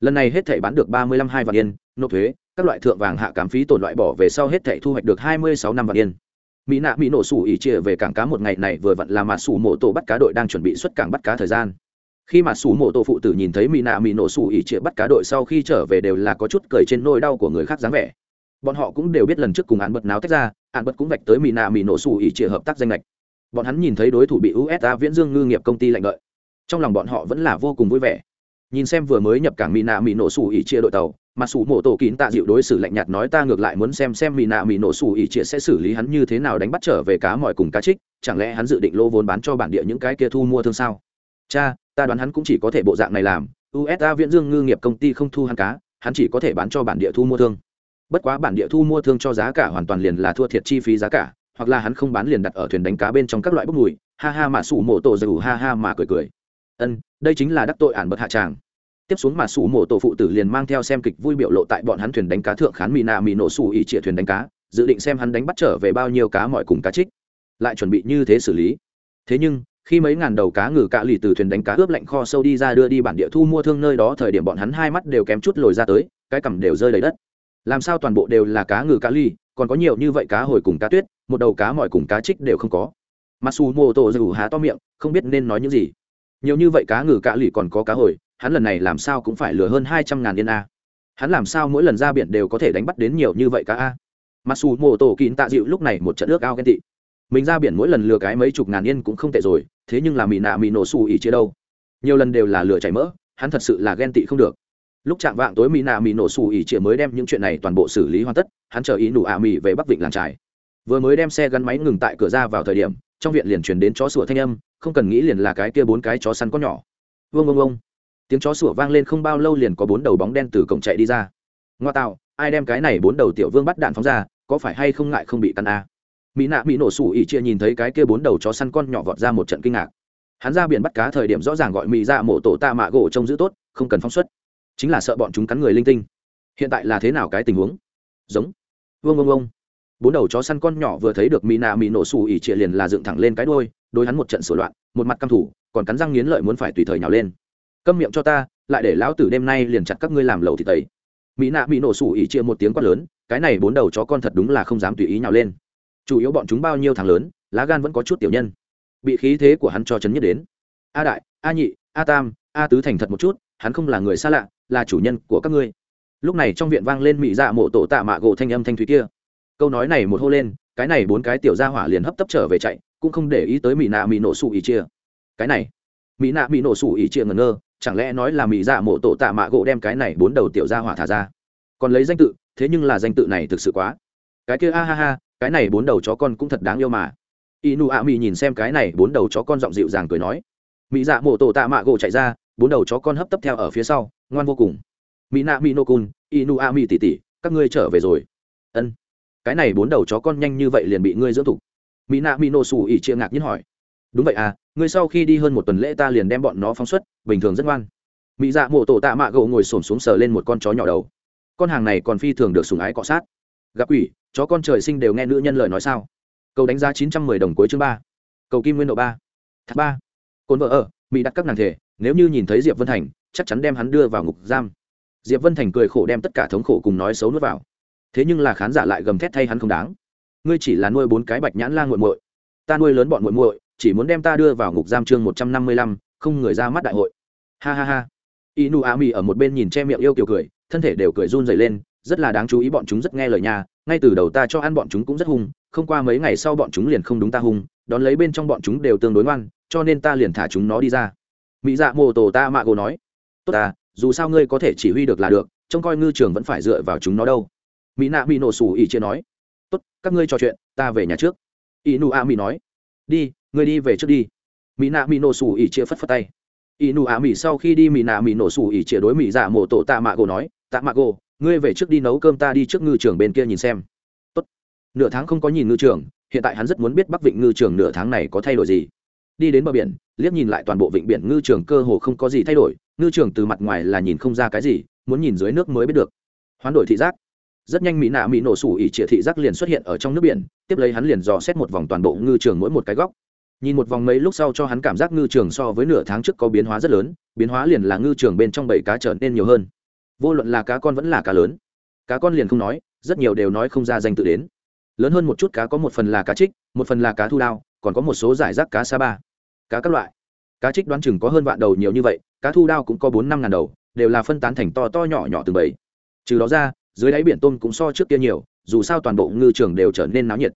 lần này hết thảy bán được ba mươi lăm hai vạn yên, nộp thuế, các loại thượng vàng hạ cám phí tổn loại bỏ về sau hết thảy thu hoạch được hai mươi sáu năm vạn yên. Mỹ nạ mỹ nổ sủ ỉ chia về cảng cá một ngày này vừa vặn là mà sủ mộ tổ bắt cá đội đang chuẩn bị xuất cảng bắt cá thời gian. Khi mà sủ mộ tổ phụ tử nhìn thấy mỹ nạ mỹ nổ sủ ỉ chia bắt cá đội sau khi trở về đều là có chút cười trên nỗi đau của người khác dáng vẻ. Bọn họ cũng đều biết lần trước cùng án bật náo tách ra án bật cũng vạch tới mỹ nạ mỹ nổ sủ ỉ chia hợp tác danh lệch bọn hắn nhìn thấy đối thủ bị usa viễn dương ngư nghiệp công ty lạnh lợi trong lòng bọn họ vẫn là vô cùng vui vẻ nhìn xem vừa mới nhập cảng mỹ nạ mỹ nổ xù ỉ chia đội tàu, mà xù mổ tổ kín tạ dịu đối xử lạnh nhạt nói ta ngược lại muốn xem xem mỹ nạ mỹ nổ xù ỉ chia sẽ xử lý hắn như thế nào đánh bắt trở về cá mọi cùng cá trích, chẳng lẽ hắn dự định lô vốn bán cho bản địa những cái kia thu mua thương sao? Cha, ta đoán hắn cũng chỉ có thể bộ dạng này làm usa viễn dương ngư nghiệp công ty không thu hắn cá, hắn chỉ có thể bán cho bản địa thu mua thương. Bất quá bản địa thu mua thương cho giá cả hoàn toàn liền là thua thiệt chi phí giá cả, hoặc là hắn không bán liền đặt ở thuyền đánh cá bên trong các loại bốc mùi, ha ha mà sủ mổ tổ dù ha ha mà cười cười ân, đây chính là đắc tội ản bật hạ tràng. Tiếp xuống mà sủ mổ tổ phụ tử liền mang theo xem kịch vui biểu lộ tại bọn hắn thuyền đánh cá thượng khán mỹ nạ mỹ nổ sủ ỉ trịa thuyền đánh cá, dự định xem hắn đánh bắt trở về bao nhiêu cá mọi cùng cá trích. Lại chuẩn bị như thế xử lý. Thế nhưng, khi mấy ngàn đầu cá ngừ cạ lì từ thuyền đánh cá ướp lạnh kho sâu đi ra đưa đi bản địa thu mua thương nơi đó, thời điểm bọn hắn hai mắt đều kém chút lồi ra tới, cái cằm đều rơi đầy đất. Làm sao toàn bộ đều là cá ngừ cá ly còn có nhiều như vậy cá hồi cùng cá tuyết, một đầu cá mọi cùng cá trích đều không có. Masu mô tổ dù há to miệng, không biết nên nói những gì nhiều như vậy cá ngừ cá lì còn có cá hồi, hắn lần này làm sao cũng phải lừa hơn hai trăm ngàn yên a. Hắn làm sao mỗi lần ra biển đều có thể đánh bắt đến nhiều như vậy cá a? Mặc dù mô tổ kín tạ dịu lúc này một trận nước ao ghen tị. Mình ra biển mỗi lần lừa cái mấy chục ngàn yên cũng không tệ rồi, thế nhưng là mì nạ mì nổ xù ỉ chia đâu. Nhiều lần đều là lừa chảy mỡ, hắn thật sự là ghen tị không được. Lúc chạm vạng tối mỹ nạ mỹ nổ xù ỉ chia mới đem những chuyện này toàn bộ xử lý hoàn tất, hắn chờ ý nụ ạ mỹ về bắc vịnh làng trải vừa mới đem xe gắn máy ngừng tại cửa ra vào thời điểm trong viện liền truyền đến chó sủa thanh âm, không cần nghĩ liền là cái kia bốn cái chó săn con nhỏ. Vương vương vương tiếng chó sủa vang lên không bao lâu liền có bốn đầu bóng đen từ cổng chạy đi ra. Ngoa tạo, ai đem cái này bốn đầu tiểu vương bắt đạn phóng ra, có phải hay không ngại không bị tan a? Mỹ nạ mỹ nổ sủ ỉ chia nhìn thấy cái kia bốn đầu chó săn con nhỏ vọt ra một trận kinh ngạc. Hắn ra biển bắt cá thời điểm rõ ràng gọi mỹ ra mổ tổ ta mạ gỗ trông giữ tốt, không cần phóng xuất. Chính là sợ bọn chúng cắn người linh tinh. Hiện tại là thế nào cái tình huống? Giống. Vương vương vương bốn đầu chó săn con nhỏ vừa thấy được mỹ nạ mỹ nổ xù ỉ trịa liền là dựng thẳng lên cái đôi đôi hắn một trận sửa loạn, một mặt căm thủ, còn cắn răng nghiến lợi muốn phải tùy thời nhào lên. Câm miệng cho ta, lại để lão tử đêm nay liền chặt các ngươi làm lầu thì tẩy. Mỹ nạ nổ xù ỉ chia một tiếng quát lớn, cái này bốn đầu chó con thật đúng là không dám tùy ý nhào lên. Chủ yếu bọn chúng bao nhiêu thằng lớn, lá gan vẫn có chút tiểu nhân. Bị khí thế của hắn cho chấn nhất đến. A đại, a nhị, a tam, a tứ thành thật một chút, hắn không là người xa lạ, là chủ nhân của các ngươi. Lúc này trong viện vang lên mỹ dạ mộ tổ tạ mạ gỗ thanh âm thanh thúy kia câu nói này một hô lên, cái này bốn cái tiểu gia hỏa liền hấp tấp trở về chạy, cũng không để ý tới mỹ nạ mỹ nổ sủ ỉ chia cái này mỹ nạ mỹ nổ sủ ỉ chia ngẩn ngơ, chẳng lẽ nói là mỹ dạ mộ tổ tạ mạ gỗ đem cái này bốn đầu tiểu ra hỏa thả ra? Còn lấy danh tự, thế nhưng là danh tự này thực sự quá. Cái kia, a ha ha, cái này bốn đầu chó con cũng thật đáng yêu mà. Inu a mỹ nhìn xem cái này bốn đầu chó con giọng dịu dàng cười nói. Mỹ dạ mộ tổ tạ mạ gỗ chạy ra, bốn đầu chó con hấp tấp theo ở phía sau, ngoan vô cùng. Mỹ nạ mỹ nô cun inu a mỹ tỉ tỉ, các ngươi trở về rồi. Ân cái này bốn đầu chó con nhanh như vậy liền bị ngươi dưỡng thục. Mỹ nạ mỹ nổ xù ỉ chia ngạc nhiên hỏi. Đúng vậy à ngươi sau khi đi hơn một tuần lễ ta liền đem bọn nó phóng xuất, bình thường rất ngoan. Mỹ dạ mộ tổ tạ mạ gỗ ngồi xổm xuống sờ lên một con chó nhỏ đầu. Con hàng này còn phi thường được sùng ái cọ sát. Gặp ủy chó con trời sinh đều nghe nữ nhân lời nói sao? Cầu đánh giá chín trăm mười đồng cuối chương ba. Cầu kim nguyên độ ba. Thác ba. Cồn vợ ở, mỹ đặt các nàng thể, nếu như nhìn thấy diệp vân thành, chắc chắn đem hắn đưa vào ngục giam. Diệp vân thành cười khổ đem tất cả thống khổ cùng nói xấu nuốt vào thế nhưng là khán giả lại gầm thét thay hắn không đáng. Ngươi chỉ là nuôi bốn cái bạch nhãn la nguội muội. Ta nuôi lớn bọn muội muội, chỉ muốn đem ta đưa vào ngục giam chương một trăm năm mươi lăm, không người ra mắt đại hội. Ha ha ha. Inu a mi ở một bên nhìn che miệng yêu kiều cười, thân thể đều cười run dày lên, rất là đáng chú ý bọn chúng rất nghe lời nhà, ngay từ đầu ta cho ăn bọn chúng cũng rất hung, không qua mấy ngày sau bọn chúng liền không đúng ta hung, đón lấy bên trong bọn chúng đều tương đối ngoan, cho nên ta liền thả chúng nó đi ra. Mỹ dạ mô tổ ta mạ gồ nói, tốt ta, dù sao ngươi có thể chỉ huy được là được, trông coi ngư trường vẫn phải dựa vào chúng nó đâu mỹ nạ mỹ nổ sủ ỉ chia nói. Tốt, các ngươi trò chuyện, ta về nhà trước. Inu a mỹ nói. Đi, ngươi đi về trước đi. Mỹ nạ mỹ nổ sủ ỉ chia phất phất tay. Inu a mỹ sau khi đi, mỹ nạ mỹ nổ sủ ỉ chia đối mỹ giả mổ tổ tạ mạ gỗ nói, tạ mạ gỗ, ngươi về trước đi nấu cơm ta đi trước ngư trường bên kia nhìn xem. Tốt. Nửa tháng không có nhìn ngư trường, hiện tại hắn rất muốn biết bắc vịnh ngư trường nửa tháng này có thay đổi gì. Đi đến bờ biển, liếc nhìn lại toàn bộ vịnh biển ngư trường cơ hồ không có gì thay đổi, ngư trường từ mặt ngoài là nhìn không ra cái gì, muốn nhìn dưới nước mới biết được. Hoán đổi thị giác rất nhanh mỹ nạ mỹ nổ sủ ỉ trịa thị giác liền xuất hiện ở trong nước biển, tiếp lấy hắn liền dò xét một vòng toàn bộ ngư trường mỗi một cái góc. Nhìn một vòng mấy lúc sau cho hắn cảm giác ngư trường so với nửa tháng trước có biến hóa rất lớn, biến hóa liền là ngư trường bên trong bảy cá trở nên nhiều hơn. Vô luận là cá con vẫn là cá lớn. Cá con liền không nói, rất nhiều đều nói không ra danh tự đến. Lớn hơn một chút cá có một phần là cá trích, một phần là cá thu đao, còn có một số giải rác cá sa ba, cá các loại. Cá trích đoán chừng có hơn vạn đầu nhiều như vậy, cá thu đao cũng có bốn năm ngàn đầu, đều là phân tán thành to to nhỏ nhỏ từng bầy. Trừ đó ra dưới đáy biển tôm cũng so trước kia nhiều, dù sao toàn bộ ngư trường đều trở nên náo nhiệt.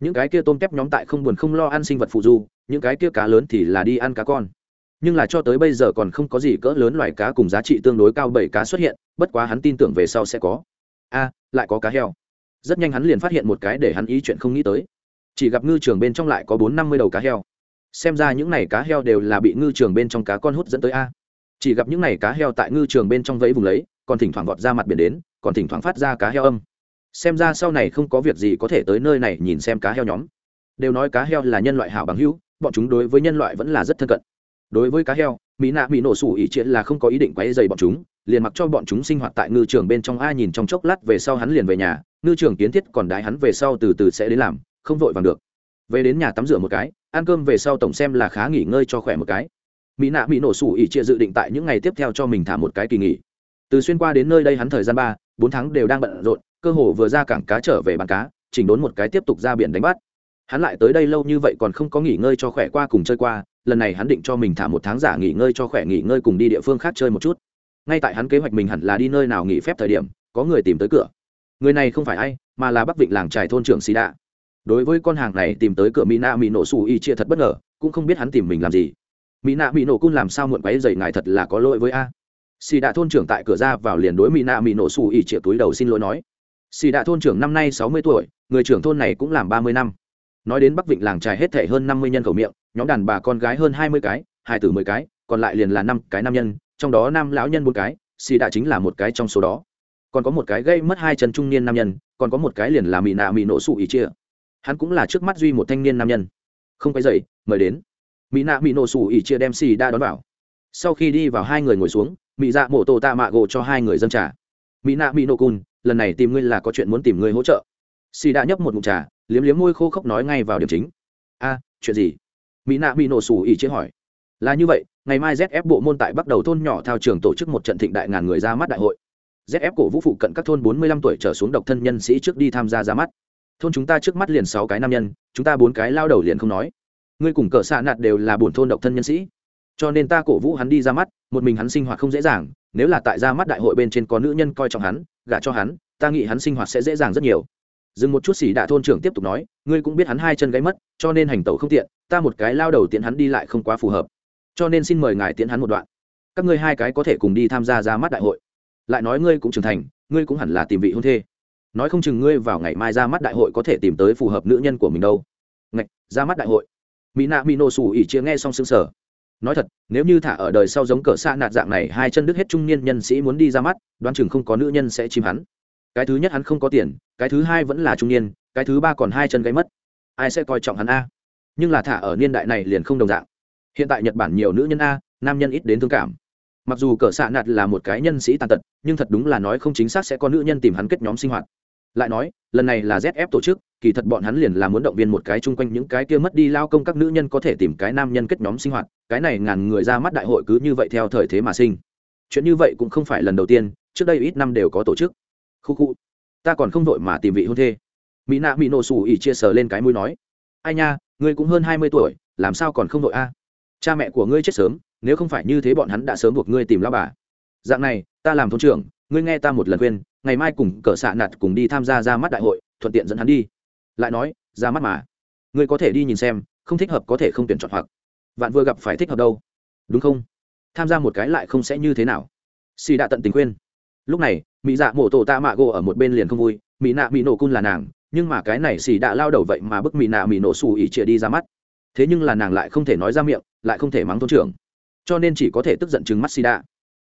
Những cái kia tôm tép nhóm tại không buồn không lo ăn sinh vật phụ du, những cái kia cá lớn thì là đi ăn cá con. Nhưng là cho tới bây giờ còn không có gì cỡ lớn loài cá cùng giá trị tương đối cao bảy cá xuất hiện, bất quá hắn tin tưởng về sau sẽ có. A, lại có cá heo. Rất nhanh hắn liền phát hiện một cái để hắn ý chuyện không nghĩ tới. Chỉ gặp ngư trường bên trong lại có bốn năm mươi đầu cá heo. Xem ra những n à y cá heo đều là bị ngư trường bên trong cá con hút dẫn tới a. Chỉ gặp những n à y cá heo tại ngư trường bên trong vẫy vùng lấy, còn thỉnh thoảng vọt ra mặt biển đến còn thỉnh thoảng phát ra cá heo âm. Xem ra sau này không có việc gì có thể tới nơi này nhìn xem cá heo nhóm. Đều nói cá heo là nhân loại hảo bằng hữu, bọn chúng đối với nhân loại vẫn là rất thân cận. Đối với cá heo, mỹ nạ mỹ nổ sủ ỉ triệt là không có ý định quấy dày bọn chúng, liền mặc cho bọn chúng sinh hoạt tại ngư trường bên trong ai nhìn trong chốc lát về sau hắn liền về nhà, ngư trường kiến thiết còn đái hắn về sau từ từ sẽ đến làm, không vội vàng được. Về đến nhà tắm rửa một cái, ăn cơm về sau tổng xem là khá nghỉ ngơi cho khỏe một cái. Mỹ nạ mỹ nổ sủ ỉ triệt dự định tại những ngày tiếp theo cho mình thả một cái kỳ nghỉ từ xuyên qua đến nơi đây hắn thời gian ba, bốn tháng đều đang bận rộn, cơ hồ vừa ra cảng cá trở về bàn cá, chỉnh đốn một cái tiếp tục ra biển đánh bắt. Hắn lại tới đây lâu như vậy còn không có nghỉ ngơi cho khỏe qua cùng chơi qua, lần này hắn định cho mình thả một tháng giả nghỉ ngơi cho khỏe nghỉ ngơi cùng đi địa phương khác chơi một chút. Ngay tại hắn kế hoạch mình hẳn là đi nơi nào nghỉ phép thời điểm, có người tìm tới cửa. Người này không phải ai, mà là bắc vịnh làng trài thôn trưởng xì đạ đối với con hàng này tìm tới cửa mỹ nạ mỹ nổ xù y chia thật bất ngờ, cũng không biết hắn tìm mình làm gì. Mỹ nạ mỹ nổ cun làm sao muộn quáy dày ngài thật là có lỗi với a xì đạ thôn trưởng tại cửa ra vào liền đối mỹ nạ mỹ nổ xù ỉ chia túi đầu xin lỗi nói. Xì đạ thôn trưởng năm nay sáu mươi tuổi, người trưởng thôn này cũng làm ba mươi năm. Nói đến bắc vịnh làng trài hết thể hơn năm mươi nhân khẩu miệng, nhóm đàn bà con gái hơn hai mươi cái, hai từ mười cái, còn lại liền là năm cái nam nhân, trong đó nam lão nhân một cái, xì đạ chính là một cái trong số đó. Còn có một cái gây mất hai chân trung niên nam nhân, còn có một cái liền là mỹ nạ mỹ nổ xù ỉ chia hắn cũng là trước mắt duy một thanh niên nam nhân. Không cái dậy mời đến. Mỹ nạ mỹ nổ xù ỉ chia đem xì đa đón vào. Sau khi đi vào hai người ngồi xuống mỹ dạ mổ tổ tạ mạ gỗ cho hai người dân trà. Mỹ nạ mỹ nổ cun lần này tìm ngươi là có chuyện muốn tìm ngươi hỗ trợ. Xì đã nhấp một mụn trà, liếm liếm môi khô khốc nói ngay vào điểm chính. A, chuyện gì? Mỹ nạ mỹ nổ xù ỉ chế hỏi. Là như vậy, ngày mai zf bộ môn tại bắt đầu thôn nhỏ thao trường tổ chức một trận thịnh đại ngàn người ra mắt đại hội. Zf cổ vũ phụ cận các thôn bốn mươi lăm tuổi trở xuống độc thân nhân sĩ trước đi tham gia ra mắt. Thôn chúng ta trước mắt liền sáu cái nam nhân, chúng ta bốn cái lao đầu liền không nói. Ngươi cùng cờ xạ nạt đều là bổn thôn độc thân nhân sĩ cho nên ta cổ vũ hắn đi ra mắt, một mình hắn sinh hoạt không dễ dàng, nếu là tại ra mắt đại hội bên trên có nữ nhân coi trọng hắn, gả cho hắn, ta nghĩ hắn sinh hoạt sẽ dễ dàng rất nhiều. Dừng một chút xỉ đạ thôn trưởng tiếp tục nói, ngươi cũng biết hắn hai chân gáy mất, cho nên hành tẩu không tiện, ta một cái lao đầu tiện hắn đi lại không quá phù hợp. Cho nên xin mời ngài tiến hắn một đoạn. Các ngươi hai cái có thể cùng đi tham gia ra mắt đại hội. Lại nói ngươi cũng trưởng thành, ngươi cũng hẳn là tìm vị hôn thê. Nói không chừng ngươi vào ngày mai ra mắt đại hội có thể tìm tới phù hợp nữ nhân của mình đâu. Ngạch, ra mắt đại hội. Mỹ nạ mỹ nổ sủ ỉ chia nghe xong xương sở nói thật, nếu như thả ở đời sau giống cờ xa nạt dạng này, hai chân đứt hết trung niên nhân sĩ muốn đi ra mắt, đoán chừng không có nữ nhân sẽ chìm hắn. Cái thứ nhất hắn không có tiền, cái thứ hai vẫn là trung niên, cái thứ ba còn hai chân gáy mất. Ai sẽ coi trọng hắn a? Nhưng là thả ở niên đại này liền không đồng dạng. Hiện tại nhật bản nhiều nữ nhân a, nam nhân ít đến thương cảm. Mặc dù cờ xạ nạt là một cái nhân sĩ tàn tật, nhưng thật đúng là nói không chính xác sẽ có nữ nhân tìm hắn kết nhóm sinh hoạt lại nói, lần này là zf tổ chức, kỳ thật bọn hắn liền là muốn động viên một cái chung quanh những cái kia mất đi lao công các nữ nhân có thể tìm cái nam nhân kết nhóm sinh hoạt, cái này ngàn người ra mắt đại hội cứ như vậy theo thời thế mà sinh. Chuyện như vậy cũng không phải lần đầu tiên, trước đây ít năm đều có tổ chức. Khu khu, ta còn không vội mà tìm vị hôn thê. Mỹ nạ mỹ nổ xù ỉ chia sờ lên cái mũi nói, ai nha, ngươi cũng hơn hai mươi tuổi, làm sao còn không vội a? Cha mẹ của ngươi chết sớm, nếu không phải như thế bọn hắn đã sớm buộc ngươi tìm lao bà. Dạng này, ta làm thôn trưởng ngươi nghe ta một lần khuyên, ngày mai cùng cỡ xạ nạt cùng đi tham gia ra mắt đại hội, thuận tiện dẫn hắn đi. Lại nói, ra mắt mà. Ngươi có thể đi nhìn xem, không thích hợp có thể không tuyển chọn hoặc. Vạn vừa gặp phải thích hợp đâu. Đúng không? Tham gia một cái lại không sẽ như thế nào. Xì đã tận tình khuyên. Lúc này mỹ dạ mổ tổ tạ mạ gỗ ở một bên liền không vui mỹ nạ mỹ nổ cun là nàng, nhưng mà cái này xì đã lao đầu vậy mà bức mỹ nạ mỹ nổ xù ỉ chĩa đi ra mắt. Thế nhưng là nàng lại không thể nói ra miệng, lại không thể mắng thôn trưởng. Cho nên chỉ có thể tức giận chừng mắt xì đã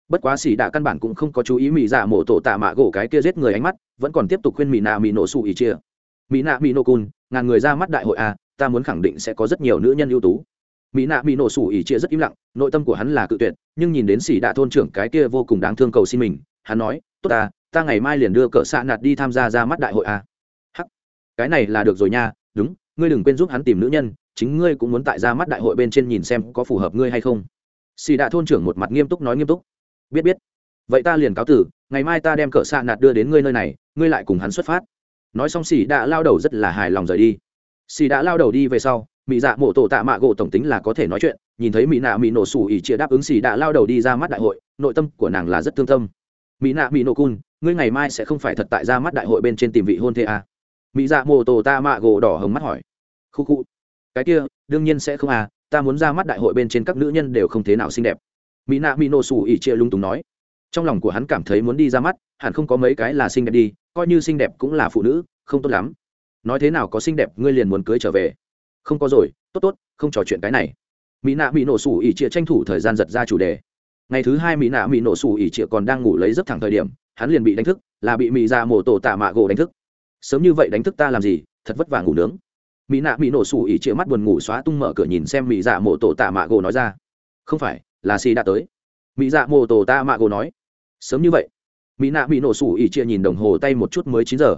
bất quá xì đạ căn bản cũng không có chú ý mỹ dạ mổ tổ tạ mạ gỗ cái kia giết người ánh mắt, vẫn còn tiếp tục khuyên mỹ nạ mỹ nổ xù ý chia. Mỹ nạ mỹ nổ cun ngàn người ra mắt đại hội a ta muốn khẳng định sẽ có rất nhiều nữ nhân ưu tú. Mỹ nạ mỹ nổ xù ý chia rất im lặng, nội tâm của hắn là cự tuyệt, nhưng nhìn đến xì đạ thôn trưởng cái kia vô cùng đáng thương cầu xin mình, hắn nói, tốt ta ta ngày mai liền đưa cỡ xạ nạt đi tham gia ra mắt đại hội a hắc. Cái này là được rồi nha, đúng, ngươi đừng quên giúp hắn tìm nữ nhân, chính ngươi cũng muốn tại ra mắt đại hội bên trên nhìn xem có phù hợp ngươi hay không. Xì đạ thôn trưởng một mặt nghiêm túc nói nghiêm túc biết biết. Vậy ta liền cáo tử, ngày mai ta đem cỡ xạ nạt đưa đến ngươi nơi này, ngươi lại cùng hắn xuất phát. Nói xong xì đã lao đầu rất là hài lòng rời đi. Xì đã lao đầu đi về sau mỹ dạ mộ tổ tạ mạ gỗ tổng tính là có thể nói chuyện, nhìn thấy mỹ nạ mỹ nổ sủ ỉ chia đáp ứng xì đã lao đầu đi ra mắt đại hội, nội tâm của nàng là rất thương tâm. Mỹ nạ mỹ nổ cun, ngươi ngày mai sẽ không phải thật tại ra mắt đại hội bên trên tìm vị hôn thê à? mỹ dạ mộ tổ tạ mạ gỗ đỏ hồng mắt hỏi. Khu khu cái kia, đương nhiên sẽ không à ta muốn ra mắt đại hội bên trên các nữ nhân đều không thế nào xinh đẹp mỹ nạ mỹ nổ sủ ỉ chia lung túng nói. Trong lòng của hắn cảm thấy muốn đi ra mắt, hẳn không có mấy cái là xinh đẹp đi, coi như xinh đẹp cũng là phụ nữ, không tốt lắm. Nói thế nào có xinh đẹp, ngươi liền muốn cưới trở về. Không có rồi, tốt tốt, không trò chuyện cái này. Mỹ nạ mỹ nổ sủ ỉ chia tranh thủ thời gian giật ra chủ đề. Ngày thứ hai mỹ nạ mỹ nổ sủ ỉ chia còn đang ngủ lấy giấc thẳng thời điểm, hắn liền bị đánh thức, là bị mỹ ra mổ tổ tạ mạ gỗ đánh thức. Sớm như vậy đánh thức ta làm gì, thật vất vả ngủ nướng. Mỹ nạ mỹ nổ sủ ỉ chia mắt buồn ngủ xóa tung mở cửa nhìn xem mỹ dạ mổ tổ tạ mạ gỗ nói ra. Không phải là xì đã tới. Mỹ dạ mô tổ ta mạ gỗ nói. Sớm như vậy, mỹ nạ bị nổ sủ ỉ chia nhìn đồng hồ tay một chút mới chín giờ.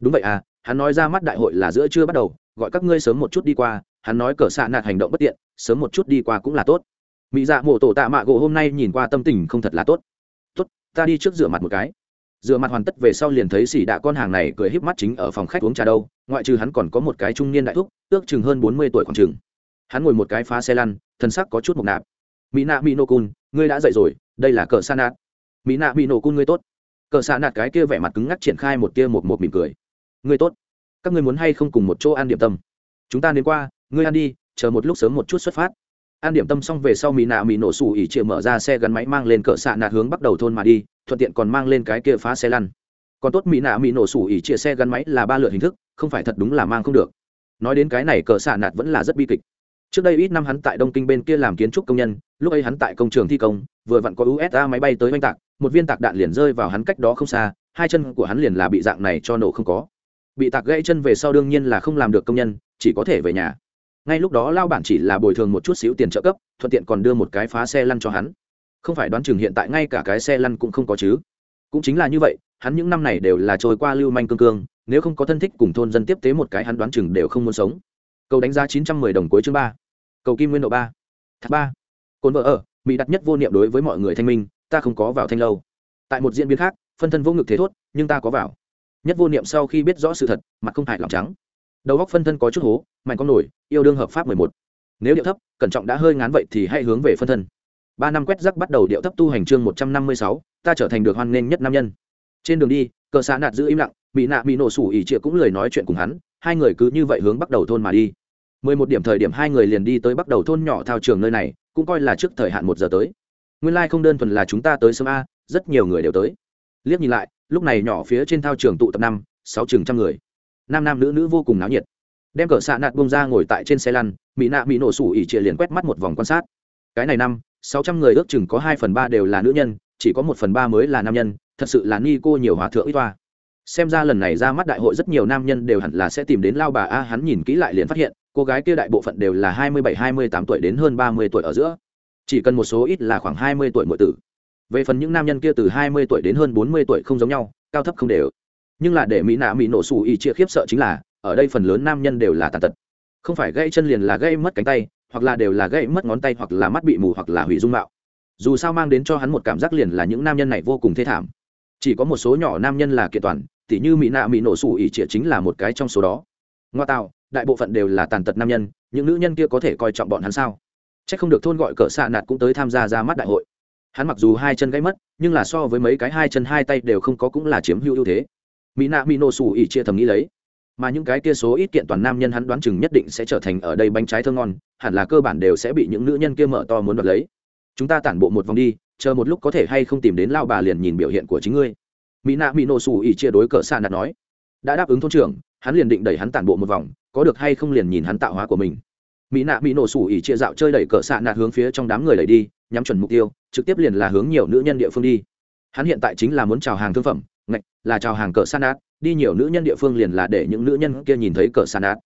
Đúng vậy à hắn nói ra mắt đại hội là giữa trưa bắt đầu, gọi các ngươi sớm một chút đi qua, hắn nói cờ xạ nạt hành động bất tiện, sớm một chút đi qua cũng là tốt. Mỹ dạ mổ tổ tạ mạ gỗ hôm nay nhìn qua tâm tình không thật là tốt. Tốt, ta đi trước rửa mặt một cái. Rửa mặt hoàn tất về sau liền thấy xỉ đạ con hàng này cười híp mắt chính ở phòng khách uống trà đâu, ngoại trừ hắn còn có một cái trung niên đại thúc, ước chừng hơn bốn mươi tuổi khoảng chừng. Hắn ngồi một cái phá xe lăn, thân sắc có chút mộc nạp mỹ nạ mỹ nô cun, ngươi đã dậy rồi, đây là cờ sa nạt. Mỹ nạ mỹ nô cun ngươi tốt. Cờ sa nạt cái kia vẻ mặt cứng ngắc triển khai một tia một một mỉm cười. Ngươi tốt. Các ngươi muốn hay không cùng một chỗ ăn điểm tâm? Chúng ta đến qua, ngươi ăn đi, chờ một lúc sớm một chút xuất phát. Ăn điểm tâm xong về sau mỹ nạ mỹ nổ sủ ỉ chịa mở ra xe gắn máy mang lên cỡ xạ nạt hướng bắt đầu thôn mà đi, thuận tiện còn mang lên cái kia phá xe lăn. Còn tốt mỹ nạ mỹ nổ sủ ỉ chịa xe gắn máy là ba lượt hình thức, không phải thật đúng là mang không được. Nói đến cái này cỡ xạ nạt vẫn là rất bi kịch trước đây ít năm hắn tại đông kinh bên kia làm kiến trúc công nhân, lúc ấy hắn tại công trường thi công, vừa vặn có usa máy bay tới oanh tạc, một viên tạc đạn liền rơi vào hắn cách đó không xa, hai chân của hắn liền là bị dạng này cho nổ không có. Bị tạc gãy chân về sau đương nhiên là không làm được công nhân, chỉ có thể về nhà. Ngay lúc đó lao bản chỉ là bồi thường một chút xíu tiền trợ cấp, thuận tiện còn đưa một cái phá xe lăn cho hắn. Không phải đoán chừng hiện tại ngay cả cái xe lăn cũng không có chứ. Cũng chính là như vậy, hắn những năm này đều là trôi qua lưu manh cương cương, nếu không có thân thích cùng thôn dân tiếp tế một cái hắn đoán chừng đều không muốn sống cầu đánh giá chín trăm mười đồng cuối chương ba. Cầu kim nguyên độ ba. Thác ba. Cồn vợ ở, mỹ đặt nhất vô niệm đối với mọi người thanh minh, ta không có vào thanh lâu. Tại một diễn biến khác, phân thân vô ngực thế thốt, nhưng ta có vào. Nhất vô niệm sau khi biết rõ sự thật, mặt không hại lòng trắng. Đầu góc phân thân có chút hố, mạnh con nổi, yêu đương hợp pháp mười một. Nếu điệu thấp, cẩn trọng đã hơi ngán vậy thì hãy hướng về phân thân. Ba năm quét rắc bắt đầu điệu thấp tu hành chương một trăm năm mươi sáu, ta trở thành được hoan nghênh nhất nam nhân. Trên đường đi, cờ xã nạt giữ im lặng bị nạ bị nổ sủ ỉ trịa cũng lời nói chuyện cùng hắn hai người cứ như vậy hướng bắt đầu thôn mà đi. Mười một điểm thời điểm hai người liền đi tới bắt đầu thôn nhỏ thao trường nơi này, cũng coi là trước thời hạn một giờ tới. Nguyên lai、like、không đơn thuần là chúng ta tới sớm a, rất nhiều người đều tới. Liếc nhìn lại, lúc này nhỏ phía trên thao trường tụ tập năm, sáu chừng trăm người. Nam nam nữ nữ vô cùng náo nhiệt. Đem cỡ xạ nạt bông ra ngồi tại trên xe lăn, mỹ nạ mỹ nổ sủ ỉ trịa liền quét mắt một vòng quan sát. Cái này năm, sáu trăm người ước chừng có hai phần ba đều là nữ nhân, chỉ có một phần ba mới là nam nhân, thật sự là ni cô nhiều hòa thượng ít toa xem ra lần này ra mắt đại hội rất nhiều nam nhân đều hẳn là sẽ tìm đến lao bà a, hắn nhìn kỹ lại liền phát hiện, cô gái kia đại bộ phận đều là hai mươi bảy, hai mươi tám tuổi đến hơn ba mươi tuổi ở giữa. Chỉ cần một số ít là khoảng hai mươi tuổi mỗi tử. Về phần những nam nhân kia từ hai mươi tuổi đến hơn bốn mươi tuổi không giống nhau, cao thấp không đều. Nhưng là để mỹ nạ mỹ nổ xù ý chia khiếp sợ chính là, ở đây phần lớn nam nhân đều là tàn tật. Không phải gãy chân liền là gãy mất cánh tay, hoặc là đều là gãy mất ngón tay, hoặc là mắt bị mù, hoặc là hủy dung mạo. Dù sao mang đến cho hắn một cảm giác liền là những nam nhân này vô cùng thê thảm chỉ có một số nhỏ nam nhân là kiện toàn, tỉ như mỹ nạ mỹ nổ sủ ỉ trịa chính là một cái trong số đó. Ngoa tạo, đại bộ phận đều là tàn tật nam nhân, những nữ nhân kia có thể coi trọng bọn hắn sao? C h ắ c không được thôn gọi cỡ xạ nạt cũng tới tham gia ra mắt đại hội. Hắn mặc dù hai chân gãy mất, nhưng là so với mấy cái hai chân hai tay đều không có cũng là chiếm hữu ưu thế. Mỹ nạ mỹ nổ sủ ỉ chia thầm nghĩ lấy. Mà những cái kia số ít kiện toàn nam nhân hắn đoán chừng nhất định sẽ trở thành ở đây bánh trái thơ ngon, hẳn là cơ bản đều sẽ bị những nữ nhân kia mở to muốn đoạt lấy. Chúng ta tản bộ một vòng đi chờ một lúc có thể hay không tìm đến lao bà liền nhìn biểu hiện của chính ngươi. Mỹ nạ mỹ nổ xù ỉ chia đối cỡ xa nạt nói. Đã đáp ứng thôn trưởng, hắn liền định đẩy hắn tản bộ một vòng, có được hay không liền nhìn hắn tạo hóa của mình. Mỹ nạ mỹ nổ xù ỉ chia dạo chơi đẩy cỡ xa nạt hướng phía trong đám người đẩy đi, nhắm chuẩn mục tiêu, trực tiếp liền là hướng nhiều nữ nhân địa phương đi. Hắn hiện tại chính là muốn chào hàng thương phẩm, ngạch, là chào hàng cỡ xa nạt, đi nhiều nữ nhân địa phương liền là để những nữ nhân kia nhìn thấy cỡ xa nạt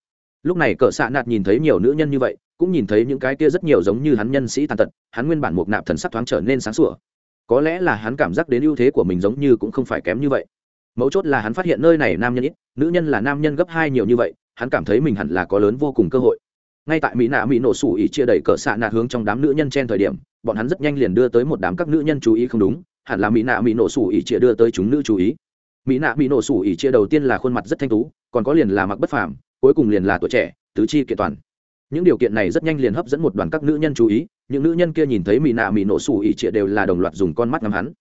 lúc này cỡ xạ nạt nhìn thấy nhiều nữ nhân như vậy, cũng nhìn thấy những cái kia rất nhiều giống như hắn nhân sĩ tàn tật, hắn nguyên bản một nạp thần sắc thoáng trở nên sáng sủa. Có lẽ là hắn cảm giác đến ưu thế của mình giống như cũng không phải kém như vậy. Mấu chốt là hắn phát hiện nơi này nam nhân ít, nữ nhân là nam nhân gấp hai nhiều như vậy, hắn cảm thấy mình hẳn là có lớn vô cùng cơ hội. Ngay tại mỹ nạ mỹ nổ sủ ỉ chia đẩy cỡ xạ nạt hướng trong đám nữ nhân trên thời điểm, bọn hắn rất nhanh liền đưa tới một đám các nữ nhân chú ý không đúng, hẳn là mỹ nạ mỹ nổ sủ ỉ chia đưa tới chúng nữ chú ý. Mỹ nạ mỹ nổ sủ ỉ chia đầu tiên là khuôn mặt rất thanh tú, còn có liền là mặc bất phàm cuối cùng liền là tuổi trẻ, tứ chi kiện toàn. Những điều kiện này rất nhanh liền hấp dẫn một đoàn các nữ nhân chú ý, những nữ nhân kia nhìn thấy mỹ nạ mỹ nổ xù ỉ trịa đều là đồng loạt dùng con mắt ngắm hắn.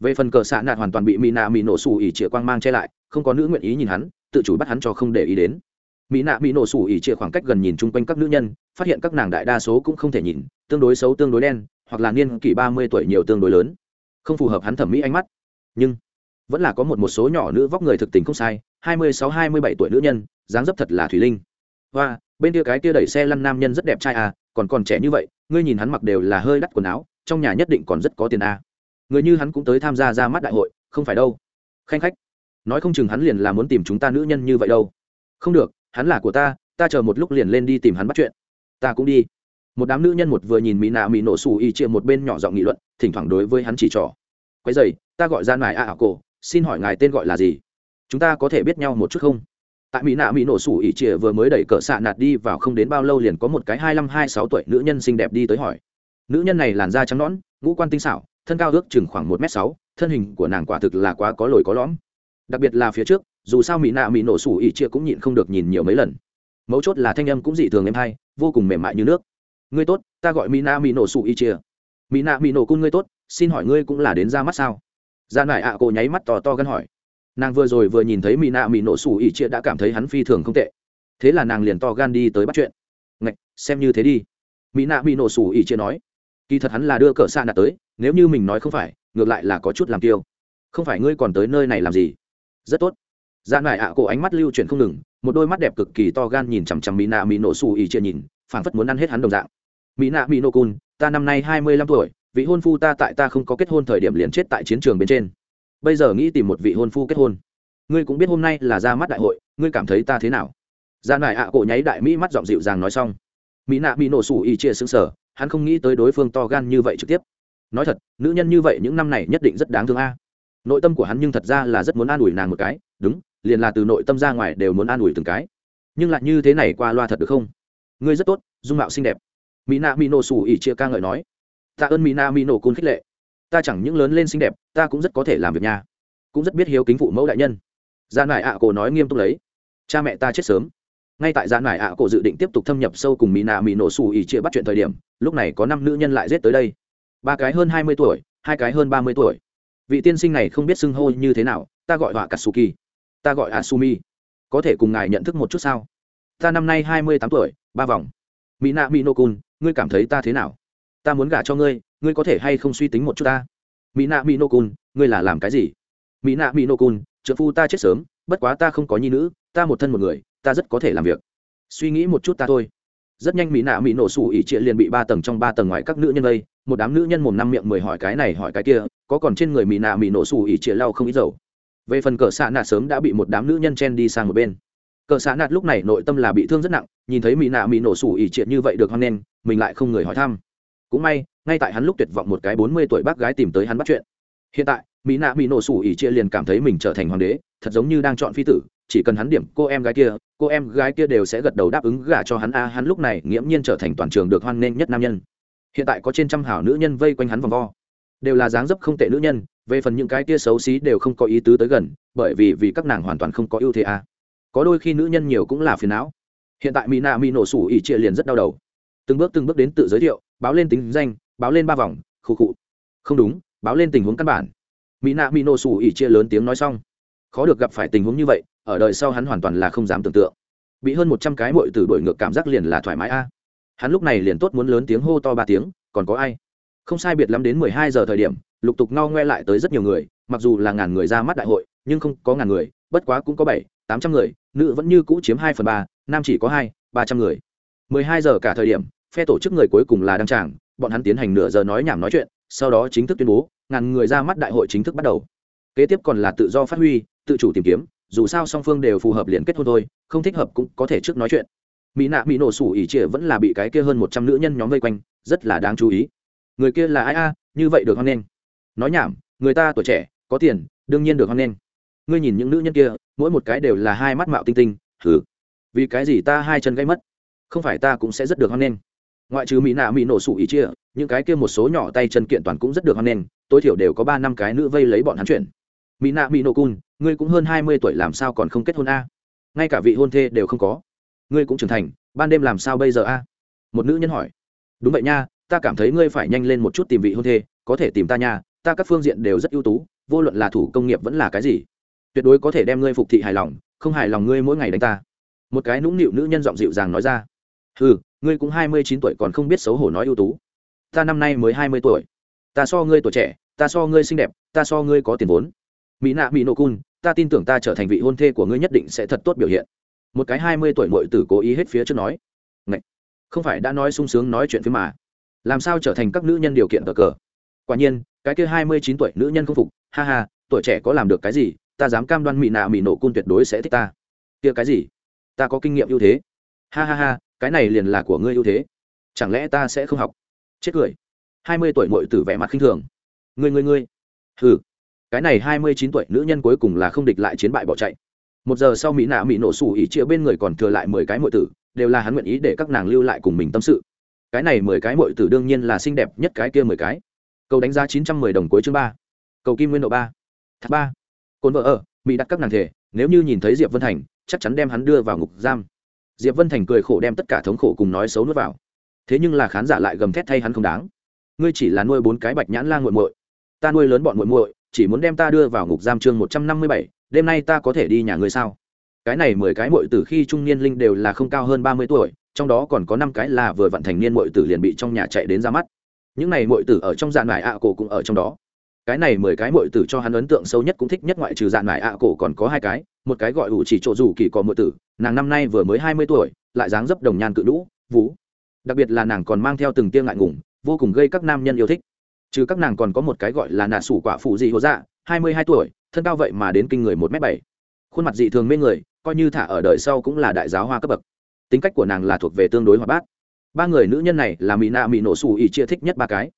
Về phần cờ xạ nạt hoàn toàn bị mỹ nạ mỹ nổ xù ỉ trịa quang mang che lại, không có nữ nguyện ý nhìn hắn, tự chủ bắt hắn cho không để ý đến. Mỹ nạ mỹ nổ xù ỉ trịa khoảng cách gần nhìn chung quanh các nữ nhân, phát hiện các nàng đại đa số cũng không thể nhìn, tương đối xấu, tương đối đen, hoặc là niên kỷ ba mươi tuổi nhiều tương đối lớn. Không phù hợp hắn thẩm mỹ ánh mắt. Nhưng, vẫn là có một một số nhỏ nữ vóc người thực tình không sai, hai mươi sáu, hai mươi bảy tuổi nữ nhân dáng dấp thật là thủy linh. Hoa, bên kia cái kia đẩy xe lăn nam nhân rất đẹp trai à còn còn trẻ như vậy, ngươi nhìn hắn mặc đều là hơi đắt quần áo, trong nhà nhất định còn rất có tiền à. người như hắn cũng tới tham gia ra mắt đại hội, không phải đâu. Khanh khách, nói không chừng hắn liền là muốn tìm chúng ta nữ nhân như vậy đâu. Không được, hắn là của ta ta chờ một lúc liền lên đi tìm hắn bắt chuyện. Ta cũng đi. Một đám nữ nhân một vừa nhìn mỹ nạ mỹ nổ xù y chia một bên nhỏ giọng nghị luận, thỉnh thoảng đối với hắn chỉ trỏ. Quái dày ta gọi ra ngài a ảo cổ, xin hỏi ngài tên gọi là gì? Chúng ta có thể biết nhau một chút không? Tại mỹ nạ mỹ nổ sủ ỉ trịa vừa mới đẩy cỡ xạ nạt đi vào không đến bao lâu liền có một cái hai mươi hai sáu tuổi nữ nhân xinh đẹp đi tới hỏi. Nữ nhân này làn da trắng nõn, ngũ quan tinh xảo, thân cao ước chừng khoảng một m sáu, thân hình của nàng quả thực là quá có lồi có lõm. Đặc biệt là phía trước, dù sao mỹ nạ mỹ nổ sủ ỉ chia cũng nhịn không được nhìn nhiều mấy lần. Mấu chốt là thanh âm cũng dị thường em hay, vô cùng mềm mại như nước. Ngươi tốt, ta gọi mỹ nạ mỹ nổ sủ ỉ chia mỹ nạ mỹ nổ cung ngươi tốt, xin hỏi ngươi cũng là đến ra mắt sao? Ra nải ạ cổ nháy mắt to to gân hỏi nàng vừa rồi vừa nhìn thấy mỹ nạ mỹ nổ sủ ỉ chia đã cảm thấy hắn phi thường không tệ. Thế là nàng liền to gan đi tới bắt chuyện. Ngạch, xem như thế đi. Mỹ nạ mỹ nổ sủ ỉ chia nói. Kỳ thật hắn là đưa cỡ xa nạt tới, nếu như mình nói không phải, ngược lại là có chút làm tiêu không phải ngươi còn tới nơi này làm gì? Rất tốt. Dạ Gian ngoài ạ, cổ ánh mắt lưu chuyển không ngừng, một đôi mắt đẹp cực kỳ to gan nhìn chằm chằm mỹ nạ mỹ nổ xù ỉ chia nhìn, phảng phất muốn ăn hết hắn đồng dạng. Mỹ nạ mỹ nổ cun ta năm nay hai mươi lăm tuổi, vị hôn phu ta tại ta không có kết hôn thời điểm liền chết tại chiến trường bên trên bây giờ nghĩ tìm một vị hôn phu kết hôn. Ngươi cũng biết hôm nay là ra mắt đại hội, ngươi cảm thấy ta thế nào? Dạ Gian lại ạ cổ nháy đại mỹ mắt giọng dịu dàng nói xong. Mỹ nạ bị nổ sủ ý chia xứng sở hắn không nghĩ tới đối phương to gan như vậy trực tiếp. Nói thật, nữ nhân như vậy những năm này nhất định rất đáng thương a. Nội tâm của hắn nhưng thật ra là rất muốn an ủi nàng một cái, đúng, liền là từ nội tâm ra ngoài đều muốn an ủi từng cái. Nhưng lại như thế này qua loa thật được không? Ngươi rất tốt, dung mạo xinh đẹp. Mỹ nạ mỹ nổ sủ ý chia ca ngợi nói. Tạ ơn mỹ nạ mỹ nổ cun khích lệ ta chẳng những lớn lên xinh đẹp, ta cũng rất có thể làm việc nhà. Cũng rất biết hiếu kính phụ mẫu đại nhân. Gia nải ạ cổ nói nghiêm túc lấy. Cha mẹ ta chết sớm. Ngay tại gia nải ạ cổ dự định tiếp tục thâm nhập sâu cùng mỹ nạ mỹ nổ xù ỉ chia bắt chuyện thời điểm, lúc này có năm nữ nhân lại rết tới đây. Ba cái hơn hai mươi tuổi, hai cái hơn ba mươi tuổi. Vị tiên sinh này không biết xưng hô như thế nào, ta gọi họa katsuki. Ta gọi asumi. Có thể cùng ngài nhận thức một chút sao? Ta năm nay hai mươi tám tuổi, ba vòng. Mỹ nạ mỹ nô cun ngươi cảm thấy ta thế nào? Ta muốn gả cho ngươi ngươi có thể hay không suy tính một chút ta? Mỹ nạ mỹ nô cun ngươi là làm cái gì? Mỹ nạ mỹ nô cun trợ phu ta chết sớm bất quá ta không có nhi nữ ta một thân một người ta rất có thể làm việc. Suy nghĩ một chút ta thôi. Rất nhanh mỹ nạ mỹ nổ sủ ỉ trịa liền bị ba tầng trong ba tầng ngoài các nữ nhân đây, một đám nữ nhân mồm năm miệng mười hỏi cái này hỏi cái kia có còn trên người mỹ nạ mỹ nổ sủ ỉ trịa lau không ít dầu. Về phần cờ xạ nạt sớm đã bị một đám nữ nhân chen đi sang một bên. Cờ xạ nạt lúc này nội tâm là bị thương rất nặng nhìn thấy mỹ nạ mỹ nổ sủ ỉ triệt như vậy được hoan nghênh mình lại không người hỏi thăm cũng may, ngay tại hắn lúc tuyệt vọng một cái bốn mươi tuổi bác gái tìm tới hắn bắt chuyện. Hiện tại, mỹ nạ mỹ nổ sủ ỉ chia liền cảm thấy mình trở thành hoàng đế, thật giống như đang chọn phi tử, chỉ cần hắn điểm cô em gái kia, cô em gái kia đều sẽ gật đầu đáp ứng gả cho hắn a, hắn lúc này nghiễm nhiên trở thành toàn trường được hoan nghênh nhất nam nhân. Hiện tại có trên trăm hảo nữ nhân vây quanh hắn vòng vo. Đều là dáng dấp không tệ nữ nhân, về phần những cái kia xấu xí đều không có ý tứ tới gần, bởi vì vì các nàng hoàn toàn không có ưu thế a. Có đôi khi nữ nhân nhiều cũng là phiền não. Hiện tại mỹ nạ mỹ nổ sủ ỉ chia liền rất đau đầu. Từng bước từng bước đến tự giới thiệu báo lên tính danh, báo lên ba vòng khu cụ không đúng, báo lên tình huống căn bản. Mỹ nạ mỹ nổ sủ ỉ chia lớn tiếng nói xong. Khó được gặp phải tình huống như vậy, ở đời sau hắn hoàn toàn là không dám tưởng tượng. Bị hơn một trăm cái mội từ đổi ngược cảm giác liền là thoải mái a. Hắn lúc này liền tốt muốn lớn tiếng hô to ba tiếng, còn có ai? Không sai biệt lắm đến mười hai giờ thời điểm, lục tục no ngoe lại tới rất nhiều người, mặc dù là ngàn người ra mắt đại hội, nhưng không có ngàn người, bất quá cũng có bảy, tám trăm người, nữ vẫn như cũ chiếm hai phần ba, nam chỉ có hai, ba trăm người. Mười hai giờ cả thời điểm phe tổ chức người cuối cùng là đăng tràng, bọn hắn tiến hành nửa giờ nói nhảm nói chuyện, sau đó chính thức tuyên bố, ngàn người ra mắt đại hội chính thức bắt đầu. Kế tiếp còn là tự do phát huy, tự chủ tìm kiếm, dù sao song phương đều phù hợp liền kết hôn thôi, không thích hợp cũng có thể trước nói chuyện. Mỹ nạ mỹ nổ sủ ỉ trịa vẫn là bị cái kia hơn một trăm nữ nhân nhóm vây quanh, rất là đáng chú ý. Người kia là ai a? Như vậy được hoan nghênh. Nói nhảm, người ta tuổi trẻ, có tiền, đương nhiên được hoan nghênh. Ngươi nhìn những nữ nhân kia, mỗi một cái đều là hai mắt mạo tinh tinh thử vì cái gì ta hai chân gây mất? Không phải ta cũng sẽ rất được hoan nghênh ngoại trừ mỹ nạ mỹ nổ sủ ý chia, những cái kia một số nhỏ tay chân kiện toàn cũng rất được hoan nghênh, tối thiểu đều có ba năm cái nữ vây lấy bọn hắn chuyển. Mỹ nạ mỹ nổ cun, ngươi cũng hơn hai mươi tuổi làm sao còn không kết hôn a? Ngay cả vị hôn thê đều không có. Ngươi cũng trưởng thành, ban đêm làm sao bây giờ a? Một nữ nhân hỏi. Đúng vậy nha, ta cảm thấy ngươi phải nhanh lên một chút tìm vị hôn thê, có thể tìm ta nha, ta các phương diện đều rất ưu tú, vô luận là thủ công nghiệp vẫn là cái gì. Tuyệt đối có thể đem ngươi phục thị hài lòng, không hài lòng ngươi mỗi ngày đánh ta. Một cái nũng nịu nữ nhân giọng dịu dàng nói ra ừ ngươi cũng hai mươi chín tuổi còn không biết xấu hổ nói ưu tú. Ta năm nay mới hai mươi tuổi. Ta so ngươi tuổi trẻ, ta so ngươi xinh đẹp, ta so ngươi có tiền vốn. Mỹ nạ mỹ nộ cun, ta tin tưởng ta trở thành vị hôn thê của ngươi nhất định sẽ thật tốt biểu hiện. Một cái hai mươi tuổi mội tử cố ý hết phía trước nói. Ngậy! không phải đã nói sung sướng nói chuyện phía mà. Làm sao trở thành các nữ nhân điều kiện cờ cờ? Quả nhiên, cái kia hai mươi chín tuổi nữ nhân không phục. Ha ha, tuổi trẻ có làm được cái gì? Ta dám cam đoan mỹ nạ mỹ nô cun tuyệt đối sẽ thích ta. Kia cái gì? Ta có kinh nghiệm ưu thế. Ha ha ha cái này liền là của ngươi ưu thế. Chẳng lẽ ta sẽ không học? Chết cười. Hai mươi tuổi mội tử vẻ mặt khinh thường. Ngươi ngươi ngươi. Hừ. Cái này hai mươi chín tuổi nữ nhân cuối cùng là không địch lại chiến bại bỏ chạy. Một giờ sau mỹ nạ mỹ nổ sủ ỉ chia bên người còn thừa lại mười cái mội tử, đều là hắn nguyện ý để các nàng lưu lại cùng mình tâm sự. Cái này mười cái mội tử đương nhiên là xinh đẹp nhất cái kia mười cái. Cầu đánh giá chín trăm mười đồng cuối chương ba. Cầu kim nguyên độ ba. Thác ba. Cồn vợ ở, mỹ đặt các nàng thể, nếu như nhìn thấy diệp vân thành, chắc chắn đem hắn đưa vào ngục giam diệp vân thành cười khổ đem tất cả thống khổ cùng nói xấu nuốt vào. Thế nhưng là khán giả lại gầm thét thay hắn không đáng. Ngươi chỉ là nuôi bốn cái bạch nhãn lan g u muội. Ta nuôi lớn bọn muội muội, chỉ muốn đem ta đưa vào ngục giam chương một trăm năm mươi bảy, đêm nay ta có thể đi nhà ngươi sao? Cái này mười cái muội từ khi trung niên linh đều là không cao hơn ba mươi tuổi, trong đó còn có năm cái là vừa vận thành niên muội tử liền bị trong nhà chạy đến ra mắt. Những này muội tử ở trong dạng ngải ạ cổ cũng ở trong đó. Cái này mười cái muội tử cho hắn ấn tượng sâu nhất cũng thích nhất ngoại trừ dạng ngải ạ cổ còn có hai cái, một cái gọi ủ chỉ chỗ dù kỳ có muội tử nàng năm nay vừa mới hai mươi tuổi, lại dáng dấp đồng nhan cự lũ vú. Đặc biệt là nàng còn mang theo từng tia ngại ngùng, vô cùng gây các nam nhân yêu thích. Trừ các nàng còn có một cái gọi là nạ sủ quả phụ dị hồ dạ hai mươi hai tuổi, thân cao vậy mà đến kinh người một m bảy. Khuôn mặt dị thường mê người, coi như thả ở đời sau cũng là đại giáo hoa cấp bậc. Tính cách của nàng là thuộc về tương đối hoạt bát. Ba người nữ nhân này là mỹ nạ mỹ nổ xù ỉ chia thích nhất ba cái.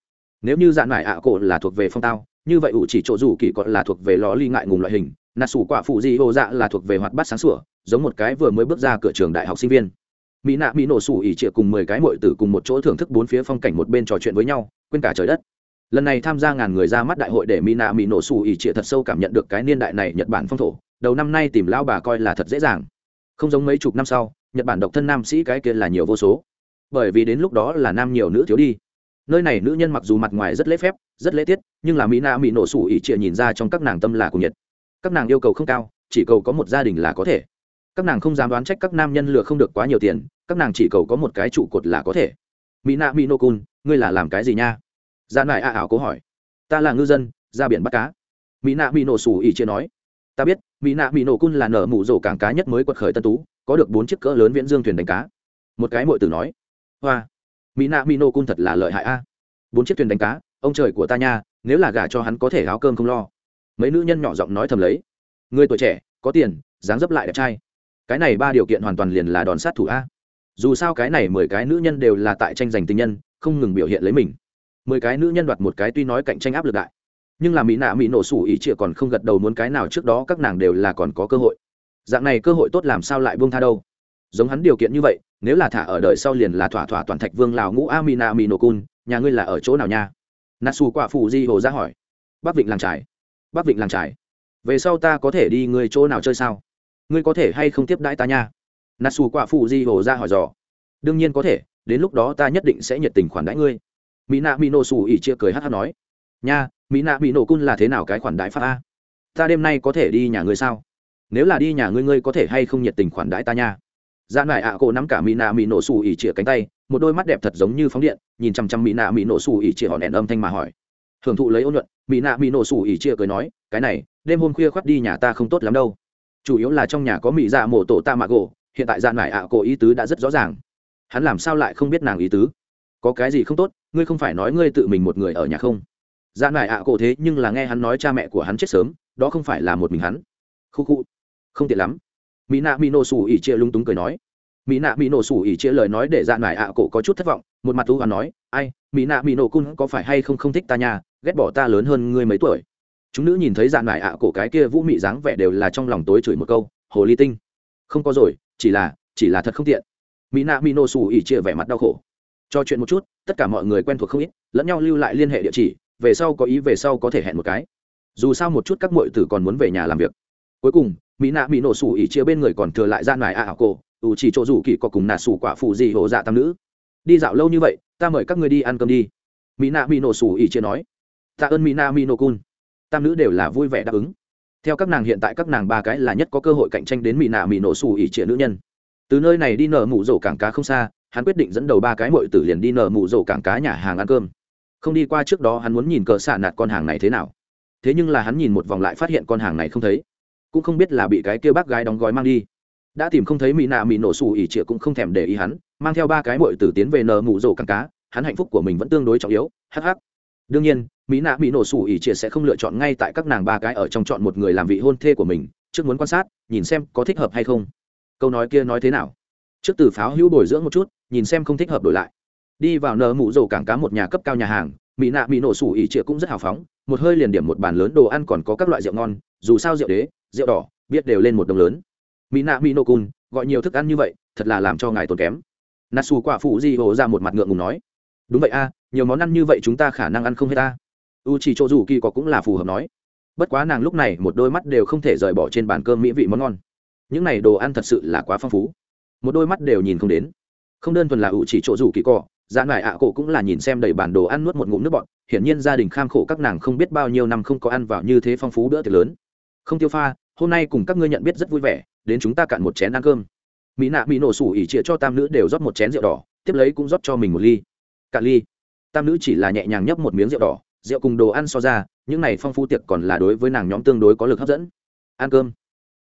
Nếu như dạng nải ạ, cổ là thuộc về phong tao, như vậy ủ chỉ chỗ dù kỳ còn là thuộc về lò ly ngại ngùng loại hình. Nà sủ quả phụ dị hồ dạ là thuộc về hoạt bát sáng sủa giống một cái vừa mới bước ra cửa trường đại học sinh viên. Mỹ nạ, mỹ nổ sủ ỉ trịa cùng mười cái mội tử cùng một chỗ thưởng thức bốn phía phong cảnh một bên trò chuyện với nhau, quên cả trời đất. Lần này tham gia ngàn người ra mắt đại hội để mỹ nạ, mỹ nổ sủ ỉ trịa thật sâu cảm nhận được cái niên đại này nhật bản phong thổ. Đầu năm nay tìm lao bà coi là thật dễ dàng. Không giống mấy chục năm sau, nhật bản độc thân nam sĩ cái kia là nhiều vô số. Bởi vì đến lúc đó là nam nhiều nữ thiếu đi. Nơi này nữ nhân mặc dù mặt ngoài rất lễ phép, rất lễ tiết, nhưng là mỹ nạ, mỹ nổ sủ ỉ trịa nhìn ra trong các nàng tâm là cùng nhật. các nàng yêu cầu không cao, chỉ cầu có một gia đình là có thể các nàng không dám đoán trách các nam nhân lừa không được quá nhiều tiền, các nàng chỉ cầu có một cái trụ cột là có thể. Mỹ nạ mỹ nô cun, ngươi là làm cái gì nha? Dạ lại à ảo cố hỏi. Ta là ngư dân, ra biển bắt cá. Mỹ nạ mỹ nổ xù ỉ chia nói. Ta biết, mỹ nạ mỹ nổ cun là nở mụ rổ cảng cá nhất mới quật khởi tân tú, có được bốn chiếc cỡ lớn viễn dương thuyền đánh cá. Một cái mội tử nói. Hoa, mỹ nạ mỹ nổ cun thật là lợi hại a. Bốn chiếc thuyền đánh cá, ông trời của ta nha, nếu là gả cho hắn có thể áo cơm không lo. Mấy nữ nhân nhỏ giọng nói thầm lấy. Người tuổi trẻ, có tiền, dáng dấp lại đẹp trai cái này ba điều kiện hoàn toàn liền là đòn sát thủ a. Dù sao cái này mười cái nữ nhân đều là tại tranh giành tình nhân, không ngừng biểu hiện lấy mình. Mười cái nữ nhân đoạt một cái tuy nói cạnh tranh áp lực đại, nhưng là mỹ nạ mỹ nổ sủ ý chịa còn không gật đầu muốn cái nào trước đó các nàng đều là còn có cơ hội. Dạng này cơ hội tốt làm sao lại buông tha đâu? Giống hắn điều kiện như vậy, nếu là thả ở đời sau liền là thỏa thỏa toàn thạch vương lào ngũ a mỹ nạ mỹ nổ cun, nhà ngươi là ở chỗ nào nha? Nà xù quả phụ di hồ ra hỏi. Bắc vịnh làng trải bắc vịnh làng trải về sau ta có thể đi ngươi chỗ nào chơi sao? Ngươi có thể hay không tiếp đãi ta nha? Nà xù quả phụ di hồ ra hỏi dò. Đương nhiên có thể, đến lúc đó ta nhất định sẽ nhiệt tình khoản đãi ngươi. Mỹ nạ mỹ nổ xù ỉ chia cười hát hát nói. Nha, mỹ nạ mỹ nổ cun là thế nào cái khoản đãi pháp a? Ta đêm nay có thể đi nhà ngươi sao? Nếu là đi nhà ngươi ngươi có thể hay không nhiệt tình khoản đãi ta nha? Dạ nải ạ cổ nắm cả mỹ nạ mỹ nổ xù ỉ chĩa cánh tay, một đôi mắt đẹp thật giống như phóng điện, nhìn chằm chằm mỹ nạ mỹ nổ xù ỉ chĩa hòn đèn âm thanh mà hỏi. Hưởng thụ lấy ôn nhuận, mỹ nạ mỹ nổ xù ỉ chĩa cười nói, cái này, đêm hôm khuya khoác đi nhà ta không tốt lắm đâu chủ yếu là trong nhà có mỹ dạ mổ tổ ta mạ gỗ, hiện tại dạ nải ạ cổ ý tứ đã rất rõ ràng. Hắn làm sao lại không biết nàng ý tứ? Có cái gì không tốt, ngươi không phải nói ngươi tự mình một người ở nhà không? Dạ nải ạ cổ thế nhưng là nghe hắn nói cha mẹ của hắn chết sớm, đó không phải là một mình hắn. Khu khu, không tiện lắm. Mỹ nạ mỹ nổ xù ỉ chia lung túng cười nói. Mỹ nạ mỹ nổ xù ỉ chia lời nói để dạ nải ạ cổ có chút thất vọng, một mặt thú hắn nói, ai mỹ nạ mỹ nổ cun có phải hay không không thích ta nhà? Ghét bỏ ta lớn hơn ngươi mấy tuổi chúng nữ nhìn thấy dạn nải ạ, cổ cái kia vũ mị dáng vẻ đều là trong lòng tối chửi một câu, hồ ly tinh, không có rồi, chỉ là chỉ là thật không tiện. Mỹ nạ mỹ nô xù ỉ chia vẻ mặt đau khổ. Cho chuyện một chút, tất cả mọi người quen thuộc không ít, lẫn nhau lưu lại liên hệ địa chỉ, về sau có ý về sau có thể hẹn một cái. Dù sao một chút các muội tử còn muốn về nhà làm việc. Cuối cùng mỹ nạ mỹ nổ sủ ỉ chia bên người còn thừa lại gian mài ạ ảo cổ, ủ chỉ chỗ rủ kỳ có cùng nà sủ quả phụ gì hồ dạ tam nữ. Đi dạo lâu như vậy, ta mời các người đi ăn cơm đi. Mỹ nạ mỹ nổ sủ ỉ chia nói. Tạ ơn mỹ nạ mỹ nổ cun tam nữ đều là vui vẻ đáp ứng. Theo các nàng hiện tại các nàng ba cái là nhất có cơ hội cạnh tranh đến mỹ nạ mỹ nổ xù ỉ trịa nữ nhân. Từ nơi này đi nở mụ rổ cảng cá không xa, hắn quyết định dẫn đầu ba cái mội tử liền đi nở mụ rổ cảng cá nhà hàng ăn cơm. Không đi qua trước đó hắn muốn nhìn cờ xạ nạt con hàng này thế nào. Thế nhưng là hắn nhìn một vòng lại phát hiện con hàng này không thấy. Cũng không biết là bị cái kêu bác gái đóng gói mang đi. Đã tìm không thấy mỹ nạ mỹ nổ xù ỉ trịa cũng không thèm để ý hắn, mang theo ba cái mội tử tiến về nở mụ rổ cảng cá. Hắn hạnh phúc của mình vẫn tương đối trọng yếu. Hh đương nhiên mỹ nạ mỹ nổ sủ ỉ chia sẽ không lựa chọn ngay tại các nàng ba cái ở trong chọn một người làm vị hôn thê của mình, trước muốn quan sát, nhìn xem có thích hợp hay không. Câu nói kia nói thế nào? Trước từ pháo hữu bồi dưỡng một chút, nhìn xem không thích hợp đổi lại. Đi vào nờ mụ rổ cảng cá một nhà cấp cao nhà hàng, mỹ nạ mỹ nổ sủ ỉ chia cũng rất hào phóng, một hơi liền điểm một bàn lớn đồ ăn còn có các loại rượu ngon, dù sao rượu đế, rượu đỏ biết đều lên một đồng lớn. Mỹ nạ mỹ nổ cun gọi nhiều thức ăn như vậy, thật là làm cho ngài tốn kém. Nà xù quả phụ di hồ ra một mặt ngượng ngùng nói, đúng vậy a, nhiều món ăn như vậy chúng ta khả năng ăn không hết ta u chỉ chỗ dù kỳ có cũng là phù hợp nói. Bất quá nàng lúc này một đôi mắt đều không thể rời bỏ trên bàn cơm mỹ vị món ngon. Những này đồ ăn thật sự là quá phong phú. Một đôi mắt đều nhìn không đến. Không đơn thuần là ủ chỉ chỗ rủ kỳ cỏ dạ nải ạ cổ cũng là nhìn xem đầy bản đồ ăn nuốt một ngụm nước bọn hiển nhiên gia đình kham khổ các nàng không biết bao nhiêu năm không có ăn vào như thế phong phú bữa tiệc lớn. Không tiêu pha, hôm nay cùng các ngươi nhận biết rất vui vẻ, đến chúng ta cạn một chén ăn cơm. Mỹ nạ mỹ nổ sủ ỉ trịa cho tam nữ đều rót một chén rượu đỏ, tiếp lấy cũng rót cho mình một ly. Cạn ly. Tam nữ chỉ là nhẹ nhàng nhấp một miếng rượu đỏ rượu cùng đồ ăn so ra, những này phong phú tiệc còn là đối với nàng nhóm tương đối có lực hấp dẫn. Ăn cơm.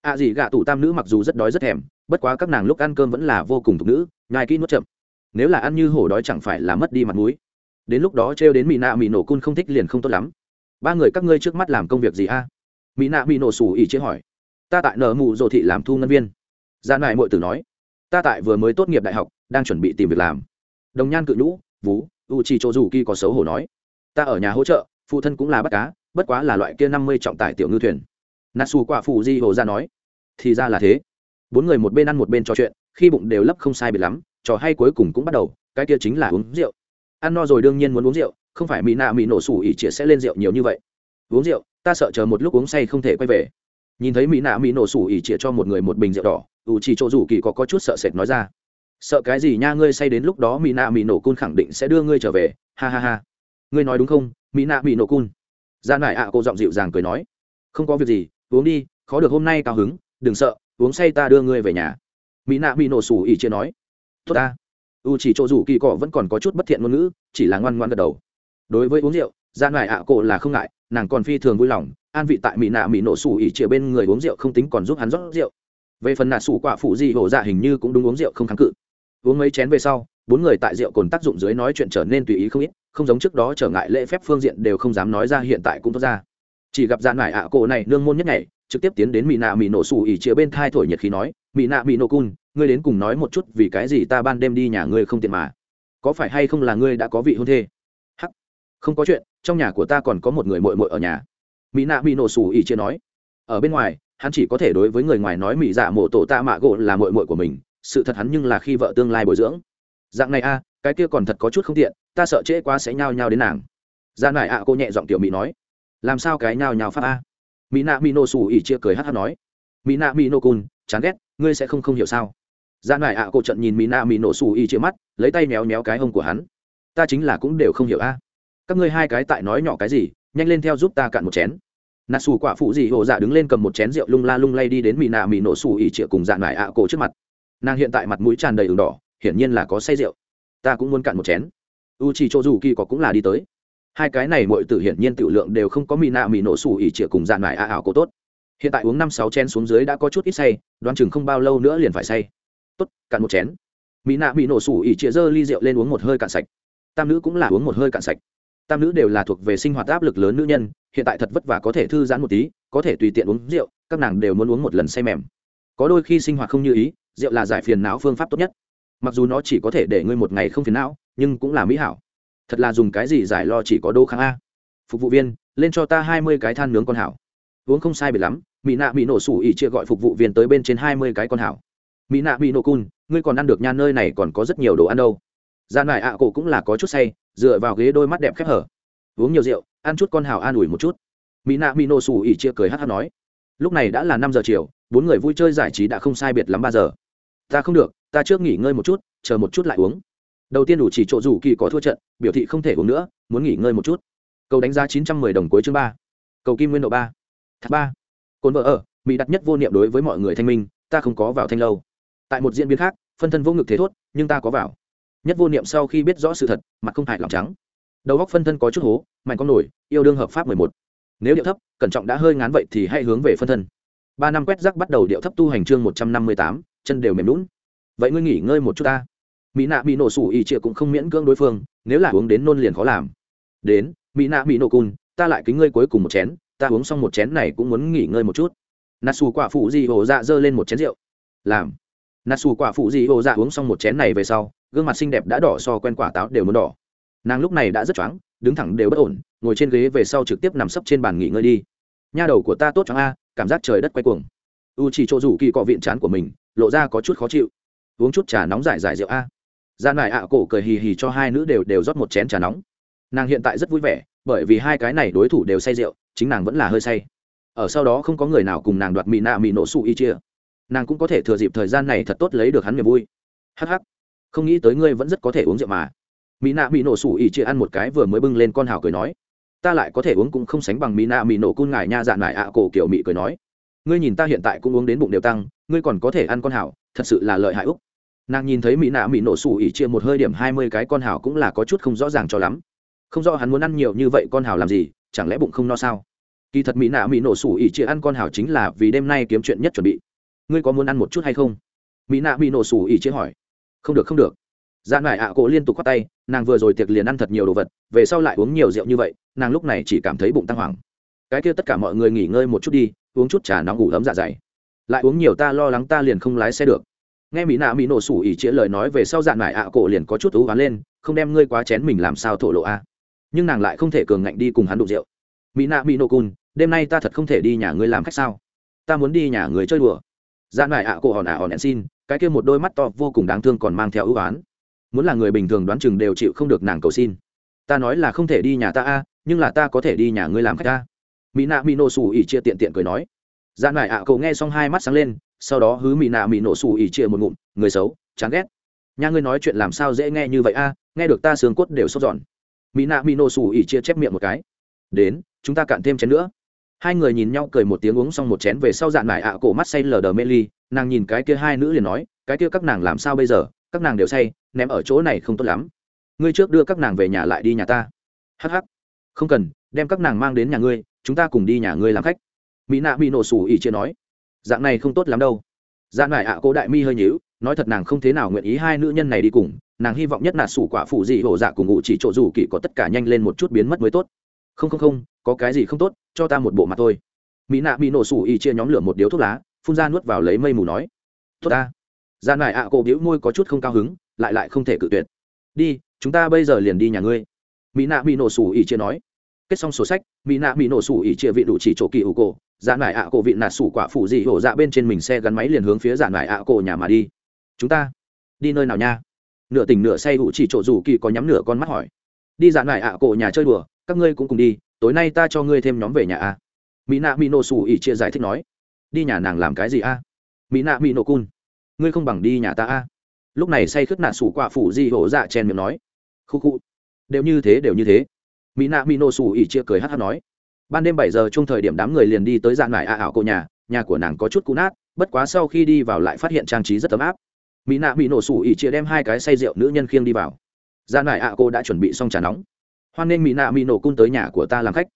Ạ à gì gạ tủ tam nữ mặc dù rất đói rất thèm, bất quá các nàng lúc ăn cơm vẫn là vô cùng thục nữ, nhai kỹ nuốt chậm. Nếu là ăn như hổ đói chẳng phải là mất đi mặt mũi. Đến lúc đó trêu đến mỹ nạ mỹ nổ cun không thích liền không tốt lắm. Ba người các ngươi trước mắt làm công việc gì a? Mỹ nạ mỹ nổ xù ỉ chế hỏi. Ta tại nở mụ dồ thị làm thu ngân viên. Gia nại mội tử nói. Ta tại vừa mới tốt nghiệp đại học, đang chuẩn bị tìm việc làm. Đồng nhan cự nhũ, vú u chi chỗ dù kỳ có xấu hổ nói ta ở nhà hỗ trợ phụ thân cũng là bắt cá bất quá là loại kia năm mươi trọng tải tiểu ngư thuyền. Natsu quả phụ di hồ ra nói. Thì ra là thế. Bốn người một bên ăn một bên trò chuyện khi bụng đều lấp không sai biệt lắm trò hay cuối cùng cũng bắt đầu cái kia chính là uống rượu. Ăn no rồi đương nhiên muốn uống rượu không phải mỹ nạ mỹ nổ sủ ỉ chĩa sẽ lên rượu nhiều như vậy. Uống rượu ta sợ chờ một lúc uống say không thể quay về. Nhìn thấy mỹ nạ mỹ nổ sủ ỉ chĩa cho một người một bình rượu đỏ ủ chỉ chỗ rủ kỳ có, có chút sợ sệt nói ra. Sợ cái gì nha ngươi say đến lúc đó mỹ nạ mỹ nổ cun khẳng định sẽ đưa ngươi trở về. Ha ha ha ngươi nói đúng không? Mỹ nạ mỹ nổ cun. Ra nải ạ cô giọng dịu dàng cười nói. Không có việc gì, uống đi, khó được hôm nay cao hứng, đừng sợ, uống say ta đưa ngươi về nhà. Mỹ nạ mỹ nổ sủ ỉ chia nói. Tốt ta. U chỉ chỗ rủ kỳ cọ vẫn còn có chút bất thiện ngôn ngữ, chỉ là ngoan ngoan gật đầu. Đối với uống rượu dạ gian ngoại ạ cổ là không ngại, nàng còn phi thường vui lòng, an vị tại mỹ nạ mỹ nổ sủ ỉ chia bên người uống rượu không tính còn giúp hắn rót rượu. Về phần nạ sủ quả phụ gì hổ dạ hình như cũng đúng uống rượu không kháng cự. Uống mấy chén về sau, bốn người tại rượu cồn tác dụng dưới nói chuyện trở nên tùy ý không ít không giống trước đó trở ngại lễ phép phương diện đều không dám nói ra, hiện tại cũng tốt ra. Chỉ gặp dạn mải ạ cổ này nương môn nhất ngày trực tiếp tiến đến mỹ nạ mỹ nổ xù ỉ chĩa bên thai thổi nhiệt khí nói mỹ nạ mỹ nổ cun, ngươi đến cùng nói một chút vì cái gì ta ban đêm đi nhà ngươi không tiện mà. Có phải hay không là ngươi đã có vị hôn thê? Hắc, không có chuyện, trong nhà của ta còn có một người mội mội ở nhà. Mỹ nạ mỹ nổ xù ỉ chĩa nói. Ở bên ngoài, hắn chỉ có thể đối với người ngoài nói mỹ dạ mộ tổ tạ mạ gỗ là mội mội của mình, sự thật hắn nhưng là khi vợ tương lai bồi dưỡng. Dạng này a cái kia còn thật có chút không tiện, ta sợ trễ quá sẽ nhao nhao đến nàng. Gian lại ạ cô nhẹ giọng tiểu mỹ nói. Làm sao cái nhao nhao pháp a? Mỹ nạ mỹ nô xù ỉ chia cười hát hát nói. Mỹ nạ mỹ nô cun chán ghét, ngươi sẽ không không hiểu sao? Gian lại ạ cô trận nhìn mỹ nạ mỹ nô xù ỉ chia mắt, lấy tay méo méo cái hông của hắn. Ta chính là cũng đều không hiểu a. Các ngươi hai cái tại nói nhỏ cái gì, nhanh lên theo giúp ta cạn một chén. Nà xù quả phụ gì hồ dạ đứng lên cầm một chén rượu lung la lung lay đi đến mỹ nạ mỹ nổ xù ỉ chĩa cùng dạ nải ạ cổ trước mặt. Nàng hiện tại mặt mũi tràn đầy ửng đỏ, hiển nhiên là có say rượu ta cũng muốn cạn một chén. U chỉ chỗ dù kỳ có cũng là đi tới. Hai cái này mọi tử hiển nhiên tiểu lượng đều không có mỹ nạ mỹ nổ sủ ỉ chĩa cùng dạn nải a ảo cô tốt. Hiện tại uống năm sáu chén xuống dưới đã có chút ít say, đoán chừng không bao lâu nữa liền phải say. Tốt, cạn một chén. Mỹ nạ mỹ nổ sủ ỉ chĩa giơ ly rượu lên uống một hơi cạn sạch. Tam nữ cũng là uống một hơi cạn sạch. Tam nữ đều là thuộc về sinh hoạt áp lực lớn nữ nhân, hiện tại thật vất vả có thể thư giãn một tí, có thể tùy tiện uống rượu, các nàng đều muốn uống một lần say mềm. Có đôi khi sinh hoạt không như ý, rượu là giải phiền não phương pháp tốt nhất mặc dù nó chỉ có thể để ngươi một ngày không phiền não, nhưng cũng là mỹ hảo. Thật là dùng cái gì giải lo chỉ có đô kháng a. Phục vụ viên, lên cho ta hai mươi cái than nướng con hảo. Uống không sai biệt lắm, mỹ nạ bị nổ sủ ỉ chia gọi phục vụ viên tới bên trên hai mươi cái con hảo. Mỹ nạ bị nổ cun, ngươi còn ăn được nha, nơi này còn có rất nhiều đồ ăn đâu. Dạ Gian ngoài ạ cổ cũng là có chút say, dựa vào ghế đôi mắt đẹp khép hở. Uống nhiều rượu, ăn chút con hào an ủi một chút. Mỹ nạ mỹ nổ sủ ỉ chia cười hát hát nói, lúc này đã là năm giờ chiều, bốn người vui chơi giải trí đã không sai biệt lắm ba giờ. Ta không được ta trước nghỉ ngơi một chút, chờ một chút lại uống. Đầu tiên đủ chỉ chỗ rủ kỳ có thua trận, biểu thị không thể uống nữa, muốn nghỉ ngơi một chút. Cầu đánh giá chín trăm mười đồng cuối chương ba. Cầu kim nguyên độ ba. Thác ba. Cồn vợ ở, mỹ đặt nhất vô niệm đối với mọi người thanh minh, ta không có vào thanh lâu. Tại một diễn biến khác, phân thân vô ngực thế thốt, nhưng ta có vào. Nhất vô niệm sau khi biết rõ sự thật, mặt không hại lòng trắng. Đầu góc phân thân có chút hố, mạnh con nổi, yêu đương hợp pháp mười một. Nếu điệu thấp, cẩn trọng đã hơi ngán vậy thì hãy hướng về phân thân. Ba năm quét rác bắt đầu điệu thấp tu hành chương một trăm năm mươi tám, chân đều mềm lún vậy ngươi nghỉ ngơi một chút ta. Mỹ nạ bị nổ sủ ỉ trịa cũng không miễn cưỡng đối phương, nếu là uống đến nôn liền khó làm. Đến, mỹ nạ bị nổ cun ta lại kính ngươi cuối cùng một chén, ta uống xong một chén này cũng muốn nghỉ ngơi một chút. Nà xù quả phụ dị hồ dạ giơ lên một chén rượu. Làm. Nà xù quả phụ dị hồ dạ uống xong một chén này về sau, gương mặt xinh đẹp đã đỏ so quen quả táo đều muốn đỏ. Nàng lúc này đã rất choáng, đứng thẳng đều bất ổn, ngồi trên ghế về sau trực tiếp nằm sấp trên bàn nghỉ ngơi đi. Nha đầu của ta tốt choáng a, cảm giác trời đất quay cuồng. U chỉ chỗ rủ kỳ cọ viện chán của mình, lộ ra có chút khó chịu uống chút trà nóng giải giải rượu a. Gian lại ạ cổ cười hì hì cho hai nữ đều đều rót một chén trà nóng. Nàng hiện tại rất vui vẻ, bởi vì hai cái này đối thủ đều say rượu, chính nàng vẫn là hơi say. Ở sau đó không có người nào cùng nàng đoạt mì nạ mì nổ sụ y chia. Nàng cũng có thể thừa dịp thời gian này thật tốt lấy được hắn niềm vui. Hh không nghĩ tới ngươi vẫn rất có thể uống rượu mà. Mỹ nạ mỹ nổ sủ ỉ chia ăn một cái vừa mới bưng lên con hào cười nói. Ta lại có thể uống cũng không sánh bằng mỹ nạ mỹ nổ cun ngài nha dạn lại ạ cổ kiểu mỹ cười nói. Ngươi nhìn ta hiện tại cũng uống đến bụng đều tăng, ngươi còn có thể ăn con hào, thật sự là lợi hại úc nàng nhìn thấy mỹ nạ mỹ nổ sủ ỉ chia một hơi điểm hai mươi cái con hào cũng là có chút không rõ ràng cho lắm. Không rõ hắn muốn ăn nhiều như vậy con hào làm gì, chẳng lẽ bụng không no sao? Kỳ thật mỹ nạ mỹ nổ sủ ỉ chia ăn con hào chính là vì đêm nay kiếm chuyện nhất chuẩn bị. Ngươi có muốn ăn một chút hay không? Mỹ nạ mỹ nổ sủ ỉ chia hỏi. Không được không được. Dạ nải ạ cổ liên tục khoác tay, nàng vừa rồi tiệc liền ăn thật nhiều đồ vật, về sau lại uống nhiều rượu như vậy, nàng lúc này chỉ cảm thấy bụng tăng hoảng. Cái kia tất cả mọi người nghỉ ngơi một chút đi, uống chút trà nóng ngủ ấm dạ dày. Lại uống nhiều ta lo lắng ta liền không lái xe được nghe mỹ nạ mỹ nổ sủ ỉ chĩa lời nói về sau dạn nải ạ cổ liền có chút ú hoán lên không đem ngươi quá chén mình làm sao thổ lộ a. Nhưng nàng lại không thể cường ngạnh đi cùng hắn đụng rượu. Mỹ nạ mỹ nổ cun đêm nay ta thật không thể đi nhà ngươi làm khách sao? Ta muốn đi nhà người chơi đùa. Dạn nải ạ cổ hòn ạ hòn xin cái kia một đôi mắt to vô cùng đáng thương còn mang theo ưu oán muốn là người bình thường đoán chừng đều chịu không được nàng cầu xin. Ta nói là không thể đi nhà ta a nhưng là ta có thể đi nhà ngươi làm khách ta mỹ nạ mỹ nổ sủ ỉ chia tiện tiện cười nói. Dạn mải ạ à, cậu nghe xong hai mắt sáng lên sau đó hứ mỹ nạ mỹ nổ xù ỉ chia một ngụm, người xấu, chán ghét. Nhà ngươi nói chuyện làm sao dễ nghe như vậy a? Nghe được ta sướng cốt đều sốt giòn. Mỹ nạ mỹ nổ xù ỉ chia chép miệng một cái. Đến, chúng ta cạn thêm chén nữa. Hai người nhìn nhau cười một tiếng uống xong một chén về sau dạn mải ạ cổ mắt say lờ đờ mê ly, nàng nhìn cái kia hai nữ liền nói, cái kia các nàng làm sao bây giờ? Các nàng đều say, ném ở chỗ này không tốt lắm. Ngươi trước đưa các nàng về nhà lại đi nhà ta. Hh không cần, đem các nàng mang đến nhà ngươi, chúng ta cùng đi nhà ngươi làm khách. Mỹ nạ bị nổ sủ ỉ chia nói dạng này không tốt lắm đâu. Dạ nải ạ cố đại mi hơi nhíu, nói thật nàng không thế nào nguyện ý hai nữ nhân này đi cùng, nàng hy vọng nhất là sủ quả phụ dị hổ dạ cùng ngụ chỉ chỗ dù kỳ có tất cả nhanh lên một chút biến mất mới tốt. Không không không, có cái gì không tốt, cho ta một bộ mặt thôi. Mỹ nạ bị nổ sủ y chia nhóm lửa một điếu thuốc lá, phun ra nuốt vào lấy mây mù nói. Tốt ta. Dạ nải ạ cố biểu môi có chút không cao hứng, lại lại không thể cự tuyệt. Đi, chúng ta bây giờ liền đi nhà ngươi. Mỹ nạ bị nổ sủ y chia nói. Kết xong sổ sách, mỹ nạ bị nổ sủ y chia vị đủ chỉ chỗ kỳ ủ cổ dạ nải ạ cổ vị nạt sủ quả phụ dị hổ dạ bên trên mình xe gắn máy liền hướng phía dạ nải ạ cổ nhà mà đi. Chúng ta đi nơi nào nha? Nửa tỉnh nửa say ủ chỉ chỗ rủ kỳ có nhắm nửa con mắt hỏi. Đi dạ nải ạ cổ nhà chơi đùa, các ngươi cũng cùng đi, tối nay ta cho ngươi thêm nhóm về nhà a. Mỹ nạ mỹ nổ sủ ỉ chia giải thích nói. Đi nhà nàng làm cái gì a? Mỹ nạ mỹ nổ cun. Ngươi không bằng đi nhà ta a. Lúc này say khướt nạt sủ quả phụ dị hổ dạ chen miệng nói. Khu khu. Đều như thế, đều như thế. Mỹ nạ mỹ nổ sủ ỉ chia cười hát hát nói ban đêm bảy giờ chung thời điểm đám người liền đi tới dạng lại a ảo cô nhà nhà của nàng có chút cũ nát, bất quá sau khi đi vào lại phát hiện trang trí rất ấm áp. Mỹ nạ bị nổ sủ ỉ chia đem hai cái say rượu nữ nhân khiêng đi vào. Dạn mải a cô đã chuẩn bị xong trà nóng. Hoan nên mỹ nạ mỹ nổ cung tới nhà của ta làm khách.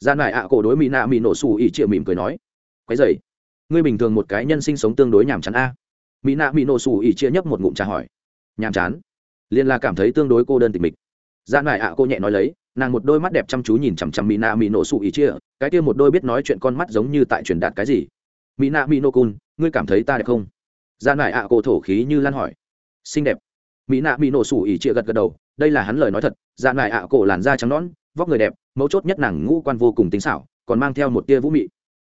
Dạn mải a cô đối mỹ nạ mỹ nổ sủ ỉ chia mỉm cười nói quái dày ngươi bình thường một cái nhân sinh sống tương đối nhàm chán a. Mỹ nạ mỹ nổ sủ ỉ chia nhấp một ngụm trà hỏi, nhàm chán? Liên là cảm thấy tương đối cô đơn tịch mịch. Dạn mải a cô nhẹ nói lấy nàng một đôi mắt đẹp chăm chú nhìn chằm chằm mỹ nạ mỹ nổ sụ ý chia, cái kia một đôi biết nói chuyện con mắt giống như tại truyền đạt cái gì. Mỹ nạ mỹ cun ngươi cảm thấy ta đẹp không? Ra nải ạ, cổ thổ khí như lan hỏi. Xinh đẹp. Mỹ nạ mỹ nổ sủ ỉ chia gật gật đầu, đây là hắn lời nói thật ra nải ạ, cổ làn da trắng nõn, vóc người đẹp, mấu chốt nhất nàng ngũ quan vô cùng tính xảo, còn mang theo một tia vũ mị.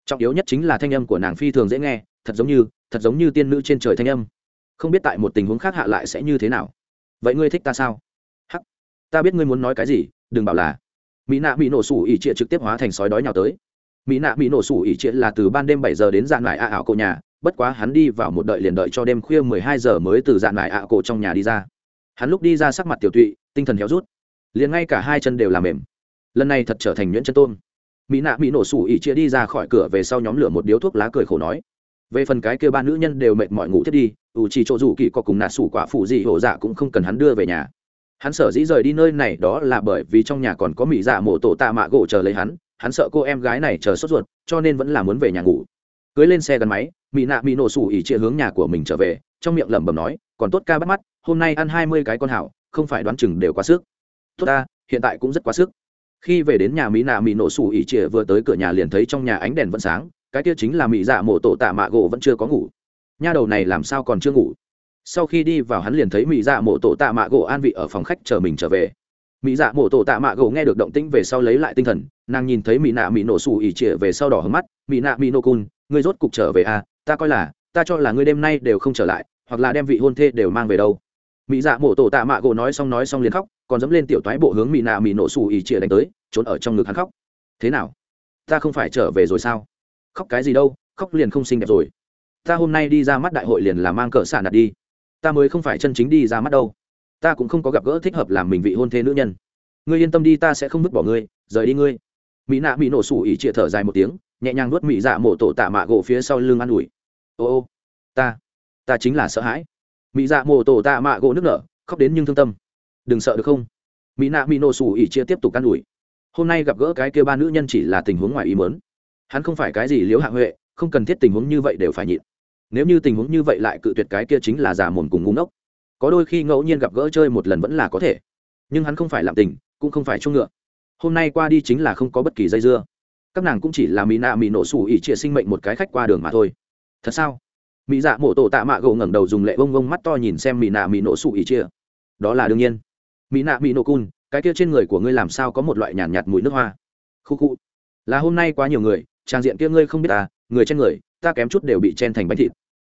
Trọng yếu nhất chính là thanh âm của nàng phi thường dễ nghe, thật giống như, thật giống như tiên nữ trên trời thanh âm. Không biết tại một tình huống khác hạ lại sẽ như thế nào. Vậy ngươi thích ta sao? Hắc. Ta biết ngươi muốn nói cái gì đừng bảo là mỹ nạ bị nổ sủ ỉ trịa trực tiếp hóa thành sói đói nhào tới. Mỹ nạ bị nổ sủ ỉ trịa là từ ban đêm bảy giờ đến dạng lại ạ ảo cổ nhà, bất quá hắn đi vào một đợi liền đợi cho đêm khuya mười hai giờ mới từ dạng lại ạ cổ trong nhà đi ra. Hắn lúc đi ra sắc mặt tiểu tụy, tinh thần héo rút, liền ngay cả hai chân đều làm mềm. Lần này thật trở thành nhuyễn chân tôm mỹ nạ bị nổ sủ ỉ chia đi ra khỏi cửa về sau nhóm lửa một điếu thuốc lá cười khổ nói. Về phần cái kia ba nữ nhân đều mệt mỏi ngủ thiết đi ủ chỉ chỗ rủ kỳ có cùng nạ sủ quả phụ gì hổ dạ cũng không cần hắn đưa về nhà hắn sở dĩ rời đi nơi này đó là bởi vì trong nhà còn có mỹ dạ mổ tổ tạ mạ gỗ chờ lấy hắn hắn sợ cô em gái này chờ sốt ruột, cho nên vẫn là muốn về nhà ngủ. Cưới lên xe gắn máy mỹ nạ mỹ nổ sủ ỉ chia hướng nhà của mình trở về, trong miệng lẩm bẩm nói, còn tốt ca bắt mắt, hôm nay ăn hai mươi cái con hảo, không phải đoán chừng đều quá sức. Tốt ta, hiện tại cũng rất quá sức. Khi về đến nhà mỹ nạ mỹ nổ sủ ỉ chia vừa tới cửa nhà liền thấy trong nhà ánh đèn vẫn sáng, cái kia chính là mỹ dạ mổ tổ tạ mạ gỗ vẫn chưa có ngủ. Nha đầu này làm sao còn chưa ngủ? Sau khi đi vào hắn liền thấy mỹ dạ mổ tổ tạ mạ gỗ an vị ở phòng khách chờ mình trở về. Mỹ dạ mổ tổ tạ mạ gỗ nghe được động tĩnh về sau lấy lại tinh thần, nàng nhìn thấy mỹ nạ mỹ nổ xù ỉ trịa về sau đỏ hứng mắt, mỹ nạ mỹ nổ cun ngươi rốt cục trở về à? Ta coi là, ta cho là ngươi đêm nay đều không trở lại, hoặc là đem vị hôn thê đều mang về đâu. Mỹ dạ mổ tổ tạ mạ gỗ nói xong nói xong liền khóc, còn dẫm lên tiểu toái bộ hướng mỹ nạ mỹ nổ xù ỉ trịa đánh tới, trốn ở trong ngực hắn khóc. Thế nào? Ta không phải trở về rồi sao? Khóc cái gì đâu, khóc liền không xinh đẹp rồi. Ta hôm nay đi ra mắt đại hội liền là mang cỡ xả nạt đi ta mới không phải chân chính đi ra mắt đâu. Ta cũng không có gặp gỡ thích hợp làm mình vị hôn thê nữ nhân. Ngươi yên tâm đi, ta sẽ không vứt bỏ ngươi, rời đi ngươi. Mỹ nạ bị nổ sủ ỉ trịa thở dài một tiếng, nhẹ nhàng nuốt mỹ dạ mổ tổ tạ mạ gỗ phía sau lưng an ủi. Ô ô, ta ta chính là sợ hãi. Mỹ dạ mổ tổ tạ mạ gỗ nước nở, khóc đến nhưng thương tâm. Đừng sợ được không? Mỹ nạ mỹ nổ sủ ỉ chia tiếp tục an ủi. Hôm nay gặp gỡ cái kia ba nữ nhân chỉ là tình huống ngoài ý mớn hắn không phải cái gì liếu hạ huệ, không cần thiết tình huống như vậy đều phải nhịn nếu như tình huống như vậy lại cự tuyệt cái kia chính là giả mồm cùng ngu ngốc. Có đôi khi ngẫu nhiên gặp gỡ chơi một lần vẫn là có thể. Nhưng hắn không phải làm tình cũng không phải chung ngựa. Hôm nay qua đi chính là không có bất kỳ dây dưa. Các nàng cũng chỉ là mỹ nạ mỹ nổ sủ ỉ trịa sinh mệnh một cái khách qua đường mà thôi. Thật sao? Mỹ dạ mổ tổ tạ mạ gỗ ngẩng đầu dùng lệ bông bông mắt to nhìn xem mỹ nạ mỹ nổ sủ ỉ trịa. Đó là đương nhiên. Mỹ nạ mỹ nổ cun cái kia trên người của ngươi làm sao có một loại nhàn nhạt, nhạt mùi nước hoa? Khu khu. Là hôm nay quá nhiều người trang diện kia ngươi không biết à người trên người ta kém chút đều bị chen thành bánh thịt.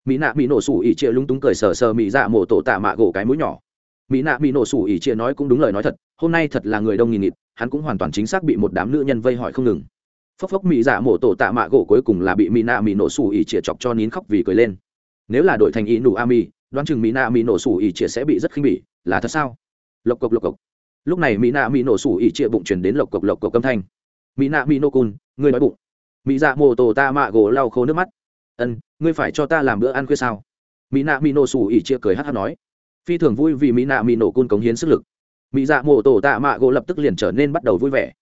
Mỹ nạ mỹ nổ sủ ỉ chia lúng túng cười sờ sờ mỹ dạ mổ tổ tạ mạ gỗ cái mũi nhỏ. Mỹ nạ mỹ nổ sủ ỉ chia nói cũng đúng lời nói thật, hôm nay thật là người đông nghìn nghịt, hắn cũng hoàn toàn chính xác bị một đám nữ nhân vây hỏi không ngừng. Phốc phốc mỹ dạ mổ tổ tạ mạ gỗ cuối cùng là bị mỹ nạ mỹ nổ sủ ỉ chia chọc cho nín khóc vì cười lên. Nếu là đội thành ý nụ a mi đoán chừng mỹ nạ mỹ nổ sủ ỉ chia sẽ bị rất khinh bỉ, là thật sao? Lộc cộc lộc cộc. Lúc này mỹ nạ mỹ nổ sủ ỉ chia bụng chuyển đến lộc cộc lộc cộc âm thanh. Mỹ nạ mỹ nổ cun ngươi nói bụng. Mỹ dạ mổ tổ ta mạ gỗ lau khô nước mắt ân, ngươi phải cho ta làm bữa ăn khuya sao? Mỹ nạ mỹ nổ xù ỉ chia cười hát hát nói. Phi thường vui vì mỹ nạ mỹ nổ côn cống hiến sức lực. Mỹ dạ mổ tổ tạ mạ gỗ lập tức liền trở nên bắt đầu vui vẻ.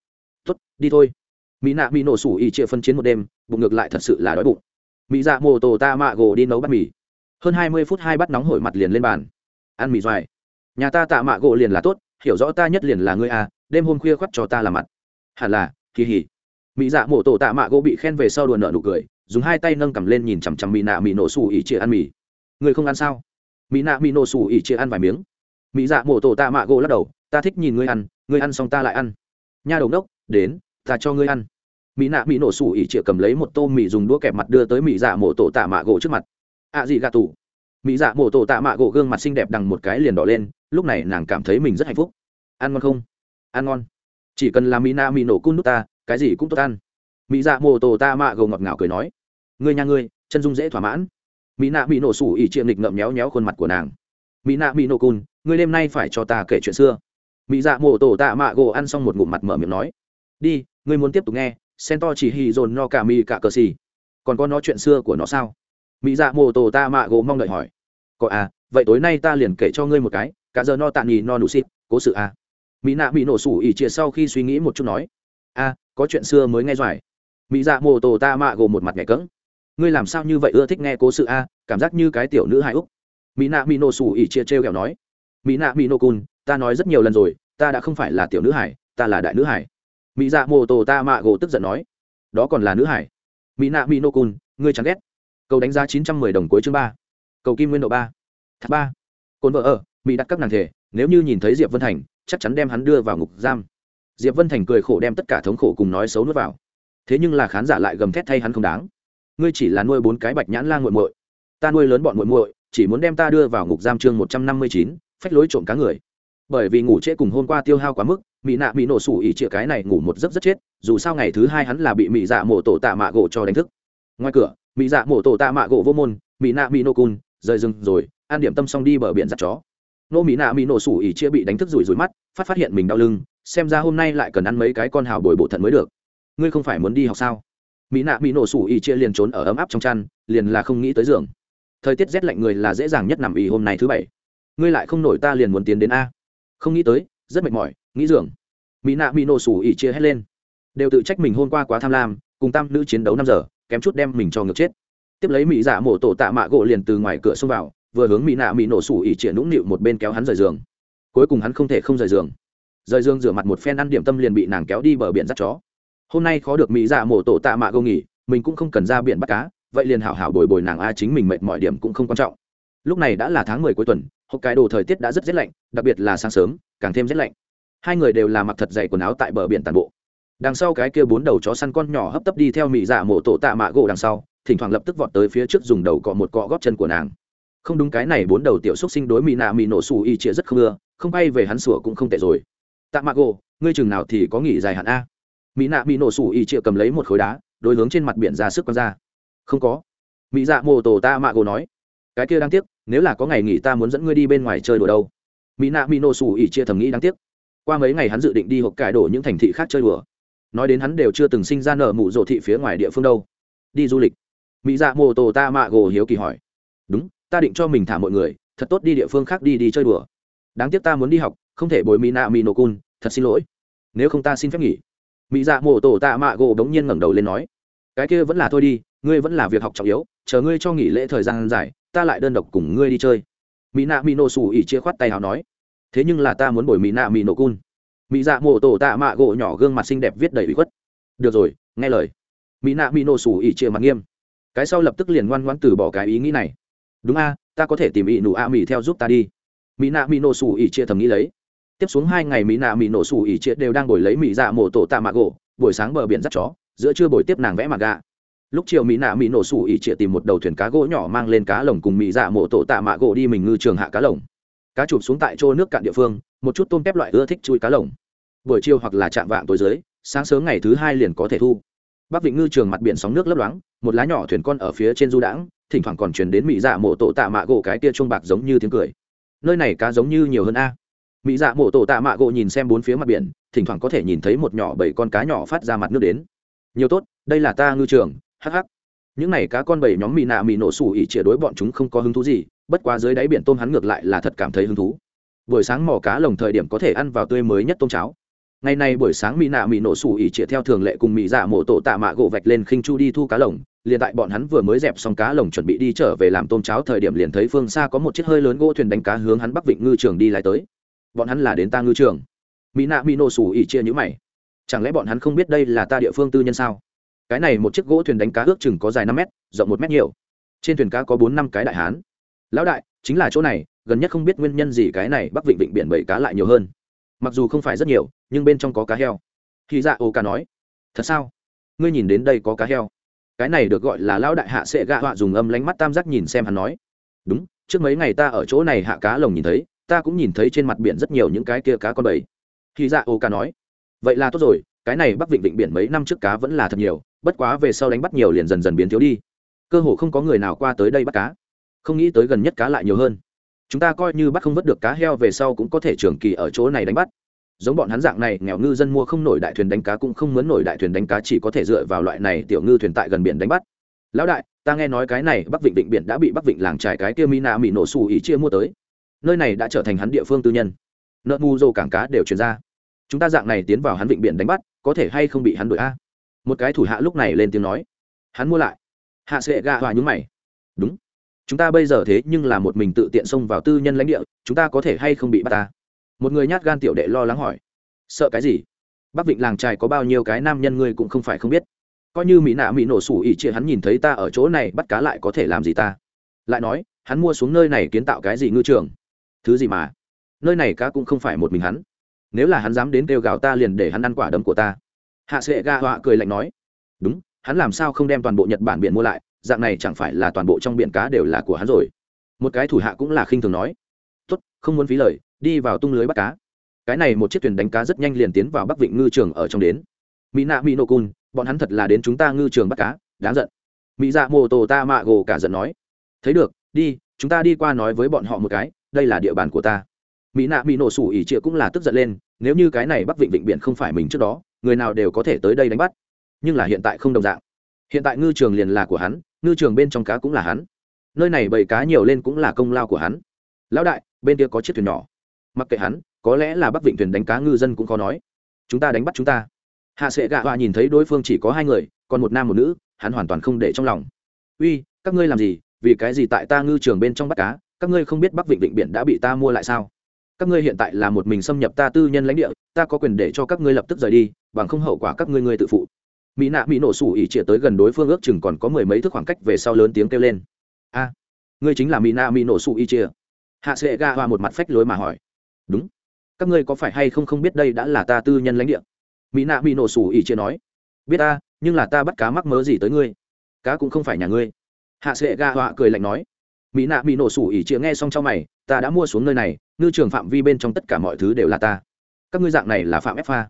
Tuất đi thôi. Mỹ nạ mỹ nổ sủ ỉ chia phân chiến một đêm, bụng ngược lại thật sự là đói bụng. Mỹ dạ mổ tổ tạ mạ gỗ đi nấu bát mì. Hơn hai mươi phút hai bát nóng hổi mặt liền lên bàn. Ăn mì doài nhà ta tạ mạ gỗ liền là tốt, hiểu rõ ta nhất liền là ngươi à đêm hôm khuya khoắt cho ta làm mặt. Hẳn là, kỳ hỉ. Mỹ dạ mổ tổ tạ mạ gỗ bị khen về sau đùa nợ nụ cười dùng hai tay nâng cầm lên nhìn chằm chằm mỹ nạ mỹ nổ xù ỉ chia ăn mì người không ăn sao? Mỹ nạ mỹ nổ xù ỉ chia ăn vài miếng. Mỹ dạ mổ tổ tạ mạ gỗ lắc đầu, ta thích nhìn ngươi ăn ngươi ăn xong ta lại ăn. Nha đầu đốc đến, ta cho ngươi ăn. Mỹ nạ mỹ nổ xù ỉ chia cầm lấy một tô mì dùng đũa kẹp mặt đưa tới mỹ dạ mổ tổ tạ mạ gỗ trước mặt. Ạ à gì gà tủ mỹ dạ mổ tổ tạ mạ gỗ gương mặt xinh đẹp đằng một cái liền đỏ lên, lúc này nàng cảm thấy mình rất hạnh phúc. Ăn ngon không? Ăn ngon. Chỉ cần làm mỹ nạ mỹ nổ cun nút ta, cái gì cũng tốt ăn. Mỹ dạ mổ tổ tạ mạ gỗ ngọt ngào cười nói người nhà ngươi chân dung dễ thỏa mãn. Mỹ nạ mỹ nổ sủ ỉ triệm lịch ngậm méo méo khuôn mặt của nàng. Mỹ nạ mỹ nổ cun ngươi đêm nay phải cho ta kể chuyện xưa. Mỹ dạ mổ tổ tạ mạ gỗ ăn xong một ngụm mặt mở miệng nói. Đi ngươi muốn tiếp tục nghe sen to chỉ hì dồn no cả mi cả cờ xì. Còn có nó chuyện xưa của nó sao? Mỹ dạ mổ tổ tạ mạ gỗ mong đợi hỏi. Có à vậy tối nay ta liền kể cho ngươi một cái cả giờ no tạ nghỉ no đủ xịt cố sự à. Mỹ nạ mỹ nổ sủ ỉ chia sau khi suy nghĩ một chút nói. A à, có chuyện xưa mới nghe doài. Mỹ dạ mô tô ta mạ gồ một mặt nhẹ cỡng ngươi làm sao như vậy ưa thích nghe cố sự a, cảm giác như cái tiểu nữ hài úc. Mỹ nạ mỹ nổ xù ỉ chia trêu kẹo nói. Mỹ nạ mỹ nổ cun ta nói rất nhiều lần rồi, ta đã không phải là tiểu nữ hải ta là đại nữ hải mỹ dạ mô tô ta mạ gỗ tức giận nói. Đó còn là nữ hải mỹ nạ mỹ nô cun ngươi chẳng ghét. Cầu đánh giá chín trăm mười đồng cuối chương ba. Cầu kim nguyên độ ba. Thác ba. Cồn vợ ở, mỹ đặt các nàng thể, nếu như nhìn thấy diệp vân thành, chắc chắn đem hắn đưa vào ngục giam. Diệp vân thành cười khổ đem tất cả thống khổ cùng nói xấu nuốt vào. Thế nhưng là khán giả lại gầm thét thay hắn không đáng ngươi chỉ là nuôi bốn cái bạch nhãn lan g u muội. Ta nuôi lớn bọn muội muội, chỉ muốn đem ta đưa vào ngục giam chương một trăm năm mươi chín, phách lối trộm cá người. Bởi vì ngủ trễ cùng hôm qua tiêu hao quá mức mỹ nạ mỹ nổ sủ ỉ chĩa cái này ngủ một giấc rất chết, dù sao ngày thứ hai hắn là bị mỹ dạ mổ tổ tạ mạ gỗ cho đánh thức. Ngoài cửa mỹ dạ mổ tổ tạ mạ gỗ vô môn mỹ nạ mỹ nổ cun rời rừng rồi an điểm tâm xong đi bờ biển giặt chó. Nô mỹ nạ mỹ nổ sủ ỉ chĩa bị đánh thức rủi rủi mắt, phát phát hiện mình đau lưng, xem ra hôm nay lại cần ăn mấy cái con hào bồi bộ thận mới được. Ngươi không phải muốn đi học sao? Mỹ nạ mỹ nổ sủ y chia liền trốn ở ấm áp trong chăn, liền là không nghĩ tới giường. Thời tiết rét lạnh người là dễ dàng nhất nằm ỉ hôm nay thứ bảy. Ngươi lại không nổi ta liền muốn tiến đến a. Không nghĩ tới, rất mệt mỏi, nghĩ giường. Mỹ nạ mỹ nổ sủ y chia hét lên. Đều tự trách mình hôm qua quá tham lam, cùng tam nữ chiến đấu năm giờ, kém chút đem mình cho ngược chết. Tiếp lấy mỹ giả mổ tổ tạ mạ gỗ liền từ ngoài cửa xông vào, vừa hướng mỹ nạ mỹ nổ sủ ỉ chia nũng nịu một bên kéo hắn rời giường. Cuối cùng hắn không thể không rời giường. Rời giường rửa mặt một phen ăn điểm tâm liền bị nàng kéo đi bờ biển dắt chó hôm nay khó được mỹ dạ mổ tổ tạ mạ gâu nghỉ, mình cũng không cần ra biển bắt cá, vậy liền hảo hảo bồi bồi nàng a chính mình mệt mọi điểm cũng không quan trọng. Lúc này đã là tháng mười cuối tuần, hộp cái đồ thời tiết đã rất rét lạnh, đặc biệt là sáng sớm, càng thêm rét lạnh. Hai người đều là mặc thật dày quần áo tại bờ biển tàn bộ. Đằng sau cái kia bốn đầu chó săn con nhỏ hấp tấp đi theo mỹ dạ mổ tổ tạ mạ gỗ đằng sau, thỉnh thoảng lập tức vọt tới phía trước dùng đầu cọ một cọ góp chân của nàng. Không đúng cái này bốn đầu tiểu xúc sinh đối mỹ nạ mỹ nổ xù y chĩa rất không ưa, không bay về hắn sủa cũng không tệ rồi. Tạ mạ gỗ ngươi chừng nào thì có nghỉ dài hạn a? Mỹ nạ bị nổ sủ ỉ chịa cầm lấy một khối đá, đối hướng trên mặt biển ra sức q ra. Không có. Mỹ dạ mô tổ ta mạ gồ nói. Cái kia đáng tiếc, nếu là có ngày nghỉ ta muốn dẫn ngươi đi bên ngoài chơi đùa đâu. Mỹ nạ bị nổ sủ ỉ chia thầm nghĩ đáng tiếc. Qua mấy ngày hắn dự định đi hộp cải đổ những thành thị khác chơi đùa. Nói đến hắn đều chưa từng sinh ra nở mụ rộ thị phía ngoài địa phương đâu. Đi du lịch. Mỹ dạ mô tổ ta mạ gồ hiếu kỳ hỏi. Đúng, ta định cho mình thả mọi người, thật tốt đi địa phương khác đi đi chơi đùa. Đáng tiếc ta muốn đi học, không thể bồi mỹ nạ mỹ nổ cun thật xin lỗi. Nếu không ta xin phép nghỉ mỹ dạ mổ tổ tạ mạ gỗ đống nhiên ngẩng đầu lên nói, cái kia vẫn là thôi đi, ngươi vẫn là việc học trọng yếu, chờ ngươi cho nghỉ lễ thời gian dài, ta lại đơn độc cùng ngươi đi chơi. Mỹ nạ mỹ nổ xù ỉ chia khoát tay hào nói, thế nhưng là ta muốn bồi mỹ nạ mỹ nổ cun. Mỹ dạ mổ tổ tạ mạ gỗ nhỏ gương mặt xinh đẹp viết đầy ủy khuất, được rồi, nghe lời. Mỹ nạ mỹ nổ xù ỉ chia mặt nghiêm, cái sau lập tức liền ngoan ngoãn từ bỏ cái ý nghĩ này, đúng a, ta có thể tìm ỉ nụ a mỹ theo giúp ta đi. Mỹ nạ mỹ nổ xù ỉ chia thầm nghĩ lấy tiếp xuống hai ngày mỹ nạ mỹ nổ sủ ỉ chia đều đang bồi lấy mỹ dạ mổ tổ tạ mạ gỗ, buổi sáng bờ biển dắt chó, giữa trưa buổi tiếp nàng vẽ mặt gà lúc chiều mỹ nạ mỹ nổ sủ ỉ chia tìm một đầu thuyền cá gỗ nhỏ mang lên cá lồng cùng mỹ dạ mổ tổ tạ mạ gỗ đi mình ngư trường hạ cá lồng. Cá chụp xuống tại chỗ nước cạn địa phương, một chút tôm kép loại ưa thích chui cá lồng. Buổi chiều hoặc là chạm vạng tối dưới, sáng sớm ngày thứ hai liền có thể thu. Bắc vịnh ngư trường mặt biển sóng nước lấp loáng, một lá nhỏ thuyền con ở phía trên du đãng, thỉnh thoảng còn chuyển đến mỹ dạ mổ tổ tạ mạ gỗ cái tia chuông bạc giống như tiếng cười. Nơi này cá giống như nhiều hơn a mỹ dạ mổ tổ tạ mạ gỗ nhìn xem bốn phía mặt biển, thỉnh thoảng có thể nhìn thấy một nhỏ bảy con cá nhỏ phát ra mặt nước đến. Nhiều tốt, đây là ta ngư trường, hắc hắc. Những này cá con bảy nhóm mỹ nạ mỹ nổ sủ ỉ chĩa đối bọn chúng không có hứng thú gì, bất quá dưới đáy biển tôm hắn ngược lại là thật cảm thấy hứng thú. Buổi sáng mò cá lồng thời điểm có thể ăn vào tươi mới nhất tôm cháo. Ngày nay buổi sáng mỹ nạ mỹ nổ sủ ỉ chĩa theo thường lệ cùng mỹ dạ mổ tổ tạ mạ gỗ vạch lên khinh chu đi thu cá lồng, liền tại bọn hắn vừa mới dẹp xong cá lồng chuẩn bị đi trở về làm tôm cháo thời điểm liền thấy phương xa có một chiếc hơi lớn gỗ thuyền đánh cá hướng hắn bắc vịnh ngư trường đi lại tới bọn hắn là đến ta ngư trường. Mỹ nạ mỹ nổ sủ ỉ chia nhữ mày. Chẳng lẽ bọn hắn không biết đây là ta địa phương tư nhân sao? Cái này một chiếc gỗ thuyền đánh cá ước chừng có dài năm mét, rộng một mét nhiều. Trên thuyền cá có bốn năm cái đại hán. Lão đại, chính là chỗ này, gần nhất không biết nguyên nhân gì cái này bắc vịnh vịnh biển bảy cá lại nhiều hơn. Mặc dù không phải rất nhiều, nhưng bên trong có cá heo. Khi dạ ô ca nói, thật sao? Ngươi nhìn đến đây có cá heo? Cái này được gọi là lão đại hạ sệ gạ họa dùng âm lánh mắt tam giác nhìn xem hắn nói, đúng, trước mấy ngày ta ở chỗ này hạ cá lồng nhìn thấy ta cũng nhìn thấy trên mặt biển rất nhiều những cái kia cá con bầy. Khi dạ ô ca nói, vậy là tốt rồi, cái này bắc vịnh vịnh biển mấy năm trước cá vẫn là thật nhiều, bất quá về sau đánh bắt nhiều liền dần dần biến thiếu đi. Cơ hồ không có người nào qua tới đây bắt cá. Không nghĩ tới gần nhất cá lại nhiều hơn. Chúng ta coi như bắt không vớt được cá heo về sau cũng có thể trường kỳ ở chỗ này đánh bắt. Giống bọn hắn dạng này, nghèo ngư dân mua không nổi đại thuyền đánh cá cũng không muốn nổi đại thuyền đánh cá, chỉ có thể dựa vào loại này tiểu ngư thuyền tại gần biển đánh bắt. Lão đại, ta nghe nói cái này bắc vịnh vịnh biển đã bị bắc vịnh làng trải cái kia mina mỹ nổ xù ý chia mua tới nơi này đã trở thành hắn địa phương tư nhân. Nợ mù dồ cảng cá đều chuyển ra. Chúng ta dạng này tiến vào hắn vịnh biển đánh bắt, có thể hay không bị hắn đuổi a? Một cái thủ hạ lúc này lên tiếng nói. Hắn mua lại. Hạ sệ gạ hòa nhúng mày. Đúng. Chúng ta bây giờ thế nhưng là một mình tự tiện xông vào tư nhân lãnh địa, chúng ta có thể hay không bị bắt ta? Một người nhát gan tiểu đệ lo lắng hỏi. Sợ cái gì? Bắc vịnh làng trài có bao nhiêu cái nam nhân ngươi cũng không phải không biết. Coi như mỹ nạ mỹ nổ sủ ỉ chia hắn nhìn thấy ta ở chỗ này bắt cá lại có thể làm gì ta? Lại nói, hắn mua xuống nơi này kiến tạo cái gì ngư trường? Thứ gì mà? Nơi này cá cũng không phải một mình hắn. Nếu là hắn dám đến kêu gào ta liền để hắn ăn quả đấm của ta. Hạ sệ ga họa cười lạnh nói. Đúng, hắn làm sao không đem toàn bộ nhật bản biển mua lại? Dạng này chẳng phải là toàn bộ trong biển cá đều là của hắn rồi. Một cái thủ hạ cũng là khinh thường nói. Tốt, không muốn phí lời, đi vào tung lưới bắt cá. Cái này một chiếc thuyền đánh cá rất nhanh liền tiến vào bắc vịnh ngư trường ở trong đến. Mỹ nạ mỹ nô cun, bọn hắn thật là đến chúng ta ngư trường bắt cá, đáng giận. Mỹ dạ mô tô ta mạ gồ cả giận nói. Thấy được, đi, chúng ta đi qua nói với bọn họ một cái đây là địa bàn của ta. Mỹ nạ mỹ nổ sủ ỉ trịa cũng là tức giận lên, nếu như cái này bắc vịnh vịnh biển không phải mình trước đó, người nào đều có thể tới đây đánh bắt. Nhưng là hiện tại không đồng dạng. Hiện tại ngư trường liền là của hắn, ngư trường bên trong cá cũng là hắn. Nơi này bầy cá nhiều lên cũng là công lao của hắn. Lão đại, bên kia có chiếc thuyền nhỏ. Mặc kệ hắn, có lẽ là bắc vịnh thuyền đánh cá ngư dân cũng khó nói. Chúng ta đánh bắt chúng ta. Hạ sệ gạ họa nhìn thấy đối phương chỉ có hai người, còn một nam một nữ, hắn hoàn toàn không để trong lòng. Uy, các ngươi làm gì? Vì cái gì tại ta ngư trường bên trong bắt cá? Các ngươi không biết bắc vịnh vịnh biển đã bị ta mua lại sao? Các ngươi hiện tại là một mình xâm nhập ta tư nhân lãnh địa, ta có quyền để cho các ngươi lập tức rời đi, bằng không hậu quả các ngươi ngươi tự phụ. Mỹ nạ mỹ nổ sủ ỉ chĩa tới gần đối phương ước chừng còn có mười mấy thước khoảng cách về sau lớn tiếng kêu lên. A, ngươi chính là mỹ nạ mỹ nổ sủ ỉ chĩa. Hạ sệ ga hoa một mặt phách lối mà hỏi. Đúng. Các ngươi có phải hay không không biết đây đã là ta tư nhân lãnh địa? Mỹ nạ mỹ nổ sủ ỉ chĩa nói. Biết ta, nhưng là ta bắt cá mắc mớ gì tới ngươi? Cá cũng không phải nhà ngươi. Hạ sệ ga hoa cười lạnh nói mỹ nạ mỹ nổ sủ ỉ chĩa nghe xong trong mày, ta đã mua xuống nơi này, ngư trường phạm vi bên trong tất cả mọi thứ đều là ta. Các ngươi dạng này là phạm ép pha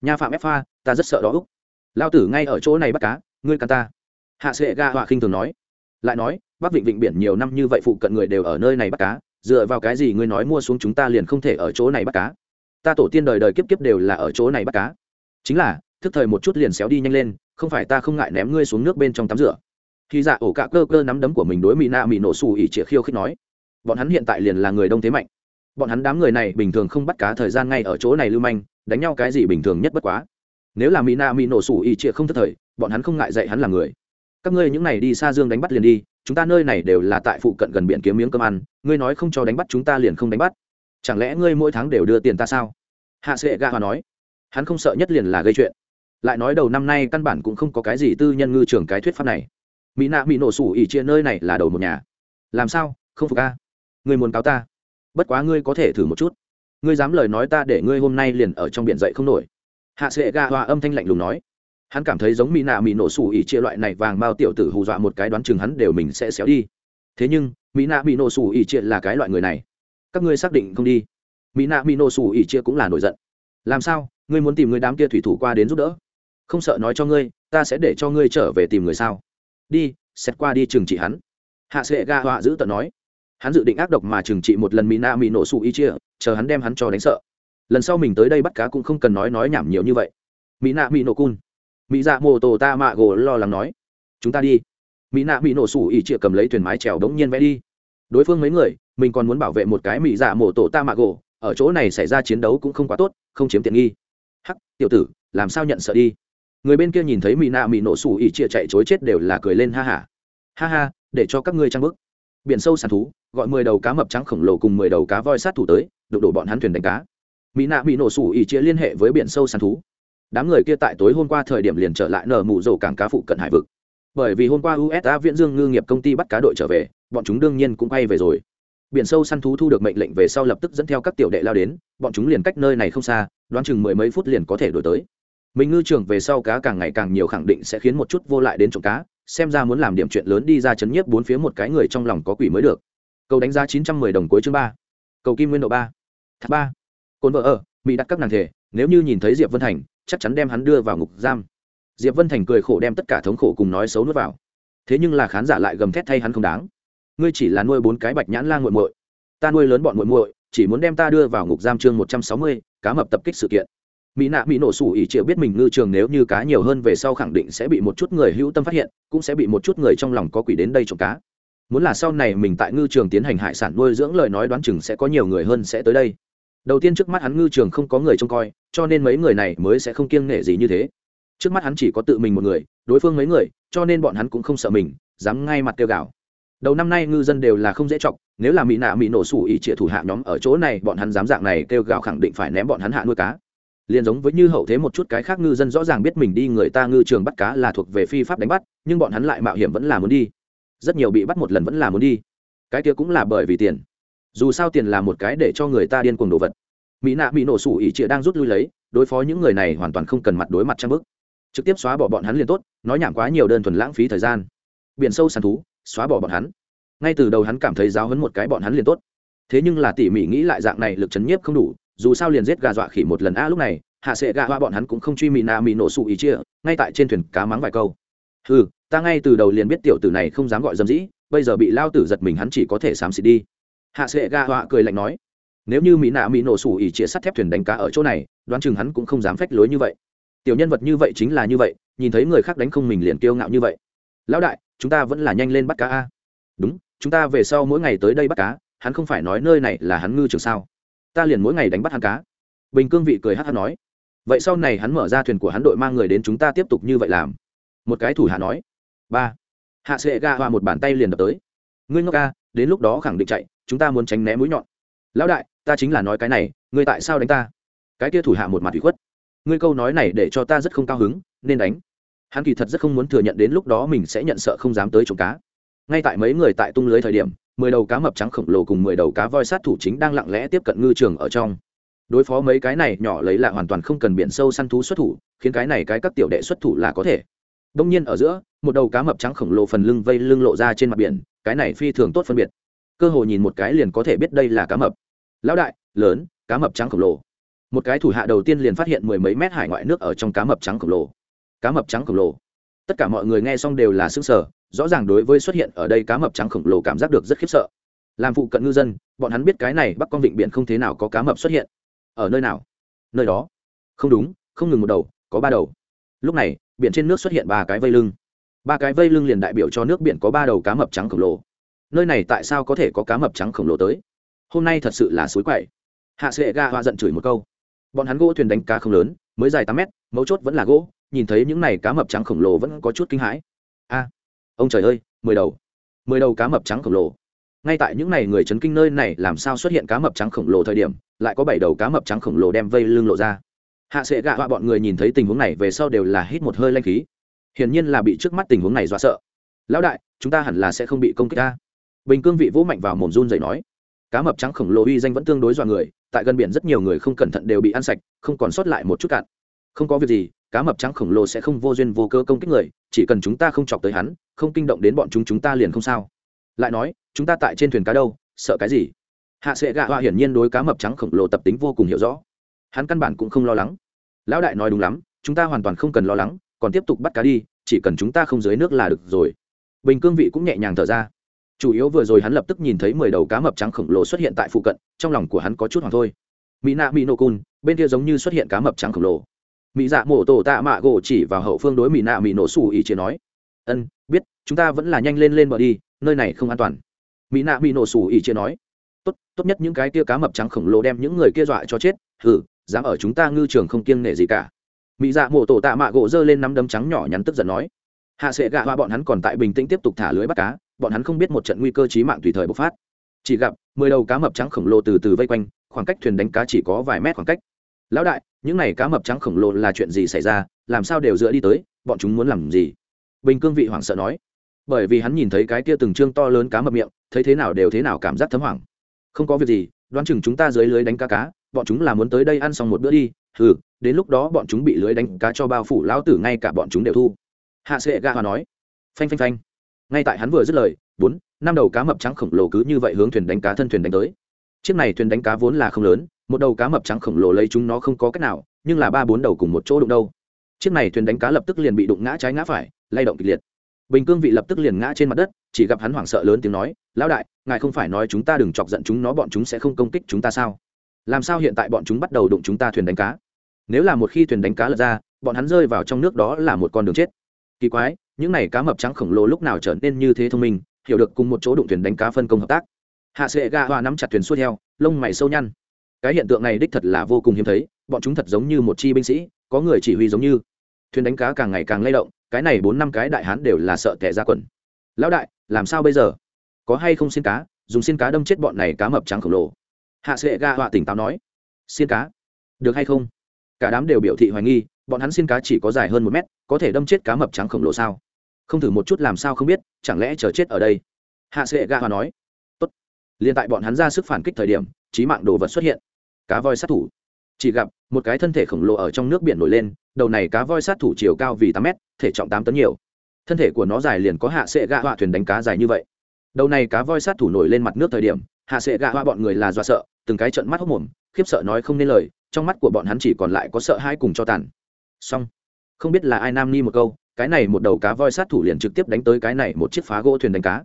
nhà phạm ép pha ta rất sợ đó úc. Lao tử ngay ở chỗ này bắt cá, ngươi cắn ta. Hạ sệ ga họa khinh thường nói. Lại nói, bắc vịnh vịnh biển nhiều năm như vậy phụ cận người đều ở nơi này bắt cá, dựa vào cái gì ngươi nói mua xuống chúng ta liền không thể ở chỗ này bắt cá? Ta tổ tiên đời đời kiếp kiếp đều là ở chỗ này bắt cá. Chính là, thức thời một chút liền xéo đi nhanh lên, không phải ta không ngại ném ngươi xuống nước bên trong tắm rửa khi dạ ổ cạ cơ cơ nắm đấm của mình đối mỹ nạ mỹ nổ xù ỉ trịa khiêu khích nói, bọn hắn hiện tại liền là người đông thế mạnh. Bọn hắn đám người này bình thường không bắt cá thời gian ngay ở chỗ này lưu manh, đánh nhau cái gì bình thường nhất bất quá. Nếu là mỹ nạ mỹ nổ xù ỉ trịa không thất thời, bọn hắn không ngại dạy hắn là người. Các ngươi những này đi xa dương đánh bắt liền đi, chúng ta nơi này đều là tại phụ cận gần biển kiếm miếng cơm ăn, ngươi nói không cho đánh bắt chúng ta liền không đánh bắt. Chẳng lẽ ngươi mỗi tháng đều đưa tiền ta sao? Hạ sệ ga hòa nói. Hắn không sợ nhất liền là gây chuyện. Lại nói đầu năm nay căn bản cũng không có cái gì tư nhân ngư trường cái thuyết pháp này mỹ nạ mỹ nổ sủ ỉ chia nơi này là đầu một nhà. Làm sao? Không phục ca ngươi muốn cáo ta? Bất quá ngươi có thể thử một chút. Ngươi dám lời nói ta để ngươi hôm nay liền ở trong biển dậy không nổi. Hạ sệ ga hòa âm thanh lạnh lùng nói. Hắn cảm thấy giống mỹ nạ mỹ nổ sủ ỉ chia loại này vàng bao tiểu tử hù dọa một cái đoán chừng hắn đều mình sẽ xéo đi. Thế nhưng, mỹ nạ mỹ nổ sủ ỉ chia là cái loại người này. Các ngươi xác định không đi. Mỹ nạ mỹ nổ sủ ỉ chia cũng là nổi giận. Làm sao? Ngươi muốn tìm người đám kia thủy thủ qua đến giúp đỡ? Không sợ nói cho ngươi, ta sẽ để cho ngươi trở về tìm người sao? Đi, xét qua đi trừng trị hắn. Hạ sệ ga họa giữ tận nói. Hắn dự định ác độc mà trừng trị một lần mỹ na mỹ nổ sủ ỉ chia, chờ hắn đem hắn cho đánh sợ. Lần sau mình tới đây bắt cá cũng không cần nói nói nhảm nhiều như vậy. Mỹ nạ mỹ nổ cun. Mỹ dạ mô tô ta mạ gồ lo lắng nói. Chúng ta đi. Mỹ nạ mỹ nổ sủ ỉ chịa cầm lấy thuyền mái trèo đống nhiên vẽ đi. Đối phương mấy người, mình còn muốn bảo vệ một cái mỹ dạ mổ tổ ta mạ gỗ ở chỗ này xảy ra chiến đấu cũng không quá tốt, không chiếm tiện nghi. Hắc, tiểu tử, làm sao nhận sợ đi? Người bên kia nhìn thấy mỹ nạ mỹ nổ sủ ỉ chia chạy chối chết đều là cười lên ha hả ha. ha ha, để cho các ngươi trang bức biển sâu sàn thú, gọi mười đầu cá mập trắng khổng lồ cùng mười đầu cá voi sát thủ tới, đụng đổ bọn hắn thuyền đánh cá. Mỹ nạ bị nổ sủ ỉ chia liên hệ với biển sâu sàn thú. Đám người kia tại tối hôm qua thời điểm liền trở lại nở mụ rổ cảng cá phụ cận hải vực. Bởi vì hôm qua usa viễn dương ngư nghiệp công ty bắt cá đội trở về, bọn chúng đương nhiên cũng quay về rồi. Biển sâu săn thú thu được mệnh lệnh về sau lập tức dẫn theo các tiểu đệ lao đến, bọn chúng liền cách nơi này không xa, đoán chừng mười mấy phút liền có thể đổi tới mình ngư trường về sau cá càng ngày càng nhiều khẳng định sẽ khiến một chút vô lại đến trộm cá, xem ra muốn làm điểm chuyện lớn đi ra chấn nhiếp bốn phía một cái người trong lòng có quỷ mới được. Cầu đánh giá chín trăm mười đồng cuối chương ba. Cầu kim nguyên độ ba. Ba. Cồn vợ ở, mỹ đặt các nàng thể, nếu như nhìn thấy diệp vân thành, chắc chắn đem hắn đưa vào ngục giam. Diệp vân thành cười khổ đem tất cả thống khổ cùng nói xấu nuốt vào. Thế nhưng là khán giả lại gầm thét thay hắn không đáng. Ngươi chỉ là nuôi bốn cái bạch nhãn la nguội muội. Ta nuôi lớn bọn muội muội, chỉ muốn đem ta đưa vào ngục giam chương một trăm sáu mươi, cá mập tập kích sự kiện mỹ nạ mỹ nổ sủ ỉ chịu biết mình ngư trường nếu như cá nhiều hơn về sau khẳng định sẽ bị một chút người hữu tâm phát hiện, cũng sẽ bị một chút người trong lòng có quỷ đến đây trộm cá. Muốn là sau này mình tại ngư trường tiến hành hải sản nuôi dưỡng lời nói đoán chừng sẽ có nhiều người hơn sẽ tới đây. Đầu tiên trước mắt hắn ngư trường không có người trông coi, cho nên mấy người này mới sẽ không kiêng nể gì như thế. Trước mắt hắn chỉ có tự mình một người, đối phương mấy người, cho nên bọn hắn cũng không sợ mình, dám ngay mặt kêu gào. Đầu năm nay ngư dân đều là không dễ chọc, nếu là mỹ nạ mỹ nổ sủ ỉ trịa thủ hạ nhóm ở chỗ này, bọn hắn dám dạng này kêu gào khẳng định phải ném bọn hắn hạ nuôi cá liền giống với như hậu thế một chút cái khác ngư dân rõ ràng biết mình đi người ta ngư trường bắt cá là thuộc về phi pháp đánh bắt, nhưng bọn hắn lại mạo hiểm vẫn là muốn đi. Rất nhiều bị bắt một lần vẫn là muốn đi. Cái kia cũng là bởi vì tiền. Dù sao tiền là một cái để cho người ta điên cuồng đồ vật. Mỹ nạ bị nổ sủ ỉ trịa đang rút lui lấy, đối phó những người này hoàn toàn không cần mặt đối mặt trang bức. Trực tiếp xóa bỏ bọn hắn liền tốt, nói nhảm quá nhiều đơn thuần lãng phí thời gian. Biển sâu sàn thú, xóa bỏ bọn hắn. Ngay từ đầu hắn cảm thấy giáo hấn một cái bọn hắn liền tốt. Thế nhưng là tỉ mỉ nghĩ lại dạng này lực chấn nhiếp không đủ dù sao liền giết gà dọa khỉ một lần. A, lúc này, hạ sệ gà hoa bọn hắn cũng không truy mì na mì nổ sụ ý chia, ngay tại trên thuyền cá mắng vài câu. Ừ ta ngay từ đầu liền biết tiểu tử này không dám gọi dâm dĩ, bây giờ bị lao tử giật mình hắn chỉ có thể xám xịt đi. Hạ sệ gà hoa cười lạnh nói, nếu như mỹ nạ mỹ nổ sủ ỉ chia sắt thép thuyền đánh cá ở chỗ này, đoán chừng hắn cũng không dám phách lối như vậy. Tiểu nhân vật như vậy chính là như vậy, nhìn thấy người khác đánh không mình liền kiêu ngạo như vậy. Lão đại, chúng ta vẫn là nhanh lên bắt cá a. Đúng, chúng ta về sau mỗi ngày tới đây bắt cá, hắn không phải nói nơi này là hắn ngư trường sao? Ta liền mỗi ngày đánh bắt hắn cá. Bình cương vị cười hát hát nói, vậy sau này hắn mở ra thuyền của hắn đội mang người đến chúng ta tiếp tục như vậy làm. Một cái thủ hạ nói, ba, hạ sệ ga hoa một bàn tay liền đập tới. Ngươi ngốc ca, đến lúc đó khẳng định chạy, chúng ta muốn tránh né mũi nhọn. Lão đại, ta chính là nói cái này, ngươi tại sao đánh ta? Cái kia thủ hạ một mặt ủy khuất. Ngươi câu nói này để cho ta rất không cao hứng, nên đánh. Hắn kỳ thật rất không muốn thừa nhận đến lúc đó mình sẽ nhận sợ không dám tới trộm cá. Ngay tại mấy người tại tung lưới thời điểm mười đầu cá mập trắng khổng lồ cùng mười đầu cá voi sát thủ chính đang lặng lẽ tiếp cận ngư trường ở trong. Đối phó mấy cái này nhỏ lấy là hoàn toàn không cần biển sâu săn thú xuất thủ, khiến cái này cái các tiểu đệ xuất thủ là có thể. Đông nhiên ở giữa, một đầu cá mập trắng khổng lồ phần lưng vây lưng lộ ra trên mặt biển, cái này phi thường tốt phân biệt. Cơ hội nhìn một cái liền có thể biết đây là cá mập. Lão đại, lớn, cá mập trắng khổng lồ. Một cái thủ hạ đầu tiên liền phát hiện mười mấy mét hải ngoại nước ở trong cá mập trắng khổng lồ. Cá mập trắng khổng lồ tất cả mọi người nghe xong đều là xứng sở rõ ràng đối với xuất hiện ở đây cá mập trắng khổng lồ cảm giác được rất khiếp sợ. Làm phụ cận ngư dân, bọn hắn biết cái này bắc con vịnh biển không thế nào có cá mập xuất hiện. Ở nơi nào? Nơi đó. Không đúng, không ngừng một đầu, có ba đầu. Lúc này, biển trên nước xuất hiện ba cái vây lưng. Ba cái vây lưng liền đại biểu cho nước biển có ba đầu cá mập trắng khổng lồ. Nơi này tại sao có thể có cá mập trắng khổng lồ tới? Hôm nay thật sự là suối quậy. Hạ sệ ga hoa giận chửi một câu. Bọn hắn gỗ thuyền đánh cá không lớn, mới dài tám mét, mấu chốt vẫn là gỗ nhìn thấy những này cá mập trắng khổng lồ vẫn có chút kinh hãi. A, ông trời ơi, mười đầu. Mười đầu cá mập trắng khổng lồ. Ngay tại những này người chấn kinh nơi này làm sao xuất hiện cá mập trắng khổng lồ thời điểm, lại có bảy đầu cá mập trắng khổng lồ đem vây lưng lộ ra. Hạ sệ gạ họa bọn người nhìn thấy tình huống này về sau đều là hít một hơi lanh khí. Hiển nhiên là bị trước mắt tình huống này dọa sợ. Lão đại, chúng ta hẳn là sẽ không bị công kích ta. Bình cương vị vỗ mạnh vào mồm run dậy nói. Cá mập trắng khổng lồ uy danh vẫn tương đối dọa người, tại gần biển rất nhiều người không cẩn thận đều bị ăn sạch, không còn sót lại một chút cạn không có việc gì, cá mập trắng khổng lồ sẽ không vô duyên vô cơ công kích người, chỉ cần chúng ta không chọc tới hắn, không kinh động đến bọn chúng chúng ta liền không sao. Lại nói, chúng ta tại trên thuyền cá đâu, sợ cái gì? Hạ sệ gạ hoa hiển nhiên đối cá mập trắng khổng lồ tập tính vô cùng hiểu rõ. Hắn căn bản cũng không lo lắng. Lão đại nói đúng lắm, chúng ta hoàn toàn không cần lo lắng, còn tiếp tục bắt cá đi, chỉ cần chúng ta không dưới nước là được rồi. Bình cương vị cũng nhẹ nhàng thở ra. Chủ yếu vừa rồi hắn lập tức nhìn thấy mười đầu cá mập trắng khổng lồ xuất hiện tại phụ cận, trong lòng của hắn có chút hoảng thôi. Mỹ nạ mỹ nô cun bên kia giống như xuất hiện cá mập trắng khổng lồ mỹ dạ mổ tổ tạ mạ gỗ chỉ vào hậu phương đối mỹ nạ mỹ nổ xù ỉ chia nói, ân, biết, chúng ta vẫn là nhanh lên lên bờ đi, nơi này không an toàn. Mỹ nạ Mỹ nổ xù ỉ chia nói, tốt tốt nhất những cái kia cá mập trắng khổng lồ đem những người kia dọa cho chết, hừ, dám ở chúng ta ngư trường không kiêng nể gì cả. Mỹ dạ mổ tổ tạ mạ gỗ dơ lên nắm đấm trắng nhỏ nhắn tức giận nói, hạ sệ gạ hoa bọn hắn còn tại bình tĩnh tiếp tục thả lưới bắt cá, bọn hắn không biết một trận nguy cơ chí mạng tùy thời bộc phát. Chỉ gặp mười đầu cá mập trắng khổng lồ từ từ vây quanh, khoảng cách thuyền đánh cá chỉ có vài mét khoảng cách lão đại, những này cá mập trắng khổng lồ là chuyện gì xảy ra? Làm sao đều dựa đi tới? Bọn chúng muốn làm gì? Bình cương vị hoảng sợ nói. Bởi vì hắn nhìn thấy cái kia từng trương to lớn cá mập miệng, thấy thế nào đều thế nào cảm giác thấm hoảng. Không có việc gì, đoán chừng chúng ta dưới lưới đánh cá cá, bọn chúng là muốn tới đây ăn xong một bữa đi. Ừ đến lúc đó bọn chúng bị lưới đánh cá cho bao phủ lão tử ngay cả bọn chúng đều thu. Hạ sệ ga hòa nói. Phanh phanh phanh. Ngay tại hắn vừa dứt lời, bốn, năm đầu cá mập trắng khổng lồ cứ như vậy hướng thuyền đánh cá thân thuyền đánh tới. Chiếc này thuyền đánh cá vốn là không lớn một đầu cá mập trắng khổng lồ lấy chúng nó không có cách nào, nhưng là ba bốn đầu cùng một chỗ đụng đâu. Chiếc này thuyền đánh cá lập tức liền bị đụng ngã trái ngã phải, lay động kịch liệt. Bình cương vị lập tức liền ngã trên mặt đất, chỉ gặp hắn hoảng sợ lớn tiếng nói, lão đại, ngài không phải nói chúng ta đừng chọc giận chúng nó, bọn chúng sẽ không công kích chúng ta sao? Làm sao hiện tại bọn chúng bắt đầu đụng chúng ta thuyền đánh cá? Nếu là một khi thuyền đánh cá lật ra, bọn hắn rơi vào trong nước đó là một con đường chết. Kỳ quái, những này cá mập trắng khổng lồ lúc nào trở nên như thế thông minh, hiểu được cùng một chỗ đụng thuyền đánh cá phân công hợp tác. Hạ sệ ga hoa nắm chặt thuyền xuôi theo, lông mày sâu nhăn cái hiện tượng này đích thật là vô cùng hiếm thấy, bọn chúng thật giống như một chi binh sĩ, có người chỉ huy giống như. Thuyền đánh cá càng ngày càng lay động, cái này bốn năm cái đại hán đều là sợ tệ ra quần. Lão đại, làm sao bây giờ? Có hay không xin cá? Dùng xin cá đâm chết bọn này cá mập trắng khổng lồ. Hạ sệ ga họa tỉnh táo nói. Xin cá? Được hay không? Cả đám đều biểu thị hoài nghi, bọn hắn xin cá chỉ có dài hơn một mét, có thể đâm chết cá mập trắng khổng lồ sao? Không thử một chút làm sao không biết, chẳng lẽ chờ chết ở đây? Hạ sệ ga họa nói. Tốt. Liền tại bọn hắn ra sức phản kích thời điểm trí mạng đồ vật xuất hiện cá voi sát thủ. Chỉ gặp, một cái thân thể khổng lồ ở trong nước biển nổi lên, đầu này cá voi sát thủ chiều cao vì tám mét, thể trọng tám tấn nhiều. Thân thể của nó dài liền có hạ sệ gạ họa thuyền đánh cá dài như vậy. Đầu này cá voi sát thủ nổi lên mặt nước thời điểm, hạ sệ gạ họa bọn người là do sợ, từng cái trận mắt hốc mồm, khiếp sợ nói không nên lời, trong mắt của bọn hắn chỉ còn lại có sợ hai cùng cho tàn. Xong. Không biết là ai nam ni một câu, cái này một đầu cá voi sát thủ liền trực tiếp đánh tới cái này một chiếc phá gỗ thuyền đánh cá.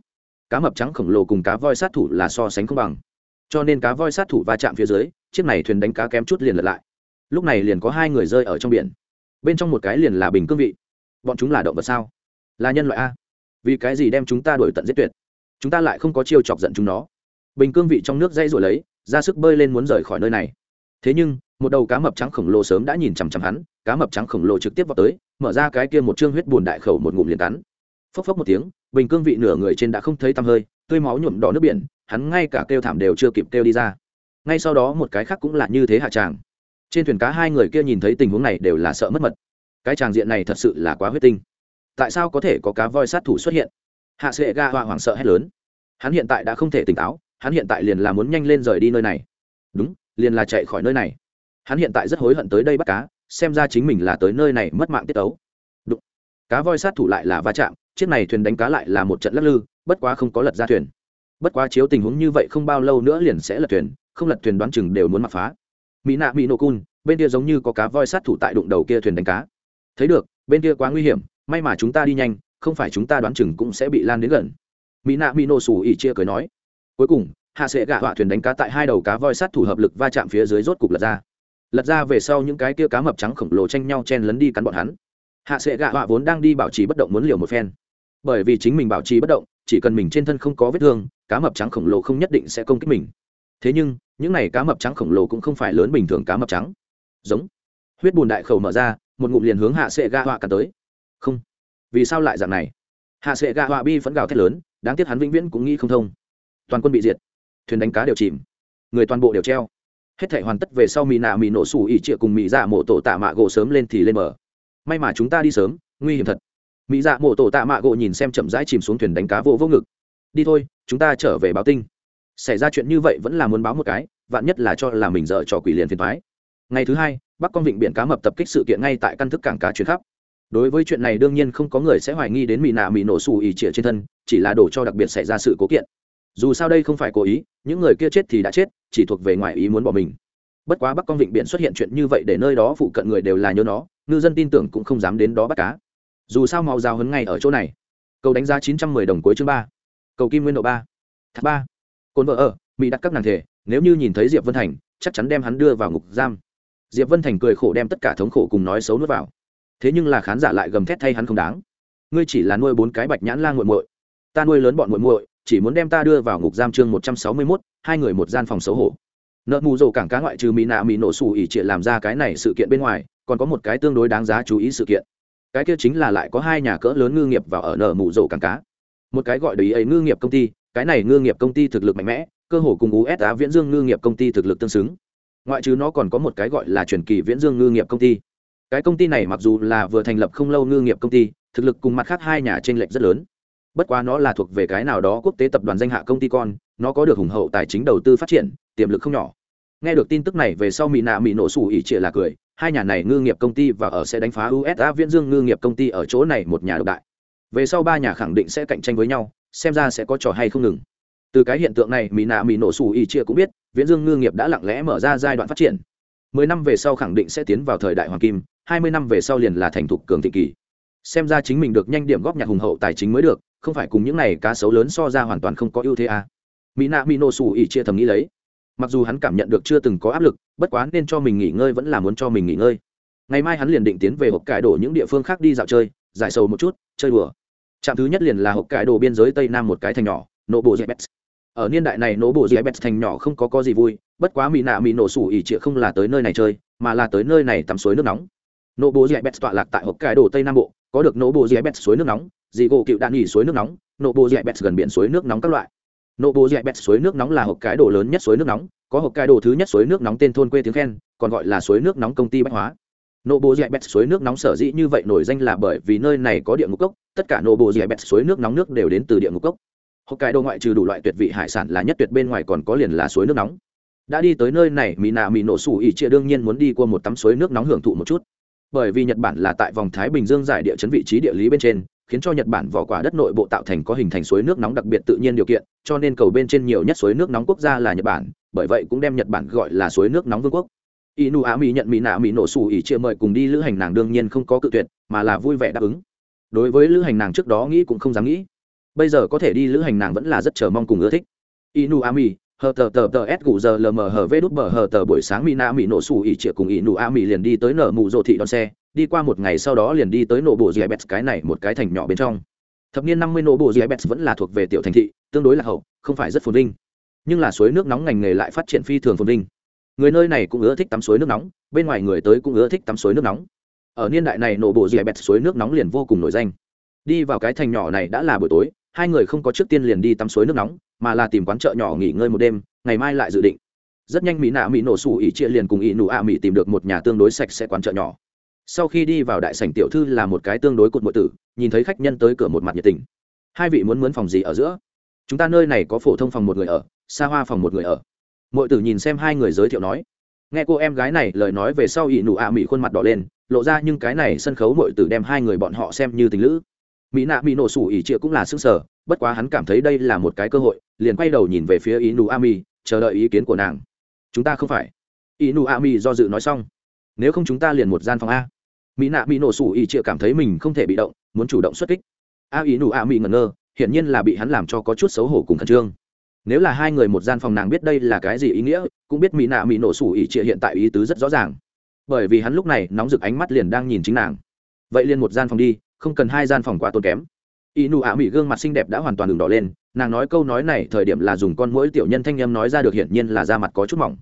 Cá mập trắng khổng lồ cùng cá voi sát thủ là so sánh không bằng cho nên cá voi sát thủ va chạm phía dưới, chiếc này thuyền đánh cá kém chút liền lật lại. Lúc này liền có hai người rơi ở trong biển. Bên trong một cái liền là bình cương vị. Bọn chúng là động vật sao? Là nhân loại a? Vì cái gì đem chúng ta đổi tận giết tuyệt? Chúng ta lại không có chiêu chọc giận chúng nó. Bình cương vị trong nước dây rồi lấy, ra sức bơi lên muốn rời khỏi nơi này. Thế nhưng, một đầu cá mập trắng khổng lồ sớm đã nhìn chằm chằm hắn, cá mập trắng khổng lồ trực tiếp vào tới, mở ra cái kia một chương huyết bùn đại khẩu một ngụm liền cắn. Phốc phốc một tiếng, bình cương vị nửa người trên đã không thấy tăm hơi, tươi máu nhuộm đỏ nước biển hắn ngay cả kêu thảm đều chưa kịp kêu đi ra. Ngay sau đó một cái khác cũng là như thế hạ tràng. Trên thuyền cá hai người kia nhìn thấy tình huống này đều là sợ mất mật. Cái tràng diện này thật sự là quá huyết tinh. Tại sao có thể có cá voi sát thủ xuất hiện? Hạ sệ ga hoa hoảng sợ hét lớn. Hắn hiện tại đã không thể tỉnh táo, hắn hiện tại liền là muốn nhanh lên rời đi nơi này. Đúng, liền là chạy khỏi nơi này. Hắn hiện tại rất hối hận tới đây bắt cá, xem ra chính mình là tới nơi này mất mạng tiết ấu đúng. Cá voi sát thủ lại là va chạm, chiếc này thuyền đánh cá lại là một trận lắc lư, bất quá không có lật ra thuyền bất quá chiếu tình huống như vậy không bao lâu nữa liền sẽ lật thuyền, không lật thuyền đoán chừng đều muốn mặc phá. Mỹ nạ mỹ nổ cun, bên kia giống như có cá voi sát thủ tại đụng đầu kia thuyền đánh cá. Thấy được, bên kia quá nguy hiểm, may mà chúng ta đi nhanh, không phải chúng ta đoán chừng cũng sẽ bị lan đến gần. Mỹ nạ mỹ nổ xù ỉ chia cười nói. Cuối cùng, hạ sẽ gạ họa thuyền đánh cá tại hai đầu cá voi sát thủ hợp lực va chạm phía dưới rốt cục lật ra. Lật ra về sau những cái kia cá mập trắng khổng lồ tranh nhau chen lấn đi cắn bọn hắn. Hạ sẽ gạ họa vốn đang đi bảo trì bất động muốn liều một phen. Bởi vì chính mình bảo trì bất động, chỉ cần mình trên thân không có vết thương cá mập trắng khổng lồ không nhất định sẽ công kích mình. Thế nhưng, những này cá mập trắng khổng lồ cũng không phải lớn bình thường cá mập trắng. Giống. Huyết bùn đại khẩu mở ra, một ngụm liền hướng hạ sệ ga họa cả tới. Không. Vì sao lại dạng này? Hạ sệ ga họa bi phẫn gào thét lớn, đáng tiếc hắn vĩnh viễn cũng nghĩ không thông. Toàn quân bị diệt. Thuyền đánh cá đều chìm. Người toàn bộ đều treo. Hết thể hoàn tất về sau mì nạ mì nổ xù ỉ trịa cùng mì dạ mộ tổ tạ mạ gỗ sớm lên thì lên mở may mà chúng ta đi sớm, nguy hiểm thật. Mỹ dạ mộ tổ tạ mạ gỗ nhìn xem chậm rãi chìm xuống thuyền đánh cá vô vô ngực đi thôi, chúng ta trở về báo tinh xảy ra chuyện như vậy vẫn là muốn báo một cái, vạn nhất là cho là mình dở trò quỷ liền phiền thoái ngày thứ hai, bắc con vịnh biển cá mập tập kích sự kiện ngay tại căn thức cảng cá chuyến khắp. Đối với chuyện này đương nhiên không có người sẽ hoài nghi đến mỹ nạ mỹ nổ xù ỉ trịa trên thân, chỉ là đổ cho đặc biệt xảy ra sự cố kiện. Dù sao đây không phải cố ý, những người kia chết thì đã chết, chỉ thuộc về ngoài ý muốn bỏ mình. Bất quá bắc con vịnh biển xuất hiện chuyện như vậy để nơi đó phụ cận người đều là nhớ nó, ngư dân tin tưởng cũng không dám đến đó bắt cá. Dù sao màu rào hấn ngay ở chỗ này. Cầu đánh giá chín trăm mười đồng cuối chương ba cầu kim nguyên độ ba. Thác ba. Cồn vợ ở, mỹ đặt các nàng thể, nếu như nhìn thấy diệp vân thành, chắc chắn đem hắn đưa vào ngục giam. Diệp vân thành cười khổ đem tất cả thống khổ cùng nói xấu nuốt vào. Thế nhưng là khán giả lại gầm thét thay hắn không đáng. Ngươi chỉ là nuôi bốn cái bạch nhãn la g u muội. Ta nuôi lớn bọn muội muội, chỉ muốn đem ta đưa vào ngục giam chương một trăm sáu mươi mốt, hai người một gian phòng xấu hổ. Nợ mù rồ cảng cá ngoại trừ mỹ nạ mỹ nổ xù ỉ trịa làm ra cái này sự kiện bên ngoài, còn có một cái tương đối đáng giá chú ý sự kiện. Cái kia chính là lại có hai nhà cỡ lớn ngư nghiệp vào ở nợ mù rồ cảng cá một cái gọi đầy ấy ngư nghiệp công ty, cái này ngư nghiệp công ty thực lực mạnh mẽ, cơ hồ cùng usa viễn dương ngư nghiệp công ty thực lực tương xứng. Ngoại trừ nó còn có một cái gọi là truyền kỳ viễn dương ngư nghiệp công ty. Cái công ty này mặc dù là vừa thành lập không lâu ngư nghiệp công ty, thực lực cùng mặt khác hai nhà t r ê n lệch rất lớn. Bất quá nó là thuộc về cái nào đó quốc tế tập đoàn danh hạ công ty con, nó có được hùng hậu tài chính đầu tư phát triển, tiềm lực không nhỏ. Nghe được tin tức này về sau mỹ nạ mỹ nổ sủ ỉ trịa là cười, hai nhà này ngư nghiệp công ty và ở sẽ đánh phá usa viễn dương ngư nghiệp công ty ở chỗ này một nhà độc đại về sau ba nhà khẳng định sẽ cạnh tranh với nhau, xem ra sẽ có trò hay không ngừng. Từ cái hiện tượng này mỹ nạ mỹ nổ sủ ỉ chia cũng biết, viễn dương ngư nghiệp đã lặng lẽ mở ra giai đoạn phát triển. Mười năm về sau khẳng định sẽ tiến vào thời đại hoàng kim, hai mươi năm về sau liền là thành thục cường thị kỳ. Xem ra chính mình được nhanh điểm góp nhặt hùng hậu tài chính mới được, không phải cùng những này cá sấu lớn so ra hoàn toàn không có ưu thế à. mỹ nạ mỹ nổ xù ỉ chia thầm nghĩ lấy. Mặc dù hắn cảm nhận được chưa từng có áp lực, bất quá nên cho mình nghỉ ngơi vẫn là muốn cho mình nghỉ ngơi. Ngày mai hắn liền định tiến về hộp cải đổ những địa phương khác đi dạo chơi, giải sầu một chút, chơi đùa trạm thứ nhất liền là hộp cải đồ biên giới tây nam một cái thành nhỏ nổ bộ dẹp ở niên đại này nổ bộ dẹp thành nhỏ không có có gì vui, bất quá mỹ nạ mỹ nổ sủ ỉ trịa không là tới nơi này chơi, mà là tới nơi này tắm suối nước nóng. Nổ bộ dẹp tọa lạc tại hộp cải đồ tây nam bộ, có được nổ bộ dẹp suối nước nóng dì gỗ cựu đạn nghỉ suối nước nóng nổ bộ dẹp gần biển suối nước nóng các loại. Nổ bộ dẹp suối nước nóng là hộp cái đồ lớn nhất suối nước nóng, có hộp cái đồ thứ nhất suối nước nóng tên thôn quê tiếng khen, còn gọi là suối nước nóng công ty bách hóa. Nổ bộ dẹp suối nước nóng sở dĩ như vậy nổi danh là bởi vì nơi này có địa ngục cốc tất cả nổ bộ bẹt suối nước nóng nước đều đến từ địa ngục cốc. Hộp cái đồ ngoại trừ đủ loại tuyệt vị hải sản là nhất tuyệt bên ngoài còn có liền là suối nước nóng. Đã đi tới nơi này mỹ nạ mỹ nổ sủ ỉ chia đương nhiên muốn đi qua một tắm suối nước nóng hưởng thụ một chút. Bởi vì nhật bản là tại vòng thái bình dương giải địa chấn vị trí địa lý bên trên, khiến cho nhật bản vỏ quả đất nội bộ tạo thành có hình thành suối nước nóng đặc biệt tự nhiên điều kiện, cho nên cầu bên trên nhiều nhất suối nước nóng quốc gia là nhật bản, bởi vậy cũng đem nhật bản gọi là suối nước nóng vương quốc. Inu á mỹ nhận mỹ nạ mỹ nổ sủ ỉ chia mời cùng đi lữ hành, nàng đương nhiên không có cự tuyệt, mà là vui vẻ đáp ứng đối với lữ hành nàng trước đó nghĩ cũng không dám nghĩ. Bây giờ có thể đi lữ hành nàng vẫn là rất chờ mong cùng ưa thích. Inu Ami, hờ tờ tờ tờ s gù giờ lm hờ vê đút bờ hờ tờ buổi sáng mina mỹ nổ xù ỉ trịa cùng Inu Ami liền đi tới nở mù rộ thị đón xe. Đi qua một ngày sau đó liền đi tới nổ bộ dì bẹt, cái này một cái thành nhỏ bên trong. Thập niên năm mươi nổ bộ dì bẹt vẫn là thuộc về tiểu thành thị, tương đối là hậu, không phải rất phồn vinh. Nhưng là suối nước nóng ngành nghề lại phát triển phi thường phồn vinh. Người nơi này cũng ưa thích tắm suối nước nóng, bên ngoài người tới cũng ưa thích tắm suối nước nóng ở niên đại này nổ bộ dì bẹt suối nước nóng liền vô cùng nổi danh. Đi vào cái thành nhỏ này đã là buổi tối, hai người không có trước tiên liền đi tắm suối nước nóng, mà là tìm quán chợ nhỏ nghỉ ngơi một đêm, ngày mai lại dự định. Rất nhanh mỹ nạ mỹ nổ sủ ỉ chia liền cùng ỉ nụ ạ mỹ tìm được một nhà tương đối sạch sẽ quán chợ nhỏ. Sau khi đi vào đại sảnh tiểu thư là một cái tương đối cột mộ tử, nhìn thấy khách nhân tới cửa một mặt nhiệt tình. Hai vị muốn mướn phòng gì ở giữa? Chúng ta nơi này có phổ thông phòng một người ở, xa hoa phòng một người ở. Mọi tử nhìn xem hai người giới thiệu nói. Nghe cô em gái này lời nói về sau ỷ nụ ạ mỹ khuôn mặt đỏ lên lộ ra nhưng cái này sân khấu mọi tử đem hai người bọn họ xem như tình lữ. Mỹ nạ mỹ nổ sủ ỉ trịa cũng là sức sở, bất quá hắn cảm thấy đây là một cái cơ hội, liền quay đầu nhìn về phía ý nụ a mi chờ đợi ý kiến của nàng. Chúng ta không phải. Ý nụ a mi do dự nói xong. Nếu không chúng ta liền một gian phòng a. Mỹ nạ mỹ nổ sủ ỉ trịa cảm thấy mình không thể bị động, muốn chủ động xuất kích. A ý nụ a mi ngẩn ngơ, hiển nhiên là bị hắn làm cho có chút xấu hổ cùng khẩn trương. Nếu là hai người một gian phòng nàng biết đây là cái gì ý nghĩa, cũng biết mỹ nạ mỹ nổ sủ ỉ trịa hiện tại ý tứ rất rõ ràng bởi vì hắn lúc này nóng rực ánh mắt liền đang nhìn chính nàng. Vậy liền một gian phòng đi, không cần hai gian phòng quá tốn kém. Y nụ ạ mỹ gương mặt xinh đẹp đã hoàn toàn đường đỏ lên, nàng nói câu nói này thời điểm là dùng con mũi tiểu nhân thanh em nói ra được hiển nhiên là da mặt có chút mỏng.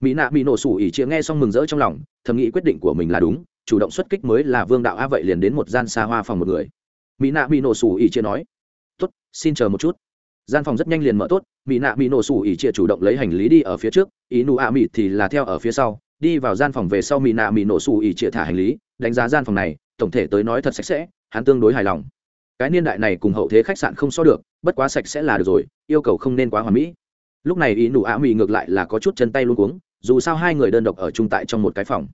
Mỹ nạ bị nổ sủ ỉ chĩa nghe xong mừng rỡ trong lòng, thầm nghĩ quyết định của mình là đúng, chủ động xuất kích mới là vương đạo a, vậy liền đến một gian xa hoa phòng một người. Mỹ nạ bị nổ sủ ỉ chĩa nói, tốt, xin chờ một chút. Gian phòng rất nhanh liền mở tốt, mỹ nạ bị nổ sủ ỉ chĩa chủ động lấy hành lý đi ở phía trước ý nụ ạ mỹ thì là theo ở phía sau đi vào gian phòng về sau mỹ nạ mỹ nổ xù ỉ chĩa thả hành lý, đánh giá gian phòng này, tổng thể tới nói thật sạch sẽ, hắn tương đối hài lòng. Cái niên đại này cùng hậu thế khách sạn không so được, bất quá sạch sẽ là được rồi, yêu cầu không nên quá hoà mỹ. Lúc này ý nụ Á mì ngược lại là có chút chân tay luôn cuống, dù sao hai người đơn độc ở chung tại trong một cái phòng.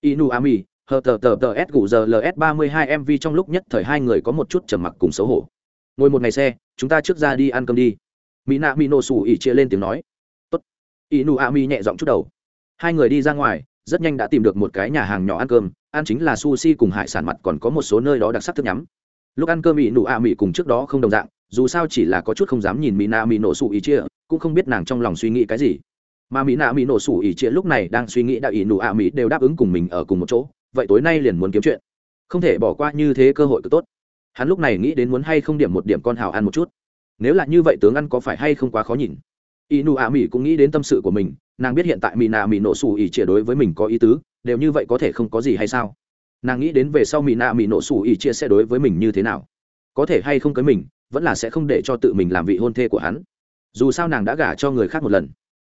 Ý nụ Á mì hờ tờ tờ tờ s gù giờ ls ba mươi hai mv trong lúc nhất thời hai người có một chút trầm mặc cùng xấu hổ. Ngồi một ngày xe, chúng ta trước ra đi ăn cơm đi. Mỹ nạ mỹ nổ xù ỉ chia lên tiếng nói. Tốt. Ý nụ Á mi nhẹ giọng chút đầu hai người đi ra ngoài, rất nhanh đã tìm được một cái nhà hàng nhỏ ăn cơm, ăn chính là sushi cùng hải sản mặt còn có một số nơi đó đặc sắc thức nhắm. Lúc ăn cơm, mỹ nụ ạ mỹ cùng trước đó không đồng dạng, dù sao chỉ là có chút không dám nhìn mỹ nạ mỹ nổ sủ ý chia, cũng không biết nàng trong lòng suy nghĩ cái gì. Mà mỹ nạ mỹ nổ sủ ý chia lúc này đang suy nghĩ đạo ý nụ ạ mỹ đều đáp ứng cùng mình ở cùng một chỗ, vậy tối nay liền muốn kiếm chuyện. Không thể bỏ qua như thế cơ hội cực tốt. Hắn lúc này nghĩ đến muốn hay không điểm một điểm con hào ăn một chút. Nếu là như vậy tướng ăn có phải hay không quá khó nhìn. Y nụ a mỹ cũng nghĩ đến tâm sự của mình nàng biết hiện tại mỹ nạ mỹ nổ xù ỉ chia đối với mình có ý tứ, đều như vậy có thể không có gì hay sao? Nàng nghĩ đến về sau mỹ nạ mỹ nổ xù ỉ chia sẽ đối với mình như thế nào? Có thể hay không cưới mình, vẫn là sẽ không để cho tự mình làm vị hôn thê của hắn. Dù sao nàng đã gả cho người khác một lần.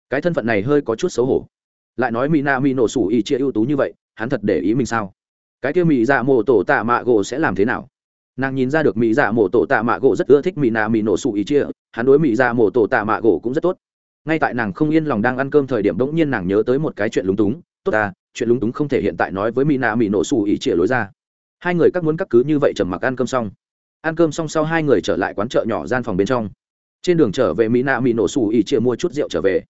Cái thân phận này hơi có chút xấu hổ. Lại nói mỹ nạ mỹ nổ xù ỉ chia ưu tú như vậy, hắn thật để ý mình sao? Cái kia mỹ dạ mộ tổ tạ mạ gỗ sẽ làm thế nào? Nàng nhìn ra được mỹ dạ mộ tổ tạ mạ gỗ rất ưa thích mỹ nạ mỹ nổ xù ỉ chia hắn đối mỹ dạ mộ tổ tạ mạ gỗ cũng rất tốt ngay tại nàng không yên lòng đang ăn cơm thời điểm bỗng nhiên nàng nhớ tới một cái chuyện lúng túng. Tốt ta, chuyện lúng túng không thể hiện tại nói với mỹ nạ mỹ nổ xù ỉ chĩa lối ra. Hai người các muốn cắt cứ như vậy trầm mặc ăn cơm xong. Ăn cơm xong sau hai người trở lại quán chợ nhỏ gian phòng bên trong. Trên đường trở về mỹ nạ mỹ nổ xù ỉ chĩa mua chút rượu trở về.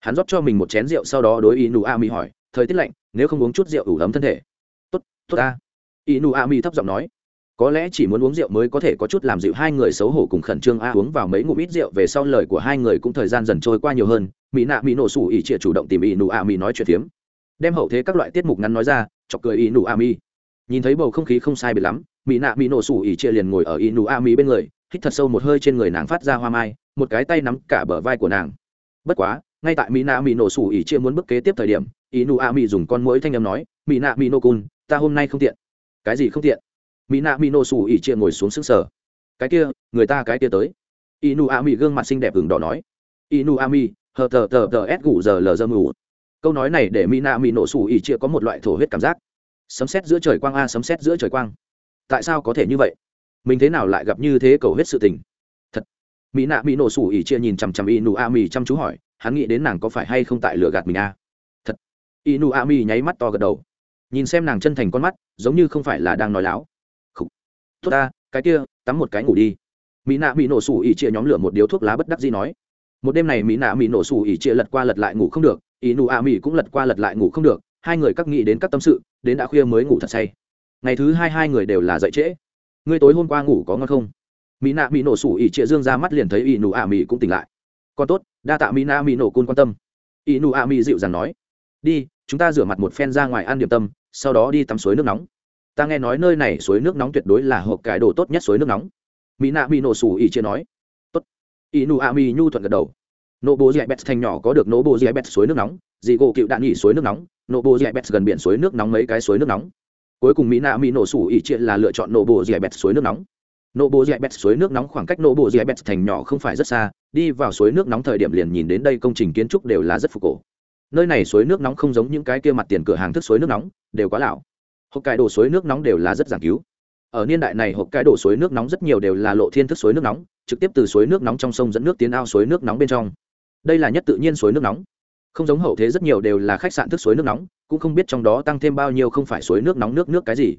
Hắn rót cho mình một chén rượu sau đó đối ý nụ a mỹ hỏi, thời tiết lạnh, nếu không uống chút rượu ủ ấm thân thể? Tốt tốt ta. Ý nụ a mỹ thấp giọng nói có lẽ chỉ muốn uống rượu mới có thể có chút làm dịu hai người xấu hổ cùng khẩn trương. A, uống vào mấy ngụm ít rượu về sau lời của hai người cũng thời gian dần trôi qua nhiều hơn. Mỹ nạ, mỹ nổ sủ ỉ trịa chủ động tìm ỉ nụ a mỹ nói chuyện phiếm. Đem hậu thế các loại tiết mục ngắn nói ra, chọc cười ỉ nụ a mỹ. Nhìn thấy bầu không khí không sai biệt lắm, mỹ nạ, mỹ nổ sủ ỉ trịa liền ngồi ở ỉ nụ a mỹ bên người, hít thật sâu một hơi trên người nàng phát ra hoa mai, một cái tay nắm cả bờ vai của nàng. Bất quá, ngay tại mỹ nạ, mỹ nổ sủ ỉ chia muốn bước kế tiếp thời điểm, ỉ nụ a mỹ dùng con mũi thanh âm nói, mỹ nạ, mỹ nổ cun ta hôm nay không tiện. Cái gì không tiện? Mỹ nạ mỹ nổ sủ ỉ chia ngồi xuống xứng sở cái kia, người ta cái kia tới. Inu a mi gương mặt xinh đẹp ửng đỏ nói. Inu a mi hờ tờ tờ tờ s gù giờ lờ dơ mù. Câu nói này để mỹ nạ mỹ nổ sủ ỉ chia có một loại thổ huyết cảm giác. Sấm xét giữa trời quang a, sấm xét giữa trời quang. Tại sao có thể như vậy? Mình thế nào lại gặp như thế cầu hết sự tình? Thật. Mỹ nạ mỹ nổ sủ ỉ chia nhìn chằm chằm inu a mi chăm chú hỏi, hắn nghĩ đến nàng có phải hay không tại lừa gạt mình a? Thật. Inu a mi nháy mắt to gật đầu. Nhìn xem nàng chân thành con mắt, giống như không phải là đang nói láo tốt ta, cái kia, tắm một cái ngủ đi. Mỹ nạ mỹ nổ sủ ỉ chia nhóm lửa một điếu thuốc lá bất đắc gì nói. Một đêm này mỹ nạ mỹ nổ sủ ỉ chia lật qua lật lại ngủ không được ỉ nụ ạ mỹ cũng lật qua lật lại ngủ không được, hai người các nghĩ đến các tâm sự, đến đã khuya mới ngủ thật say. Ngày thứ hai hai người đều là dậy trễ. Ngươi tối hôm qua ngủ có ngon không? Mỹ nạ mỹ nổ sủ ỉ chia dương ra mắt liền thấy ỉ nụ ạ mỹ cũng tỉnh lại. Còn tốt, đa tạ mỹ nạ mỹ nổ cun quan tâm. Ỉ nụ ạ mỹ dịu dàng nói. Đi, chúng ta rửa mặt một phen ra ngoài ăn điểm tâm, sau đó đi tắm suối nước nóng ta nghe nói nơi này suối nước nóng tuyệt đối là hộp cải đồ tốt nhất suối nước nóng mỹ nạ mỹ nổ sủ ỉ chia nói tốt ỉ nụ a mi nhu thuận gật đầu nổ bồ dạy bét thành nhỏ có được nổ bồ dạy bét suối nước nóng dì gỗ cựu đạn nghỉ suối nước nóng nổ bồ dạy bét gần biển suối nước nóng mấy cái suối nước nóng cuối cùng mỹ nạ mỹ nổ sủ ỉ chia là lựa chọn nổ bồ dạy bét suối nước nóng nổ bồ dạy bét suối nước nóng khoảng cách nổ bồ dạy bét thành nhỏ không phải rất xa đi vào suối nước nóng thời điểm liền nhìn đến đây công trình kiến trúc đều là rất phục cổ nơi này suối nước nóng không giống những cái kia mặt tiền cửa hàng thức suối nước nóng đều quá lão hộp cải đồ suối nước nóng đều là rất giảng cứu ở niên đại này hộp cải đồ suối nước nóng rất nhiều đều là lộ thiên thức suối nước nóng trực tiếp từ suối nước nóng trong sông dẫn nước tiến ao suối nước nóng bên trong đây là nhất tự nhiên suối nước nóng không giống hậu thế rất nhiều đều là khách sạn thức suối nước nóng cũng không biết trong đó tăng thêm bao nhiêu không phải suối nước nóng nước nước cái gì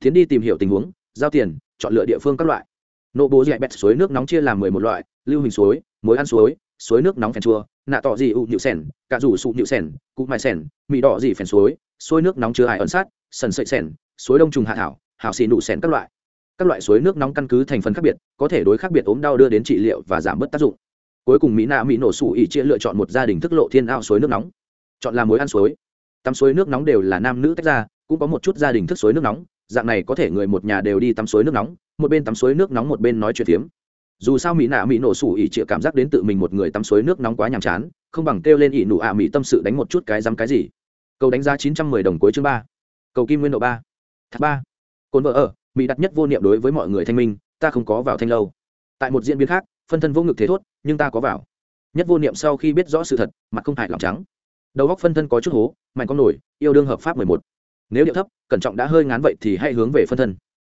tiến đi tìm hiểu tình huống giao tiền chọn lựa địa phương các loại nộ bố dạy bẹt suối nước nóng chia làm mười một loại lưu hình suối muối ăn suối suối nước nóng phèn chua nạ tỏ gì ụ nhịu sẻn cả rủ sụ nhịu sẻn cụ mài sẻn mì đỏ gì phèn suối suối nước nóng chứa hải ẩn sát sần sợi sẻn, suối đông trùng hạ thảo, hảo xì nụ sẻn các loại. Các loại suối nước nóng căn cứ thành phần khác biệt, có thể đối khác biệt ốm đau đưa đến trị liệu và giảm bớt tác dụng. Cuối cùng mỹ nạ mỹ nổ sủ ỉ chia lựa chọn một gia đình thức lộ thiên ao suối nước nóng. Chọn làm mối ăn suối. Tắm suối nước nóng đều là nam nữ tách ra, cũng có một chút gia đình thức suối nước nóng, dạng này có thể người một nhà đều đi tắm suối nước nóng, một bên tắm suối nước nóng một bên nói chuyện phiếm. Dù sao mỹ nạ mỹ nổ sủ ỉ chịa cảm giác đến tự mình một người tắm suối nước nóng quá nhàm chán, không bằng kêu lên ỉ nụ ạ mỹ tâm sự đánh một chút cái dám cái gì. Câu đánh giá chín trăm mười đồng cuối chương ba cầu kim nguyên độ ba. Thác ba. Cồn vợ ở, mỹ đặt nhất vô niệm đối với mọi người thanh minh, ta không có vào thanh lâu. Tại một diễn biến khác, phân thân vô ngực thế thốt, nhưng ta có vào. Nhất vô niệm sau khi biết rõ sự thật, mặt không hại lòng trắng. Đầu góc phân thân có chút hố, mạnh con nổi, yêu đương hợp pháp mười một. Nếu điệu thấp, cẩn trọng đã hơi ngán vậy thì hãy hướng về phân thân.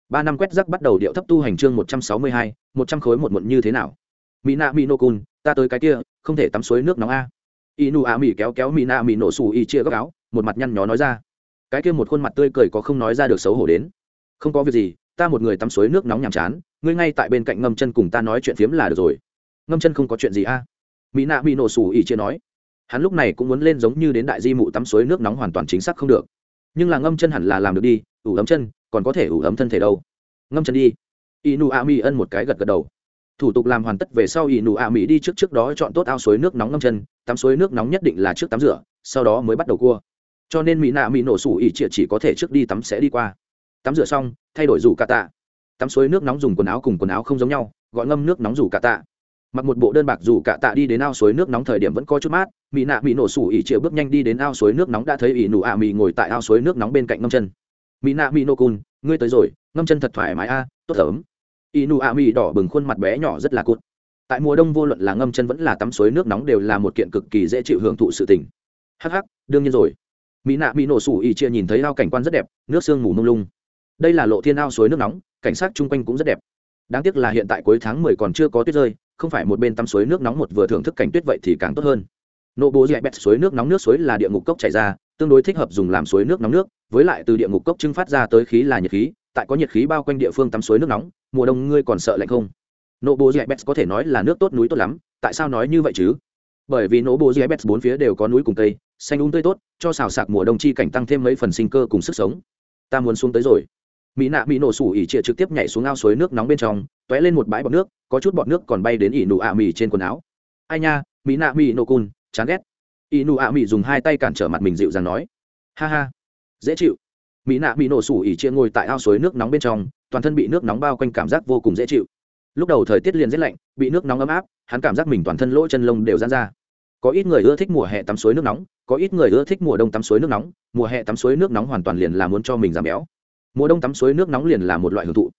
Ba năm quét rắc bắt đầu điệu thấp tu hành chương một trăm sáu mươi hai, một trăm khối một muộn như thế nào? Mỹ nạ mỹ nô cun, ta tới cái kia, không thể tắm suối nước nóng a. Y a mỹ kéo kéo mỹ nạ mỹ nổ xù y chia góc áo, một mặt nhăn nhó nói ra cái kia một khuôn mặt tươi cười có không nói ra được xấu hổ đến. Không có việc gì, ta một người tắm suối nước nóng nhàm chán, ngươi ngay tại bên cạnh ngâm chân cùng ta nói chuyện phiếm là được rồi. Ngâm chân không có chuyện gì a? Mỹ nạ bị nổ xù ỉ chia nói. Hắn lúc này cũng muốn lên giống như đến đại di mụ tắm suối nước nóng hoàn toàn chính xác không được. Nhưng là ngâm chân hẳn là làm được đi, ủ ấm chân, còn có thể ủ ấm thân thể đâu. Ngâm chân đi. Inu a mi ân một cái gật gật đầu. Thủ tục làm hoàn tất về sau inu a mi đi trước trước đó chọn tốt ao suối nước nóng ngâm chân, tắm suối nước nóng nhất định là trước tắm rửa, sau đó mới bắt đầu cua cho nên mỹ nạ mỹ nổ sủ ỉ trịa chỉ có thể trước đi tắm sẽ đi qua. Tắm rửa xong, thay đổi rủ cà tạ. Tắm suối nước nóng dùng quần áo cùng quần áo không giống nhau, gọi ngâm nước nóng rủ cà tạ. Mặc một bộ đơn bạc dù cà tạ đi đến ao suối nước nóng thời điểm vẫn có chút mát, mỹ nạ mỹ nổ sủ ỉ triệu bước nhanh đi đến ao suối nước nóng đã thấy ỉ nụ ạ à mỹ ngồi tại ao suối nước nóng bên cạnh ngâm chân. Mỹ nạ mỹ nổ cun ngươi tới rồi, ngâm chân thật thoải mái a, tốt ấm ỉ nụ ạ à mỹ đỏ bừng khuôn mặt bé nhỏ rất là cụt. Tại mùa đông vô luận là ngâm chân vẫn là tắm suối nước nóng đều là một kiện cực kỳ dễ chịu hưởng thụ sự tình. Hắc, đương nhiên rồi mỹ nạ mỹ nổ sủ ỉ chia nhìn thấy ao cảnh quan rất đẹp, nước sương mù mông lung. Đây là lộ thiên ao suối nước nóng, cảnh sát chung quanh cũng rất đẹp. Đáng tiếc là hiện tại cuối tháng mười còn chưa có tuyết rơi, không phải một bên tắm suối nước nóng một vừa thưởng thức cảnh tuyết vậy thì càng tốt hơn. Nộ bố dạy bẹt suối nước nóng nước suối là địa ngục cốc chảy ra, tương đối thích hợp dùng làm suối nước nóng nước, với lại từ địa ngục cốc trưng phát ra tới khí là nhiệt khí, tại có nhiệt khí bao quanh địa phương tắm suối nước nóng, mùa đông ngươi còn sợ lạnh không? Nộ bố dạy bẹt có thể nói là nước tốt núi tốt lắm, tại sao nói như vậy chứ? Bởi vì nỗ bố dạy bẹt bốn phía đều có núi cùng tây xanh úng tươi tốt, cho xào sạc mùa đông chi cảnh tăng thêm mấy phần sinh cơ cùng sức sống. Ta muốn xuống tới rồi. Mỹ nạ mỹ nổ sủ ỉ trịa trực tiếp nhảy xuống ao suối nước nóng bên trong t ó é lên một bãi bọt nước, có chút bọt nước còn bay đến ỉ nụ ạ mì trên quần áo. Ai nha, mỹ nạ mỹ nổ cun chán ghét. Ỉ nụ ạ mì dùng hai tay cản trở mặt mình dịu dàng nói. Ha ha, dễ chịu. Mỹ nạ mỹ nổ sủ ỉ trịa ngồi tại ao suối nước nóng bên trong, toàn thân bị nước nóng bao quanh cảm giác vô cùng dễ chịu. Lúc đầu thời tiết liền rét lạnh, bị nước nóng ấm áp, hắn cảm giác mình toàn thân lỗ chân lông đều dán ra có ít người ưa thích mùa hè tắm suối nước nóng, có ít người ưa thích mùa đông tắm suối nước nóng, mùa hè tắm suối nước nóng hoàn toàn liền là muốn cho mình giảm béo. Mùa đông tắm suối nước nóng liền là một loại hưởng thụ.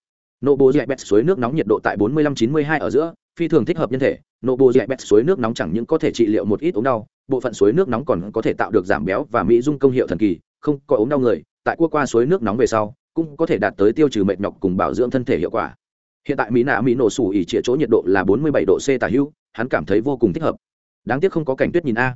Nộ bồ dạy bẹt suối nước nóng nhiệt độ tại 45-92 ở giữa, phi thường thích hợp nhân thể. Nộ bồ dạy bẹt suối nước nóng chẳng những có thể trị liệu một ít ốm đau, bộ phận suối nước nóng còn có thể tạo được giảm béo và mỹ dung công hiệu thần kỳ, không có ốm đau người, tại cua qua suối nước nóng về sau, cũng có thể đạt tới tiêu trừ mệt nhọc cùng bảo dưỡng thân thể hiệu quả. Hiện tại mỹ nạ mỹ nổ sủ ỉ chỗ nhiệt độ là 47 độ c tả hữu, hắn cảm thấy vô cùng thích hợp đáng tiếc không có cảnh tuyết nhìn a.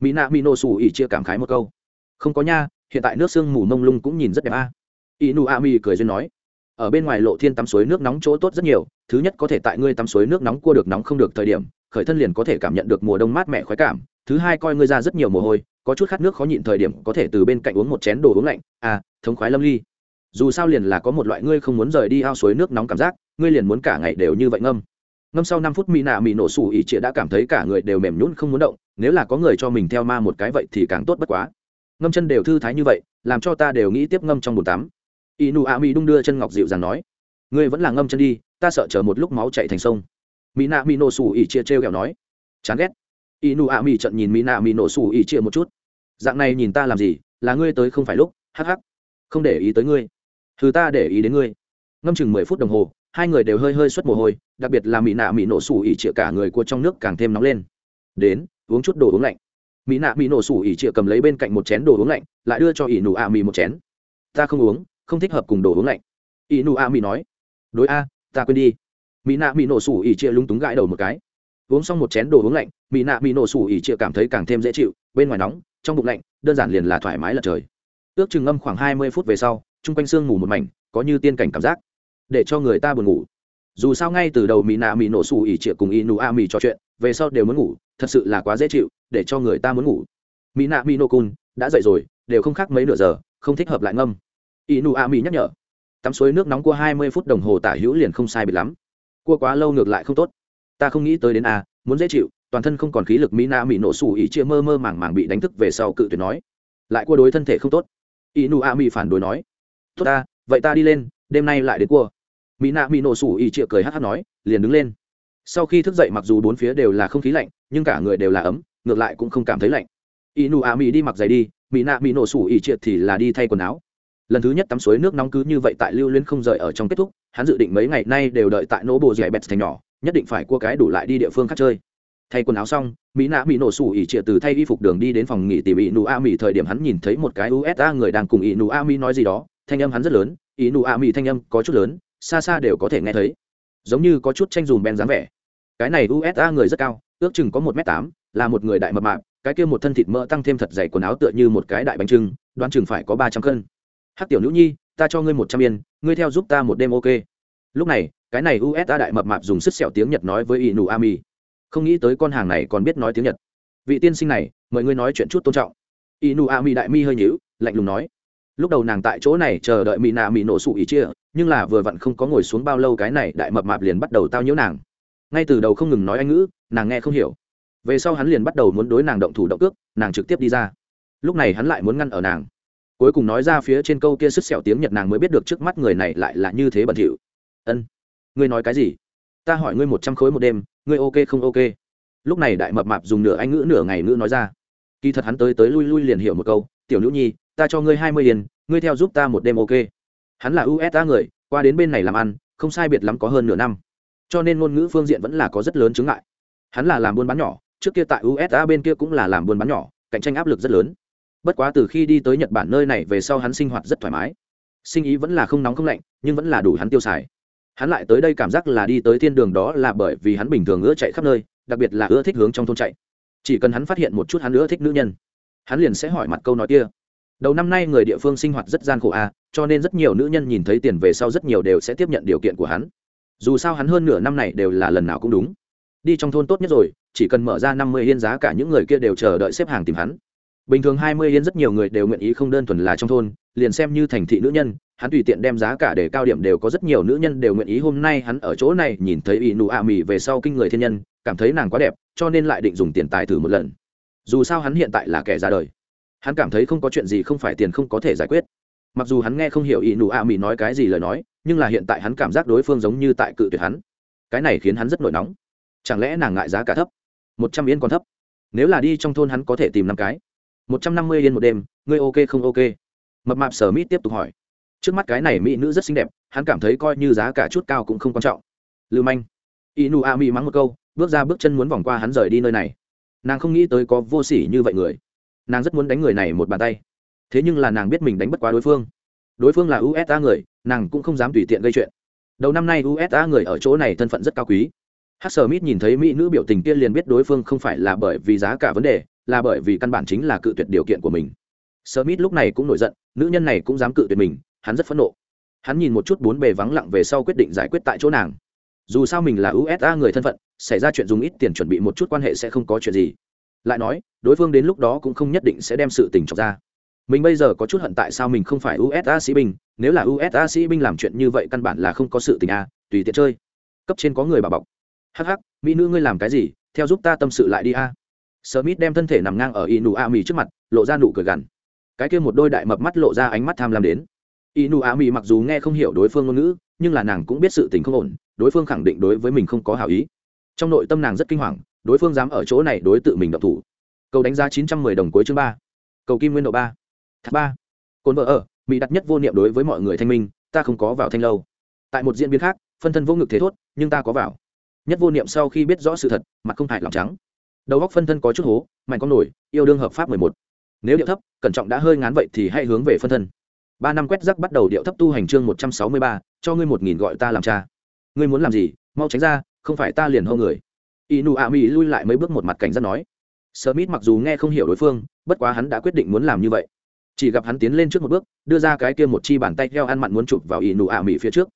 Mỹ nạ mỹ nổ xù ỉ chia cảm khái một câu. Không có nha, hiện tại nước sương mù mông lung cũng nhìn rất đẹp a. Inu ami cười duyên nói. Ở bên ngoài lộ thiên tắm suối nước nóng chỗ tốt rất nhiều, thứ nhất có thể tại ngươi tắm suối nước nóng cua được nóng không được thời điểm, khởi thân liền có thể cảm nhận được mùa đông mát mẻ khoái cảm. Thứ hai coi ngươi ra rất nhiều mồ hôi, có chút khát nước khó nhịn thời điểm có thể từ bên cạnh uống một chén đồ uống lạnh. À thống khoái lâm ly. Dù sao liền là có một loại ngươi không muốn rời đi ao suối nước nóng cảm giác, ngươi liền muốn cả ngày đều như vậy ngâm ngâm sau năm phút mỹ nạ mỹ nổ sủ ỉ trịa đã cảm thấy cả người đều mềm nhún không muốn động, nếu là có người cho mình theo ma một cái vậy thì càng tốt bất quá. Ngâm chân đều thư thái như vậy, làm cho ta đều nghĩ tiếp ngâm trong bồn tắm. Ỷ nụ ạ mỹ đung đưa chân ngọc dịu dàng nói, ngươi vẫn là ngâm chân đi, ta sợ chờ một lúc máu chạy thành sông. Mỹ nạ mỹ nổ Sủ ỉ trịa trêu kẹo nói, chán ghét. Ỷ nụ ạ mỹ trận nhìn mỹ nạ mỹ nổ Sủ ỉ trịa một chút, dạng này nhìn ta làm gì, là ngươi tới không phải lúc, hắc hắc, không để ý tới ngươi, thứ ta để ý đến ngươi. Ngâm chừng mười phút đồng hồ hai người đều hơi hơi xuất mồ hôi, đặc biệt là mỹ nạ mỹ nổ sủ ỉ chĩa cả người của trong nước càng thêm nóng lên. Đến, uống chút đồ uống lạnh. Mỹ nạ mỹ nổ sủ ỉ chĩa cầm lấy bên cạnh một chén đồ uống lạnh, lại đưa cho ỉ nụ ạ mỹ một chén. Ta không uống, không thích hợp cùng đồ uống lạnh. Ỉ nụ ạ mỹ nói. Đối a, ta quên đi. Mỹ nạ mỹ nổ sủ ỉ chĩa lúng túng gãi đầu một cái. Uống xong một chén đồ uống lạnh mỹ nạ mỹ nổ sủ ỉ chĩa cảm thấy càng thêm dễ chịu, bên ngoài nóng, trong bụng lạnh, đơn giản liền là thoải mái lật trời. Ước chừng ngâm khoảng hai mươi phút về sau, chung quanh sương mù một mảnh, có như tiên cảnh cảm giác để cho người ta buồn ngủ. Dù sao ngay từ đầu mỹ nạ mỹ nổ xù ỉ chia cùng inu a mỹ trò chuyện, về sau đều muốn ngủ, thật sự là quá dễ chịu, để cho người ta muốn ngủ. Mỹ nạ mỹ nổ cun đã dậy rồi, đều không khác mấy nửa giờ, không thích hợp lại ngâm. Inu a mi nhắc nhở. Tắm suối nước nóng qua hai mươi phút đồng hồ tả hữu liền không sai biệt lắm. Cua quá lâu ngược lại không tốt. Ta không nghĩ tới đến a muốn dễ chịu, toàn thân không còn khí lực mỹ nạ mỹ nổ xù ý chia mơ mơ màng màng bị đánh thức về sau cự tuyệt nói. Lại cua đối thân thể không tốt. Inu a mi phản đối nói. Tốt ta, vậy ta đi lên, đêm nay lại đến cua mỹ nạ mỹ nổ sủ ý chịa cười hát hát nói, liền đứng lên. Sau khi thức dậy mặc dù bốn phía đều là không khí lạnh, nhưng cả người đều là ấm, ngược lại cũng không cảm thấy lạnh. Inu a Mỹ đi mặc giày đi, mỹ nạ mỹ nổ sủ ỉ triệt thì là đi thay quần áo. Lần thứ nhất tắm suối nước nóng cứ như vậy tại lưu Luyến không rời ở trong kết thúc, hắn dự định mấy ngày nay đều đợi tại nỗ bộ dẻ bẹt thành nhỏ, nhất định phải cua cái đủ lại đi địa phương khác chơi. Thay quần áo xong, mỹ nạ mỹ nổ sủ ỉ triệt từ thay y phục đường đi đến phòng nghỉ tìm ỷ nụ a mỹ thời điểm hắn nhìn thấy một cái usa người đang cùng ỷ nụ a mỹ nói gì đó, thanh âm hắn rất lớn ỷ nụ a mỹ thanh âm có chút lớn xa xa đều có thể nghe thấy. Giống như có chút tranh dùm ben dáng vẻ. Cái này usa người rất cao, ước chừng có một m tám, là một người đại mập mạp, cái kia một thân thịt mỡ tăng thêm thật dày quần áo tựa như một cái đại bánh trưng, đoán chừng phải có ba trăm cân. Hát tiểu nữ nhi, ta cho ngươi một trăm yên, ngươi theo giúp ta một đêm ok. Lúc này, cái này usa đại mập mạp dùng sức sẹo tiếng nhật nói với inu ami. Không nghĩ tới con hàng này còn biết nói tiếng nhật. Vị tiên sinh này, mời ngươi nói chuyện chút tôn trọng. Inu ami đại mi hơi nhíu, lạnh lùng nói. Lúc đầu nàng tại chỗ này chờ đợi mỹ nạ mỹ nổ sụ ý chia nhưng là vừa vặn không có ngồi xuống bao lâu cái này đại mập mạp liền bắt đầu tao nhiễu nàng. Ngay từ đầu không ngừng nói anh ngữ, nàng nghe không hiểu. Về sau hắn liền bắt đầu muốn đối nàng động thủ động cước, nàng trực tiếp đi ra. Lúc này hắn lại muốn ngăn ở nàng. Cuối cùng nói ra phía trên câu kia sứt sẹo tiếng nhật nàng mới biết được trước mắt người này lại là như thế bẩn thỉu. Ân, ngươi nói cái gì? Ta hỏi ngươi một trăm khối một đêm, ngươi ok không ok? Lúc này đại mập mạp dùng nửa anh ngữ nửa ngày ngữ nói ra. Kỳ thật hắn tới tới lui lui liền hiểu một câu, tiểu nữ nhi, ta cho ngươi hai mươi yên, ngươi theo giúp ta một đêm ok hắn là usa người, qua đến bên này làm ăn, không sai biệt lắm có hơn nửa năm. Cho nên ngôn ngữ phương diện vẫn là có rất lớn chứng ngại. Hắn là làm buôn bán nhỏ, trước kia tại usa bên kia cũng là làm buôn bán nhỏ, cạnh tranh áp lực rất lớn. Bất quá từ khi đi tới nhật bản nơi này về sau hắn sinh hoạt rất thoải mái. Sinh ý vẫn là không nóng không lạnh, nhưng vẫn là đủ hắn tiêu xài. Hắn lại tới đây cảm giác là đi tới thiên đường đó là bởi vì hắn bình thường ưa chạy khắp nơi, đặc biệt là ưa thích hướng trong thôn chạy. Chỉ cần hắn phát hiện một chút hắn ưa thích nữ nhân, hắn liền sẽ hỏi mặt câu nói kia đầu năm nay người địa phương sinh hoạt rất gian khổ a, cho nên rất nhiều nữ nhân nhìn thấy tiền về sau rất nhiều đều sẽ tiếp nhận điều kiện của hắn. Dù sao hắn hơn nửa năm này đều là lần nào cũng đúng. Đi trong thôn tốt nhất rồi, chỉ cần mở ra năm mươi yên giá cả những người kia đều chờ đợi xếp hàng tìm hắn. Bình thường hai mươi yên rất nhiều người đều nguyện ý không đơn thuần là trong thôn, liền xem như thành thị nữ nhân, hắn tùy tiện đem giá cả để cao điểm đều có rất nhiều nữ nhân đều nguyện ý. Hôm nay hắn ở chỗ này nhìn thấy ỷ nụ ạ mì về sau kinh người thiên nhân, cảm thấy nàng quá đẹp, cho nên lại định dùng tiền tài thử một lần. Dù sao hắn hiện tại là kẻ ra đời hắn cảm thấy không có chuyện gì không phải tiền không có thể giải quyết. Mặc dù hắn nghe không hiểu ý nụ ạ mỹ nói cái gì lời nói, nhưng là hiện tại hắn cảm giác đối phương giống như tại cự tuyệt hắn. Cái này khiến hắn rất nổi nóng. Chẳng lẽ nàng ngại giá cả thấp? Một trăm yên còn thấp. Nếu là đi trong thôn hắn có thể tìm năm cái. Một trăm năm mươi yên một đêm, ngươi ok không ok? Mập mạp sở mít tiếp tục hỏi. Trước mắt cái này mỹ nữ rất xinh đẹp, hắn cảm thấy coi như giá cả chút cao cũng không quan trọng. Lưu manh. Inu a mỹ mắng một câu, bước ra bước chân muốn vòng qua hắn rời đi nơi này. Nàng không nghĩ tới có vô s ỉ như vậy người nàng rất muốn đánh người này một bàn tay thế nhưng là nàng biết mình đánh bất quá đối phương đối phương là usa người nàng cũng không dám tùy tiện gây chuyện đầu năm nay usa người ở chỗ này thân phận rất cao quý hát sờ mít nhìn thấy mỹ nữ biểu tình kia liền biết đối phương không phải là bởi vì giá cả vấn đề là bởi vì căn bản chính là cự tuyệt điều kiện của mình Smith lúc này cũng nổi giận, nữ nhân này cũng dám cự tuyệt mình, hắn rất phẫn nộ. Hắn nhìn một chút bốn bề vắng lặng về sau quyết định giải quyết tại chỗ nàng. Dù sao mình là USA người thân phận, xảy ra chuyện dùng ít tiền chuẩn bị một chút quan hệ sẽ không có chuyện gì. Lại nói, đối phương đến lúc đó cũng không nhất định sẽ đem sự tình cho ra. Mình bây giờ có chút hận tại sao mình không phải USA sĩ binh, nếu là USA sĩ binh làm chuyện như vậy căn bản là không có sự tình a, tùy tiện chơi. Cấp trên có người bảo bọc. Hắc hắc, mỹ nữ ngươi làm cái gì, theo giúp ta tâm sự lại đi a. Smith đem thân thể nằm ngang ở Inu A mi trước mặt, lộ ra nụ cười gằn cái kia một đôi đại mập mắt lộ ra ánh mắt tham lam đến inu a mi mặc dù nghe không hiểu đối phương ngôn ngữ nhưng là nàng cũng biết sự tình không ổn đối phương khẳng định đối với mình không có hảo ý trong nội tâm nàng rất kinh hoàng đối phương dám ở chỗ này đối tự mình động thủ. Cầu đánh giá chín trăm mười đồng cuối chương ba. Cầu kim nguyên độ ba. Thác ba. Cồn vợ ở, mỹ đặt nhất vô niệm đối với mọi người thanh minh, ta không có vào thanh lâu. Tại một diễn biến khác, phân thân vô ngực thế thốt, nhưng ta có vào. Nhất vô niệm sau khi biết rõ sự thật, mặt không hại lòng trắng. Đầu góc phân thân có chút hố, mạnh con nổi, yêu đương hợp pháp mười một. Nếu điệu thấp, cẩn trọng đã hơi ngán vậy thì hãy hướng về phân thân. Ba năm quét rắc bắt đầu điệu thấp tu hành chương một trăm sáu mươi ba, cho ngươi một nghìn gọi ta làm cha. Ngươi muốn làm gì, mau tránh ra, không phải ta liền hô người inu a mi lui lại mấy bước một mặt cảnh giác nói. Smith mặc dù nghe không hiểu đối phương, bất quá hắn đã quyết định muốn làm như vậy. Chỉ gặp hắn tiến lên trước một bước, đưa ra cái kia một chi bàn tay theo ăn mặn muốn chụp vào inu a mi phía trước.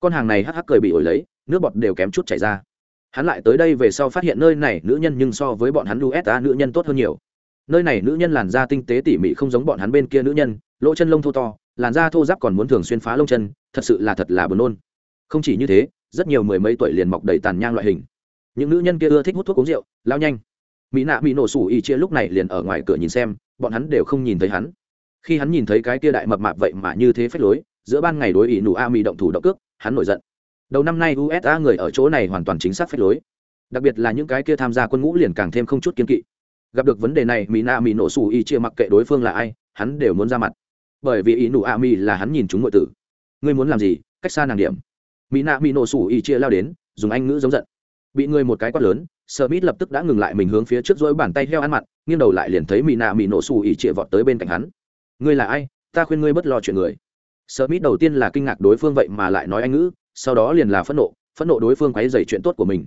Con hàng này hắc hắc cười bị ổi lấy, nước bọt đều kém chút chảy ra. Hắn lại tới đây về sau phát hiện nơi này nữ nhân nhưng so với bọn hắn usa nữ nhân tốt hơn nhiều. Nơi này nữ nhân làn da tinh tế tỉ mỉ không giống bọn hắn bên kia nữ nhân, lỗ chân lông thô to, làn da thô giáp còn muốn thường xuyên phá lông chân, thật sự là thật là buồn nôn. Không chỉ như thế, rất nhiều mười mấy tuổi liền mọc đầy tàn nhang loại hình những nữ nhân kia ưa thích hút thuốc uống rượu, lao nhanh. Mỹ nạ bị nổ sủ ỉ chia lúc này liền ở ngoài cửa nhìn xem, bọn hắn đều không nhìn thấy hắn. Khi hắn nhìn thấy cái kia đại mập mạp vậy mà như thế phép lối, giữa ban ngày đối ỉ nụ a mỹ động thủ động cước, hắn nổi giận. Đầu năm nay usa người ở chỗ này hoàn toàn chính xác phép lối. Đặc biệt là những cái kia tham gia quân ngũ liền càng thêm không chút kiên kỵ. Gặp được vấn đề này, mỹ nạ mỹ nổ sủ y chia mặc kệ đối phương là ai, hắn đều muốn ra mặt. Bởi vì ỉ nụ a mỹ là hắn nhìn chúng ngội tử. Ngươi muốn làm gì? Cách xa nàng điểm. Mỹ nạ mỹ nổ sủ y chia lao đến, dùng anh ngữ giống giận bị người một cái quát lớn, Smith lập tức đã ngừng lại mình hướng phía trước dỗi bàn tay heo ăn mặn, nghiêng đầu lại liền thấy mỹ nạ mỹ nổ xù ỉ trịa vọt tới bên cạnh hắn. Ngươi là ai? Ta khuyên ngươi bất lo chuyện người. Smith đầu tiên là kinh ngạc đối phương vậy mà lại nói anh ngữ, sau đó liền là phẫn nộ phẫn nộ đối phương quấy dày chuyện tốt của mình.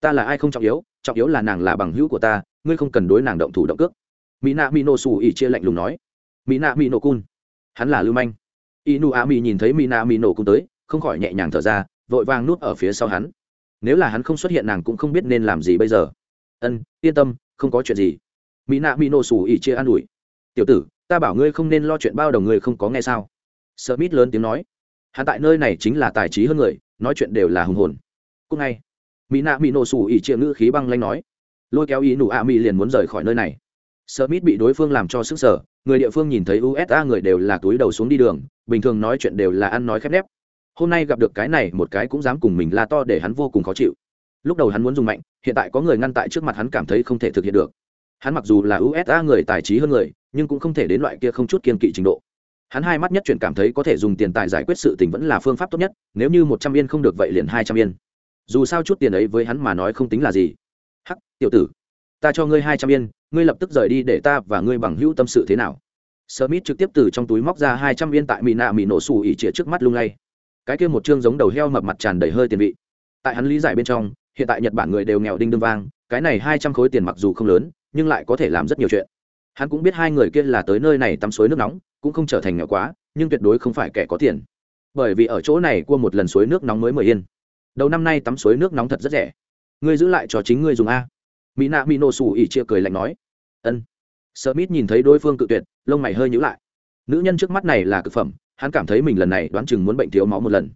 Ta là ai không trọng yếu trọng yếu là nàng là bằng hữu của ta, ngươi không cần đối nàng động thủ động cước. Mỹ nạ mỹ nổ xù ỉ chia lạnh lùng nói. Mỹ nạ mỹ nổ cun hắn là lưu manh. Inu a mỹ nhìn thấy mỹ nạ mỹ nổ cun tới, không khỏi nhẹ nhàng thở ra, vội vàng nuốt ở phía sau hắn nếu là hắn không xuất hiện nàng cũng không biết nên làm gì bây giờ. Ân yên tâm không có chuyện gì. Mỹ nạ mỹ nổ xù ỉ chia an ủi. Tiểu tử ta bảo ngươi không nên lo chuyện bao đồng ngươi không có nghe sao? Sợ mít lớn tiếng nói. Hắn tại nơi này chính là tài trí hơn người nói chuyện đều là hùng hồn. Cúc ngay. Mỹ nạ mỹ nổ xù ỉ chia ngữ khí băng lanh nói. Lôi kéo ý nụ ạ mỹ liền muốn rời khỏi nơi này. Smith bị đối phương làm cho sức sở, người địa phương nhìn thấy USA người đều là túi đầu xuống đi đường, bình thường nói chuyện đều là ăn nói khép nép. Hôm nay gặp được cái này, một cái cũng dám cùng mình la to để hắn vô cùng khó chịu. Lúc đầu hắn muốn dùng mạnh, hiện tại có người ngăn tại trước mặt hắn cảm thấy không thể thực hiện được. Hắn mặc dù là usa người tài trí hơn người nhưng cũng không thể đến loại kia không chút kiên kỵ trình độ. Hắn hai mắt nhất chuyển cảm thấy có thể dùng tiền tài giải quyết sự tình vẫn là phương pháp tốt nhất nếu như một trăm yên không được vậy liền hai trăm yên. Dù sao chút tiền ấy với hắn mà nói không tính là gì. Hắc tiểu tử ta cho ngươi hai trăm yên ngươi lập tức rời đi để ta và ngươi bằng hữu tâm sự thế nào? Smith trực tiếp từ trong túi móc ra hai trăm yên tại mỹ nạ mỹ nổ xù ỉ chĩa trước mắt lung lay cái kia một chương giống đầu heo mập mặt tràn đầy hơi tiền vị. Tại hắn lý giải bên trong, hiện tại nhật bản người đều nghèo đinh đương vang, cái này hai trăm khối tiền mặc dù không lớn, nhưng lại có thể làm rất nhiều chuyện. Hắn cũng biết hai người kia là tới nơi này tắm suối nước nóng, cũng không trở thành nghèo quá, nhưng tuyệt đối không phải kẻ có tiền. Bởi vì ở chỗ này cua một lần suối nước nóng mới mười yên. Đầu năm nay tắm suối nước nóng thật rất rẻ. Ngươi giữ lại cho chính ngươi dùng a. Mỹ nạ mỹ nổ xù ỉ chia cười lạnh nói. Ân. Smith nhìn thấy đối phương cự tuyệt, lông mày hơi nhữ lại. Nữ nhân trước mắt này là cực phẩm hắn cảm thấy mình lần này đoán chừng muốn bệnh thiếu máu một lần.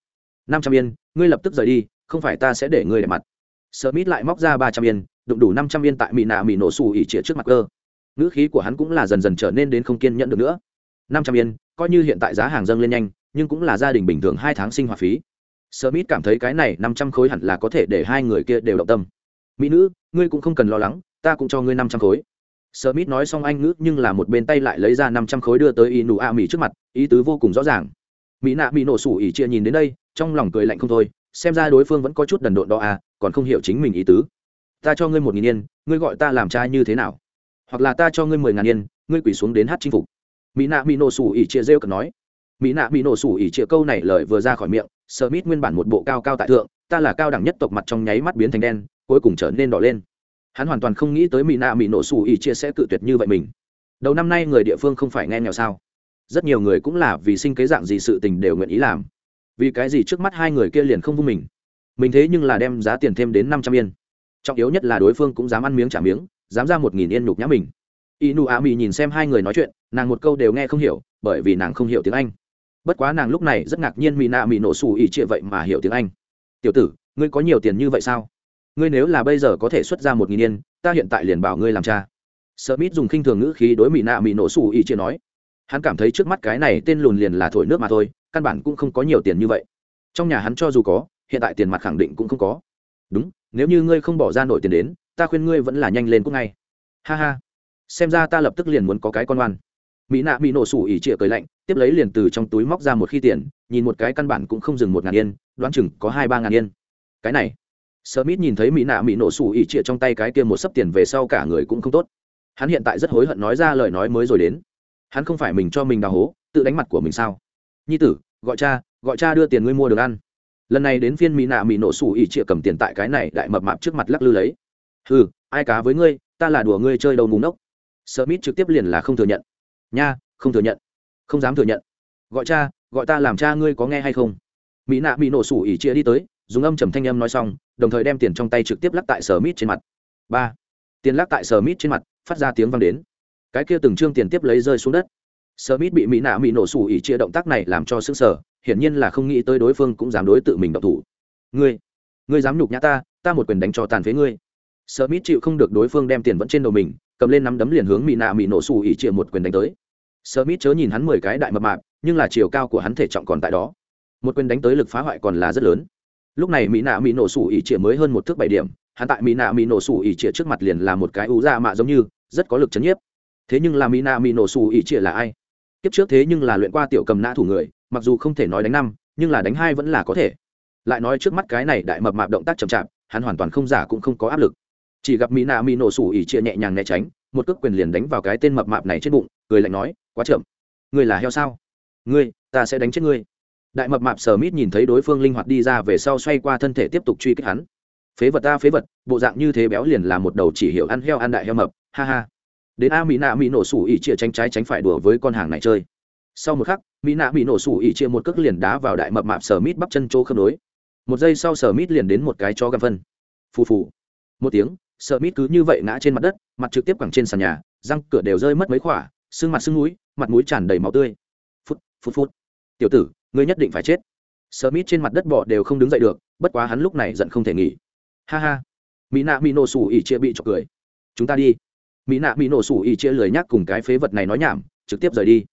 Năm trăm yên, ngươi lập tức rời đi, không phải ta sẽ để ngươi để mặt. Smith lại móc ra ba trăm yên, đụng đủ năm trăm yên tại mỹ nạ mỹ nổ xù ỉ trịa trước mặt cơ. Ngữ khí của hắn cũng là dần dần trở nên đến không kiên nhẫn được nữa. Năm trăm yên, coi như hiện tại giá hàng dâng lên nhanh, nhưng cũng là gia đình bình thường hai tháng sinh hoạt phí. Smith cảm thấy cái này năm trăm khối hẳn là có thể để hai người kia đều động tâm. Mỹ nữ, ngươi cũng không cần lo lắng, ta cũng cho ngươi năm trăm khối smith nói xong anh ngữ nhưng là một bên tay lại lấy ra năm trăm khối đưa tới y nụ a mỹ trước mặt, ý tứ vô cùng rõ ràng. Mỹ nạ bị nổ sủ ỉ chia nhìn đến đây, trong lòng cười lạnh không thôi, xem ra đối phương vẫn có chút đần độn đó à còn không hiểu chính mình ý tứ. Ta cho ngươi một nghìn yên, ngươi gọi ta làm trai như thế nào? Hoặc là ta cho ngươi mười ngàn yên, ngươi quỳ xuống đến hát chinh phục. Mỹ nạ mỹ nổ sủ ỉ chia rêu cần nói. Mỹ nạ mỹ nổ sủ ỉ chia câu này lời vừa ra khỏi miệng, smith nguyên bản một bộ cao cao tại thượng, ta là cao đẳng nhất tộc mặt trong nháy mắt biến thành đen, cuối cùng trở nên đỏ lên hắn hoàn toàn không nghĩ tới mỹ nạ mỹ nổ xù ỉ chia sẽ cự tuyệt như vậy mình. Đầu năm nay người địa phương không phải nghe nghèo sao? Rất nhiều người cũng là vì sinh kế dạng gì sự tình đều nguyện ý làm. Vì cái gì trước mắt hai người kia liền không vung mình? Mình thế nhưng là đem giá tiền thêm đến năm trăm yên. Trọng yếu nhất là đối phương cũng dám ăn miếng trả miếng, dám ra một nghìn yên nhục nhã mình. Y Nụ Á Mị nhìn xem hai người nói chuyện, nàng một câu đều nghe không hiểu, bởi vì nàng không hiểu tiếng anh. Bất quá nàng lúc này rất ngạc nhiên mỹ nạ mỹ nổ xù ỉ chia vậy mà hiểu tiếng anh. Tiểu tử, ngươi có nhiều tiền như vậy sao? Ngươi nếu là bây giờ có thể xuất ra một nghìn yên, ta hiện tại liền bảo ngươi làm cha. Smith dùng khinh thường ngữ khí đối mỹ nạ mỹ nổ xù ý chia nói. Hắn cảm thấy trước mắt cái này tên lùn liền là thổi nước mà thôi, căn bản cũng không có nhiều tiền như vậy. Trong nhà hắn cho dù có, hiện tại tiền mặt khẳng định cũng không có. Đúng, nếu như ngươi không bỏ ra nổi tiền đến, ta khuyên ngươi vẫn là nhanh lên cũng ngay. Ha ha. Xem ra ta lập tức liền muốn có cái con oan. Mỹ nạ bị nổ sủ ỉ trịa cười lạnh, tiếp lấy liền từ trong túi móc ra một khi tiền, nhìn một cái căn bản cũng không dừng một ngàn yên, đoán chừng có hai ba ngàn yên. Cái này. Smith nhìn thấy mỹ nạ mỹ nổ sủ ỉ trịa trong tay cái kia một sấp tiền về sau cả người cũng không tốt. Hắn hiện tại rất hối hận nói ra lời nói mới rồi đến. Hắn không phải mình cho mình đào hố, tự đánh mặt của mình sao? Nhi tử, gọi cha gọi cha đưa tiền ngươi mua được ăn. Lần này đến phiên mỹ nạ mỹ nổ sủ ỉ trịa cầm tiền tại cái này đại mập mạp trước mặt lắc lư lấy. Ừ ai cá với ngươi, ta là đùa ngươi chơi đầu mù nốc Smith trực tiếp liền là không thừa nhận. Nha, không thừa nhận. Không dám thừa nhận. Gọi cha, gọi ta làm cha ngươi có nghe hay không? Mỹ nạ bị nổ sủ ỉ chia đi tới dùng âm trầm thanh âm nói xong đồng thời đem tiền trong tay trực tiếp lắc tại sở mít trên mặt. Ba. Tiền lắc tại sở mít trên mặt phát ra tiếng vang đến. Cái kia từng trương tiền tiếp lấy rơi xuống đất. Sở mít bị mỹ nạ mỹ nổ sủ ỉ chia động tác này làm cho xứng sở hiển nhiên là không nghĩ tới đối phương cũng dám đối tự mình động thủ. Ngươi ngươi dám nhục nhã ta ta một quyền đánh cho tàn phế ngươi. Sở mít chịu không được đối phương đem tiền vẫn trên đầu mình cầm lên nắm đấm liền hướng mỹ nạ mỹ nổ sủ ỉ chia một quyền đánh tới. Smith chớ nhìn hắn mười cái đại mập mạp, nhưng là chiều cao của hắn thể trọng còn tại đó. Một quyền đánh tới lực phá hoại còn là rất lớn. Lúc này Mỹ Nạ Mỹ nổ sủ ỉ trịa mới hơn một thước bảy điểm, hắn tại Mỹ Nạ Mỹ nổ sủ ỉ trịa trước mặt liền là một cái ú ra dạ mạ giống như, rất có lực chấn nhiếp. Thế nhưng là Mỹ Nạ Mỹ nổ sủ ỉ trịa là ai? Kiếp trước thế nhưng là luyện qua tiểu cầm nã thủ người, mặc dù không thể nói đánh năm, nhưng là đánh hai vẫn là có thể. Lại nói trước mắt cái này đại mập mạp động tác chậm chạp, hắn hoàn toàn không giả cũng không có áp lực. Chỉ gặp Mỹ Nạ Mỹ nổ sủ ỉ trịa nhẹ nhàng né tránh, một cước quyền liền đánh vào cái tên mập mạp này trên bụng, cười lạnh nói, quá chậm ngươi là heo sao ngươi ta sẽ đánh chết ngươi đại mập mạp sờ mít nhìn thấy đối phương linh hoạt đi ra về sau xoay qua thân thể tiếp tục truy kích hắn. Phế vật ta, phế vật, bộ dạng như thế béo liền là một đầu chỉ hiểu ăn heo ăn đại heo mập, ha ha. Đến a mỹ nạ mỹ nổ sủ ỉ chia tránh trái tránh phải đùa với con hàng này chơi. Sau một khắc, mỹ nạ mỹ nổ sủ ỉ chia một cước liền đá vào đại mập mạp sờ mít bắp chân chỗ khớp nối. Một giây sau sờ mít liền đến một cái cho găm phân. Phù phù. Một tiếng sờ mít cứ như vậy ngã trên mặt đất, mặt trực tiếp quẳng trên sàn nhà, răng cửa đều rơi mất mấy khỏa, xương mặt xương núi mặt mũi tràn đầy máu tươi. Phút phút phút. Tiểu tử ngươi nhất định phải chết. Smith trên mặt đất bò đều không đứng dậy được, bất quá hắn lúc này giận không thể nghỉ. Ha ha. Mỹ nạ mỹ nổ sủ ỉ chia bị chọc cười. Chúng ta đi. Mỹ nạ mỹ nổ sủ ỉ chia lười nhắc cùng cái phế vật này nói nhảm, trực tiếp rời đi.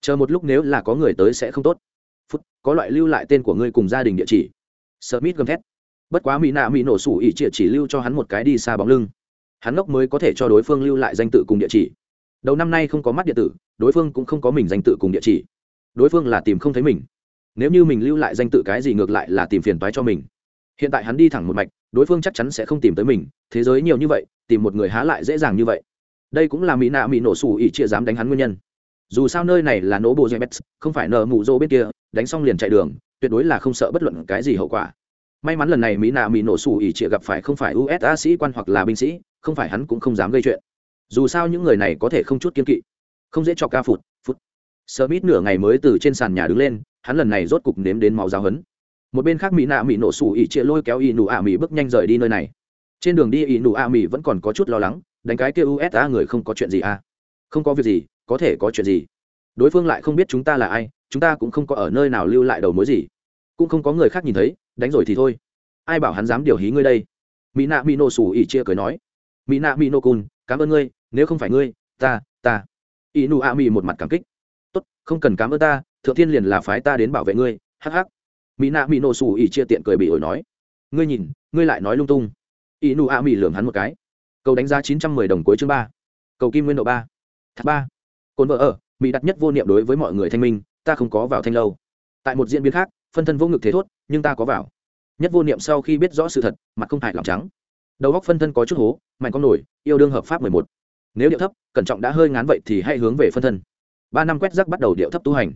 Chờ một lúc nếu là có người tới sẽ không tốt. Phút, có loại lưu lại tên của ngươi cùng gia đình địa chỉ. Smith gầm thét. Bất quá mỹ nạ mỹ nổ sủ ỉ chia chỉ lưu cho hắn một cái đi xa bóng lưng. Hắn ngốc mới có thể cho đối phương lưu lại danh tự cùng địa chỉ. Đầu năm nay không có mắt điện tử, đối phương cũng không có mình danh tự cùng địa chỉ. Đối phương là tìm không thấy mình nếu như mình lưu lại danh tự cái gì ngược lại là tìm phiền toái cho mình. Hiện tại hắn đi thẳng một mạch đối phương chắc chắn sẽ không tìm tới mình thế giới nhiều như vậy tìm một người há lại dễ dàng như vậy. Đây cũng là mỹ nạ mỹ nổ sủ ỉ chia dám đánh hắn nguyên nhân. Dù sao nơi này là nỗ bộ dây không phải nợ mụ rô bên kia đánh xong liền chạy đường tuyệt đối là không sợ bất luận cái gì hậu quả. May mắn lần này mỹ nạ mỹ nổ sủ ỉ chia gặp phải không phải usa sĩ quan hoặc là binh sĩ không phải hắn cũng không dám gây chuyện. Dù sao những người này có thể không chút kiên kỵ. Không dễ cho ca phụt phút mít nửa ngày mới từ trên sàn nhà đứng lên, hắn lần này rốt cục nếm đến máu giáo hấn. Một bên khác Mỹ nạ Mỹ nổ sủ ỉ chia lôi kéo y nụ ạ Mỹ bước nhanh rời đi nơi này. Trên đường đi y nụ ạ Mỹ vẫn còn có chút lo lắng, đánh cái kia USA người không có chuyện gì à? Không có việc gì, có thể có chuyện gì? Đối phương lại không biết chúng ta là ai, chúng ta cũng không có ở nơi nào lưu lại đầu mối gì, cũng không có người khác nhìn thấy, đánh rồi thì thôi. Ai bảo hắn dám điều hí ngươi đây? Mỹ nạ Mỹ nổ sủ ỉ chia cười nói. Mỹ nạ Mỹ nổ cun, cảm ơn ngươi, nếu không phải ngươi, ta, ta. Y nụ ạ Mỹ một mặt cảm kích tốt không cần cảm ơn ta thượng thiên liền là phái ta đến bảo vệ ngươi, hắc hắc. Mỹ nạ mỹ nổ xù ỉ chia tiện cười bị ổi nói. Ngươi nhìn, ngươi lại nói lung tung. Ỷ nụ a mỹ lường hắn một cái. Cầu đánh giá chín trăm mười đồng cuối chương ba. Cầu kim nguyên độ ba. Thác ba. Cồn vợ ở mỹ đặt nhất vô niệm đối với mọi người thanh minh, ta không có vào thanh lâu. Tại một diễn biến khác, phân thân vô ngực thế thốt, nhưng ta có vào. Nhất vô niệm sau khi biết rõ sự thật, mặt không hại lòng trắng. Đầu góc phân thân có chút hố, mạnh con nổi, yêu đương hợp pháp mười một. Nếu điệu thấp, cẩn trọng đã hơi ngán vậy thì hãy hướng về phân thân. Ba năm quét rác bắt đầu điệu thấp tu hành.